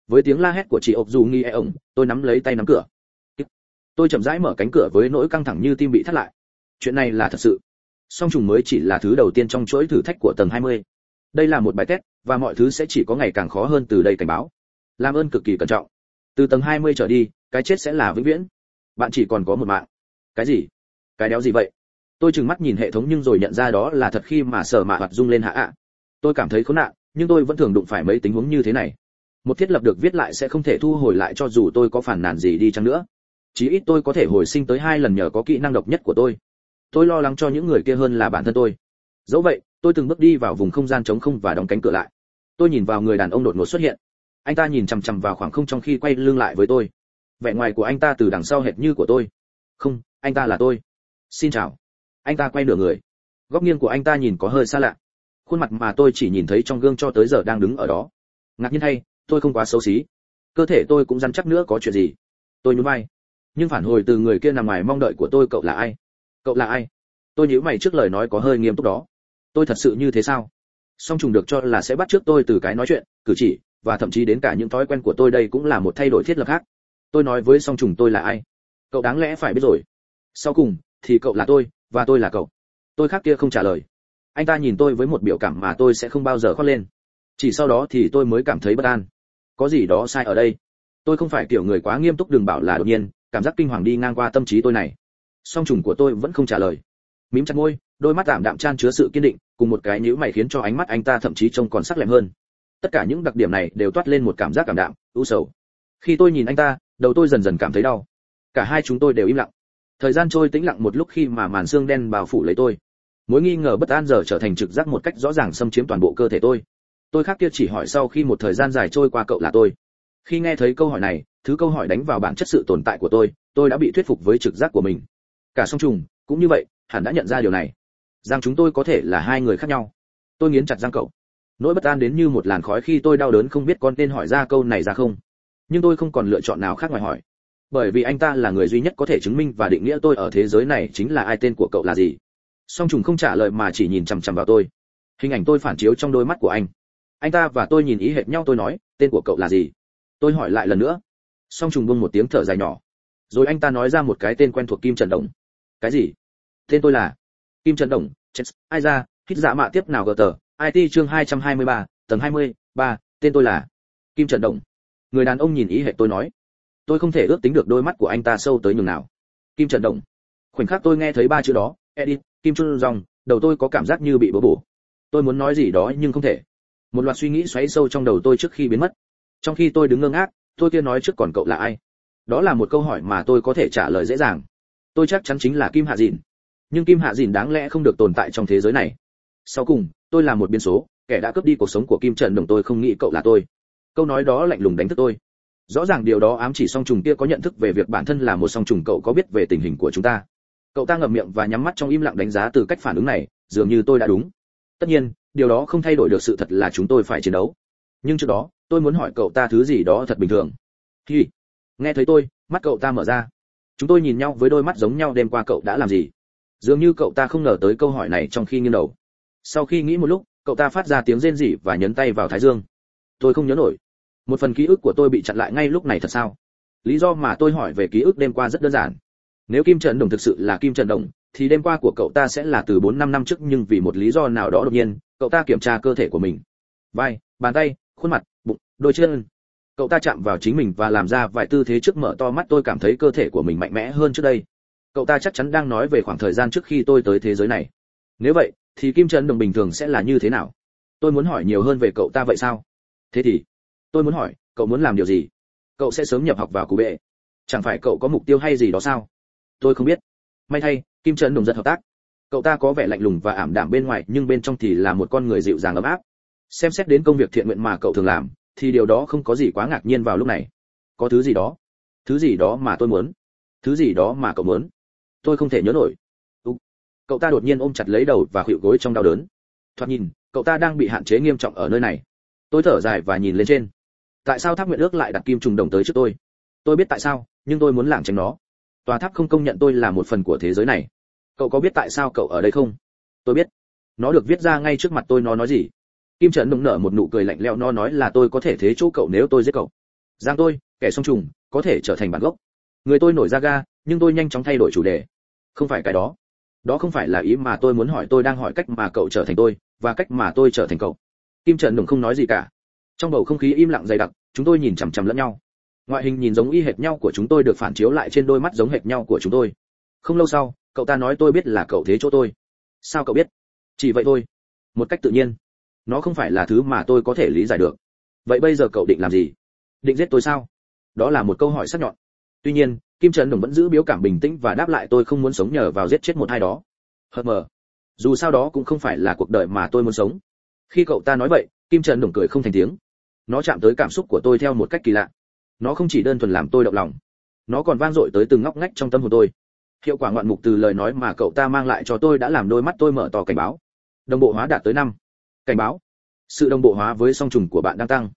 S1: Với tiếng la hét của chị ốc dù nghi e ổng, tôi nắm lấy tay nắm cửa. Tôi chậm rãi mở cánh cửa với nỗi căng thẳng như tim bị thắt lại. Chuyện này là thật sự. Song trùng mới chỉ là thứ đầu tiên trong chuỗi thử thách của tầng 20. đây là một bài test, và mọi thứ sẽ chỉ có ngày càng khó hơn từ đây cảnh báo. Làm ơn cực kỳ cẩn trọng từ tầng 20 trở đi, cái chết sẽ là vĩnh viễn. Bạn chỉ còn có một mạng. Cái gì? Cái đéo gì vậy? Tôi trừng mắt nhìn hệ thống nhưng rồi nhận ra đó là thật khi mà sở mạ hoạt rung lên hạ ạ. Tôi cảm thấy khốn nạn, nhưng tôi vẫn thường đụng phải mấy tình huống như thế này. Một thiết lập được viết lại sẽ không thể thu hồi lại cho dù tôi có phản nàn gì đi chăng nữa. Chí ít tôi có thể hồi sinh tới hai lần nhờ có kỹ năng độc nhất của tôi. Tôi lo lắng cho những người kia hơn là bản thân tôi. Dẫu vậy, tôi từng bước đi vào vùng không gian trống không và đóng cánh cửa lại. Tôi nhìn vào người đàn ông đột ngột xuất hiện anh ta nhìn chằm chằm vào khoảng không trong khi quay lưng lại với tôi. Vẻ ngoài của anh ta từ đằng sau hệt như của tôi. Không, anh ta là tôi. Xin chào. Anh ta quay nửa người. Góc nghiêng của anh ta nhìn có hơi xa lạ. Khuôn mặt mà tôi chỉ nhìn thấy trong gương cho tới giờ đang đứng ở đó. Ngạc nhiên thay, tôi không quá xấu xí. Cơ thể tôi cũng rắn chắc nữa có chuyện gì. Tôi nhún vai. Nhưng phản hồi từ người kia nằm ngoài mong đợi của tôi, cậu là ai? Cậu là ai? Tôi nhíu mày trước lời nói có hơi nghiêm túc đó. Tôi thật sự như thế sao? Song trùng được cho là sẽ bắt trước tôi từ cái nói chuyện, cử chỉ và thậm chí đến cả những thói quen của tôi đây cũng là một thay đổi thiết lập khác. Tôi nói với song trùng tôi là ai? Cậu đáng lẽ phải biết rồi. Sau cùng, thì cậu là tôi, và tôi là cậu. Tôi khác kia không trả lời. Anh ta nhìn tôi với một biểu cảm mà tôi sẽ không bao giờ khoác lên. Chỉ sau đó thì tôi mới cảm thấy bất an. Có gì đó sai ở đây? Tôi không phải kiểu người quá nghiêm túc đừng bảo là đột nhiên, cảm giác kinh hoàng đi ngang qua tâm trí tôi này. Song trùng của tôi vẫn không trả lời. Mím chặt môi, đôi mắt tạm đạm chan chứa sự kiên định, cùng một cái nhíu mày khiến cho ánh mắt anh ta thậm chí trông còn sắc lẹm hơn tất cả những đặc điểm này đều toát lên một cảm giác cảm đạm, u sầu. Khi tôi nhìn anh ta, đầu tôi dần dần cảm thấy đau. Cả hai chúng tôi đều im lặng. Thời gian trôi tĩnh lặng một lúc khi mà màn xương đen bao phủ lấy tôi. Mối nghi ngờ bất an giờ trở thành trực giác một cách rõ ràng xâm chiếm toàn bộ cơ thể tôi. Tôi khác kia chỉ hỏi sau khi một thời gian dài trôi qua cậu là tôi. Khi nghe thấy câu hỏi này, thứ câu hỏi đánh vào bản chất sự tồn tại của tôi tôi đã bị thuyết phục với trực giác của mình. Cả song trùng, cũng như vậy, hẳn đã nhận ra điều này. Rằng chúng tôi có thể là hai người khác nhau. Tôi nghiến chặt răng cậu nỗi bất an đến như một làn khói khi tôi đau đớn không biết con tên hỏi ra câu này ra không. Nhưng tôi không còn lựa chọn nào khác ngoài hỏi. Bởi vì anh ta là người duy nhất có thể chứng minh và định nghĩa tôi ở thế giới này chính là ai tên của cậu là gì. Song trùng không trả lời mà chỉ nhìn chằm chằm vào tôi. Hình ảnh tôi phản chiếu trong đôi mắt của anh. Anh ta và tôi nhìn ý hệt nhau tôi nói, tên của cậu là gì? Tôi hỏi lại lần nữa. Song trùng bông một tiếng thở dài nhỏ. Rồi anh ta nói ra một cái tên quen thuộc kim trần đồng. Cái gì? Tên tôi là kim trần đồng chết ai ra? Hít dạ mạ tiếp nào gờ tờ it chương 223, tầng 20, ba tên tôi là kim trần động. Người đàn ông nhìn ý hệ tôi nói. Tôi không thể ước tính được đôi mắt của anh ta sâu tới nhường nào. Kim trần động. Khoảnh khắc tôi nghe thấy ba chữ đó edit kim Trần dòng đầu tôi có cảm giác như bị bỡ bổ. Tôi muốn nói gì đó nhưng không thể. Một loạt suy nghĩ xoáy sâu trong đầu tôi trước khi biến mất. Trong khi tôi đứng ngơ ngác tôi kia nói trước còn cậu là ai? Đó là một câu hỏi mà tôi có thể trả lời dễ dàng. Tôi chắc chắn chính là kim hạ dìn. Nhưng kim hạ dìn đáng lẽ không được tồn tại trong thế giới này. Sau cùng tôi là một biến số, kẻ đã cướp đi cuộc sống của kim trần đồng tôi không nghĩ cậu là tôi. Câu nói đó lạnh lùng đánh thức tôi. Rõ ràng điều đó ám chỉ song trùng kia có nhận thức về việc bản thân là một song trùng cậu có biết về tình hình của chúng ta. Cậu ta ngậm miệng và nhắm mắt trong im lặng đánh giá từ cách phản ứng này, dường như tôi đã đúng. Tất nhiên, điều đó không thay đổi được sự thật là chúng tôi phải chiến đấu. Nhưng trước đó, tôi muốn hỏi cậu ta thứ gì đó thật bình thường. Khi nghe thấy tôi, mắt cậu ta mở ra. Chúng tôi nhìn nhau với đôi mắt giống nhau đêm qua cậu đã làm gì. Dường như cậu ta không ngờ tới câu hỏi này trong khi nghiêng đầu sau khi nghĩ một lúc, cậu ta phát ra tiếng rên rỉ và nhấn tay vào thái dương. Tôi không nhớ nổi. Một phần ký ức của tôi bị chặn lại ngay lúc này thật sao? Lý do mà tôi hỏi về ký ức đêm qua rất đơn giản. Nếu kim trần đồng thực sự là kim trần đồng, thì đêm qua của cậu ta sẽ là từ bốn năm năm trước, nhưng vì một lý do nào đó đột nhiên, cậu ta kiểm tra cơ thể của mình. Vai, bàn tay, khuôn mặt, bụng, đôi chân. Cậu ta chạm vào chính mình và làm ra vài tư thế trước mở to mắt, tôi cảm thấy cơ thể của mình mạnh mẽ hơn trước đây. Cậu ta chắc chắn đang nói về khoảng thời gian trước khi tôi tới thế giới này. Nếu vậy thì kim trấn đồng bình thường sẽ là như thế nào? Tôi muốn hỏi nhiều hơn về cậu ta vậy sao? Thế thì, tôi muốn hỏi, cậu muốn làm điều gì? Cậu sẽ sớm nhập học vào cụ bệ. Chẳng phải cậu có mục tiêu hay gì đó sao? Tôi không biết. May thay, kim trấn đồng rất hợp tác. Cậu ta có vẻ lạnh lùng và ảm đạm bên ngoài, nhưng bên trong thì là một con người dịu dàng ấm áp. Xem xét đến công việc thiện nguyện mà cậu thường làm, thì điều đó không có gì quá ngạc nhiên vào lúc này. Có thứ gì đó? Thứ gì đó mà tôi muốn. Thứ gì đó mà cậu muốn. Tôi không thể nhớ nổi cậu ta đột nhiên ôm chặt lấy đầu và khuỵu gối trong đau đớn. Thoạt nhìn, cậu ta đang bị hạn chế nghiêm trọng ở nơi này. Tôi thở dài và nhìn lên trên. Tại sao tháp nguyện ước lại đặt kim trùng đồng tới trước tôi? Tôi biết tại sao, nhưng tôi muốn lảng tránh nó. Tòa tháp không công nhận tôi là một phần của thế giới này. Cậu có biết tại sao cậu ở đây không? Tôi biết. Nó được viết ra ngay trước mặt tôi nó nói gì? Kim trần nồng nở một nụ cười lạnh lẽo nó nói là tôi có thể thế chỗ cậu nếu tôi giết cậu. Giang tôi, kẻ song trùng, có thể trở thành bản gốc. Người tôi nổi ra ga, nhưng tôi nhanh chóng thay đổi chủ đề. Không phải cái đó đó không phải là ý mà tôi muốn hỏi, tôi đang hỏi cách mà cậu trở thành tôi, và cách mà tôi trở thành cậu. Kim trần đừng không nói gì cả. Trong bầu không khí im lặng dày đặc, chúng tôi nhìn chằm chằm lẫn nhau. Ngoại hình nhìn giống y hệt nhau của chúng tôi được phản chiếu lại trên đôi mắt giống hệt nhau của chúng tôi. Không lâu sau, cậu ta nói tôi biết là cậu thế chỗ tôi. Sao cậu biết? Chỉ vậy thôi. Một cách tự nhiên. Nó không phải là thứ mà tôi có thể lý giải được. Vậy bây giờ cậu định làm gì? Định giết tôi sao? Đó là một câu hỏi sắc nhọn tuy nhiên, kim trần đồng vẫn giữ biểu cảm bình tĩnh và đáp lại, tôi không muốn sống nhờ vào giết chết một ai đó. Hờ mờ. Dù sao đó cũng không phải là cuộc đời mà tôi muốn sống. Khi cậu ta nói vậy, kim trần đồng cười không thành tiếng. Nó chạm tới cảm xúc của tôi theo một cách kỳ lạ. Nó không chỉ đơn thuần làm tôi động lòng, nó còn vang dội tới từng ngóc ngách trong tâm hồn tôi. Hiệu quả ngoạn mục từ lời nói mà cậu ta mang lại cho tôi đã làm đôi mắt tôi mở to cảnh báo. Đồng bộ hóa đạt tới năm. Cảnh báo. Sự đồng bộ hóa với song trùng của bạn đang tăng.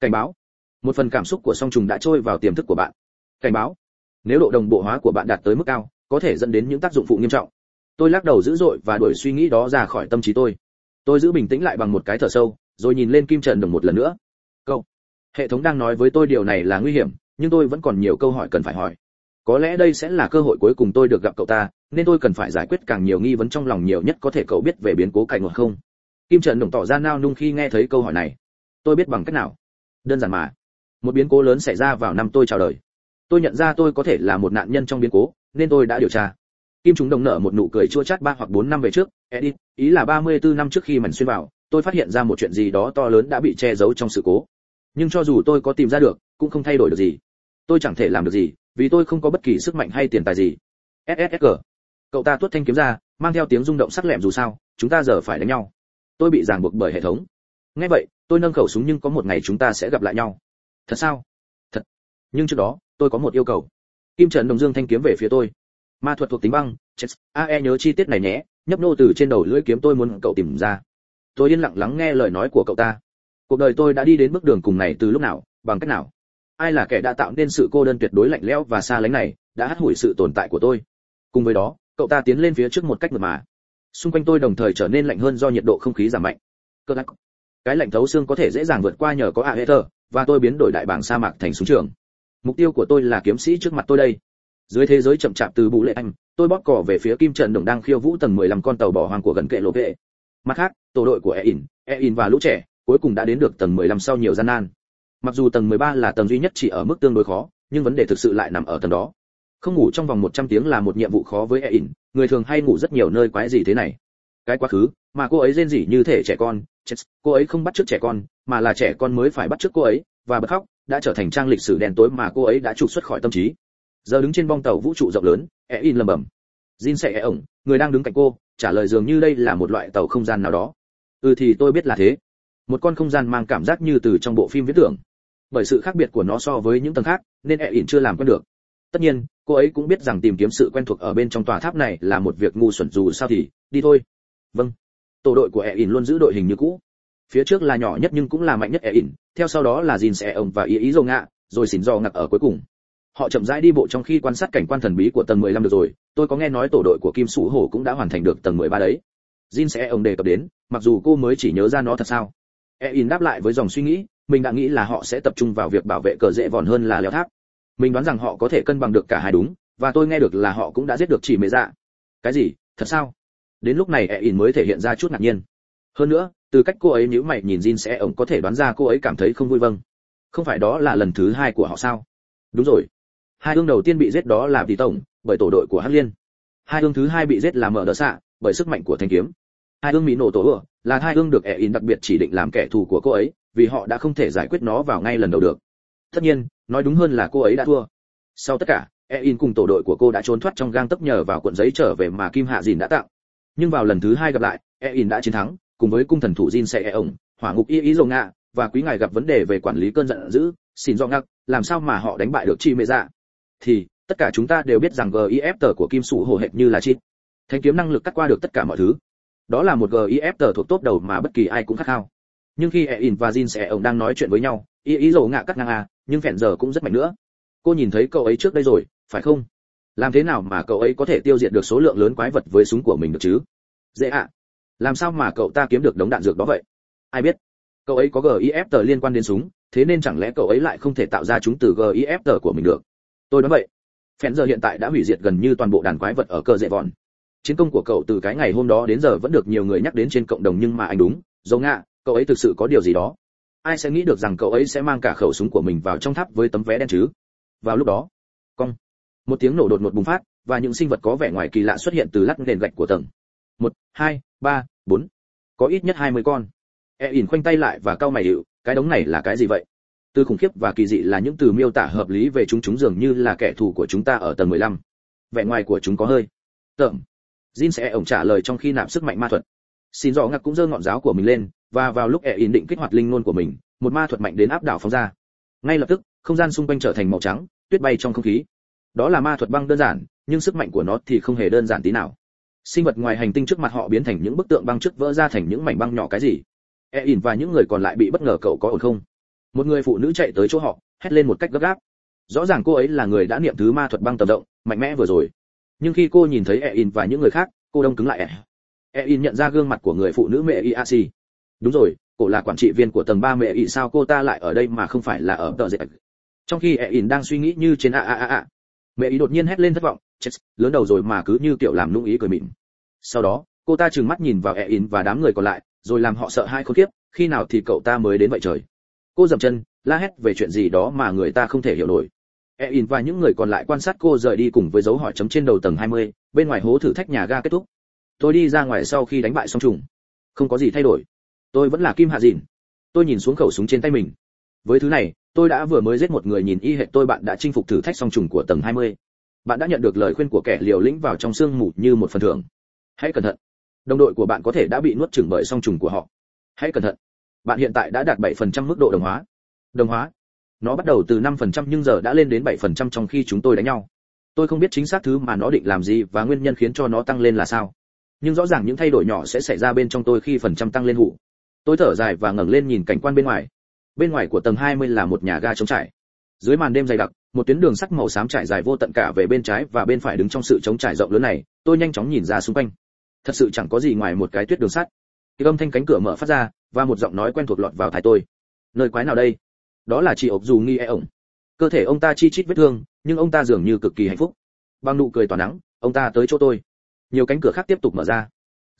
S1: Cảnh báo. Một phần cảm xúc của song trùng đã trôi vào tiềm thức của bạn cảnh báo. Nếu độ đồng bộ hóa của bạn đạt tới mức cao, có thể dẫn đến những tác dụng phụ nghiêm trọng. Tôi lắc đầu dữ dội và đuổi suy nghĩ đó ra khỏi tâm trí tôi. Tôi giữ bình tĩnh lại bằng một cái thở sâu, rồi nhìn lên kim trần đồng một lần nữa. Câu. Hệ thống đang nói với tôi điều này là nguy hiểm, nhưng tôi vẫn còn nhiều câu hỏi cần phải hỏi. Có lẽ đây sẽ là cơ hội cuối cùng tôi được gặp cậu ta, nên tôi cần phải giải quyết càng nhiều nghi vấn trong lòng nhiều nhất có thể cậu biết về biến cố cạnh ngột không. Kim trần đồng tỏ ra nao nung khi nghe thấy câu hỏi này. Tôi biết bằng cách nào? Đơn giản mà. Một biến cố lớn xảy ra vào năm tôi chào đời tôi nhận ra tôi có thể là một nạn nhân trong biến cố, nên tôi đã điều tra. Kim chúng đồng nở một nụ cười chua chát ba hoặc bốn năm về trước. Edit ý là 34 năm trước khi mảnh xuyên vào, tôi phát hiện ra một chuyện gì đó to lớn đã bị che giấu trong sự cố. Nhưng cho dù tôi có tìm ra được, cũng không thay đổi được gì. Tôi chẳng thể làm được gì, vì tôi không có bất kỳ sức mạnh hay tiền tài gì. Ssg cậu ta tuốt thanh kiếm ra, mang theo tiếng rung động sắc lẹm dù sao, chúng ta giờ phải đánh nhau. Tôi bị ràng buộc bởi hệ thống. Nghe vậy, tôi nâng khẩu súng nhưng có một ngày chúng ta sẽ gặp lại nhau. Thật sao? Nhưng trước đó, tôi có một yêu cầu. Kim trần đồng dương thanh kiếm về phía tôi. Ma thuật thuộc tính băng chết ae nhớ chi tiết này nhé. Nhấp nô từ trên đầu lưỡi kiếm tôi muốn cậu tìm ra. Tôi yên lặng lắng nghe lời nói của cậu ta. Cuộc đời tôi đã đi đến bước đường cùng này từ lúc nào, bằng cách nào? Ai là kẻ đã tạo nên sự cô đơn tuyệt đối lạnh lẽo và xa lánh này, đã hắt hủi sự tồn tại của tôi? Cùng với đó, cậu ta tiến lên phía trước một cách mượt mà. Xung quanh tôi đồng thời trở nên lạnh hơn do nhiệt độ không khí giảm mạnh. Cơ lắc. Cái lạnh thấu xương có thể dễ dàng vượt qua nhờ có aether và tôi biến đổi đại bảng sa mạc thành súng trường mục tiêu của tôi là kiếm sĩ trước mặt tôi đây. Dưới thế giới chậm chạp từ bù lệ anh tôi bóp cỏ về phía kim trận đồng đang khiêu vũ tầng 15 con tàu bỏ hoang của gần kệ lộ vệ. Mặt khác tổ đội của Ein, Ein và lũ trẻ cuối cùng đã đến được tầng 15 sau nhiều gian nan. Mặc dù tầng 13 là tầng duy nhất chỉ ở mức tương đối khó nhưng vấn đề thực sự lại nằm ở tầng đó. Không ngủ trong vòng 100 tiếng là một nhiệm vụ khó với Ein, người thường hay ngủ rất nhiều nơi quái gì thế này. Cái quá khứ mà cô ấy rên rỉ như thể trẻ con chết cô ấy không bắt chước trẻ con mà là trẻ con mới phải bắt chước cô ấy và bật khóc đã trở thành trang lịch sử đen tối mà cô ấy đã trục xuất khỏi tâm trí. Giờ đứng trên bong tàu vũ trụ rộng lớn e in lầm bầm. Jin sẽ e ổng, người đang đứng cạnh cô, trả lời dường như đây là một loại tàu không gian nào đó. Ừ thì tôi biết là thế. Một con không gian mang cảm giác như từ trong bộ phim viễn tưởng. Bởi sự khác biệt của nó so với những tầng khác, nên e in chưa làm quen được. Tất nhiên, cô ấy cũng biết rằng tìm kiếm sự quen thuộc ở bên trong tòa tháp này là một việc ngu xuẩn dù sao thì, đi thôi. Vâng. Tổ đội của e in luôn giữ đội hình như cũ phía trước là nhỏ nhất nhưng cũng là mạnh nhất e in theo sau đó là jin sẽ ổng và ý ý dầu ngạ rồi xỉn dò ngặt ở cuối cùng. Họ chậm rãi đi bộ trong khi quan sát cảnh quan thần bí của tầng 15 được rồi, tôi có nghe nói tổ đội của kim sủ hổ cũng đã hoàn thành được tầng 13 đấy. Jin sẽ ông đề cập đến, mặc dù cô mới chỉ nhớ ra nó thật sao? E-In đáp lại với dòng suy nghĩ, mình đã nghĩ là họ sẽ tập trung vào việc bảo vệ cờ dễ vòn hơn là leo tháp. Mình đoán rằng họ có thể cân bằng được cả hai đúng, và tôi nghe được là họ cũng đã giết được chỉ mê dạ. Cái gì? Thật sao? Đến lúc này E-In mới thể hiện ra chút ngạc nhiên. Hơn nữa từ cách cô ấy nhíu mày nhìn Jin sẽ, ông có thể đoán ra cô ấy cảm thấy không vui vâng. Không phải đó là lần thứ hai của họ sao? Đúng rồi. Hai ương đầu tiên bị giết đó là tỷ tổng, bởi tổ đội của hắc liên. Hai ương thứ hai bị giết là mở đỡ xạ bởi sức mạnh của thanh kiếm. Hai ương mỹ nổ tổ ửa là hai ương được ẻ in đặc biệt chỉ định làm kẻ thù của cô ấy, vì họ đã không thể giải quyết nó vào ngay lần đầu được. Tất nhiên, nói đúng hơn là cô ấy đã thua. Sau tất cả e in cùng tổ đội của cô đã trốn thoát trong gang tấc nhờ vào cuộn giấy trở về mà kim hạ dìn đã tạo nhưng vào lần thứ hai gặp lại e in đã chiến thắng cùng với cung thần thủ jin sẽ e ổng, hỏa ngục y ý dầu ngạ, và quý ngài gặp vấn đề về quản lý cơn giận dữ, xin do ngắc, làm sao mà họ đánh bại được chi mê dạ? Thì, tất cả chúng ta đều biết rằng gif tờ của kim sủ hồ hệt như là chi. Thánh kiếm năng lực cắt qua được tất cả mọi thứ. Đó là một gif tờ thuộc tốt đầu mà bất kỳ ai cũng khát khao. Nhưng khi e và jin sẽ ông đang nói chuyện với nhau, y ý dầu ngạ cắt ngang à nhưng phèn giờ cũng rất mạnh nữa. Cô nhìn thấy cậu ấy trước đây rồi, phải không? Làm thế nào mà cậu ấy có thể tiêu diệt được số lượng lớn quái vật với súng của mình được chứ? Dễ ạ làm sao mà cậu ta kiếm được đống đạn dược đó vậy? Ai biết? Cậu ấy có gif tờ liên quan đến súng, thế nên chẳng lẽ cậu ấy lại không thể tạo ra chúng từ gif tờ của mình được? Tôi nói vậy. Phen giờ hiện tại đã hủy diệt gần như toàn bộ đàn quái vật ở cờ dễ vòn. Chiến công của cậu từ cái ngày hôm đó đến giờ vẫn được nhiều người nhắc đến trên cộng đồng nhưng mà anh đúng, dầu ngạ, cậu ấy thực sự có điều gì đó. Ai sẽ nghĩ được rằng cậu ấy sẽ mang cả khẩu súng của mình vào trong tháp với tấm vé đen chứ? Vào lúc đó, cong, một tiếng nổ đột ngột bùng phát và những sinh vật có vẻ ngoài kỳ lạ xuất hiện từ lát nền gạch của tầng. Một, hai ba, bốn. Có ít nhất hai mươi con. E ỉn khoanh tay lại và cau mày hiệu cái đống này là cái gì vậy? Từ khủng khiếp và kỳ dị là những từ miêu tả hợp lý về chúng chúng dường như là kẻ thù của chúng ta ở tầng 15. vẻ ngoài của chúng có hơi. Tởm. Jin sẽ ổng trả lời trong khi nạp sức mạnh ma thuật. Xin rõ ngạc cũng giơ ngọn giáo của mình lên, và vào lúc e ỉn định kích hoạt linh nôn của mình, một ma thuật mạnh đến áp đảo phóng ra. Ngay lập tức, không gian xung quanh trở thành màu trắng, tuyết bay trong không khí. Đó là ma thuật băng đơn giản, nhưng sức mạnh của nó thì không hề đơn giản tí nào sinh vật ngoài hành tinh trước mặt họ biến thành những bức tượng băng trước vỡ ra thành những mảnh băng nhỏ cái gì? E in và những người còn lại bị bất ngờ cậu có ổn không? Một người phụ nữ chạy tới chỗ họ, hét lên một cách gấp gáp. Rõ ràng cô ấy là người đã niệm thứ ma thuật băng tầm động, mạnh mẽ vừa rồi. Nhưng khi cô nhìn thấy e in và những người khác, cô đông cứng lại. E in nhận ra gương mặt của người phụ nữ mẹ iac đúng rồi cô là quản trị viên của tầng ba mẹ ị sao cô ta lại ở đây mà không phải là ở tờ dệt? Trong khi e in đang suy nghĩ như trên a a a a mẹ ý đột nhiên hét lên thất vọng chết lớn đầu rồi mà cứ như kiểu làm nung ý cười mịn. Sau đó cô ta trừng mắt nhìn vào e in và đám người còn lại rồi làm họ sợ hai khốn kiếp khi nào thì cậu ta mới đến vậy trời? Cô dậm chân la hét về chuyện gì đó mà người ta không thể hiểu nổi. E in và những người còn lại quan sát cô rời đi cùng với dấu hỏi chấm trên đầu tầng 20, bên ngoài hố thử thách nhà ga kết thúc. Tôi đi ra ngoài sau khi đánh bại song trùng. Không có gì thay đổi. Tôi vẫn là kim hạ dìn. Tôi nhìn xuống khẩu súng trên tay mình. Với thứ này tôi đã vừa mới giết một người nhìn y hệ tôi, bạn đã chinh phục thử thách song trùng của tầng 20. bạn đã nhận được lời khuyên của kẻ liều lĩnh vào trong sương mù như một phần thưởng. Hãy cẩn thận. Đồng đội của bạn có thể đã bị nuốt chửng bởi song trùng của họ. Hãy cẩn thận. Bạn hiện tại đã đạt 7% mức độ đồng hóa. Đồng hóa. Nó bắt đầu từ 5% nhưng giờ đã lên đến 7% trong khi chúng tôi đánh nhau. Tôi không biết chính xác thứ mà nó định làm gì và nguyên nhân khiến cho nó tăng lên là sao. Nhưng rõ ràng những thay đổi nhỏ sẽ xảy ra bên trong tôi khi phần trăm tăng lên hụ. Tôi thở dài và ngẩng lên nhìn cảnh quan bên ngoài bên ngoài của tầng 20 là một nhà ga trống trải. Dưới màn đêm dày đặc, một tuyến đường sắc màu xám trải dài vô tận cả về bên trái và bên phải đứng trong sự trống trải rộng lớn này, tôi nhanh chóng nhìn ra xung quanh. Thật sự chẳng có gì ngoài một cái tuyết đường sắt. Tiếng âm thanh cánh cửa mở phát ra, và một giọng nói quen thuộc lọt vào tai tôi. Nơi quái nào đây? Đó là chị ốc dù nghi e ổng. Cơ thể ông ta chi chít vết thương, nhưng ông ta dường như cực kỳ hạnh phúc. Bằng nụ cười tỏa nắng, ông ta tới chỗ tôi. Nhiều cánh cửa khác tiếp tục mở ra.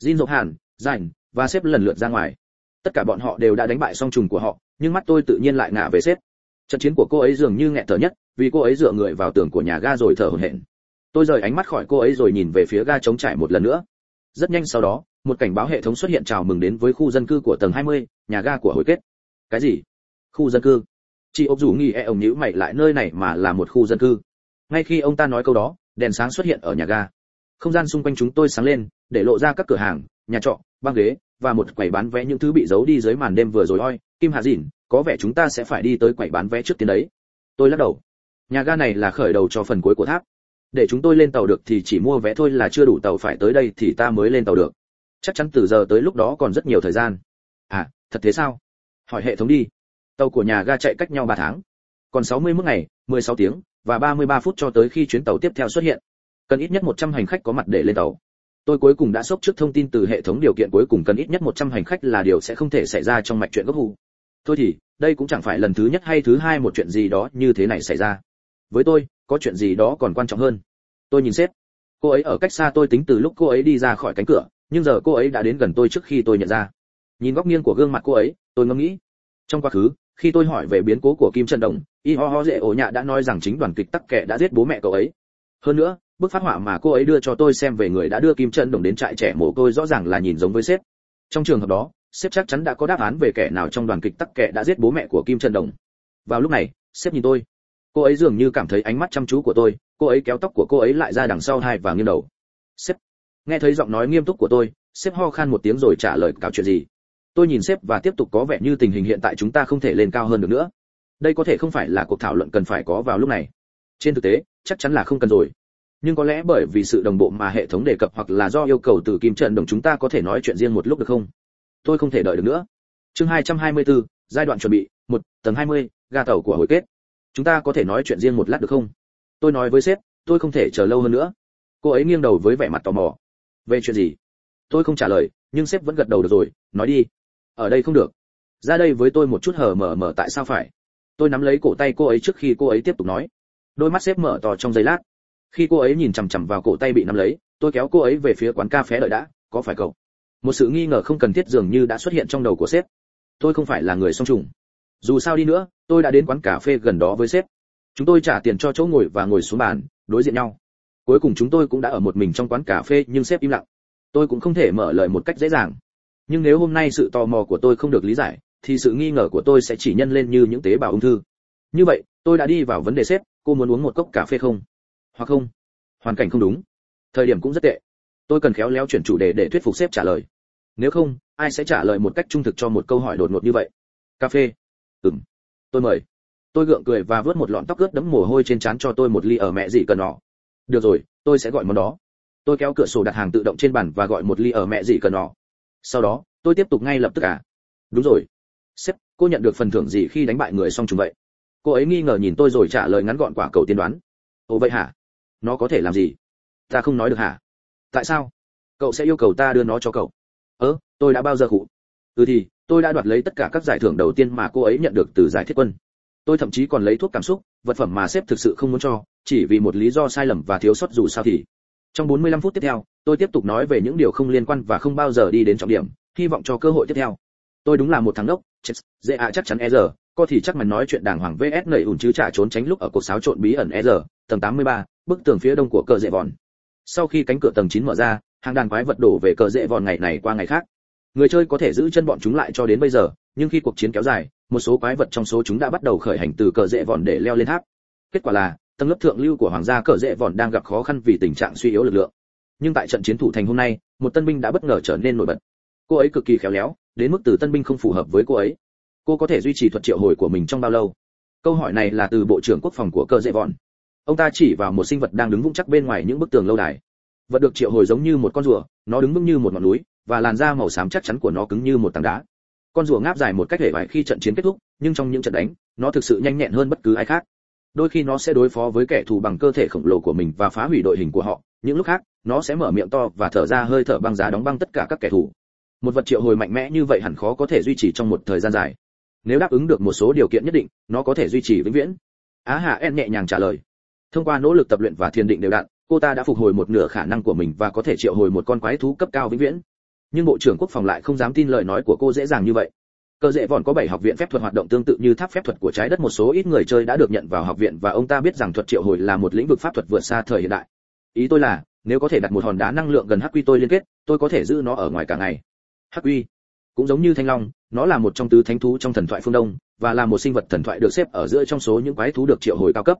S1: Jin dọc hàn, rảnh, và xếp lần lượt ra ngoài. Tất cả bọn họ đều đã đánh bại song trùng của họ nhưng mắt tôi tự nhiên lại ngả về xếp trận chiến của cô ấy dường như nghẹt thở nhất vì cô ấy dựa người vào tường của nhà ga rồi thở hổn hển. Tôi rời ánh mắt khỏi cô ấy rồi nhìn về phía ga trống trải một lần nữa. Rất nhanh sau đó một cảnh báo hệ thống xuất hiện chào mừng đến với khu dân cư của tầng 20, nhà ga của hồi kết. Cái gì? Khu dân cư? Chị ốc dù nghi e ông nhíu mày lại nơi này mà là một khu dân cư. Ngay khi ông ta nói câu đó đèn sáng xuất hiện ở nhà ga. Không gian xung quanh chúng tôi sáng lên để lộ ra các cửa hàng nhà trọ băng ghế và một quầy bán vé những thứ bị giấu đi dưới màn đêm vừa rồi. Oi kim hạ dìn, có vẻ chúng ta sẽ phải đi tới quầy bán vé trước tiên đấy. Tôi lắc đầu. Nhà ga này là khởi đầu cho phần cuối của tháp. Để chúng tôi lên tàu được thì chỉ mua vé thôi là chưa đủ tàu phải tới đây thì ta mới lên tàu được. Chắc chắn từ giờ tới lúc đó còn rất nhiều thời gian. À thật thế sao? Hỏi hệ thống đi. Tàu của nhà ga chạy cách nhau 3 tháng. Còn 60 mức ngày 16 tiếng và 33 phút cho tới khi chuyến tàu tiếp theo xuất hiện. Cần ít nhất 100 hành khách có mặt để lên tàu. Tôi cuối cùng đã sốc trước thông tin từ hệ thống điều kiện cuối cùng cần ít nhất 100 hành khách là điều sẽ không thể xảy ra trong mạch chuyện gấp hù thôi thì, đây cũng chẳng phải lần thứ nhất hay thứ hai một chuyện gì đó như thế này xảy ra. Với tôi, có chuyện gì đó còn quan trọng hơn. Tôi nhìn sếp. Cô ấy ở cách xa tôi tính từ lúc cô ấy đi ra khỏi cánh cửa, nhưng giờ cô ấy đã đến gần tôi trước khi tôi nhận ra. Nhìn góc nghiêng của gương mặt cô ấy, tôi ngẫm nghĩ. Trong quá khứ, khi tôi hỏi về biến cố của kim trần đồng, y ho ho dễ ổ nhạ đã nói rằng chính đoàn kịch tắc kệ đã giết bố mẹ cậu ấy. Hơn nữa, bức phát họa mà cô ấy đưa cho tôi xem về người đã đưa kim trần đồng đến trại trẻ mồ côi rõ ràng là nhìn giống với sếp. Trong trường hợp đó sếp chắc chắn đã có đáp án về kẻ nào trong đoàn kịch tắc kẻ đã giết bố mẹ của kim trần đồng. Vào lúc này, sếp nhìn tôi. Cô ấy dường như cảm thấy ánh mắt chăm chú của tôi, cô ấy kéo tóc của cô ấy lại ra đằng sau hai và nghiêng đầu. Sếp, nghe thấy giọng nói nghiêm túc của tôi, sếp ho khan một tiếng rồi trả lời cáo chuyện gì. Tôi nhìn sếp và tiếp tục có vẻ như tình hình hiện tại chúng ta không thể lên cao hơn được nữa. Đây có thể không phải là cuộc thảo luận cần phải có vào lúc này. Trên thực tế, chắc chắn là không cần rồi. Nhưng có lẽ bởi vì sự đồng bộ mà hệ thống đề cập hoặc là do yêu cầu từ kim trận đồng chúng ta có thể nói chuyện riêng một lúc được không? Tôi không thể đợi được nữa. Chương 224, giai đoạn chuẩn bị một tầng 20, ga tàu của hồi kết. Chúng ta có thể nói chuyện riêng một lát được không? Tôi nói với sếp tôi không thể chờ lâu hơn nữa. Cô ấy nghiêng đầu với vẻ mặt tò mò. Về chuyện gì? Tôi không trả lời nhưng sếp vẫn gật đầu được rồi nói đi. Ở đây không được. Ra đây với tôi một chút hờ mở mở tại sao phải? Tôi nắm lấy cổ tay cô ấy trước khi cô ấy tiếp tục nói. Đôi mắt sếp mở to trong giây lát. Khi cô ấy nhìn chằm chằm vào cổ tay bị nắm lấy tôi kéo cô ấy về phía quán cà phé đợi đã. Có phải cậu? Một sự nghi ngờ không cần thiết dường như đã xuất hiện trong đầu của sếp. Tôi không phải là người song trùng. Dù sao đi nữa, tôi đã đến quán cà phê gần đó với sếp. Chúng tôi trả tiền cho chỗ ngồi và ngồi xuống bàn, đối diện nhau. Cuối cùng chúng tôi cũng đã ở một mình trong quán cà phê, nhưng sếp im lặng. Tôi cũng không thể mở lời một cách dễ dàng. Nhưng nếu hôm nay sự tò mò của tôi không được lý giải, thì sự nghi ngờ của tôi sẽ chỉ nhân lên như những tế bào ung thư. Như vậy, tôi đã đi vào vấn đề sếp, cô muốn uống một cốc cà phê không? Hoặc không? Hoàn cảnh không đúng. Thời điểm cũng rất tệ. Tôi cần khéo léo chuyển chủ đề để thuyết phục sếp trả lời nếu không, ai sẽ trả lời một cách trung thực cho một câu hỏi đột ngột như vậy? Cà phê. Ừm. Tôi mời. Tôi gượng cười và vớt một lọn tóc ướt đẫm mồ hôi trên trán cho tôi một ly ở mẹ gì cần nọ. Được rồi, tôi sẽ gọi món đó. Tôi kéo cửa sổ đặt hàng tự động trên bàn và gọi một ly ở mẹ gì cần nọ. Sau đó, tôi tiếp tục ngay lập tức à? Đúng rồi. Sếp, cô nhận được phần thưởng gì khi đánh bại người xong chúng vậy? Cô ấy nghi ngờ nhìn tôi rồi trả lời ngắn gọn quả cầu tiên đoán. Ồ vậy hả? Nó có thể làm gì? Ta không nói được hả? Tại sao? Cậu sẽ yêu cầu ta đưa nó cho cậu ớ tôi đã bao giờ cụ ừ thì tôi đã đoạt lấy tất cả các giải thưởng đầu tiên mà cô ấy nhận được từ giải thiết quân. Tôi thậm chí còn lấy thuốc cảm xúc vật phẩm mà sếp thực sự không muốn cho chỉ vì một lý do sai lầm và thiếu sót dù sao thì. Trong 45 phút tiếp theo tôi tiếp tục nói về những điều không liên quan và không bao giờ đi đến trọng điểm hy vọng cho cơ hội tiếp theo. Tôi đúng là một thằng đốc chết dễ ạ chắc chắn e giờ có thì chắc mày nói chuyện đàng hoàng vs nảy ủn chứ trả trốn tránh lúc ở cuộc xáo trộn bí ẩn e giờ tầng 83, bức tường phía đông của cờ dễ vòn. Sau khi cánh cửa tầng 9 mở ra hàng đàn quái vật đổ về cờ dễ vòn ngày này qua ngày khác. Người chơi có thể giữ chân bọn chúng lại cho đến bây giờ, nhưng khi cuộc chiến kéo dài, một số quái vật trong số chúng đã bắt đầu khởi hành từ cờ dễ vòn để leo lên tháp. Kết quả là, tầng lớp thượng lưu của hoàng gia cờ dễ vòn đang gặp khó khăn vì tình trạng suy yếu lực lượng. Nhưng tại trận chiến thủ thành hôm nay, một tân binh đã bất ngờ trở nên nổi bật. Cô ấy cực kỳ khéo léo, đến mức từ tân binh không phù hợp với cô ấy. Cô có thể duy trì thuật triệu hồi của mình trong bao lâu? Câu hỏi này là từ bộ trưởng quốc phòng của cờ dễ vòn. Ông ta chỉ vào một sinh vật đang đứng vững chắc bên ngoài những bức tường lâu đài vật được triệu hồi giống như một con rùa, nó đứng vững như một ngọn núi, và làn da màu xám chắc chắn của nó cứng như một tảng đá. Con rùa ngáp dài một cách hề vải khi trận chiến kết thúc, nhưng trong những trận đánh, nó thực sự nhanh nhẹn hơn bất cứ ai khác. Đôi khi nó sẽ đối phó với kẻ thù bằng cơ thể khổng lồ của mình và phá hủy đội hình của họ, những lúc khác, nó sẽ mở miệng to và thở ra hơi thở băng giá đóng băng tất cả các kẻ thù. Một vật triệu hồi mạnh mẽ như vậy hẳn khó có thể duy trì trong một thời gian dài. Nếu đáp ứng được một số điều kiện nhất định, nó có thể duy trì vĩnh viễn. Á hạ en nhẹ nhàng trả lời. Thông qua nỗ lực tập luyện và thiền định đều đặn cô ta đã phục hồi một nửa khả năng của mình và có thể triệu hồi một con quái thú cấp cao vĩnh viễn. Nhưng bộ trưởng quốc phòng lại không dám tin lời nói của cô dễ dàng như vậy. Cơ dễ vòn có bảy học viện phép thuật hoạt động tương tự như tháp phép thuật của trái đất, một số ít người chơi đã được nhận vào học viện và ông ta biết rằng thuật triệu hồi là một lĩnh vực pháp thuật vượt xa thời hiện đại. Ý tôi là, nếu có thể đặt một hòn đá năng lượng gần hắc quy tôi liên kết, tôi có thể giữ nó ở ngoài cả ngày. Hắc quy cũng giống như thanh long, nó là một trong tứ thánh thú trong thần thoại phương đông, và là một sinh vật thần thoại được xếp ở giữa trong số những quái thú được triệu hồi cao cấp.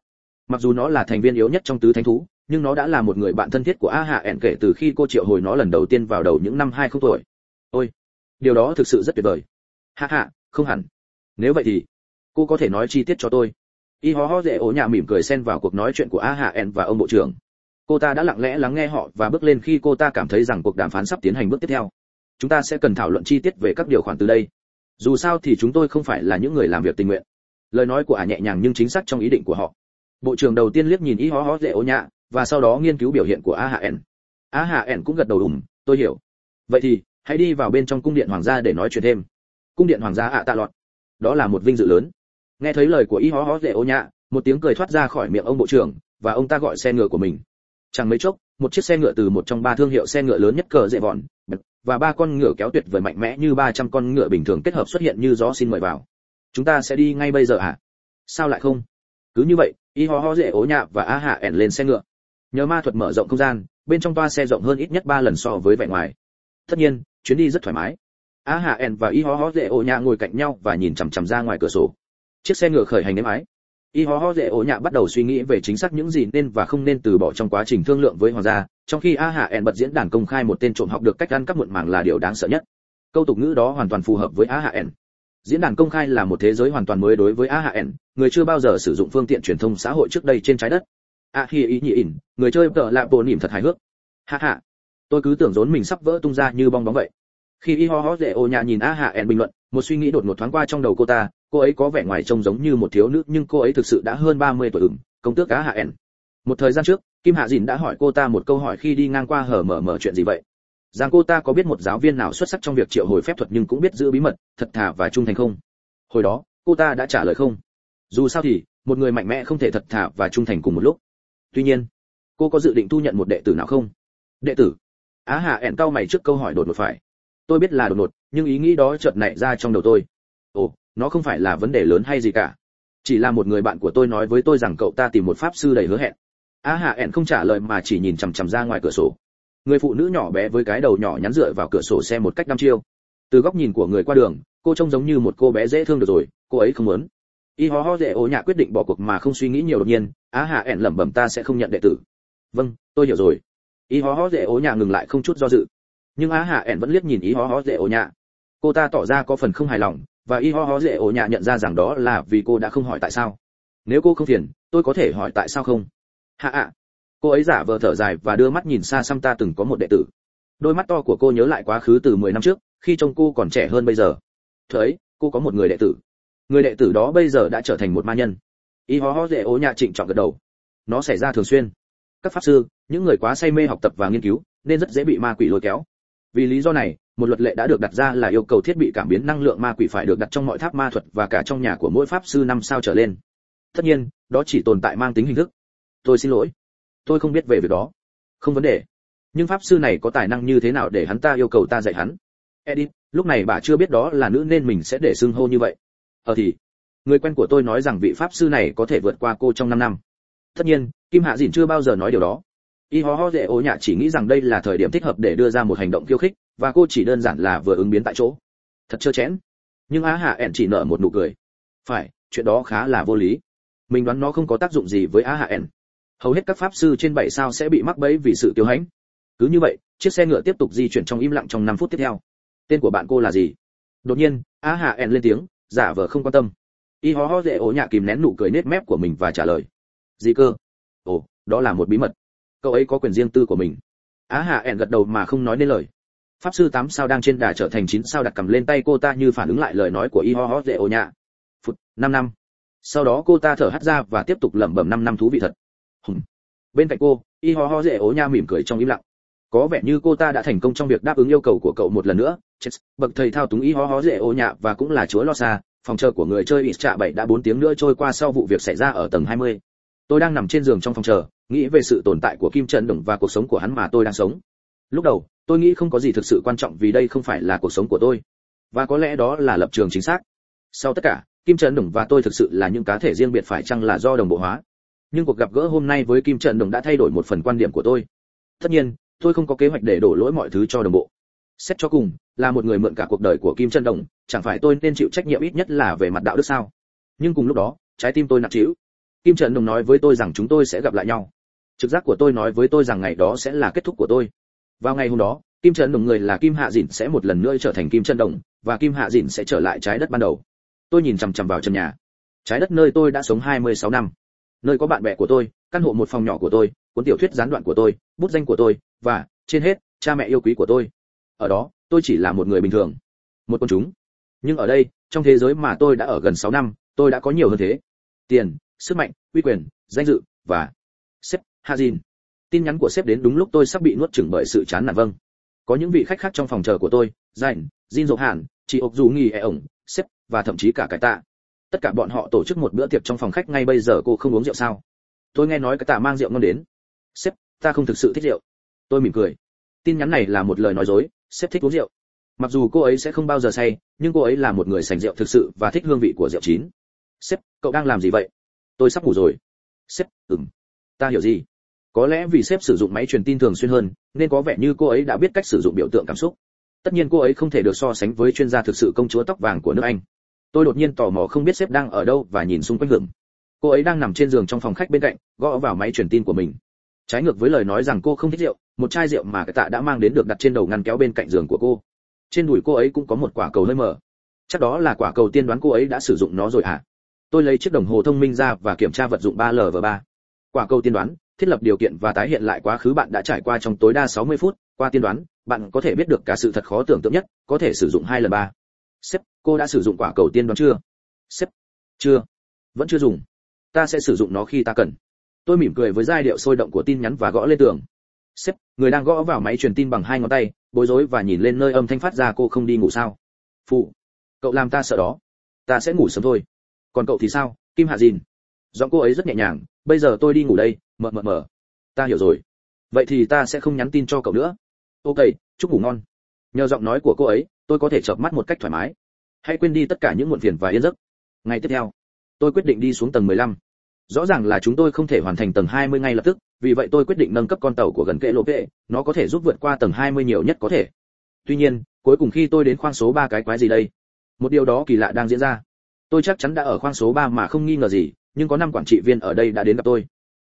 S1: Mặc dù nó là thành viên yếu nhất trong tứ thánh thú nhưng nó đã là một người bạn thân thiết của a hạ ẻn kể từ khi cô triệu hồi nó lần đầu tiên vào đầu những năm hai không tuổi. Ôi, điều đó thực sự rất tuyệt vời. Hạ hạ không hẳn. Nếu vậy thì, cô có thể nói chi tiết cho tôi. Y ho ho dễ ố nhà mỉm cười xen vào cuộc nói chuyện của a hạ ẻn và ông bộ trưởng. Cô ta đã lặng lẽ lắng nghe họ và bước lên khi cô ta cảm thấy rằng cuộc đàm phán sắp tiến hành bước tiếp theo. Chúng ta sẽ cần thảo luận chi tiết về các điều khoản từ đây. Dù sao thì chúng tôi không phải là những người làm việc tình nguyện. Lời nói của ả nhẹ nhàng nhưng chính xác trong ý định của họ. Bộ trưởng đầu tiên liếc nhìn y ho ho dễ ô nhạ và sau đó nghiên cứu biểu hiện của a hạ n. A hạ n cũng gật đầu ủng, tôi hiểu. Vậy thì, hãy đi vào bên trong cung điện hoàng gia để nói chuyện thêm. Cung điện hoàng gia ạ tạ lọt. Đó là một vinh dự lớn. Nghe thấy lời của y Hó Hó dễ ô nhạ một tiếng cười thoát ra khỏi miệng ông bộ trưởng, và ông ta gọi xe ngựa của mình. Chẳng mấy chốc, một chiếc xe ngựa từ một trong ba thương hiệu xe ngựa lớn nhất cờ dễ vọn và ba con ngựa kéo tuyệt vời mạnh mẽ như 300 con ngựa bình thường kết hợp xuất hiện như gió xin mời vào. Chúng ta sẽ đi ngay bây giờ à sao lại không? Cứ như vậy, y ho ho dễ ố nhạ và a hạ ẻn lên xe ngựa nhờ ma thuật mở rộng không gian, bên trong toa xe rộng hơn ít nhất ba lần so với vẻ ngoài. Tất nhiên, chuyến đi rất thoải mái. A hạ en và y ho ho dễ Ổ nhạ ngồi cạnh nhau và nhìn chằm chằm ra ngoài cửa sổ. Chiếc xe ngựa khởi hành êm ái. Y ho ho dễ Ổ nhạ bắt đầu suy nghĩ về chính xác những gì nên và không nên từ bỏ trong quá trình thương lượng với hoàng gia, trong khi a hạ en bật diễn đàn công khai một tên trộm học được cách ăn cắp muộn màng là điều đáng sợ nhất. Câu tục ngữ đó hoàn toàn phù hợp với a hạ en diễn đàn công khai là một thế giới hoàn toàn mới đối với a hạ en người chưa bao giờ sử dụng phương tiện truyền thông xã hội trước đây trên trái đất a hi, ý nhị ỉn, người chơi tợ lạ bộ nỉm thật hài hước. Hạ hạ tôi cứ tưởng rốn mình sắp vỡ tung ra như bong bóng vậy. Khi y ho ho dễ ô nhà nhìn a hạ ẻn bình luận, một suy nghĩ đột ngột thoáng qua trong đầu cô ta, cô ấy có vẻ ngoài trông giống như một thiếu nữ, nhưng cô ấy thực sự đã hơn 30 tuổi ửng, công tước cá hạ ẻn. Một thời gian trước, kim hạ dìn đã hỏi cô ta một câu hỏi khi đi ngang qua hở mở mở chuyện gì vậy. Rằng cô ta có biết một giáo viên nào xuất sắc trong việc triệu hồi phép thuật nhưng cũng biết giữ bí mật, thật thà và trung thành không? Hồi đó, cô ta đã trả lời không. Dù sao thì, một người mạnh mẽ không thể thật thà và trung thành cùng một lúc tuy nhiên, cô có dự định thu nhận một đệ tử nào không? Đệ tử? Á hà ẻn cau mày trước câu hỏi đột ngột phải. Tôi biết là đột ngột, nhưng ý nghĩ đó chợt nảy ra trong đầu tôi. Ồ, nó không phải là vấn đề lớn hay gì cả. Chỉ là một người bạn của tôi nói với tôi rằng cậu ta tìm một pháp sư đầy hứa hẹn. Á hà ẻn không trả lời mà chỉ nhìn chằm chằm ra ngoài cửa sổ. Người phụ nữ nhỏ bé với cái đầu nhỏ nhắn dựa vào cửa sổ xe một cách đăm chiêu. Từ góc nhìn của người qua đường, cô trông giống như một cô bé dễ thương được rồi, cô ấy không muốn y ho ho dễ ố nhạ quyết định bỏ cuộc mà không suy nghĩ nhiều đột nhiên, á hạ ẻn lẩm bẩm ta sẽ không nhận đệ tử. Vâng tôi hiểu rồi. Y ho ho dễ ố nhạ ngừng lại không chút do dự. Nhưng á hạ ẻn vẫn liếc nhìn y ho ho dễ ố nhạ cô ta tỏ ra có phần không hài lòng, và y ho ho dễ ố nhạ nhận ra rằng đó là vì cô đã không hỏi tại sao. Nếu cô không phiền, tôi có thể hỏi tại sao không? Hạ ạ. Cô ấy giả vờ thở dài và đưa mắt nhìn xa xăm ta từng có một đệ tử. Đôi mắt to của cô nhớ lại quá khứ từ 10 năm trước, khi trông cô còn trẻ hơn bây giờ. Thấy cô có một người đệ tử người đệ tử đó bây giờ đã trở thành một ma nhân. Y ho ho dễ ố nhà trịnh trọng gật đầu. Nó xảy ra thường xuyên. Các pháp sư, những người quá say mê học tập và nghiên cứu, nên rất dễ bị ma quỷ lôi kéo. Vì lý do này, một luật lệ đã được đặt ra là yêu cầu thiết bị cảm biến năng lượng ma quỷ phải được đặt trong mọi tháp ma thuật và cả trong nhà của mỗi pháp sư năm sao trở lên. Tất nhiên, đó chỉ tồn tại mang tính hình thức. Tôi xin lỗi. Tôi không biết về việc đó. Không vấn đề. Nhưng pháp sư này có tài năng như thế nào để hắn ta yêu cầu ta dạy hắn? Edith, lúc này bà chưa biết đó là nữ nên mình sẽ để xưng hô như vậy ờ thì, người quen của tôi nói rằng vị pháp sư này có thể vượt qua cô trong 5 năm. Tất nhiên, kim hạ dìn chưa bao giờ nói điều đó. Y ho ho dễ ố nhạ chỉ nghĩ rằng đây là thời điểm thích hợp để đưa ra một hành động khiêu khích, và cô chỉ đơn giản là vừa ứng biến tại chỗ. Thật trơ chẽn. Nhưng á hạ ẻn chỉ nở một nụ cười. Phải, chuyện đó khá là vô lý. Mình đoán nó không có tác dụng gì với á hạ ẻn hầu hết các pháp sư trên bảy sao sẽ bị mắc bẫy vì sự kiêu hãnh. Cứ như vậy, chiếc xe ngựa tiếp tục di chuyển trong im lặng trong 5 phút tiếp theo. Tên của bạn cô là gì? Đột nhiên, á hạ ẻn lên tiếng giả vờ không quan tâm. Y ho ho dễ ố nhạ kìm nén nụ cười nết mép của mình và trả lời. Gì cơ? Ồ, đó là một bí mật. Cậu ấy có quyền riêng tư của mình. Á hạ ẻn gật đầu mà không nói nên lời. Pháp sư tám sao đang trên đà trở thành chín sao đặt cầm lên tay cô ta như phản ứng lại lời nói của y ho ho dễ ố nhạ. Phút, năm năm. Sau đó cô ta thở hắt ra và tiếp tục lẩm bẩm năm năm thú vị thật. Hùng. bên cạnh cô, y ho ho dễ ố nhạ mỉm cười trong im lặng có vẻ như cô ta đã thành công trong việc đáp ứng yêu cầu của cậu một lần nữa chết bậc thầy thao túng ý ho ho dễ ô nhạ và cũng là chúa lo xa phòng chờ của người chơi ít trạ bảy đã 4 tiếng nữa trôi qua sau vụ việc xảy ra ở tầng 20. Tôi đang nằm trên giường trong phòng chờ, nghĩ về sự tồn tại của Kim Trần Đồng và cuộc sống của hắn mà tôi đang sống. Lúc đầu, tôi nghĩ không có gì thực sự quan trọng vì đây không phải là cuộc sống của tôi. Và có lẽ đó là lập trường chính xác. Sau tất cả, Kim Trần Đồng và tôi thực sự là những cá thể riêng biệt phải chăng là do đồng bộ hóa. Nhưng cuộc gặp gỡ hôm nay với Kim Trần Đồng đã thay đổi một phần quan điểm của tôi. Tất nhiên, tôi không có kế hoạch để đổ lỗi mọi thứ cho đồng bộ. Xét cho cùng, là một người mượn cả cuộc đời của kim chân đồng, chẳng phải tôi nên chịu trách nhiệm ít nhất là về mặt đạo đức sao? Nhưng cùng lúc đó, trái tim tôi nặng trĩu. Kim trần đồng nói với tôi rằng chúng tôi sẽ gặp lại nhau. Trực giác của tôi nói với tôi rằng ngày đó sẽ là kết thúc của tôi. Vào ngày hôm đó, kim trần đồng người là kim hạ dịn sẽ một lần nữa trở thành kim chân đồng, và kim hạ dịn sẽ trở lại trái đất ban đầu. Tôi nhìn chằm chằm vào chân nhà. Trái đất nơi tôi đã sống 26 năm. Nơi có bạn bè của tôi, căn hộ một phòng nhỏ của tôi, cuốn tiểu thuyết gián đoạn của tôi, bút danh của tôi và, trên hết, cha mẹ yêu quý của tôi. Ở đó, tôi chỉ là một người bình thường, một con chúng. Nhưng ở đây, trong thế giới mà tôi đã ở gần 6 năm, tôi đã có nhiều hơn thế. Tiền, sức mạnh, uy quyền, danh dự, và sếp, hazin. Tin nhắn của sếp đến đúng lúc tôi sắp bị nuốt chửng bởi sự chán nản vâng. Có những vị khách khác trong phòng chờ của tôi dành jin dỗ hàn, chị ốc dù nghi e ổng sếp, và thậm chí cả cải tạ. Tất cả bọn họ tổ chức một bữa tiệc trong phòng khách ngay bây giờ cô không uống rượu sao? Tôi nghe nói cái tạ mang rượu ngon đến. Sếp, ta không thực sự thích rượu tôi mỉm cười. Tin nhắn này là một lời nói dối sếp thích uống rượu. Mặc dù cô ấy sẽ không bao giờ say, nhưng cô ấy là một người sành rượu thực sự và thích hương vị của rượu chín. Sếp, cậu đang làm gì vậy? Tôi sắp ngủ rồi. Sếp, ừm, ta hiểu gì? Có lẽ vì sếp sử dụng máy truyền tin thường xuyên hơn, nên có vẻ như cô ấy đã biết cách sử dụng biểu tượng cảm xúc. Tất nhiên cô ấy không thể được so sánh với chuyên gia thực sự công chúa tóc vàng của nước anh. Tôi đột nhiên tò mò không biết sếp đang ở đâu và nhìn xung quanh hưởng. Cô ấy đang nằm trên giường trong phòng khách bên cạnh, gõ vào máy truyền tin của mình trái ngược với lời nói rằng cô không thích rượu, một chai rượu mà cái tạ đã mang đến được đặt trên đầu ngăn kéo bên cạnh giường của cô. Trên đùi cô ấy cũng có một quả cầu hơi mở chắc đó là quả cầu tiên đoán cô ấy đã sử dụng nó rồi à tôi lấy chiếc đồng hồ thông minh ra và kiểm tra vật dụng 3 và 3 quả cầu tiên đoán, thiết lập điều kiện và tái hiện lại quá khứ bạn đã trải qua trong tối đa 60 phút. Qua tiên đoán, bạn có thể biết được cả sự thật khó tưởng tượng nhất, có thể sử dụng hai lần ba. Sếp, cô đã sử dụng quả cầu tiên đoán chưa? Sếp, chưa. Vẫn chưa dùng. Ta sẽ sử dụng nó khi ta cần tôi mỉm cười với giai điệu sôi động của tin nhắn và gõ lên tường. Sếp, người đang gõ vào máy truyền tin bằng hai ngón tay, bối rối và nhìn lên nơi âm thanh phát ra, cô không đi ngủ sao? Phụ, cậu làm ta sợ đó. Ta sẽ ngủ sớm thôi. Còn cậu thì sao? Kim hạ dìn. Giọng cô ấy rất nhẹ nhàng, bây giờ tôi đi ngủ đây mờ mờ mờ ta hiểu rồi. Vậy thì ta sẽ không nhắn tin cho cậu nữa. Ok, chúc ngủ ngon. Nhờ giọng nói của cô ấy, tôi có thể chợp mắt một cách thoải mái. Hãy quên đi tất cả những muộn phiền và yên giấc. Ngày tiếp theo, tôi quyết định đi xuống tầng 15 rõ ràng là chúng tôi không thể hoàn thành tầng 20 ngay lập tức vì vậy tôi quyết định nâng cấp con tàu của gần kệ lộ vệ nó có thể giúp vượt qua tầng 20 nhiều nhất có thể. Tuy nhiên cuối cùng khi tôi đến khoang số 3 cái quái gì đây? Một điều đó kỳ lạ đang diễn ra. Tôi chắc chắn đã ở khoang số 3 mà không nghi ngờ gì nhưng có năm quản trị viên ở đây đã đến gặp tôi.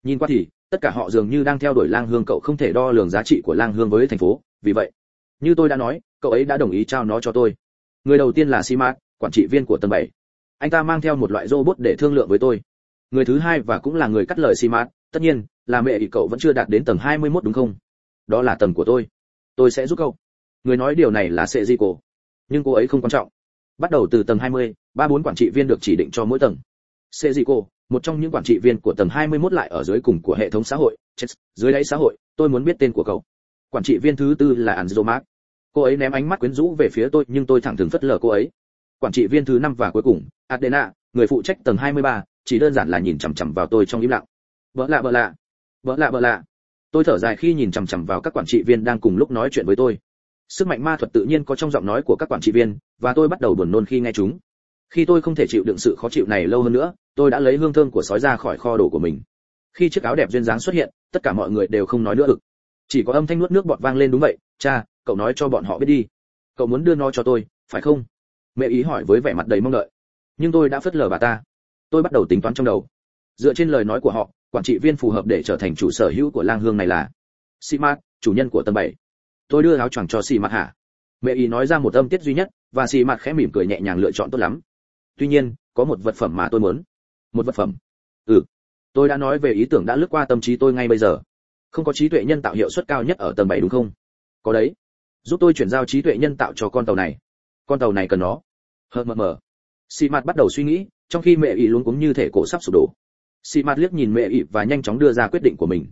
S1: Nhìn qua thì tất cả họ dường như đang theo đuổi lang hương cậu không thể đo lường giá trị của lang hương với thành phố vì vậy. Như tôi đã nói cậu ấy đã đồng ý trao nó cho tôi. Người đầu tiên là Simat, quản trị viên của tầng 7. anh ta mang theo một loại robot để thương lượng với tôi người thứ hai và cũng là người cắt lời xi mát tất nhiên là mẹ ỷ cậu vẫn chưa đạt đến tầng 21 đúng không? Đó là tầng của tôi. Tôi sẽ giúp cậu. Người nói điều này là sệ di cổ. Nhưng cô ấy không quan trọng. Bắt đầu từ tầng 20, ba bốn quản trị viên được chỉ định cho mỗi tầng. Sệ di cổ một trong những quản trị viên của tầng 21 lại ở dưới cùng của hệ thống xã hội dưới đáy xã hội tôi muốn biết tên của cậu. Quản trị viên thứ tư là Anzo Cô ấy ném ánh mắt quyến rũ về phía tôi, nhưng tôi thẳng thừng phất lờ cô ấy. Quản trị viên thứ năm và cuối cùng, Adena, người phụ trách tầng 23, chỉ đơn giản là nhìn chằm chằm vào tôi trong im lặng. Bỡ lạ bỡ lạ, bỡ lạ bỡ lạ. Tôi thở dài khi nhìn chằm chằm vào các quản trị viên đang cùng lúc nói chuyện với tôi. Sức mạnh ma thuật tự nhiên có trong giọng nói của các quản trị viên, và tôi bắt đầu buồn nôn khi nghe chúng. Khi tôi không thể chịu đựng sự khó chịu này lâu hơn nữa, tôi đã lấy hương thơm của sói ra khỏi kho đồ của mình. Khi chiếc áo đẹp duyên dáng xuất hiện, tất cả mọi người đều không nói nữa ực chỉ có âm thanh nuốt nước bọt vang lên đúng vậy cha cậu nói cho bọn họ biết đi cậu muốn đưa nó cho tôi phải không mẹ ý hỏi với vẻ mặt đầy mong đợi nhưng tôi đã phớt lờ bà ta tôi bắt đầu tính toán trong đầu dựa trên lời nói của họ quản trị viên phù hợp để trở thành chủ sở hữu của lang hương này là Simat, chủ nhân của tầng bảy Tôi đưa áo choàng cho Simat hả? Mẹ ý nói ra một âm tiết duy nhất, và Simat khẽ mỉm cười nhẹ nhàng lựa chọn tốt lắm. Tuy nhiên, có một vật phẩm mà tôi muốn. Một vật phẩm? Ừ. Tôi đã nói về ý tưởng đã lướt qua tâm trí tôi ngay bây giờ không có trí tuệ nhân tạo hiệu suất cao nhất ở tầng bảy đúng không có đấy giúp tôi chuyển giao trí tuệ nhân tạo cho con tàu này con tàu này cần nó hờ mờ mờ xì mặt bắt đầu suy nghĩ trong khi mẹ ỷ luôn cũng như thể cổ sắp sụp đổ. Xì mặt liếc nhìn mẹ ỷ và nhanh chóng đưa ra quyết định của mình.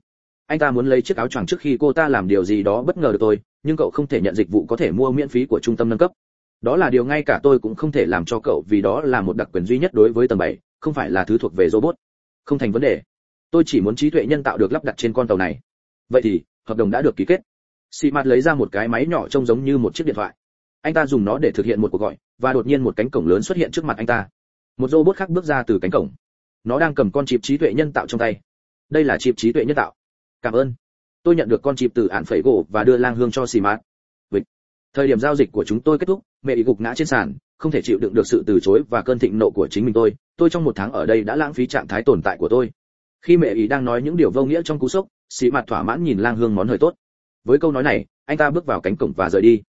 S1: Anh ta muốn lấy chiếc áo choàng trước khi cô ta làm điều gì đó bất ngờ được tôi nhưng cậu không thể nhận dịch vụ có thể mua miễn phí của trung tâm nâng cấp. Đó là điều ngay cả tôi cũng không thể làm cho cậu vì đó là một đặc quyền duy nhất đối với tầng 7, không phải là thứ thuộc về robot. Không thành vấn đề. Tôi chỉ muốn trí tuệ nhân tạo được lắp đặt trên con tàu này. Vậy thì hợp đồng đã được ký kết. Xì mặt lấy ra một cái máy nhỏ trông giống như một chiếc điện thoại. Anh ta dùng nó để thực hiện một cuộc gọi và đột nhiên một cánh cổng lớn xuất hiện trước mặt anh ta một robot khác bước ra từ cánh cổng. Nó đang cầm con chip trí tuệ nhân tạo trong tay. Đây là chip trí tuệ nhân tạo. Cảm ơn. Tôi nhận được con chip từ ạn phẩy gỗ và đưa lang hương cho xì mát Vịnh. thời điểm giao dịch của chúng tôi kết thúc, mẹ ý gục ngã trên sàn, không thể chịu đựng được sự từ chối và cơn thịnh nộ của chính mình tôi. Tôi trong một tháng ở đây đã lãng phí trạng thái tồn tại của tôi. Khi mẹ ý đang nói những điều vô nghĩa trong cú sốc, xì mạt thỏa mãn nhìn lang hương món hời tốt. Với câu nói này, anh ta bước vào cánh cổng và rời đi.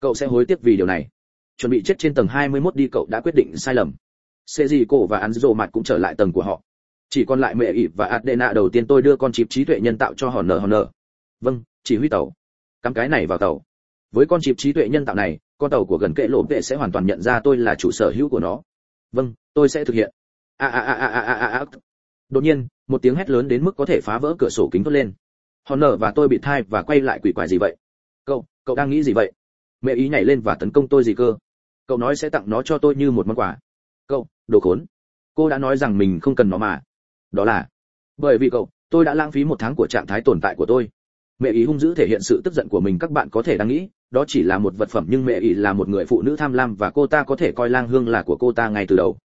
S1: Cậu sẽ hối tiếc vì điều này. Chuẩn bị chết trên tầng 21 đi, cậu đã quyết định sai lầm sẽ gì cổ và ăn rộ mặt cũng trở lại tầng của họ. Chỉ còn lại mẹ ỉ và adena đầu tiên tôi đưa con chip trí tuệ nhân tạo cho họ nở họ nở. Vâng chỉ huy tàu. Cắm cái này vào tàu. Với con chip trí tuệ nhân tạo này, con tàu của gần kệ lộ vệ sẽ hoàn toàn nhận ra tôi là chủ sở hữu của nó. Vâng tôi sẽ thực hiện. A a a a a a a. Đột nhiên, một tiếng hét lớn đến mức có thể phá vỡ cửa sổ kính tốt lên. Hòn nở và tôi bị thai và quay lại quỷ quái gì vậy? Cậu cậu đang nghĩ gì vậy? Mẹ ý nhảy lên và tấn công tôi gì cơ? Cậu nói sẽ tặng nó cho tôi như một món quà đồ khốn. Cô đã nói rằng mình không cần nó mà. Đó là, bởi vì cậu, tôi đã lãng phí một tháng của trạng thái tồn tại của tôi. Mẹ ý hung dữ thể hiện sự tức giận của mình các bạn có thể đang nghĩ, đó chỉ là một vật phẩm nhưng mẹ ý là một người phụ nữ tham lam và cô ta có thể coi lang hương là của cô ta ngay từ đầu.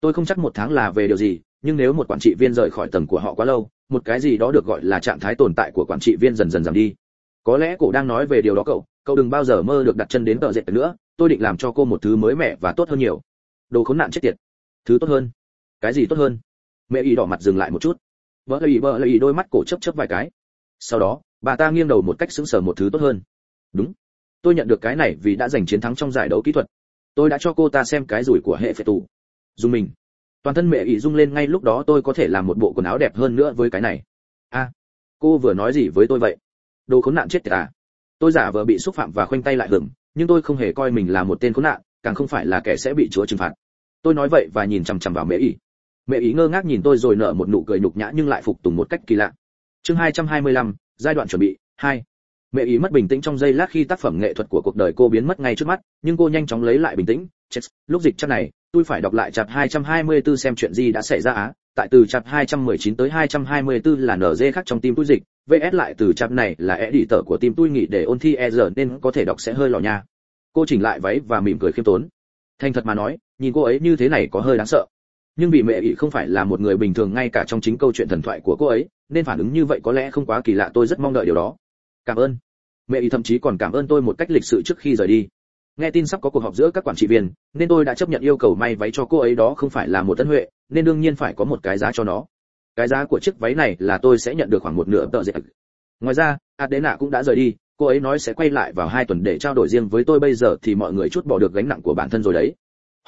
S1: Tôi không chắc một tháng là về điều gì, nhưng nếu một quản trị viên rời khỏi tầng của họ quá lâu, một cái gì đó được gọi là trạng thái tồn tại của quản trị viên dần dần giảm đi. Có lẽ cổ đang nói về điều đó cậu cậu đừng bao giờ mơ được đặt chân đến tờ dệt nữa, tôi định làm cho cô một thứ mới mẻ và tốt hơn nhiều. Đồ khốn nạn chết tiệt thứ tốt hơn. Cái gì tốt hơn? Mẹ y đỏ mặt dừng lại một chút. Vợ lì vợ lì đôi mắt cổ chấp chấp vài cái. Sau đó, bà ta nghiêng đầu một cách sững sờ một thứ tốt hơn. Đúng. Tôi nhận được cái này vì đã giành chiến thắng trong giải đấu kỹ thuật. Tôi đã cho cô ta xem cái rủi của hệ phệ tù. Dùng mình. Toàn thân mẹ ỷ rung lên ngay lúc đó tôi có thể làm một bộ quần áo đẹp hơn nữa với cái này. A. Cô vừa nói gì với tôi vậy? Đồ khốn nạn chết tiệt à. Tôi giả vờ bị xúc phạm và khoanh tay lại hưởng nhưng tôi không hề coi mình là một tên khốn nạn, càng không phải là kẻ sẽ bị chúa trừng phạt tôi nói vậy và nhìn chằm chằm vào mẹ ý. mẹ ý ngơ ngác nhìn tôi rồi nở một nụ cười nhục nhã nhưng lại phục tùng một cách kỳ lạ. Chương 225, giai đoạn chuẩn bị 2. mẹ ý mất bình tĩnh trong giây lát khi tác phẩm nghệ thuật của cuộc đời cô biến mất ngay trước mắt nhưng cô nhanh chóng lấy lại bình tĩnh. Chết lúc dịch chắc này tôi phải đọc lại chapter 224 xem chuyện gì đã xảy ra á. Tại từ chapter 219 tới 224 là NG khác trong tim tôi dịch. VS lại từ chapter này là editor của tim tôi nghĩ để ôn thi e giờ nên có thể đọc sẽ hơi lò nha. Cô chỉnh lại váy và mỉm cười khiêm tốn. Thành thật mà nói nhìn cô ấy như thế này có hơi đáng sợ. Nhưng vì mẹ ỷ không phải là một người bình thường ngay cả trong chính câu chuyện thần thoại của cô ấy, nên phản ứng như vậy có lẽ không quá kỳ lạ, tôi rất mong đợi điều đó. Cảm ơn. Mẹ ỷ thậm chí còn cảm ơn tôi một cách lịch sự trước khi rời đi. Nghe tin sắp có cuộc họp giữa các quản trị viên, nên tôi đã chấp nhận yêu cầu may váy cho cô ấy đó không phải là một tân huệ, nên đương nhiên phải có một cái giá cho nó. Cái giá của chiếc váy này là tôi sẽ nhận được khoảng một nửa tờ dệt. Ngoài ra, adena cũng đã rời đi, cô ấy nói sẽ quay lại vào hai tuần để trao đổi riêng với tôi. Bây giờ thì mọi người chút bỏ được gánh nặng của bản thân rồi đấy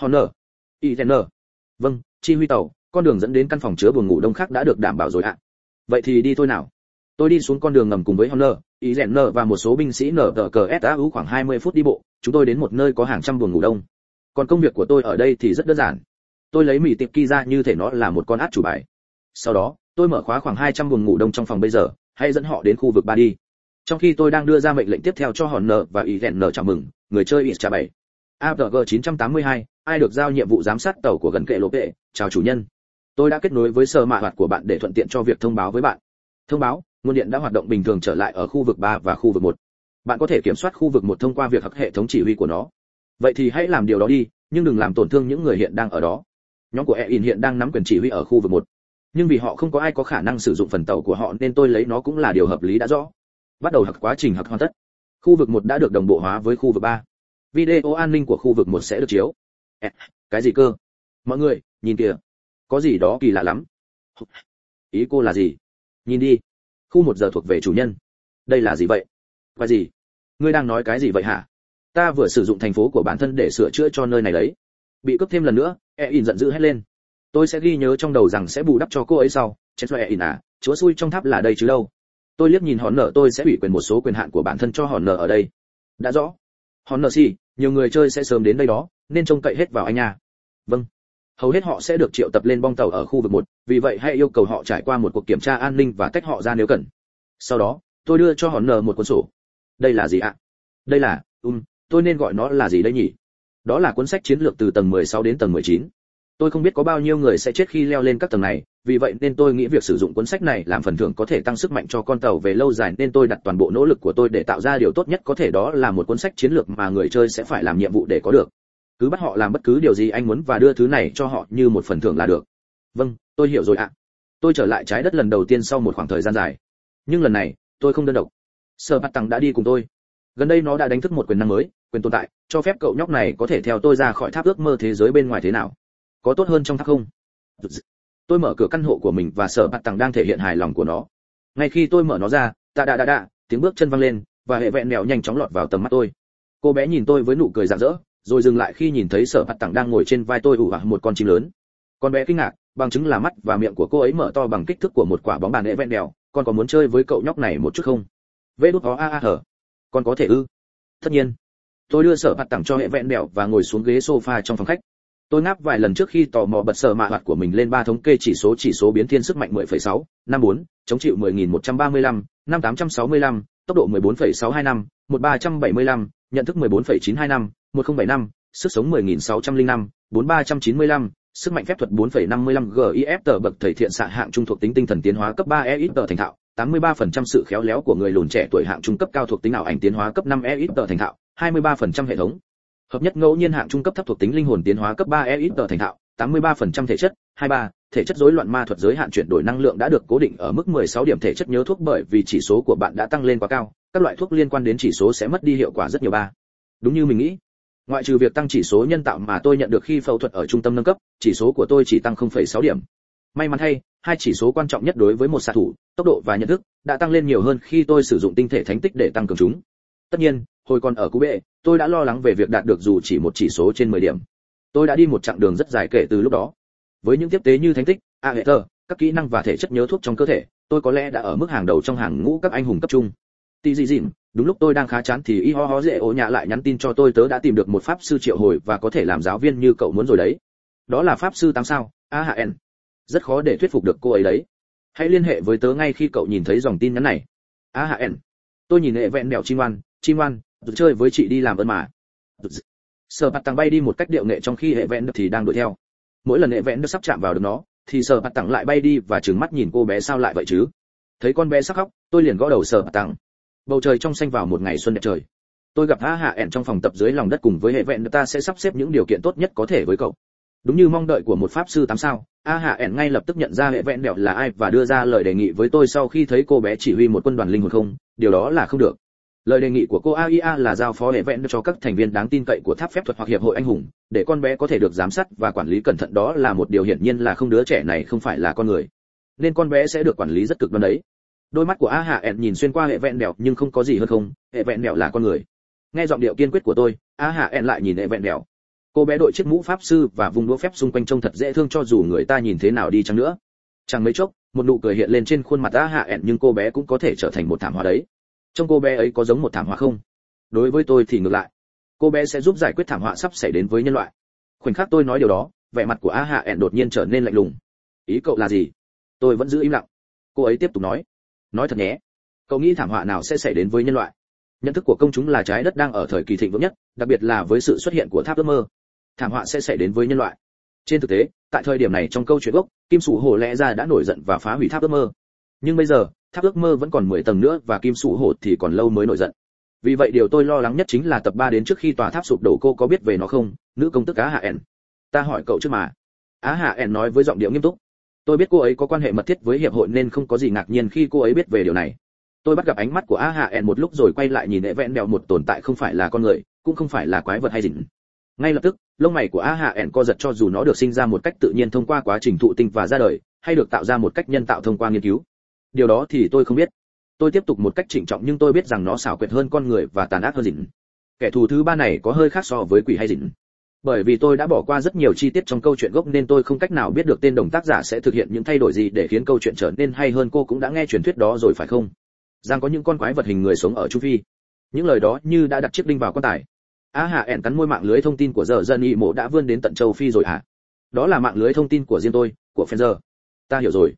S1: honor itenner vâng chi huy tàu con đường dẫn đến căn phòng chứa buồng ngủ đông khác đã được đảm bảo rồi ạ. Vậy thì đi thôi nào. Tôi đi xuống con đường ngầm cùng với honor ý nở và một số binh sĩ nở tờ cờ s khoảng 20 phút đi bộ chúng tôi đến một nơi có hàng trăm buồng ngủ đông. Còn công việc của tôi ở đây thì rất đơn giản. Tôi lấy mì tiệp kỳ ra như thể nó là một con át chủ bài. Sau đó tôi mở khóa khoảng 200 buồng ngủ đông trong phòng bây giờ hãy dẫn họ đến khu vực ba đi. Trong khi tôi đang đưa ra mệnh lệnh tiếp theo cho hòn nở và ý nở chào mừng người chơi ít trả bảy. AVG 982, ai được giao nhiệm vụ giám sát tàu của gần kệ lộ vệ, chào chủ nhân. Tôi đã kết nối với sở mạ hoạt của bạn để thuận tiện cho việc thông báo với bạn. Thông báo, nguồn điện đã hoạt động bình thường trở lại ở khu vực 3 và khu vực 1. Bạn có thể kiểm soát khu vực 1 thông qua việc học hệ thống chỉ huy của nó. Vậy thì hãy làm điều đó đi, nhưng đừng làm tổn thương những người hiện đang ở đó. Nhóm của EIN hiện đang nắm quyền chỉ huy ở khu vực 1. Nhưng vì họ không có ai có khả năng sử dụng phần tàu của họ nên tôi lấy nó cũng là điều hợp lý đã rõ. Bắt đầu học quá trình học hoàn tất. Khu vực 1 đã được đồng bộ hóa với khu vực 3 video an ninh của khu vực một sẽ được chiếu cái gì cơ? Mọi người, nhìn kìa. Có gì đó kỳ lạ lắm. Ý cô là gì? Nhìn đi. Khu một giờ thuộc về chủ nhân. Đây là gì vậy? Và gì? Ngươi đang nói cái gì vậy hả? Ta vừa sử dụng thành phố của bản thân để sửa chữa cho nơi này đấy. Bị cướp thêm lần nữa e in giận dữ hét lên. Tôi sẽ ghi nhớ trong đầu rằng sẽ bù đắp cho cô ấy sau. Chết cho e in à. Chúa xui trong tháp là đây chứ đâu? Tôi liếc nhìn hòn nợ tôi sẽ ủy quyền một số quyền hạn của bản thân cho hòn nợ ở đây. Đã rõ. Hòn nợ gì nhiều người chơi sẽ sớm đến đây đó nên trông cậy hết vào anh nha. Vâng. Hầu hết họ sẽ được triệu tập lên bong tàu ở khu vực một, vì vậy hãy yêu cầu họ trải qua một cuộc kiểm tra an ninh và tách họ ra nếu cần. Sau đó, tôi đưa cho họ nờ một cuốn sổ. Đây là gì ạ? Đây là um tôi nên gọi nó là gì đây nhỉ? Đó là cuốn sách chiến lược từ tầng 16 đến tầng 19 tôi không biết có bao nhiêu người sẽ chết khi leo lên các tầng này, vì vậy nên tôi nghĩ việc sử dụng cuốn sách này làm phần thưởng có thể tăng sức mạnh cho con tàu về lâu dài, nên tôi đặt toàn bộ nỗ lực của tôi để tạo ra điều tốt nhất có thể, đó là một cuốn sách chiến lược mà người chơi sẽ phải làm nhiệm vụ để có được cứ bắt họ làm bất cứ điều gì anh muốn và đưa thứ này cho họ như một phần thưởng là được. Vâng tôi hiểu rồi ạ. Tôi trở lại trái đất lần đầu tiên sau một khoảng thời gian dài. Nhưng lần này, tôi không đơn độc. Sơ bắt tăng đã đi cùng tôi. Gần đây nó đã đánh thức một quyền năng mới, quyền tồn tại, cho phép cậu nhóc này có thể theo tôi ra khỏi tháp ước mơ thế giới bên ngoài thế nào. Có tốt hơn trong tháp không? Tôi mở cửa căn hộ của mình và sở bạt tằng đang thể hiện hài lòng của nó. Ngay khi tôi mở nó ra tạ đạ đạ đạ tiếng bước chân văng lên, và hệ vẹn mèo nhanh chóng lọt vào tầm mắt tôi. Cô bé nhìn tôi với nụ cười rạng rỡ rồi dừng lại khi nhìn thấy sở bạt tặng đang ngồi trên vai tôi ủ một con chim lớn. Con bé kinh ngạc bằng chứng là mắt và miệng của cô ấy mở to bằng kích thước của một quả bóng bàn lễ vẹn. Đèo con có muốn chơi với cậu nhóc này một chút không? Vê đút ó a a hở. Con có thể ư? Tất nhiên. Tôi đưa sở bạt tặng cho hệ vẹn đèo và ngồi xuống ghế sofa trong phòng khách. Tôi ngáp vài lần trước khi tò mò bật sở mạ hoạt của mình lên ba thống kê chỉ số chỉ số biến thiên sức mạnh 10,6, 54, chống chịu 10.135, 5.865, tốc độ 14,625, 1.375, nhận thức 14,925, 1075, sức sống 10.605, 4.395, sức mạnh phép thuật 4,55 GIF tờ bậc thầy thiện xạ hạng trung thuộc tính tinh thần tiến hóa cấp 3 EX tờ thành thạo, 83% sự khéo léo của người lùn trẻ tuổi hạng trung cấp cao thuộc tính ảo ảnh tiến hóa cấp 5 EX tờ thành thạo, 23% hệ thống, hợp nhất ngẫu nhiên hạng trung cấp thấp thuộc tính linh hồn tiến hóa cấp 3 EX thành thạo, 83% thể chất, 23, thể chất rối loạn ma thuật giới hạn chuyển đổi năng lượng đã được cố định ở mức 16 điểm thể chất nhớ thuốc bởi vì chỉ số của bạn đã tăng lên quá cao, các loại thuốc liên quan đến chỉ số sẽ mất đi hiệu quả rất nhiều ba. Đúng như mình nghĩ. Ngoại trừ việc tăng chỉ số nhân tạo mà tôi nhận được khi phẫu thuật ở trung tâm nâng cấp, chỉ số của tôi chỉ tăng 0,6 điểm. May mắn thay, hai chỉ số quan trọng nhất đối với một xạ thủ, tốc độ và nhận thức, đã tăng lên nhiều hơn khi tôi sử dụng tinh thể thánh tích để tăng cường chúng. Tất nhiên, hồi còn ở cú bệ tôi đã lo lắng về việc đạt được dù chỉ một chỉ số trên 10 điểm tôi đã đi một chặng đường rất dài kể từ lúc đó với những tiếp tế như thánh tích a hệ tơ các kỹ năng và thể chất nhớ thuốc trong cơ thể tôi có lẽ đã ở mức hàng đầu trong hàng ngũ các anh hùng cấp trung tì dị dịm đúng lúc tôi đang khá chán thì y ho ho dễ ổ nhạ lại nhắn tin cho tôi, tớ đã tìm được một pháp sư triệu hồi và có thể làm giáo viên như cậu muốn rồi đấy. Đó là pháp sư tám sao, a hạ n. Rất khó để thuyết phục được cô ấy đấy. Hãy liên hệ với tớ ngay khi cậu nhìn thấy dòng tin nhắn này. A hạ n. Tôi nhìn hệ vẹn mẹo chim ngoan chim ngoan tôi chơi với chị đi làm ơn mà. Sở bạt tặng bay đi một cách điệu nghệ trong khi hệ vẹn thì đang đuổi theo. Mỗi lần hệ vẹn được sắp chạm vào được nó, thì sở bạt tặng lại bay đi và trừng mắt nhìn cô bé sao lại vậy chứ? Thấy con bé sắc khóc, tôi liền gõ đầu sở bạt tặng bầu trời trong xanh vào một ngày xuân đẹp trời. Tôi gặp a hạ ẻn trong phòng tập dưới lòng đất cùng với hệ vẹn, ta sẽ sắp xếp những điều kiện tốt nhất có thể với cậu. Đúng như mong đợi của một pháp sư tám sao a hạ ẻn ngay lập tức nhận ra hệ vẹn đẹo là ai và đưa ra lời đề nghị với tôi sau khi thấy cô bé chỉ huy một quân đoàn linh hồn không, điều đó là không được. Lời đề nghị của cô aia là giao phó hệ vẹn cho các thành viên đáng tin cậy của tháp phép thuật hoặc hiệp hội anh hùng, để con bé có thể được giám sát và quản lý cẩn thận, đó là một điều hiển nhiên là không đứa trẻ này không phải là con người. Nên con bé sẽ được quản lý rất cực đoan đấy đôi mắt của a hạ ẹn nhìn xuyên qua hệ vẹn đèo nhưng không có gì hơn không, hệ vẹn đèo là con người. Nghe giọng điệu kiên quyết của tôi, a hạ ẹn lại nhìn hệ vẹn đèo cô bé đội chiếc mũ pháp sư và vùng đũa phép xung quanh trông thật dễ thương cho dù người ta nhìn thế nào đi chăng nữa. Chẳng mấy chốc, một nụ cười hiện lên trên khuôn mặt a hạ ẹn nhưng cô bé cũng có thể trở thành một thảm họa đấy. Trong cô bé ấy có giống một thảm họa không? Đối với tôi thì ngược lại. Cô bé sẽ giúp giải quyết thảm họa sắp xảy đến với nhân loại. Khoảnh khắc tôi nói điều đó, vẻ mặt của a hạ ẹn đột nhiên trở nên lạnh lùng. Ý cậu là gì? Tôi vẫn giữ im lặng. Cô ấy tiếp tục nói nói thật nhé, cậu nghĩ thảm họa nào sẽ xảy đến với nhân loại? Nhận thức của công chúng là trái đất đang ở thời kỳ thịnh vượng nhất, đặc biệt là với sự xuất hiện của tháp ước mơ. Thảm họa sẽ xảy đến với nhân loại. Trên thực tế, tại thời điểm này trong câu chuyện gốc, kim sủ hổ lẽ ra đã nổi giận và phá hủy tháp ước mơ. Nhưng bây giờ, tháp ước mơ vẫn còn 10 tầng nữa và kim sủ hổ thì còn lâu mới nổi giận. Vì vậy điều tôi lo lắng nhất chính là tập 3 đến trước khi tòa tháp sụp đổ cô có biết về nó không? Nữ công tức á hạ ẻn. Ta hỏi cậu trước mà. Á hạ ẻn nói với giọng điệu nghiêm túc tôi biết cô ấy có quan hệ mật thiết với hiệp hội nên không có gì ngạc nhiên khi cô ấy biết về điều này. Tôi bắt gặp ánh mắt của a hạ ẻn một lúc rồi quay lại nhìn hệ vẹn đèo một tồn tại không phải là con người, cũng không phải là quái vật hay gì. Ngay lập tức, lông mày của a hạ ẻn co giật cho dù nó được sinh ra một cách tự nhiên thông qua quá trình thụ tinh và ra đời, hay được tạo ra một cách nhân tạo thông qua nghiên cứu. Điều đó thì tôi không biết. Tôi tiếp tục một cách trịnh trọng nhưng tôi biết rằng nó xảo quyệt hơn con người và tàn ác hơn dịn kẻ thù thứ ba này có hơi khác so với quỷ hay dịn bởi vì tôi đã bỏ qua rất nhiều chi tiết trong câu chuyện gốc nên tôi không cách nào biết được tên đồng tác giả sẽ thực hiện những thay đổi gì để khiến câu chuyện trở nên hay hơn. Cô cũng đã nghe truyền thuyết đó rồi phải không? Rằng có những con quái vật hình người sống ở chu phi. Những lời đó như đã đặt chiếc đinh vào quan tài. A hạ ẻn cắn môi mạng lưới thông tin của giờ dân y mộ đã vươn đến tận châu phi rồi hả? Đó là mạng lưới thông tin của riêng tôi, của Fenzer. ta hiểu rồi.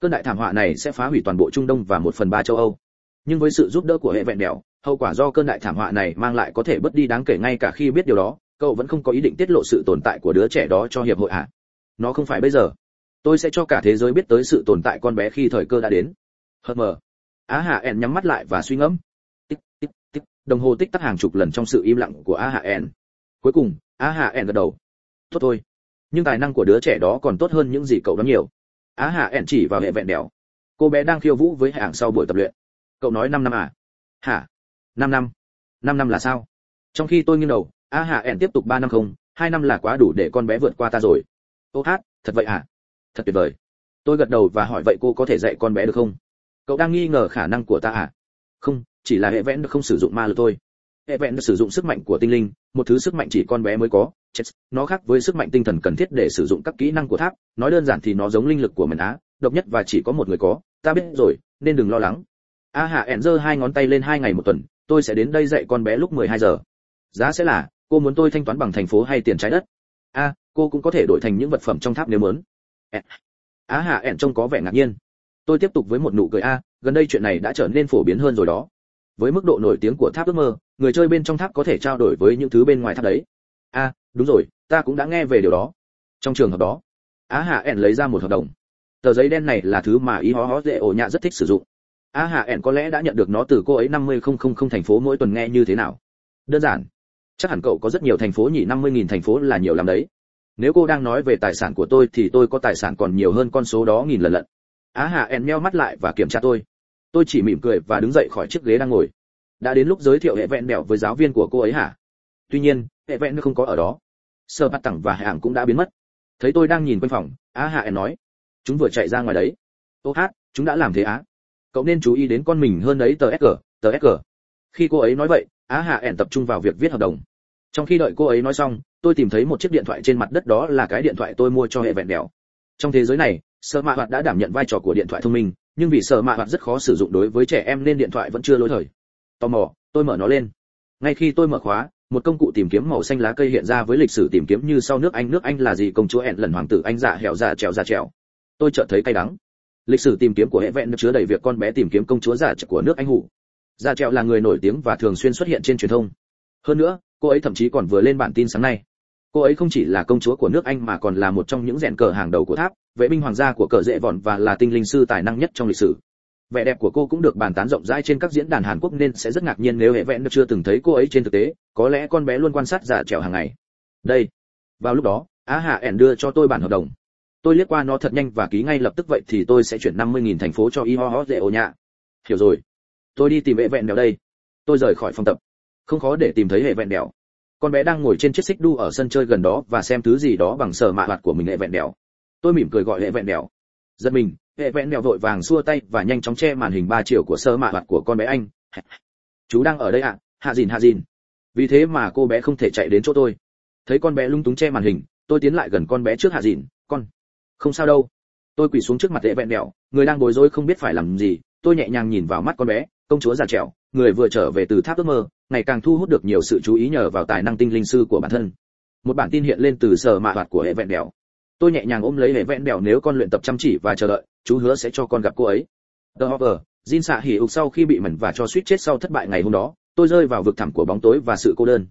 S1: Cơn đại thảm họa này sẽ phá hủy toàn bộ trung đông và một phần ba châu âu. Nhưng với sự giúp đỡ của hệ vẹn đèo hậu quả do cơn đại thảm họa này mang lại có thể bớt đi đáng kể ngay cả khi biết điều đó cậu vẫn không có ý định tiết lộ sự tồn tại của đứa trẻ đó cho hiệp hội à? nó không phải bây giờ. Tôi sẽ cho cả thế giới biết tới sự tồn tại con bé khi thời cơ đã đến. Hờ mờ. Á hạ ẻn nhắm mắt lại và suy ngẫm. Tích tích tích. Đồng hồ tích tắc hàng chục lần trong sự im lặng của á hạ ẻn cuối cùng, á hạ ẻn gật đầu. Tốt thôi. Nhưng tài năng của đứa trẻ đó còn tốt hơn những gì cậu đoán nhiều. Á hạ ẻn chỉ vào hệ vẹn đèo. Cô bé đang khiêu vũ với hạng sau buổi tập luyện. Cậu nói 5 năm à? Hả? 5 năm. 5 năm là sao? Trong khi tôi nghiêng đầu a hạ ẻn tiếp tục ba năm không, hai năm là quá đủ để con bé vượt qua ta rồi. Ô hát, thật vậy à thật tuyệt vời. Tôi gật đầu và hỏi vậy cô có thể dạy con bé được không? Cậu đang nghi ngờ khả năng của ta à? Không, chỉ là hệ vẽn không sử dụng ma lực thôi. Hệ vẽn sử dụng sức mạnh của tinh linh, một thứ sức mạnh chỉ con bé mới có. Nó khác với sức mạnh tinh thần cần thiết để sử dụng các kỹ năng của tháp. Nói đơn giản thì nó giống linh lực của mình á, độc nhất và chỉ có một người có. Ta biết rồi, nên đừng lo lắng. A hạ ẻn giơ hai ngón tay lên hai ngày một tuần, tôi sẽ đến đây dạy con bé lúc 12 giờ. Giá sẽ là cô muốn tôi thanh toán bằng thành phố hay tiền trái đất? A, cô cũng có thể đổi thành những vật phẩm trong tháp nếu muốn. Á hạ ẹn trông có vẻ ngạc nhiên. Tôi tiếp tục với một nụ cười a, gần đây chuyện này đã trở nên phổ biến hơn rồi đó. Với mức độ nổi tiếng của tháp ước mơ, người chơi bên trong tháp có thể trao đổi với những thứ bên ngoài tháp đấy. A, đúng rồi, ta cũng đã nghe về điều đó. Trong trường hợp đó, á hạ ẹn lấy ra một hợp đồng. Tờ giấy đen này là thứ mà ý hó hó dễ ổ nhạ rất thích sử dụng. Á hạ ẹn có lẽ đã nhận được nó từ cô ấy năm mươi không không không thành phố mỗi tuần nghe như thế nào. Đơn giản chắc hẳn cậu có rất nhiều thành phố nhỉ, năm mươi nghìn thành phố là nhiều lắm đấy. Nếu cô đang nói về tài sản của tôi thì tôi có tài sản còn nhiều hơn con số đó nghìn lần lận. Á hà ẻn meo mắt lại và kiểm tra tôi. Tôi chỉ mỉm cười và đứng dậy khỏi chiếc ghế đang ngồi. Đã đến lúc giới thiệu hệ vẹn đèo với giáo viên của cô ấy hả? Tuy nhiên, hệ vẹn không có ở đó. Sơ bắt tặng và hạng cũng đã biến mất. Thấy tôi đang nhìn quanh phòng, á hạ ẻn nói, chúng vừa chạy ra ngoài đấy. Ô hát, chúng đã làm thế á? Cậu nên chú ý đến con mình hơn đấy, tờ sg tờ sg khi cô ấy nói vậy, á hạ ẻn tập trung vào việc viết hợp đồng trong khi đợi cô ấy nói xong, tôi tìm thấy một chiếc điện thoại trên mặt đất đó là cái điện thoại tôi mua cho hệ vẹn đèo. Trong thế giới này sợ mạ hoạt đã đảm nhận vai trò của điện thoại thông minh, nhưng vì sợ mạ hoạt rất khó sử dụng đối với trẻ em nên điện thoại vẫn chưa lỗi thời. Tò mò, tôi mở nó lên. Ngay khi tôi mở khóa, một công cụ tìm kiếm màu xanh lá cây hiện ra với lịch sử tìm kiếm như sau, nước anh nước anh là gì? Công chúa ẹn lần hoàng tử anh giả hẻo giả trèo giả trèo. Tôi chợt thấy cay đắng. Lịch sử tìm kiếm của hệ vẹn chứa đầy việc con bé tìm kiếm công chúa giả của nước anh hủ. Giả trèo là người nổi tiếng và thường xuyên xuất hiện trên truyền thông. Hơn nữa cô ấy thậm chí còn vừa lên bản tin sáng nay. Cô ấy không chỉ là công chúa của nước anh mà còn là một trong những rèn cờ hàng đầu của tháp, vệ binh hoàng gia của cờ dễ vòn và là tinh linh sư tài năng nhất trong lịch sử. Vẻ đẹp của cô cũng được bàn tán rộng rãi trên các diễn đàn hàn quốc nên sẽ rất ngạc nhiên nếu hệ vẹn chưa từng thấy cô ấy trên thực tế, có lẽ con bé luôn quan sát giả trèo hàng ngày. Đây. Vào lúc đó, á hạ ẻn đưa cho tôi bản hợp đồng. Tôi liếc qua nó thật nhanh và ký ngay lập tức vậy thì tôi sẽ chuyển 50.000 thành phố cho y ho ho dễ ô nhạ. Hiểu rồi. Tôi đi tìm hệ vẹn đèo đây? Tôi rời khỏi phòng tập không khó để tìm thấy hệ vẹn đèo. Con bé đang ngồi trên chiếc xích đu ở sân chơi gần đó và xem thứ gì đó bằng sờ mạ mặt của mình hệ vẹn đèo. Tôi mỉm cười gọi hệ vẹn đèo. Giật mình, hệ vẹn đèo vội vàng xua tay và nhanh chóng che màn hình ba chiều của sơ mạ mặt của con bé anh. Chú đang ở đây ạ à? hạ dìn hạ dìn. Vì thế mà cô bé không thể chạy đến chỗ tôi. Thấy con bé lung túng che màn hình, tôi tiến lại gần con bé trước hạ Dìn. con, không sao đâu. Tôi quỳ xuống trước mặt hệ vẹn đèo. Người đang bối rối không biết phải làm gì. Tôi nhẹ nhàng nhìn vào mắt con bé công chúa già trẻo người vừa trở về từ tháp ước mơ ngày càng thu hút được nhiều sự chú ý nhờ vào tài năng tinh linh sư của bản thân một bản tin hiện lên từ sở mạ hoạt của hệ vẹn đèo tôi nhẹ nhàng ôm lấy hệ vẹn đèo nếu con luyện tập chăm chỉ và chờ đợi chú hứa sẽ cho con gặp cô ấy The Hover, Jin xạ hỉ ục sau khi bị mẩn và cho suýt chết sau thất bại ngày hôm đó, tôi rơi vào vực thẳm của bóng tối và sự cô đơn.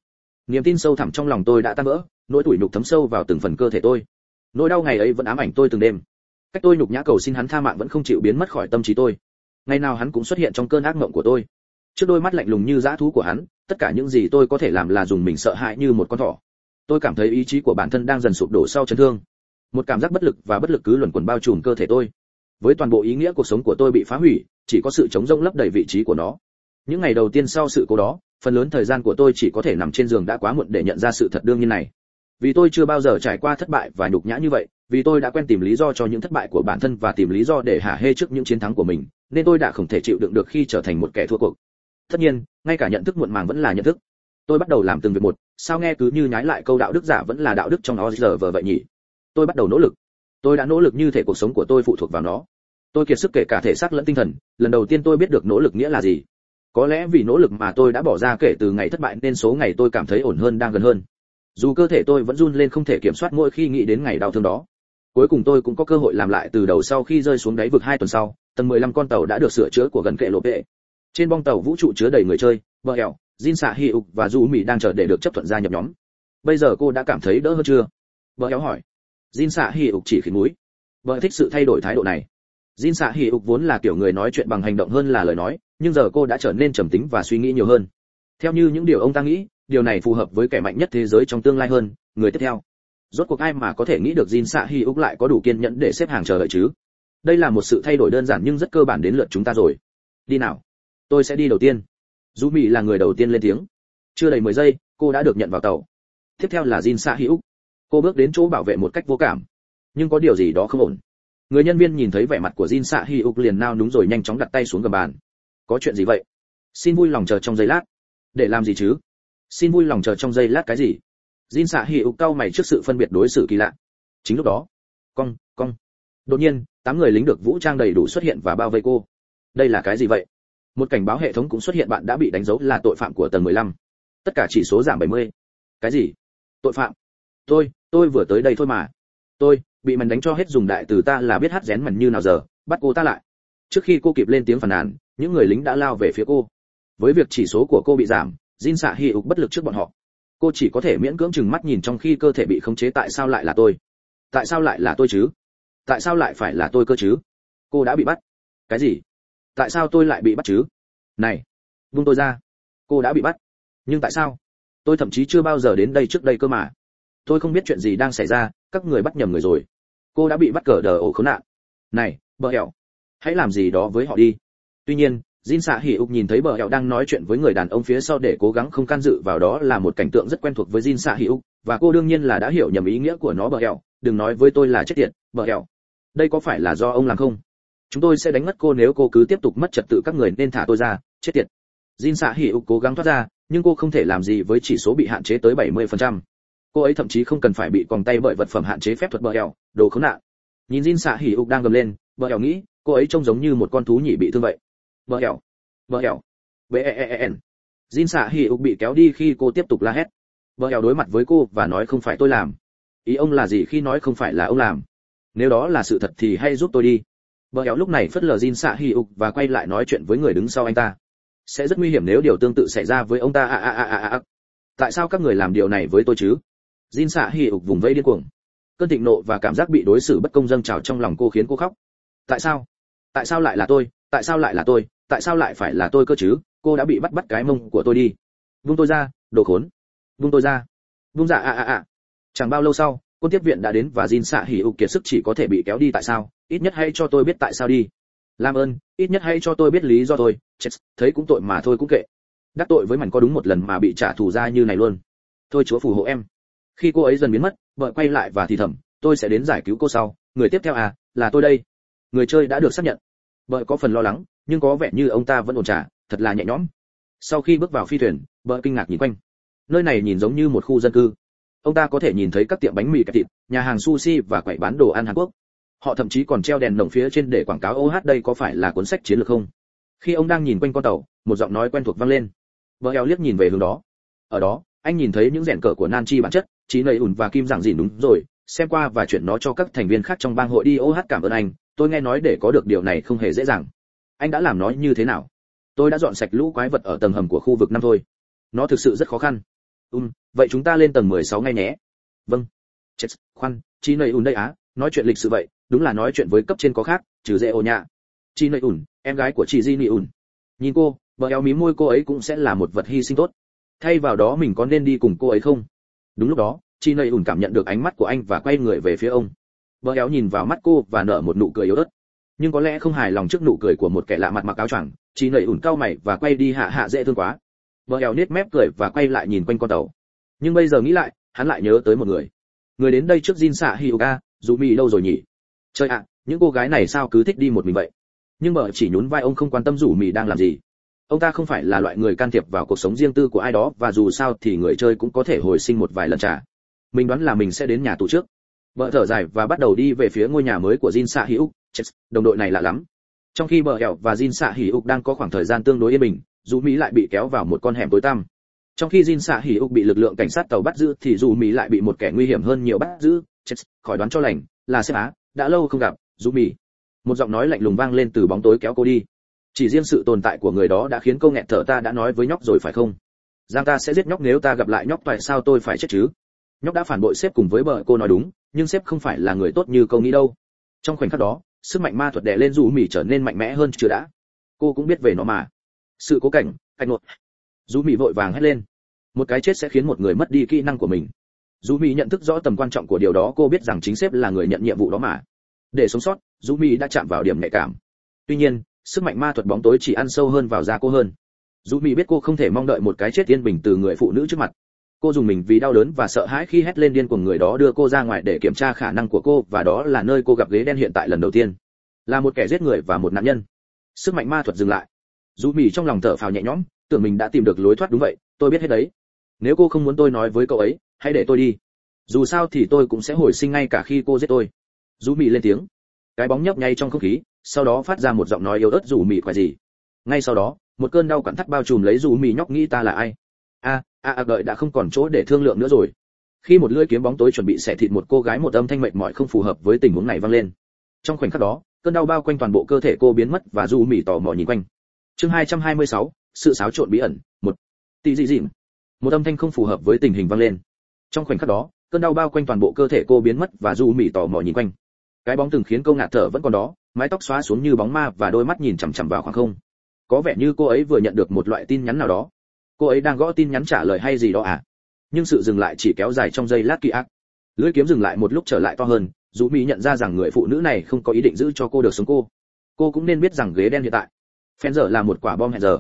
S1: Niềm tin sâu thẳm trong lòng tôi đã tan vỡ, nỗi tủi nhục thấm sâu vào từng phần cơ thể tôi. Nỗi đau ngày ấy vẫn ám ảnh tôi từng đêm. Cách tôi nhục nhã cầu xin hắn tha mạng vẫn không chịu biến mất khỏi tâm trí tôi. Ngày nào hắn cũng xuất hiện trong cơn ác mộng của tôi. Trước đôi mắt lạnh lùng như dã thú của hắn, tất cả những gì tôi có thể làm là dùng mình sợ hãi như một con thỏ. Tôi cảm thấy ý chí của bản thân đang dần sụp đổ sau chấn thương. Một cảm giác bất lực và bất lực cứ luẩn quẩn bao trùm cơ thể tôi. Với toàn bộ ý nghĩa cuộc sống của tôi bị phá hủy, chỉ có sự chống rông lấp đầy vị trí của nó. Những ngày đầu tiên sau sự cố đó, phần lớn thời gian của tôi chỉ có thể nằm trên giường đã quá muộn để nhận ra sự thật đương nhiên này. Vì tôi chưa bao giờ trải qua thất bại và nhục nhã như vậy, vì tôi đã quen tìm lý do cho những thất bại của bản thân và tìm lý do để hả hê trước những chiến thắng của mình, nên tôi đã không thể chịu đựng được khi trở thành một kẻ thua cuộc. Tất nhiên, ngay cả nhận thức muộn màng vẫn là nhận thức. Tôi bắt đầu làm từng việc một, sao nghe cứ như nhái lại câu đạo đức giả vẫn là đạo đức trong nó giờ vờ vậy nhỉ? Tôi bắt đầu nỗ lực. Tôi đã nỗ lực như thể cuộc sống của tôi phụ thuộc vào nó. Tôi kiệt sức kể cả thể xác lẫn tinh thần, lần đầu tiên tôi biết được nỗ lực nghĩa là gì. Có lẽ vì nỗ lực mà tôi đã bỏ ra kể từ ngày thất bại nên số ngày tôi cảm thấy ổn hơn đang gần hơn. Dù cơ thể tôi vẫn run lên không thể kiểm soát mỗi khi nghĩ đến ngày đau thương đó. Cuối cùng tôi cũng có cơ hội làm lại từ đầu sau khi rơi xuống đáy vực hai tuần sau, tầng 15 con tàu đã được sửa chữa của gần kệ lộ vệ. Trên bong tàu vũ trụ chứa đầy người chơi, bờ hẹo Jin xạ Hi ục và Du Mỹ đang chờ để được chấp thuận gia nhập nhóm. Bây giờ cô đã cảm thấy đỡ hơn chưa? Bờ hẹo hỏi. Jin xạ Hi ục chỉ khỉ mũi. Bờ thích sự thay đổi thái độ này. Jin xạ Hi ục vốn là kiểu người nói chuyện bằng hành động hơn là lời nói, nhưng giờ cô đã trở nên trầm tính và suy nghĩ nhiều hơn. Theo như những điều ông ta nghĩ, điều này phù hợp với kẻ mạnh nhất thế giới trong tương lai hơn, người tiếp theo. Rốt cuộc ai mà có thể nghĩ được Jin Sa Hi Úc lại có đủ kiên nhẫn để xếp hàng chờ đợi chứ? Đây là một sự thay đổi đơn giản nhưng rất cơ bản đến lượt chúng ta rồi. Đi nào, tôi sẽ đi đầu tiên. Du Mỹ là người đầu tiên lên tiếng. Chưa đầy 10 giây, cô đã được nhận vào tàu. Tiếp theo là Jin Sa Hi Úc. Cô bước đến chỗ bảo vệ một cách vô cảm, nhưng có điều gì đó không ổn người nhân viên nhìn thấy vẻ mặt của jin Sa hi Úc liền nao núng rồi nhanh chóng đặt tay xuống gầm bàn có chuyện gì vậy xin vui lòng chờ trong giây lát để làm gì chứ xin vui lòng chờ trong giây lát cái gì jin xạ hi ục cau mày trước sự phân biệt đối xử kỳ lạ. Chính lúc đó, cong cong. Đột nhiên, tám người lính được vũ trang đầy đủ xuất hiện và bao vây cô. Đây là cái gì vậy? Một cảnh báo hệ thống cũng xuất hiện bạn đã bị đánh dấu là tội phạm của tầng 15. tất cả chỉ số giảm 70. cái gì? Tội phạm? Tôi tôi vừa tới đây thôi mà. Tôi, bị mình đánh cho hết dùng đại từ ta là biết hát rén mần như nào giờ, bắt cô ta lại. Trước khi cô kịp lên tiếng phản nàn, những người lính đã lao về phía cô. Với việc chỉ số của cô bị giảm, Jin xạ hi ục bất lực trước bọn họ cô chỉ có thể miễn cưỡng chừng mắt nhìn trong khi cơ thể bị khống chế tại sao lại là tôi? Tại sao lại là tôi chứ? Tại sao lại phải là tôi cơ chứ? Cô đã bị bắt. Cái gì? Tại sao tôi lại bị bắt chứ? Này vung tôi ra. Cô đã bị bắt. Nhưng tại sao? Tôi thậm chí chưa bao giờ đến đây trước đây cơ mà. Tôi không biết chuyện gì đang xảy ra, các người bắt nhầm người rồi. Cô đã bị bắt cờ đờ ổ khốn nạn. Này, bờ hẹo. Hãy làm gì đó với họ đi. Tuy nhiên Jin Sa hỉ ục nhìn thấy bờ hẹo đang nói chuyện với người đàn ông phía sau để cố gắng không can dự vào đó là một cảnh tượng rất quen thuộc với Jin Sa hỉ ục và cô đương nhiên là đã hiểu nhầm ý nghĩa của nó bờ hẹo đừng nói với tôi là chết tiệt, bờ hẹo đây có phải là do ông làm không? Chúng tôi sẽ đánh mất cô nếu cô cứ tiếp tục mất trật tự các người nên thả tôi ra, chết tiệt. Jin Sa hỉ ục cố gắng thoát ra, nhưng cô không thể làm gì với chỉ số bị hạn chế tới 70% cô ấy thậm chí không cần phải bị còng tay bởi vật phẩm hạn chế phép thuật bờ hẻo, đồ khốn nạn. Nhìn Jin Sa hỉ ục đang gầm lên, bờ hẻo nghĩ, cô ấy trông giống như một con thú nhỉ bị thương vậy bờ hẻo. Bờ hẻo. B e e e n. Jin xạ hỉ ục bị kéo đi khi cô tiếp tục la hét. Bờ hẻo đối mặt với cô và nói không phải tôi làm. Ý ông là gì khi nói không phải là ông làm? Nếu đó là sự thật thì hãy giúp tôi đi. Bờ hẻo lúc này phất lờ Jin xạ hỉ ục và quay lại nói chuyện với người đứng sau anh ta. Sẽ rất nguy hiểm nếu điều tương tự xảy ra với ông ta. À à à à à tại sao các người làm điều này với tôi chứ? Jin xạ hỉ ục vùng vẫy điên cuồng. Cơn thịnh nộ và cảm giác bị đối xử bất công dâng trào trong lòng cô khiến cô khóc. Tại sao? Tại sao lại là tôi? Tại sao lại là tôi? Tại sao lại phải là tôi cơ chứ? Cô đã bị bắt bắt cái mông của tôi đi. Vung tôi ra, đồ khốn. Vung tôi ra. Vung dạ à à à. Chẳng bao lâu sau, quân tiếp viện đã đến và Jin xạ hỉ ục kiệt sức chỉ có thể bị kéo đi tại sao? Ít nhất hãy cho tôi biết tại sao đi. Làm ơn, ít nhất hãy cho tôi biết lý do thôi. Chết, thấy cũng tội mà thôi cũng kệ. Đắc tội với mảnh có đúng một lần mà bị trả thù ra như này luôn. Thôi chúa phù hộ em khi cô ấy dần biến mất vợ quay lại và thì thầm tôi sẽ đến giải cứu cô sau người tiếp theo à là tôi đây người chơi đã được xác nhận vợ có phần lo lắng nhưng có vẻ như ông ta vẫn ổn trả thật là nhẹ nhõm. Sau khi bước vào phi thuyền vợ kinh ngạc nhìn quanh. Nơi này nhìn giống như một khu dân cư. Ông ta có thể nhìn thấy các tiệm bánh mì kẹp thịt, nhà hàng sushi và quầy bán đồ ăn hàn quốc. Họ thậm chí còn treo đèn nồng phía trên để quảng cáo OH đây có phải là cuốn sách chiến lược không? Khi ông đang nhìn quanh con tàu, một giọng nói quen thuộc vang lên. Vợ eo liếc nhìn về hướng đó. Ở đó, anh nhìn thấy những rèn cờ của nan chi bản chất trí nầy ủn và kim giảng dìn đúng rồi, xem qua và chuyển nó cho các thành viên khác trong bang hội đi oh cảm ơn anh, tôi nghe nói để có được điều này không hề dễ dàng anh đã làm nó như thế nào? Tôi đã dọn sạch lũ quái vật ở tầng hầm của khu vực năm thôi. Nó thực sự rất khó khăn. Um vậy chúng ta lên tầng 16 ngay nhé. Vâng. Chết, khoan, chi nầy ùn đây á, nói chuyện lịch sự vậy, đúng là nói chuyện với cấp trên có khác, trừ dễ ồ nhạ. Chi nầy ùn, em gái của chị di nị ùn. Nhìn cô, vợ eo mí môi cô ấy cũng sẽ là một vật hy sinh tốt. Thay vào đó mình có nên đi cùng cô ấy không? Đúng lúc đó, chi nầy ùn cảm nhận được ánh mắt của anh và quay người về phía ông. Vợ eo nhìn vào mắt cô và nở một nụ cười yếu ớt nhưng có lẽ không hài lòng trước nụ cười của một kẻ lạ mặt mặc áo choàng chỉ nầy ủn cao mày và quay đi hạ hạ dễ thương quá. Vợ eo nết mép cười và quay lại nhìn quanh con tàu. Nhưng bây giờ nghĩ lại hắn lại nhớ tới một người. Người đến đây trước Jin xạ Hyuga, dù mì đâu rồi nhỉ? Trời ạ những cô gái này sao cứ thích đi một mình vậy? Nhưng mở chỉ nhún vai ông không quan tâm rủ mì đang làm gì. Ông ta không phải là loại người can thiệp vào cuộc sống riêng tư của ai đó và dù sao thì người chơi cũng có thể hồi sinh một vài lần trả mình đoán là mình sẽ đến nhà tù trước. Vợ thở dài và bắt đầu đi về phía ngôi nhà mới của Jin Sa Hyuk. Đồng đội này lạ lắm. Trong khi bờ hẻo và Jin Sa Hyuk đang có khoảng thời gian tương đối yên bình, dù Mỹ lại bị kéo vào một con hẻm tối tăm. Trong khi Jin Sa Hyuk bị lực lượng cảnh sát tàu bắt giữ thì dù Mỹ lại bị một kẻ nguy hiểm hơn nhiều bắt giữ. Khỏi đoán cho lành, là sếp á, đã lâu không gặp, dù Mỹ. Một giọng nói lạnh lùng vang lên từ bóng tối kéo cô đi chỉ riêng sự tồn tại của người đó đã khiến cô nghẹt thở ta đã nói với nhóc rồi phải không giang ta sẽ giết nhóc nếu ta gặp lại nhóc tại sao tôi phải chết chứ nhóc đã phản bội sếp cùng với bờ cô nói đúng nhưng sếp không phải là người tốt như cô nghĩ đâu trong khoảnh khắc đó sức mạnh ma thuật đè lên dù mỉ trở nên mạnh mẽ hơn chưa đã. Cô cũng biết về nó mà. Sự cố cảnh anh nột dù mỉ vội vàng hét lên. Một cái chết sẽ khiến một người mất đi kỹ năng của mình. Dù mỉ nhận thức rõ tầm quan trọng của điều đó, cô biết rằng chính sếp là người nhận nhiệm vụ đó mà. Để sống sót, dù mỉ đã chạm vào điểm nhạy cảm. Tuy nhiên, sức mạnh ma thuật bóng tối chỉ ăn sâu hơn vào da cô hơn. Dù mỉ biết cô không thể mong đợi một cái chết yên bình từ người phụ nữ trước mặt cô dùng mình vì đau đớn và sợ hãi khi hét lên điên cuồng người đó đưa cô ra ngoài để kiểm tra khả năng của cô, và đó là nơi cô gặp ghế đen hiện tại lần đầu tiên. Là một kẻ giết người và một nạn nhân. Sức mạnh ma thuật dừng lại. Dù mỹ trong lòng thở phào nhẹ nhõm, tưởng mình đã tìm được lối thoát đúng vậy, tôi biết hết đấy. Nếu cô không muốn tôi nói với cậu ấy, hãy để tôi đi. Dù sao thì tôi cũng sẽ hồi sinh ngay cả khi cô giết tôi. Dù mỹ lên tiếng. Cái bóng nhấp nháy trong không khí, sau đó phát ra một giọng nói yếu ớt, dù mị khỏe gì? Ngay sau đó, một cơn đau cặn thắt bao trùm lấy dù mị nhóc nghĩ ta là ai? A a a đợi đã không còn chỗ để thương lượng nữa rồi. Khi một lưỡi kiếm bóng tối chuẩn bị xẻ thịt một cô gái một âm thanh mệt mỏi không phù hợp với tình huống này vang lên. Trong khoảnh khắc đó cơn đau bao quanh toàn bộ cơ thể cô biến mất và du mỉ tò mò nhìn quanh. Chương 226, sự xáo trộn bí ẩn một. Tỷ dị dịm một âm thanh không phù hợp với tình hình vang lên. Trong khoảnh khắc đó cơn đau bao quanh toàn bộ cơ thể cô biến mất và du mỉ tò mò nhìn quanh. Cái bóng từng khiến cô ngạt thở vẫn còn đó mái tóc xóa xuống như bóng ma và đôi mắt nhìn chằm chằm vào khoảng không. Có vẻ như cô ấy vừa nhận được một loại tin nhắn nào đó cô ấy đang gõ tin nhắn trả lời hay gì đó à? Nhưng sự dừng lại chỉ kéo dài trong giây lát kỳ ác lưỡi kiếm dừng lại một lúc trở lại to hơn, dù mỹ nhận ra rằng người phụ nữ này không có ý định giữ cho cô được sống cô. Cô cũng nên biết rằng ghế đen hiện tại. Phen giờ là một quả bom hẹn giờ.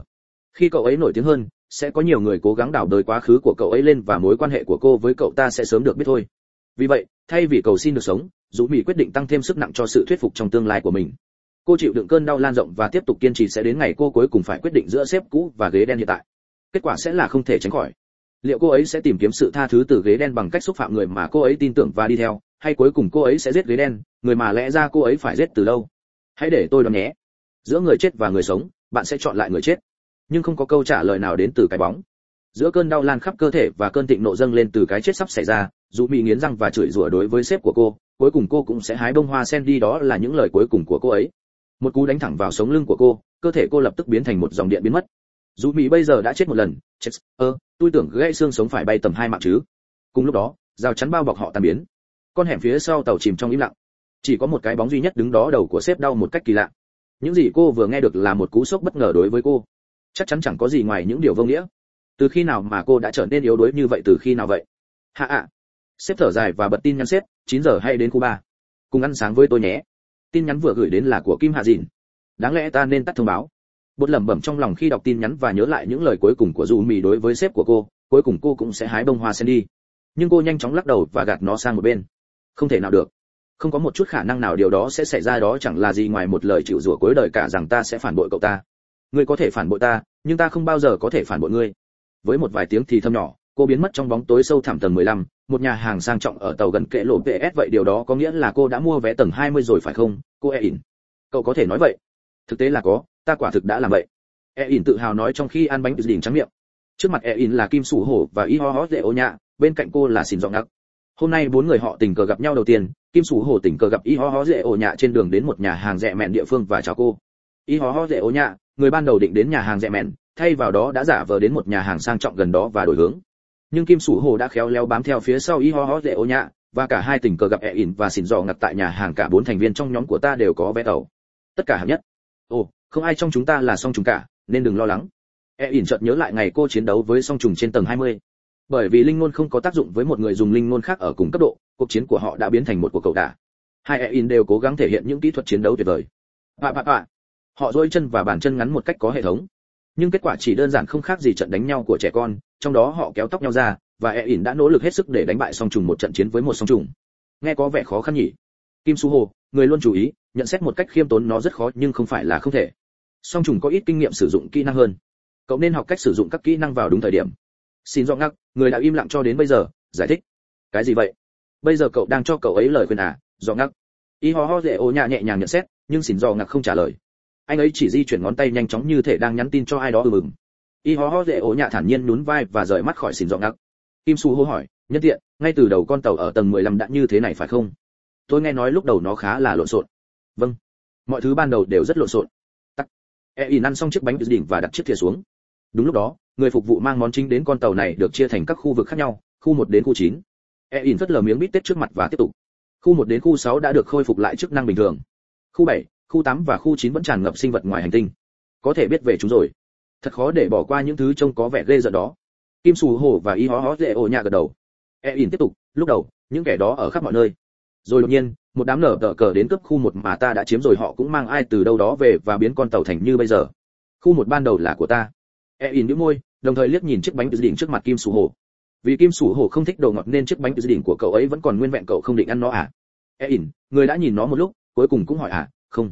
S1: Khi cậu ấy nổi tiếng hơn, sẽ có nhiều người cố gắng đào đời quá khứ của cậu ấy lên và mối quan hệ của cô với cậu ta sẽ sớm được biết thôi. Vì vậy, thay vì cầu xin được sống, dù mỹ quyết định tăng thêm sức nặng cho sự thuyết phục trong tương lai của mình. Cô chịu đựng cơn đau lan rộng và tiếp tục kiên trì sẽ đến ngày cô cuối cùng phải quyết định giữa xếp cũ và ghế đen hiện tại kết quả sẽ là không thể tránh khỏi. Liệu cô ấy sẽ tìm kiếm sự tha thứ từ ghế đen bằng cách xúc phạm người mà cô ấy tin tưởng và đi theo, hay cuối cùng cô ấy sẽ giết ghế đen, người mà lẽ ra cô ấy phải giết từ lâu? Hãy để tôi đoán nhé. Giữa người chết và người sống, bạn sẽ chọn lại người chết. Nhưng không có câu trả lời nào đến từ cái bóng. Giữa cơn đau lan khắp cơ thể và cơn thịnh nộ dâng lên từ cái chết sắp xảy ra, dù bị nghiến răng và chửi rủa đối với sếp của cô, cuối cùng cô cũng sẽ hái bông hoa sen đi, đó là những lời cuối cùng của cô ấy. Một cú đánh thẳng vào sống lưng của cô, cơ thể cô lập tức biến thành một dòng điện biến mất dù mỹ bây giờ đã chết một lần, chết, ơ, tôi tưởng gãy xương sống phải bay tầm hai mạng chứ. Cùng lúc đó, rào chắn bao bọc họ tan biến. Con hẻm phía sau tàu chìm trong im lặng. Chỉ có một cái bóng duy nhất đứng đó đầu của sếp đau một cách kỳ lạ. Những gì cô vừa nghe được là một cú sốc bất ngờ đối với cô. Chắc chắn chẳng có gì ngoài những điều vô nghĩa. Từ khi nào mà cô đã trở nên yếu đuối như vậy, từ khi nào vậy? Hạ ạ. Sếp thở dài và bật tin nhắn sếp 9 giờ hay đến cuba cùng ăn sáng với tôi nhé. Tin nhắn vừa gửi đến là của kim hạ dìn. Đáng lẽ ta nên tắt thông báo bột lẩm bẩm trong lòng khi đọc tin nhắn và nhớ lại những lời cuối cùng của dù mì đối với sếp của cô cuối cùng cô cũng sẽ hái bông hoa sen đi. Nhưng cô nhanh chóng lắc đầu và gạt nó sang một bên. Không thể nào được. Không có một chút khả năng nào điều đó sẽ xảy ra đó chẳng là gì ngoài một lời chịu rủa cuối đời cả rằng ta sẽ phản bội cậu ta. Ngươi có thể phản bội ta nhưng ta không bao giờ có thể phản bội ngươi. Với một vài tiếng thì thâm nhỏ cô biến mất trong bóng tối sâu thẳm tầng 15, một nhà hàng sang trọng ở tàu gần kệ lộ ps vậy điều đó có nghĩa là cô đã mua vé tầng 20 rồi phải không? Cô e ỉn. Cậu có thể nói vậy? Thực tế là có ta quả thực đã làm vậy. E-in tự hào nói trong khi ăn bánh đỉnh trắng miệng. Trước mặt E-in là kim sủ hổ và y ho ho dễ ô nhạ, bên cạnh cô là xin giọng ngắc. Hôm nay bốn người họ tình cờ gặp nhau đầu tiên, kim sủ hổ tình cờ gặp y ho ho dễ ô nhạ trên đường đến một nhà hàng rẻ mẹn địa phương và chào cô. Y ho ho dễ ô nhạ, người ban đầu định đến nhà hàng rẻ mẹn, thay vào đó đã giả vờ đến một nhà hàng sang trọng gần đó và đổi hướng. Nhưng kim sủ Hổ đã khéo léo bám theo phía sau y ho ho dễ ô nhạ, và cả hai tình cờ gặp E-in và xỉn dọn ngặt tại nhà hàng cả bốn thành viên trong nhóm của ta đều có vé tàu. Tất cả hợp nhất. Ồ không ai trong chúng ta là song trùng cả, nên đừng lo lắng. E ỉn chợt nhớ lại ngày cô chiến đấu với song trùng trên tầng 20. bởi vì linh ngôn không có tác dụng với một người dùng linh ngôn khác ở cùng cấp độ, cuộc chiến của họ đã biến thành một cuộc cầu đả. Hai e ỉn đều cố gắng thể hiện những kỹ thuật chiến đấu tuyệt vời. Bạ bạ bạ họ dỗi chân và bàn chân ngắn một cách có hệ thống. Nhưng kết quả chỉ đơn giản không khác gì trận đánh nhau của trẻ con, trong đó họ kéo tóc nhau ra, và e ỉn đã nỗ lực hết sức để đánh bại song trùng một trận chiến với một song trùng. Nghe có vẻ khó khăn nhỉ? Kim su hồ, người luôn chú ý, nhận xét một cách khiêm tốn nó rất khó nhưng không phải là không thể song trùng có ít kinh nghiệm sử dụng kỹ năng hơn. Cậu nên học cách sử dụng các kỹ năng vào đúng thời điểm. Xin do ngắc, người đã im lặng cho đến bây giờ, giải thích. Cái gì vậy? Bây giờ cậu đang cho cậu ấy lời khuyên à? Do ngắc. Y ho ho dễ ô nhạ nhẹ nhàng nhận xét, nhưng xin do ngắc không trả lời. Anh ấy chỉ di chuyển ngón tay nhanh chóng như thể đang nhắn tin cho ai đó ừ mừng. Y ho ho dễ ố nhạ thản nhiên nhún vai và rời mắt khỏi xin do ngắc. Kim su hô hỏi, nhân tiện, ngay từ đầu con tàu ở tầng 15 đã như thế này phải không? Tôi nghe nói lúc đầu nó khá là lộn xộn. Vâng. Mọi thứ ban đầu đều rất lộn xộn e in ăn xong chiếc bánh đỉnh và đặt chiếc thìa xuống. Đúng lúc đó người phục vụ mang món chính đến con tàu này được chia thành các khu vực khác nhau khu một đến khu chín. e in phất lờ miếng bít tết trước mặt và tiếp tục. Khu một đến khu sáu đã được khôi phục lại chức năng bình thường. Khu bảy, khu tám và khu chín vẫn tràn ngập sinh vật ngoài hành tinh. Có thể biết về chúng rồi. Thật khó để bỏ qua những thứ trông có vẻ ghê giận đó. Kim sù hổ và y hó hó dễ ổ nhà gật đầu. E in tiếp tục lúc đầu những kẻ đó ở khắp mọi nơi rồi đột nhiên, một đám nở tờ cờ đến cướp khu một mà ta đã chiếm rồi, họ cũng mang ai từ đâu đó về và biến con tàu thành như bây giờ. Khu một ban đầu là của ta. E in nhíu môi, đồng thời liếc nhìn chiếc bánh tự đỉnh trước mặt kim Sủ hổ. Vì kim Sủ hổ không thích đồ ngọt nên chiếc bánh tự đỉnh của cậu ấy vẫn còn nguyên vẹn cậu không định ăn nó à? E in, người đã nhìn nó một lúc, cuối cùng cũng hỏi à không.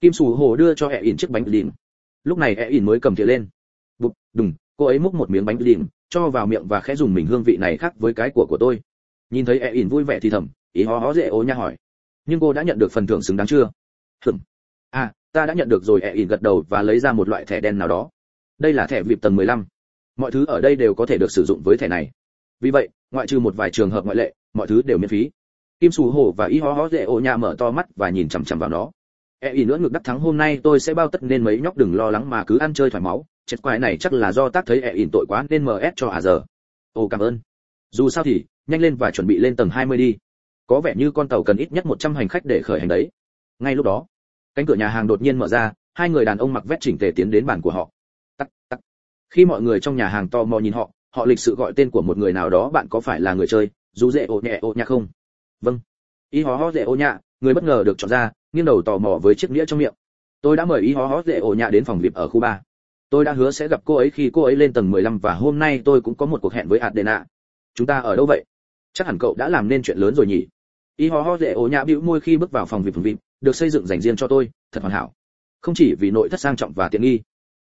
S1: Kim Sủ hổ đưa cho e in chiếc bánh tự đỉnh. Lúc này e in mới cầm thìa lên. Bụp, đùng, cô ấy múc một miếng bánh đỉnh, cho vào miệng và khẽ dùng mình hương vị này khác với cái của của tôi. Nhìn thấy e in vui vẻ thì thầm ý hó hó dễ ô nha hỏi. Nhưng cô đã nhận được phần thưởng xứng đáng chưa? Hừm à ta đã nhận được rồi e in gật đầu và lấy ra một loại thẻ đen nào đó. Đây là thẻ vip tầng 15. mọi thứ ở đây đều có thể được sử dụng với thẻ này. Vì vậy, ngoại trừ một vài trường hợp ngoại lệ, mọi thứ đều miễn phí. Kim sù hồ và y ho ho dễ ô nha mở to mắt và nhìn chằm chằm vào nó. E ý nữa ngược đắc thắng, hôm nay tôi sẽ bao tất nên mấy nhóc đừng lo lắng mà cứ ăn chơi thoải máu chết quái này chắc là do tác thấy e ỉn tội quá nên ms cho à giờ. Ồ, cảm ơn. Dù sao thì, nhanh lên và chuẩn bị lên tầng 20 đi có vẻ như con tàu cần ít nhất 100 hành khách để khởi hành đấy. Ngay lúc đó, cánh cửa nhà hàng đột nhiên mở ra, hai người đàn ông mặc vest chỉnh tề tiến đến bàn của họ. Tắc tắc. Khi mọi người trong nhà hàng to mò nhìn họ họ lịch sự gọi tên của một người nào đó, bạn có phải là người chơi? Dù dễ ổ nhẹ, ổ nhạc không? Vâng. Y hó hó dễ ổ nhạ. Người bất ngờ được chọn ra, nghiêng đầu tò mò với chiếc đĩa trong miệng. Tôi đã mời y hó hó dễ ổ nhạ đến phòng vip ở khu ba. Tôi đã hứa sẽ gặp cô ấy khi cô ấy lên tầng 15 và hôm nay tôi cũng có một cuộc hẹn với adena. Chúng ta ở đâu vậy? Chắc hẳn cậu đã làm nên chuyện lớn rồi nhỉ y ho ho dễ ổ nhã bĩu môi khi bước vào phòng vip phòng vip được xây dựng dành riêng cho tôi, thật hoàn hảo. Không chỉ vì nội thất sang trọng và tiện nghi,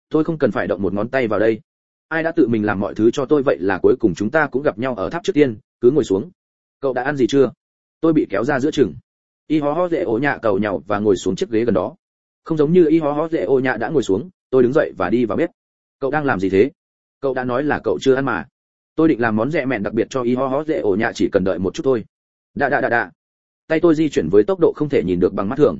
S1: tôi không cần phải động một ngón tay vào đây. Ai đã tự mình làm mọi thứ cho tôi vậy là cuối cùng chúng ta cũng gặp nhau ở tháp trước tiên, cứ ngồi xuống. Cậu đã ăn gì chưa? Tôi bị kéo ra giữa chừng. Y ho ho dễ ô nhạ cầu nhau và ngồi xuống chiếc ghế gần đó. Không giống như y ho ho dễ ô nhạ đã ngồi xuống, tôi đứng dậy và đi vào bếp. Cậu đang làm gì thế? Cậu đã nói là cậu chưa ăn mà. Tôi định làm món rẻ mẹn đặc biệt cho y ho ho dễ ổ nhạ chỉ cần đợi một chút thôi. Đạ đạ đạ đạ tay tôi di chuyển với tốc độ không thể nhìn được bằng mắt thường.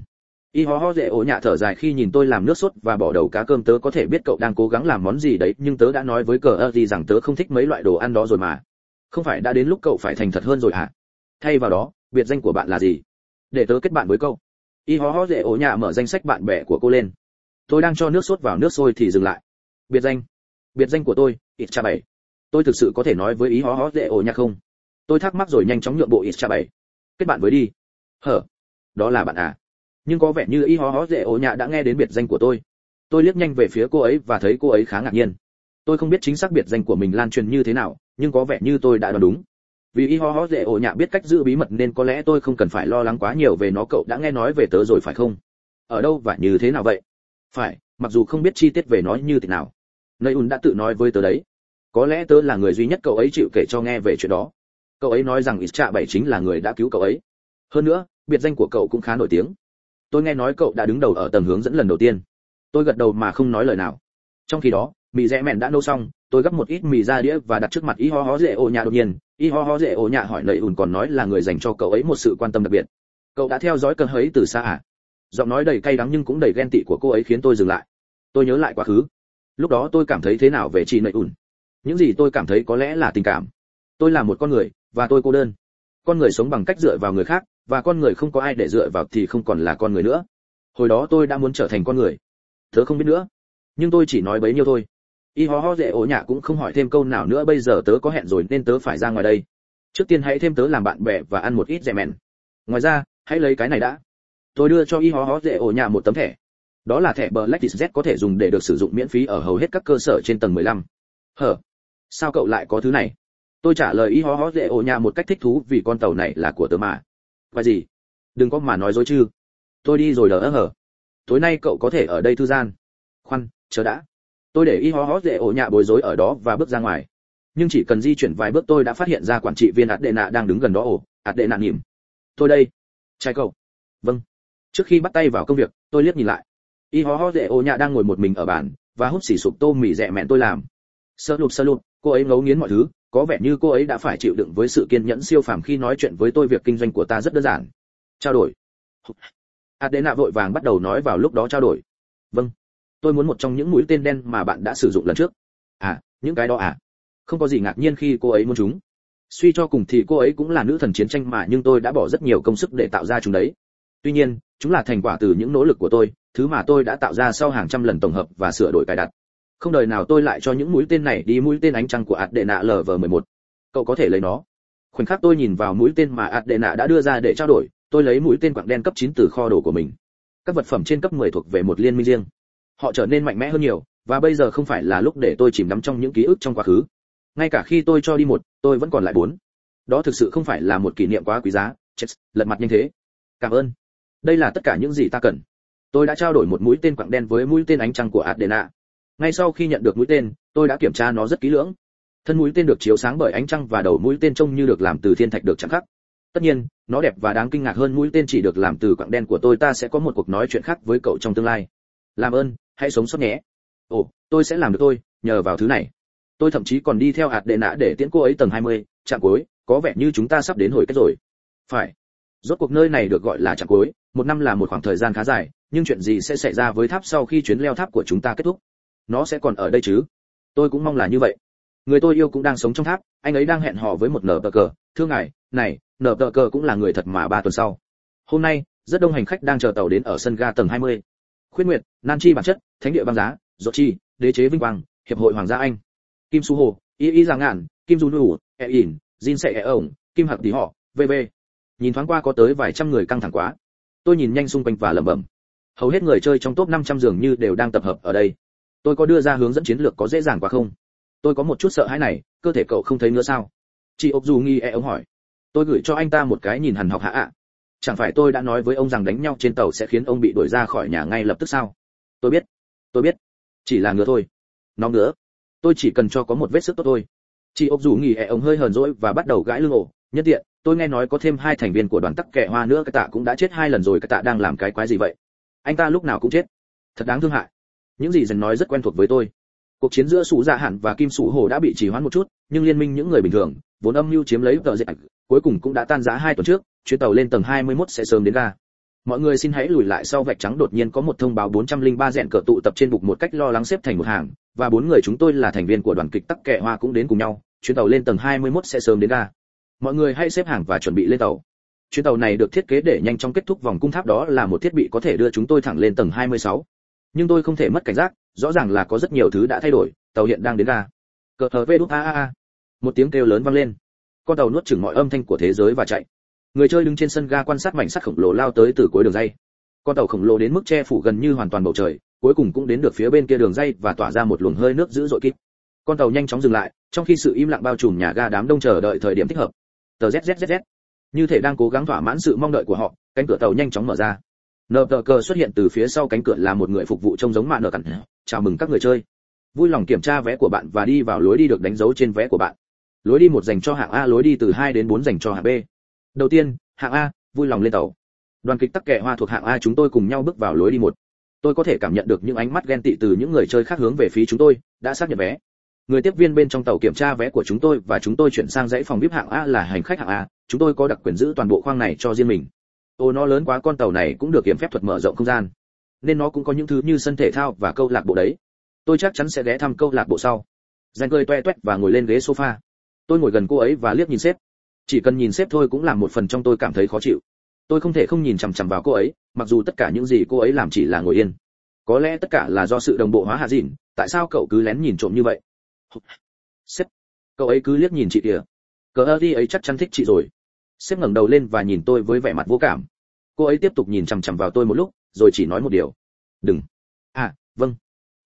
S1: Y ho ho dễ ổ nhạ thở dài khi nhìn tôi làm nước sốt và bỏ đầu cá cơm, tớ có thể biết cậu đang cố gắng làm món gì đấy, nhưng tớ đã nói với cờ ơ gì rằng tớ không thích mấy loại đồ ăn đó rồi mà. Không phải đã đến lúc cậu phải thành thật hơn rồi hả? Thay vào đó, biệt danh của bạn là gì? Để tớ kết bạn với cậu. y ho ho dễ ổ nhạ mở danh sách bạn bè của cô lên. Tôi đang cho nước sốt vào nước sôi thì dừng lại. Biệt danh. Biệt danh của tôi ít cha bảy. Tôi thực sự có thể nói với ý ho ho dễ ổ nhạ không? Tôi thắc mắc rồi nhanh chóng nhượng bộ ít cha bảy. Kết bạn với đi hở? Đó là bạn à? Nhưng có vẻ như y ho ho dễ ổ nhạ đã nghe đến biệt danh của tôi. Tôi liếc nhanh về phía cô ấy và thấy cô ấy khá ngạc nhiên. Tôi không biết chính xác biệt danh của mình lan truyền như thế nào, nhưng có vẻ như tôi đã đoán đúng. Vì y ho ho dễ ổ nhạ biết cách giữ bí mật nên có lẽ tôi không cần phải lo lắng quá nhiều về nó, cậu đã nghe nói về tớ rồi phải không? Ở đâu và như thế nào vậy? Phải, mặc dù không biết chi tiết về nó như thế nào. Nơi un đã tự nói với tớ đấy. Có lẽ tớ là người duy nhất cậu ấy chịu kể cho nghe về chuyện đó. Cậu ấy nói rằng ít trạ bảy chính là người đã cứu cậu ấy. Hơn nữa biệt danh của cậu cũng khá nổi tiếng. Tôi nghe nói cậu đã đứng đầu ở tầng hướng dẫn lần đầu tiên. Tôi gật đầu mà không nói lời nào. Trong khi đó, mì rẽ mẹn đã nấu xong, tôi gấp một ít mì ra đĩa và đặt trước mặt y ho ho dễ ô nhà đột nhiên. Y ho ho dễ ô nhà hỏi nầy ùn còn nói là người dành cho cậu ấy một sự quan tâm đặc biệt. Cậu đã theo dõi cơn ấy từ xa à? Giọng nói đầy cay đắng nhưng cũng đầy ghen tị của cô ấy khiến tôi dừng lại. Tôi nhớ lại quá khứ. Lúc đó tôi cảm thấy thế nào về chị nầy ùn? Những gì tôi cảm thấy có lẽ là tình cảm. Tôi là một con người, và tôi cô đơn. Con người sống bằng cách dựa vào người khác và con người không có ai để dựa vào thì không còn là con người nữa. Hồi đó tôi đã muốn trở thành con người. Tớ không biết nữa. Nhưng tôi chỉ nói bấy nhiêu thôi. Y ho ho dễ ổ nhạ cũng không hỏi thêm câu nào nữa, bây giờ tớ có hẹn rồi nên tớ phải ra ngoài đây. Trước tiên hãy thêm tớ làm bạn bè và ăn một ít rẻ mèn ngoài ra, hãy lấy cái này đã. Tôi đưa cho y ho ho dễ ổ nhạ một tấm thẻ. Đó là thẻ black z có thể dùng để được sử dụng miễn phí ở hầu hết các cơ sở trên tầng 15. hở, sao cậu lại có thứ này? Tôi trả lời y ho ho dễ ổ nhạ một cách thích thú vì con tàu này là của tớ mà và gì? Đừng có mà nói dối chứ. Tôi đi rồi đỡ hở. Tối nay cậu có thể ở đây thư gian khoan, chờ đã. Tôi để y ho ho dễ ổ nhạ bối rối ở đó và bước ra ngoài. Nhưng chỉ cần di chuyển vài bước tôi đã phát hiện ra quản trị viên ạt đệ nạ đang đứng gần đó ổ, ạt đệ nạ nhìm tôi đây. Trai cậu. Vâng. Trước khi bắt tay vào công việc, tôi liếc nhìn lại. Y ho ho dễ ổ nhạ đang ngồi một mình ở bàn và hút xỉ sụp tô mì rẻ mẹn tôi làm. Sơ lụp sơ lụp, cô ấy ngấu nghiến mọi thứ có vẻ như cô ấy đã phải chịu đựng với sự kiên nhẫn siêu phàm khi nói chuyện với tôi, việc kinh doanh của ta rất đơn giản. Trao đổi. Adena vội vàng bắt đầu nói vào lúc đó trao đổi. Vâng. Tôi muốn một trong những mũi tên đen mà bạn đã sử dụng lần trước. À những cái đó à? Không có gì ngạc nhiên khi cô ấy muốn chúng. Suy cho cùng thì cô ấy cũng là nữ thần chiến tranh mà, nhưng tôi đã bỏ rất nhiều công sức để tạo ra chúng đấy. Tuy nhiên, chúng là thành quả từ những nỗ lực của tôi, thứ mà tôi đã tạo ra sau hàng trăm lần tổng hợp và sửa đổi cài đặt không đời nào tôi lại cho những mũi tên này đi mũi tên ánh trăng của ạt đệ nạ lv11 cậu có thể lấy nó. Khoảnh khắc tôi nhìn vào mũi tên mà ạt đệ nạ đã đưa ra để trao đổi, tôi lấy mũi tên quặng đen cấp 9 từ kho đồ của mình. Các vật phẩm trên cấp 10 thuộc về một liên minh riêng. Họ trở nên mạnh mẽ hơn nhiều, và bây giờ không phải là lúc để tôi chìm đắm trong những ký ức trong quá khứ. Ngay cả khi tôi cho đi một, tôi vẫn còn lại bốn. Đó thực sự không phải là một kỷ niệm quá quý giá. Chết, lật mặt nhanh thế. Cảm ơn. Đây là tất cả những gì ta cần. Tôi đã trao đổi một mũi tên quặng đen với mũi tên ánh trăng của adena ngay sau khi nhận được mũi tên tôi đã kiểm tra nó rất kỹ lưỡng. Thân mũi tên được chiếu sáng bởi ánh trăng và đầu mũi tên trông như được làm từ thiên thạch được chạm khắc. Tất nhiên nó đẹp và đáng kinh ngạc hơn mũi tên chỉ được làm từ quặng đen của tôi ta sẽ có một cuộc nói chuyện khác với cậu trong tương lai. Làm ơn hãy sống sót nhé. Ồ tôi sẽ làm được tôi nhờ vào thứ này. Tôi thậm chí còn đi theo hạt đệ nã để tiễn cô ấy tầng 20, trạm cuối có vẻ như chúng ta sắp đến hồi kết rồi. Phải. Rốt cuộc nơi này được gọi là trạm cuối một năm là một khoảng thời gian khá dài nhưng chuyện gì sẽ xảy ra với tháp sau khi chuyến leo tháp của chúng ta kết thúc? Nó sẽ còn ở đây chứ? Tôi cũng mong là như vậy. Người tôi yêu cũng đang sống trong tháp, anh ấy đang hẹn hò với một nở tờ cờ. Thưa ngài, này nở tờ cờ cũng là người thật mà ba tuần sau. Hôm nay, rất đông hành khách đang chờ tàu đến ở sân ga tầng 20. khuyên nguyệt, nan chi bản chất, thánh địa băng giá dột chi, đế chế vinh quang, hiệp hội hoàng gia anh. Kim su hồ, y y giang ngạn, kim du nhu e ỉn, jin sẽ e ổng, kim hạc tí họ vv nhìn thoáng qua có tới vài trăm người căng thẳng quá. Tôi nhìn nhanh xung quanh và lẩm bẩm. Hầu hết người chơi trong top 500 dường như đều đang tập hợp ở đây tôi có đưa ra hướng dẫn chiến lược có dễ dàng quá không? Tôi có một chút sợ hãi này, cơ thể cậu không thấy nữa sao? Chị ốc dù nghi e ông hỏi. Tôi gửi cho anh ta một cái nhìn hằn học hạ ạ. Chẳng phải tôi đã nói với ông rằng đánh nhau trên tàu sẽ khiến ông bị đuổi ra khỏi nhà ngay lập tức sao? Tôi biết tôi biết. Chỉ là ngứa thôi. Nó ngứa. Tôi chỉ cần cho có một vết sức tốt thôi. Chị ốc dù nghỉ ẹ e ông hơi hờn dỗi và bắt đầu gãi lưng ổ. Nhân tiện, tôi nghe nói có thêm hai thành viên của đoàn tắc kẹ hoa nữa, cái tạ cũng đã chết hai lần rồi, cái tạ đang làm cái quái gì vậy? Anh ta lúc nào cũng chết. Thật đáng thương hại những gì dần nói rất quen thuộc với tôi. Cuộc chiến giữa sủ dạ Hạn và kim sủ hồ đã bị trì hoãn một chút, nhưng liên minh những người bình thường, vốn âm mưu chiếm lấy tờ dịch cuối cùng cũng đã tan rã hai tuần trước, chuyến tàu lên tầng 21 sẽ sớm đến ga. Mọi người xin hãy lùi lại sau vạch trắng đột nhiên có một thông báo 403 dẹn cờ tụ tập trên bục một cách lo lắng xếp thành một hàng, và bốn người chúng tôi là thành viên của đoàn kịch tắc kệ hoa cũng đến cùng nhau, chuyến tàu lên tầng 21 sẽ sớm đến ga. Mọi người hãy xếp hàng và chuẩn bị lên tàu. Chuyến tàu này được thiết kế để nhanh chóng kết thúc vòng cung tháp đó là một thiết bị có thể đưa chúng tôi thẳng lên tầng 26 nhưng tôi không thể mất cảnh giác, rõ ràng là có rất nhiều thứ đã thay đổi, tàu hiện đang đến ga. Cờ thờ vê đút, a a a. Một tiếng kêu lớn vang lên. Con tàu nuốt chửng mọi âm thanh của thế giới và chạy. Người chơi đứng trên sân ga quan sát mảnh sắt khổng lồ lao tới từ cuối đường dây. Con tàu khổng lồ đến mức che phủ gần như hoàn toàn bầu trời, cuối cùng cũng đến được phía bên kia đường dây và tỏa ra một luồng hơi nước dữ dội kít con tàu nhanh chóng dừng lại, trong khi sự im lặng bao trùm nhà ga đám đông chờ đợi thời điểm thích hợp. Tờ zzz như thể đang cố gắng thỏa mãn sự mong đợi của họ, cánh cửa tàu nhanh chóng mở ra nợ tờ cờ xuất hiện từ phía sau cánh cửa là một người phục vụ trông giống mạ nợ cặn chào mừng các người chơi. Vui lòng kiểm tra vé của bạn và đi vào lối đi được đánh dấu trên vé của bạn. Lối đi một dành cho hạng a, lối đi từ 2 đến 4 dành cho hạng b. Đầu tiên, hạng a, vui lòng lên tàu. Đoàn kịch tắc kệ hoa thuộc hạng a, chúng tôi cùng nhau bước vào lối đi một. Tôi có thể cảm nhận được những ánh mắt ghen tị từ những người chơi khác hướng về phía chúng tôi, đã xác nhận vé. Người tiếp viên bên trong tàu kiểm tra vé của chúng tôi và chúng tôi chuyển sang dãy phòng vip hạng a là hành khách hạng a. Chúng tôi có đặc quyền giữ toàn bộ khoang này cho riêng mình ô, nó lớn quá, con tàu này cũng được kiểm phép thuật mở rộng không gian. Nên nó cũng có những thứ như sân thể thao và câu lạc bộ đấy. Tôi chắc chắn sẽ ghé thăm câu lạc bộ sau. Dành cười toe toét và ngồi lên ghế sofa. Tôi ngồi gần cô ấy và liếc nhìn sếp. Chỉ cần nhìn sếp thôi cũng làm một phần trong tôi cảm thấy khó chịu. Tôi không thể không nhìn chằm chằm vào cô ấy, mặc dù tất cả những gì cô ấy làm chỉ là ngồi yên. Có lẽ tất cả là do sự đồng bộ hóa hạ dịn, tại sao cậu cứ lén nhìn trộm như vậy? Sếp, cậu ấy cứ liếc nhìn chị kìa. Cờ ơ đi ấy chắc chắn thích chị rồi sếp ngẩng đầu lên và nhìn tôi với vẻ mặt vô cảm. Cô ấy tiếp tục nhìn chằm chằm vào tôi một lúc, rồi chỉ nói một điều. Đừng. À vâng.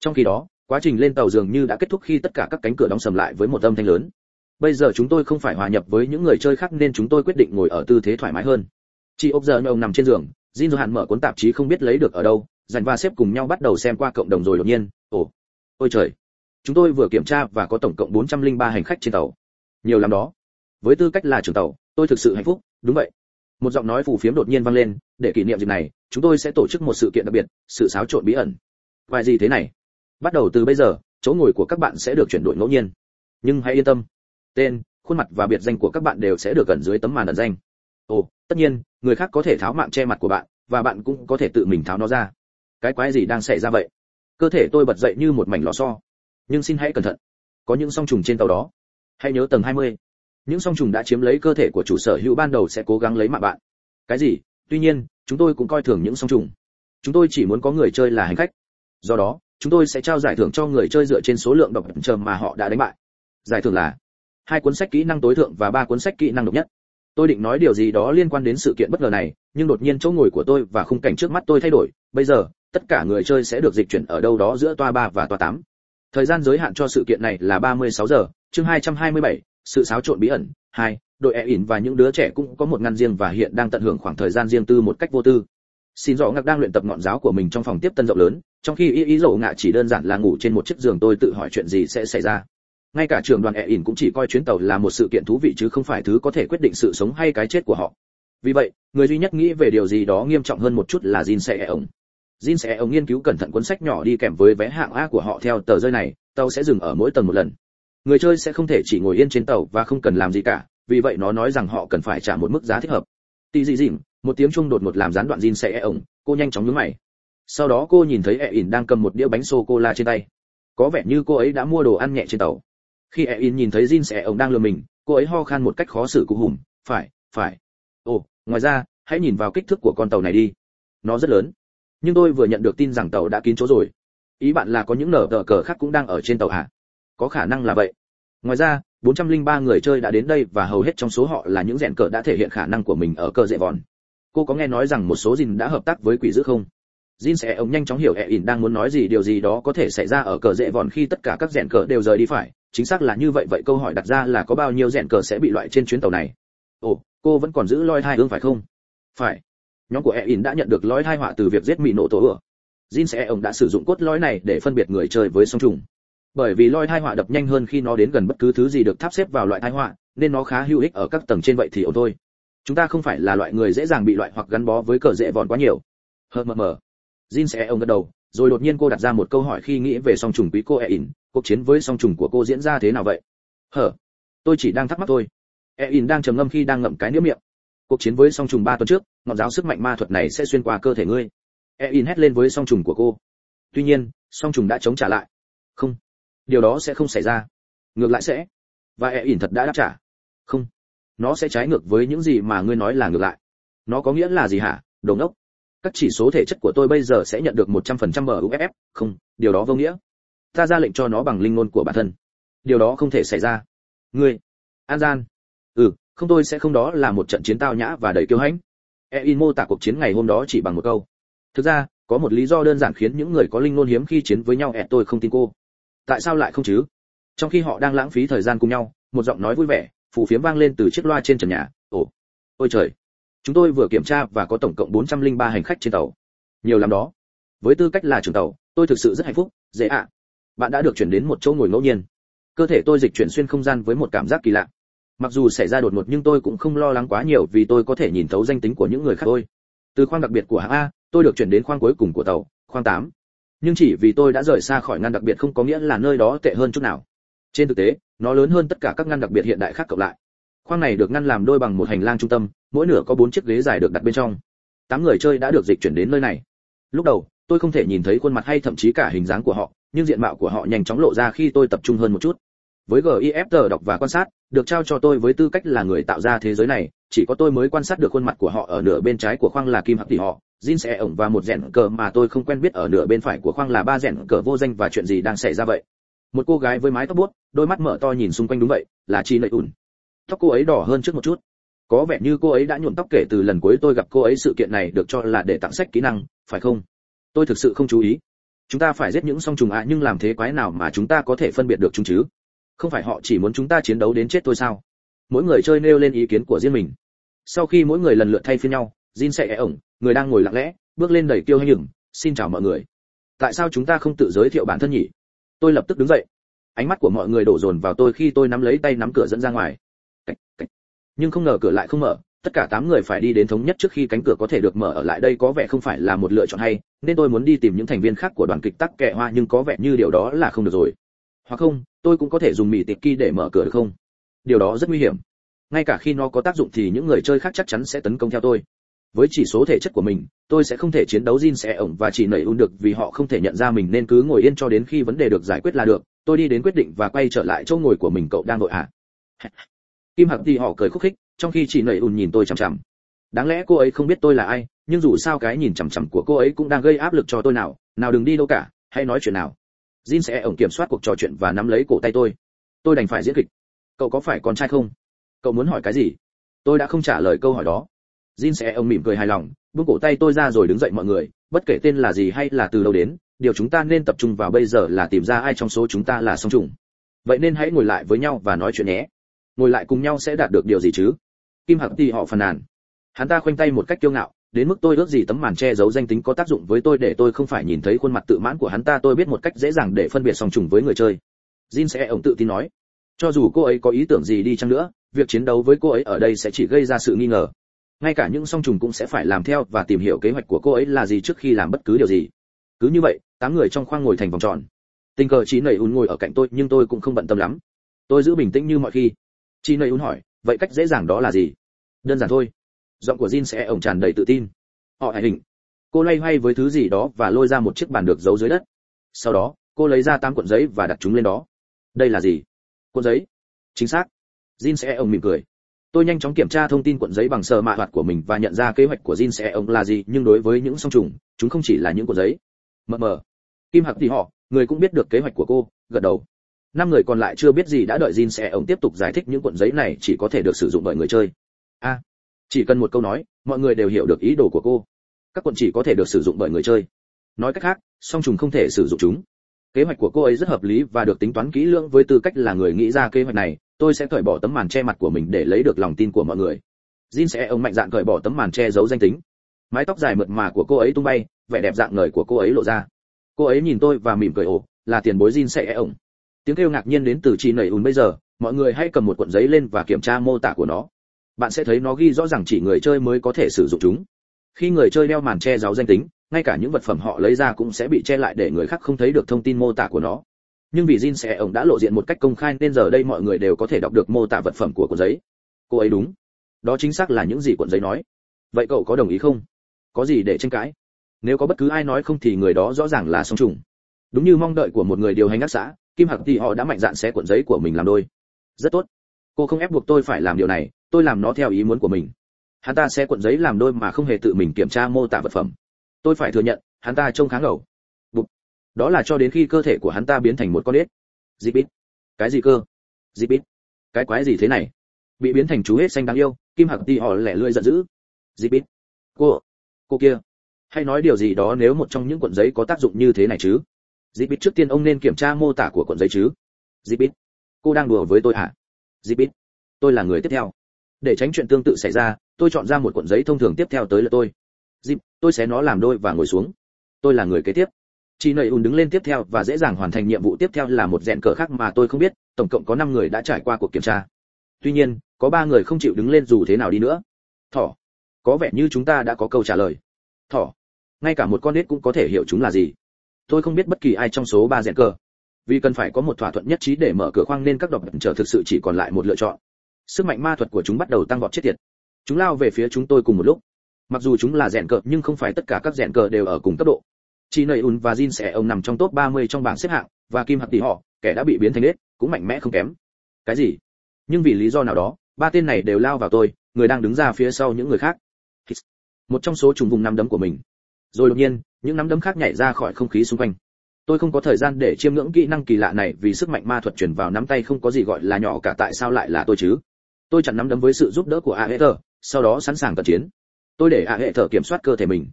S1: Trong khi đó, quá trình lên tàu dường như đã kết thúc khi tất cả các cánh cửa đóng sầm lại với một âm thanh lớn. Bây giờ chúng tôi không phải hòa nhập với những người chơi khác nên chúng tôi quyết định ngồi ở tư thế thoải mái hơn. Chị ốc giờ ông nằm trên giường, jin hạn mở cuốn tạp chí không biết lấy được ở đâu, dành và xếp cùng nhau bắt đầu xem qua cộng đồng rồi đột nhiên, ồ, ôi trời! Chúng tôi vừa kiểm tra và có tổng cộng 403 hành khách trên tàu. Nhiều lắm đó. Với tư cách là trưởng tàu tôi thực sự hạnh phúc, đúng vậy. Một giọng nói phù phiếm đột nhiên vang lên, để kỷ niệm dịp này, chúng tôi sẽ tổ chức một sự kiện đặc biệt, sự xáo trộn bí ẩn. Vài gì thế này? Bắt đầu từ bây giờ, chỗ ngồi của các bạn sẽ được chuyển đổi ngẫu nhiên. Nhưng hãy yên tâm. Tên, khuôn mặt và biệt danh của các bạn đều sẽ được gần dưới tấm màn ẩn danh. Ồ, tất nhiên, người khác có thể tháo mạng che mặt của bạn, và bạn cũng có thể tự mình tháo nó ra. Cái quái gì đang xảy ra vậy? Cơ thể tôi bật dậy như một mảnh lò xo. Nhưng xin hãy cẩn thận. Có những song trùng trên tàu đó. Hãy nhớ tầng 20 những song trùng đã chiếm lấy cơ thể của chủ sở hữu ban đầu sẽ cố gắng lấy mạng bạn. Cái gì? Tuy nhiên chúng tôi cũng coi thường những song trùng. Chúng tôi chỉ muốn có người chơi là hành khách. Do đó chúng tôi sẽ trao giải thưởng cho người chơi dựa trên số lượng độc chờ mà họ đã đánh bại. Giải thưởng là hai cuốn sách kỹ năng tối thượng và ba cuốn sách kỹ năng độc nhất. Tôi định nói điều gì đó liên quan đến sự kiện bất ngờ này nhưng đột nhiên chỗ ngồi của tôi và khung cảnh trước mắt tôi thay đổi. Bây giờ tất cả người chơi sẽ được dịch chuyển ở đâu đó giữa toa ba và toa tám. Thời gian giới hạn cho sự kiện này là 36 giờ, chương 227, sự xáo trộn bí ẩn, Hai, đội e ỉn và những đứa trẻ cũng có một ngăn riêng và hiện đang tận hưởng khoảng thời gian riêng tư một cách vô tư. Xin rõ ngạc đang luyện tập ngọn giáo của mình trong phòng tiếp tân rộng lớn, trong khi ý ý dỗ ngạ chỉ đơn giản là ngủ trên một chiếc giường tôi tự hỏi chuyện gì sẽ xảy ra. Ngay cả trưởng đoàn e ỉn cũng chỉ coi chuyến tàu là một sự kiện thú vị chứ không phải thứ có thể quyết định sự sống hay cái chết của họ. Vì vậy, người duy nhất nghĩ về điều gì đó nghiêm trọng hơn một chút là Jin sẽ e ổng Jin sẽ ổng nghiên cứu cẩn thận cuốn sách nhỏ đi kèm với vé hạng A của họ theo tờ rơi này, tàu sẽ dừng ở mỗi tầng một lần. Người chơi sẽ không thể chỉ ngồi yên trên tàu và không cần làm gì cả, vì vậy nó nói rằng họ cần phải trả một mức giá thích hợp. Tỷ dị dịm, một tiếng chuông đột ngột làm gián đoạn Jin sẽ ông, cô nhanh chóng nhướng mày. Sau đó cô nhìn thấy E đang cầm một đĩa bánh sô cô la trên tay. Có vẻ như cô ấy đã mua đồ ăn nhẹ trên tàu. Khi E nhìn thấy Jin sẽ ổng đang lừa mình, cô ấy ho khan một cách khó xử cụ hùng, phải, phải. Ồ, ngoài ra, hãy nhìn vào kích thước của con tàu này đi. Nó rất lớn nhưng tôi vừa nhận được tin rằng tàu đã kín chỗ rồi ý bạn là có những nở tờ cờ khác cũng đang ở trên tàu hả có khả năng là vậy. Ngoài ra 403 người chơi đã đến đây và hầu hết trong số họ là những rèn cờ đã thể hiện khả năng của mình ở cờ dễ vòn. Cô có nghe nói rằng một số Jin đã hợp tác với quỷ dữ không? Jin sẽ ông nhanh chóng hiểu e ỉn đang muốn nói gì, điều gì đó có thể xảy ra ở cờ dễ vòn khi tất cả các rèn cờ đều rời đi phải. Chính xác là như vậy vậy câu hỏi đặt ra là có bao nhiêu rèn cờ sẽ bị loại trên chuyến tàu này? Ồ, cô vẫn còn giữ loi hai hương phải không? Phải. Nhóm của e đã nhận được lõi thai họa từ việc giết mị nổ tổ ửa. Jin sẽ ông đã sử dụng cốt lõi này để phân biệt người chơi với song trùng bởi vì lõi thai họa đập nhanh hơn khi nó đến gần bất cứ thứ gì được tháp xếp vào loại thai họa, nên nó khá hữu ích ở các tầng trên vậy thì ổn thôi. Chúng ta không phải là loại người dễ dàng bị loại hoặc gắn bó với cờ dễ vòn quá nhiều. Hờ mờ mờ. Jin sẽ ông gật đầu, rồi đột nhiên cô đặt ra một câu hỏi khi nghĩ về song trùng quý cô e cuộc chiến với song trùng của cô diễn ra thế nào vậy? Hở tôi chỉ đang thắc mắc thôi. E đang trầm ngâm khi đang ngậm cái nĩa miệng. Cuộc chiến với song trùng ba tuần trước, ngọn giáo sức mạnh ma thuật này sẽ xuyên qua cơ thể ngươi. E in hét lên với song trùng của cô. Tuy nhiên, song trùng đã chống trả lại điều đó sẽ không xảy ra ngược lại sẽ và e in thật đã đáp trả không nó sẽ trái ngược với những gì mà ngươi nói là ngược lại nó có nghĩa là gì hả đồng ốc các chỉ số thể chất của tôi bây giờ sẽ nhận được 100% MUFF, không, điều đó vô nghĩa. Ta ra lệnh cho nó bằng linh ngôn của bản thân. Điều đó không thể xảy ra. Ngươi, An Gian. Ừ, không tôi sẽ không đó là một trận chiến tao nhã và đầy kiêu hãnh E In mô tả cuộc chiến ngày hôm đó chỉ bằng một câu. Thực ra, có một lý do đơn giản khiến những người có linh ngôn hiếm khi chiến với nhau E tôi không tin cô. Tại sao lại không chứ? Trong khi họ đang lãng phí thời gian cùng nhau, một giọng nói vui vẻ, phù phiếm vang lên từ chiếc loa trên trần nhà. Ồ, ôi trời! Chúng tôi vừa kiểm tra và có tổng cộng 403 hành khách trên tàu. Nhiều lắm đó. Với tư cách là trưởng tàu, tôi thực sự rất hạnh phúc, dễ ạ. Bạn đã được chuyển đến một chỗ ngồi ngẫu nhiên. cơ thể tôi dịch chuyển xuyên không gian với một cảm giác kỳ lạ mặc dù xảy ra đột ngột nhưng tôi cũng không lo lắng quá nhiều vì tôi có thể nhìn thấu danh tính của những người khác thôi từ khoang đặc biệt của hãng a tôi được chuyển đến khoang cuối cùng của tàu khoang 8 nhưng chỉ vì tôi đã rời xa khỏi ngăn đặc biệt không có nghĩa là nơi đó tệ hơn chút nào. Trên thực tế, nó lớn hơn tất cả các ngăn đặc biệt hiện đại khác cộng lại. Khoang này được ngăn làm đôi bằng một hành lang trung tâm, mỗi nửa có bốn chiếc ghế dài được đặt bên trong. Tám người chơi đã được dịch chuyển đến nơi này. Lúc đầu, tôi không thể nhìn thấy khuôn mặt hay thậm chí cả hình dáng của họ, nhưng diện mạo của họ nhanh chóng lộ ra khi tôi tập trung hơn một chút. Với gifr đọc và quan sát được trao cho tôi với tư cách là người tạo ra thế giới này, chỉ có tôi mới quan sát được khuôn mặt của họ ở nửa bên trái của khoang là kim hạc tỷ họ, Jin sẽ ổng và một rèn cờ mà tôi không quen biết ở nửa bên phải của khoang là ba rèn cờ vô danh và chuyện gì đang xảy ra vậy? Một cô gái với mái tóc buốt, đôi mắt mở to nhìn xung quanh đúng vậy, là chi nợ ủn tóc cô ấy đỏ hơn trước một chút. Có vẻ như cô ấy đã nhuộm tóc kể từ lần cuối tôi gặp cô ấy, sự kiện này được cho là để tặng sách kỹ năng, phải không? Tôi thực sự không chú ý. Chúng ta phải giết những song trùng ạ nhưng làm thế quái nào mà chúng ta có thể phân biệt được chúng chứ? Không phải họ chỉ muốn chúng ta chiến đấu đến chết thôi sao? Mỗi người chơi nêu lên ý kiến của riêng mình. Sau khi mỗi người lần lượt thay phiên nhau jin sẽ é ổng người đang ngồi lặng lẽ bước lên đầy kiêu hay nhửng xin chào mọi người. Tại sao chúng ta không tự giới thiệu bản thân nhỉ? Tôi lập tức đứng dậy. Ánh mắt của mọi người đổ dồn vào tôi khi tôi nắm lấy tay nắm cửa dẫn ra ngoài. Cách, cách. nhưng không ngờ cửa lại không mở. Tất cả tám người phải đi đến thống nhất trước khi cánh cửa có thể được mở ở lại. Đây có vẻ không phải là một lựa chọn hay nên tôi muốn đi tìm những thành viên khác của đoàn kịch tắc kẹ hoa nhưng có vẻ như điều đó là không được rồi. Hoặc không tôi cũng có thể dùng mì tịch kỳ để mở cửa được không? Điều đó rất nguy hiểm. Ngay cả khi nó có tác dụng thì những người chơi khác chắc chắn sẽ tấn công theo tôi. Với chỉ số thể chất của mình, tôi sẽ không thể chiến đấu Jin sẽ ổng và chỉ nảy un được vì họ không thể nhận ra mình nên cứ ngồi yên cho đến khi vấn đề được giải quyết là được. Tôi đi đến quyết định và quay trở lại chỗ ngồi của mình, cậu đang đội ạ à. kim hạc thì họ cười khúc khích, trong khi chỉ nảy un nhìn tôi chằm chằm. Đáng lẽ cô ấy không biết tôi là ai, nhưng dù sao cái nhìn chằm chằm của cô ấy cũng đang gây áp lực cho tôi nào. Nào đừng đi đâu cả, hãy nói chuyện nào. Jin sẽ ổng kiểm soát cuộc trò chuyện và nắm lấy cổ tay tôi tôi đành phải diễn kịch cậu có phải con trai không cậu muốn hỏi cái gì tôi đã không trả lời câu hỏi đó Jin sẽ ổng mỉm cười hài lòng, buông cổ tay tôi ra rồi đứng dậy mọi người, bất kể tên là gì hay là từ đâu đến, điều chúng ta nên tập trung vào bây giờ là tìm ra ai trong số chúng ta là song trùng. Vậy nên hãy ngồi lại với nhau và nói chuyện nhé. Ngồi lại cùng nhau sẽ đạt được điều gì chứ? Kim Hạc Tỷ họ phàn nàn. Hắn ta khoanh tay một cách kiêu ngạo, đến mức tôi ước gì tấm màn che giấu danh tính có tác dụng với tôi để tôi không phải nhìn thấy khuôn mặt tự mãn của hắn ta tôi biết một cách dễ dàng để phân biệt song trùng với người chơi. Jin sẽ ổng tự tin nói, cho dù cô ấy có ý tưởng gì đi chăng nữa, việc chiến đấu với cô ấy ở đây sẽ chỉ gây ra sự nghi ngờ. Ngay cả những song trùng cũng sẽ phải làm theo và tìm hiểu kế hoạch của cô ấy là gì trước khi làm bất cứ điều gì. Cứ như vậy tám người trong khoang ngồi thành vòng tròn. Tình cờ chị nầy un ngồi ở cạnh tôi nhưng tôi cũng không bận tâm lắm. Tôi giữ bình tĩnh như mọi khi. Chị nầy un hỏi vậy cách dễ dàng đó là gì? Đơn giản thôi giọng của jin sẽ ổng tràn đầy tự tin. Họ hài hình. Cô loay hoay với thứ gì đó và lôi ra một chiếc bàn được giấu dưới đất. Sau đó, cô lấy ra tám cuộn giấy và đặt chúng lên đó. Đây là gì? Cuộn giấy. Chính xác. Jin sẽ ổng mỉm cười. Tôi nhanh chóng kiểm tra thông tin cuộn giấy bằng sờ mạ hoạt của mình và nhận ra kế hoạch của Jin sẽ ổng là gì, nhưng đối với những song trùng, chúng không chỉ là những cuộn giấy. Mờ mờ. Kim hạc thì họ, người cũng biết được kế hoạch của cô, gật đầu. Năm người còn lại chưa biết gì đã đợi Jin sẽ ổng tiếp tục giải thích những cuộn giấy này chỉ có thể được sử dụng bởi người chơi. A chỉ cần một câu nói, mọi người đều hiểu được ý đồ của cô. Các cuộn chỉ có thể được sử dụng bởi người chơi. Nói cách khác, song trùng không thể sử dụng chúng. Kế hoạch của cô ấy rất hợp lý và được tính toán kỹ lưỡng với tư cách là người nghĩ ra kế hoạch này. Tôi sẽ cởi bỏ tấm màn che mặt của mình để lấy được lòng tin của mọi người. Jin sẽ ông mạnh dạn cởi bỏ tấm màn che giấu danh tính. Mái tóc dài mượt mà của cô ấy tung bay, vẻ đẹp dạng ngời của cô ấy lộ ra. Cô ấy nhìn tôi và mỉm cười ồ, là tiền bối jin sẽ ổng tiếng kêu ngạc nhiên đến từ chị nầy ùn bây giờ. Mọi người hãy cầm một cuộn giấy lên và kiểm tra mô tả của nó bạn sẽ thấy nó ghi rõ ràng chỉ người chơi mới có thể sử dụng chúng khi người chơi đeo màn che giấu danh tính ngay cả những vật phẩm họ lấy ra cũng sẽ bị che lại để người khác không thấy được thông tin mô tả của nó nhưng vì Jin sẽ ông đã lộ diện một cách công khai nên giờ đây mọi người đều có thể đọc được mô tả vật phẩm của cuộn giấy. Cô ấy đúng. Đó chính xác là những gì cuộn giấy nói. Vậy cậu có đồng ý không? Có gì để tranh cãi? Nếu có bất cứ ai nói không thì người đó rõ ràng là song trùng. Đúng như mong đợi của một người điều hành ác xã, Kim Hạc thì họ đã mạnh dạn xé cuộn giấy của mình làm đôi. Rất tốt. Cô không ép buộc tôi phải làm điều này, tôi làm nó theo ý muốn của mình. Hắn ta sẽ cuộn giấy làm đôi mà không hề tự mình kiểm tra mô tả vật phẩm. Tôi phải thừa nhận, hắn ta trông khá ngầu. Đó là cho đến khi cơ thể của hắn ta biến thành một con ếch. Zipit cái gì cơ? Zipit cái quái gì thế này? Bị biến thành chú hết xanh đáng yêu kim hạc ti họ lẻ lươi giận dữ. Zipit cô cô kia. Hay nói điều gì đó nếu một trong những cuộn giấy có tác dụng như thế này chứ? Zipit trước tiên ông nên kiểm tra mô tả của cuộn giấy chứ? Zipit cô đang đùa với tôi hả? Zipit tôi là người tiếp theo để tránh chuyện tương tự xảy ra, tôi chọn ra một cuộn giấy thông thường tiếp theo tới là tôi. Dịp, tôi sẽ nó làm đôi và ngồi xuống. Tôi là người kế tiếp. Chị nầy ùn đứng lên tiếp theo và dễ dàng hoàn thành nhiệm vụ tiếp theo là một rèn cờ khác mà tôi không biết, tổng cộng có năm người đã trải qua cuộc kiểm tra. Tuy nhiên, có ba người không chịu đứng lên dù thế nào đi nữa. Thỏ, có vẻ như chúng ta đã có câu trả lời. Thỏ, ngay cả một con nết cũng có thể hiểu chúng là gì. Tôi không biết bất kỳ ai trong số ba rèn cờ. Vì cần phải có một thỏa thuận nhất trí để mở cửa khoang nên các độc trở thực sự chỉ còn lại một lựa chọn sức mạnh ma thuật của chúng bắt đầu tăng vọt chết tiệt. Chúng lao về phía chúng tôi cùng một lúc. Mặc dù chúng là rèn cờ, nhưng không phải tất cả các rèn cờ đều ở cùng cấp độ. Chỉ nầy un và jin sẽ ông nằm trong top 30 trong bảng xếp hạng, và kim hạc tỷ họ, kẻ đã bị biến thành nết cũng mạnh mẽ không kém. Cái gì? Nhưng vì lý do nào đó, ba tên này đều lao vào tôi, người đang đứng ra phía sau những người khác. Một trong số trùng vùng nắm đấm của mình. Rồi đột nhiên, những nắm đấm khác nhảy ra khỏi không khí xung quanh. Tôi không có thời gian để chiêm ngưỡng kỹ năng kỳ lạ này vì sức mạnh ma thuật truyền vào nắm tay không có gì gọi là nhỏ cả tại sao lại là tôi chứ? Tôi chặn nắm đấm với sự giúp đỡ của a hệ thờ sau đó sẵn sàng cận chiến. Tôi để a hệ thờ kiểm soát cơ thể mình.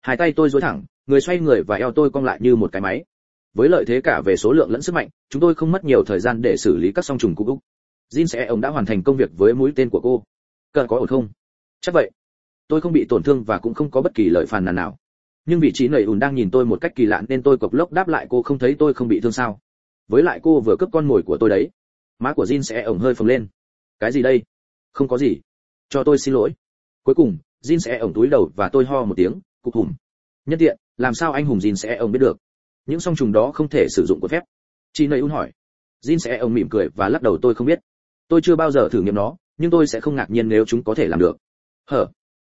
S1: Hai tay tôi duỗi thẳng, người xoay người và eo tôi cong lại như một cái máy. Với lợi thế cả về số lượng lẫn sức mạnh, chúng tôi không mất nhiều thời gian để xử lý các song trùng cũ úc jin sẽ ông đã hoàn thành công việc với mũi tên của cô. Cờ có ổn không? Chắc vậy. Tôi không bị tổn thương và cũng không có bất kỳ lợi phàn nàn nào. Nhưng vị trí nầy ùn đang nhìn tôi một cách kỳ lạ nên tôi cộc lốc đáp lại cô không thấy tôi không bị thương sao? Với lại cô vừa cướp con mồi của tôi đấy. Má của jin sẽ ổng hơi phồng lên cái gì đây? Không có gì. Cho tôi xin lỗi. Cuối cùng, jin sẽ ổng túi đầu và tôi ho một tiếng, cục hùm. Nhất tiện, làm sao anh hùng jin sẽ ổng biết được? Những song trùng đó không thể sử dụng của phép. Chị nầy un hỏi. Jin sẽ ổng mỉm cười và lắc đầu tôi không biết. Tôi chưa bao giờ thử nghiệm nó, nhưng tôi sẽ không ngạc nhiên nếu chúng có thể làm được. Hở.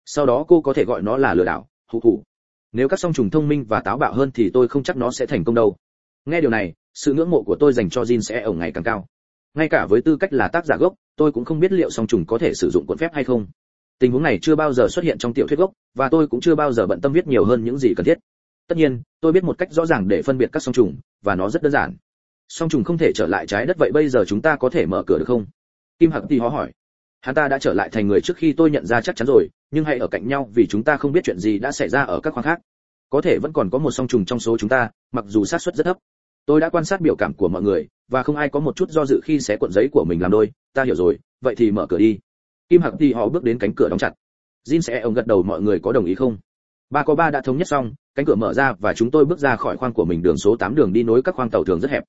S1: Sau đó cô có thể gọi nó là lừa đảo hụ hụ nếu các song trùng thông minh và táo bạo hơn thì tôi không chắc nó sẽ thành công đâu. Nghe điều này, sự ngưỡng mộ của tôi dành cho Jin sẽ ở ngày càng cao ngay cả với tư cách là tác giả gốc, tôi cũng không biết liệu song trùng có thể sử dụng cuộn phép hay không. Tình huống này chưa bao giờ xuất hiện trong tiểu thuyết gốc, và tôi cũng chưa bao giờ bận tâm viết nhiều hơn những gì cần thiết. Tất nhiên, tôi biết một cách rõ ràng để phân biệt các song trùng, và nó rất đơn giản. Song trùng không thể trở lại trái đất vậy bây giờ chúng ta có thể mở cửa được không? Kim hạc thì họ hỏi. Hắn ta đã trở lại thành người trước khi tôi nhận ra chắc chắn rồi, nhưng hãy ở cạnh nhau vì chúng ta không biết chuyện gì đã xảy ra ở các khoang khác. Có thể vẫn còn có một song trùng trong số chúng ta, mặc dù xác suất rất thấp. Tôi đã quan sát biểu cảm của mọi người và không ai có một chút do dự khi xé cuộn giấy của mình làm đôi, ta hiểu rồi, vậy thì mở cửa đi. Kim hạc thì họ bước đến cánh cửa đóng chặt. Jin sẽ ông gật đầu, mọi người có đồng ý không? Ba có ba đã thống nhất xong, cánh cửa mở ra và chúng tôi bước ra khỏi khoang của mình đường số 8 đường đi nối các khoang tàu thường rất hẹp.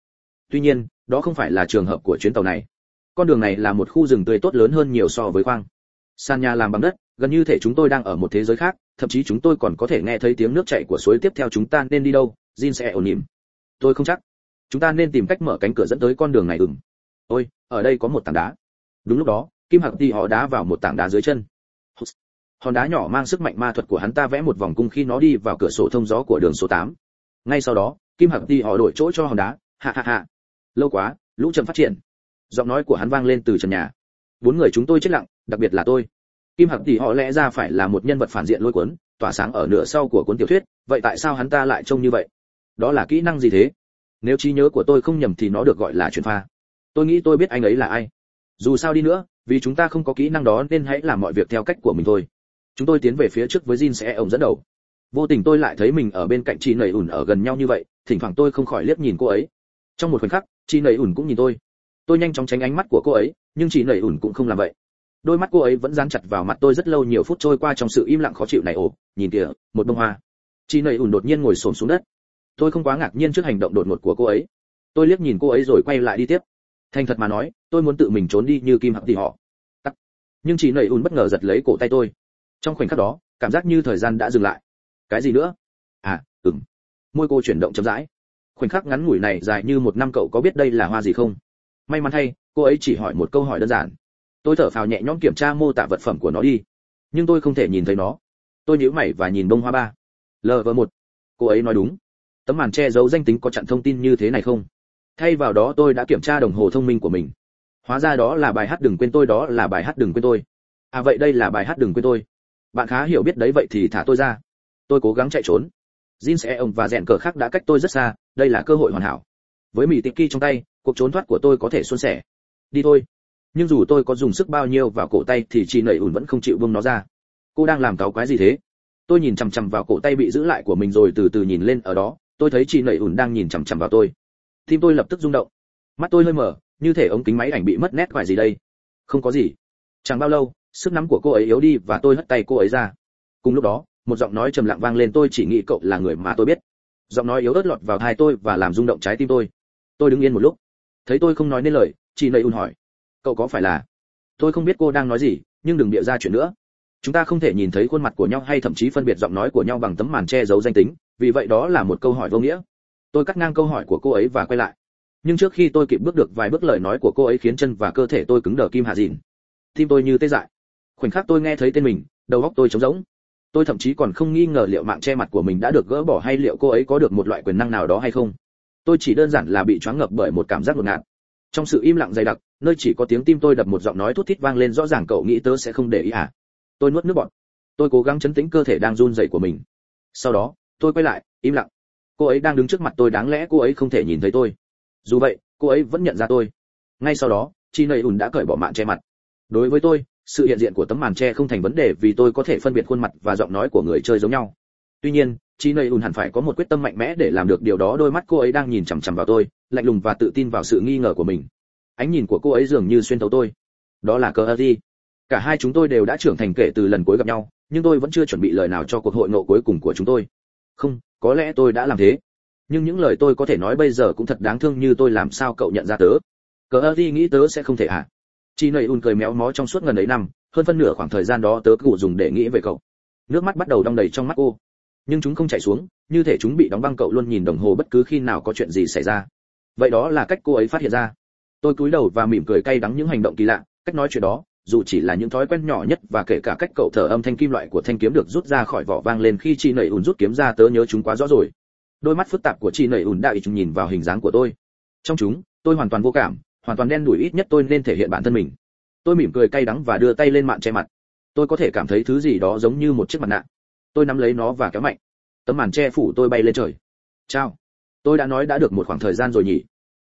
S1: Tuy nhiên, đó không phải là trường hợp của chuyến tàu này. Con đường này là một khu rừng tươi tốt lớn hơn nhiều so với khoang. Sàn nhà làm bằng đất, gần như thể chúng tôi đang ở một thế giới khác, thậm chí chúng tôi còn có thể nghe thấy tiếng nước chảy của suối tiếp theo chúng ta nên đi đâu, jin sẽ ổn nỉm tôi không chắc chúng ta nên tìm cách mở cánh cửa dẫn tới con đường này ừm ôi, ở đây có một tảng đá. Đúng lúc đó, kim hạc thì họ đá vào một tảng đá dưới chân. Hòn đá nhỏ mang sức mạnh ma thuật của hắn ta vẽ một vòng cung khi nó đi vào cửa sổ thông gió của đường số 8. ngay sau đó, kim hạc thì họ đổi chỗ cho hòn đá. Hạ hạ hạ lâu quá, lũ chậm phát triển. Giọng nói của hắn vang lên từ trần nhà. Bốn người chúng tôi chết lặng, đặc biệt là tôi. Kim hạc thì họ lẽ ra phải là một nhân vật phản diện lôi cuốn, tỏa sáng ở nửa sau của cuốn tiểu thuyết. Vậy tại sao hắn ta lại trông như vậy? Đó là kỹ năng gì thế? Nếu trí nhớ của tôi không nhầm thì nó được gọi là chuyển pha. Tôi nghĩ tôi biết anh ấy là ai. Dù sao đi nữa, vì chúng ta không có kỹ năng đó nên hãy làm mọi việc theo cách của mình thôi. Chúng tôi tiến về phía trước với Jin sẽ ông dẫn đầu. Vô tình tôi lại thấy mình ở bên cạnh chị nầy ủn ở gần nhau như vậy, thỉnh thoảng tôi không khỏi liếc nhìn cô ấy. Trong một khoảnh khắc chị nầy ủn cũng nhìn tôi. Tôi nhanh chóng tránh ánh mắt của cô ấy, nhưng chị nầy ủn cũng không làm vậy. Đôi mắt cô ấy vẫn dán chặt vào mặt tôi rất lâu nhiều phút trôi qua trong sự im lặng khó chịu này ồ, nhìn kìa, một bông hoa. Chị nầy ủn đột nhiên ngồi xổm xuống đất tôi không quá ngạc nhiên trước hành động đột ngột của cô ấy. Tôi liếc nhìn cô ấy rồi quay lại đi tiếp. Thành thật mà nói, tôi muốn tự mình trốn đi như kim hạc tỷ họ. Tắc. nhưng chị nầy ùn bất ngờ giật lấy cổ tay tôi. Trong khoảnh khắc đó, cảm giác như thời gian đã dừng lại. Cái gì nữa? À ừm. Môi cô chuyển động chậm rãi. Khoảnh khắc ngắn ngủi này dài như một năm cậu có biết đây là hoa gì không? May mắn thay, cô ấy chỉ hỏi một câu hỏi đơn giản. Tôi thở phào nhẹ nhõm kiểm tra mô tả vật phẩm của nó đi. Nhưng tôi không thể nhìn thấy nó. Tôi nhíu mày và nhìn bông hoa ba. Lv một. Cô ấy nói đúng tấm màn che giấu danh tính có chặn thông tin như thế này không? Thay vào đó tôi đã kiểm tra đồng hồ thông minh của mình. Hóa ra đó là bài hát đừng quên tôi, đó là bài hát đừng quên tôi. À vậy đây là bài hát đừng quên tôi. Bạn khá hiểu biết đấy, vậy thì thả tôi ra. Tôi cố gắng chạy trốn. Jin sẽ e ông và rèn cờ khác đã cách tôi rất xa, đây là cơ hội hoàn hảo. Với mỹ tiki trong tay, cuộc trốn thoát của tôi có thể suôn sẻ. Đi thôi. Nhưng dù tôi có dùng sức bao nhiêu vào cổ tay thì chị nẩy ủn vẫn không chịu buông nó ra. Cô đang làm cáo quái gì thế? Tôi nhìn chằm chằm vào cổ tay bị giữ lại của mình rồi từ từ nhìn lên ở đó tôi thấy chị nẩy ủn đang nhìn chằm chằm vào tôi. Tim tôi lập tức rung động. Mắt tôi hơi mở, như thể ống kính máy ảnh bị mất nét phải gì đây. Không có gì. Chẳng bao lâu, sức nắm của cô ấy yếu đi và tôi hất tay cô ấy ra. Cùng lúc đó, một giọng nói trầm lặng vang lên tôi chỉ nghĩ cậu là người mà tôi biết. Giọng nói yếu ớt lọt vào tai tôi và làm rung động trái tim tôi. Tôi đứng yên một lúc. Thấy tôi không nói nên lời, chị nầy ùn hỏi. Cậu có phải là? Tôi không biết cô đang nói gì, nhưng đừng bịa ra chuyện nữa. Chúng ta không thể nhìn thấy khuôn mặt của nhau hay thậm chí phân biệt giọng nói của nhau bằng tấm màn che giấu danh tính vì vậy đó là một câu hỏi vô nghĩa. Tôi cắt ngang câu hỏi của cô ấy và quay lại. Nhưng trước khi tôi kịp bước được vài bước lời nói của cô ấy khiến chân và cơ thể tôi cứng đờ kim hạ dìn tim tôi như tê dại. Khoảnh khắc tôi nghe thấy tên mình, đầu óc tôi trống rỗng. Tôi thậm chí còn không nghi ngờ liệu mạng che mặt của mình đã được gỡ bỏ hay liệu cô ấy có được một loại quyền năng nào đó hay không. Tôi chỉ đơn giản là bị choáng ngợp bởi một cảm giác ngột ngạt. Trong sự im lặng dày đặc, nơi chỉ có tiếng tim tôi đập một giọng nói thút thít vang lên rõ ràng cậu nghĩ tớ sẽ không để ý à? Tôi nuốt nước bọt. Tôi cố gắng chấn tĩnh cơ thể đang run rẩy của mình. Sau đó tôi quay lại, im lặng. Cô ấy đang đứng trước mặt tôi, đáng lẽ cô ấy không thể nhìn thấy tôi. Dù vậy, cô ấy vẫn nhận ra tôi. Ngay sau đó, chi nầy ùn đã cởi bỏ màn che mặt. Đối với tôi, sự hiện diện của tấm màn che không thành vấn đề vì tôi có thể phân biệt khuôn mặt và giọng nói của người chơi giống nhau. Tuy nhiên, chi nầy ùn hẳn phải có một quyết tâm mạnh mẽ để làm được điều đó. Đôi mắt cô ấy đang nhìn chằm chằm vào tôi, lạnh lùng và tự tin vào sự nghi ngờ của mình. Ánh nhìn của cô ấy dường như xuyên thấu tôi. Đó là cơ ơ cả hai chúng tôi đều đã trưởng thành kể từ lần cuối gặp nhau, nhưng tôi vẫn chưa chuẩn bị lời nào cho cuộc hội ngộ cuối cùng của chúng tôi không, có lẽ tôi đã làm thế. Nhưng những lời tôi có thể nói bây giờ cũng thật đáng thương như tôi làm sao cậu nhận ra tớ. Cờ ơ nghĩ tớ sẽ không thể à chị nầy un cười méo mó trong suốt gần ấy năm, hơn phân nửa khoảng thời gian đó tớ cụ dùng để nghĩ về cậu. Nước mắt bắt đầu đong đầy trong mắt cô. Nhưng chúng không chảy xuống, như thể chúng bị đóng băng cậu luôn nhìn đồng hồ bất cứ khi nào có chuyện gì xảy ra. Vậy đó là cách cô ấy phát hiện ra. Tôi cúi đầu và mỉm cười cay đắng những hành động kỳ lạ, cách nói chuyện đó dù chỉ là những thói quen nhỏ nhất và kể cả cách cậu thở âm thanh kim loại của thanh kiếm được rút ra khỏi vỏ vang lên khi chị nẩy ùn rút kiếm ra tớ nhớ chúng quá rõ rồi. Đôi mắt phức tạp của chị nẩy ùn đã ý chúng nhìn vào hình dáng của tôi. Trong chúng tôi hoàn toàn vô cảm hoàn toàn đen đủi ít nhất tôi nên thể hiện bản thân mình. Tôi mỉm cười cay đắng và đưa tay lên mạng che mặt. Tôi có thể cảm thấy thứ gì đó giống như một chiếc mặt nạ. Tôi nắm lấy nó và kéo mạnh. Tấm màn che phủ tôi bay lên trời. Chao tôi đã nói đã được một khoảng thời gian rồi nhỉ.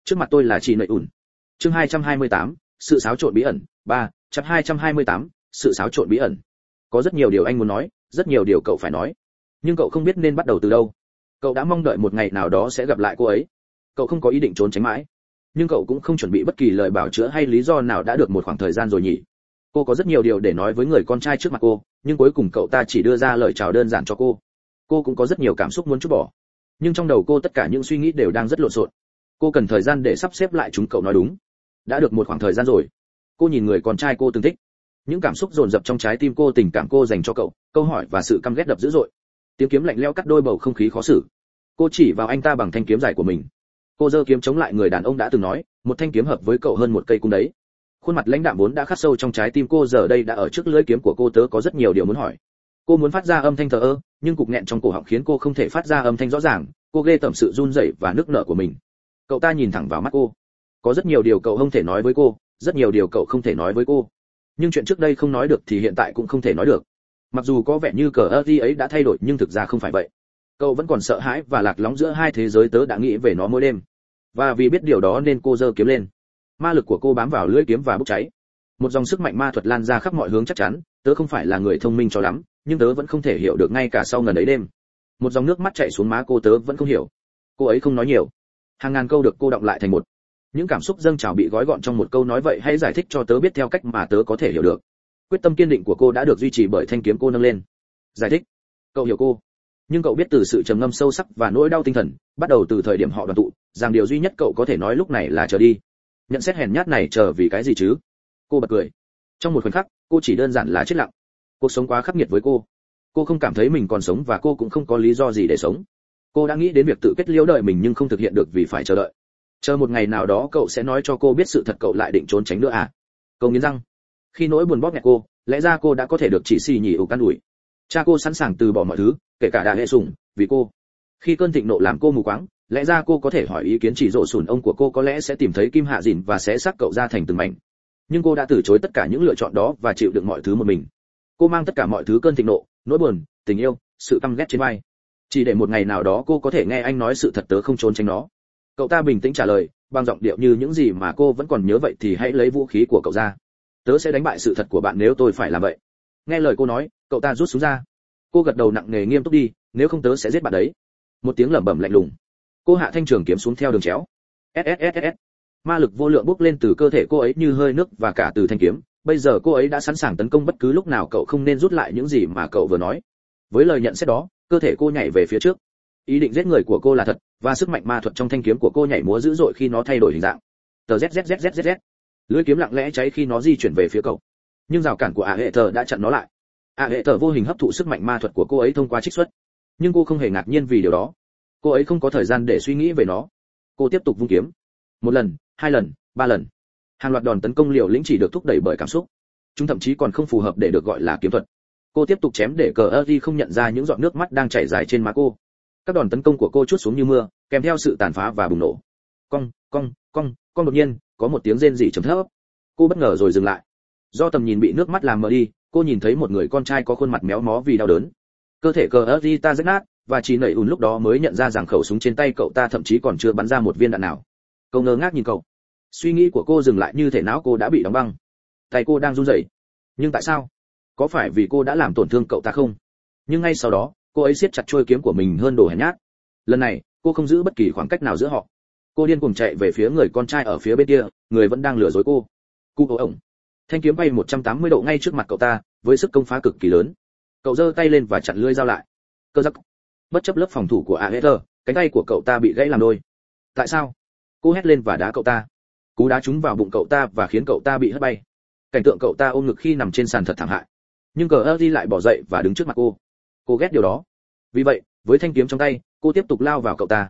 S1: Trước mặt tôi là chị nlợi ủn chương 228, sự xáo trộn bí ẩn ba chặt 228, sự xáo trộn bí ẩn. Có rất nhiều điều anh muốn nói rất nhiều điều cậu phải nói. Nhưng cậu không biết nên bắt đầu từ đâu. Cậu đã mong đợi một ngày nào đó sẽ gặp lại cô ấy. Cậu không có ý định trốn tránh mãi. Nhưng cậu cũng không chuẩn bị bất kỳ lời bảo chữa hay lý do nào đã được một khoảng thời gian rồi nhỉ. Cô có rất nhiều điều để nói với người con trai trước mặt cô nhưng cuối cùng cậu ta chỉ đưa ra lời chào đơn giản cho cô. Cô cũng có rất nhiều cảm xúc muốn chút bỏ. Nhưng trong đầu cô tất cả những suy nghĩ đều đang rất lộn xộn. Cô cần thời gian để sắp xếp lại chúng cậu nói đúng. Đã được một khoảng thời gian rồi cô nhìn người con trai cô từng thích. Những cảm xúc dồn dập trong trái tim cô tình cảm cô dành cho cậu, câu hỏi và sự căm ghét đập dữ dội. Tiếng kiếm lạnh lẽo cắt đôi bầu không khí khó xử. Cô chỉ vào anh ta bằng thanh kiếm dài của mình. Cô giơ kiếm chống lại người đàn ông đã từng nói, một thanh kiếm hợp với cậu hơn một cây cung đấy. Khuôn mặt lãnh đạm vốn đã khắc sâu trong trái tim cô giờ đây đã ở trước lưỡi kiếm của cô tớ có rất nhiều điều muốn hỏi. Cô muốn phát ra âm thanh thờ ơ, nhưng cục nghẹn trong cổ họng khiến cô không thể phát ra âm thanh rõ ràng. Cô ghê tởm sự run rẩy và nước nở của mình. Cậu ta nhìn thẳng vào mắt cô. Có rất nhiều điều cậu không thể nói với cô rất nhiều điều cậu không thể nói với cô. Nhưng chuyện trước đây không nói được thì hiện tại cũng không thể nói được. Mặc dù có vẻ như cờ ơ ấy đã thay đổi, nhưng thực ra không phải vậy. Cậu vẫn còn sợ hãi và lạc lõng giữa hai thế giới tớ đã nghĩ về nó mỗi đêm. Và vì biết điều đó nên cô giơ kiếm lên. Ma lực của cô bám vào lưỡi kiếm và bốc cháy. Một dòng sức mạnh ma thuật lan ra khắp mọi hướng chắc chắn, tớ không phải là người thông minh cho lắm, nhưng tớ vẫn không thể hiểu được ngay cả sau ngần ấy đêm. Một dòng nước mắt chảy xuống má cô tớ vẫn không hiểu. Cô ấy không nói nhiều. Hàng ngàn câu được cô đọng lại thành một những cảm xúc dâng trào bị gói gọn trong một câu nói vậy hãy giải thích cho tớ biết theo cách mà tớ có thể hiểu được. Quyết tâm kiên định của cô đã được duy trì bởi thanh kiếm cô nâng lên. Giải thích. Cậu hiểu cô. Nhưng cậu biết từ sự trầm ngâm sâu sắc và nỗi đau tinh thần, bắt đầu từ thời điểm họ đoàn tụ, rằng điều duy nhất cậu có thể nói lúc này là chờ đi. Nhận xét hèn nhát này chờ vì cái gì chứ? Cô bật cười. Trong một khoảnh khắc, cô chỉ đơn giản là chết lặng. Cuộc sống quá khắc nghiệt với cô. Cô không cảm thấy mình còn sống và cô cũng không có lý do gì để sống. Cô đã nghĩ đến việc tự kết liễu đời mình nhưng không thực hiện được vì phải chờ đợi chờ một ngày nào đó cậu sẽ nói cho cô biết sự thật cậu lại định trốn tránh nữa à? Cậu nghiến răng. Khi nỗi buồn bóp nghẹt cô, lẽ ra cô đã có thể được chỉ xì nhỉ ủ can ủi. Cha cô sẵn sàng từ bỏ mọi thứ, kể cả đà hệ sủng, vì cô. Khi cơn thịnh nộ làm cô mù quáng, lẽ ra cô có thể hỏi ý kiến chỉ rộ sùn ông của cô có lẽ sẽ tìm thấy kim hạ dìn và sẽ xác cậu ra thành từng mảnh. Nhưng cô đã từ chối tất cả những lựa chọn đó và chịu đựng mọi thứ một mình. Cô mang tất cả mọi thứ cơn thịnh nộ, nỗi buồn, tình yêu, sự căm ghét trên vai. Chỉ để một ngày nào đó cô có thể nghe anh nói sự thật tớ không trốn tránh nó cậu ta bình tĩnh trả lời, bằng giọng điệu như những gì mà cô vẫn còn nhớ vậy thì hãy lấy vũ khí của cậu ra. Tớ sẽ đánh bại sự thật của bạn nếu tôi phải làm vậy. Nghe lời cô nói, cậu ta rút súng ra. Cô gật đầu nặng nề nghiêm túc đi, nếu không tớ sẽ giết bạn đấy. Một tiếng lẩm bẩm lạnh lùng. Cô hạ thanh trường kiếm xuống theo đường chéo. Sss ma lực vô lượng bốc lên từ cơ thể cô ấy như hơi nước và cả từ thanh kiếm. Bây giờ cô ấy đã sẵn sàng tấn công bất cứ lúc nào cậu không nên rút lại những gì mà cậu vừa nói. Với lời nhận xét đó, cơ thể cô nhảy về phía trước ý định giết người của cô là thật, và sức mạnh ma thuật trong thanh kiếm của cô nhảy múa dữ dội khi nó thay đổi hình dạng. Tờ zzzzz lưỡi kiếm lặng lẽ cháy khi nó di chuyển về phía cậu. Nhưng rào cản của ả hệ thờ đã chặn nó lại. Ả hệ thờ vô hình hấp thụ sức mạnh ma thuật của cô ấy thông qua trích xuất. Nhưng cô không hề ngạc nhiên vì điều đó. Cô ấy không có thời gian để suy nghĩ về nó. Cô tiếp tục vung kiếm. Một lần, hai lần, ba lần. Hàng loạt đòn tấn công liều lĩnh chỉ được thúc đẩy bởi cảm xúc. Chúng thậm chí còn không phù hợp để được gọi là kiếm thuật. Cô tiếp tục chém để cờ ơ không nhận ra những giọt nước mắt đang chảy dài trên má cô các đòn tấn công của cô chút xuống như mưa, kèm theo sự tàn phá và bùng nổ. Cong cong cong cong đột nhiên, có một tiếng rên rỉ trầm thấp. Cô bất ngờ rồi dừng lại. Do tầm nhìn bị nước mắt làm mờ đi, cô nhìn thấy một người con trai có khuôn mặt méo mó vì đau đớn. Cơ thể cờ ớt ta rách nát, và chỉ nảy ùn lúc đó mới nhận ra rằng khẩu súng trên tay cậu ta thậm chí còn chưa bắn ra một viên đạn nào. Cậu ngơ ngác nhìn cậu. Suy nghĩ của cô dừng lại như thể não cô đã bị đóng băng. Tay cô đang run rẩy. Nhưng tại sao? Có phải vì cô đã làm tổn thương cậu ta không? Nhưng ngay sau đó cô ấy siết chặt trôi kiếm của mình hơn đồ hèn nhát. Lần này, cô không giữ bất kỳ khoảng cách nào giữa họ. Cô điên cuồng chạy về phía người con trai ở phía bên kia, người vẫn đang lừa dối cô. Cú ố ổng. Thanh kiếm bay 180 độ ngay trước mặt cậu ta, với sức công phá cực kỳ lớn. Cậu giơ tay lên và chặn lưỡi dao lại. Cơ giắc. Bất chấp lớp phòng thủ của aether cánh tay của cậu ta bị gãy làm đôi. Tại sao? Cô hét lên và đá cậu ta. Cú đá trúng vào bụng cậu ta và khiến cậu ta bị hất bay. Cảnh tượng cậu ta ôm ngực khi nằm trên sàn thật thảm hại. Nhưng cờ ơ lại bỏ dậy và đứng trước mặt cô cô ghét điều đó. Vì vậy, với thanh kiếm trong tay, cô tiếp tục lao vào cậu ta.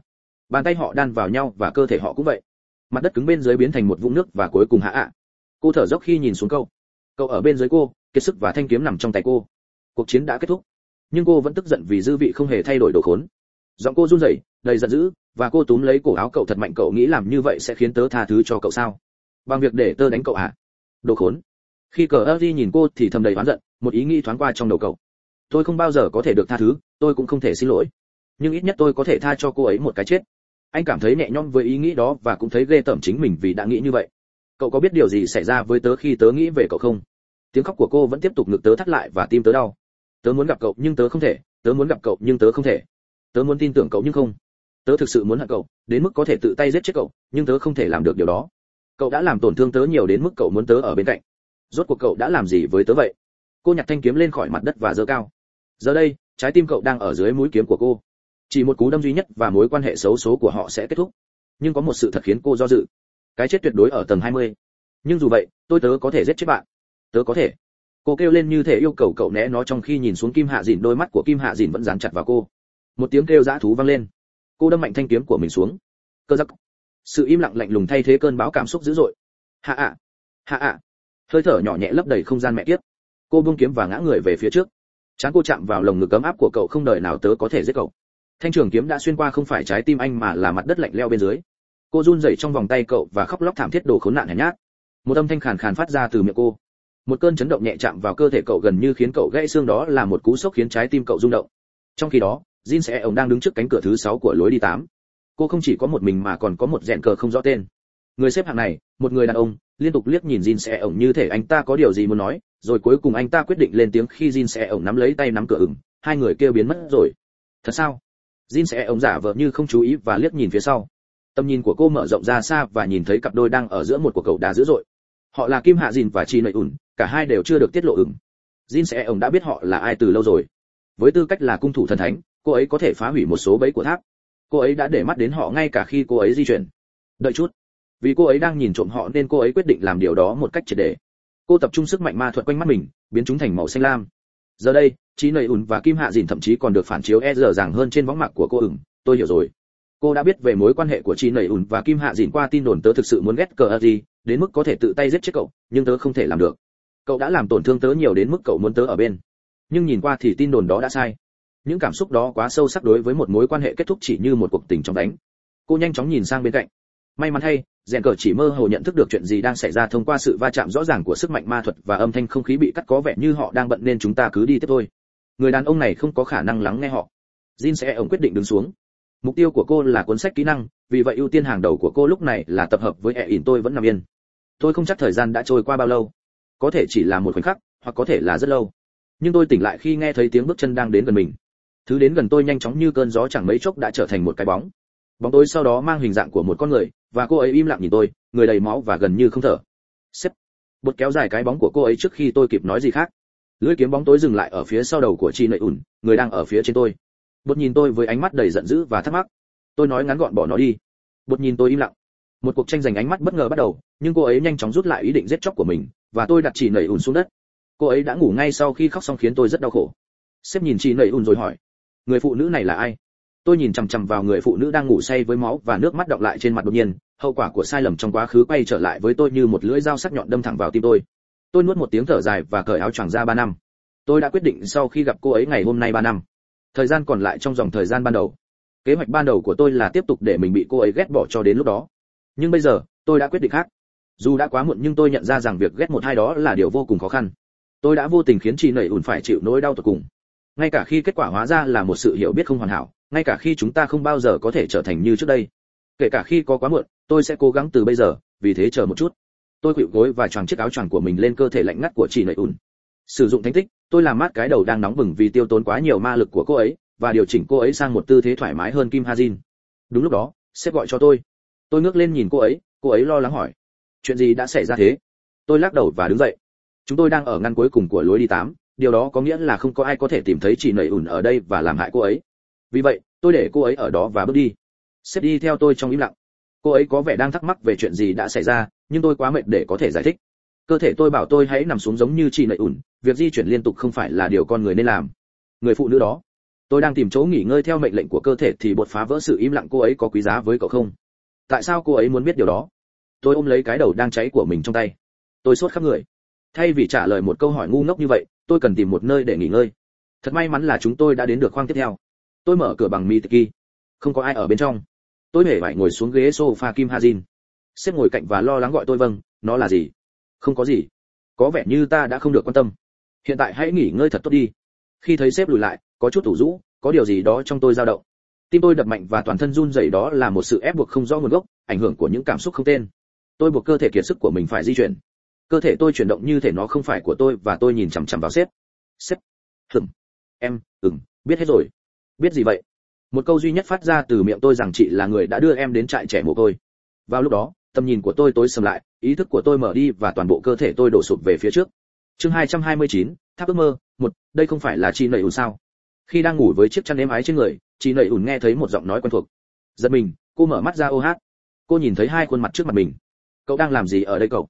S1: Bàn tay họ đan vào nhau và cơ thể họ cũng vậy. Mặt đất cứng bên dưới biến thành một vũng nước và cuối cùng hạ ạ. Cô thở dốc khi nhìn xuống cậu. Cậu ở bên dưới cô, kiệt sức và thanh kiếm nằm trong tay cô. Cuộc chiến đã kết thúc. Nhưng cô vẫn tức giận vì dư vị không hề thay đổi đồ khốn. Giọng cô run rẩy, đầy giận dữ, và cô túm lấy cổ áo cậu thật mạnh. Cậu nghĩ làm như vậy sẽ khiến tớ tha thứ cho cậu sao? Bằng việc để tớ đánh cậu à? Đồ khốn. Khi cờ ơ nhìn cô thì thầm đầy oán giận, một ý nghĩ thoáng qua trong đầu cậu tôi không bao giờ có thể được tha thứ, tôi cũng không thể xin lỗi. Nhưng ít nhất tôi có thể tha cho cô ấy một cái chết. Anh cảm thấy nhẹ nhõm với ý nghĩ đó và cũng thấy ghê tởm chính mình vì đã nghĩ như vậy. Cậu có biết điều gì xảy ra với tớ khi tớ nghĩ về cậu không? Tiếng khóc của cô vẫn tiếp tục ngực tớ thắt lại và tim tớ đau. Tớ muốn gặp cậu nhưng tớ không thể, tớ muốn gặp cậu nhưng tớ không thể. Tớ muốn tin tưởng cậu nhưng không. Tớ thực sự muốn hận cậu, đến mức có thể tự tay giết chết cậu, nhưng tớ không thể làm được điều đó. Cậu đã làm tổn thương tớ nhiều đến mức cậu muốn tớ ở bên cạnh. Rốt cuộc cậu đã làm gì với tớ vậy? Cô nhặt thanh kiếm lên khỏi mặt đất và giơ cao giờ đây, trái tim cậu đang ở dưới mũi kiếm của cô. Chỉ một cú đâm duy nhất và mối quan hệ xấu số của họ sẽ kết thúc. Nhưng có một sự thật khiến cô do dự. Cái chết tuyệt đối ở tầng 20. nhưng dù vậy, tôi tớ có thể giết chết bạn. Tớ có thể. Cô kêu lên như thể yêu cầu cậu né nó trong khi nhìn xuống kim hạ dìn, đôi mắt của kim hạ dìn vẫn dán chặt vào cô. Một tiếng kêu dã thú vang lên. Cô đâm mạnh thanh kiếm của mình xuống. Cơ giặc sự im lặng lạnh lùng thay thế cơn bão cảm xúc dữ dội. Hạ ạ. Hạ ạ. Hơi thở nhỏ nhẹ lấp đầy không gian mẹ kiếp. Cô buông kiếm và ngã người về phía trước chán cô chạm vào lồng ngực cấm áp của cậu không đợi nào tớ có thể giết cậu. Thanh trường kiếm đã xuyên qua không phải trái tim anh mà là mặt đất lạnh leo bên dưới. Cô run rẩy trong vòng tay cậu và khóc lóc thảm thiết đồ khốn nạn hèn nhát. Một âm thanh khàn khàn phát ra từ miệng cô. Một cơn chấn động nhẹ chạm vào cơ thể cậu gần như khiến cậu gãy xương đó là một cú sốc khiến trái tim cậu rung động. Trong khi đó, jin sẽ ông đang đứng trước cánh cửa thứ sáu của lối đi tám. Cô không chỉ có một mình mà còn có một rèn cờ không rõ tên. Người xếp hạng này, một người đàn ông, liên tục liếc nhìn jin sẽ ổng như thể anh ta có điều gì muốn nói rồi cuối cùng anh ta quyết định lên tiếng khi jin sẽ ổng nắm lấy tay nắm cửa ửng. Hai người kêu biến mất rồi. Thật sao? Jin sẽ ổng giả vờ như không chú ý và liếc nhìn phía sau. Tầm nhìn của cô mở rộng ra xa và nhìn thấy cặp đôi đang ở giữa một cuộc cầu đá dữ dội. Họ là kim hạ dìn và chi Nội ủn cả hai đều chưa được tiết lộ ửng. Jin sẽ ổng đã biết họ là ai từ lâu rồi. Với tư cách là cung thủ thần thánh, cô ấy có thể phá hủy một số bẫy của tháp. Cô ấy đã để mắt đến họ ngay cả khi cô ấy di chuyển. Đợi chút. Vì cô ấy đang nhìn trộm họ nên cô ấy quyết định làm điều đó một cách triệt để cô tập trung sức mạnh ma thuật quanh mắt mình, biến chúng thành màu xanh lam. Giờ đây trí nầy ùn và kim hạ dìn thậm chí còn được phản chiếu e dở dàng hơn trên võng mạc của cô ửng, tôi hiểu rồi. Cô đã biết về mối quan hệ của trí nầy ùn và kim hạ dìn qua tin đồn tớ thực sự muốn ghét cờ gì đến mức có thể tự tay giết chết cậu, nhưng tớ không thể làm được. Cậu đã làm tổn thương tớ nhiều đến mức cậu muốn tớ ở bên. Nhưng nhìn qua thì tin đồn đó đã sai. Những cảm xúc đó quá sâu sắc đối với một mối quan hệ kết thúc chỉ như một cuộc tình trong đánh. Cô nhanh chóng nhìn sang bên cạnh may mắn hay, rèn cờ chỉ mơ hồ nhận thức được chuyện gì đang xảy ra thông qua sự va chạm rõ ràng của sức mạnh ma thuật và âm thanh không khí bị cắt có vẻ như họ đang bận nên chúng ta cứ đi tiếp thôi. Người đàn ông này không có khả năng lắng nghe họ. Jin sẽ ổng quyết định đứng xuống. Mục tiêu của cô là cuốn sách kỹ năng, vì vậy ưu tiên hàng đầu của cô lúc này là tập hợp với e. ỉn tôi vẫn nằm yên. Tôi không chắc thời gian đã trôi qua bao lâu. Có thể chỉ là một khoảnh khắc, hoặc có thể là rất lâu. Nhưng tôi tỉnh lại khi nghe thấy tiếng bước chân đang đến gần mình. Thứ đến gần tôi nhanh chóng như cơn gió chẳng mấy chốc đã trở thành một cái bóng. Bóng tối sau đó mang hình dạng của một con người và cô ấy im lặng nhìn tôi, người đầy máu và gần như không thở. Sếp. Bột kéo dài cái bóng của cô ấy trước khi tôi kịp nói gì khác. Lưỡi kiếm bóng tối dừng lại ở phía sau đầu của chị nợi ủn người đang ở phía trên tôi. Bột nhìn tôi với ánh mắt đầy giận dữ và thắc mắc. Tôi nói ngắn gọn bỏ nó đi. Bột nhìn tôi im lặng. Một cuộc tranh giành ánh mắt bất ngờ bắt đầu, nhưng cô ấy nhanh chóng rút lại ý định giết chóc của mình, và tôi đặt chị nẩy ùn xuống đất. Cô ấy đã ngủ ngay sau khi khóc xong khiến tôi rất đau khổ. Sếp nhìn chị nẩy ùn rồi hỏi, người phụ nữ này là ai? Tôi nhìn chằm chằm vào người phụ nữ đang ngủ say với máu và nước mắt đọng lại trên mặt đột nhiên, hậu quả của sai lầm trong quá khứ quay trở lại với tôi như một lưỡi dao sắc nhọn đâm thẳng vào tim tôi. Tôi nuốt một tiếng thở dài và cởi áo choàng ra ba năm. Tôi đã quyết định sau khi gặp cô ấy ngày hôm nay ba năm. Thời gian còn lại trong dòng thời gian ban đầu. Kế hoạch ban đầu của tôi là tiếp tục để mình bị cô ấy ghét bỏ cho đến lúc đó. Nhưng bây giờ, tôi đã quyết định khác. Dù đã quá muộn nhưng tôi nhận ra rằng việc ghét một hai đó là điều vô cùng khó khăn. Tôi đã vô tình khiến chị nẩy ủn phải chịu nỗi đau tột cùng ngay cả khi kết quả hóa ra là một sự hiểu biết không hoàn hảo, ngay cả khi chúng ta không bao giờ có thể trở thành như trước đây. Kể cả khi có quá muộn, tôi sẽ cố gắng từ bây giờ, vì thế chờ một chút. Tôi khuỵu gối và choàng chiếc áo choàng của mình lên cơ thể lạnh ngắt của chị nẩy ùn. sử dụng thánh tích, tôi làm mát cái đầu đang nóng bừng vì tiêu tốn quá nhiều ma lực của cô ấy, và điều chỉnh cô ấy sang một tư thế thoải mái hơn kim hazin đúng lúc đó, sếp gọi cho tôi. Tôi ngước lên nhìn cô ấy cô ấy lo lắng hỏi. Chuyện gì đã xảy ra thế? Tôi lắc đầu và đứng dậy. Chúng tôi đang ở ngăn cuối cùng của lối đi tám điều đó có nghĩa là không có ai có thể tìm thấy chị nầy ủn ở đây và làm hại cô ấy. Vì vậy, tôi để cô ấy ở đó và bước đi. Sếp đi theo tôi trong im lặng. Cô ấy có vẻ đang thắc mắc về chuyện gì đã xảy ra, nhưng tôi quá mệt để có thể giải thích. Cơ thể tôi bảo tôi hãy nằm xuống giống như chị nầy ủn việc di chuyển liên tục không phải là điều con người nên làm. Người phụ nữ đó, tôi đang tìm chỗ nghỉ ngơi theo mệnh lệnh của cơ thể thì bột phá vỡ sự im lặng cô ấy có quý giá với cậu không? Tại sao cô ấy muốn biết điều đó? Tôi ôm lấy cái đầu đang cháy của mình trong tay. Tôi sốt khắp người. Thay vì trả lời một câu hỏi ngu ngốc như vậy tôi cần tìm một nơi để nghỉ ngơi. Thật may mắn là chúng tôi đã đến được khoang tiếp theo. Tôi mở cửa bằng mitiki không có ai ở bên trong. Tôi hề phải ngồi xuống ghế sofa kim hazin xếp ngồi cạnh và lo lắng gọi tôi vâng nó là gì? Không có gì. Có vẻ như ta đã không được quan tâm. Hiện tại hãy nghỉ ngơi thật tốt đi. Khi thấy sếp lùi lại, có chút tủ rũ, có điều gì đó trong tôi dao động. Tim tôi đập mạnh và toàn thân run rẩy đó là một sự ép buộc không rõ nguồn gốc, ảnh hưởng của những cảm xúc không tên. Tôi buộc cơ thể kiệt sức của mình phải di chuyển cơ thể tôi chuyển động như thể nó không phải của tôi và tôi nhìn chằm chằm vào sếp. Sếp. Thừng em ừm biết hết rồi. Biết gì vậy? Một câu duy nhất phát ra từ miệng tôi rằng chị là người đã đưa em đến trại trẻ mồ côi. Vào lúc đó tầm nhìn của tôi tối sầm lại ý thức của tôi mở đi và toàn bộ cơ thể tôi đổ sụp về phía trước. Chương 229, tháp ước mơ một đây không phải là chị nầy ùn sao? Khi đang ngủ với chiếc chăn êm ái trên người chị nầy ùn nghe thấy một giọng nói quen thuộc. Giật mình cô mở mắt ra ô hát. Cô nhìn thấy hai khuôn mặt trước mặt mình. Cậu đang làm gì ở đây cậu?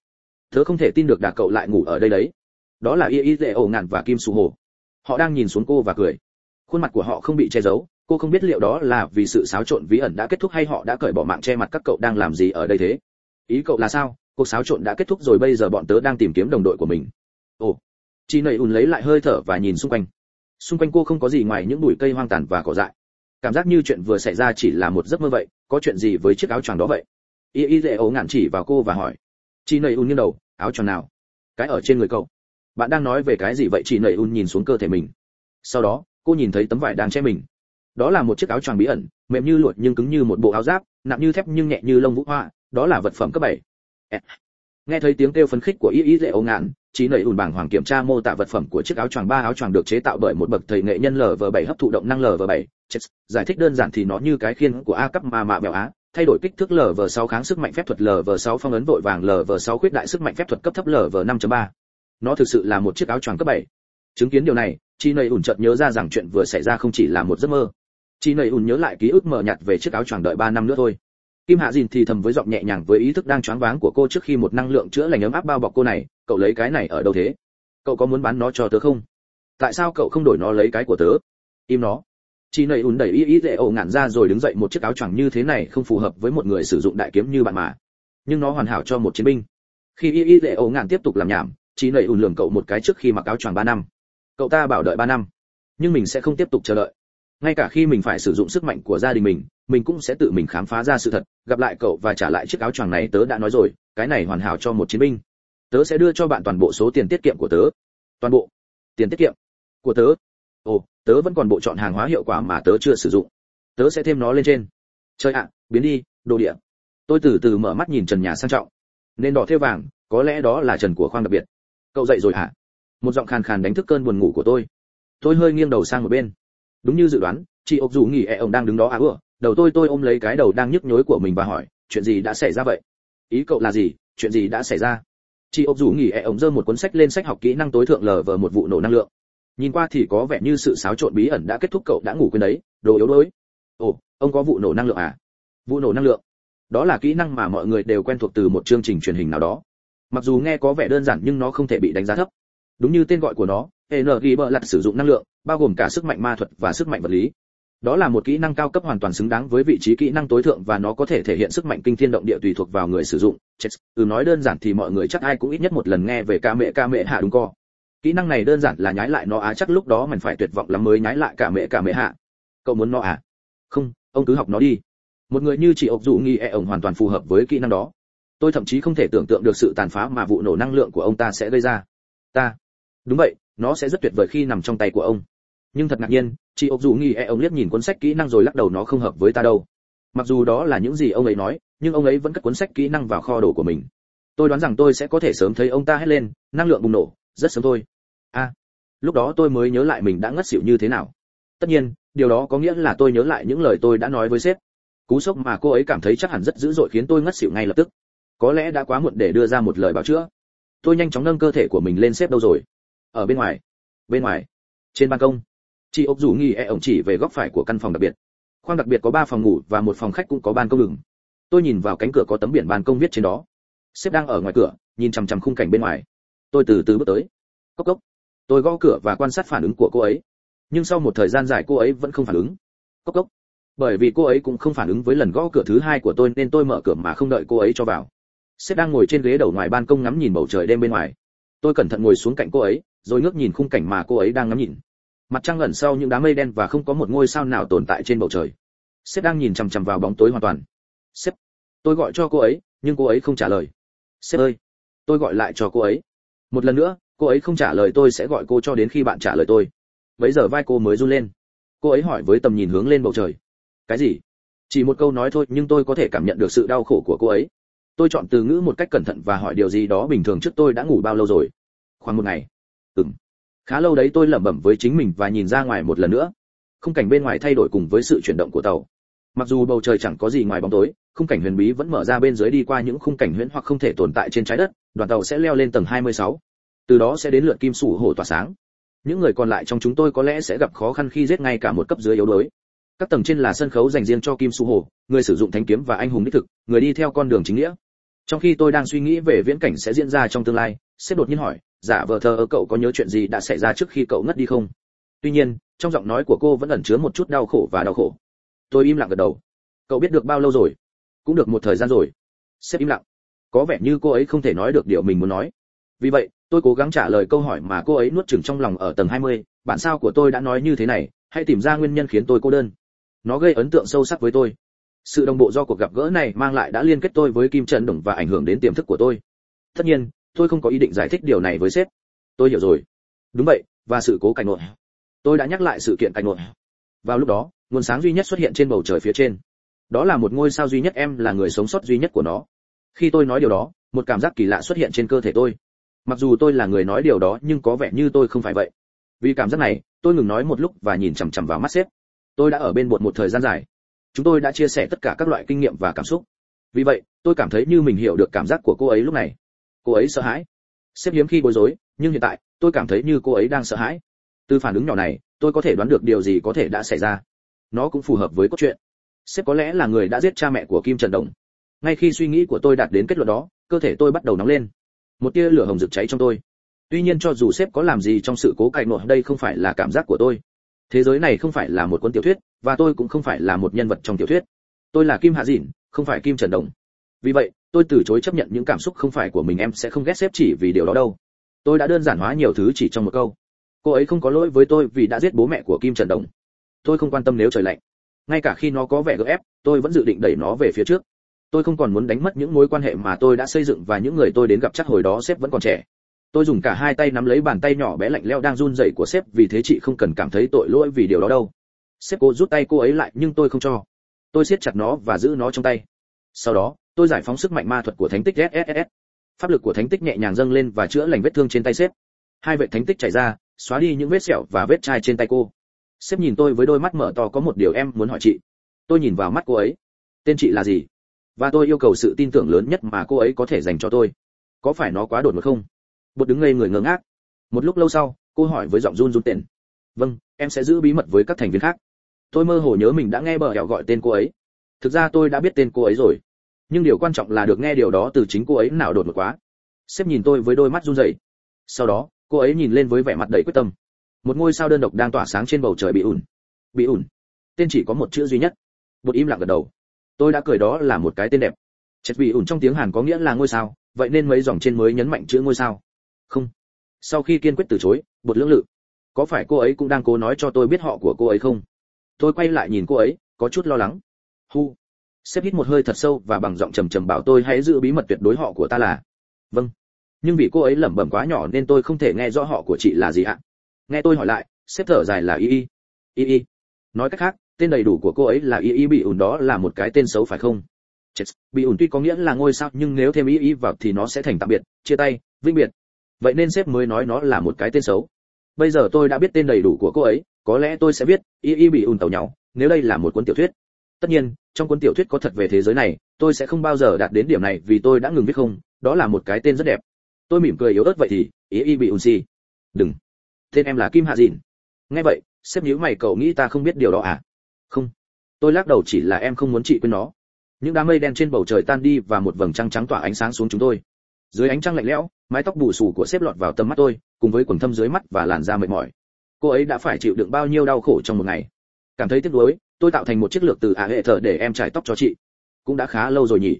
S1: Tớ không thể tin được đà cậu lại ngủ ở đây đấy. Đó là y y dễ ổ ngạn và kim su hồ. Họ đang nhìn xuống cô và cười. Khuôn mặt của họ không bị che giấu, cô không biết liệu đó là vì sự xáo trộn bí ẩn đã kết thúc hay họ đã cởi bỏ mạng che mặt các cậu đang làm gì ở đây thế. Ý cậu là sao? Cuộc xáo trộn đã kết thúc rồi bây giờ bọn tớ đang tìm kiếm đồng đội của mình. Ồ. Chị nầy ùn lấy lại hơi thở và nhìn xung quanh. Xung quanh cô không có gì ngoài những bụi cây hoang tàn và cỏ dại. Cảm giác như chuyện vừa xảy ra chỉ là một giấc mơ vậy, có chuyện gì với chiếc áo choàng đó vậy? Y y dễ ấu ngạn chỉ vào cô và hỏi chị nầy un nghiêng đầu, áo choàng nào? Cái ở trên người cậu. Bạn đang nói về cái gì vậy? Chị nầy un nhìn xuống cơ thể mình. Sau đó, cô nhìn thấy tấm vải đang che mình. Đó là một chiếc áo choàng bí ẩn, mềm như luột nhưng cứng như một bộ áo giáp, nặng như thép nhưng nhẹ như lông vũ hoa, đó là vật phẩm cấp bảy. Nghe thấy tiếng kêu phấn khích của y y dễ ấu ngạn trí nầy un bảng hoàng kiểm tra mô tả vật phẩm của chiếc áo choàng ba áo choàng được chế tạo bởi một bậc thầy nghệ nhân lv 7 hấp thụ động năng lv 7 giải thích đơn giản thì nó như cái khiên của a cấp mà mạ bèo á thay đổi kích thước lv 6 kháng sức mạnh phép thuật lv 6 phong ấn vội vàng lv 6 khuyết đại sức mạnh phép thuật cấp thấp lv 5.3 nó thực sự là một chiếc áo choàng cấp 7 chứng kiến điều này, chi nầy ủn chợt nhớ ra rằng chuyện vừa xảy ra không chỉ là một giấc mơ. Chi nầy ủn nhớ lại ký ức mờ nhạt về chiếc áo choàng đợi 3 năm nữa thôi. Kim hạ dìn thì thầm với giọng nhẹ nhàng với ý thức đang choáng váng của cô trước khi một năng lượng chữa lành ấm áp bao bọc cô này, cậu lấy cái này ở đâu thế? Cậu có muốn bán nó cho tớ không? Tại sao cậu không đổi nó lấy cái của tớ? Im nó chị nầy ùn đẩy y y dễ ổ ngạn ra rồi đứng dậy một chiếc áo choàng như thế này không phù hợp với một người sử dụng đại kiếm như bạn mà. Nhưng nó hoàn hảo cho một chiến binh. Khi y y dễ ổ ngạn tiếp tục làm nhảm chị nầy ùn lường cậu một cái trước khi mặc áo choàng ba năm. Cậu ta bảo đợi ba năm. Nhưng mình sẽ không tiếp tục chờ đợi. Ngay cả khi mình phải sử dụng sức mạnh của gia đình mình mình cũng sẽ tự mình khám phá ra sự thật. Gặp lại cậu và trả lại chiếc áo choàng này, tớ đã nói rồi, cái này hoàn hảo cho một chiến binh. Tớ sẽ đưa cho bạn toàn bộ số tiền tiết kiệm của tớ. Toàn bộ tiền tiết kiệm của tớ. Ồ tớ vẫn còn bộ chọn hàng hóa hiệu quả mà tớ chưa sử dụng. Tớ sẽ thêm nó lên trên. Chơi ạ, biến đi, đồ địa. Tôi từ từ mở mắt nhìn trần nhà sang trọng. Nên đỏ thêu vàng, có lẽ đó là trần của khoang đặc biệt. Cậu dậy rồi hả? Một giọng khàn khàn đánh thức cơn buồn ngủ của tôi. Tôi hơi nghiêng đầu sang một bên. Đúng như dự đoán, chị ốc dù nghỉ e ông đang đứng đó à ưa. Đầu tôi tôi ôm lấy cái đầu đang nhức nhối của mình và hỏi, chuyện gì đã xảy ra vậy? Ý cậu là gì? Chuyện gì đã xảy ra? Chị ốc dù nghỉ e ông giơ một cuốn sách lên sách học kỹ năng tối thượng lờ vờ một vụ nổ năng lượng nhìn qua thì có vẻ như sự xáo trộn bí ẩn đã kết thúc cậu đã ngủ quên đấy, đồ yếu đuối. Ồ, ông có vụ nổ năng lượng à? Vụ nổ năng lượng? Đó là kỹ năng mà mọi người đều quen thuộc từ một chương trình truyền hình nào đó. Mặc dù nghe có vẻ đơn giản nhưng nó không thể bị đánh giá thấp. Đúng như tên gọi của nó, energy bờ lặt sử dụng năng lượng, bao gồm cả sức mạnh ma thuật và sức mạnh vật lý. Đó là một kỹ năng cao cấp hoàn toàn xứng đáng với vị trí kỹ năng tối thượng và nó có thể thể hiện sức mạnh kinh thiên động địa tùy thuộc vào người sử dụng. Chết từ nói đơn giản thì mọi người chắc ai cũng ít nhất một lần nghe về ca mẹ ca mẹ hạ đúng co kỹ năng này đơn giản là nhái lại nó á, chắc lúc đó mình phải tuyệt vọng lắm mới nhái lại cả mẹ cả mẹ hạ. Cậu muốn nó à? Không, ông cứ học nó đi. Một người như chị ốc dụ nghi e ổng hoàn toàn phù hợp với kỹ năng đó. Tôi thậm chí không thể tưởng tượng được sự tàn phá mà vụ nổ năng lượng của ông ta sẽ gây ra. Ta. Đúng vậy, nó sẽ rất tuyệt vời khi nằm trong tay của ông. Nhưng thật ngạc nhiên, chị ốc dụ nghi e ổng liếc nhìn cuốn sách kỹ năng rồi lắc đầu nó không hợp với ta đâu. Mặc dù đó là những gì ông ấy nói, nhưng ông ấy vẫn cất cuốn sách kỹ năng vào kho đồ của mình. Tôi đoán rằng tôi sẽ có thể sớm thấy ông ta hét lên, năng lượng bùng nổ, rất sớm thôi a à, lúc đó tôi mới nhớ lại mình đã ngất xỉu như thế nào. Tất nhiên điều đó có nghĩa là tôi nhớ lại những lời tôi đã nói với sếp. Cú sốc mà cô ấy cảm thấy chắc hẳn rất dữ dội khiến tôi ngất xỉu ngay lập tức. Có lẽ đã quá muộn để đưa ra một lời báo chữa. Tôi nhanh chóng nâng cơ thể của mình lên xếp đâu rồi? Ở bên ngoài. Bên ngoài. Trên ban công. Chị ốc rủ nghi e ổng chỉ về góc phải của căn phòng đặc biệt. Khoang đặc biệt có ba phòng ngủ và một phòng khách cũng có ban công ngừng. Tôi nhìn vào cánh cửa có tấm biển ban công viết trên đó. Sếp đang ở ngoài cửa nhìn chằm chằm khung cảnh bên ngoài. Tôi từ từ bước tới. Cốc cốc tôi gõ cửa và quan sát phản ứng của cô ấy. Nhưng sau một thời gian dài cô ấy vẫn không phản ứng. Cốc cốc. Bởi vì cô ấy cũng không phản ứng với lần gõ cửa thứ hai của tôi nên tôi mở cửa mà không đợi cô ấy cho vào. Sếp đang ngồi trên ghế đầu ngoài ban công ngắm nhìn bầu trời đêm bên ngoài. Tôi cẩn thận ngồi xuống cạnh cô ấy, rồi ngước nhìn khung cảnh mà cô ấy đang ngắm nhìn. Mặt trăng ẩn sau những đám mây đen và không có một ngôi sao nào tồn tại trên bầu trời. Sếp đang nhìn chằm chằm vào bóng tối hoàn toàn. Sếp, tôi gọi cho cô ấy, nhưng cô ấy không trả lời. Sếp ơi, tôi gọi lại cho cô ấy. Một lần nữa cô ấy không trả lời tôi sẽ gọi cô cho đến khi bạn trả lời tôi. Bấy giờ vai cô mới run lên? Cô ấy hỏi với tầm nhìn hướng lên bầu trời. Cái gì? Chỉ một câu nói thôi, nhưng tôi có thể cảm nhận được sự đau khổ của cô ấy. Tôi chọn từ ngữ một cách cẩn thận và hỏi điều gì đó bình thường trước tôi đã ngủ bao lâu rồi? Khoảng một ngày. Ừm. Khá lâu đấy tôi lẩm bẩm với chính mình và nhìn ra ngoài một lần nữa. Khung cảnh bên ngoài thay đổi cùng với sự chuyển động của tàu. Mặc dù bầu trời chẳng có gì ngoài bóng tối, khung cảnh huyền bí vẫn mở ra bên dưới đi qua những khung cảnh huyễn hoặc không thể tồn tại trên trái đất, đoàn tàu sẽ leo lên tầng 26 từ đó sẽ đến lượt kim sủ hổ tỏa sáng. Những người còn lại trong chúng tôi có lẽ sẽ gặp khó khăn khi giết ngay cả một cấp dưới yếu đuối. Các tầng trên là sân khấu dành riêng cho kim Sủ Hổ, người sử dụng thanh kiếm và anh hùng đích thực người đi theo con đường chính nghĩa. Trong khi tôi đang suy nghĩ về viễn cảnh sẽ diễn ra trong tương lai sếp đột nhiên hỏi giả vờ thờ cậu có nhớ chuyện gì đã xảy ra trước khi cậu ngất đi không? Tuy nhiên trong giọng nói của cô vẫn ẩn chứa một chút đau khổ và đau khổ. Tôi im lặng gật đầu. Cậu biết được bao lâu rồi? Cũng được một thời gian rồi. Sếp im lặng. Có vẻ như cô ấy không thể nói được điều mình muốn nói. Vì vậy tôi cố gắng trả lời câu hỏi mà cô ấy nuốt chửng trong lòng ở tầng 20, bản sao của tôi đã nói như thế này hãy tìm ra nguyên nhân khiến tôi cô đơn. Nó gây ấn tượng sâu sắc với tôi. Sự đồng bộ do cuộc gặp gỡ này mang lại đã liên kết tôi với kim trần đồng và ảnh hưởng đến tiềm thức của tôi. Tất nhiên tôi không có ý định giải thích điều này với sếp. Tôi hiểu rồi. Đúng vậy và sự cố cảnh nội. Tôi đã nhắc lại sự kiện cảnh nội. Vào lúc đó nguồn sáng duy nhất xuất hiện trên bầu trời phía trên. Đó là một ngôi sao duy nhất em là người sống sót duy nhất của nó. Khi tôi nói điều đó một cảm giác kỳ lạ xuất hiện trên cơ thể tôi mặc dù tôi là người nói điều đó nhưng có vẻ như tôi không phải vậy. Vì cảm giác này, tôi ngừng nói một lúc và nhìn chằm chằm vào mắt sếp. Tôi đã ở bên bột một thời gian dài. Chúng tôi đã chia sẻ tất cả các loại kinh nghiệm và cảm xúc. Vì vậy, tôi cảm thấy như mình hiểu được cảm giác của cô ấy lúc này. Cô ấy sợ hãi. Sếp hiếm khi bối rối, nhưng hiện tại, tôi cảm thấy như cô ấy đang sợ hãi. Từ phản ứng nhỏ này, tôi có thể đoán được điều gì có thể đã xảy ra. Nó cũng phù hợp với cốt truyện. Sếp có lẽ là người đã giết cha mẹ của kim trần đồng. Ngay khi suy nghĩ của tôi đạt đến kết luận đó, cơ thể tôi bắt đầu nóng lên một tia lửa hồng rực cháy trong tôi. Tuy nhiên cho dù sếp có làm gì trong sự cố cạnh nội đây không phải là cảm giác của tôi. Thế giới này không phải là một cuốn tiểu thuyết, và tôi cũng không phải là một nhân vật trong tiểu thuyết. Tôi là kim hạ dịn không phải kim trần đồng. Vì vậy, tôi từ chối chấp nhận những cảm xúc không phải của mình, em sẽ không ghét sếp chỉ vì điều đó đâu. Tôi đã đơn giản hóa nhiều thứ chỉ trong một câu. Cô ấy không có lỗi với tôi vì đã giết bố mẹ của kim trần đồng. Tôi không quan tâm nếu trời lạnh. Ngay cả khi nó có vẻ gợ ép, tôi vẫn dự định đẩy nó về phía trước tôi không còn muốn đánh mất những mối quan hệ mà tôi đã xây dựng và những người tôi đến gặp chắc hồi đó sếp vẫn còn trẻ. Tôi dùng cả hai tay nắm lấy bàn tay nhỏ bé lạnh lẽo đang run rẩy của sếp vì thế chị không cần cảm thấy tội lỗi vì điều đó đâu. Sếp cô rút tay cô ấy lại nhưng tôi không cho. Tôi siết chặt nó và giữ nó trong tay. Sau đó, tôi giải phóng sức mạnh ma thuật của thánh tích sss pháp lực của thánh tích nhẹ nhàng dâng lên và chữa lành vết thương trên tay sếp. Hai vệ thánh tích chảy ra, xóa đi những vết sẹo và vết chai trên tay cô. Sếp nhìn tôi với đôi mắt mở to có một điều em muốn hỏi chị. Tôi nhìn vào mắt cô ấy. Tên chị là gì? Và tôi yêu cầu sự tin tưởng lớn nhất mà cô ấy có thể dành cho tôi. Có phải nó quá đột ngột không? Bột đứng ngây người ngơ ngác. Một lúc lâu sau, cô hỏi với giọng run run tên vâng em sẽ giữ bí mật với các thành viên khác. Tôi mơ hồ nhớ mình đã nghe bờ hẹo gọi tên cô ấy. Thực ra tôi đã biết tên cô ấy rồi. Nhưng điều quan trọng là được nghe điều đó từ chính cô ấy nào đột ngột quá. Sếp nhìn tôi với đôi mắt run rẩy. Sau đó, cô ấy nhìn lên với vẻ mặt đầy quyết tâm. Một ngôi sao đơn độc đang tỏa sáng trên bầu trời bị ủn bị ủn tên chỉ có một chữ duy nhất. Bột im lặng gật đầu tôi đã cười đó là một cái tên đẹp. Chất bị ủn trong tiếng hàn có nghĩa là ngôi sao, vậy nên mấy dòng trên mới nhấn mạnh chữ ngôi sao. Không. Sau khi kiên quyết từ chối, bột lưỡng lự. Có phải cô ấy cũng đang cố nói cho tôi biết họ của cô ấy không? Tôi quay lại nhìn cô ấy, có chút lo lắng. Hu. Xếp hít một hơi thật sâu và bằng giọng trầm trầm bảo tôi hãy giữ bí mật tuyệt đối họ của ta là. Vâng. Nhưng vì cô ấy lẩm bẩm quá nhỏ nên tôi không thể nghe rõ họ của chị là gì ạ. Nghe tôi hỏi lại, xếp thở dài là y y. Y y. Nói cách khác tên đầy đủ của cô ấy là y y bị ủn đó là một cái tên xấu phải không? Chết, bị ủn tuy có nghĩa là ngôi sao, nhưng nếu thêm y y vào thì nó sẽ thành tạm biệt, chia tay, vĩnh biệt. Vậy nên sếp mới nói nó là một cái tên xấu. Bây giờ tôi đã biết tên đầy đủ của cô ấy, có lẽ tôi sẽ biết y y bị ủn tàu nhau, nếu đây là một cuốn tiểu thuyết. Tất nhiên, trong cuốn tiểu thuyết có thật về thế giới này, tôi sẽ không bao giờ đạt đến điểm này vì tôi đã ngừng viết không, đó là một cái tên rất đẹp. Tôi mỉm cười yếu ớt vậy thì, y y bị ùn si đừng. Tên em là kim hạ dìn nghe vậy, sếp nhíu mày, cậu nghĩ ta không biết điều đó à? Không. Tôi lắc đầu chỉ là em không muốn chị quên nó. Những đám mây đen trên bầu trời tan đi và một vầng trăng trắng tỏa ánh sáng xuống chúng tôi. Dưới ánh trăng lạnh lẽo, mái tóc bù xù của sếp lọt vào tầm mắt tôi, cùng với quần thâm dưới mắt và làn da mệt mỏi. Cô ấy đã phải chịu đựng bao nhiêu đau khổ trong một ngày. Cảm thấy tiếc nuối, tôi tạo thành một chiếc lược từ ả hệ thở để em trải tóc cho chị. Cũng đã khá lâu rồi nhỉ.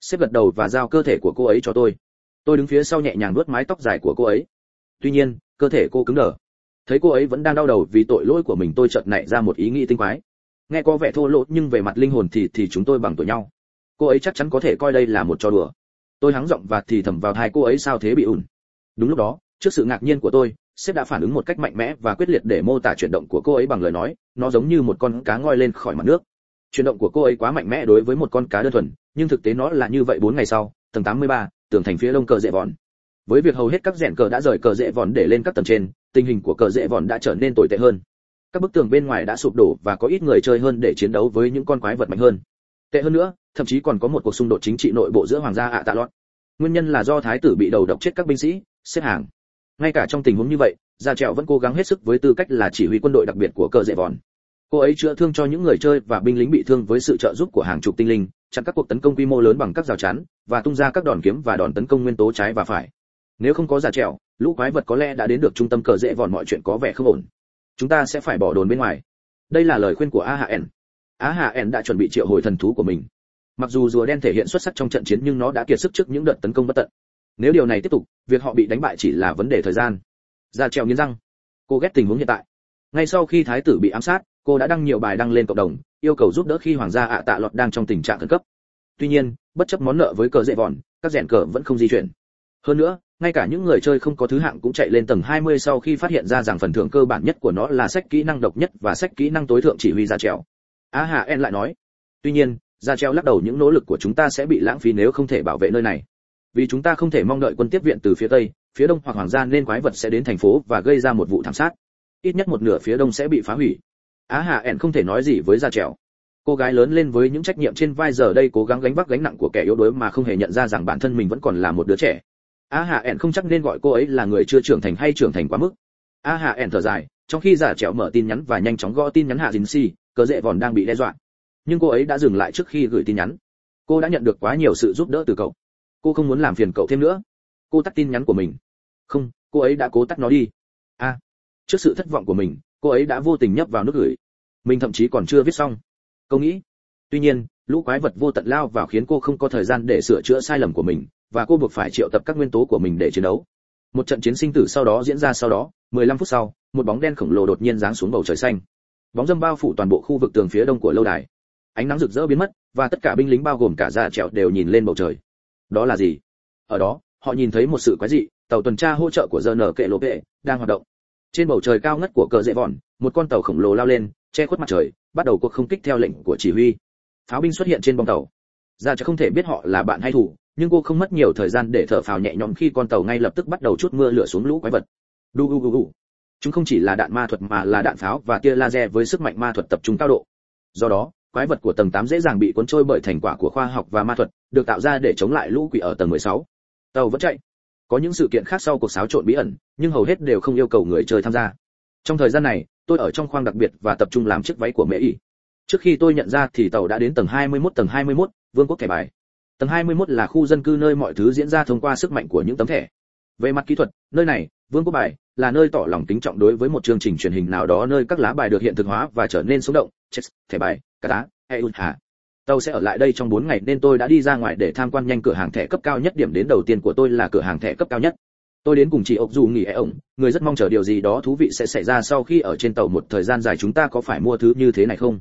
S1: Sếp gật đầu và giao cơ thể của cô ấy cho tôi. Tôi đứng phía sau nhẹ nhàng vuốt mái tóc dài của cô ấy. Tuy nhiên, cơ thể cô cứng đờ. Thấy cô ấy vẫn đang đau đầu vì tội lỗi của mình, tôi chợt nảy ra một ý nghĩ tinh quái nghe có vẻ thô lỗ nhưng về mặt linh hồn thì thì chúng tôi bằng tuổi nhau. Cô ấy chắc chắn có thể coi đây là một trò đùa. Tôi hắng giọng và thì thầm vào hai cô ấy sao thế bị ủn đúng lúc đó trước sự ngạc nhiên của tôi sếp đã phản ứng một cách mạnh mẽ và quyết liệt để mô tả chuyển động của cô ấy bằng lời nói nó giống như một con cá ngoi lên khỏi mặt nước. Chuyển động của cô ấy quá mạnh mẽ đối với một con cá đơn thuần nhưng thực tế nó là như vậy bốn ngày sau tầng 83, tường thành phía đông cờ dễ vòn. Với việc hầu hết các rèn cờ đã rời cờ dễ vòn để lên các tầng trên tình hình của cờ dễ vòn đã trở nên tồi tệ hơn các bức tường bên ngoài đã sụp đổ và có ít người chơi hơn để chiến đấu với những con quái vật mạnh hơn. Tệ hơn nữa, thậm chí còn có một cuộc xung đột chính trị nội bộ giữa hoàng gia ạ tạ lọt nguyên nhân là do thái tử bị đầu độc chết các binh sĩ, xếp hàng. Ngay cả trong tình huống như vậy, gia trèo vẫn cố gắng hết sức với tư cách là chỉ huy quân đội đặc biệt của cờ dệ vòn. Cô ấy chữa thương cho những người chơi và binh lính bị thương với sự trợ giúp của hàng chục tinh linh, chặn các cuộc tấn công quy mô lớn bằng các rào chắn, và tung ra các đòn kiếm và đòn tấn công nguyên tố trái và phải. Nếu không có giả trèo lũ quái vật có lẽ đã đến được trung tâm cờ dễ vòn, mọi chuyện có vẻ không ổn chúng ta sẽ phải bỏ đồn bên ngoài. Đây là lời khuyên của a hạ n. A hạ n đã chuẩn bị triệu hồi thần thú của mình. Mặc dù rùa đen thể hiện xuất sắc trong trận chiến nhưng nó đã kiệt sức trước những đợt tấn công bất tận. Nếu điều này tiếp tục, việc họ bị đánh bại chỉ là vấn đề thời gian. Ra treo nghiến răng. Cô ghét tình huống hiện tại. Ngay sau khi thái tử bị ám sát, cô đã đăng nhiều bài đăng lên cộng đồng, yêu cầu giúp đỡ khi hoàng gia ạ tạ lọt đang trong tình trạng khẩn cấp. Tuy nhiên, bất chấp món nợ với cờ dễ vòn, các rèn cờ vẫn không di chuyển hơn nữa, ngay cả những người chơi không có thứ hạng cũng chạy lên tầng 20 sau khi phát hiện ra rằng phần thưởng cơ bản nhất của nó là sách kỹ năng độc nhất và sách kỹ năng tối thượng chỉ huy ra trèo. A hà en lại nói, tuy nhiên, ra treo lắc đầu những nỗ lực của chúng ta sẽ bị lãng phí nếu không thể bảo vệ nơi này. Vì chúng ta không thể mong đợi quân tiếp viện từ phía tây, phía đông hoặc hoàng gia nên quái vật sẽ đến thành phố và gây ra một vụ thảm sát. Ít nhất một nửa phía đông sẽ bị phá hủy. Á hà ẻn không thể nói gì với gia trèo. Cô gái lớn lên với những trách nhiệm trên vai giờ đây cố gắng gánh vác gánh nặng của kẻ yếu đuối mà không hề nhận ra rằng bản thân mình vẫn còn là một đứa trẻ a hạ ẻn không chắc nên gọi cô ấy là người chưa trưởng thành hay trưởng thành quá mức. A hạ ẻn thở dài, trong khi giả trẻo mở tin nhắn và nhanh chóng gõ tin nhắn hạ dính si, cờ dễ vòn đang bị đe dọa. Nhưng cô ấy đã dừng lại trước khi gửi tin nhắn. Cô đã nhận được quá nhiều sự giúp đỡ từ cậu. Cô không muốn làm phiền cậu thêm nữa. Cô tắt tin nhắn của mình. Không, cô ấy đã cố tắt nó đi. A trước sự thất vọng của mình, cô ấy đã vô tình nhấp vào nước gửi. Mình thậm chí còn chưa viết xong. Cô nghĩ, tuy nhiên, lũ quái vật vô tận lao vào khiến cô không có thời gian để sửa chữa sai lầm của mình và cô buộc phải triệu tập các nguyên tố của mình để chiến đấu. Một trận chiến sinh tử sau đó diễn ra sau đó 15 phút sau, một bóng đen khổng lồ đột nhiên giáng xuống bầu trời xanh. Bóng dâm bao phủ toàn bộ khu vực tường phía đông của lâu đài. Ánh nắng rực rỡ biến mất, và tất cả binh lính bao gồm cả gia trèo đều nhìn lên bầu trời. Đó là gì? Ở đó, họ nhìn thấy một sự quái dị, tàu tuần tra hỗ trợ của giờ nở kệ lộ vệ đang hoạt động. Trên bầu trời cao ngất của cờ dễ vòn, một con tàu khổng lồ lao lên, che khuất mặt trời, bắt đầu cuộc không kích theo lệnh của chỉ huy. Pháo binh xuất hiện trên bong tàu. Già cho không thể biết họ là bạn hay thủ nhưng cô không mất nhiều thời gian để thở phào nhẹ nhõm khi con tàu ngay lập tức bắt đầu chút mưa lửa xuống lũ quái vật. Đu đu đu đu. Chúng không chỉ là đạn ma thuật mà là đạn pháo và tia laser với sức mạnh ma thuật tập trung cao độ. Do đó quái vật của tầng 8 dễ dàng bị cuốn trôi bởi thành quả của khoa học và ma thuật được tạo ra để chống lại lũ quỷ ở tầng 16. tàu vẫn chạy. Có những sự kiện khác sau cuộc xáo trộn bí ẩn nhưng hầu hết đều không yêu cầu người chơi tham gia. Trong thời gian này tôi ở trong khoang đặc biệt và tập trung làm chiếc váy của mẹ ỉ trước khi tôi nhận ra thì tàu đã đến tầng 21 tầng 21, vương quốc thẻ bài tầng 21 là khu dân cư nơi mọi thứ diễn ra thông qua sức mạnh của những tấm thẻ. Về mặt kỹ thuật, nơi này, vương quốc bài, là nơi tỏ lòng kính trọng đối với một chương trình truyền hình nào đó nơi các lá bài được hiện thực hóa và trở nên sống động. Chess, thẻ bài, cá đá e hay hà tàu sẽ ở lại đây trong 4 ngày nên tôi đã đi ra ngoài để tham quan nhanh cửa hàng thẻ cấp cao nhất. Điểm đến đầu tiên của tôi là cửa hàng thẻ cấp cao nhất. Tôi đến cùng chị ốc dù nghỉ e ổng. Người rất mong chờ điều gì đó thú vị sẽ xảy ra sau khi ở trên tàu một thời gian dài. Chúng ta có phải mua thứ như thế này không?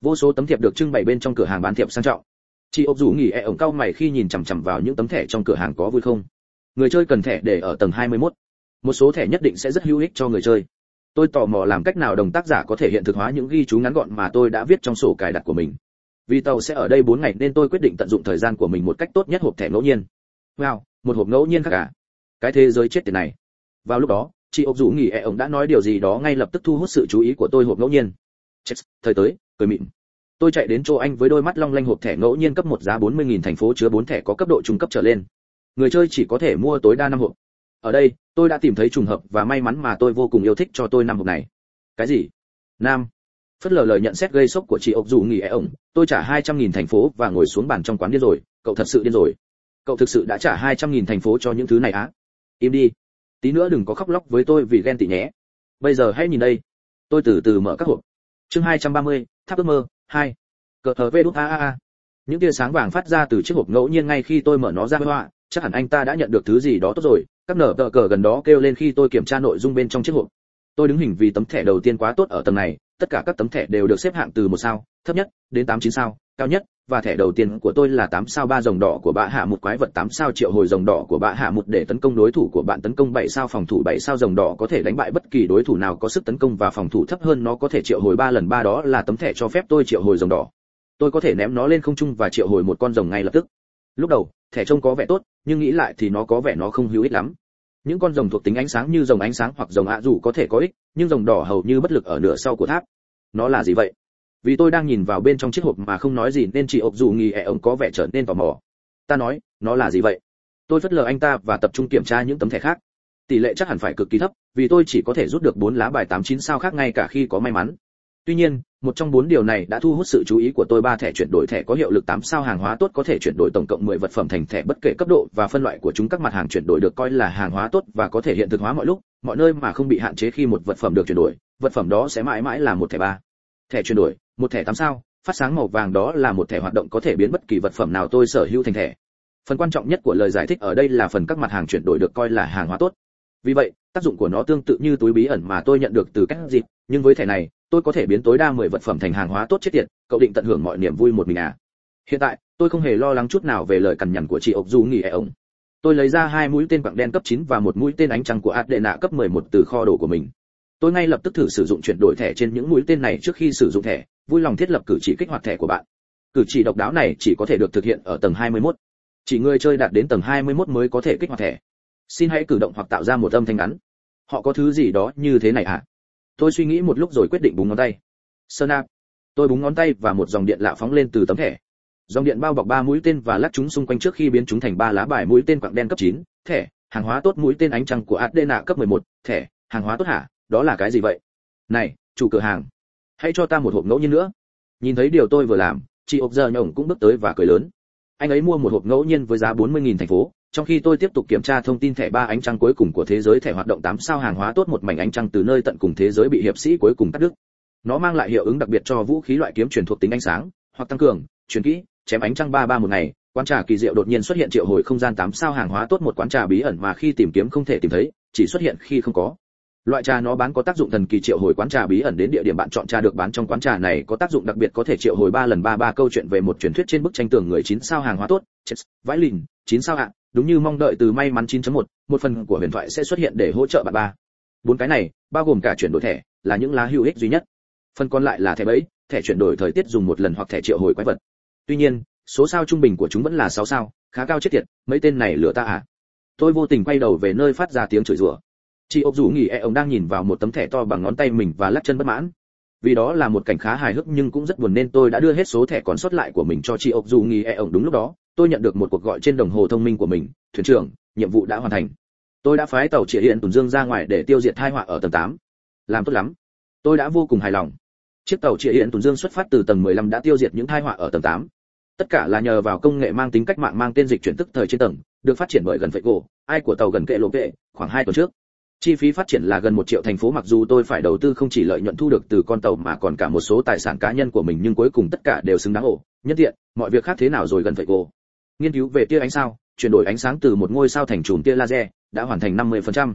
S1: Vô số tấm thiệp được trưng bày bên trong cửa hàng bán thiệp sang trọng chị ốc dù nghỉ e ổng cao mày khi nhìn chằm chằm vào những tấm thẻ trong cửa hàng có vui không? Người chơi cần thẻ để ở tầng 21. một số thẻ nhất định sẽ rất hữu ích cho người chơi. Tôi tò mò làm cách nào đồng tác giả có thể hiện thực hóa những ghi chú ngắn gọn mà tôi đã viết trong sổ cài đặt của mình. Vì tàu sẽ ở đây 4 ngày nên tôi quyết định tận dụng thời gian của mình một cách tốt nhất hộp thẻ ngẫu nhiên. Wow, một hộp ngẫu nhiên khác cả cái thế giới chết tiệt này. Vào lúc đó, chị ốc dù nghỉ e ổng đã nói điều gì đó ngay lập tức thu hút sự chú ý của tôi hộp ngẫu nhiên. Chết, thời tới, cười mịn tôi chạy đến chỗ anh với đôi mắt long lanh hộp thẻ ngẫu nhiên cấp một giá 40.000 thành phố chứa 4 thẻ có cấp độ trung cấp trở lên. Người chơi chỉ có thể mua tối đa năm hộp. Ở đây tôi đã tìm thấy trùng hợp và may mắn mà tôi vô cùng yêu thích cho tôi năm hộp này. Cái gì? Nam. Phất lờ lời nhận xét gây sốc của chị ốc dù nghỉ e ổng. Tôi trả 200.000 thành phố và ngồi xuống bàn trong quán điên rồi. Cậu thật sự điên rồi. Cậu thực sự đã trả 200.000 thành phố cho những thứ này á? Im đi. Tí nữa đừng có khóc lóc với tôi vì ghen tị nhé. Bây giờ hãy nhìn đây. Tôi từ từ mở các hộp. Chương 230, tháp ước mơ hai. cờ thờ vê đút, a a a. Những tia sáng vàng phát ra từ chiếc hộp ngẫu nhiên ngay khi tôi mở nó ra hoa chắc hẳn anh ta đã nhận được thứ gì đó tốt rồi. Các nở tờ cờ gần đó kêu lên khi tôi kiểm tra nội dung bên trong chiếc hộp. Tôi đứng hình vì tấm thẻ đầu tiên quá tốt ở tầng này. Tất cả các tấm thẻ đều được xếp hạng từ một sao, thấp nhất, đến tám chín sao cao nhất và thẻ đầu tiên của tôi là 8 sao ba rồng đỏ của bạ hạ một quái vật 8 sao triệu hồi rồng đỏ của bạ hạ một để tấn công đối thủ của bạn tấn công 7 sao phòng thủ 7 sao rồng đỏ có thể đánh bại bất kỳ đối thủ nào có sức tấn công và phòng thủ thấp hơn nó có thể triệu hồi 3 lần ba đó là tấm thẻ cho phép tôi triệu hồi rồng đỏ. Tôi có thể ném nó lên không trung và triệu hồi một con rồng ngay lập tức. Lúc đầu, thẻ trông có vẻ tốt, nhưng nghĩ lại thì nó có vẻ nó không hữu ích lắm. Những con rồng thuộc tính ánh sáng như rồng ánh sáng hoặc rồng ạ dù có thể có ích, nhưng rồng đỏ hầu như bất lực ở nửa sau của tháp. Nó là gì vậy? Vì tôi đang nhìn vào bên trong chiếc hộp mà không nói gì nên chị ốc dù nghi ẻ ông có vẻ trở nên tò mò. Ta nói, nó là gì vậy? Tôi phớt lờ anh ta và tập trung kiểm tra những tấm thẻ khác. Tỷ lệ chắc hẳn phải cực kỳ thấp, vì tôi chỉ có thể rút được bốn lá bài tám chín sao khác ngay cả khi có may mắn. Tuy nhiên, một trong bốn điều này đã thu hút sự chú ý của tôi. Ba thẻ chuyển đổi thẻ có hiệu lực 8 sao hàng hóa tốt có thể chuyển đổi tổng cộng 10 vật phẩm thành thẻ bất kể cấp độ và phân loại của chúng. Các mặt hàng chuyển đổi được coi là hàng hóa tốt và có thể hiện thực hóa mọi lúc, mọi nơi mà không bị hạn chế khi một vật phẩm được chuyển đổi. Vật phẩm đó sẽ mãi mãi là một thẻ ba thẻ chuyển đổi, một thẻ tám sao, phát sáng màu vàng đó là một thẻ hoạt động có thể biến bất kỳ vật phẩm nào tôi sở hữu thành thẻ. Phần quan trọng nhất của lời giải thích ở đây là phần các mặt hàng chuyển đổi được coi là hàng hóa tốt. Vì vậy, tác dụng của nó tương tự như túi bí ẩn mà tôi nhận được từ các dịp, nhưng với thẻ này, tôi có thể biến tối đa 10 vật phẩm thành hàng hóa tốt chết tiệt, cậu định tận hưởng mọi niềm vui một mình à? Hiện tại, tôi không hề lo lắng chút nào về lời cằn nhằn của chị ốc du nghỉ ẻ ông tôi lấy ra hai mũi tên quặng đen cấp 9 và một mũi tên ánh trăng của ạt đệ nạ cấp 11 từ kho đồ của mình tôi ngay lập tức thử sử dụng chuyển đổi thẻ trên những mũi tên này trước khi sử dụng thẻ vui lòng thiết lập cử chỉ kích hoạt thẻ của bạn. Cử chỉ độc đáo này chỉ có thể được thực hiện ở tầng 21. chỉ người chơi đạt đến tầng 21 mới có thể kích hoạt thẻ. Xin hãy cử động hoặc tạo ra một âm thanh ngắn. Họ có thứ gì đó như thế này à tôi suy nghĩ một lúc rồi quyết định búng ngón tay. Snap. Tôi búng ngón tay và một dòng điện lạ phóng lên từ tấm thẻ. Dòng điện bao bọc ba mũi tên và lắc chúng xung quanh trước khi biến chúng thành ba lá bài mũi tên quặng đen cấp 9, thẻ. Hàng hóa tốt mũi tên ánh trăng của adena cấp 11, thẻ. Hàng hóa tốt hả? Đó là cái gì vậy? Này, chủ cửa hàng, hãy cho ta một hộp ngẫu nhiên nữa. Nhìn thấy điều tôi vừa làm, chị ốc giờ nhổng cũng bước tới và cười lớn. Anh ấy mua một hộp ngẫu nhiên với giá 40.000 thành phố, trong khi tôi tiếp tục kiểm tra thông tin thẻ ba ánh trăng cuối cùng của thế giới thẻ hoạt động 8 sao hàng hóa tốt một mảnh ánh trăng từ nơi tận cùng thế giới bị hiệp sĩ cuối cùng cắt đứt. Nó mang lại hiệu ứng đặc biệt cho vũ khí loại kiếm truyền thuộc tính ánh sáng, hoặc tăng cường, truyền kỹ, chém ánh trăng ba ba một ngày. Quán trà kỳ diệu đột nhiên xuất hiện triệu hồi không gian 8 sao hàng hóa tốt một quán trà bí ẩn mà khi tìm kiếm không thể tìm thấy, chỉ xuất hiện khi không có loại trà nó bán có tác dụng thần kỳ triệu hồi quán trà bí ẩn đến địa điểm bạn chọn trà được bán trong quán trà này có tác dụng đặc biệt có thể triệu hồi ba lần ba ba câu chuyện về một truyền thuyết trên bức tranh tường người chín sao hàng hóa tốt chết vãi lìn chín sao ạ đúng như mong đợi từ may mắn 9.1, một phần của huyền thoại sẽ xuất hiện để hỗ trợ bạn ba. Bốn cái này bao gồm cả chuyển đổi thẻ là những lá hữu ích duy nhất. Phần còn lại là thẻ bẫy thẻ chuyển đổi thời tiết dùng một lần hoặc thẻ triệu hồi quái vật. Tuy nhiên số sao trung bình của chúng vẫn là 6 sao khá cao chết tiệt mấy tên này lừa ta à? Tôi vô tình quay đầu về nơi phát ra tiếng chửi rủa chị ốc Dù nghỉ e ông đang nhìn vào một tấm thẻ to bằng ngón tay mình và lắc chân bất mãn. Vì đó là một cảnh khá hài hước nhưng cũng rất buồn nên tôi đã đưa hết số thẻ còn sót lại của mình cho chị ốc dù nghỉ e ông đúng lúc đó. Tôi nhận được một cuộc gọi trên đồng hồ thông minh của mình. Thuyền trưởng, nhiệm vụ đã hoàn thành. Tôi đã phái tàu chị hiện tùn dương ra ngoài để tiêu diệt thai họa ở tầng 8. làm tốt lắm. Tôi đã vô cùng hài lòng. Chiếc tàu chia hiện tuần dương xuất phát từ tầng 15 đã tiêu diệt những thai họa ở tầng 8. tất cả là nhờ vào công nghệ mang tính cách mạng mang tên dịch chuyển tức thời trên tầng, được phát triển bởi gần vậy gỗ, ai của tàu gần kệ lộ kệ khoảng hai tuần trước chi phí phát triển là gần một triệu thành phố mặc dù tôi phải đầu tư không chỉ lợi nhuận thu được từ con tàu mà còn cả một số tài sản cá nhân của mình nhưng cuối cùng tất cả đều xứng đáng ổ nhân tiện, mọi việc khác thế nào rồi gần vậy cô? nghiên cứu về tia ánh sao, chuyển đổi ánh sáng từ một ngôi sao thành chùm tia laser, đã hoàn thành 50%.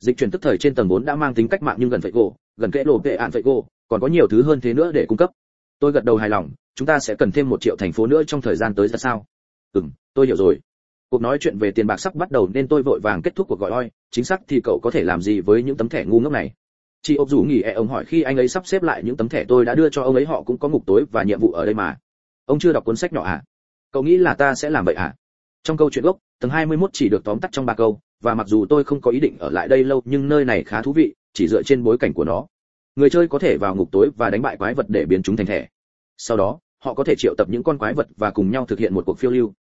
S1: dịch chuyển tức thời trên tầng 4 đã mang tính cách mạng nhưng gần vậy cô. gần kẽ lộ tệ ạn vậy cô. còn có nhiều thứ hơn thế nữa để cung cấp tôi gật đầu hài lòng, chúng ta sẽ cần thêm một triệu thành phố nữa trong thời gian tới ra sao ừm, tôi hiểu rồi cuộc nói chuyện về tiền bạc sắp bắt đầu nên tôi vội vàng kết thúc cuộc gọi oi chính xác thì cậu có thể làm gì với những tấm thẻ ngu ngốc này? Chị ốc rủ nghỉ e ông hỏi khi anh ấy sắp xếp lại những tấm thẻ tôi đã đưa cho ông ấy, họ cũng có ngục tối và nhiệm vụ ở đây mà. Ông chưa đọc cuốn sách nhỏ à? Cậu nghĩ là ta sẽ làm vậy à? Trong câu chuyện gốc, tầng 21 chỉ được tóm tắt trong ba câu, và mặc dù tôi không có ý định ở lại đây lâu, nhưng nơi này khá thú vị, chỉ dựa trên bối cảnh của nó. Người chơi có thể vào ngục tối và đánh bại quái vật để biến chúng thành thẻ. Sau đó, họ có thể triệu tập những con quái vật và cùng nhau thực hiện một cuộc phiêu lưu.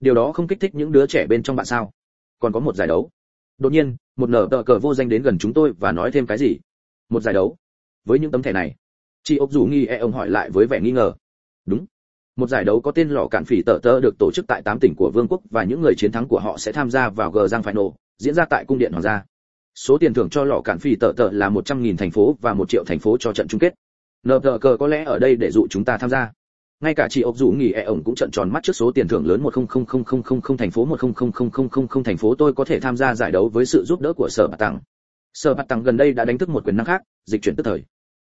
S1: Điều đó không kích thích những đứa trẻ bên trong bạn sao? Còn có một giải đấu đột nhiên, một nở tờ cờ vô danh đến gần chúng tôi và nói thêm cái gì? Một giải đấu. Với những tấm thẻ này, chị ốc dù nghi e ông hỏi lại với vẻ nghi ngờ. Đúng. Một giải đấu có tên lò cạn phỉ tờ tơ được tổ chức tại tám tỉnh của vương quốc và những người chiến thắng của họ sẽ tham gia vào g giang final, diễn ra tại cung điện hoàng gia. Số tiền thưởng cho lò cạn phỉ tờ tờ là một trăm nghìn thành phố và một triệu thành phố cho trận chung kết. Nờ tờ cờ có lẽ ở đây để dụ chúng ta tham gia ngay cả chị ốc dù nghỉ e ổng cũng trận tròn mắt trước số tiền thưởng lớn một không không không không không không thành phố một không không không không không không thành phố tôi có thể tham gia giải đấu với sự giúp đỡ của sở bạc tặng sở bạc tặng gần đây đã đánh thức một quyền năng khác dịch chuyển tức thời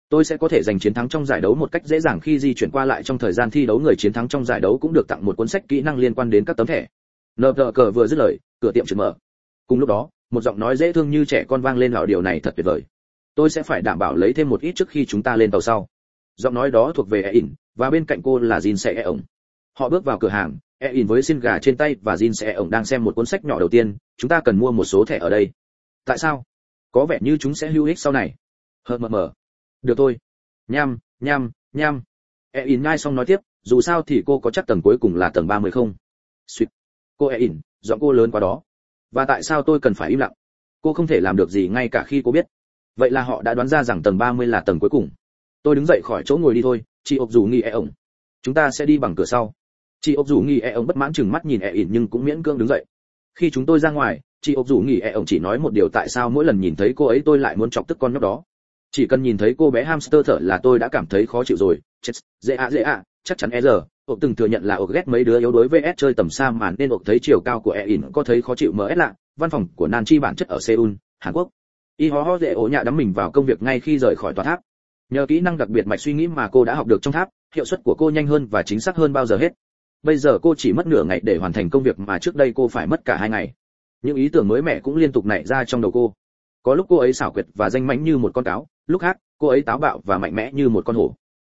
S1: tôi sẽ có thể giành chiến thắng trong giải đấu một cách dễ dàng khi di chuyển qua lại trong thời gian thi đấu người chiến thắng trong giải đấu cũng được tặng một cuốn sách kỹ năng liên quan đến các tấm thẻ nờ tờ cờ vừa dứt lời cửa tiệm trượt mở cùng lúc đó một giọng nói dễ thương như trẻ con vang lên vào điều này thật tuyệt vời tôi sẽ phải đảm bảo lấy thêm một ít trước khi chúng ta lên tàu sau giọng nói đó thuộc về e in và bên cạnh cô là jin sẽ e ổng. Họ bước vào cửa hàng e in với xin gà trên tay và jin sẽ e ổng đang xem một cuốn sách nhỏ đầu tiên, chúng ta cần mua một số thẻ ở đây. Tại sao? Có vẻ như chúng sẽ hữu ích sau này. Hờ mờ mờ. Được thôi. Nham nham nham. E in ngay xong nói tiếp, dù sao thì cô có chắc tầng cuối cùng là tầng 30 không? Xuyệt. cô e in, giọng cô lớn quá đó. Và tại sao tôi cần phải im lặng? Cô không thể làm được gì ngay cả khi cô biết. Vậy là họ đã đoán ra rằng tầng 30 là tầng cuối cùng. Tôi đứng dậy khỏi chỗ ngồi đi thôi chị ốc dù nghi e ổng. Chúng ta sẽ đi bằng cửa sau. Chị ốc dù nghi e ổng bất mãn chừng mắt nhìn e ỉn nhưng cũng miễn cưỡng đứng dậy. Khi chúng tôi ra ngoài, chị ốc dù nghi e ổng chỉ nói một điều tại sao mỗi lần nhìn thấy cô ấy tôi lại muốn chọc tức con nhóc đó. Chỉ cần nhìn thấy cô bé hamster thở là tôi đã cảm thấy khó chịu rồi. Chết, dễ ạ dễ ạ, chắc chắn e giờ. Ộp từng thừa nhận là ộp ghét mấy đứa yếu đuối vs chơi tầm xa mà nên ộp thấy chiều cao của e ỉn có thấy khó chịu ms lạ. Văn phòng của nan chi bản chất ở seoul, hàn quốc. Y ho ho dễ ổ nhạ đắm mình vào công việc ngay khi rời khỏi tòa tháp nhờ kỹ năng đặc biệt mạch suy nghĩ mà cô đã học được trong tháp hiệu suất của cô nhanh hơn và chính xác hơn bao giờ hết. Bây giờ cô chỉ mất nửa ngày để hoàn thành công việc mà trước đây cô phải mất cả hai ngày. Những ý tưởng mới mẻ cũng liên tục nảy ra trong đầu cô. Có lúc cô ấy xảo quyệt và danh mãnh như một con cáo lúc khác cô ấy táo bạo và mạnh mẽ như một con hổ.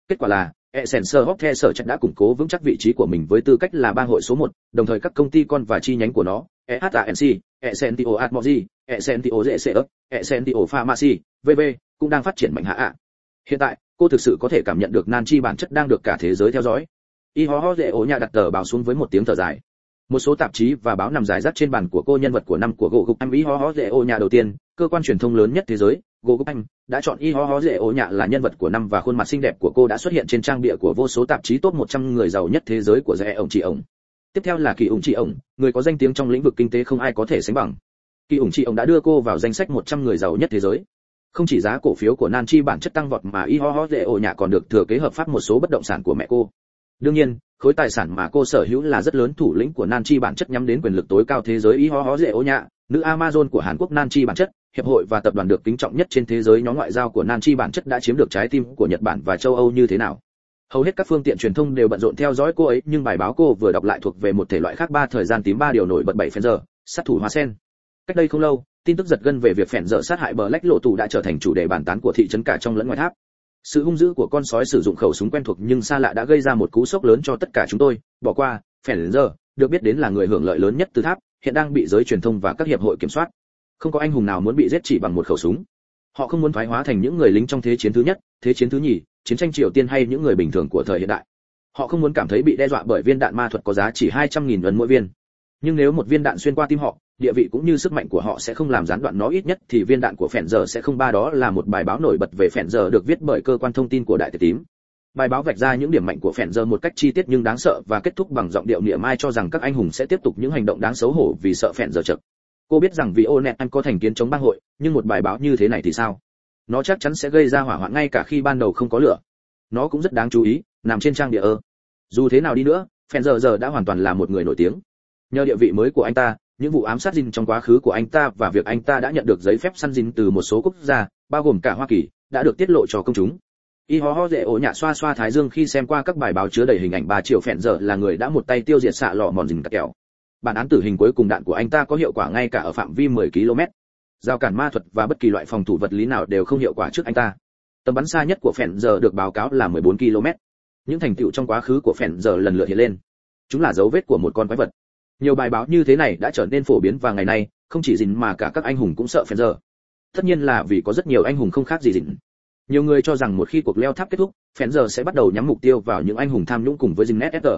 S1: Kết quả là Essence Hopke sở chắc đã củng cố vững chắc vị trí của mình với tư cách là bang hội số 1, đồng thời các công ty con và chi nhánh của nó, EHANC, Essentio Atmoji, Essentio JCE, Essentio Pharmacy, VV, cũng đang phát triển mạnh hạ ạ. Hiện tại, cô thực sự có thể cảm nhận được nan chi bản chất đang được cả thế giới theo dõi. Y ho ho dễ ổ nhà đặt tờ báo xuống với một tiếng thở dài. Một số tạp chí và báo nằm dài rác trên bàn của cô nhân vật của năm của gỗ gục anh Y ho ho dễ ổ nhà đầu tiên, cơ quan truyền thông lớn nhất thế giới, gỗ gục anh đã chọn Y ho ho dễ ổ nhà là nhân vật của năm và khuôn mặt xinh đẹp của cô đã xuất hiện trên trang bìa của vô số tạp chí top 100 người giàu nhất thế giới của dễ ổng chị ổng. Tiếp theo là kỳ ổng chị ổng, người có danh tiếng trong lĩnh vực kinh tế không ai có thể sánh bằng. Kỳ ổng chị ổng đã đưa cô vào danh sách 100 người giàu nhất thế giới không chỉ giá cổ phiếu của Nan Chi bản chất tăng vọt mà y ho ho dễ ổ nhà còn được thừa kế hợp pháp một số bất động sản của mẹ cô. Đương nhiên, khối tài sản mà cô sở hữu là rất lớn thủ lĩnh của Nan Chi bản chất nhắm đến quyền lực tối cao thế giới y ho ho dễ ổ nhà, nữ Amazon của Hàn Quốc Nan Chi bản chất, hiệp hội và tập đoàn được kính trọng nhất trên thế giới nhóm ngoại giao của Nan Chi bản chất đã chiếm được trái tim của Nhật Bản và châu Âu như thế nào. Hầu hết các phương tiện truyền thông đều bận rộn theo dõi cô ấy, nhưng bài báo cô vừa đọc lại thuộc về một thể loại khác ba thời gian tím ba điều nổi bật bảy phần giờ, sát thủ hoa sen. Cách đây không lâu, tin tức giật gân về việc phèn dở sát hại bờ lách lộ tù đã trở thành chủ đề bàn tán của thị trấn cả trong lẫn ngoài tháp. Sự hung dữ của con sói sử dụng khẩu súng quen thuộc nhưng xa lạ đã gây ra một cú sốc lớn cho tất cả chúng tôi. Bỏ qua, phèn dở, được biết đến là người hưởng lợi lớn nhất từ tháp, hiện đang bị giới truyền thông và các hiệp hội kiểm soát. Không có anh hùng nào muốn bị giết chỉ bằng một khẩu súng. Họ không muốn thoái hóa thành những người lính trong thế chiến thứ nhất, thế chiến thứ nhì, chiến tranh triều tiên hay những người bình thường của thời hiện đại. Họ không muốn cảm thấy bị đe dọa bởi viên đạn ma thuật có giá chỉ 200.000 lần mỗi viên nhưng nếu một viên đạn xuyên qua tim họ, địa vị cũng như sức mạnh của họ sẽ không làm gián đoạn nó ít nhất thì viên đạn của phèn giờ sẽ không ba đó là một bài báo nổi bật về phèn giờ được viết bởi cơ quan thông tin của đại tề tím. Bài báo vạch ra những điểm mạnh của phèn giờ một cách chi tiết nhưng đáng sợ và kết thúc bằng giọng điệu niệm mai cho rằng các anh hùng sẽ tiếp tục những hành động đáng xấu hổ vì sợ phèn giờ chật. Cô biết rằng vì ô nẹt anh có thành kiến chống bang hội, nhưng một bài báo như thế này thì sao? Nó chắc chắn sẽ gây ra hỏa hoạn ngay cả khi ban đầu không có lửa. Nó cũng rất đáng chú ý, nằm trên trang địa ơ. Dù thế nào đi nữa, phèn giờ giờ đã hoàn toàn là một người nổi tiếng nhờ địa vị mới của anh ta, những vụ ám sát dinh trong quá khứ của anh ta và việc anh ta đã nhận được giấy phép săn dinh từ một số quốc gia, bao gồm cả hoa kỳ, đã được tiết lộ cho công chúng. Y ho ho dễ ổ nhạ xoa xoa thái dương khi xem qua các bài báo chứa đầy hình ảnh bà triệu phẹn giờ là người đã một tay tiêu diệt xạ lọ mòn dình cắt kẹo. Bản án tử hình cuối cùng đạn của anh ta có hiệu quả ngay cả ở phạm vi 10 km. Giao cản ma thuật và bất kỳ loại phòng thủ vật lý nào đều không hiệu quả trước anh ta. Tầm bắn xa nhất của phèn giờ được báo cáo là 14 km. Những thành tựu trong quá khứ của phèn giờ lần lượt hiện lên. Chúng là dấu vết của một con quái vật nhiều bài báo như thế này đã trở nên phổ biến và ngày nay, không chỉ dình mà cả các anh hùng cũng sợ phèn giờ tất nhiên là vì có rất nhiều anh hùng không khác gì dình nhiều người cho rằng một khi cuộc leo tháp kết thúc, phèn giờ sẽ bắt đầu nhắm mục tiêu vào những anh hùng tham nhũng cùng với dình nét sr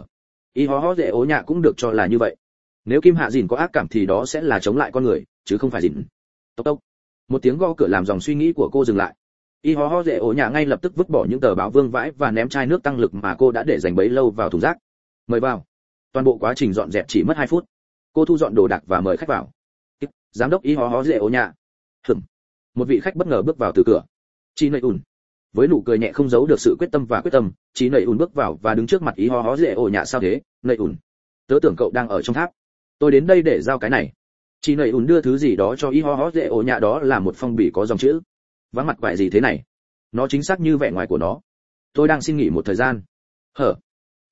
S1: y ho ho dễ ố nhạ cũng được cho là như vậy. Nếu kim hạ dìn có ác cảm thì đó sẽ là chống lại con người, chứ không phải dìn tốc tốc. Một tiếng gõ cửa làm dòng suy nghĩ của cô dừng lại. Y ho ho dễ ố nhạ ngay lập tức vứt bỏ những tờ báo vương vãi và ném chai nước tăng lực mà cô đã để dành bấy lâu vào thùng rác. Mời vào toàn bộ quá trình dọn dẹp chỉ mất 2 phút. Cô thu dọn đồ đạc và mời khách vào. Giám đốc y hó hó dễ ổ nhà Hửm. một vị khách bất ngờ bước vào từ cửa. Chị nầy ùn. Với nụ cười nhẹ không giấu được sự quyết tâm và quyết tâm chị nầy ùn bước vào và đứng trước mặt y hó hó dễ ổ nhà sao thế? Nầy ùn. Tớ tưởng cậu đang ở trong tháp. Tôi đến đây để giao cái này. Chị nầy ùn đưa thứ gì đó cho y hó hó dễ ổ nhà đó là một phong bì có dòng chữ. Vắng mặt quại gì thế này? Nó chính xác như vẻ ngoài của nó. Tôi đang xin nghỉ một thời gian. Hở?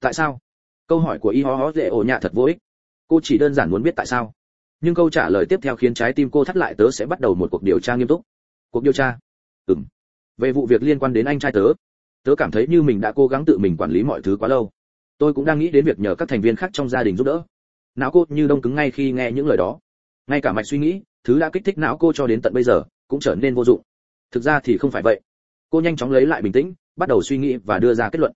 S1: Tại sao? Câu hỏi của y ho ho dễ ổ nhạ thật vô ích. Cô chỉ đơn giản muốn biết tại sao. Nhưng câu trả lời tiếp theo khiến trái tim cô thắt lại, tớ sẽ bắt đầu một cuộc điều tra nghiêm túc. Cuộc điều tra? Ừm. Về vụ việc liên quan đến anh trai tớ. Tớ cảm thấy như mình đã cố gắng tự mình quản lý mọi thứ quá lâu. Tôi cũng đang nghĩ đến việc nhờ các thành viên khác trong gia đình giúp đỡ. Não cô như đông cứng ngay khi nghe những lời đó. Ngay cả mạch suy nghĩ, thứ đã kích thích não cô cho đến tận bây giờ, cũng trở nên vô dụng. Thực ra thì không phải vậy. Cô nhanh chóng lấy lại bình tĩnh, bắt đầu suy nghĩ và đưa ra kết luận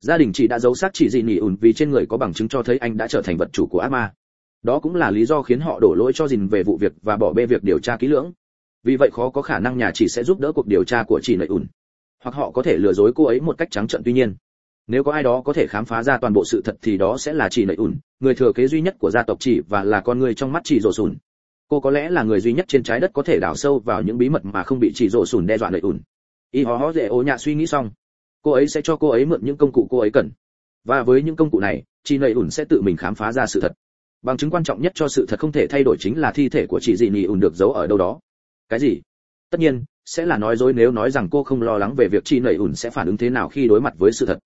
S1: gia đình chị đã giấu xác chỉ dị nỉ ủn vì trên người có bằng chứng cho thấy anh đã trở thành vật chủ của ác ma. Đó cũng là lý do khiến họ đổ lỗi cho dìn về vụ việc và bỏ bê việc điều tra kỹ lưỡng. Vì vậy khó có khả năng nhà chị sẽ giúp đỡ cuộc điều tra của chị nợ ủn. Hoặc họ có thể lừa dối cô ấy một cách trắng trợn. Tuy nhiên, nếu có ai đó có thể khám phá ra toàn bộ sự thật thì đó sẽ là chị nợ ủn, người thừa kế duy nhất của gia tộc chị và là con người trong mắt chị rổ sùn. Cô có lẽ là người duy nhất trên trái đất có thể đào sâu vào những bí mật mà không bị chị rổ sùn đe dọa nợ ủn. Y hó hó dễ ố nhạ suy nghĩ xong cô ấy sẽ cho cô ấy mượn những công cụ cô ấy cần. Và với những công cụ này chị nầy ủn sẽ tự mình khám phá ra sự thật. Bằng chứng quan trọng nhất cho sự thật không thể thay đổi chính là thi thể của chị dị Nì ủn được giấu ở đâu đó. Cái gì? Tất nhiên, sẽ là nói dối nếu nói rằng cô không lo lắng về việc chị nảy ủn sẽ phản ứng thế nào khi đối mặt với sự thật.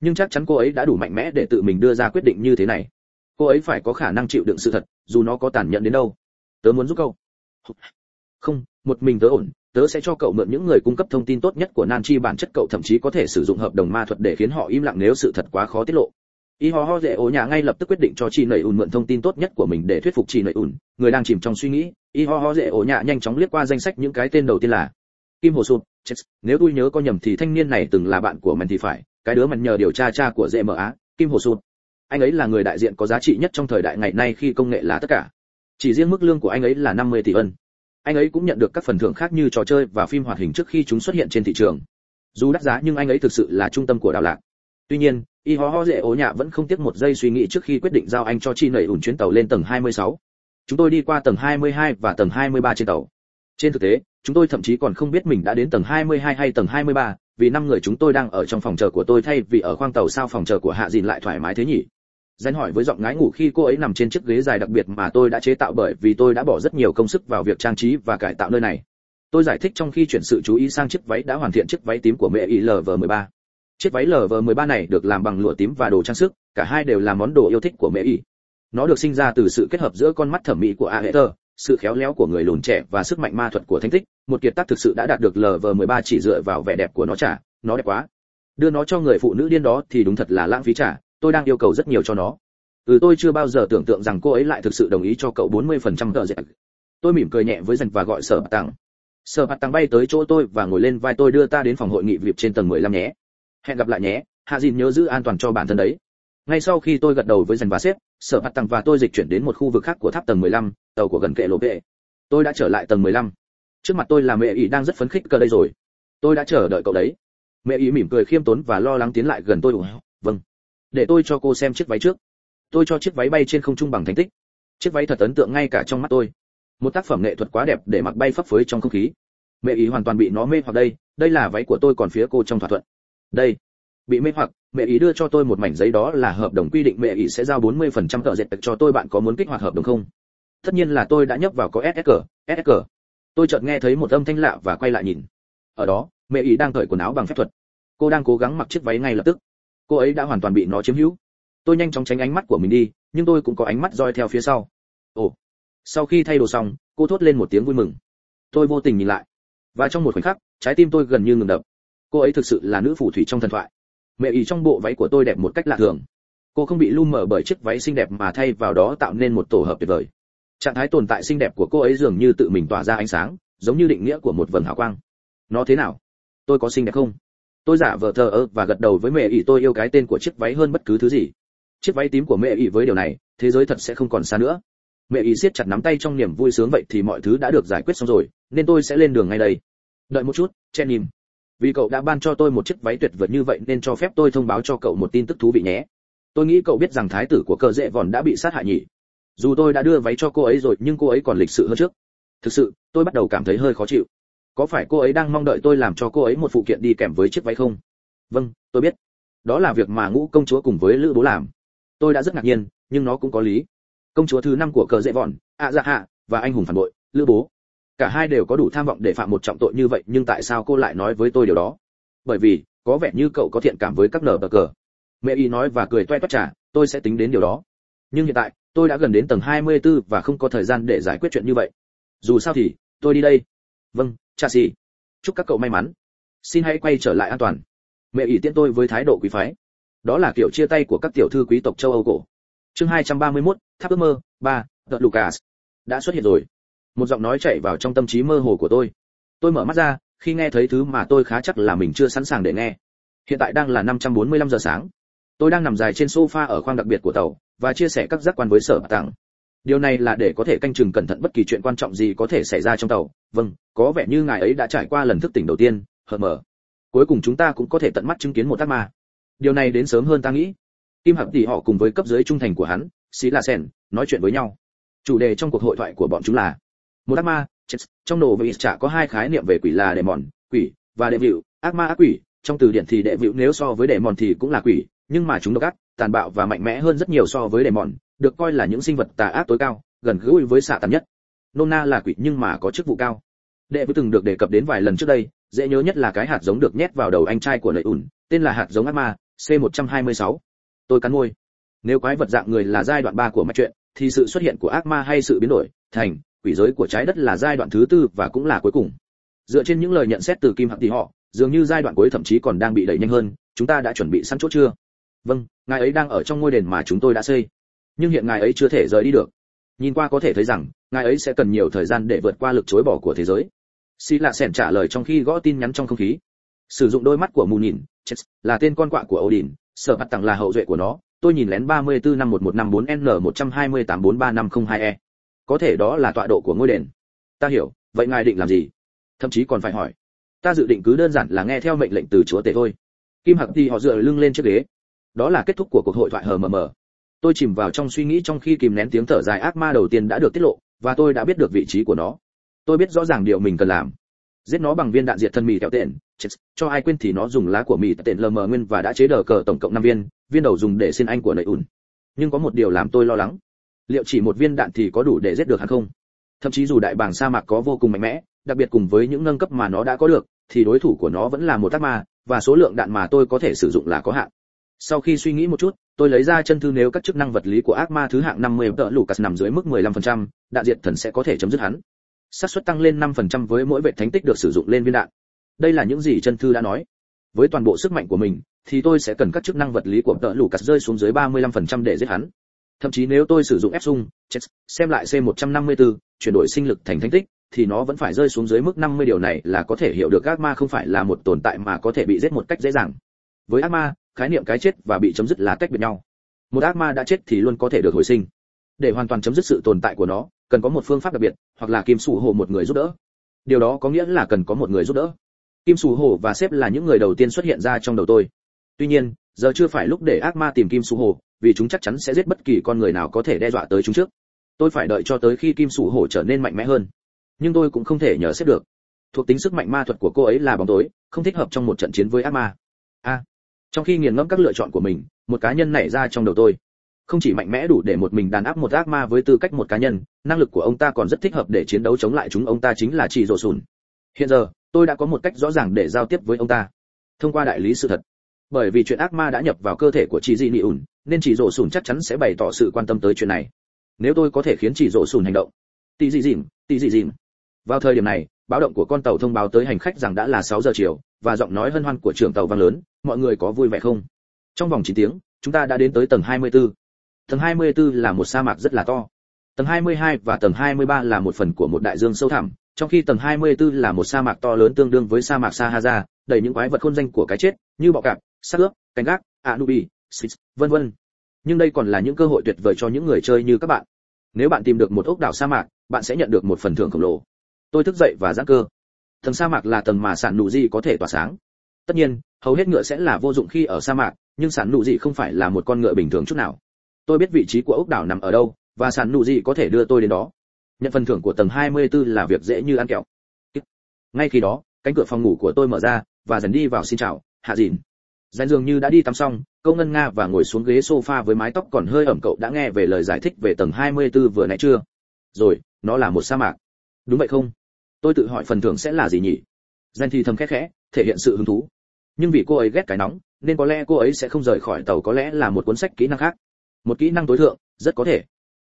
S1: Nhưng chắc chắn cô ấy đã đủ mạnh mẽ để tự mình đưa ra quyết định như thế này. Cô ấy phải có khả năng chịu đựng sự thật, dù nó có tàn nhẫn đến đâu. Tớ muốn giúp câu không, một mình tớ ổn tớ sẽ cho cậu mượn những người cung cấp thông tin tốt nhất của nan chi bản chất cậu thậm chí có thể sử dụng hợp đồng ma thuật để khiến họ im lặng nếu sự thật quá khó tiết lộ. Y ho ho dễ ố nhà ngay lập tức quyết định cho chị nầy ùn mượn thông tin tốt nhất của mình để thuyết phục chị nầy ùn. Người đang chìm trong suy nghĩ, y ho ho dễ ố nhà nhanh chóng liếc qua danh sách những cái tên đầu tiên là kim hồ sụt chết nếu tôi nhớ có nhầm thì thanh niên này từng là bạn của mình thì phải. Cái đứa mình nhờ điều tra cha của dễ mở á, kim hồ sụt anh ấy là người đại diện có giá trị nhất trong thời đại ngày nay khi công nghệ là tất cả. Chỉ riêng mức lương của anh ấy là 50 tỷ ân anh ấy cũng nhận được các phần thưởng khác như trò chơi và phim hoạt hình trước khi chúng xuất hiện trên thị trường. Dù đắt giá nhưng anh ấy thực sự là trung tâm của đào lạc tuy nhiên y ho ho dễ ố nhạ vẫn không tiếc một giây suy nghĩ trước khi quyết định giao anh cho chi nảy ủn chuyến tàu lên tầng 26. chúng tôi đi qua tầng 22 và tầng 23 trên tàu. Trên thực tế chúng tôi thậm chí còn không biết mình đã đến tầng 22 hay tầng 23, vì năm người chúng tôi đang ở trong phòng chờ của tôi thay vì ở khoang tàu sao phòng chờ của hạ dìn lại thoải mái thế nhỉ? Danh hỏi với giọng ngái ngủ khi cô ấy nằm trên chiếc ghế dài đặc biệt mà tôi đã chế tạo bởi vì tôi đã bỏ rất nhiều công sức vào việc trang trí và cải tạo nơi này tôi giải thích trong khi chuyển sự chú ý sang chiếc váy đã hoàn thiện chiếc váy tím của mẹ ILV13 chiếc váy LV13 này được làm bằng lụa tím và đồ trang sức, cả hai đều là món đồ yêu thích của mẹ y. Nó được sinh ra từ sự kết hợp giữa con mắt thẩm mỹ của Aether, sự khéo léo của người lùn trẻ và sức mạnh ma thuật của thánh tích, một kiệt tác thực sự đã đạt được LV13 chỉ dựa vào vẻ đẹp của nó chả, nó đẹp quá. Đưa nó cho người phụ nữ điên đó thì đúng thật là lãng phí trả, tôi đang yêu cầu rất nhiều cho nó. Ừ tôi chưa bao giờ tưởng tượng rằng cô ấy lại thực sự đồng ý cho cậu 40% tờ dẹp. Tôi mỉm cười nhẹ với dần và gọi sở bạc tăng. Sở bạc tăng bay tới chỗ tôi và ngồi lên vai tôi đưa ta đến phòng hội nghị VIP trên tầng 15 nhé hẹn gặp lại nhé hạ dìn nhớ giữ an toàn cho bản thân đấy ngay sau khi tôi gật đầu với dành và sếp sở bạc tăng và tôi dịch chuyển đến một khu vực khác của tháp tầng 15, tàu của gần kệ lộ vệ tôi đã trở lại tầng 15. trước mặt tôi là mẹ ý đang rất phấn khích cơ đây rồi tôi đã chờ đợi cậu đấy mẹ ý mỉm cười khiêm tốn và lo lắng tiến lại gần tôi vâng để tôi cho cô xem chiếc váy trước. Tôi cho chiếc váy bay trên không trung bằng thành tích. Chiếc váy thật ấn tượng ngay cả trong mắt tôi. Một tác phẩm nghệ thuật quá đẹp để mặc bay phấp phới trong không khí. Mẹ ý hoàn toàn bị nó mê hoặc đây đây là váy của tôi còn phía cô trong thỏa thuận. Đây, bị mê hoặc, mẹ ý đưa cho tôi một mảnh giấy đó là hợp đồng quy định mẹ ý sẽ giao 40% tờ dệt cho tôi, bạn có muốn kích hoạt hợp đồng không? Tất nhiên là tôi đã nhấp vào có ssg ssg tôi chợt nghe thấy một âm thanh lạ và quay lại nhìn. Ở đó, mẹ ý đang cởi quần áo bằng phép thuật. Cô đang cố gắng mặc chiếc váy ngay lập tức cô ấy đã hoàn toàn bị nó chiếm hữu. Tôi nhanh chóng tránh ánh mắt của mình đi, nhưng tôi cũng có ánh mắt roi theo phía sau. Ồ. Sau khi thay đồ xong, cô thốt lên một tiếng vui mừng. Tôi vô tình nhìn lại. Và trong một khoảnh khắc, trái tim tôi gần như ngừng đập. Cô ấy thực sự là nữ phù thủy trong thần thoại. Mẹ ý trong bộ váy của tôi đẹp một cách lạ thường. Cô không bị lu mờ bởi chiếc váy xinh đẹp mà thay vào đó tạo nên một tổ hợp tuyệt vời. Trạng thái tồn tại xinh đẹp của cô ấy dường như tự mình tỏa ra ánh sáng, giống như định nghĩa của một vầng hào quang. Nó thế nào? Tôi có xinh đẹp không? Tôi giả vờ thờ ơ và gật đầu với mẹ ỷ tôi yêu cái tên của chiếc váy hơn bất cứ thứ gì. Chiếc váy tím của mẹ ỷ với điều này, thế giới thật sẽ không còn xa nữa. Mẹ ỷ siết chặt nắm tay trong niềm vui sướng vậy thì mọi thứ đã được giải quyết xong rồi, nên tôi sẽ lên đường ngay đây. Đợi một chút chen nhìn. Vì cậu đã ban cho tôi một chiếc váy tuyệt vời như vậy nên cho phép tôi thông báo cho cậu một tin tức thú vị nhé. Tôi nghĩ cậu biết rằng thái tử của cờ dễ vòn đã bị sát hại nhỉ. Dù tôi đã đưa váy cho cô ấy rồi, nhưng cô ấy còn lịch sự hơn trước. Thực sự, tôi bắt đầu cảm thấy hơi khó chịu có phải cô ấy đang mong đợi tôi làm cho cô ấy một phụ kiện đi kèm với chiếc váy không? Vâng tôi biết. Đó là việc mà ngũ công chúa cùng với lữ bố làm. Tôi đã rất ngạc nhiên, nhưng nó cũng có lý. Công chúa thứ năm của cờ dễ vòn ạ dạ hạ, và anh hùng phản bội, lữ bố. Cả hai đều có đủ tham vọng để phạm một trọng tội như vậy, nhưng tại sao cô lại nói với tôi điều đó? Bởi vì, có vẻ như cậu có thiện cảm với các nở bờ cờ. Mẹ y nói và cười toe toét trả, tôi sẽ tính đến điều đó. Nhưng hiện tại, tôi đã gần đến tầng 24 và không có thời gian để giải quyết chuyện như vậy. Dù sao thì, tôi đi đây vâng cha xì chúc các cậu may mắn. Xin hãy quay trở lại an toàn. Mẹ ỷ tiễn tôi với thái độ quý phái. Đó là kiểu chia tay của các tiểu thư quý tộc châu âu cổ. Chương 231, tháp ước mơ ba tờ lucas. Đã xuất hiện rồi. Một giọng nói chạy vào trong tâm trí mơ hồ của tôi. Tôi mở mắt ra khi nghe thấy thứ mà tôi khá chắc là mình chưa sẵn sàng để nghe. Hiện tại đang là 545 giờ sáng. Tôi đang nằm dài trên sofa ở khoang đặc biệt của tàu và chia sẻ các giác quan với sở tặng điều này là để có thể canh chừng cẩn thận bất kỳ chuyện quan trọng gì có thể xảy ra trong tàu. Vâng có vẻ như ngài ấy đã trải qua lần thức tỉnh đầu tiên, hờ mờ. Cuối cùng chúng ta cũng có thể tận mắt chứng kiến một tác ma. Điều này đến sớm hơn ta nghĩ. Kim hạc tỷ họ cùng với cấp dưới trung thành của hắn xí là sen, nói chuyện với nhau. Chủ đề trong cuộc hội thoại của bọn chúng là, một ác ma trong nổ vị chả có hai khái niệm về quỷ là đệ mòn, quỷ và đệ vịu. Ác ma ác quỷ, trong từ điển thì đệ vịu, nếu so với đệ mòn thì cũng là quỷ, nhưng mà chúng độc ác, tàn bạo và mạnh mẽ hơn rất nhiều so với đệ mòn được coi là những sinh vật tà ác tối cao, gần gũi với xạ tàn nhất. Nôm na là quỷ nhưng mà có chức vụ cao. Đệ vừa từng được đề cập đến vài lần trước đây, dễ nhớ nhất là cái hạt giống được nhét vào đầu anh trai của lợi ủn tên là hạt giống ác ma, c 126 tôi cắn môi. Nếu quái vật dạng người là giai đoạn 3 của mạch truyện, thì sự xuất hiện của ác ma hay sự biến đổi, thành quỷ giới của trái đất là giai đoạn thứ tư và cũng là cuối cùng. Dựa trên những lời nhận xét từ kim hạc tỷ họ, dường như giai đoạn cuối thậm chí còn đang bị đẩy nhanh hơn, chúng ta đã chuẩn bị sẵn chỗ chưa? Vâng ngài ấy đang ở trong ngôi đền mà chúng tôi đã xây nhưng hiện ngài ấy chưa thể rời đi được. Nhìn qua có thể thấy rằng, ngài ấy sẽ cần nhiều thời gian để vượt qua lực chối bỏ của thế giới. Xì lạ sẻn trả lời trong khi gõ tin nhắn trong không khí. Sử dụng đôi mắt của mù nhìn chết là tên con quạ của odin, sở mặt tặng là hậu duệ của nó, tôi nhìn lén 34 năm 1154 n 128 43502 e. Có thể đó là tọa độ của ngôi đền. Ta hiểu, vậy ngài định làm gì? Thậm chí còn phải hỏi. Ta dự định cứ đơn giản là nghe theo mệnh lệnh từ chúa tể thôi. Kim hạc thì họ dựa lưng lên chiếc ghế. Đó là kết thúc của cuộc hội thoại hờ mờ mờ tôi chìm vào trong suy nghĩ trong khi kìm nén tiếng thở dài ác ma đầu tiên đã được tiết lộ, và tôi đã biết được vị trí của nó. Tôi biết rõ ràng điều mình cần làm. Giết nó bằng viên đạn diệt thân mì kẹo tện. Cho ai quên thì nó dùng lá của mì tện lờ mờ nguyên và đã chế đờ cờ tổng cộng năm viên viên đầu dùng để xin anh của nầy ùn. Nhưng có một điều làm tôi lo lắng. Liệu chỉ một viên đạn thì có đủ để giết được hắn không? Thậm chí dù đại bàng sa mạc có vô cùng mạnh mẽ, đặc biệt cùng với những nâng cấp mà nó đã có được, thì đối thủ của nó vẫn là một tác ma, và số lượng đạn mà tôi có thể sử dụng là có hạn sau khi suy nghĩ một chút tôi lấy ra chân thư nếu các chức năng vật lý của ác ma thứ hạng 50 tợ Lucas nằm dưới mức 15%, đạn diệt thần sẽ có thể chấm dứt hắn. xác suất tăng lên 5% với mỗi vệ thánh tích được sử dụng lên viên đạn. Đây là những gì chân thư đã nói. Với toàn bộ sức mạnh của mình, thì tôi sẽ cần các chức năng vật lý của tợ Lucas rơi xuống dưới 35% để giết hắn. Thậm chí nếu tôi sử dụng ép sung, xem lại C154, chuyển đổi sinh lực thành thánh tích, thì nó vẫn phải rơi xuống dưới mức 50 điều này là có thể hiểu được ác ma không phải là một tồn tại mà có thể bị giết một cách dễ dàng. Với ác ma, khái niệm cái chết và bị chấm dứt là tách biệt nhau. Một ác ma đã chết thì luôn có thể được hồi sinh. Để hoàn toàn chấm dứt sự tồn tại của nó, cần có một phương pháp đặc biệt, hoặc là kim sủ hồ một người giúp đỡ. Điều đó có nghĩa là cần có một người giúp đỡ. Kim sủ hồ và sếp là những người đầu tiên xuất hiện ra trong đầu tôi. Tuy nhiên, giờ chưa phải lúc để ác ma tìm kim sủ hồ, vì chúng chắc chắn sẽ giết bất kỳ con người nào có thể đe dọa tới chúng trước. Tôi phải đợi cho tới khi kim sủ hồ trở nên mạnh mẽ hơn. Nhưng tôi cũng không thể nhờ sếp được. Thuộc tính sức mạnh ma thuật của cô ấy là bóng tối, không thích hợp trong một trận chiến với ác ma. A trong khi nghiền ngẫm các lựa chọn của mình, một cá nhân nảy ra trong đầu tôi. Không chỉ mạnh mẽ đủ để một mình đàn áp một ác ma với tư cách một cá nhân, năng lực của ông ta còn rất thích hợp để chiến đấu chống lại chúng ông ta chính là chỉ rổ sùn. Hiện giờ, tôi đã có một cách rõ ràng để giao tiếp với ông ta. Thông qua đại lý sự thật. Bởi vì chuyện ác ma đã nhập vào cơ thể của chị di nị ủn nên chỉ rổ sùn chắc chắn sẽ bày tỏ sự quan tâm tới chuyện này. Nếu tôi có thể khiến chỉ rổ sùn hành động. Tì dị dịm, tì dị dịm. Vào thời điểm này báo động của con tàu thông báo tới hành khách rằng đã là 6 giờ chiều và giọng nói hân hoan của trưởng tàu vang lớn mọi người có vui vẻ không trong vòng 9 tiếng chúng ta đã đến tới tầng 24. tầng 24 là một sa mạc rất là to tầng 22 và tầng 23 là một phần của một đại dương sâu thẳm trong khi tầng 24 là một sa mạc to lớn tương đương với sa mạc Sahara, đầy những quái vật khôn danh của cái chết, như bọ cạp, xác ướp, cánh gác, Anubi, Sphinx, vân vân. Nhưng đây còn là những cơ hội tuyệt vời cho những người chơi như các bạn. Nếu bạn tìm được một ốc đảo sa mạc, bạn sẽ nhận được một phần thưởng khổng lồ. Tôi thức dậy và giãn cơ. Tầng sa mạc là tầng mà sản nụ gì có thể tỏa sáng. Tất nhiên, hầu hết ngựa sẽ là vô dụng khi ở sa mạc, nhưng sản nụ gì không phải là một con ngựa bình thường chút nào. Tôi biết vị trí của ốc đảo nằm ở đâu, và sản nụ gì có thể đưa tôi đến đó nhận phần thưởng của tầng 24 là việc dễ như ăn kẹo ngay khi đó cánh cửa phòng ngủ của tôi mở ra và dần đi vào xin chào hạ dìn dàn dường như đã đi tắm xong câu ngân nga và ngồi xuống ghế sofa với mái tóc còn hơi ẩm cậu đã nghe về lời giải thích về tầng 24 vừa nãy chưa rồi nó là một sa mạc đúng vậy không tôi tự hỏi phần thưởng sẽ là gì nhỉ? Danh thì thầm khẽ khẽ, thể hiện sự hứng thú. Nhưng vì cô ấy ghét cái nóng, nên có lẽ cô ấy sẽ không rời khỏi tàu có lẽ là một cuốn sách kỹ năng khác. Một kỹ năng tối thượng, rất có thể.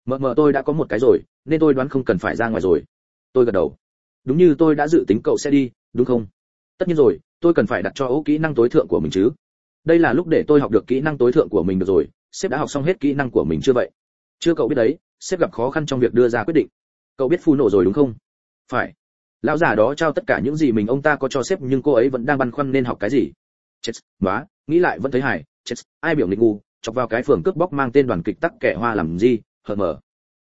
S1: Mờ mờ tôi đã có một cái rồi, nên tôi đoán không cần phải ra ngoài rồi. Tôi gật đầu. Đúng như tôi đã dự tính cậu sẽ đi, đúng không? Tất nhiên rồi, tôi cần phải đặt cho ố kỹ năng tối thượng của mình chứ. Đây là lúc để tôi học được kỹ năng tối thượng của mình được rồi. Sếp đã học xong hết kỹ năng của mình chưa vậy? Chưa cậu biết đấy, sếp gặp khó khăn trong việc đưa ra quyết định. Cậu biết phu nổ rồi đúng không? Phải lão già đó trao tất cả những gì mình ông ta có cho sếp nhưng cô ấy vẫn đang băn khoăn nên học cái gì? Chết quá nghĩ lại vẫn thấy hài. Chết, ai biểu nghịch ngu? Chọc vào cái phường cướp bóc mang tên đoàn kịch tắc kẻ hoa làm gì? Hờ mờ.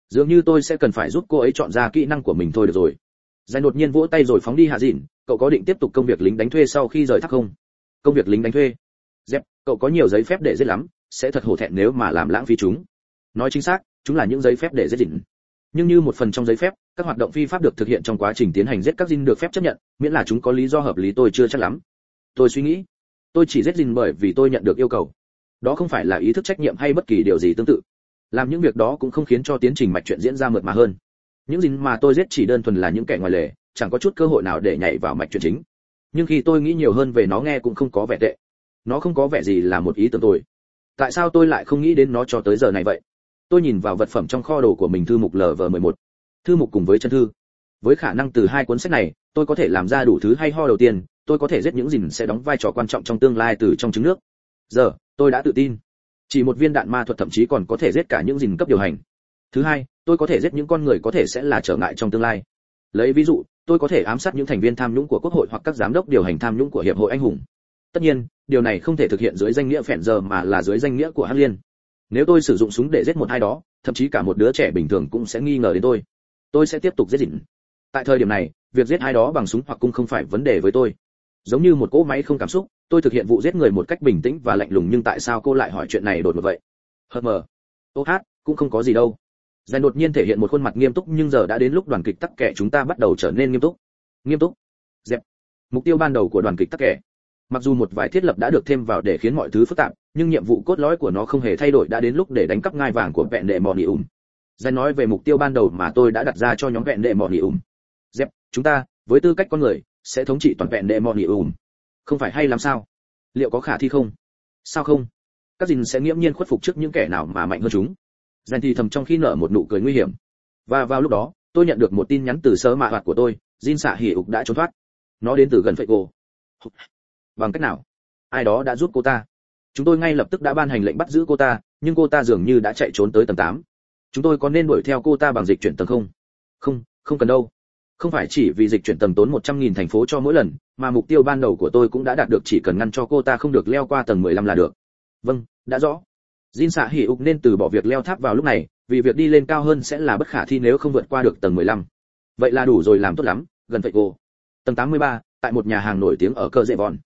S1: Dường như tôi sẽ cần phải giúp cô ấy chọn ra kỹ năng của mình thôi được rồi. Giải đột nhiên vỗ tay rồi phóng đi hạ dịn. Cậu có định tiếp tục công việc lính đánh thuê sau khi rời thác không? Công việc lính đánh thuê? Dép cậu có nhiều giấy phép để giết lắm. Sẽ thật hổ thẹn nếu mà làm lãng phí chúng. Nói chính xác, chúng là những giấy phép để giết dịn nhưng như một phần trong giấy phép, các hoạt động phi pháp được thực hiện trong quá trình tiến hành giết các dinh được phép chấp nhận, miễn là chúng có lý do hợp lý tôi chưa chắc lắm. Tôi suy nghĩ, tôi chỉ giết dinh bởi vì tôi nhận được yêu cầu. Đó không phải là ý thức trách nhiệm hay bất kỳ điều gì tương tự. Làm những việc đó cũng không khiến cho tiến trình mạch chuyện diễn ra mượt mà hơn. Những dinh mà tôi giết chỉ đơn thuần là những kẻ ngoài lề, chẳng có chút cơ hội nào để nhảy vào mạch chuyện chính. Nhưng khi tôi nghĩ nhiều hơn về nó nghe cũng không có vẻ tệ. Nó không có vẻ gì là một ý tưởng tôi tại sao tôi lại không nghĩ đến nó cho tới giờ này vậy? Tôi nhìn vào vật phẩm trong kho đồ của mình thư mục lv 11 thư mục cùng với chân thư. Với khả năng từ hai cuốn sách này, tôi có thể làm ra đủ thứ hay ho đầu tiên, tôi có thể giết những gìn sẽ đóng vai trò quan trọng trong tương lai từ trong trứng nước. Giờ, tôi đã tự tin. Chỉ một viên đạn ma thuật thậm chí còn có thể giết cả những gìn cấp điều hành. Thứ hai, tôi có thể giết những con người có thể sẽ là trở ngại trong tương lai. Lấy ví dụ, tôi có thể ám sát những thành viên tham nhũng của quốc hội hoặc các giám đốc điều hành tham nhũng của hiệp hội anh hùng. Tất nhiên, điều này không thể thực hiện dưới danh nghĩa phèn giờ mà là dưới danh nghĩa của hắc liên nếu tôi sử dụng súng để giết một ai đó, thậm chí cả một đứa trẻ bình thường cũng sẽ nghi ngờ đến tôi. Tôi sẽ tiếp tục giết dịn tại thời điểm này, việc giết ai đó bằng súng hoặc cung không phải vấn đề với tôi. Giống như một cỗ máy không cảm xúc, tôi thực hiện vụ giết người một cách bình tĩnh và lạnh lùng nhưng tại sao cô lại hỏi chuyện này đột ngột vậy? Hờ mờ. Ô hát, cũng không có gì đâu. Giải đột nhiên thể hiện một khuôn mặt nghiêm túc nhưng giờ đã đến lúc đoàn kịch tắc kẻ chúng ta bắt đầu trở nên nghiêm túc. Nghiêm túc. Dẹp. Mục tiêu ban đầu của đoàn kịch tắc kẻ mặc dù một vài thiết lập đã được thêm vào để khiến mọi thứ phức tạp nhưng nhiệm vụ cốt lõi của nó không hề thay đổi đã đến lúc để đánh cắp ngai vàng của vẹn đệ mò nỉ ủng giải nói về mục tiêu ban đầu mà tôi đã đặt ra cho nhóm vẹn đệ mò nỉ ủng chúng ta, với tư cách con người, sẽ thống trị toàn vẹn đệ mò nỉ ủng không phải hay làm sao? Liệu có khả thi không? Sao không? Các dìn sẽ nghiễm nhiên khuất phục trước những kẻ nào mà mạnh hơn chúng. Dành thì thầm trong khi nở một nụ cười nguy hiểm. Và vào lúc đó, tôi nhận được một tin nhắn từ sơ mạ hoạt của tôi, jin xạ hỉ ục đã trốn thoát. Nó đến từ gần phệ cô bằng cách nào? Ai đó đã giúp cô ta chúng tôi ngay lập tức đã ban hành lệnh bắt giữ cô ta nhưng cô ta dường như đã chạy trốn tới tầng 8. chúng tôi có nên đuổi theo cô ta bằng dịch chuyển tầng không không không cần đâu không phải chỉ vì dịch chuyển tầng tốn 100.000 thành phố cho mỗi lần, mà mục tiêu ban đầu của tôi cũng đã đạt được chỉ cần ngăn cho cô ta không được leo qua tầng 15 là được. Vâng, đã rõ. Jin xạ hỉ ục nên từ bỏ việc leo tháp vào lúc này vì việc đi lên cao hơn sẽ là bất khả thi nếu không vượt qua được tầng 15. vậy là đủ rồi làm tốt lắm gần vậy cô tầng 83, tại một nhà hàng nổi tiếng ở cơ dệ vòn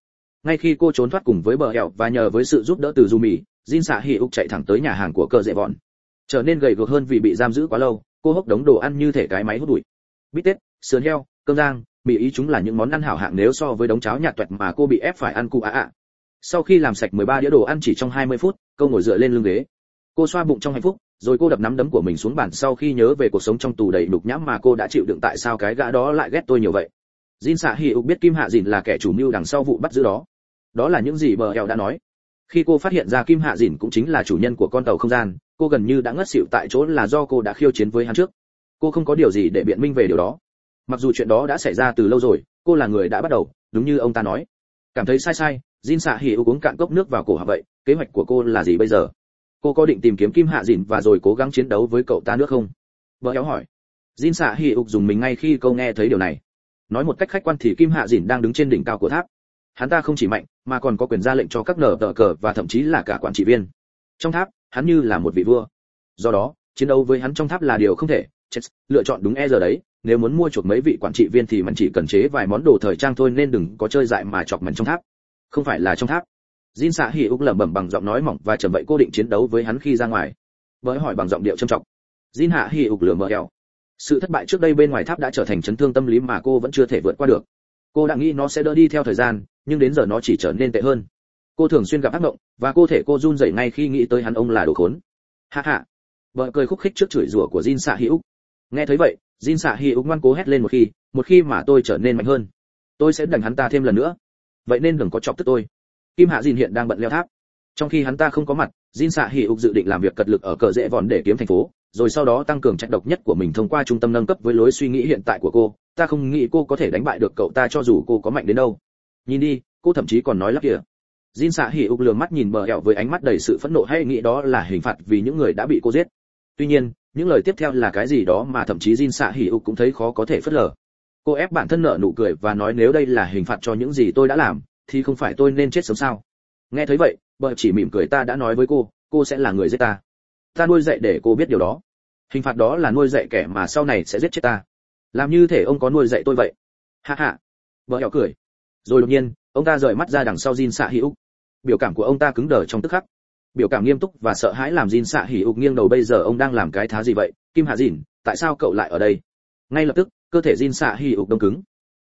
S1: ngay khi cô trốn thoát cùng với bờ hẹo và nhờ với sự giúp đỡ từ du mì jin xạ hỉ ục chạy thẳng tới nhà hàng của cờ dệ bọn. trở nên gầy gò hơn vì bị giam giữ quá lâu, cô hốc đống đồ ăn như thể cái máy hút bụi bít tết, sườn heo, cơm rang, mì ý chúng là những món ăn hảo hạng nếu so với đống cháo nhạt toẹt mà cô bị ép phải ăn cụ ạ ạ sau khi làm sạch 13 đĩa đồ ăn chỉ trong 20 phút, cô ngồi dựa lên lưng ghế cô xoa bụng trong hạnh phúc, rồi cô đập nắm đấm của mình xuống bàn sau khi nhớ về cuộc sống trong tù đầy đục nhãm mà cô đã chịu đựng tại sao cái gã đó lại ghét tôi nhiều vậy Jin Sa Hỉ biết Kim Hạ Dìn là kẻ chủ mưu đằng sau vụ bắt giữ đó. Đó là những gì bờ eo đã nói. Khi cô phát hiện ra Kim Hạ dìn cũng chính là chủ nhân của con tàu không gian, cô gần như đã ngất xỉu tại chỗ là do cô đã khiêu chiến với hắn trước. Cô không có điều gì để biện minh về điều đó. Mặc dù chuyện đó đã xảy ra từ lâu rồi, cô là người đã bắt đầu, đúng như ông ta nói. Cảm thấy sai sai, Jin xạ Hỉ uống cạn cốc nước vào cổ hạ vậy, kế hoạch của cô là gì bây giờ? Cô có định tìm kiếm Kim Hạ dìn và rồi cố gắng chiến đấu với cậu ta nữa không? Bờ eo hỏi. Jin xạ Hỉ ục dùng mình ngay khi câu nghe thấy điều này nói một cách khách quan thì kim hạ dìn đang đứng trên đỉnh cao của tháp hắn ta không chỉ mạnh, mà còn có quyền ra lệnh cho các nở tờ cờ và thậm chí là cả quản trị viên. Trong tháp, hắn như là một vị vua. Do đó, chiến đấu với hắn trong tháp là điều không thể. Chết, lựa chọn đúng e giờ đấy, nếu muốn mua chuộc mấy vị quản trị viên thì mình chỉ cần chế vài món đồ thời trang thôi nên đừng có chơi dại mà chọc mình trong tháp. Không phải là trong tháp. Jin xạ hỉ úc lẩm bẩm bằng giọng nói mỏng và trầm vậy cô định chiến đấu với hắn khi ra ngoài. Với hỏi bằng giọng điệu trầm trọng. Jin hạ hỉ úc lửa mờ eo. Sự thất bại trước đây bên ngoài tháp đã trở thành chấn thương tâm lý mà cô vẫn chưa thể vượt qua được. Cô đã nghĩ nó sẽ đỡ đi theo thời gian nhưng đến giờ nó chỉ trở nên tệ hơn. Cô thường xuyên gặp ác mộng, và cô thể cô run rẩy ngay khi nghĩ tới hắn ông là đồ khốn. Hạ hạ vợ cười khúc khích trước chửi rủa của jin xạ hi nghe thấy vậy, jin xạ hi ngoan cố hét lên một khi một khi mà tôi trở nên mạnh hơn. Tôi sẽ đánh hắn ta thêm lần nữa. Vậy nên đừng có chọc tức tôi. Kim hạ jin hiện đang bận leo tháp. Trong khi hắn ta không có mặt, jin xạ hi dự định làm việc cật lực ở cờ dễ vòn để kiếm thành phố, rồi sau đó tăng cường trạch độc nhất của mình thông qua trung tâm nâng cấp với lối suy nghĩ hiện tại của cô. Ta không nghĩ cô có thể đánh bại được cậu ta cho dù cô có mạnh đến đâu nhìn đi, cô thậm chí còn nói lắp kìa. Jin xạ hỉ ục lường mắt nhìn bờ hẹo với ánh mắt đầy sự phẫn nộ hay nghĩ đó là hình phạt vì những người đã bị cô giết. Tuy nhiên, những lời tiếp theo là cái gì đó mà thậm chí Jin xạ hỉ ục cũng thấy khó có thể phớt lờ. Cô ép bản thân nợ nụ cười và nói nếu đây là hình phạt cho những gì tôi đã làm, thì không phải tôi nên chết sớm sao? Nghe thấy vậy, bờ chỉ mỉm cười ta đã nói với cô cô sẽ là người giết ta. Ta nuôi dạy để cô biết điều đó. Hình phạt đó là nuôi dạy kẻ mà sau này sẽ giết chết ta. Làm như thể ông có nuôi dạy tôi vậy. Hạ hạ vợ hẹo cười rồi đột nhiên ông ta rời mắt ra đằng sau Jin xạ hỉ úc. Biểu cảm của ông ta cứng đờ trong tức khắc. Biểu cảm nghiêm túc và sợ hãi làm Jin xạ hỉ úc nghiêng đầu bây giờ ông đang làm cái thá gì vậy? Kim hạ dìn tại sao cậu lại ở đây? Ngay lập tức cơ thể Jin xạ hỉ úc đông cứng.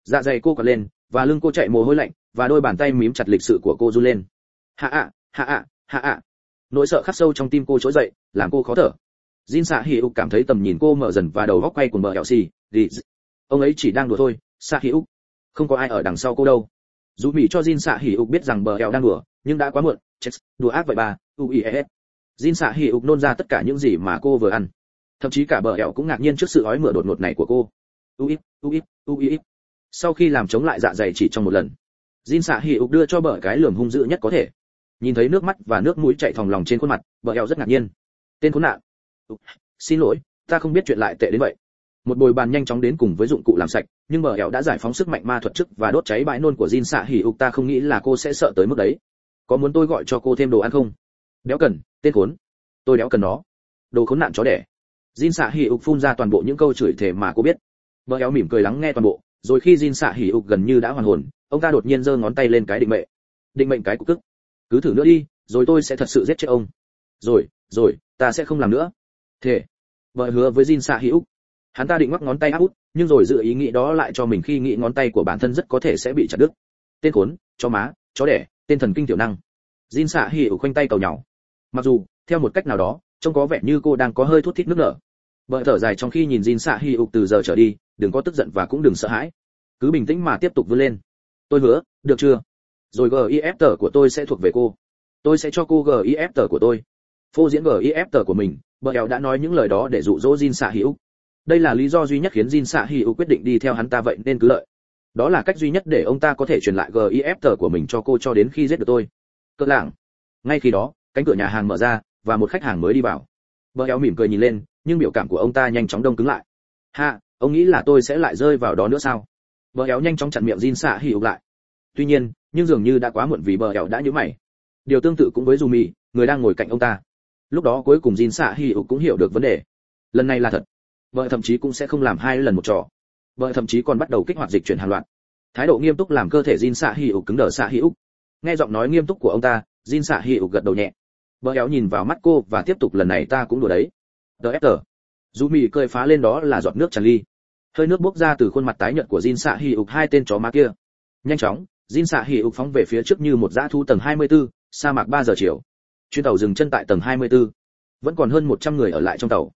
S1: Dạ dày cô còn lên và lưng cô chạy mồ hôi lạnh và đôi bàn tay mím chặt lịch sự của cô run lên. Hạ ạ hạ ạ hạ ạ. Nỗi sợ khắc sâu trong tim cô trỗi dậy làm cô khó thở. Jin Sa Hỉ Úc cảm thấy tầm nhìn cô mở dần và đầu góc quay của mở hẹo xì, gì. Ông ấy chỉ đang đùa thôi, Sa Hỉ Úc. Không có ai ở đằng sau cô đâu. Dù Mỹ cho Jin xạ Hỉ ục biết rằng bờ hẹo đang đùa, nhưng đã quá muộn, chết, đùa ác vậy bà, UIS. E e. Jin xạ Hỉ ục nôn ra tất cả những gì mà cô vừa ăn. Thậm chí cả bờ hẹo cũng ngạc nhiên trước sự ói mửa đột ngột này của cô. UIS, UIS, UIS. Sau khi làm chống lại dạ dày chỉ trong một lần, Jin xạ Hỉ ục đưa cho bờ cái lườm hung dữ nhất có thể. Nhìn thấy nước mắt và nước mũi chảy thòng lòng trên khuôn mặt, bờ hẹo rất ngạc nhiên. Tên khốn nạn, xin lỗi ta không biết chuyện lại tệ đến vậy một bồi bàn nhanh chóng đến cùng với dụng cụ làm sạch, nhưng mở hẻo đã giải phóng sức mạnh ma thuật chức và đốt cháy bãi nôn của Jin xạ hỉ ục ta không nghĩ là cô sẽ sợ tới mức đấy. Có muốn tôi gọi cho cô thêm đồ ăn không? Đéo cần, tên khốn. Tôi đéo cần nó. Đồ khốn nạn chó đẻ. Jin xạ hỉ ục phun ra toàn bộ những câu chửi thề mà cô biết. Mở hẻo mỉm cười lắng nghe toàn bộ, rồi khi Jin xạ hỉ ục gần như đã hoàn hồn, ông ta đột nhiên giơ ngón tay lên cái định mệnh. Định mệnh cái cục tức cứ thử nữa đi, rồi tôi sẽ thật sự giết chết ông. Rồi rồi, ta sẽ không làm nữa. Thề. vợ hứa với Jin xạ hữu hắn ta định ngoắc ngón tay áp út, nhưng rồi dự ý nghĩ đó lại cho mình khi nghĩ ngón tay của bản thân rất có thể sẽ bị chặt đứt. Tên khốn, chó má, chó đẻ, tên thần kinh tiểu năng. Jin xạ hữu khoanh tay cầu nhau mặc dù, theo một cách nào đó, trông có vẻ như cô đang có hơi thút thít nước nở. Vợ thở dài trong khi nhìn Jin xạ hữu từ giờ trở đi, đừng có tức giận và cũng đừng sợ hãi. Cứ bình tĩnh mà tiếp tục vươn lên. Tôi hứa, được chưa? Rồi gif tờ của tôi sẽ thuộc về cô. Tôi sẽ cho cô gif tờ của tôi. Phô diễn gif tờ của mình, bờ eo đã nói những lời đó để dụ dỗ Jin xạ hữu đây là lý do duy nhất khiến Jin xạ hữu quyết định đi theo hắn ta vậy nên cứ lợi. Đó là cách duy nhất để ông ta có thể truyền lại gif tờ của mình cho cô cho đến khi giết được tôi. Cỡ lảng ngay khi đó cánh cửa nhà hàng mở ra và một khách hàng mới đi vào. Bờ eo mỉm cười nhìn lên nhưng biểu cảm của ông ta nhanh chóng đông cứng lại. Ha ông nghĩ là tôi sẽ lại rơi vào đó nữa sao? Bờ eo nhanh chóng chặn miệng Jin xạ hữu lại. Tuy nhiên nhưng dường như đã quá muộn vì bờ eo đã nhíu mày. Điều tương tự cũng với Jumi, người đang ngồi cạnh ông ta. Lúc đó cuối cùng jin xạ hy ủ cũng hiểu được vấn đề. Lần này là thật vợ thậm chí cũng sẽ không làm hai lần một trò. Vợ thậm chí còn bắt đầu kích hoạt dịch chuyển hàng loạt. Thái độ nghiêm túc làm cơ thể jin xạ hy ục cứng đờ xạ hy ục nghe giọng nói nghiêm túc của ông ta jin xạ hy ục gật đầu nhẹ. Vợ éo nhìn vào mắt cô và tiếp tục lần này ta cũng đùa đấy. Đờ ép tờ. Dù mì cười phá lên đó là giọt nước tràn ly. Hơi nước bốc ra từ khuôn mặt tái nhợt của jin xạ hy ục hai tên chó má kia. Nhanh chóng jin xạ hy ục phóng về phía trước như một dã thu tầng 24, sa mạc 3 giờ chiều. Chuyến tàu dừng chân tại tầng 24. vẫn còn hơn 100 người ở lại trong tàu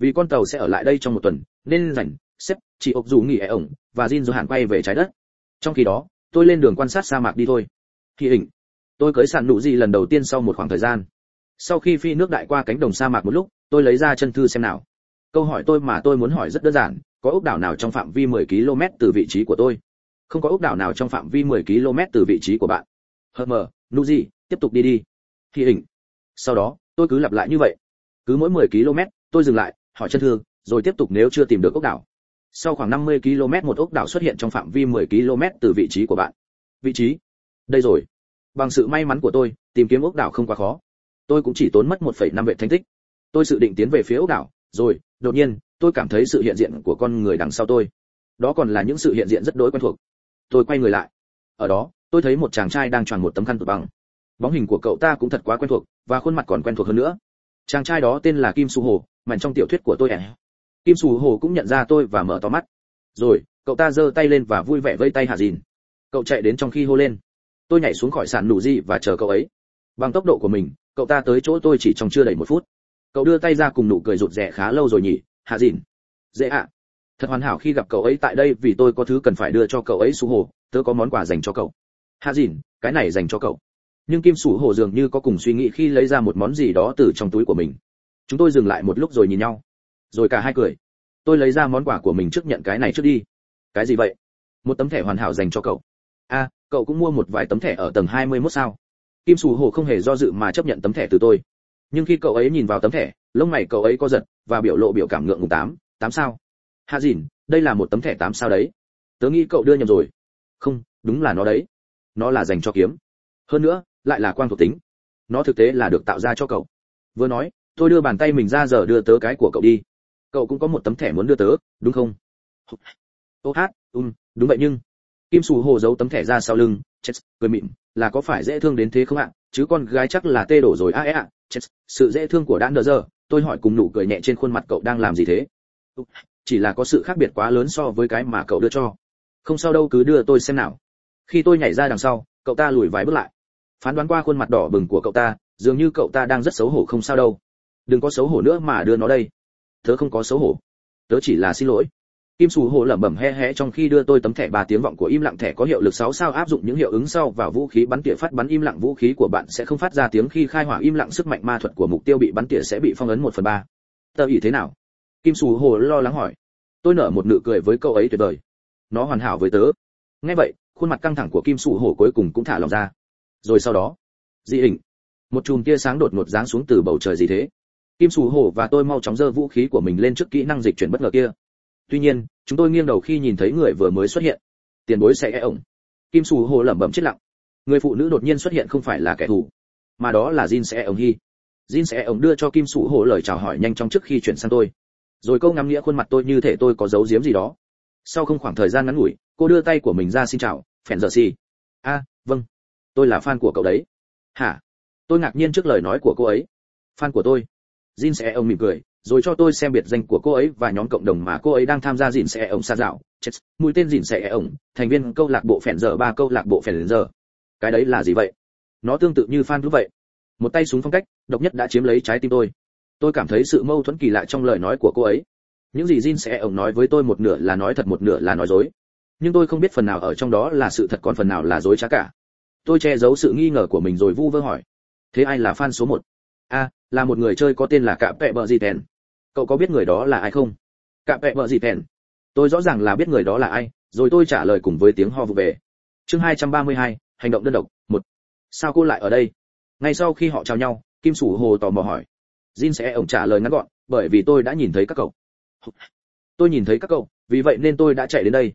S1: vì con tàu sẽ ở lại đây trong một tuần, nên rảnh xếp chỉ ốc dù nghỉ ẻ ổng, và jin dù hạn quay về trái đất. Trong khi đó, tôi lên đường quan sát sa mạc đi thôi. Khi hình, tôi cưới sàn nụ gì lần đầu tiên sau một khoảng thời gian. Sau khi phi nước đại qua cánh đồng sa mạc một lúc, tôi lấy ra chân thư xem nào. Câu hỏi tôi mà tôi muốn hỏi rất đơn giản, có ốc đảo nào trong phạm vi 10 km từ vị trí của tôi? Không có ốc đảo nào trong phạm vi 10 km từ vị trí của bạn. Hờ mờ, nụ gì, tiếp tục đi đi. Khi hình, sau đó, tôi cứ lặp lại như vậy. Cứ mỗi 10 km, tôi dừng lại hỏi chân thương rồi tiếp tục nếu chưa tìm được ốc đảo. Sau khoảng 50 km một ốc đảo xuất hiện trong phạm vi 10 km từ vị trí của bạn. Vị trí? Đây rồi. Bằng sự may mắn của tôi tìm kiếm ốc đảo không quá khó. Tôi cũng chỉ tốn mất 1,5 vệ thanh tích. Tôi dự định tiến về phía ốc đảo. Rồi đột nhiên tôi cảm thấy sự hiện diện của con người đằng sau tôi. Đó còn là những sự hiện diện rất đối quen thuộc. Tôi quay người lại. Ở đó tôi thấy một chàng trai đang tròn một tấm khăn tụt bằng. Bóng hình của cậu ta cũng thật quá quen thuộc và khuôn mặt còn quen thuộc hơn nữa. Chàng trai đó tên là kim su hồ mảnh trong tiểu thuyết của tôi ẻ kim sù hồ cũng nhận ra tôi và mở to mắt. Rồi, cậu ta giơ tay lên và vui vẻ vây tay hạ dìn. Cậu chạy đến trong khi hô lên. Tôi nhảy xuống khỏi sàn nụ di và chờ cậu ấy. Bằng tốc độ của mình, cậu ta tới chỗ tôi chỉ trong chưa đầy một phút. Cậu đưa tay ra cùng nụ cười rụt rè khá lâu rồi nhỉ, hạ dìn. Dễ ạ. Thật hoàn hảo khi gặp cậu ấy tại đây vì tôi có thứ cần phải đưa cho cậu ấy su hồ, tớ có món quà dành cho cậu. Hạ dìn, cái này dành cho cậu. Nhưng kim sủ hồ dường như có cùng suy nghĩ khi lấy ra một món gì đó từ trong túi của mình chúng tôi dừng lại một lúc rồi nhìn nhau. Rồi cả hai cười. Tôi lấy ra món quà của mình trước nhận cái này trước đi. Cái gì vậy? Một tấm thẻ hoàn hảo dành cho cậu. A, cậu cũng mua một vài tấm thẻ ở tầng 21 sao? Kim Sù hồ không hề do dự mà chấp nhận tấm thẻ từ tôi. Nhưng khi cậu ấy nhìn vào tấm thẻ, lông mày cậu ấy co giật và biểu lộ biểu cảm ngượng ngùng tám. Tám sao? Hạ dìn, đây là một tấm thẻ tám sao đấy. Tớ nghĩ cậu đưa nhầm rồi. Không, đúng là nó đấy. Nó là dành cho kiếm. Hơn nữa, lại là quang thuộc tính. Nó thực tế là được tạo ra cho cậu. Vừa nói tôi đưa bàn tay mình ra giờ đưa tớ cái của cậu đi. Cậu cũng có một tấm thẻ muốn đưa tớ đúng không? Ô hát um đúng vậy nhưng. Kim sù hồ giấu tấm thẻ ra sau lưng chết cười mịn là có phải dễ thương đến thế không ạ? Chứ con gái chắc là tê đổ rồi a à, ạ chết sự dễ thương của đan đờ giờ tôi hỏi cùng nụ cười nhẹ trên khuôn mặt cậu đang làm gì thế? Chỉ là có sự khác biệt quá lớn so với cái mà cậu đưa cho. Không sao đâu cứ đưa tôi xem nào. Khi tôi nhảy ra đằng sau cậu ta lùi vài bước lại. Phán đoán qua khuôn mặt đỏ bừng của cậu ta dường như cậu ta đang rất xấu hổ không sao đâu đừng có xấu hổ nữa mà đưa nó đây. Tớ không có xấu hổ. Tớ chỉ là xin lỗi. Kim sù hồ lẩm bẩm he he trong khi đưa tôi tấm thẻ ba tiếng vọng của im lặng thẻ có hiệu lực 6 sao áp dụng những hiệu ứng sau vào vũ khí bắn tỉa phát bắn im lặng vũ khí của bạn sẽ không phát ra tiếng khi khai hỏa im lặng sức mạnh ma thuật của mục tiêu bị bắn tỉa sẽ bị phong ấn 1 phần ba. tớ ý thế nào? Kim sù hồ lo lắng hỏi. Tôi nở một nụ cười với cậu ấy tuyệt vời. Nó hoàn hảo với tớ. Nghe vậy, khuôn mặt căng thẳng của kim sù hồ cuối cùng cũng thả lòng ra. Rồi sau đó, dị hình. Một chùm tia sáng đột ngột giáng xuống từ bầu trời gì thế? Kim sù hổ và tôi mau chóng giơ vũ khí của mình lên trước kỹ năng dịch chuyển bất ngờ kia. Tuy nhiên, chúng tôi nghiêng đầu khi nhìn thấy người vừa mới xuất hiện. Tiền bối sẽ e ổng. Kim sù hổ lẩm bẩm chết lặng. Người phụ nữ đột nhiên xuất hiện không phải là kẻ thù, mà đó là jin sẽ e ổng hy jin sẽ e ổng đưa cho kim sù hổ lời chào hỏi nhanh chóng trước khi chuyển sang tôi. Rồi câu ngắm nghĩa khuôn mặt tôi như thể tôi có giấu giếm gì đó. Sau không khoảng thời gian ngắn ngủi, cô đưa tay của mình ra xin chào, phèn giờ xì. A vâng. Tôi là fan của cậu đấy. Hả? Tôi ngạc nhiên trước lời nói của cô ấy. Fan của tôi jin sẽ ông mỉm cười, rồi cho tôi xem biệt danh của cô ấy và nhóm cộng đồng mà cô ấy đang tham gia Jin sẽ ông xa dạo. Chết, mũi tên Jin sẽ ông thành viên câu lạc bộ phèn giờ ba, câu lạc bộ phèn giờ. Cái đấy là gì vậy? Nó tương tự như fan lúc vậy. Một tay súng phong cách, độc nhất đã chiếm lấy trái tim tôi. Tôi cảm thấy sự mâu thuẫn kỳ lạ trong lời nói của cô ấy. Những gì jin sẽ ông nói với tôi một nửa là nói thật, một nửa là nói dối. Nhưng tôi không biết phần nào ở trong đó là sự thật còn phần nào là dối trá cả. Tôi che giấu sự nghi ngờ của mình rồi vu vơ hỏi, thế ai là fan số một? A là một người chơi có tên là cạm pẹ bờ gì tèn. Cậu có biết người đó là ai không? Cạm pẹ bờ gì tèn. Tôi rõ ràng là biết người đó là ai rồi tôi trả lời cùng với tiếng ho vụ về. Chương 232, hành động đơn độc một. Sao cô lại ở đây? Ngay sau khi họ chào nhau kim sủ hồ tò mò hỏi. Jin sẽ ổng trả lời ngắn gọn bởi vì tôi đã nhìn thấy các cậu. Tôi nhìn thấy các cậu vì vậy nên tôi đã chạy đến đây.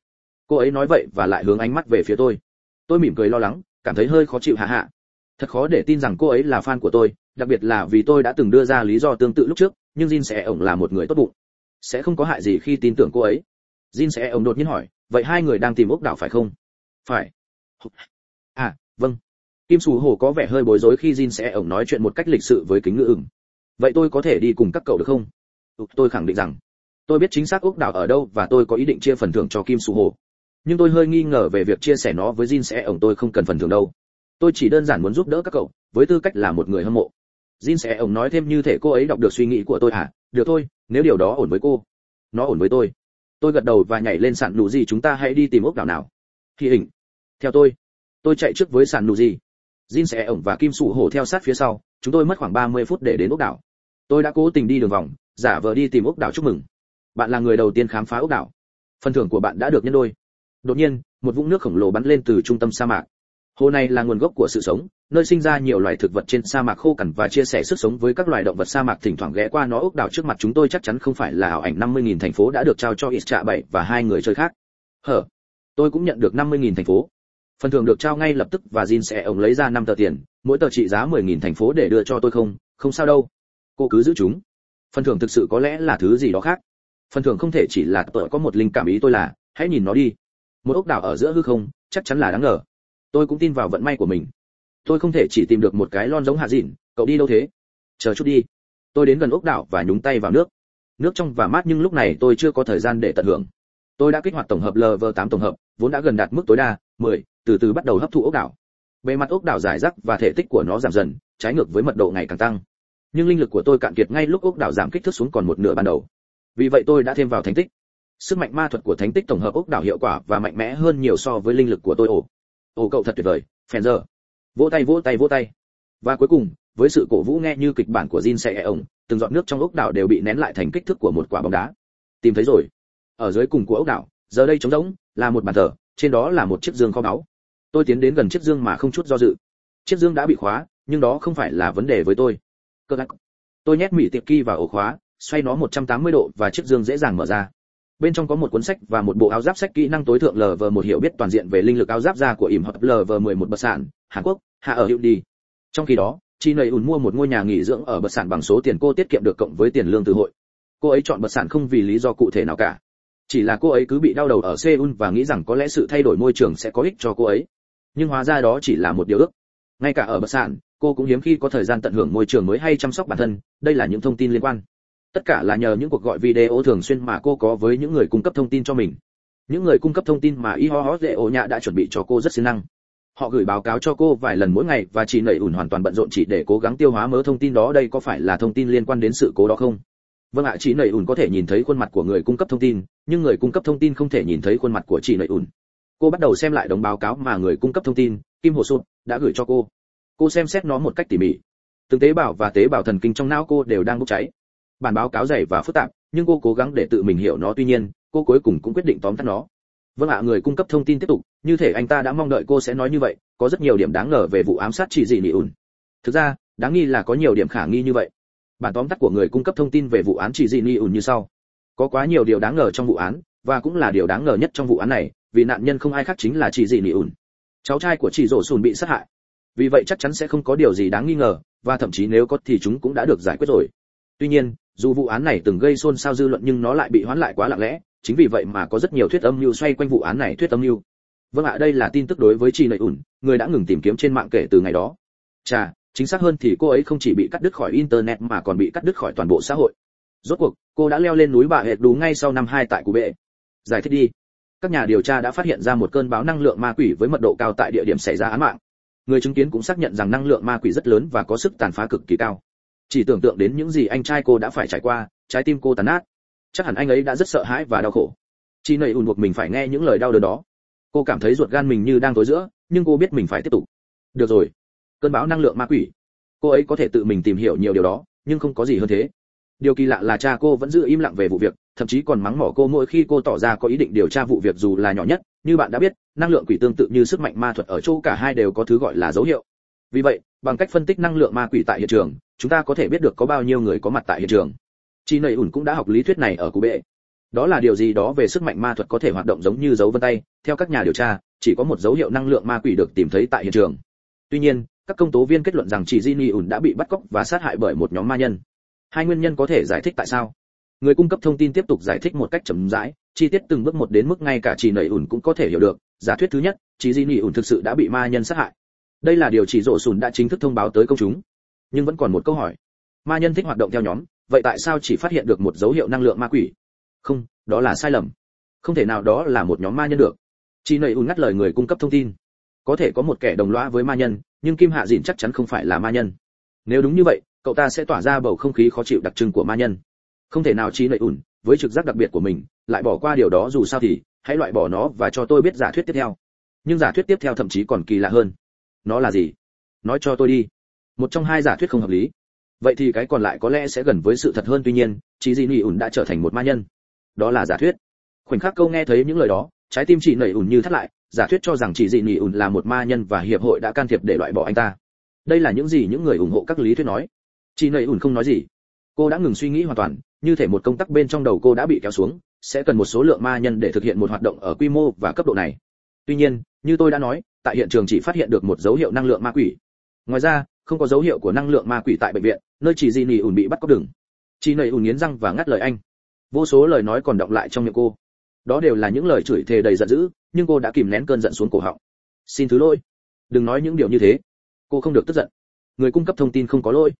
S1: Cô ấy nói vậy và lại hướng ánh mắt về phía tôi. Tôi mỉm cười lo lắng cảm thấy hơi khó chịu hạ hạ. Thật khó để tin rằng cô ấy là fan của tôi đặc biệt là vì tôi đã từng đưa ra lý do tương tự lúc trước, nhưng jin sẽ ổng là một người tốt bụng. Sẽ không có hại gì khi tin tưởng cô ấy. Jin sẽ ổng đột nhiên hỏi, vậy hai người đang tìm ốc đảo phải không? Phải. À vâng. Kim sù Hổ có vẻ hơi bối rối khi jin sẽ ổng nói chuyện một cách lịch sự với kính ngữ ửng. Vậy tôi có thể đi cùng các cậu được không? Ừ, tôi khẳng định rằng, tôi biết chính xác ốc đảo ở đâu và tôi có ý định chia phần thưởng cho kim sù Hổ. nhưng tôi hơi nghi ngờ về việc chia sẻ nó với jin sẽ ổng, tôi không cần phần thưởng đâu. Tôi chỉ đơn giản muốn giúp đỡ các cậu, với tư cách là một người hâm mộ jin sẽ ổng nói thêm như thể cô ấy đọc được suy nghĩ của tôi à được thôi, nếu điều đó ổn với cô, nó ổn với tôi. Tôi gật đầu và nhảy lên sàn nụ gì chúng ta hãy đi tìm ốc đảo nào. Thì hình, theo tôi tôi chạy trước với sàn nụ gì. Jin sẽ ổng và kim sủ hổ theo sát phía sau, chúng tôi mất khoảng 30 phút để đến ốc đảo. Tôi đã cố tình đi đường vòng, giả vờ đi tìm ốc đảo chúc mừng. Bạn là người đầu tiên khám phá ốc đảo. Phần thưởng của bạn đã được nhân đôi. Đột nhiên, một vũng nước khổng lồ bắn lên từ trung tâm sa mạc. Hồ này là nguồn gốc của sự sống nơi sinh ra nhiều loài thực vật trên sa mạc khô cằn và chia sẻ sức sống với các loài động vật sa mạc thỉnh thoảng ghé qua nó ốc đảo trước mặt chúng tôi chắc chắn không phải là ảo ảnh. 50.000 thành phố đã được trao cho ít trạ bảy và hai người chơi khác. Hở, tôi cũng nhận được 50.000 thành phố. Phần thưởng được trao ngay lập tức và Jin sẽ ông lấy ra năm tờ tiền, mỗi tờ trị giá 10.000 thành phố để đưa cho tôi không? Không sao đâu. Cô cứ giữ chúng. Phần thưởng thực sự có lẽ là thứ gì đó khác. Phần thưởng không thể chỉ là tợ có một linh cảm ý tôi là, hãy nhìn nó đi. Một ốc đảo ở giữa hư không, chắc chắn là đáng ngờ. Tôi cũng tin vào vận may của mình tôi không thể chỉ tìm được một cái lon giống hạ dịn cậu đi đâu thế? Chờ chút đi. Tôi đến gần ốc đảo và nhúng tay vào nước. Nước trong và mát nhưng lúc này tôi chưa có thời gian để tận hưởng. Tôi đã kích hoạt tổng hợp lv 8 tổng hợp vốn đã gần đạt mức tối đa 10, từ từ bắt đầu hấp thụ ốc đảo. Bề mặt ốc đảo giải rác và thể tích của nó giảm dần trái ngược với mật độ ngày càng tăng. Nhưng linh lực của tôi cạn kiệt ngay lúc ốc đảo giảm kích thước xuống còn một nửa ban đầu. Vì vậy tôi đã thêm vào thánh tích. Sức mạnh ma thuật của thánh tích tổng hợp ốc đảo hiệu quả và mạnh mẽ hơn nhiều so với linh lực của tôi. Ồ ồ cậu thật tuyệt vời phèn giờ vỗ tay vỗ tay vỗ tay. Và cuối cùng, với sự cổ vũ nghe như kịch bản của Jin sẽ e ổng, từng giọt nước trong ốc đảo đều bị nén lại thành kích thước của một quả bóng đá. Tìm thấy rồi. Ở dưới cùng của ốc đảo, giờ đây trống rỗng, là một bàn thờ, trên đó là một chiếc dương kho báu. Tôi tiến đến gần chiếc dương mà không chút do dự. Chiếc dương đã bị khóa, nhưng đó không phải là vấn đề với tôi. Cơ lắc tôi nhét mỹ tiệp kỳ vào ổ khóa, xoay nó 180 độ và chiếc dương dễ dàng mở ra bên trong có một cuốn sách và một bộ áo giáp sách kỹ năng tối thượng lv một hiểu biết toàn diện về linh lực áo giáp da của ỉm hợp lv 11 bất sản, hàn quốc, hạ ở hiệu đi. Trong khi đó chị nầy ùn mua một ngôi nhà nghỉ dưỡng ở bất sản bằng số tiền cô tiết kiệm được cộng với tiền lương từ hội. Cô ấy chọn bất sản không vì lý do cụ thể nào cả. Chỉ là cô ấy cứ bị đau đầu ở seoul và nghĩ rằng có lẽ sự thay đổi môi trường sẽ có ích cho cô ấy. Nhưng hóa ra đó chỉ là một điều ước. Ngay cả ở bất sản, cô cũng hiếm khi có thời gian tận hưởng môi trường mới hay chăm sóc bản thân. Đây là những thông tin liên quan tất cả là nhờ những cuộc gọi video thường xuyên mà cô có với những người cung cấp thông tin cho mình. Những người cung cấp thông tin mà y ho ho dễ ổ nhạ đã chuẩn bị cho cô rất siêng năng. Họ gửi báo cáo cho cô vài lần mỗi ngày và chị nảy ủn hoàn toàn bận rộn chỉ để cố gắng tiêu hóa mớ thông tin đó đây có phải là thông tin liên quan đến sự cố đó không? Vâng ạ chị nảy ủn có thể nhìn thấy khuôn mặt của người cung cấp thông tin, nhưng người cung cấp thông tin không thể nhìn thấy khuôn mặt của chị nảy ủn. Cô bắt đầu xem lại đống báo cáo mà người cung cấp thông tin, kim hồ sụp đã gửi cho cô. Cô xem xét nó một cách tỉ mỉ. Từng tế bào và tế bào thần kinh trong não cô đều đang bốc cháy bản báo cáo dày và phức tạp, nhưng cô cố gắng để tự mình hiểu nó, tuy nhiên, cô cuối cùng cũng quyết định tóm tắt nó. Vâng ạ, người cung cấp thông tin tiếp tục, như thể anh ta đã mong đợi cô sẽ nói như vậy, có rất nhiều điểm đáng ngờ về vụ ám sát chị dị nị ùn. Thực ra, đáng nghi là có nhiều điểm khả nghi như vậy. Bản tóm tắt của người cung cấp thông tin về vụ án chị dị nị ùn như sau. Có quá nhiều điều đáng ngờ trong vụ án, và cũng là điều đáng ngờ nhất trong vụ án này, vì nạn nhân không ai khác chính là chị dị nị ùn. Cháu trai của chị rổ sùn bị sát hại. Vì vậy chắc chắn sẽ không có điều gì đáng nghi ngờ, và thậm chí nếu có thì chúng cũng đã được giải quyết rồi. Tuy nhiên dù vụ án này từng gây xôn xao dư luận nhưng nó lại bị hoãn lại quá lặng lẽ, chính vì vậy mà có rất nhiều thuyết âm mưu xoay quanh vụ án này thuyết âm mưu. Vâng ạ, đây là tin tức đối với chị nợ ủn, người đã ngừng tìm kiếm trên mạng kể từ ngày đó. Chà, chính xác hơn thì cô ấy không chỉ bị cắt đứt khỏi internet mà còn bị cắt đứt khỏi toàn bộ xã hội. Rốt cuộc, cô đã leo lên núi bà hệt đủ ngay sau năm hai tại cụ bệ. Giải thích đi. Các nhà điều tra đã phát hiện ra một cơn báo năng lượng ma quỷ với mật độ cao tại địa điểm xảy ra án mạng. Người chứng kiến cũng xác nhận rằng năng lượng ma quỷ rất lớn và có sức tàn phá cực kỳ cao chỉ tưởng tượng đến những gì anh trai cô đã phải trải qua, trái tim cô tàn nát. Chắc hẳn anh ấy đã rất sợ hãi và đau khổ. Chị nầy ùn buộc mình phải nghe những lời đau đớn đó. Cô cảm thấy ruột gan mình như đang tối giữa, nhưng cô biết mình phải tiếp tục. Được rồi. Cơn bão năng lượng ma quỷ. Cô ấy có thể tự mình tìm hiểu nhiều điều đó, nhưng không có gì hơn thế. Điều kỳ lạ là cha cô vẫn giữ im lặng về vụ việc, thậm chí còn mắng mỏ cô mỗi khi cô tỏ ra có ý định điều tra vụ việc dù là nhỏ nhất. Như bạn đã biết, năng lượng quỷ tương tự như sức mạnh ma thuật ở chỗ cả hai đều có thứ gọi là dấu hiệu. Vì vậy, bằng cách phân tích năng lượng ma quỷ tại hiện trường chúng ta có thể biết được có bao nhiêu người có mặt tại hiện trường Chi nầy ủn cũng đã học lý thuyết này ở cụ bệ đó là điều gì đó về sức mạnh ma thuật có thể hoạt động giống như dấu vân tay theo các nhà điều tra chỉ có một dấu hiệu năng lượng ma quỷ được tìm thấy tại hiện trường tuy nhiên các công tố viên kết luận rằng chỉ Jinny ủn đã bị bắt cóc và sát hại bởi một nhóm ma nhân. Hai nguyên nhân có thể giải thích tại sao. Người cung cấp thông tin tiếp tục giải thích một cách chậm rãi, chi tiết từng bước một đến mức ngay cả chỉ nảy ủn cũng có thể hiểu được. Giả thuyết thứ nhất, chỉ Jinny ủn thực sự đã bị ma nhân sát hại. Đây là điều chỉ Dỗ sùn đã chính thức thông báo tới công chúng. Nhưng vẫn còn một câu hỏi. Ma nhân thích hoạt động theo nhóm, vậy tại sao chỉ phát hiện được một dấu hiệu năng lượng ma quỷ? Không, đó là sai lầm. Không thể nào đó là một nhóm ma nhân được. chị nầy ùn ngắt lời người cung cấp thông tin có thể có một kẻ đồng lõa với ma nhân nhưng kim hạ dìn chắc chắn không phải là ma nhân nếu đúng như vậy cậu ta sẽ tỏa ra bầu không khí khó chịu đặc trưng của ma nhân không thể nào chị nầy ùn với trực giác đặc biệt của mình lại bỏ qua điều đó dù sao thì hãy loại bỏ nó và cho tôi biết giả thuyết tiếp theo nhưng giả thuyết tiếp theo thậm chí còn kỳ lạ hơn nó là gì nói cho tôi đi một trong hai giả thuyết không hợp lý. Vậy thì cái còn lại có lẽ sẽ gần với sự thật hơn, tuy nhiên chỉ gì nỉ ủn đã trở thành một ma nhân. Đó là giả thuyết. Khoảnh khắc câu nghe thấy những lời đó, trái tim chị nảy ủn như thắt lại, giả thuyết cho rằng chỉ dị nỉ ủn là một ma nhân và hiệp hội đã can thiệp để loại bỏ anh ta. Đây là những gì những người ủng hộ các lý thuyết nói. Chị nảy ủn không nói gì. Cô đã ngừng suy nghĩ hoàn toàn, như thể một công tắc bên trong đầu cô đã bị kéo xuống, sẽ cần một số lượng ma nhân để thực hiện một hoạt động ở quy mô và cấp độ này. Tuy nhiên, như tôi đã nói, tại hiện trường chỉ phát hiện được một dấu hiệu năng lượng ma quỷ ngoài ra, không có dấu hiệu của năng lượng ma quỷ tại bệnh viện, nơi chỉ di nỉ ủn bị bắt cóc đường. chị nầy ủn nghiến răng và ngắt lời anh. Vô số lời nói còn động lại trong miệng cô. Đó đều là những lời chửi thề đầy giận dữ, nhưng cô đã kìm nén cơn giận xuống cổ họng. Xin thứ lỗi. Đừng nói những điều như thế. Cô không được tức giận. Người cung cấp thông tin không có lỗi.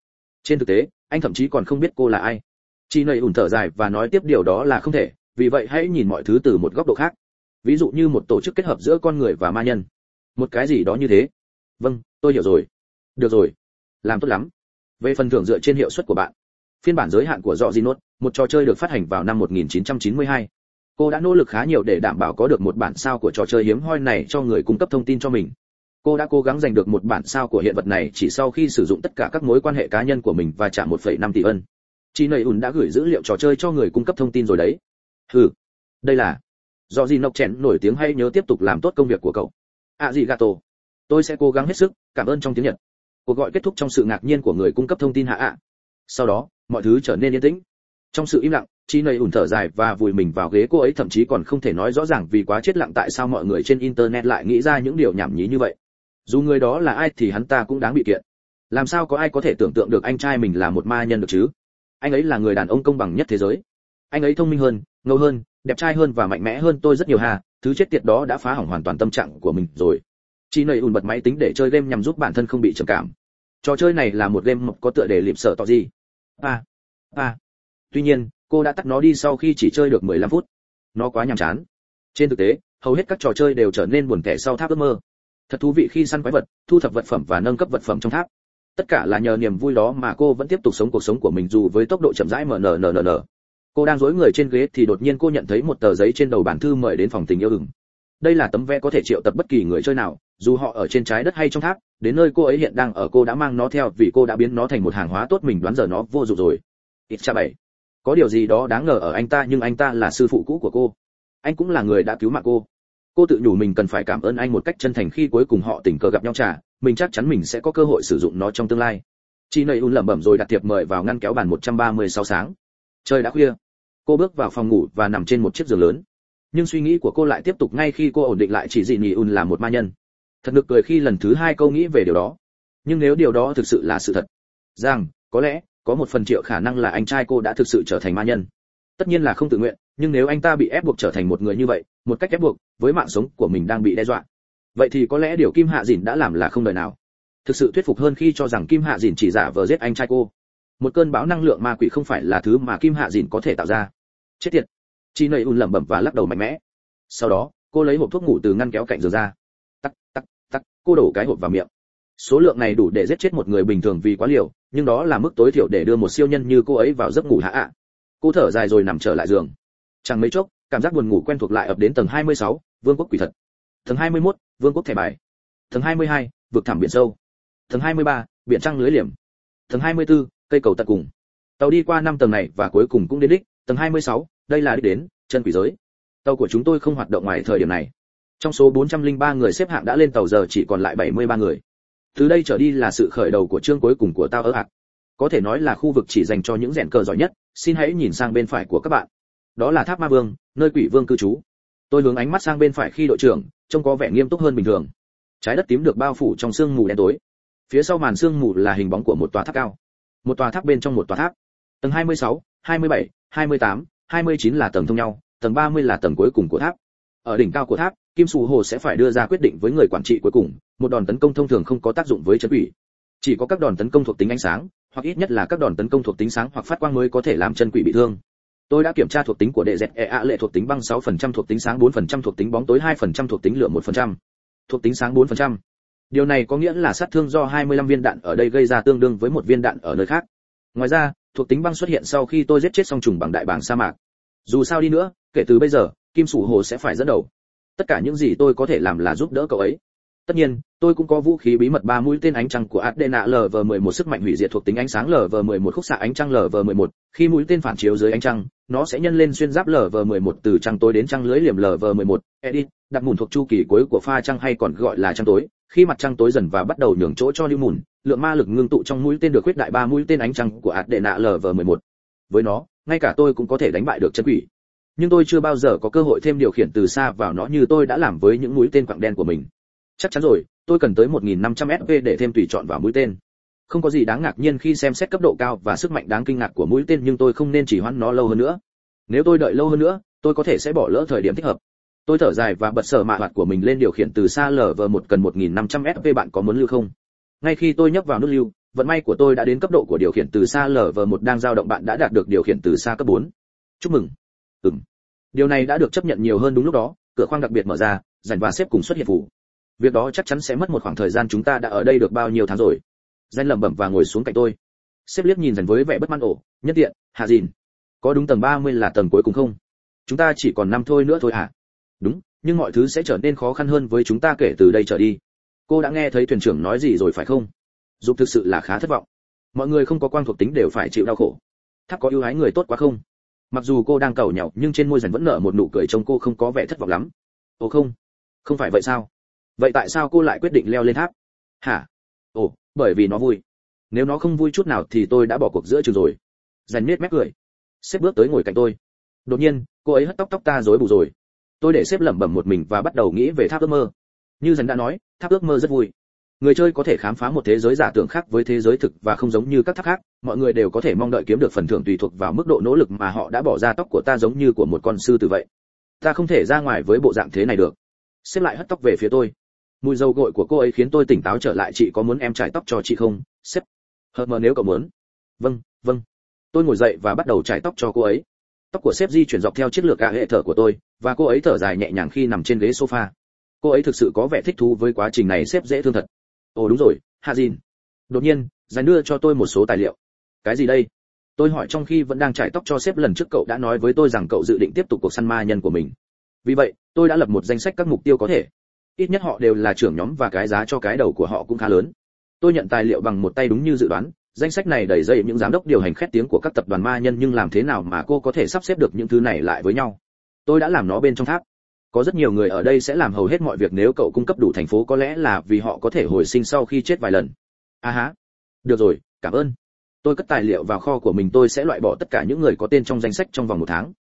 S1: Trên thực tế, anh thậm chí còn không biết cô là ai. Chị nầy ủn thở dài và nói tiếp điều đó là không thể, vì vậy hãy nhìn mọi thứ từ một góc độ khác. Ví dụ như một tổ chức kết hợp giữa con người và ma nhân. Một cái gì đó như thế. Vâng tôi hiểu rồi được rồi. Làm tốt lắm. Về phần thưởng dựa trên hiệu suất của bạn phiên bản giới hạn của dọ Zinot, một trò chơi được phát hành vào năm 1992 cô đã nỗ lực khá nhiều để đảm bảo có được một bản sao của trò chơi hiếm hoi này cho người cung cấp thông tin cho mình. Cô đã cố gắng giành được một bản sao của hiện vật này chỉ sau khi sử dụng tất cả các mối quan hệ cá nhân của mình và trả 1,5 tỷ ân. Chị nầy ùn đã gửi dữ liệu trò chơi cho người cung cấp thông tin rồi đấy. Ừ đây là. Do gì nọc chèn nổi tiếng hay nhớ tiếp tục làm tốt công việc của cậu. À gì gato tôi sẽ cố gắng hết sức. Cảm ơn trong tiếng nhật cuộc gọi kết thúc trong sự ngạc nhiên của người cung cấp thông tin hạ ạ. Sau đó, mọi thứ trở nên yên tĩnh. Trong sự im lặng, chi nầy ủn thở dài và vùi mình vào ghế cô ấy, thậm chí còn không thể nói rõ ràng vì quá chết lặng tại sao mọi người trên internet lại nghĩ ra những điều nhảm nhí như vậy. Dù người đó là ai thì hắn ta cũng đáng bị kiện. Làm sao có ai có thể tưởng tượng được anh trai mình là một ma nhân được chứ? Anh ấy là người đàn ông công bằng nhất thế giới. Anh ấy thông minh hơn, ngầu hơn, đẹp trai hơn và mạnh mẽ hơn tôi rất nhiều hà, thứ chết tiệt đó đã phá hỏng hoàn toàn tâm trạng của mình rồi chỉ nầy ùn bật máy tính để chơi game nhằm giúp bản thân không bị trầm cảm. Trò chơi này là một game có tựa đề liệp sợ tỏ gì? A a tuy nhiên, cô đã tắt nó đi sau khi chỉ chơi được 15 phút. Nó quá nhàm chán. Trên thực tế, hầu hết các trò chơi đều trở nên buồn tẻ sau tháp ước mơ. Thật thú vị khi săn quái vật, thu thập vật phẩm và nâng cấp vật phẩm trong tháp. Tất cả là nhờ niềm vui đó mà cô vẫn tiếp tục sống cuộc sống của mình dù với tốc độ chậm rãi mờ nờ nờ nờ cô đang dối người trên ghế thì đột nhiên cô nhận thấy một tờ giấy trên đầu bản thư mời đến phòng tình yêu ửng đây là tấm vé có thể triệu tập bất kỳ người chơi nào, dù họ ở trên trái đất hay trong tháp, đến nơi cô ấy hiện đang ở cô đã mang nó theo vì cô đã biến nó thành một hàng hóa tốt mình đoán giờ nó vô dụng rồi. Ít cha bảy. Có điều gì đó đáng ngờ ở anh ta, nhưng anh ta là sư phụ cũ của cô. Anh cũng là người đã cứu mạng cô. Cô tự nhủ mình cần phải cảm ơn anh một cách chân thành khi cuối cùng họ tình cờ gặp nhau trả mình chắc chắn mình sẽ có cơ hội sử dụng nó trong tương lai. Chị nầy un lẩm bẩm rồi đặt thiệp mời vào ngăn kéo bàn 136 sáng. Trời đã khuya. Cô bước vào phòng ngủ và nằm trên một chiếc giường lớn nhưng suy nghĩ của cô lại tiếp tục ngay khi cô ổn định lại chỉ dị nhì un là một ma nhân. Thật nực cười khi lần thứ hai câu nghĩ về điều đó. Nhưng nếu điều đó thực sự là sự thật, rằng, có lẽ, có một phần triệu khả năng là anh trai cô đã thực sự trở thành ma nhân. Tất nhiên là không tự nguyện, nhưng nếu anh ta bị ép buộc trở thành một người như vậy, một cách ép buộc, với mạng sống của mình đang bị đe dọa, vậy thì có lẽ điều kim hạ dìn đã làm là không đời nào. Thực sự thuyết phục hơn khi cho rằng kim hạ dìn chỉ giả vờ giết anh trai cô. Một cơn bão năng lượng ma quỷ không phải là thứ mà kim hạ dìn có thể tạo ra. Chết tiệt chị nầy un lẩm bẩm và lắc đầu mạnh mẽ. Sau đó cô lấy hộp thuốc ngủ từ ngăn kéo cạnh giường ra. Tắc tắc tắc cô đổ cái hộp vào miệng. Số lượng này đủ để giết chết một người bình thường vì quá liều nhưng đó là mức tối thiểu để đưa một siêu nhân như cô ấy vào giấc ngủ hạ ạ. Cô thở dài rồi nằm trở lại giường. Chẳng mấy chốc cảm giác buồn ngủ quen thuộc lại ập đến tầng 26, vương quốc quỷ thật. Tầng 21, vương quốc thẻ bài. Tầng 22, vực thẳm biển sâu. Tầng 23, biển trăng lưới liềm. Tầng 24, cây cầu tận cùng. Tàu đi qua năm tầng này và cuối cùng cũng đến đích. Tầng 26, đây là đích đến chân quỷ giới. Tàu của chúng tôi không hoạt động ngoài thời điểm này. Trong số 403 người xếp hạng đã lên tàu giờ chỉ còn lại 73 người. Từ đây trở đi là sự khởi đầu của chương cuối cùng của tao ở hạt có thể nói là khu vực chỉ dành cho những rèn cờ giỏi nhất. Xin hãy nhìn sang bên phải của các bạn. Đó là tháp ma vương nơi quỷ vương cư trú. Tôi hướng ánh mắt sang bên phải khi đội trưởng trông có vẻ nghiêm túc hơn bình thường. Trái đất tím được bao phủ trong sương mù đen tối. Phía sau màn sương mù là hình bóng của một tòa tháp cao. Một tòa tháp bên trong một tòa tháp. Tầng 26, 27, 28, 29 là tầng thông nhau, tầng 30 là tầng cuối cùng của tháp ở đỉnh cao của tháp, kim sù hồ sẽ phải đưa ra quyết định với người quản trị cuối cùng, một đòn tấn công thông thường không có tác dụng với chân quỷ chỉ có các đòn tấn công thuộc tính ánh sáng, hoặc ít nhất là các đòn tấn công thuộc tính sáng hoặc phát quang mới có thể làm chân quỷ bị thương tôi đã kiểm tra thuộc tính của đệ dẹt e lệ thuộc tính băng 6% thuộc tính sáng 4% thuộc tính bóng tối 2% thuộc tính lửa 1%. thuộc tính sáng 4%. điều này có nghĩa là sát thương do 25 viên đạn ở đây gây ra tương đương với một viên đạn ở nơi khác ngoài ra thuộc tính băng xuất hiện sau khi tôi giết chết song trùng bằng đại bảng sa mạc. Dù sao đi nữa, kể từ bây giờ, kim sủ hồ sẽ phải dẫn đầu. Tất cả những gì tôi có thể làm là giúp đỡ cậu ấy tất nhiên, tôi cũng có vũ khí bí mật ba mũi tên ánh trăng của adena lv 11 sức mạnh hủy diệt thuộc tính ánh sáng lv 11 khúc xạ ánh trăng lv 11 khi mũi tên phản chiếu dưới ánh trăng, nó sẽ nhân lên xuyên giáp lv 11 từ trăng tối đến trăng lưới liềm lv 11 edit đặt mùn thuộc chu kỳ cuối của pha trăng hay còn gọi là trăng tối. Khi mặt trăng tối dần và bắt đầu nhường chỗ cho lưu mùn, lượng ma lực ngưng tụ trong mũi tên được quyết đại ba mũi tên ánh trăng của adena lv 11 với nó, ngay cả tôi cũng có thể đánh bại được chân quỷ. Nhưng tôi chưa bao giờ có cơ hội thêm điều khiển từ xa vào nó như tôi đã làm với những mũi tên quặng đen của mình chắc chắn rồi, tôi cần tới 1.500 sv để thêm tùy chọn vào mũi tên. Không có gì đáng ngạc nhiên khi xem xét cấp độ cao và sức mạnh đáng kinh ngạc của mũi tên, nhưng tôi không nên chỉ hoãn nó lâu hơn nữa. Nếu tôi đợi lâu hơn nữa, tôi có thể sẽ bỏ lỡ thời điểm thích hợp. Tôi thở dài và bật sở mạ hoạt của mình lên điều khiển từ xa lv một cần 1.500 sv bạn có muốn lưu không? Ngay khi tôi nhấp vào nút lưu, vận may của tôi đã đến cấp độ của điều khiển từ xa lv một đang dao động, bạn đã đạt được điều khiển từ xa cấp 4. chúc mừng. Ừm. Điều này đã được chấp nhận nhiều hơn đúng lúc đó, cửa khoang đặc biệt mở ra, rảnh và xếp cùng xuất hiện phủ việc đó chắc chắn sẽ mất một khoảng thời gian chúng ta đã ở đây được bao nhiêu tháng rồi. Danh lẩm bẩm và ngồi xuống cạnh tôi. Xếp liếc nhìn dần với vẻ bất mãn ổ. Nhất tiện, hạ dìn. Có đúng tầng 30 là tầng cuối cùng không? Chúng ta chỉ còn năm thôi nữa thôi hả? Đúng, nhưng mọi thứ sẽ trở nên khó khăn hơn với chúng ta kể từ đây trở đi. Cô đã nghe thấy thuyền trưởng nói gì rồi phải không? Dục thực sự là khá thất vọng. Mọi người không có quang thuộc tính đều phải chịu đau khổ. Tháp có ưu ái người tốt quá không? Mặc dù cô đang cầu nhậu, nhưng trên môi dần vẫn nở một nụ cười trông cô không có vẻ thất vọng lắm. Ồ không không phải vậy sao? Vậy tại sao cô lại quyết định leo lên tháp? Hả? Ồ, bởi vì nó vui. Nếu nó không vui chút nào thì tôi đã bỏ cuộc giữa trường rồi. Dành nết mép cười. Xếp bước tới ngồi cạnh tôi. Đột nhiên, cô ấy hất tóc tóc ta rối bù rồi. Tôi để xếp lẩm bẩm một mình và bắt đầu nghĩ về tháp ước mơ. Như dần đã nói, tháp ước mơ rất vui. Người chơi có thể khám phá một thế giới giả tưởng khác với thế giới thực và không giống như các tháp khác. Mọi người đều có thể mong đợi kiếm được phần thưởng tùy thuộc vào mức độ nỗ lực mà họ đã bỏ ra tóc của ta giống như của một con sư tử vậy. Ta không thể ra ngoài với bộ dạng thế này được. Xếp lại hất tóc về phía tôi mùi dầu gội của cô ấy khiến tôi tỉnh táo trở lại, chị có muốn em trải tóc cho chị không? Sếp. Hờ mờ nếu cậu muốn. Vâng vâng. Tôi ngồi dậy và bắt đầu trải tóc cho cô ấy. Tóc của sếp di chuyển dọc theo chiến lược cả hệ thở của tôi, và cô ấy thở dài nhẹ nhàng khi nằm trên ghế sofa. Cô ấy thực sự có vẻ thích thú với quá trình này, sếp dễ thương thật. Ồ, đúng rồi, hạ dìn. Đột nhiên dành đưa cho tôi một số tài liệu. Cái gì đây? Tôi hỏi trong khi vẫn đang trải tóc cho sếp lần trước cậu đã nói với tôi rằng cậu dự định tiếp tục cuộc săn ma nhân của mình. Vì vậy, tôi đã lập một danh sách các mục tiêu có thể ít nhất họ đều là trưởng nhóm và cái giá cho cái đầu của họ cũng khá lớn. Tôi nhận tài liệu bằng một tay đúng như dự đoán, danh sách này đầy dây những giám đốc điều hành khét tiếng của các tập đoàn ma nhân nhưng làm thế nào mà cô có thể sắp xếp được những thứ này lại với nhau? Tôi đã làm nó bên trong tháp. Có rất nhiều người ở đây sẽ làm hầu hết mọi việc nếu cậu cung cấp đủ thành phố có lẽ là vì họ có thể hồi sinh sau khi chết vài lần. A à há. Được rồi, cảm ơn. Tôi cất tài liệu vào kho của mình tôi sẽ loại bỏ tất cả những người có tên trong danh sách trong vòng một tháng.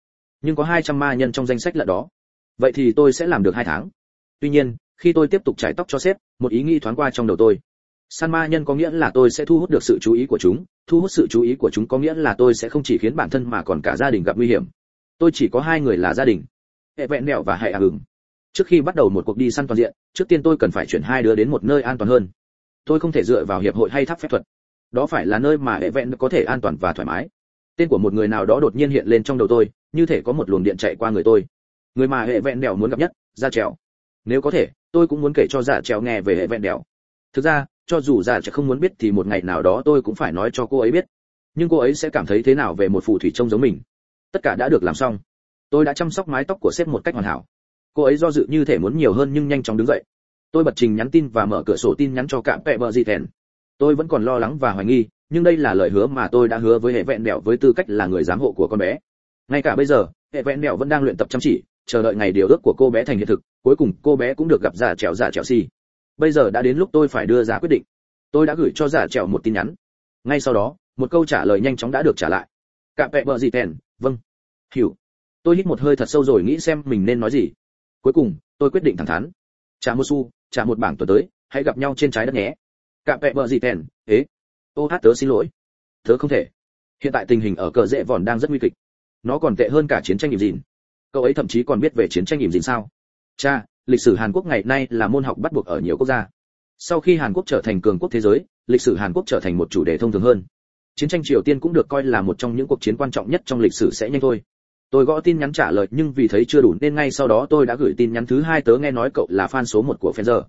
S1: Nhưng có 200 ma nhân trong danh sách lận đó. Vậy thì tôi sẽ làm được hai tháng. Tuy nhiên khi tôi tiếp tục chải tóc cho sếp, một ý nghĩ thoáng qua trong đầu tôi. San ma nhân có nghĩa là tôi sẽ thu hút được sự chú ý của chúng, thu hút sự chú ý của chúng có nghĩa là tôi sẽ không chỉ khiến bản thân mà còn cả gia đình gặp nguy hiểm. Tôi chỉ có hai người là gia đình. Hệ vẹn mẹo và hệ à hừng trước khi bắt đầu một cuộc đi săn toàn diện, trước tiên tôi cần phải chuyển hai đứa đến một nơi an toàn hơn. Tôi không thể dựa vào hiệp hội hay tháp phép thuật. Đó phải là nơi mà hệ vẹn có thể an toàn và thoải mái. Tên của một người nào đó đột nhiên hiện lên trong đầu tôi, như thể có một luồng điện chạy qua người tôi. Người mà hệ vẹn đèo muốn gặp nhất ra trèo. Nếu có thể tôi cũng muốn kể cho giả trèo nghe về hệ vẹn đèo. Thực ra, cho dù giả trèo không muốn biết thì một ngày nào đó tôi cũng phải nói cho cô ấy biết. Nhưng cô ấy sẽ cảm thấy thế nào về một phù thủy trông giống mình? Tất cả đã được làm xong. Tôi đã chăm sóc mái tóc của sếp một cách hoàn hảo. Cô ấy do dự như thể muốn nhiều hơn nhưng nhanh chóng đứng dậy. Tôi bật trình nhắn tin và mở cửa sổ tin nhắn cho cạm pẹ vợ gì thèn tôi vẫn còn lo lắng và hoài nghi, nhưng đây là lời hứa mà tôi đã hứa với hệ vẹn đèo với tư cách là người giám hộ của con bé. Ngay cả bây giờ, hệ vẹn đèo vẫn đang luyện tập chăm chỉ, chờ đợi ngày điều ước của cô bé thành hiện thực cuối cùng cô bé cũng được gặp giả trèo giả trèo si. Bây giờ đã đến lúc tôi phải đưa ra quyết định. Tôi đã gửi cho giả trèo một tin nhắn. Ngay sau đó, một câu trả lời nhanh chóng đã được trả lại. Cạm vẹ vợ gì thèn? Vâng. Hiểu. Tôi hít một hơi thật sâu rồi nghĩ xem mình nên nói gì. Cuối cùng, tôi quyết định thẳng thắn. Trả một xu trả một bảng tuần tới, hãy gặp nhau trên trái đất nhé. Cạm vẹ bờ gì tèn ế. Ô hát tớ xin lỗi. Tớ không thể. Hiện tại tình hình ở cờ dễ vòn đang rất nguy kịch. Nó còn tệ hơn cả chiến tranh ỉm dìn. Cậu ấy thậm chí còn biết về chiến tranh ỉm dìn sao? Cha, lịch sử hàn quốc ngày nay là môn học bắt buộc ở nhiều quốc gia. Sau khi hàn quốc trở thành cường quốc thế giới, lịch sử hàn quốc trở thành một chủ đề thông thường hơn. Chiến tranh triều tiên cũng được coi là một trong những cuộc chiến quan trọng nhất trong lịch sử sẽ nhanh thôi. Tôi gõ tin nhắn trả lời, nhưng vì thấy chưa đủ nên ngay sau đó tôi đã gửi tin nhắn thứ hai tớ nghe nói cậu là fan số một của Fenzer.